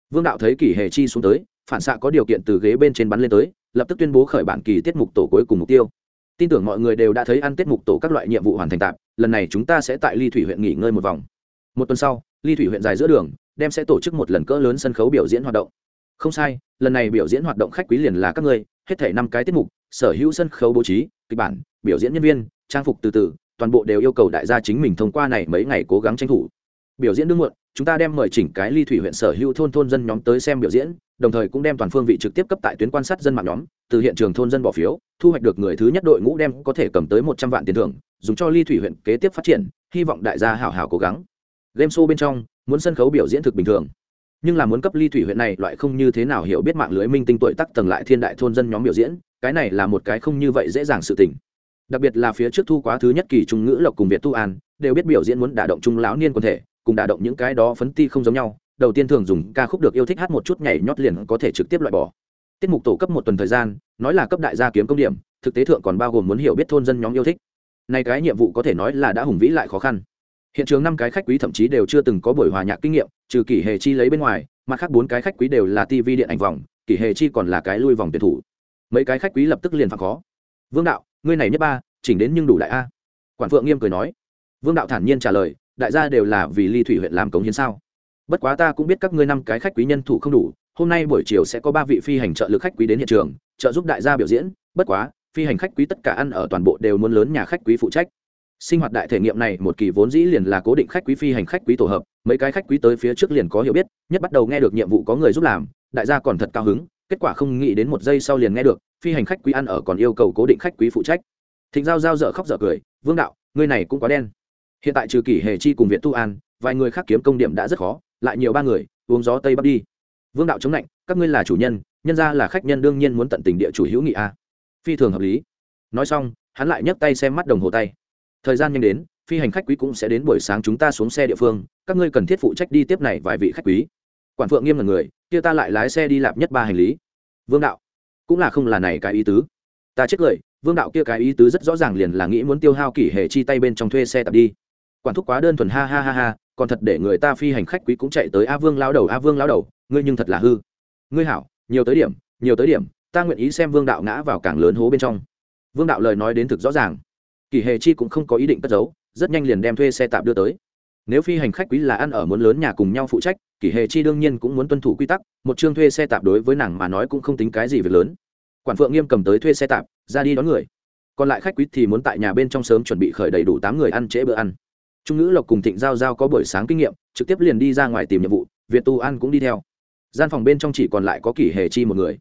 Vương đạo thấy kỷ hề chi xuống tới, phản xạ có điều kiện từ ghế bên trên bắn lên tới lập tức tuyên bố khởi bản kỳ tiết mục tổ cuối cùng mục tiêu. Tin tưởng mọi người đều đã thấy ăn tiết mục tổ các loại nhiệm vụ hoàn thành tạp lần này chúng ta sẽ tại ly thủy huyện nghỉ ngơi một vòng. Một tuần sau, ly thủy huyện dài giữa đường, đem sẽ tổ chức một lần cỡ lớn sân khấu biểu diễn hoạt động. Không sai, lần này biểu diễn hoạt động khách quý liền là các ngươi, hết thể năm cái tiết mục, sở hữu sân khấu bố trí, kịch bản, biểu diễn nhân viên, trang phục từ từ, toàn bộ đều yêu cầu đại gia chính mình thông qua này mấy ngày cố gắng tranh thủ biểu diễn đương muộn, chúng ta đem mời chỉnh cái ly thủy huyện sở hữu thôn thôn dân nhóm tới xem biểu diễn, đồng thời cũng đem toàn phương vị trực tiếp cấp tại tuyến quan sát dân mạng nhóm, từ hiện trường thôn dân bỏ phiếu, thu hoạch được người thứ nhất đội ngũ đem có thể cầm tới một trăm vạn tiền thưởng, dùng cho ly thủy huyện kế tiếp phát triển, hy vọng đại gia hảo hảo cố gắng. Game show bên trong, muốn sân khấu biểu diễn thực bình thường, nhưng là muốn cấp ly thủy huyện này loại không như thế nào hiểu biết mạng lưới minh tinh tuổi tắc tầng lại thiên đại thôn dân nhóm biểu diễn, cái này là một cái không như vậy dễ dàng sự tình. Đặc biệt là phía trước thu quá thứ nhất kỳ trung ngữ lộc cùng việt tu an, đều biết biểu diễn muốn đả động trung lão niên quân thể cùng đả động những cái đó phấn ti không giống nhau, đầu tiên thường dùng ca khúc được yêu thích hát một chút nhảy nhót liền có thể trực tiếp loại bỏ. Tiết mục tổ cấp một tuần thời gian, nói là cấp đại gia kiếm công điểm, thực tế thượng còn bao gồm muốn hiểu biết thôn dân nhóm yêu thích. Nay cái nhiệm vụ có thể nói là đã hùng vĩ lại khó khăn. Hiện trường năm cái khách quý thậm chí đều chưa từng có buổi hòa nhạc kinh nghiệm, trừ kỷ hề chi lấy bên ngoài, mặt khác bốn cái khách quý đều là tv điện ảnh vòng, kỷ hề chi còn là cái lui vòng tuyển thủ. Mấy cái khách quý lập tức liền phạt khó. Vương đạo, ngươi này nhất ba, chỉnh đến nhưng đủ đại a. Quản phượng nghiêm cười nói. Vương đạo thản nhiên trả lời đại gia đều là vì ly thủy huyện làm cống hiến sao? Bất quá ta cũng biết các ngươi năm cái khách quý nhân thủ không đủ, hôm nay buổi chiều sẽ có ba vị phi hành trợ lực khách quý đến hiện trường, trợ giúp đại gia biểu diễn. Bất quá, phi hành khách quý tất cả ăn ở toàn bộ đều muốn lớn nhà khách quý phụ trách. Sinh hoạt đại thể nghiệm này một kỳ vốn dĩ liền là cố định khách quý phi hành khách quý tổ hợp, mấy cái khách quý tới phía trước liền có hiểu biết, nhất bắt đầu nghe được nhiệm vụ có người giúp làm, đại gia còn thật cao hứng, kết quả không nghĩ đến một giây sau liền nghe được, phi hành khách quý ăn ở còn yêu cầu cố định khách quý phụ trách. Thịnh giao giao dở khóc dở cười, vương đạo, ngươi này cũng quá đen hiện tại trừ kỷ hề chi cùng viện tu an, vài người khác kiếm công điểm đã rất khó, lại nhiều ba người, uống gió tây bắc đi. Vương đạo chống lạnh, các ngươi là chủ nhân nhân ra là khách nhân đương nhiên muốn tận tình địa chủ hữu nghị a. Phi thường hợp lý. Nói xong, hắn lại nhấc tay xem mắt đồng hồ tay. Thời gian nhanh đến, phi hành khách quý cũng sẽ đến buổi sáng chúng ta xuống xe địa phương, các ngươi cần thiết phụ trách đi tiếp này vài vị khách quý. Quản phượng nghiêm là người, kia ta lại lái xe đi lạp nhất ba hành lý. Vương đạo, cũng là không là này cái ý tứ. Ta chết cười, vương đạo kia cái ý tứ rất rõ ràng liền là nghĩ muốn tiêu hao kỷ hệ chi tay bên trong thuê xe tập đi quản thúc quá đơn thuần ha ha ha ha, còn thật để người ta phi hành khách quý cũng chạy tới a vương lao đầu, a vương lao đầu, ngươi nhưng thật là hư. Ngươi hảo, nhiều tới điểm, nhiều tới điểm, ta nguyện ý xem vương đạo ngã vào cảng lớn hố bên trong. Vương đạo lời nói đến thực rõ ràng. Kỳ hề chi cũng không có ý định cất giấu, rất nhanh liền đem thuê xe tạm đưa tới. Nếu phi hành khách quý là ăn ở muốn lớn nhà cùng nhau phụ trách kỷ hề chi đương nhiên cũng muốn tuân thủ quy tắc, một chương thuê xe tạm đối với nàng mà nói cũng không tính cái gì việc lớn. Quản phượng nghiêm cầm tới thuê xe tạm, ra đi đón người. Còn lại khách quý thì muốn tại nhà bên trong sớm chuẩn bị khởi đầy đủ tám người ăn trễ bữa ăn trung ngữ lộc cùng thịnh giao giao có buổi sáng kinh nghiệm, trực tiếp liền đi ra ngoài tìm nhiệm vụ, việt tu An cũng đi theo. Gian phòng bên trong chỉ còn lại có kỷ hề chi một người.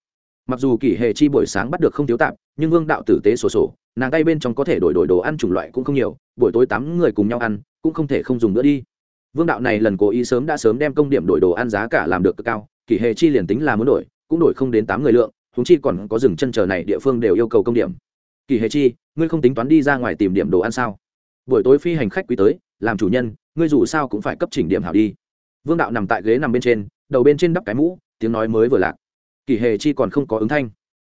Mặc dù kỷ hề chi buổi sáng bắt được không thiếu tạm nhưng vương đạo tử tế sổ sổ, nàng tay bên trong có thể đổi đổi đồ ăn chủng loại cũng không nhiều, buổi tối tám người cùng nhau ăn, cũng không thể không dùng nữa đi. Vương đạo này lần cố ý sớm đã sớm đem công điểm đổi đồ ăn giá cả làm được cực cao, kỷ hề chi liền tính là muốn đổi, cũng đổi không đến tám người lượng húng chi còn có rừng chân chờ này địa phương đều yêu cầu công điểm. Kỳ hề chi, ngươi không tính toán đi ra ngoài tìm điểm đồ ăn sao? Buổi tối phi hành khách quý tới làm chủ nhân, ngươi dù sao cũng phải cấp chỉnh điểm hảo đi. Vương đạo nằm tại ghế nằm bên trên, đầu bên trên đắp cái mũ, tiếng nói mới vừa lạc. Kỳ hề chi còn không có ứng thanh.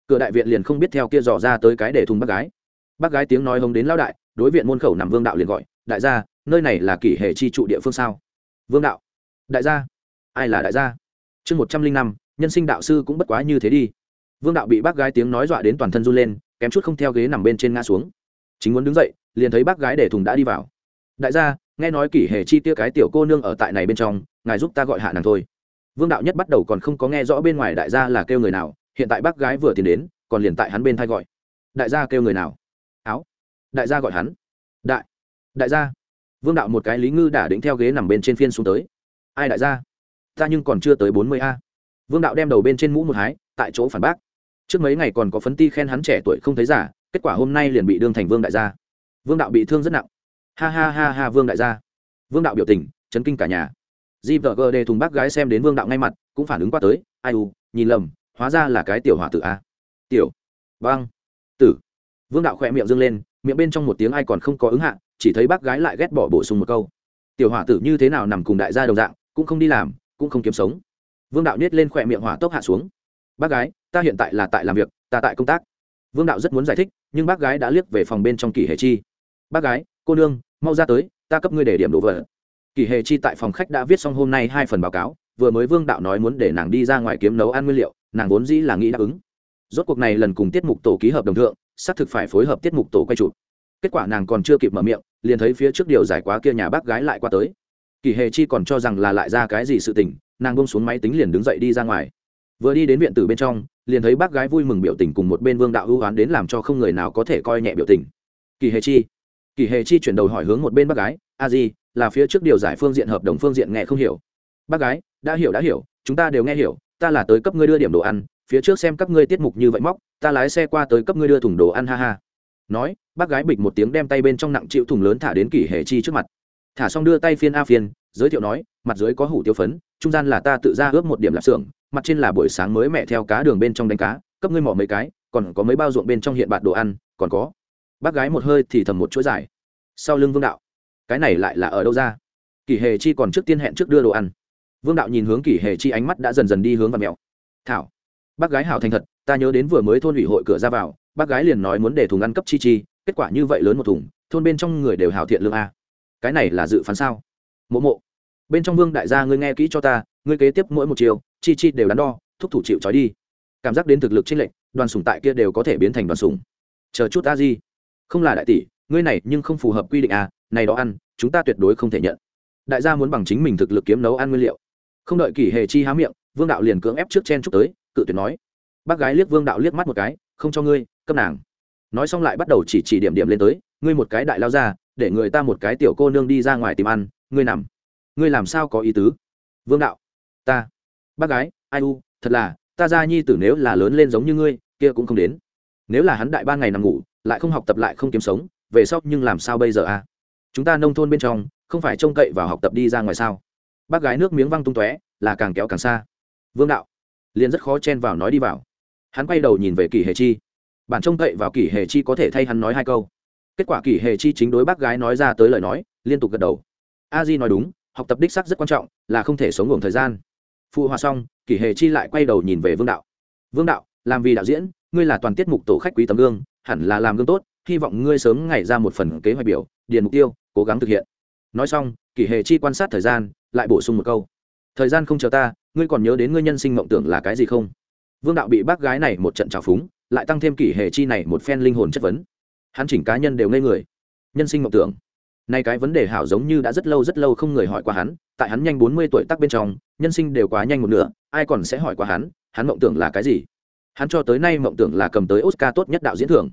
Cửa đại viện liền không biết theo kia dò ra tới cái để thùng bác gái. Bác gái tiếng nói hông đến lao đại, đối viện môn khẩu nằm vương đạo liền gọi, đại gia, nơi này là kỷ hệ chi trụ địa phương sao? Vương đạo, đại gia. Ai là đại gia? Chương một trăm linh năm, nhân sinh đạo sư cũng bất quá như thế đi. Vương đạo bị bác gái tiếng nói dọa đến toàn thân run lên, kém chút không theo ghế nằm bên trên ngã xuống. Chính muốn đứng dậy, liền thấy bác gái để thùng đã đi vào đại gia, nghe nói kỷ hệ chi tia cái tiểu cô nương ở tại này bên trong, ngài giúp ta gọi hạ nàng thôi. Vương đạo nhất bắt đầu còn không có nghe rõ bên ngoài đại gia là kêu người nào, hiện tại bác gái vừa tiến đến, còn liền tại hắn bên thay gọi. Đại gia kêu người nào? Áo. Đại gia gọi hắn. Đại. Đại gia. Vương đạo một cái lý ngư đả đĩnh theo ghế nằm bên trên phiên xuống tới. Ai đại gia? Ta nhưng còn chưa tới bốn mươi a. Vương đạo đem đầu bên trên mũ một hái, tại chỗ phản bác. Trước mấy ngày còn có phấn ti khen hắn trẻ tuổi không thấy giả, kết quả hôm nay liền bị đương thành vương đại gia. Vương đạo bị thương rất nặng ha ha ha ha, vương đại gia. Vương đạo biểu tình, chấn kinh cả nhà. Di vợ gờ đề thùng bác gái xem đến vương đạo ngay mặt, cũng phản ứng qua tới, ai u, nhìn lầm, hóa ra là cái tiểu hòa tử a. Tiểu. Băng tử. Vương đạo khỏe miệng dâng lên, miệng bên trong một tiếng ai còn không có ứng hạ, chỉ thấy bác gái lại ghét bỏ bổ sung một câu. Tiểu hỏa tử như thế nào nằm cùng đại gia đồng dạng, cũng không đi làm, cũng không kiếm sống. Vương đạo nhét lên khỏe miệng hỏa tốc hạ xuống. Bác gái, ta hiện tại là tại làm việc, ta tại công tác. Vương đạo rất muốn giải thích, nhưng bác gái đã liếc về phòng bên trong kỷ hệ chi. Bác gái, cô nương mau ra tới, ta cấp ngươi để điểm đồ vật. Kỳ hệ chi tại phòng khách đã viết xong hôm nay hai phần báo cáo, vừa mới vương đạo nói muốn để nàng đi ra ngoài kiếm nấu ăn nguyên liệu, nàng vốn dĩ là nghĩ đáp ứng. Rốt cuộc này lần cùng tiết mục tổ ký hợp đồng thượng, xác thực phải phối hợp tiết mục tổ quay chụp. Kết quả nàng còn chưa kịp mở miệng, liền thấy phía trước điều giải quá kia nhà bác gái lại qua tới. Kỳ hề chi còn cho rằng là lại ra cái gì sự tình, nàng bông xuống máy tính liền đứng dậy đi ra ngoài. Vừa đi đến viện tử bên trong, liền thấy bác gái vui mừng biểu tình cùng một bên vương đạo hữu oán đến làm cho không người nào có thể coi nhẹ biểu tình. Kỳ hề chi kỳ hề chi chuyển đầu hỏi hướng một bên bác gái, a di, là phía trước điều giải phương diện hợp đồng phương diện nghe không hiểu. Bác gái, đã hiểu đã hiểu, chúng ta đều nghe hiểu, ta là tới cấp ngươi đưa điểm đồ ăn, phía trước xem các ngươi tiết mục như vậy móc, ta lái xe qua tới cấp ngươi đưa thùng đồ ăn, ha ha. Nói, bác gái bịch một tiếng đem tay bên trong nặng chịu thùng lớn thả đến kỷ hệ chi trước mặt. Thả xong đưa tay phiên a phiên, giới thiệu nói, mặt dưới có hủ tiêu phấn, trung gian là ta tự ra ướp một điểm lạp xưởng, mặt trên là buổi sáng mới mẹ theo cá đường bên trong đánh cá, cấp ngươi mỏ mấy cái, còn có mấy bao ruộng bên trong hiện bạt đồ ăn, còn có bác gái một hơi thì thầm một chuỗi dài. Sau lưng vương đạo, cái này lại là ở đâu ra? Kỷ hề chi còn trước tiên hẹn trước đưa đồ ăn. Vương đạo nhìn hướng kỷ hề chi ánh mắt đã dần dần đi hướng và mèo thảo, bác gái hảo thành thật, ta nhớ đến vừa mới thôn ủy hội cửa ra vào, bác gái liền nói muốn để thùng ăn cấp chi chi, kết quả như vậy lớn một thùng, thôn bên trong người đều hảo thiện lương a. Cái này là dự phán sao? Mộ mộ, bên trong vương đại gia ngươi nghe kỹ cho ta, ngươi kế tiếp mỗi một chiều, chi chi đều đắn đo, thúc thủ chịu trói đi. Cảm giác đến thực lực chênh lệnh đoàn sùng tại kia đều có thể biến thành đoàn sùng chờ chút a di không là đại tỷ, ngươi này nhưng không phù hợp quy định à này đó ăn, chúng ta tuyệt đối không thể nhận. Đại gia muốn bằng chính mình thực lực kiếm nấu ăn nguyên liệu. Không đợi kỷ hề chi há miệng, vương đạo liền cưỡng ép trước chen chúc tới, cự tuyệt nói. Bác gái liếc vương đạo liếc mắt một cái, không cho ngươi, cấp nàng. Nói xong lại bắt đầu chỉ chỉ điểm điểm lên tới, ngươi một cái đại lao ra, để người ta một cái tiểu cô nương đi ra ngoài tìm ăn, ngươi nằm. Ngươi làm sao có ý tứ? Vương đạo, ta. Bác gái, ai u, thật là, ta ra nhi tử nếu là lớn lên giống như ngươi, kia cũng không đến. Nếu là hắn đại ban ngày nằm ngủ lại không học tập lại không kiếm sống, về sau nhưng làm sao bây giờ a chúng ta nông thôn bên trong, không phải trông cậy vào học tập đi ra ngoài sao? Bác gái nước miếng văng tung tóe, là càng kéo càng xa. Vương đạo, liền rất khó chen vào nói đi vào. Hắn quay đầu nhìn về kỷ hề chi. Bản trông cậy vào kỷ hề chi có thể thay hắn nói hai câu. Kết quả kỷ hề chi chính đối bác gái nói ra tới lời nói, liên tục gật đầu. A di nói đúng, học tập đích sắc rất quan trọng, là không thể sống ngủ thời gian. Phụ hòa xong, kỷ hề chi lại quay đầu nhìn về vương đạo. Vương đạo, làm vì đạo diễn, ngươi là toàn tiết mục tổ khách quý tấm gương hẳn là làm gương tốt, hy vọng ngươi sớm ngày ra một phần kế hoạch biểu, điền mục tiêu, cố gắng thực hiện. Nói xong, kỷ hề chi quan sát thời gian, lại bổ sung một câu. Thời gian không chờ ta, ngươi còn nhớ đến ngươi nhân sinh mộng tưởng là cái gì không? Vương đạo bị bác gái này một trận trào phúng, lại tăng thêm kỷ hệ chi này một phen linh hồn chất vấn. Hắn chỉnh cá nhân đều ngây người. Nhân sinh mộng tưởng. Nay cái vấn đề hảo giống như đã rất lâu rất lâu không người hỏi qua hắn, tại hắn nhanh bốn mươi tuổi tắc bên trong, nhân sinh đều quá nhanh một nửa, ai còn sẽ hỏi qua hắn hắn mộng tưởng là cái gì? Hắn cho tới nay mộng tưởng là cầm tới oscar tốt nhất đạo diễn thưởng.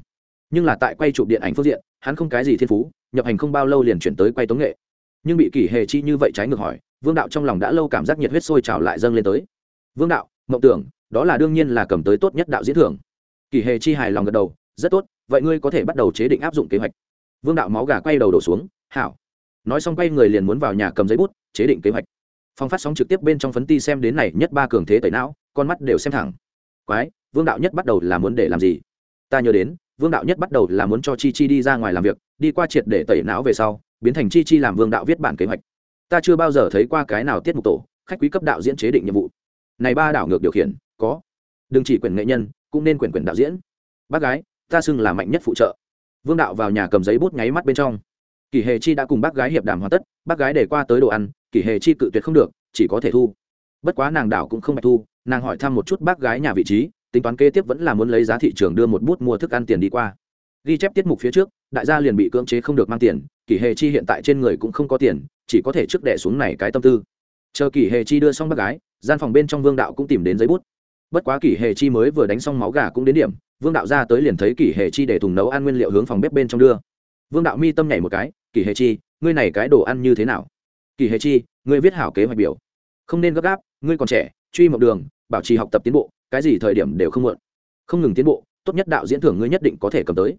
Nhưng là tại quay chụp điện ảnh phương diện, hắn không cái gì thiên phú, nhập hành không bao lâu liền chuyển tới quay tống nghệ. Nhưng bị kỷ hề chi như vậy trái ngược hỏi, vương đạo trong lòng đã lâu cảm giác nhiệt huyết sôi trào lại dâng lên tới. Vương đạo, mộng tưởng, đó là đương nhiên là cầm tới tốt nhất đạo diễn thưởng. Kỳ hề chi hài lòng gật đầu, rất tốt, vậy ngươi có thể bắt đầu chế định áp dụng kế hoạch. Vương đạo máu gà quay đầu đổ xuống, hảo. Nói xong quay người liền muốn vào nhà cầm giấy bút, chế định kế hoạch. Phong phát sóng trực tiếp bên trong phấn ti xem đến này nhất ba cường thế tẩy não, con mắt đều xem thẳng. Quái vương đạo nhất bắt đầu là muốn để làm gì? Ta nhớ đến, vương đạo nhất bắt đầu là muốn cho chi chi đi ra ngoài làm việc, đi qua triệt để tẩy não về sau, biến thành chi chi làm vương đạo viết bản kế hoạch. Ta chưa bao giờ thấy qua cái nào tiết mục tổ, khách quý cấp đạo diễn chế định nhiệm vụ. Này ba đảo ngược điều khiển, có. Đừng chỉ quyền nghệ nhân, cũng nên quyền quyền đạo diễn. Bác gái, ta xưng là mạnh nhất phụ trợ. Vương đạo vào nhà cầm giấy bút nháy mắt bên trong. Kỷ hề chi đã cùng bác gái hiệp đàm hoàn tất, bác gái để qua tới đồ ăn, kỷ hề chi cự tuyệt không được, chỉ có thể thu. Bất quá nàng đảo cũng không bạch thu, nàng hỏi thăm một chút bác gái nhà vị trí tính toán kế tiếp vẫn là muốn lấy giá thị trường đưa một bút mua thức ăn tiền đi qua. Ghi chép tiết mục phía trước, đại gia liền bị cưỡng chế không được mang tiền, kỷ hề chi hiện tại trên người cũng không có tiền, chỉ có thể trước đẻ xuống này cái tâm tư. Chờ kỷ hề chi đưa xong bác gái, gian phòng bên trong vương đạo cũng tìm đến giấy bút. Bất quá kỷ hề chi mới vừa đánh xong máu gà cũng đến điểm, vương đạo ra tới liền thấy kỷ hề chi để thùng nấu ăn nguyên liệu hướng phòng bếp bên trong đưa. Vương đạo mi tâm nhảy một cái, kỷ hề chi, ngươi này cái đồ ăn như thế nào? Kỷ hề chi, ngươi viết hảo kế hoạch biểu. Không nên gấp gáp, ngươi còn trẻ, truy mộng đường, bảo trì học tập tiến bộ cái gì thời điểm đều không muộn. Không ngừng tiến bộ, tốt nhất đạo diễn thưởng ngươi nhất định có thể cầm tới.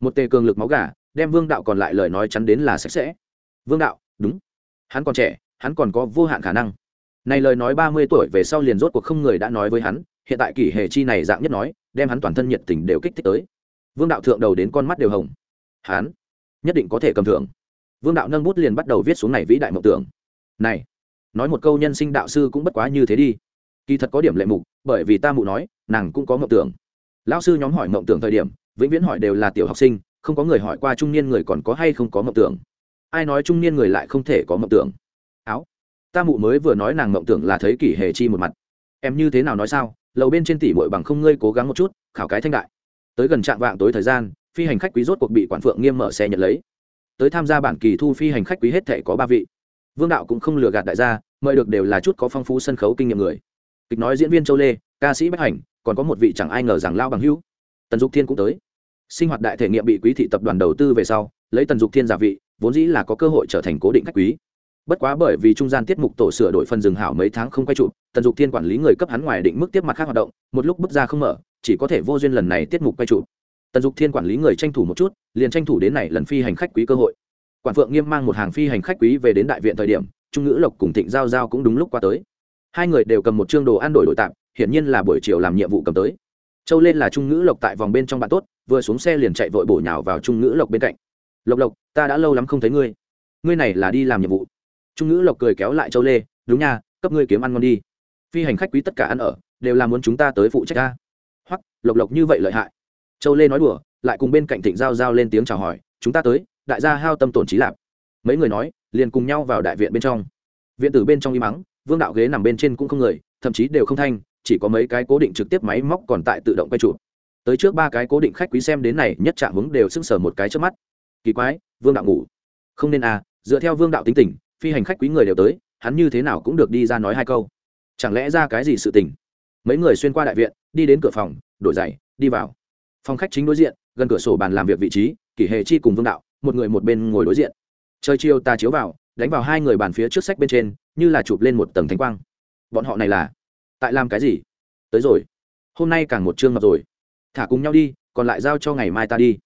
Một tề cường lực máu gà, đem vương đạo còn lại lời nói chắn đến là sạch sẽ. Vương đạo, đúng. Hắn còn trẻ, hắn còn có vô hạn khả năng. Này lời nói ba mươi tuổi về sau liền rốt cuộc không người đã nói với hắn, hiện tại kỷ hệ chi này dạng nhất nói, đem hắn toàn thân nhiệt tình đều kích thích tới. Vương đạo thượng đầu đến con mắt đều hồng. Hắn nhất định có thể cầm thưởng. Vương đạo nâng bút liền bắt đầu viết xuống này vĩ đại mộng tưởng. Này, nói một câu nhân sinh đạo sư cũng bất quá như thế đi kỳ thật có điểm lệ mục, bởi vì ta mụ nói, nàng cũng có mộng tưởng. Lão sư nhóm hỏi mộng tưởng thời điểm, vĩnh viễn hỏi đều là tiểu học sinh, không có người hỏi qua trung niên người còn có hay không có mộng tưởng. Ai nói trung niên người lại không thể có mộng tưởng? Áo. Ta mụ mới vừa nói nàng mộng tưởng là thấy kỷ hề chi một mặt. Em như thế nào nói sao? Lầu bên trên tỷ muội bằng không ngươi cố gắng một chút, khảo cái thanh đại. Tới gần trạm vạng tối thời gian, phi hành khách quý rốt cuộc bị quản phượng nghiêm mở xe nhận lấy. Tới tham gia bản kỳ thu phi hành khách quý hết thể có ba vị. Vương đạo cũng không lừa gạt đại gia, mời được đều là chút có phong phú sân khấu kinh nghiệm người kịch nói diễn viên châu lê, ca sĩ bách hành, còn có một vị chẳng ai ngờ rằng lao bằng hữu. Tần dục thiên cũng tới. Sinh hoạt đại thể nghiệm bị quý thị tập đoàn đầu tư về sau, lấy tần dục thiên giả vị, vốn dĩ là có cơ hội trở thành cố định khách quý. Bất quá bởi vì trung gian tiết mục tổ sửa đổi phần rừng hảo mấy tháng không quay trụ tần dục thiên quản lý người cấp hắn ngoài định mức tiếp mặt khác hoạt động, một lúc bước ra không mở, chỉ có thể vô duyên lần này tiết mục quay trụ tần dục thiên quản lý người tranh thủ một chút, liền tranh thủ đến này lần phi hành khách quý cơ hội. Quản phượng nghiêm mang một hàng phi hành khách quý về đến đại viện thời điểm, trung ngữ lộc cùng thịnh giao giao cũng đúng lúc qua tới hai người đều cầm một chương đồ ăn đổi đổi tạm, hiển nhiên là buổi chiều làm nhiệm vụ cầm tới. Châu lên là trung ngữ lộc tại vòng bên trong bạn tốt, vừa xuống xe liền chạy vội bổ nhào vào trung ngữ lộc bên cạnh. Lộc lộc, ta đã lâu lắm không thấy ngươi. Ngươi này là đi làm nhiệm vụ. Trung ngữ lộc cười kéo lại châu lê, đúng nha, cấp ngươi kiếm ăn ngon đi. Phi hành khách quý tất cả ăn ở, đều là muốn chúng ta tới phụ trách ta. Hoặc, lộc lộc như vậy lợi hại. Châu lê nói đùa, lại cùng bên cạnh thịnh giao giao lên tiếng chào hỏi, chúng ta tới, đại gia hao tâm tổn trí lạp mấy người nói, liền cùng nhau vào đại viện bên trong. Viện tử bên trong im mắng vương đạo ghế nằm bên trên cũng không người, thậm chí đều không thanh, chỉ có mấy cái cố định trực tiếp máy móc còn tại tự động quay chụp. Tới trước ba cái cố định khách quý xem đến này, nhất trạng hướng đều sưng sờ một cái trước mắt. Kỳ quái, vương đạo ngủ. Không nên à dựa theo vương đạo tính tình, phi hành khách quý người đều tới, hắn như thế nào cũng được đi ra nói hai câu. Chẳng lẽ ra cái gì sự tình? Mấy người xuyên qua đại viện, đi đến cửa phòng, đổi giày, đi vào. Phòng khách chính đối diện, gần cửa sổ bàn làm việc vị trí, kỷ hệ chi cùng vương đạo, một người một bên ngồi đối diện. Trời chiều ta chiếu vào đánh vào hai người bàn phía trước sách bên trên, như là chụp lên một tầng thánh quang. Bọn họ này là, tại làm cái gì? Tới rồi, hôm nay càng một chương ngập rồi. Thả cùng nhau đi, còn lại giao cho ngày mai ta đi.